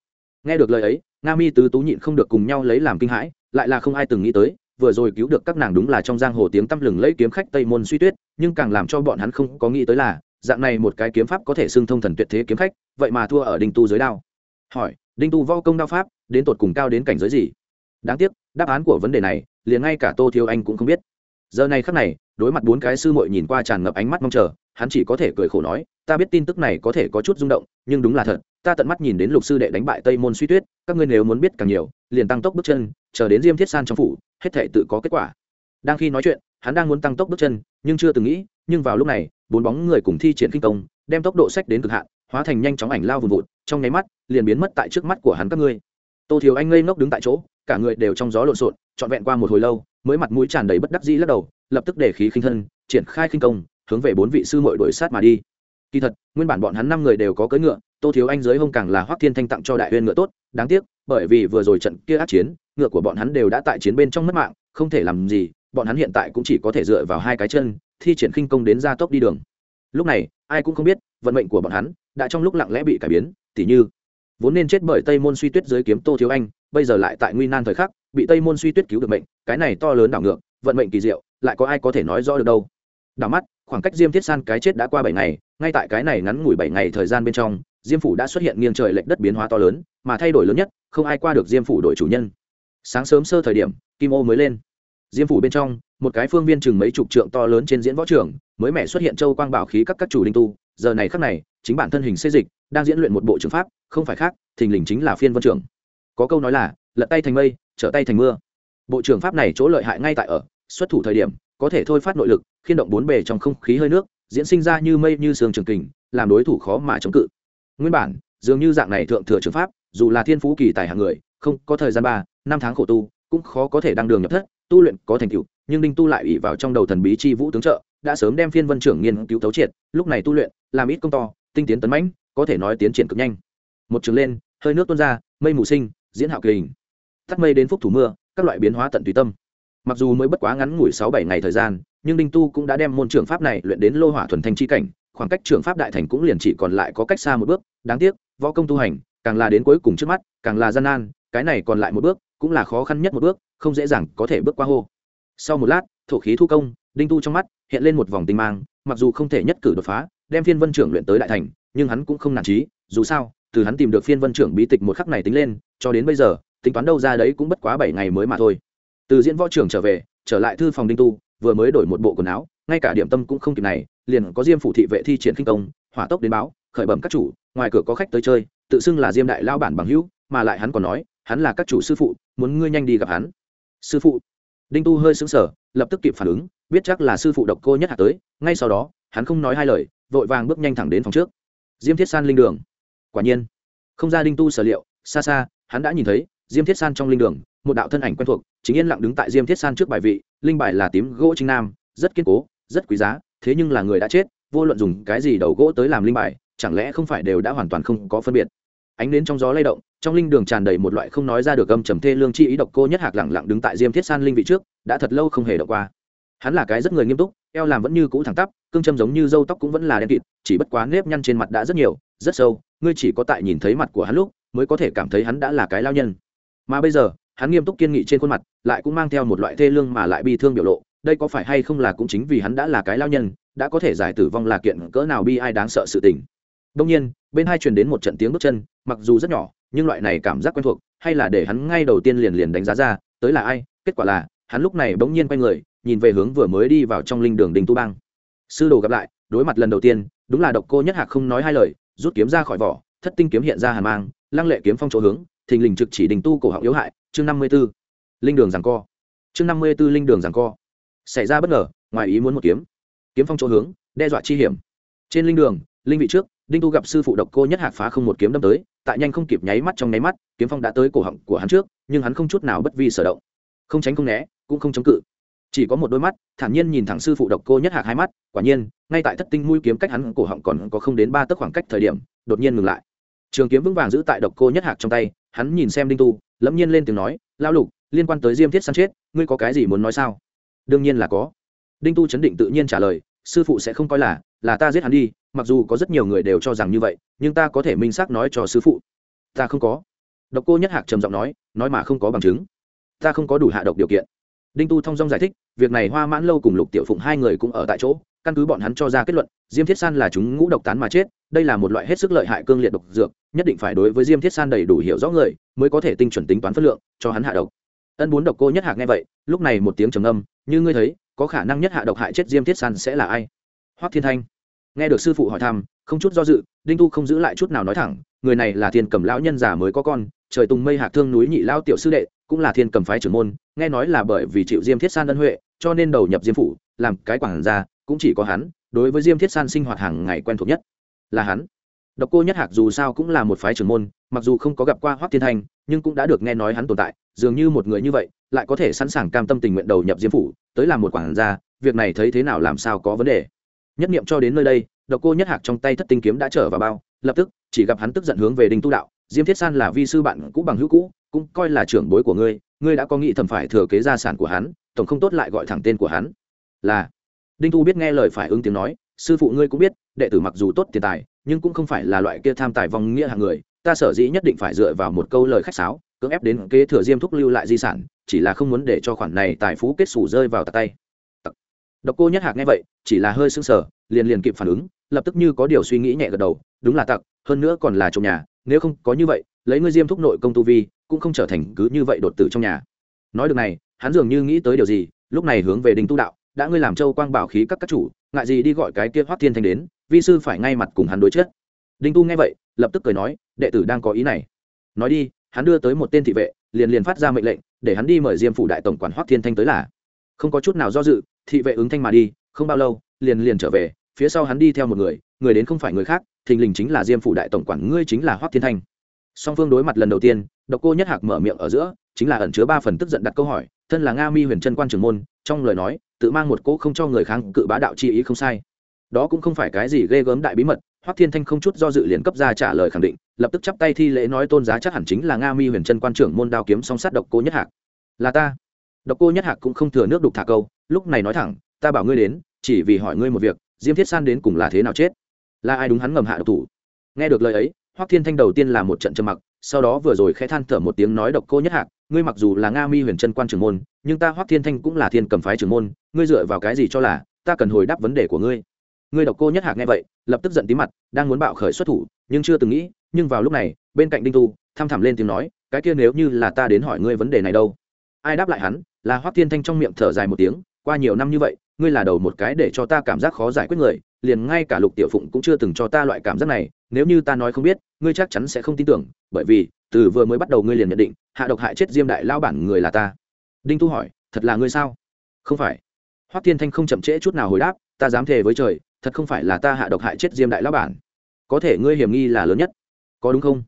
Nghe được lời ấy, nga mi tứ tú nhịn không được cùng nhau lấy làm kinh hãi, lại là không ai từng nghĩ tới, vừa rồi cứu được các nàng đúng là trong giang hồ tiếng tăm lừng lấy kiếm khách tây môn suy tuyết, nhưng càng làm cho bọn hắn không có nghĩ tới là, dạng này một cái kiếm pháp có thể xưng thông thần tuyệt thế kiếm khách, vậy mà thua ở đinh tu dưới đao. Hỏi, đinh tu võ công đao pháp, đến tột cùng cao đến cảnh giới gì? Đáng tiếc, đáp án của vấn đề này, liền ngay cả tô thiếu anh cũng không biết. Giờ này khắc này, đối mặt bốn cái sư muội nhìn qua tràn ngập ánh mắt mong chờ, hắn chỉ có thể cười khổ nói, ta biết tin tức này có thể có chút rung động, nhưng đúng là thật ta tận mắt nhìn đến lục sư đệ đánh bại tây môn suy tuyết, các ngươi nếu muốn biết càng nhiều, liền tăng tốc bước chân, chờ đến diêm thiết san trong phủ, hết thể tự có kết quả. Đang khi nói chuyện, hắn đang muốn tăng tốc bước chân, nhưng chưa từng nghĩ, nhưng vào lúc này, bốn bóng người cùng thi triển kinh công, đem tốc độ sách đến cực hạn, hóa thành nhanh chóng ảnh lao vùn vụt, trong nháy mắt, liền biến mất tại trước mắt của hắn các ngươi. Tô thiếu anh ngây ngốc đứng tại chỗ, cả người đều trong gió lộn xộn, trọn vẹn qua một hồi lâu, mới mặt mũi tràn đầy bất đắc dĩ lắc đầu, lập tức để khí khinh thân, triển khai khinh công, hướng về bốn vị sư muội đuổi sát mà đi. Kỳ thật, nguyên bản bọn hắn năm người đều có cưỡi ngựa tô thiếu anh dưới hông càng là hoắc thiên thanh tặng cho đại huyên ngựa tốt, đáng tiếc, bởi vì vừa rồi trận kia át chiến, ngựa của bọn hắn đều đã tại chiến bên trong mất mạng, không thể làm gì, bọn hắn hiện tại cũng chỉ có thể dựa vào hai cái chân, thi triển khinh công đến gia tốc đi đường. Lúc này, ai cũng không biết, vận mệnh của bọn hắn đã trong lúc lặng lẽ bị cải biến, tỉ như, vốn nên chết bởi tây môn suy tuyết dưới kiếm tô thiếu anh, bây giờ lại tại nguy nan thời khắc, bị tây môn suy tuyết cứu được mệnh, cái này to lớn đảo ngược, vận mệnh kỳ diệu, lại có ai có thể nói rõ được đâu. Đảo mắt, khoảng cách diêm thiết san cái chết đã qua bảy ngày, ngay tại cái này ngắn ngủi bảy ngày thời gian bên trong diêm phủ đã xuất hiện nghiêng trời lệch đất biến hóa to lớn, mà thay đổi lớn nhất, không ai qua được diêm phủ đội chủ nhân. Sáng sớm sơ thời điểm, kim ô mới lên. Diêm phủ bên trong, một cái phương viên chừng mấy chục trượng to lớn trên diễn võ trường, mới mẻ xuất hiện châu quang bảo khí các các chủ linh tu. Giờ này khắc này, chính bản thân hình xây dịch, đang diễn luyện một bộ trường pháp, không phải khác, thình lình chính là phiên vân trưởng. Có câu nói là, lật tay thành mây, trở tay thành mưa. Bộ trường pháp này chỗ lợi hại ngay tại ở, xuất thủ thời điểm, có thể thôi phát nội lực, khiên động bốn bề trong không khí hơi nước, diễn sinh ra như mây như sương trường kình, làm đối thủ khó mà chống cự nguyên bản, dường như dạng này thượng thừa trường pháp, dù là thiên phú kỳ tài hạng người, không có thời gian ba, năm tháng khổ tu, cũng khó có thể đăng đường nhập thất, tu luyện có thành tựu, nhưng đinh tu lại ủy vào trong đầu thần bí chi vũ tướng trợ, đã sớm đem phiên vân trưởng nghiên cứu thấu triệt, lúc này tu luyện, làm ít công to, tinh tiến tấn mãnh, có thể nói tiến triển cực nhanh. Một trường lên, hơi nước tuôn ra, mây mù sinh, diễn hạo kỳ hình. Tắt mây đến phúc thủ mưa, các loại biến hóa tận tùy tâm. Mặc dù mới bất quá ngắn ngủi sáu bảy ngày thời gian, nhưng đinh tu cũng đã đem môn trường pháp này luyện đến lô hỏa thuần thanh chi cảnh khoảng cách trường pháp đại thành cũng liền chỉ còn lại có cách xa một bước, đáng tiếc, võ công tu hành, càng là đến cuối cùng trước mắt, càng là gian nan, cái này còn lại một bước, cũng là khó khăn nhất một bước, không dễ dàng có thể bước qua hô. Sau một lát, thổ khí thu công, đinh tu trong mắt, hiện lên một vòng tinh mang, mặc dù không thể nhất cử đột phá, đem phiên vân trưởng luyện tới đại thành, nhưng hắn cũng không nản trí dù sao, từ hắn tìm được phiên vân trưởng bí tịch một khắc này tính lên, cho đến bây giờ, tính toán đâu ra đấy cũng bất quá bảy ngày mới mà thôi. Từ diễn võ trưởng trở về, trở lại thư phòng đinh tu, vừa mới đổi một bộ quần áo ngay cả điểm tâm cũng không kịp này, liền có diêm phủ thị vệ thi triển kinh công, hỏa tốc đến báo, khởi bẩm các chủ, ngoài cửa có khách tới chơi, tự xưng là diêm đại lao bản bằng hữu, mà lại hắn còn nói, hắn là các chủ sư phụ, muốn ngươi nhanh đi gặp hắn. Sư phụ. Đinh tu hơi sững sờ, lập tức kịp phản ứng, biết chắc là sư phụ độc cô nhất hạ tới, ngay sau đó, hắn không nói hai lời, vội vàng bước nhanh thẳng đến phòng trước. Diêm thiết san linh đường. Quả nhiên. Không ra đinh tu sở liệu, xa xa, hắn đã nhìn thấy, diêm thiết san trong linh đường, một đạo thân ảnh quen thuộc, chính yên lặng đứng tại diêm thiết san trước bài vị, linh bài là tím gỗ trinh nam, rất kiên cố rất quý giá, thế nhưng là người đã chết, vô luận dùng cái gì đầu gỗ tới làm linh bài, chẳng lẽ không phải đều đã hoàn toàn không có phân biệt. Ánh đến trong gió lay động, trong linh đường tràn đầy một loại không nói ra được âm trầm thê lương chi ý độc cô nhất hạc lẳng lặng đứng tại diêm thiết san linh vị trước, đã thật lâu không hề động qua. Hắn là cái rất người nghiêm túc, eo làm vẫn như cũ thẳng tắp, cương châm giống như dâu tóc cũng vẫn là đen kịt, chỉ bất quá nếp nhăn trên mặt đã rất nhiều, rất sâu, ngươi chỉ có tại nhìn thấy mặt của hắn lúc, mới có thể cảm thấy hắn đã là cái lao nhân. Mà bây giờ, hắn nghiêm túc kiên nghị trên khuôn mặt, lại cũng mang theo một loại thê lương mà lại bi thương biểu lộ đây có phải hay không là cũng chính vì hắn đã là cái lao nhân, đã có thể giải tử vong là kiện cỡ nào bi ai đáng sợ sự tình. Đông nhiên, bên hai truyền đến một trận tiếng bước chân, mặc dù rất nhỏ, nhưng loại này cảm giác quen thuộc, hay là để hắn ngay đầu tiên liền liền đánh giá ra, tới là ai, kết quả là, hắn lúc này bỗng nhiên quay người, nhìn về hướng vừa mới đi vào trong linh đường đình tu bang. Sư đồ gặp lại, đối mặt lần đầu tiên, đúng là độc cô nhất hạc không nói hai lời, rút kiếm ra khỏi vỏ, thất tinh kiếm hiện ra hàn mang, lăng lệ kiếm phong chỗ hướng, thình lình trực chỉ đình tu cổ họng yếu hại, chương năm mươi b ố linh đường rằng co. Chương năm mươi b ố linh đường rằng co xảy ra bất ngờ, ngoài ý muốn một kiếm. Kiếm phong chỗ hướng, đe dọa chi hiểm. Trên linh đường, linh vị trước, đinh tu gặp sư phụ độc cô nhất hạc phá không một kiếm đâm tới, tại nhanh không kịp nháy mắt trong nháy mắt, kiếm phong đã tới cổ họng của hắn trước, nhưng hắn không chút nào bất vi sở động. Không tránh không né, cũng không chống cự. Chỉ có một đôi mắt, thản nhiên nhìn thẳng sư phụ độc cô nhất hạc hai mắt, quả nhiên, ngay tại thất tinh mũi kiếm cách hắn cổ họng còn có không đến ba tấc khoảng cách thời điểm, đột nhiên ngừng lại. Trường kiếm vững vàng giữ tại độc cô nhất hạc trong tay, hắn nhìn xem đinh tu, lẫm nhiên lên tiếng nói lao lục, liên quan tới diêm thiết săn chết, ngươi có cái gì muốn nói sao? Đương nhiên là có. Đinh tu chấn định tự nhiên trả lời, sư phụ sẽ không coi là là ta giết hắn đi, mặc dù có rất nhiều người đều cho rằng như vậy, nhưng ta có thể minh xác nói cho sư phụ. Ta không có. Độc cô nhất hạc trầm giọng nói nói mà không có bằng chứng. Ta không có đủ hạ độc điều kiện. Đinh tu thông dong giải thích, việc này hoa mãn lâu cùng lục tiểu phụng hai người cũng ở tại chỗ, căn cứ bọn hắn cho ra kết luận, diêm thiết san là chúng ngũ độc tán mà chết, đây là một loại hết sức lợi hại cương liệt độc dược, nhất định phải đối với diêm thiết san đầy đủ hiểu rõ người, mới có thể tinh chuẩn tính toán phất lượng, cho hắn hạ độc ân bốn độc cô nhất hạc nghe vậy, lúc này một tiếng trầm âm như ngươi thấy, có khả năng nhất hạ độc hại chết diêm thiết san sẽ là ai? Hoắc thiên thanh. Nghe được sư phụ hỏi thăm, không chút do dự, đinh tu không giữ lại chút nào nói thẳng, người này là thiên cầm lão nhân già mới có con, trời tùng mây hạc thương núi nhị lao tiểu sư đệ, cũng là thiên cầm phái trưởng môn, nghe nói là bởi vì chịu diêm thiết san ân huệ, cho nên đầu nhập diêm phủ, làm cái quản gia, cũng chỉ có hắn, đối với diêm thiết san sinh hoạt hàng ngày quen thuộc nhất là hắn độc cô nhất hạc dù sao cũng là một phái trưởng môn mặc dù không có gặp qua hoắc thiên Thành, nhưng cũng đã được nghe nói hắn tồn tại dường như một người như vậy lại có thể sẵn sàng cam tâm tình nguyện đầu nhập diêm phủ tới làm một quảng gia việc này thấy thế nào làm sao có vấn đề. Nhất niệm cho đến nơi đây độc cô nhất hạc trong tay thất tinh kiếm đã trở vào bao lập tức chỉ gặp hắn tức giận hướng về đinh tu đạo diêm thiết san là vi sư bạn cũ bằng hữu cũ cũng coi là trưởng bối của ngươi ngươi đã có nghĩ thầm phải thừa kế gia sản của hắn tổng không tốt lại gọi thẳng tên của hắn. Là đinh tu biết nghe lời phải ứng tiếng nói sư phụ ngươi cũng biết, đệ tử mặc dù tốt tiền tài, nhưng cũng không phải là loại kia tham tài vong nghĩa hạng người. Ta sở dĩ nhất định phải dựa vào một câu lời khách sáo, cưỡng ép đến kế thừa diêm thúc lưu lại di sản, chỉ là không muốn để cho khoản này tài phú kết xù rơi vào tay. Độc cô nhất hạc nghe vậy, chỉ là hơi sưng sờ, liền liền kịp phản ứng, lập tức như có điều suy nghĩ nhẹ gật đầu, đúng là tặc, hơn nữa còn là trong nhà, nếu không có như vậy, lấy ngươi diêm thúc nội công tu vi, cũng không trở thành cứ như vậy đột tử trong nhà. Nói được này, hắn dường như nghĩ tới điều gì, lúc này hướng về đình tu đạo đã ngươi làm châu quang bảo khí các các chủ, ngại gì đi gọi cái kia hoắc thiên thanh đến, vi sư phải ngay mặt cùng hắn đối chết đinh tu nghe vậy, lập tức cười nói, đệ tử đang có ý này. Nói đi, hắn đưa tới một tên thị vệ, liền liền phát ra mệnh lệnh, để hắn đi mời diêm phủ đại tổng quản hoắc thiên thanh tới là. Không có chút nào do dự, thị vệ ứng thanh mà đi, không bao lâu, liền liền trở về, phía sau hắn đi theo một người người đến không phải người khác, thình lình chính là diêm phủ đại tổng quản, ngươi chính là hoắc thiên thanh. Song phương đối mặt lần đầu tiên, độc cô nhất hạc mở miệng ở giữa, chính là ẩn chứa ba phần tức giận đặt câu hỏi, thân là nga mi huyền trân quan trưởng môn trong lời nói, tự mang một cỗ không cho người kháng cự bá đạo chi ý không sai. Đó cũng không phải cái gì ghê gớm đại bí mật, hoắc thiên thanh không chút do dự liền cấp ra trả lời khẳng định, lập tức chắp tay thi lễ nói tôn giá chắc hẳn chính là nga mi huyền trân quan trưởng môn đao kiếm song sát độc cô nhất hạc. Là ta. Độc cô nhất hạc cũng không thừa nước đục thả câu, lúc này nói thẳng, ta bảo ngươi đến, chỉ vì hỏi ngươi một việc, diêm thiết san đến cùng là thế nào chết? Là ai đúng hắn ngầm hạ độc thủ? Nghe được lời ấy hoắc thiên thanh đầu tiên là một trận trầm mặc, sau đó vừa rồi khẽ than thở một tiếng nói độc cô nhất hạc, ngươi mặc dù là nga mi huyền chân quan trưởng môn, nhưng ta hoắc thiên thanh cũng là thiên cầm phái trưởng môn, ngươi dựa vào cái gì cho là ta cần hồi đáp vấn đề của ngươi? Ngươi độc cô nhất hạc nghe vậy, lập tức giận tím mặt, đang muốn bạo khởi xuất thủ, nhưng chưa từng nghĩ, nhưng vào lúc này, bên cạnh đinh tu tham thẳm lên tiếng nói, cái kia nếu như là ta đến hỏi ngươi vấn đề này đâu? Ai đáp lại hắn, là hoắc thiên thanh trong miệng thở dài một tiếng, qua nhiều năm như vậy, ngươi là đầu một cái để cho ta cảm giác khó giải quyết người, liền ngay cả lục tiểu phụng cũng chưa từng cho ta loại cảm giác này nếu như ta nói không biết, ngươi chắc chắn sẽ không tin tưởng, bởi vì, từ vừa mới bắt đầu ngươi liền nhận định, hạ độc hại chết diêm đại lao bản người là ta. Đinh tu hỏi, thật là ngươi sao? Không phải. Hoắc thiên thanh không chậm trễ chút nào hồi đáp, ta dám thề với trời, thật không phải là ta hạ độc hại chết diêm đại lao bản. Có thể ngươi hiểm nghi là lớn nhất. Có đúng không?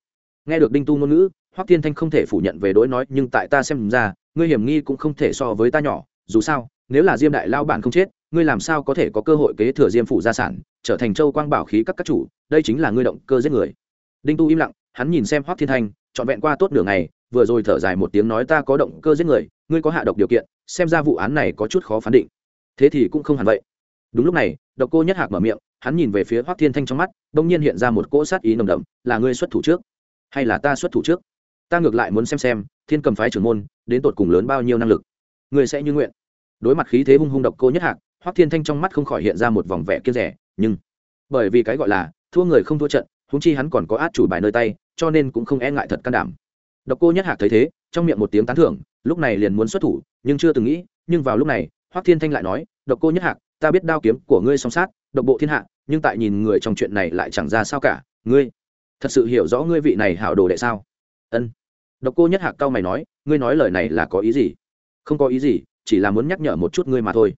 Nghe được đinh tu ngôn ngữ, hoắc thiên thanh không thể phủ nhận về đối nói, nhưng tại ta xem ra, ngươi hiểm nghi cũng không thể so với ta nhỏ. Dù sao, nếu là diêm đại lao bản không chết, ngươi làm sao có thể có cơ hội kế thừa diêm phủ gia sản? Trở thành châu quang bảo khí các các chủ, đây chính là ngươi động cơ giết người. Đinh tu im lặng, hắn nhìn xem hoắc thiên thanh, trọn vẹn qua tốt nửa ngày, vừa rồi thở dài một tiếng nói ta có động cơ giết người, ngươi có hạ độc điều kiện, xem ra vụ án này có chút khó phán định. Thế thì cũng không hẳn vậy. Đúng lúc này, độc cô nhất hạc mở miệng, hắn nhìn về phía hoắc thiên thanh trong mắt, đông nhiên hiện ra một cỗ sát ý nồng đậm, là ngươi xuất thủ trước, hay là ta xuất thủ trước? Ta ngược lại muốn xem xem, thiên cầm phái trưởng môn, đến tột cùng lớn bao nhiêu năng lực. Ngươi sẽ như nguyện. Đối mặt khí thế hung hung độc cô nhất hạc, hoắc thiên thanh trong mắt không khỏi hiện ra một vòng vẻ kiên rẻ nhưng bởi vì cái gọi là thua người không thua trận húng chi hắn còn có át chủ bài nơi tay, cho nên cũng không e ngại thật can đảm. Độc cô nhất hạc thấy thế, trong miệng một tiếng tán thưởng, lúc này liền muốn xuất thủ, nhưng chưa từng nghĩ, nhưng vào lúc này, hoắc thiên thanh lại nói, độc cô nhất hạc, ta biết đao kiếm của ngươi song sát, độc bộ thiên hạ, nhưng tại nhìn người trong chuyện này lại chẳng ra sao cả, ngươi thật sự hiểu rõ ngươi vị này hảo đồ đệ sao? Ân. Độc cô nhất hạc cao mày nói, ngươi nói lời này là có ý gì? Không có ý gì, chỉ là muốn nhắc nhở một chút ngươi mà thôi.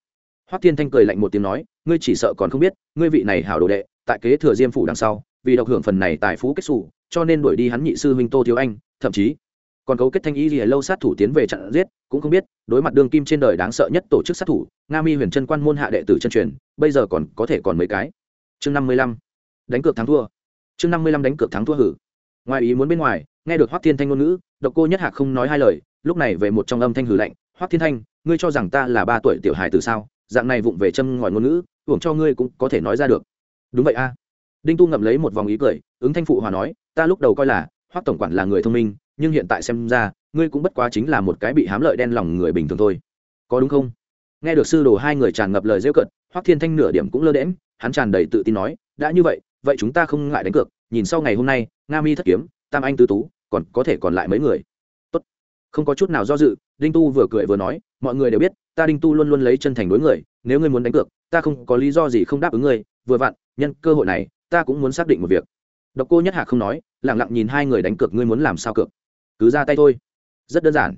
Hoắc thiên thanh cười lạnh một tiếng nói ngươi chỉ sợ còn không biết, ngươi vị này hảo đồ đệ, tại kế thừa diêm phủ đằng sau, vì độc hưởng phần này tài phú kết xù, cho nên đuổi đi hắn nhị sư huynh tô thiếu anh, thậm chí còn cấu kết thanh y gì lâu sát thủ tiến về chặn giết, cũng không biết, đối mặt đương kim trên đời đáng sợ nhất tổ chức sát thủ, nga mi huyền chân quan môn hạ đệ tử chân truyền, bây giờ còn có thể còn mấy cái. Chương năm mươi lăm, đánh cược thắng thua. Chương năm mươi lăm đánh cược thắng thua hử. Ngoài ý muốn bên ngoài, nghe được hoắc thiên thanh ngôn ngữ, độc cô nhất hạc không nói hai lời, lúc này về một trong âm thanh hử lạnh, hoắc thiên thanh, ngươi cho rằng ta là ba tuổi tiểu hài từ sao? Dạng này vụng về châm ngòi ngôn ngữ, hưởng cho ngươi cũng có thể nói ra được. Đúng vậy a. Đinh tu ngậm lấy một vòng ý cười, ứng thanh phụ hòa nói, ta lúc đầu coi là, hoắc tổng quản là người thông minh, nhưng hiện tại xem ra, ngươi cũng bất quá chính là một cái bị hám lợi đen lòng người bình thường thôi. Có đúng không? Nghe được sư đồ hai người tràn ngập lời rêu cận hoắc thiên thanh nửa điểm cũng lơ đễm hắn tràn đầy tự tin nói, đã như vậy vậy chúng ta không ngại đánh cược, nhìn sau ngày hôm nay, nga mi thất kiếm, tam anh tứ tú, còn có thể còn lại mấy người. Tốt. không có chút nào do dự, đinh tu vừa cười vừa nói, mọi người đều biết ta đinh tu luôn luôn lấy chân thành đối người, nếu ngươi muốn đánh cược, ta không có lý do gì không đáp ứng ngươi, vừa vặn, nhân cơ hội này, ta cũng muốn xác định một việc. Độc cô nhất hạc không nói lẳng lặng nhìn hai người đánh cược ngươi muốn làm sao cược. Cứ ra tay thôi. Rất đơn giản.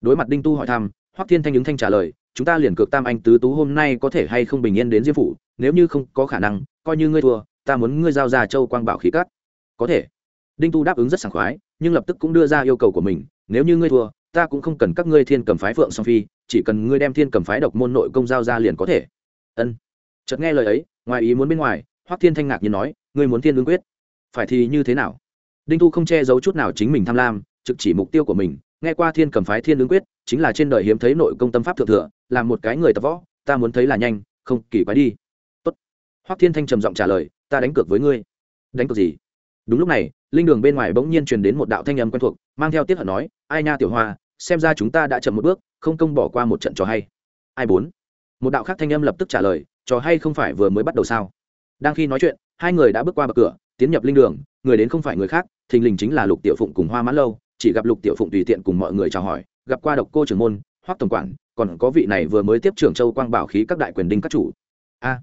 Đối mặt đinh tu hỏi thăm, hoắc thiên thanh ứng thanh trả lời, chúng ta liền cược tam anh tứ tú hôm nay có thể hay không bình yên đến diêm phủ, nếu như không có khả năng, coi như ngươi thua, ta muốn ngươi giao ra châu quang bảo khí cắt có thể. Đinh tu đáp ứng rất sảng khoái, nhưng lập tức cũng đưa ra yêu cầu của mình, nếu như ngươi thua ta cũng không cần các ngươi thiên cầm phái phượng song phi, chỉ cần ngươi đem thiên cầm phái độc môn nội công giao ra liền có thể. Ân. Chợt nghe lời ấy, ngoài ý muốn bên ngoài, hoắc thiên thanh ngạc nhiên nói, ngươi muốn thiên ứng quyết, phải thì như thế nào? Đinh thu không che giấu chút nào chính mình tham lam, trực chỉ mục tiêu của mình, nghe qua thiên cầm phái thiên ứng quyết, chính là trên đời hiếm thấy nội công tâm pháp thượng thừa, là một cái người tập võ, ta muốn thấy là nhanh, không kỳ quái đi. Tốt. Hoắc thiên thanh trầm giọng trả lời, ta đánh cược với ngươi. Đánh cược gì? Đúng lúc này, linh đường bên ngoài bỗng nhiên truyền đến một đạo thanh âm quen thuộc, mang theo tiết hận nói, ai nha tiểu hoa xem ra chúng ta đã chậm một bước, không công bỏ qua một trận trò hay. Ai bốn? Một đạo khác thanh âm lập tức trả lời, trò hay không phải vừa mới bắt đầu sao? Đang khi nói chuyện, hai người đã bước qua bậc cửa, tiến nhập linh đường, người đến không phải người khác, thình lình chính là lục tiểu phụng cùng hoa mãn lâu, chỉ gặp lục tiểu phụng tùy tiện cùng mọi người chào hỏi, gặp qua độc cô trưởng môn, hoắc tổng quản, còn có vị này vừa mới tiếp trưởng châu quang bảo khí các đại quyền đinh các chủ. A!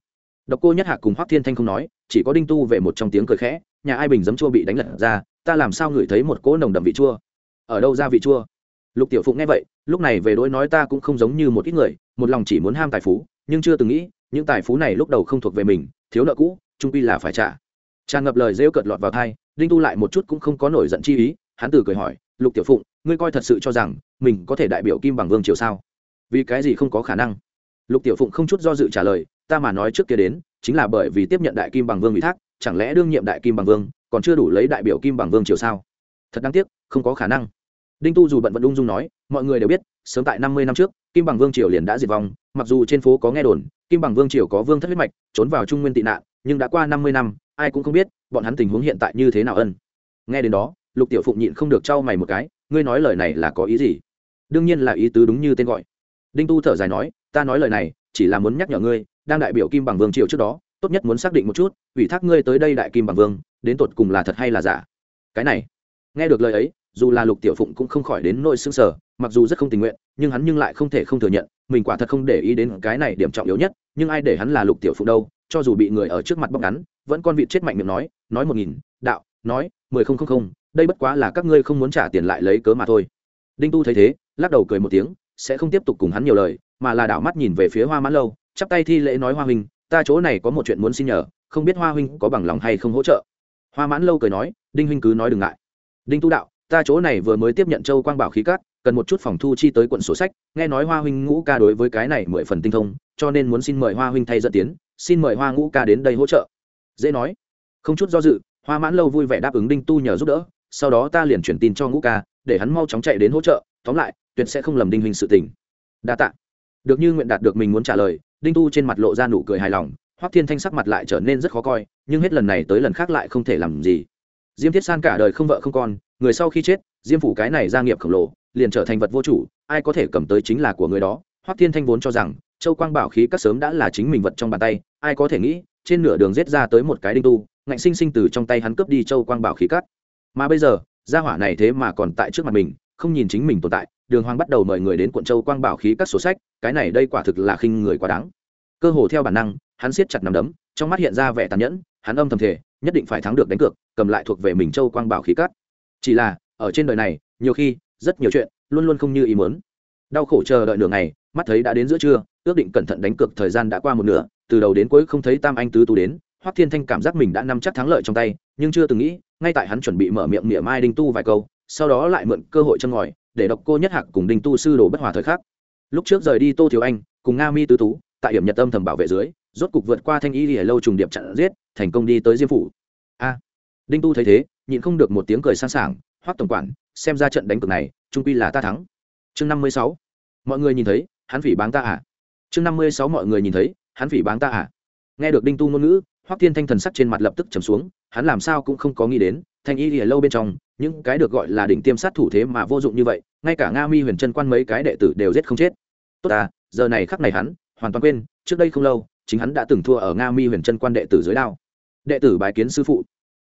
Độc cô nhất hạ cùng hoắc thiên thanh không nói, chỉ có đinh tu về một trong tiếng cười khẽ, nhà ai bình giấm chua bị đánh lật ra, ta làm sao ngửi thấy một cỗ nồng đậm vị chua? Ở đâu ra vị chua? Lục tiểu phụng nghe vậy, lúc này về đối nói ta cũng không giống như một ít người, một lòng chỉ muốn ham tài phú, nhưng chưa từng nghĩ, những tài phú này lúc đầu không thuộc về mình, thiếu nợ cũ, trung pi là phải trả. Tràn ngập lời rêu cợt lọt vào thai, đinh tu lại một chút cũng không có nổi giận chi ý, hắn từ cười hỏi, lục tiểu phụng, ngươi coi thật sự cho rằng mình có thể đại biểu kim bằng vương triều sao? Vì cái gì không có khả năng? Lục tiểu phụng không chút do dự trả lời, ta mà nói trước kia đến, chính là bởi vì tiếp nhận đại kim bằng vương ủy thác, chẳng lẽ đương nhiệm đại kim bằng vương còn chưa đủ lấy đại biểu kim bằng vương triều sao? Thật đáng tiếc, không có khả năng đinh tu dù bận vẫn ung dung nói, mọi người đều biết, sớm tại năm mươi năm trước, kim bằng vương triều liền đã diệt vong, mặc dù trên phố có nghe đồn, kim bằng vương triều có vương thất huyết mạch, trốn vào trung nguyên tị nạn, nhưng đã qua năm mươi năm, ai cũng không biết, bọn hắn tình huống hiện tại như thế nào ân. Nghe đến đó, lục tiểu phụng nhịn không được trao mày một cái, ngươi nói lời này là có ý gì? Đương nhiên là ý tứ đúng như tên gọi. Đinh tu thở dài nói, ta nói lời này, chỉ là muốn nhắc nhở ngươi, đang đại biểu kim bằng vương triều trước đó, tốt nhất muốn xác định một chút, ủy thác ngươi tới đây đại kim bằng vương, đến tột cùng là thật hay là giả. Cái này, nghe được lời ấy dù là lục tiểu phụng cũng không khỏi đến nỗi xương sở mặc dù rất không tình nguyện, nhưng hắn nhưng lại không thể không thừa nhận, mình quả thật không để ý đến cái này điểm trọng yếu nhất, nhưng ai để hắn là lục tiểu phụng đâu, cho dù bị người ở trước mặt bóc ngắn, vẫn con vịt chết mạnh miệng nói nói một nghìn, đạo, nói, mười không không không, đây bất quá là các ngươi không muốn trả tiền lại lấy cớ mà thôi. Đinh tu thấy thế, lắc đầu cười một tiếng, sẽ không tiếp tục cùng hắn nhiều lời, mà là đảo mắt nhìn về phía hoa mãn lâu, chắp tay thi lễ nói hoa huynh, ta chỗ này có một chuyện muốn xin nhờ, không biết hoa huynh có bằng lòng hay không hỗ trợ. Hoa mãn lâu cười nói, đinh huynh cứ nói đừng ngại. Đinh tu đạo ta chỗ này vừa mới tiếp nhận châu quang bảo khí cát, cần một chút phòng thu chi tới quận sổ sách, nghe nói hoa huynh ngũ ca đối với cái này mười phần tinh thông, cho nên muốn xin mời hoa huynh thay dẫn tiến, xin mời hoa ngũ ca đến đây hỗ trợ. Dễ nói. Không chút do dự, hoa mãn lâu vui vẻ đáp ứng đinh tu nhờ giúp đỡ, sau đó ta liền chuyển tin cho ngũ ca, để hắn mau chóng chạy đến hỗ trợ, tóm lại, tuyệt sẽ không lầm đinh huynh sự tình. Đa tạ. Được như nguyện đạt được mình muốn trả lời, đinh tu trên mặt lộ ra nụ cười hài lòng, hoắc thiên thanh sắc mặt lại trở nên rất khó coi, nhưng hết lần này tới lần khác lại không thể làm gì diêm thiết san cả đời không vợ không con, người sau khi chết, diêm phủ cái này gia nghiệp khổng lồ, liền trở thành vật vô chủ, ai có thể cầm tới chính là của người đó. Hoắc thiên thanh vốn cho rằng, châu quang bảo khí các sớm đã là chính mình vật trong bàn tay, ai có thể nghĩ, trên nửa đường giết ra tới một cái đinh tu, ngạnh sinh sinh từ trong tay hắn cướp đi châu quang bảo khí cắt mà bây giờ, gia hỏa này thế mà còn tại trước mặt mình, không nhìn chính mình tồn tại, đường hoàng bắt đầu mời người đến quận châu quang bảo khí các sổ sách, cái này đây quả thực là khinh người quá đáng. Cơ hồ theo bản năng, hắn siết chặt nằm đấm, trong mắt hiện ra vẻ tàn nhẫn hắn âm thầm thể nhất định phải thắng được đánh cược, cầm lại thuộc về mình châu quang bảo khí cát. chỉ là, ở trên đời này, nhiều khi, rất nhiều chuyện, luôn luôn không như ý muốn đau khổ chờ đợi nửa ngày, mắt thấy đã đến giữa trưa, ước định cẩn thận đánh cược thời gian đã qua một nửa, từ đầu đến cuối không thấy tam anh tứ tú đến, hoắc thiên thanh cảm giác mình đã nắm chắc thắng lợi trong tay, nhưng chưa từng nghĩ, ngay tại hắn chuẩn bị mở miệng mỉa mai đinh tu vài câu, sau đó lại mượn cơ hội chân ngòi, để độc cô nhất hạc cùng đinh tu sư đồ bất hòa thời khắc lúc trước rời đi tô thiếu anh, cùng nga mi tứ tú, tại điểm nhật âm thầm bảo vệ dưới rốt cục vượt qua thanh y lìa lâu trùng điệp chặn giết, thành công đi tới diêm phủ. A. Đinh tu thấy thế, nhịn không được một tiếng cười sang sảng, hoắc tổng quản, xem ra trận đánh cược này, trung quy là ta thắng. Chương năm mươi sáu. Mọi người nhìn thấy, hắn phỉ báng ta à? Chương năm mươi sáu mọi người nhìn thấy, hắn phỉ báng ta à? Nghe được đinh tu ngôn ngữ, hoắc thiên thanh thần sắc trên mặt lập tức trầm xuống, hắn làm sao cũng không có nghĩ đến, thanh y lìa lâu bên trong, những cái được gọi là đỉnh tiêm sát thủ thế mà vô dụng như vậy, ngay cả nga mi huyền chân quan mấy cái đệ tử đều giết không chết. Tốt à giờ này khắc này hắn, hoàn toàn quên, trước đây không lâu chính hắn đã từng thua ở nga mi huyền chân quan đệ tử dưới đao. Đệ tử bái kiến sư phụ.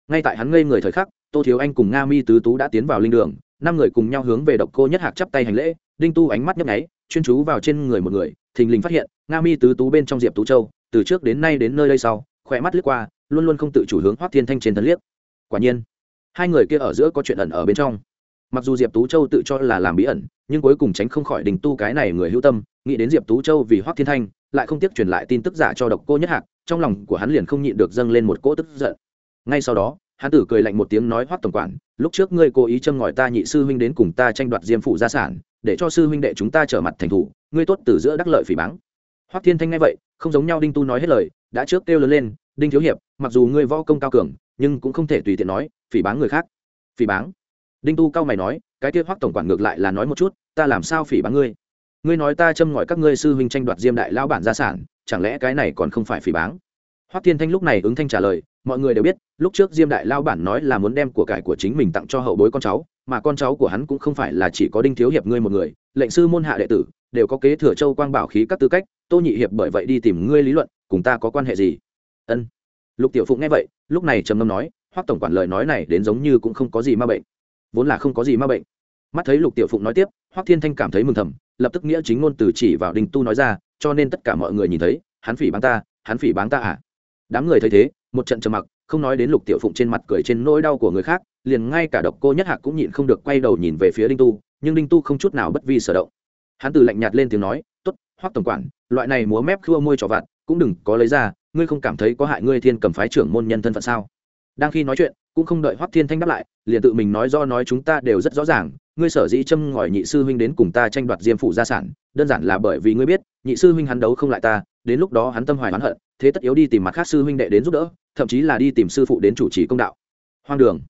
Ngay tại hắn ngây người thời khắc, tô thiếu anh cùng nga mi tứ tú đã tiến vào linh đường, năm người cùng nhau hướng về độc cô nhất hạc chắp tay hành lễ, đinh tu ánh mắt nhấp nháy, chuyên chú vào trên người một người, thình lình phát hiện, nga mi tứ tú bên trong diệp tú châu, từ trước đến nay đến nơi đây sau, khỏe mắt lướt qua, luôn luôn không tự chủ hướng hoác thiên thanh trên thân liếc. Quả nhiên, hai người kia ở giữa có chuyện ẩn ở bên trong mặc dù diệp tú châu tự cho là làm bí ẩn, nhưng cuối cùng tránh không khỏi đình tu cái này người hữu tâm, nghĩ đến diệp tú châu vì hoác thiên thanh, lại không tiếc truyền lại tin tức giả cho độc cô nhất hạc, trong lòng của hắn liền không nhịn được dâng lên một cỗ tức giận. Ngay sau đó, hắn tử cười lạnh một tiếng nói hoác tổng quản, lúc trước ngươi cố ý châm ngòi ta nhị sư huynh đến cùng ta tranh đoạt diêm phụ gia sản, để cho sư huynh đệ chúng ta trở mặt thành thủ, ngươi tốt từ giữa đắc lợi phỉ báng. Hoác thiên thanh nghe vậy, không giống nhau đinh tu nói hết lời, đã trước kêu lớn lên, đinh thiếu hiệp, mặc dù ngươi võ công cao cường, nhưng cũng không thể tùy tiện nói, phỉ báng người khác. Phỉ báng? Đinh tu cao mày nói, cái kia hoắc tổng quản ngược lại là nói một chút, ta làm sao phỉ báng ngươi? Ngươi nói ta châm ngòi các ngươi sư huynh tranh đoạt diêm đại lão bản gia sản, chẳng lẽ cái này còn không phải phỉ báng? Hoắc thiên thanh lúc này ứng thanh trả lời, mọi người đều biết, lúc trước diêm đại lao bản nói là muốn đem của cải của chính mình tặng cho hậu bối con cháu, mà con cháu của hắn cũng không phải là chỉ có đinh thiếu hiệp ngươi một người, lệnh sư môn hạ đệ tử, đều có kế thừa châu quang bảo khí các tư cách, tô nhị hiệp bởi vậy đi tìm ngươi lý luận, cùng ta có quan hệ gì? Ân. Lục tiểu phụng nghe vậy, lúc này trầm ngâm nói, hoắc tổng quản lời nói này đến giống như cũng không có gì ma bệnh vốn là không có gì ma bệnh. Mắt thấy lục tiểu phụng nói tiếp, hoắc thiên thanh cảm thấy mừng thầm, lập tức nghĩa chính ngôn từ chỉ vào đinh tu nói ra, cho nên tất cả mọi người nhìn thấy, hắn phỉ báng ta, hắn phỉ báng ta à? Đám người thấy thế, một trận trầm mặc, không nói đến lục tiểu phụng trên mặt cười trên nỗi đau của người khác, liền ngay cả độc cô nhất hạc cũng nhịn không được quay đầu nhìn về phía đinh tu, nhưng đinh tu không chút nào bất vi sở động. Hắn từ lạnh nhạt lên tiếng nói t ố t hoắc tổng quản, loại này múa mép khua môi trò vặt, cũng đừng có lấy ra, ngươi không cảm thấy có hại ngươi thiên cầm phái trưởng môn nhân thân phận sao? Đang khi nói chuyện cũng không đợi hoắc thiên thanh đáp lại, liền tự mình nói do nói chúng ta đều rất rõ ràng, ngươi sở dĩ châm ngòi nhị sư huynh đến cùng ta tranh đoạt diêm phủ gia sản, đơn giản là bởi vì ngươi biết, nhị sư huynh hắn đấu không lại ta, đến lúc đó hắn tâm hoài oán hận, thế tất yếu đi tìm mặt khác sư huynh đệ đến giúp đỡ, thậm chí là đi tìm sư phụ đến chủ trì công đạo. Hoang đường.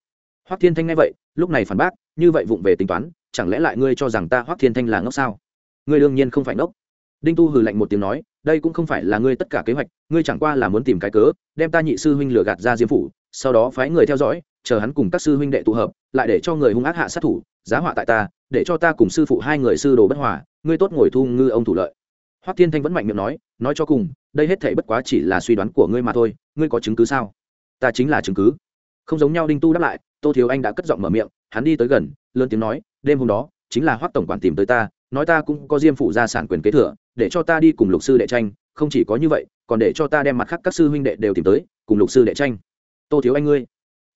Hoắc thiên thanh nghe vậy, lúc này phản bác, như vậy vụng về tính toán, chẳng lẽ lại ngươi cho rằng ta hoắc thiên thanh là ngốc sao? Ngươi đương nhiên không phải ngốc. Đinh tu hừ lạnh một tiếng nói, đây cũng không phải là ngươi tất cả kế hoạch, ngươi chẳng qua là muốn tìm cái cớ, đem ta nhị sư huynh lừa gạt ra diêm phủ sau đó phái người theo dõi, chờ hắn cùng các sư huynh đệ tụ hợp, lại để cho người hung ác hạ sát thủ, giá họa tại ta, để cho ta cùng sư phụ hai người sư đồ bất hòa, ngươi tốt ngồi thu ngư ông thủ lợi. Hoắc thiên thanh vẫn mạnh miệng nói nói cho cùng, đây hết thể bất quá chỉ là suy đoán của ngươi mà thôi, ngươi có chứng cứ sao? Ta chính là chứng cứ. Không giống nhau đinh tu đáp lại, tô thiếu anh đã cất giọng mở miệng, hắn đi tới gần, lớn tiếng nói, đêm hôm đó, chính là hoắc tổng quản tìm tới ta, nói ta cũng có diêm phụ gia sản quyền kế thừa, để cho ta đi cùng lục sư đệ tranh, không chỉ có như vậy, còn để cho ta đem mặt khác các sư huynh đệ đều tìm tới, cùng lục sư đệ tranh tô thiếu anh ngươi.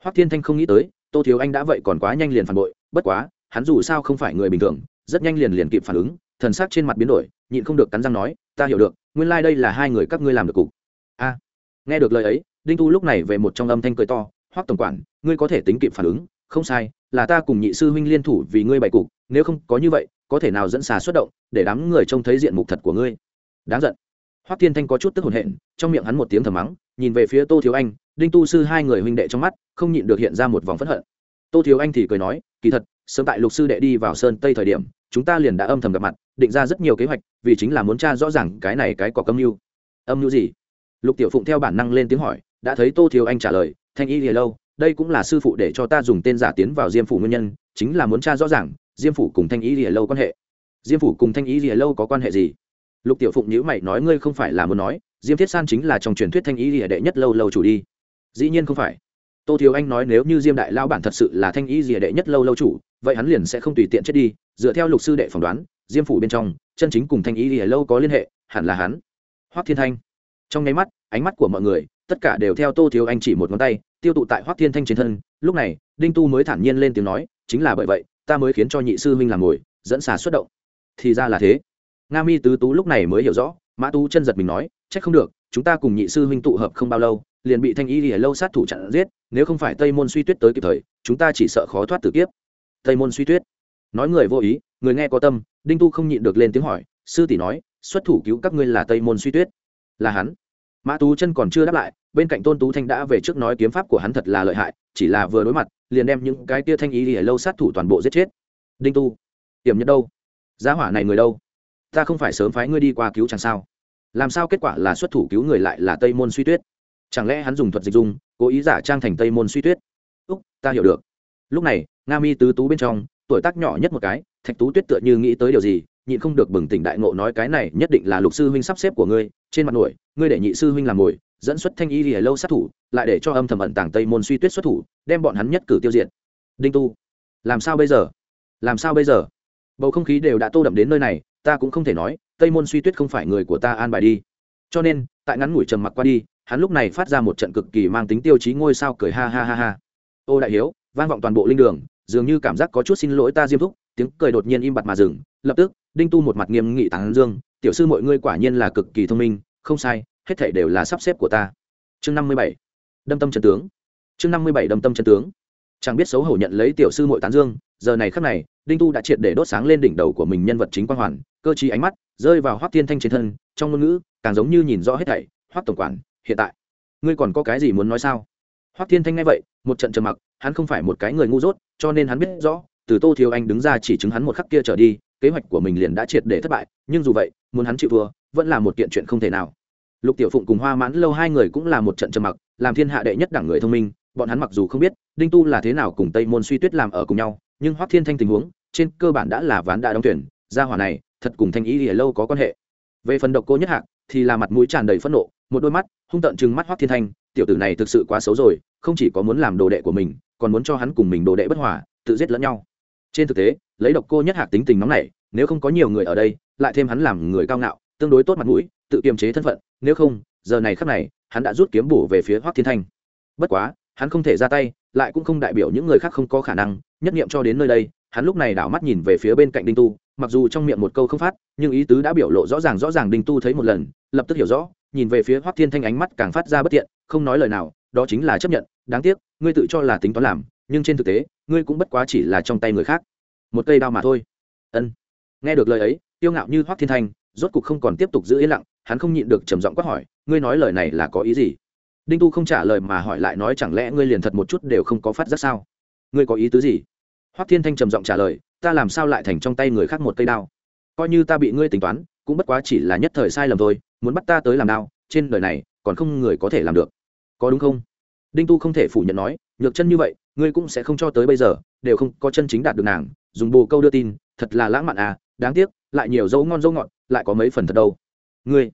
Hoắc thiên thanh không nghĩ tới, tô thiếu anh đã vậy còn quá nhanh liền phản bội, bất quá, hắn dù sao không phải người bình thường, rất nhanh liền liền kịp phản ứng, thần sắc trên mặt biến đổi, nhịn không được cắn răng nói, ta hiểu được, nguyên lai、like、đây là hai người các ngươi làm được cục. A. Nghe được lời ấy, đinh tu lúc này về một trong âm thanh cười to, hoắc tổng quản, ngươi có thể tính kịp phản ứng, không sai, là ta cùng nhị sư huynh liên thủ vì ngươi bày cục, nếu không có như vậy, có thể nào dẫn xà xuất động, để đám người trông thấy diện mục thật của ngươi. Đáng giận hoắc thiên thanh có chút tức hồn hện trong miệng hắn một tiếng thầm mắng, nhìn về phía tô thiếu anh, đinh tu sư hai người huynh đệ trong mắt, không nhịn được hiện ra một vòng phẫn hận. Tô thiếu anh thì cười nói, kỳ thật, sớm tại lục sư đệ đi vào sơn tây thời điểm, chúng ta liền đã âm thầm gặp mặt, định ra rất nhiều kế hoạch, vì chính là muốn tra rõ ràng cái này cái có âm mưu. Âm mưu gì? Lục tiểu phụng theo bản năng lên tiếng hỏi, đã thấy tô thiếu anh trả lời, thanh y lìa lâu, đây cũng là sư phụ để cho ta dùng tên giả tiến vào diêm phủ nguyên nhân, chính là muốn tra rõ ràng diêm phủ cùng thanh y lìa lâu quan hệ. Diêm phủ cùng thanh y lìa lâu có quan hệ gì? Lục tiểu phụng nhữ mày nói, ngươi không phải là muốn nói, diêm thiết san chính là trong truyền thuyết thanh y lìa đệ nhất lâu lâu chủ đi. Dĩ nhiên không phải. Tô thiếu anh nói, nếu như diêm đại lao bản thật sự là thanh y lìa đệ nhất lâu lâu chủ, vậy hắn liền sẽ không tùy tiện chết đi. Dựa theo lục sư đệ phỏng đoán, diêm phủ bên trong, chân chính cùng thanh y lìa lâu có liên hệ, hẳn là hắn. Hoắc thiên thanh. Trong nháy mắt, ánh mắt của mọi người, tất cả đều theo tô thiếu anh chỉ một ngón tay, tiêu tụ tại hoắc thiên thanh trên thân. Lúc này, đinh tu mới thản nhiên lên tiếng nói, chính là bởi vậy, ta mới khiến cho nhị sư huynh làm ngồi dẫn xà xuất động. Thì ra là thế nga mi tứ tú lúc này mới hiểu rõ, mã tú chân giật mình nói trách không được, chúng ta cùng nhị sư huynh tụ hợp không bao lâu, liền bị thanh y lìa lâu sát thủ chặn giết, nếu không phải tây môn suy tuyết tới kịp thời, chúng ta chỉ sợ khó thoát tử kiếp. Tây môn suy tuyết nói người vô ý, người nghe có tâm, đinh tu không nhịn được lên tiếng hỏi, sư tỷ nói, xuất thủ cứu các ngươi là tây môn suy tuyết, là hắn? Mã tú chân còn chưa đáp lại, bên cạnh tôn tú thanh đã về trước nói kiếm pháp của hắn thật là lợi hại, chỉ là vừa đối mặt, liền đem những cái tia thanh ý lìa lâu sát thủ toàn bộ giết chết. Đinh tu tiềm nhất đâu? Giá hỏa này người đâu? Ta không phải sớm phái ngươi đi qua cứu chẳng sao? Làm sao kết quả là xuất thủ cứu người lại là tây môn suy tuyết? Chẳng lẽ hắn dùng thuật dịch dung, cố ý giả trang thành tây môn suy tuyết? Úc, ta hiểu được. Lúc này, nga mi tứ tú bên trong, tuổi tác nhỏ nhất một cái, thạch tú tuyết tựa như nghĩ tới điều gì, nhịn không được bừng tỉnh đại ngộ nói cái này nhất định là lục sư huynh sắp xếp của ngươi, trên mặt nổi, ngươi để nhị sư huynh làm ngồi dẫn xuất thanh y lìa lâu sát thủ, lại để cho âm thầm ẩn tàng tây môn suy tuyết xuất thủ, đem bọn hắn nhất cử tiêu diệt. Đinh tu, làm sao bây giờ? Làm sao bây giờ? Bầu không khí đều đã tô đậm đến nơi này ta cũng không thể nói, tây môn suy tuyết không phải người của ta an bài đi. Cho nên, tại ngắn ngủi trầm mặc qua đi, hắn lúc này phát ra một trận cực kỳ mang tính tiêu chí ngôi sao cười ha ha ha ha. Ô đại hiếu, vang vọng toàn bộ linh đường, dường như cảm giác có chút xin lỗi ta diêm thúc, tiếng cười đột nhiên im bặt mà dừng, lập tức, đinh tu một mặt nghiêm nghị tán dương, tiểu sư mọi ngươi quả nhiên là cực kỳ thông minh, không sai, hết thảy đều là sắp xếp của ta. Chương năm mươi bảy, đâm tâm chân tướng. Chương năm mươi bảy, đâm tâm chân tướng. Chẳng biết xấu hổ nhận lấy tiểu sư muội tán dương, giờ này khắc này đinh tu đã triệt để đốt sáng lên đỉnh đầu của mình nhân vật chính Quang hoàn, cơ chí ánh mắt rơi vào hoắc thiên thanh trên thân, trong ngôn ngữ càng giống như nhìn rõ hết thảy, hoắc tổng quản, hiện tại, ngươi còn có cái gì muốn nói sao? Hoắc thiên thanh nghe vậy, một trận trầm mặc, hắn không phải một cái người ngu dốt, cho nên hắn biết rõ, từ tô thiếu anh đứng ra chỉ chứng hắn một khắc kia trở đi, kế hoạch của mình liền đã triệt để thất bại, nhưng dù vậy, muốn hắn chịu thua, vẫn là một kiện chuyện không thể nào. Lục tiểu phụng cùng hoa mãn lâu hai người cũng là một trận trầm mặc, làm thiên hạ đệ nhất đẳng người thông minh, bọn hắn mặc dù không biết đinh tu là thế nào cùng tây môn suy tuyết làm ở cùng nhau, nhưng hoắc thiên thanh tình huống trên cơ bản đã là ván đã đóng tuyển gia hỏa này, thật cùng thanh ý ỉa lâu có quan hệ. Về phần độc cô nhất hạc, thì là mặt mũi tràn đầy phẫn nộ, một đôi mắt, hung tợn chừng mắt hoắc thiên thanh, tiểu tử này thực sự quá xấu rồi, không chỉ có muốn làm đồ đệ của mình, còn muốn cho hắn cùng mình đồ đệ bất hòa, tự giết lẫn nhau. Trên thực tế, lấy độc cô nhất hạc tính tình nóng này nếu không có nhiều người ở đây, lại thêm hắn làm người cao ngạo, tương đối tốt mặt mũi, tự kiềm chế thân phận, nếu không, giờ này khắc này, hắn đã rút kiếm bổ về phía hoắc thiên thanh. Bất quá, hắn không thể ra tay, lại cũng không đại biểu những người khác không có khả năng, nhất nghiệm cho đến nơi đây hắn lúc này đảo mắt nhìn về phía bên cạnh đinh tu, mặc dù trong miệng một câu không phát, nhưng ý tứ đã biểu lộ rõ ràng rõ ràng đinh tu thấy một lần, lập tức hiểu rõ, nhìn về phía hoắc thiên thanh ánh mắt càng phát ra bất tiện, không nói lời nào, đó chính là chấp nhận, đáng tiếc, ngươi tự cho là tính toán làm, nhưng trên thực tế, ngươi cũng bất quá chỉ là trong tay người khác. Một cây đao mà thôi. Ân. Nghe được lời ấy tiêu ngạo như hoắc thiên thanh, rốt cục không còn tiếp tục giữ yên lặng, hắn không nhịn được trầm giọng quát hỏi, ngươi nói lời này là có ý gì? Đinh tu không trả lời mà hỏi lại nói, chẳng lẽ ngươi liền thật một chút đều không có phát giác sao? Ngươi có ý tứ gì? Hoắc thiên thanh trầm giọng trả lời, ta làm sao lại thành trong tay người khác một cây đao? Coi như ta bị ngươi tính toán, cũng bất quá chỉ là nhất thời sai lầm thôi, muốn bắt ta tới làm đao, trên đời này, còn không người có thể làm được. Có đúng không? Đinh tu không thể phủ nhận nói, nhược chân như vậy, ngươi cũng sẽ không cho tới bây giờ, đều không có chân chính đạt được nàng, dùng bồ câu đưa tin, thật là lãng mạn à đáng tiếc, lại nhiều dấu ngon dấu ngọt, lại có mấy phần thật đâu. Ngươi?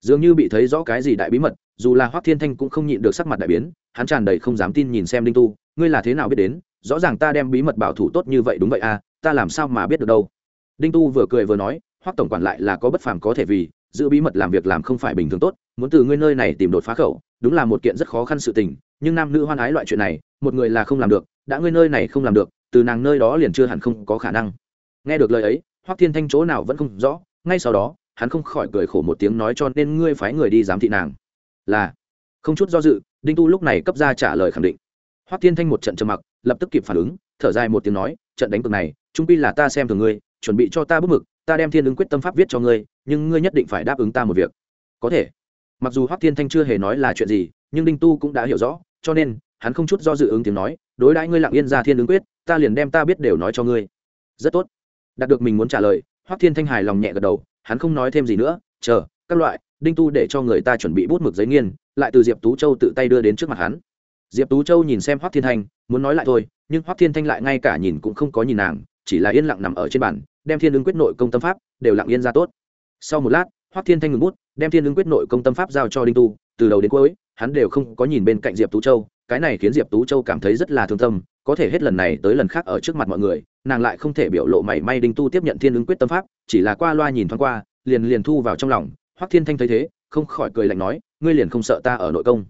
Dường như bị thấy rõ cái gì đại bí mật, dù là hoắc thiên thanh cũng không nhịn được sắc mặt đại biến, hắn tràn đầy không dám tin nhìn xem đinh tu, ngươi là thế nào biết đến rõ ràng ta đem bí mật bảo thủ tốt như vậy đúng vậy à ta làm sao mà biết được đâu? Đinh tu vừa cười vừa nói, hoắc tổng quản lại là có bất phàm có thể vì, giữ bí mật làm việc làm không phải bình thường tốt, muốn từ ngươi nơi này tìm đột phá khẩu, đúng là một kiện rất khó khăn sự tình, nhưng nam nữ hoan ái loại chuyện này, một người là không làm được, đã ngươi nơi này không làm được, từ nàng nơi đó liền chưa hẳn không có khả năng. Nghe được lời ấy, hoắc thiên thanh chỗ nào vẫn không rõ, ngay sau đó, hắn không khỏi cười khổ một tiếng nói cho nên ngươi phái người đi giám thị nàng. Là, không chút do dự, đinh tu lúc này cấp ra trả lời khẳng định hoắc thiên thanh một trận trầm mặc, lập tức kịp phản ứng, thở dài một tiếng nói, trận đánh cược này chung quy là ta xem thường ngươi, chuẩn bị cho ta bút mực, ta đem thiên ứng quyết tâm pháp viết cho ngươi, nhưng ngươi nhất định phải đáp ứng ta một việc. Có thể. Mặc dù hoắc thiên thanh chưa hề nói là chuyện gì, nhưng đinh tu cũng đã hiểu rõ, cho nên, hắn không chút do dự ứng tiếng nói, đối đãi ngươi lặng yên ra thiên ứng quyết, ta liền đem ta biết đều nói cho ngươi. Rất tốt. Đạt được mình muốn trả lời, hoắc thiên thanh hài lòng nhẹ gật đầu, hắn không nói thêm gì nữa, chờ, các loại, đinh tu để cho người ta chuẩn bị bút mực giấy nghiên, lại từ diệp tú châu tự tay đưa đến trước mặt hắn diệp tú châu nhìn xem hoắc thiên thanh, muốn nói lại thôi, nhưng hoắc thiên thanh lại ngay cả nhìn cũng không có nhìn nàng, chỉ là yên lặng nằm ở trên bàn, đem thiên ứng quyết nội công tâm pháp đều lặng yên ra tốt. Sau một lát, hoắc thiên thanh ngừng bút, đem thiên ứng quyết nội công tâm pháp giao cho đinh tu, từ đầu đến cuối, hắn đều không có nhìn bên cạnh diệp tú châu, cái này khiến diệp tú châu cảm thấy rất là thương tâm, có thể hết lần này tới lần khác ở trước mặt mọi người, nàng lại không thể biểu lộ mảy may đinh tu tiếp nhận thiên ứng quyết tâm pháp, chỉ là qua loa nhìn thoáng qua, liền liền thu vào trong lòng. Hoắc thiên thanh thấy thế, không khỏi cười lạnh nói, ngươi liền không sợ ta ở nội công?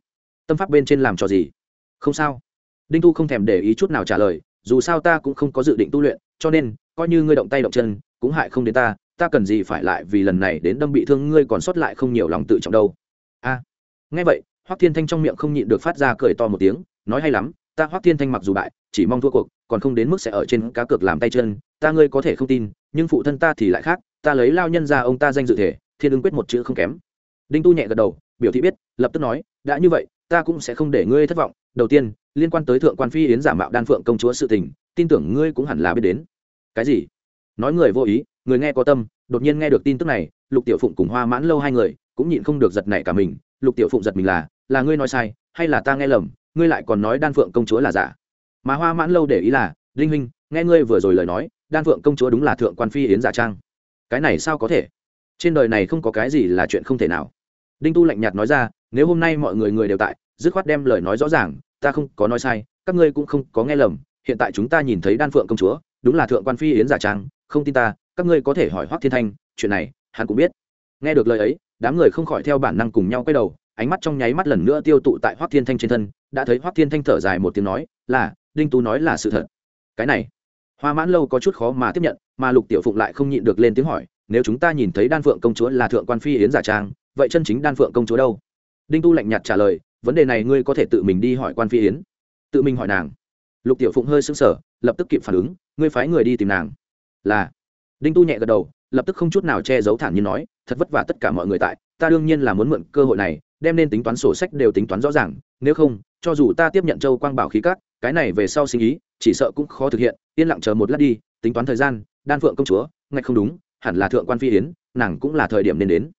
Tâm pháp bên trên làm trò gì? Không sao. Đinh tu không thèm để ý chút nào trả lời, dù sao ta cũng không có dự định tu luyện, cho nên, coi như ngươi động tay động chân, cũng hại không đến ta ta cần gì phải lại vì lần này đến đâm bị thương ngươi còn sót lại không nhiều lòng tự trọng đâu. A. Nghe vậy, hoắc thiên thanh trong miệng không nhịn được phát ra cười to một tiếng, nói hay lắm, ta hoắc thiên thanh mặc dù bại, chỉ mong thua cuộc, còn không đến mức sẽ ở trên cá cược làm tay chân, ta ngươi có thể không tin, nhưng phụ thân ta thì lại khác, ta lấy lao nhân ra ông ta danh dự thể, thiên ứng quyết một chữ không kém. Đinh tu nhẹ gật đầu, biểu thị biết, lập tức nói, đã như vậy, ta cũng sẽ không để ngươi thất vọng đầu tiên, liên quan tới thượng quan phi yến giả mạo đan phượng công chúa sự tình, tin tưởng ngươi cũng hẳn là biết đến. Cái gì? Nói người vô ý, người nghe có tâm, đột nhiên nghe được tin tức này, lục tiểu phụng cùng hoa mãn lâu hai người, cũng nhịn không được giật nảy cả mình. Lục tiểu phụng giật mình là là ngươi nói sai, hay là ta nghe lầm, ngươi lại còn nói đan phượng công chúa là giả? Mà hoa mãn lâu để ý là, linh huynh, nghe ngươi vừa rồi lời nói, đan phượng công chúa đúng là thượng quan phi yến giả trang. Cái này sao có thể? Trên đời này không có cái gì là chuyện không thể nào. Đinh tu lạnh nhạt nói ra, nếu hôm nay mọi người người đều tại dứt khoát đem lời nói rõ ràng, ta không có nói sai, các ngươi cũng không có nghe lầm, hiện tại chúng ta nhìn thấy đan phượng công chúa, đúng là thượng quan phi yến giả trang, không tin ta, các ngươi có thể hỏi hoắc thiên thanh, chuyện này, hắn cũng biết. Nghe được lời ấy, đám người không khỏi theo bản năng cùng nhau quay đầu, ánh mắt trong nháy mắt lần nữa tiêu tụ tại hoắc thiên thanh trên thân, đã thấy hoắc thiên thanh thở dài một tiếng nói, là, đinh tú nói là sự thật. Cái này, hoa mãn lâu có chút khó mà tiếp nhận, mà lục tiểu phụng lại không nhịn được lên tiếng hỏi, nếu chúng ta nhìn thấy đan phượng công chúa là thượng quan phi yến giả trang, vậy chân chính đan phượng công chúa đâu? Đinh tu lạnh nhạt trả lời vấn đề này ngươi có thể tự mình đi hỏi quan phi yến. Tự mình hỏi nàng. Lục tiểu phụng hơi sững sờ, lập tức kịp phản ứng, ngươi phái người đi tìm nàng. Là. Đinh tu nhẹ gật đầu, lập tức không chút nào che giấu thản nhiên nói, thật vất vả tất cả mọi người tại, ta đương nhiên là muốn mượn cơ hội này, đem nên tính toán sổ sách đều tính toán rõ ràng, nếu không, cho dù ta tiếp nhận châu quang bảo khí cát cái này về sau sinh ý, chỉ sợ cũng khó thực hiện, yên lặng chờ một lát đi, tính toán thời gian, đan phượng công chúa, ngạch không đúng, hẳn là thượng quan phi yến, nàng cũng là thời điểm nên đến.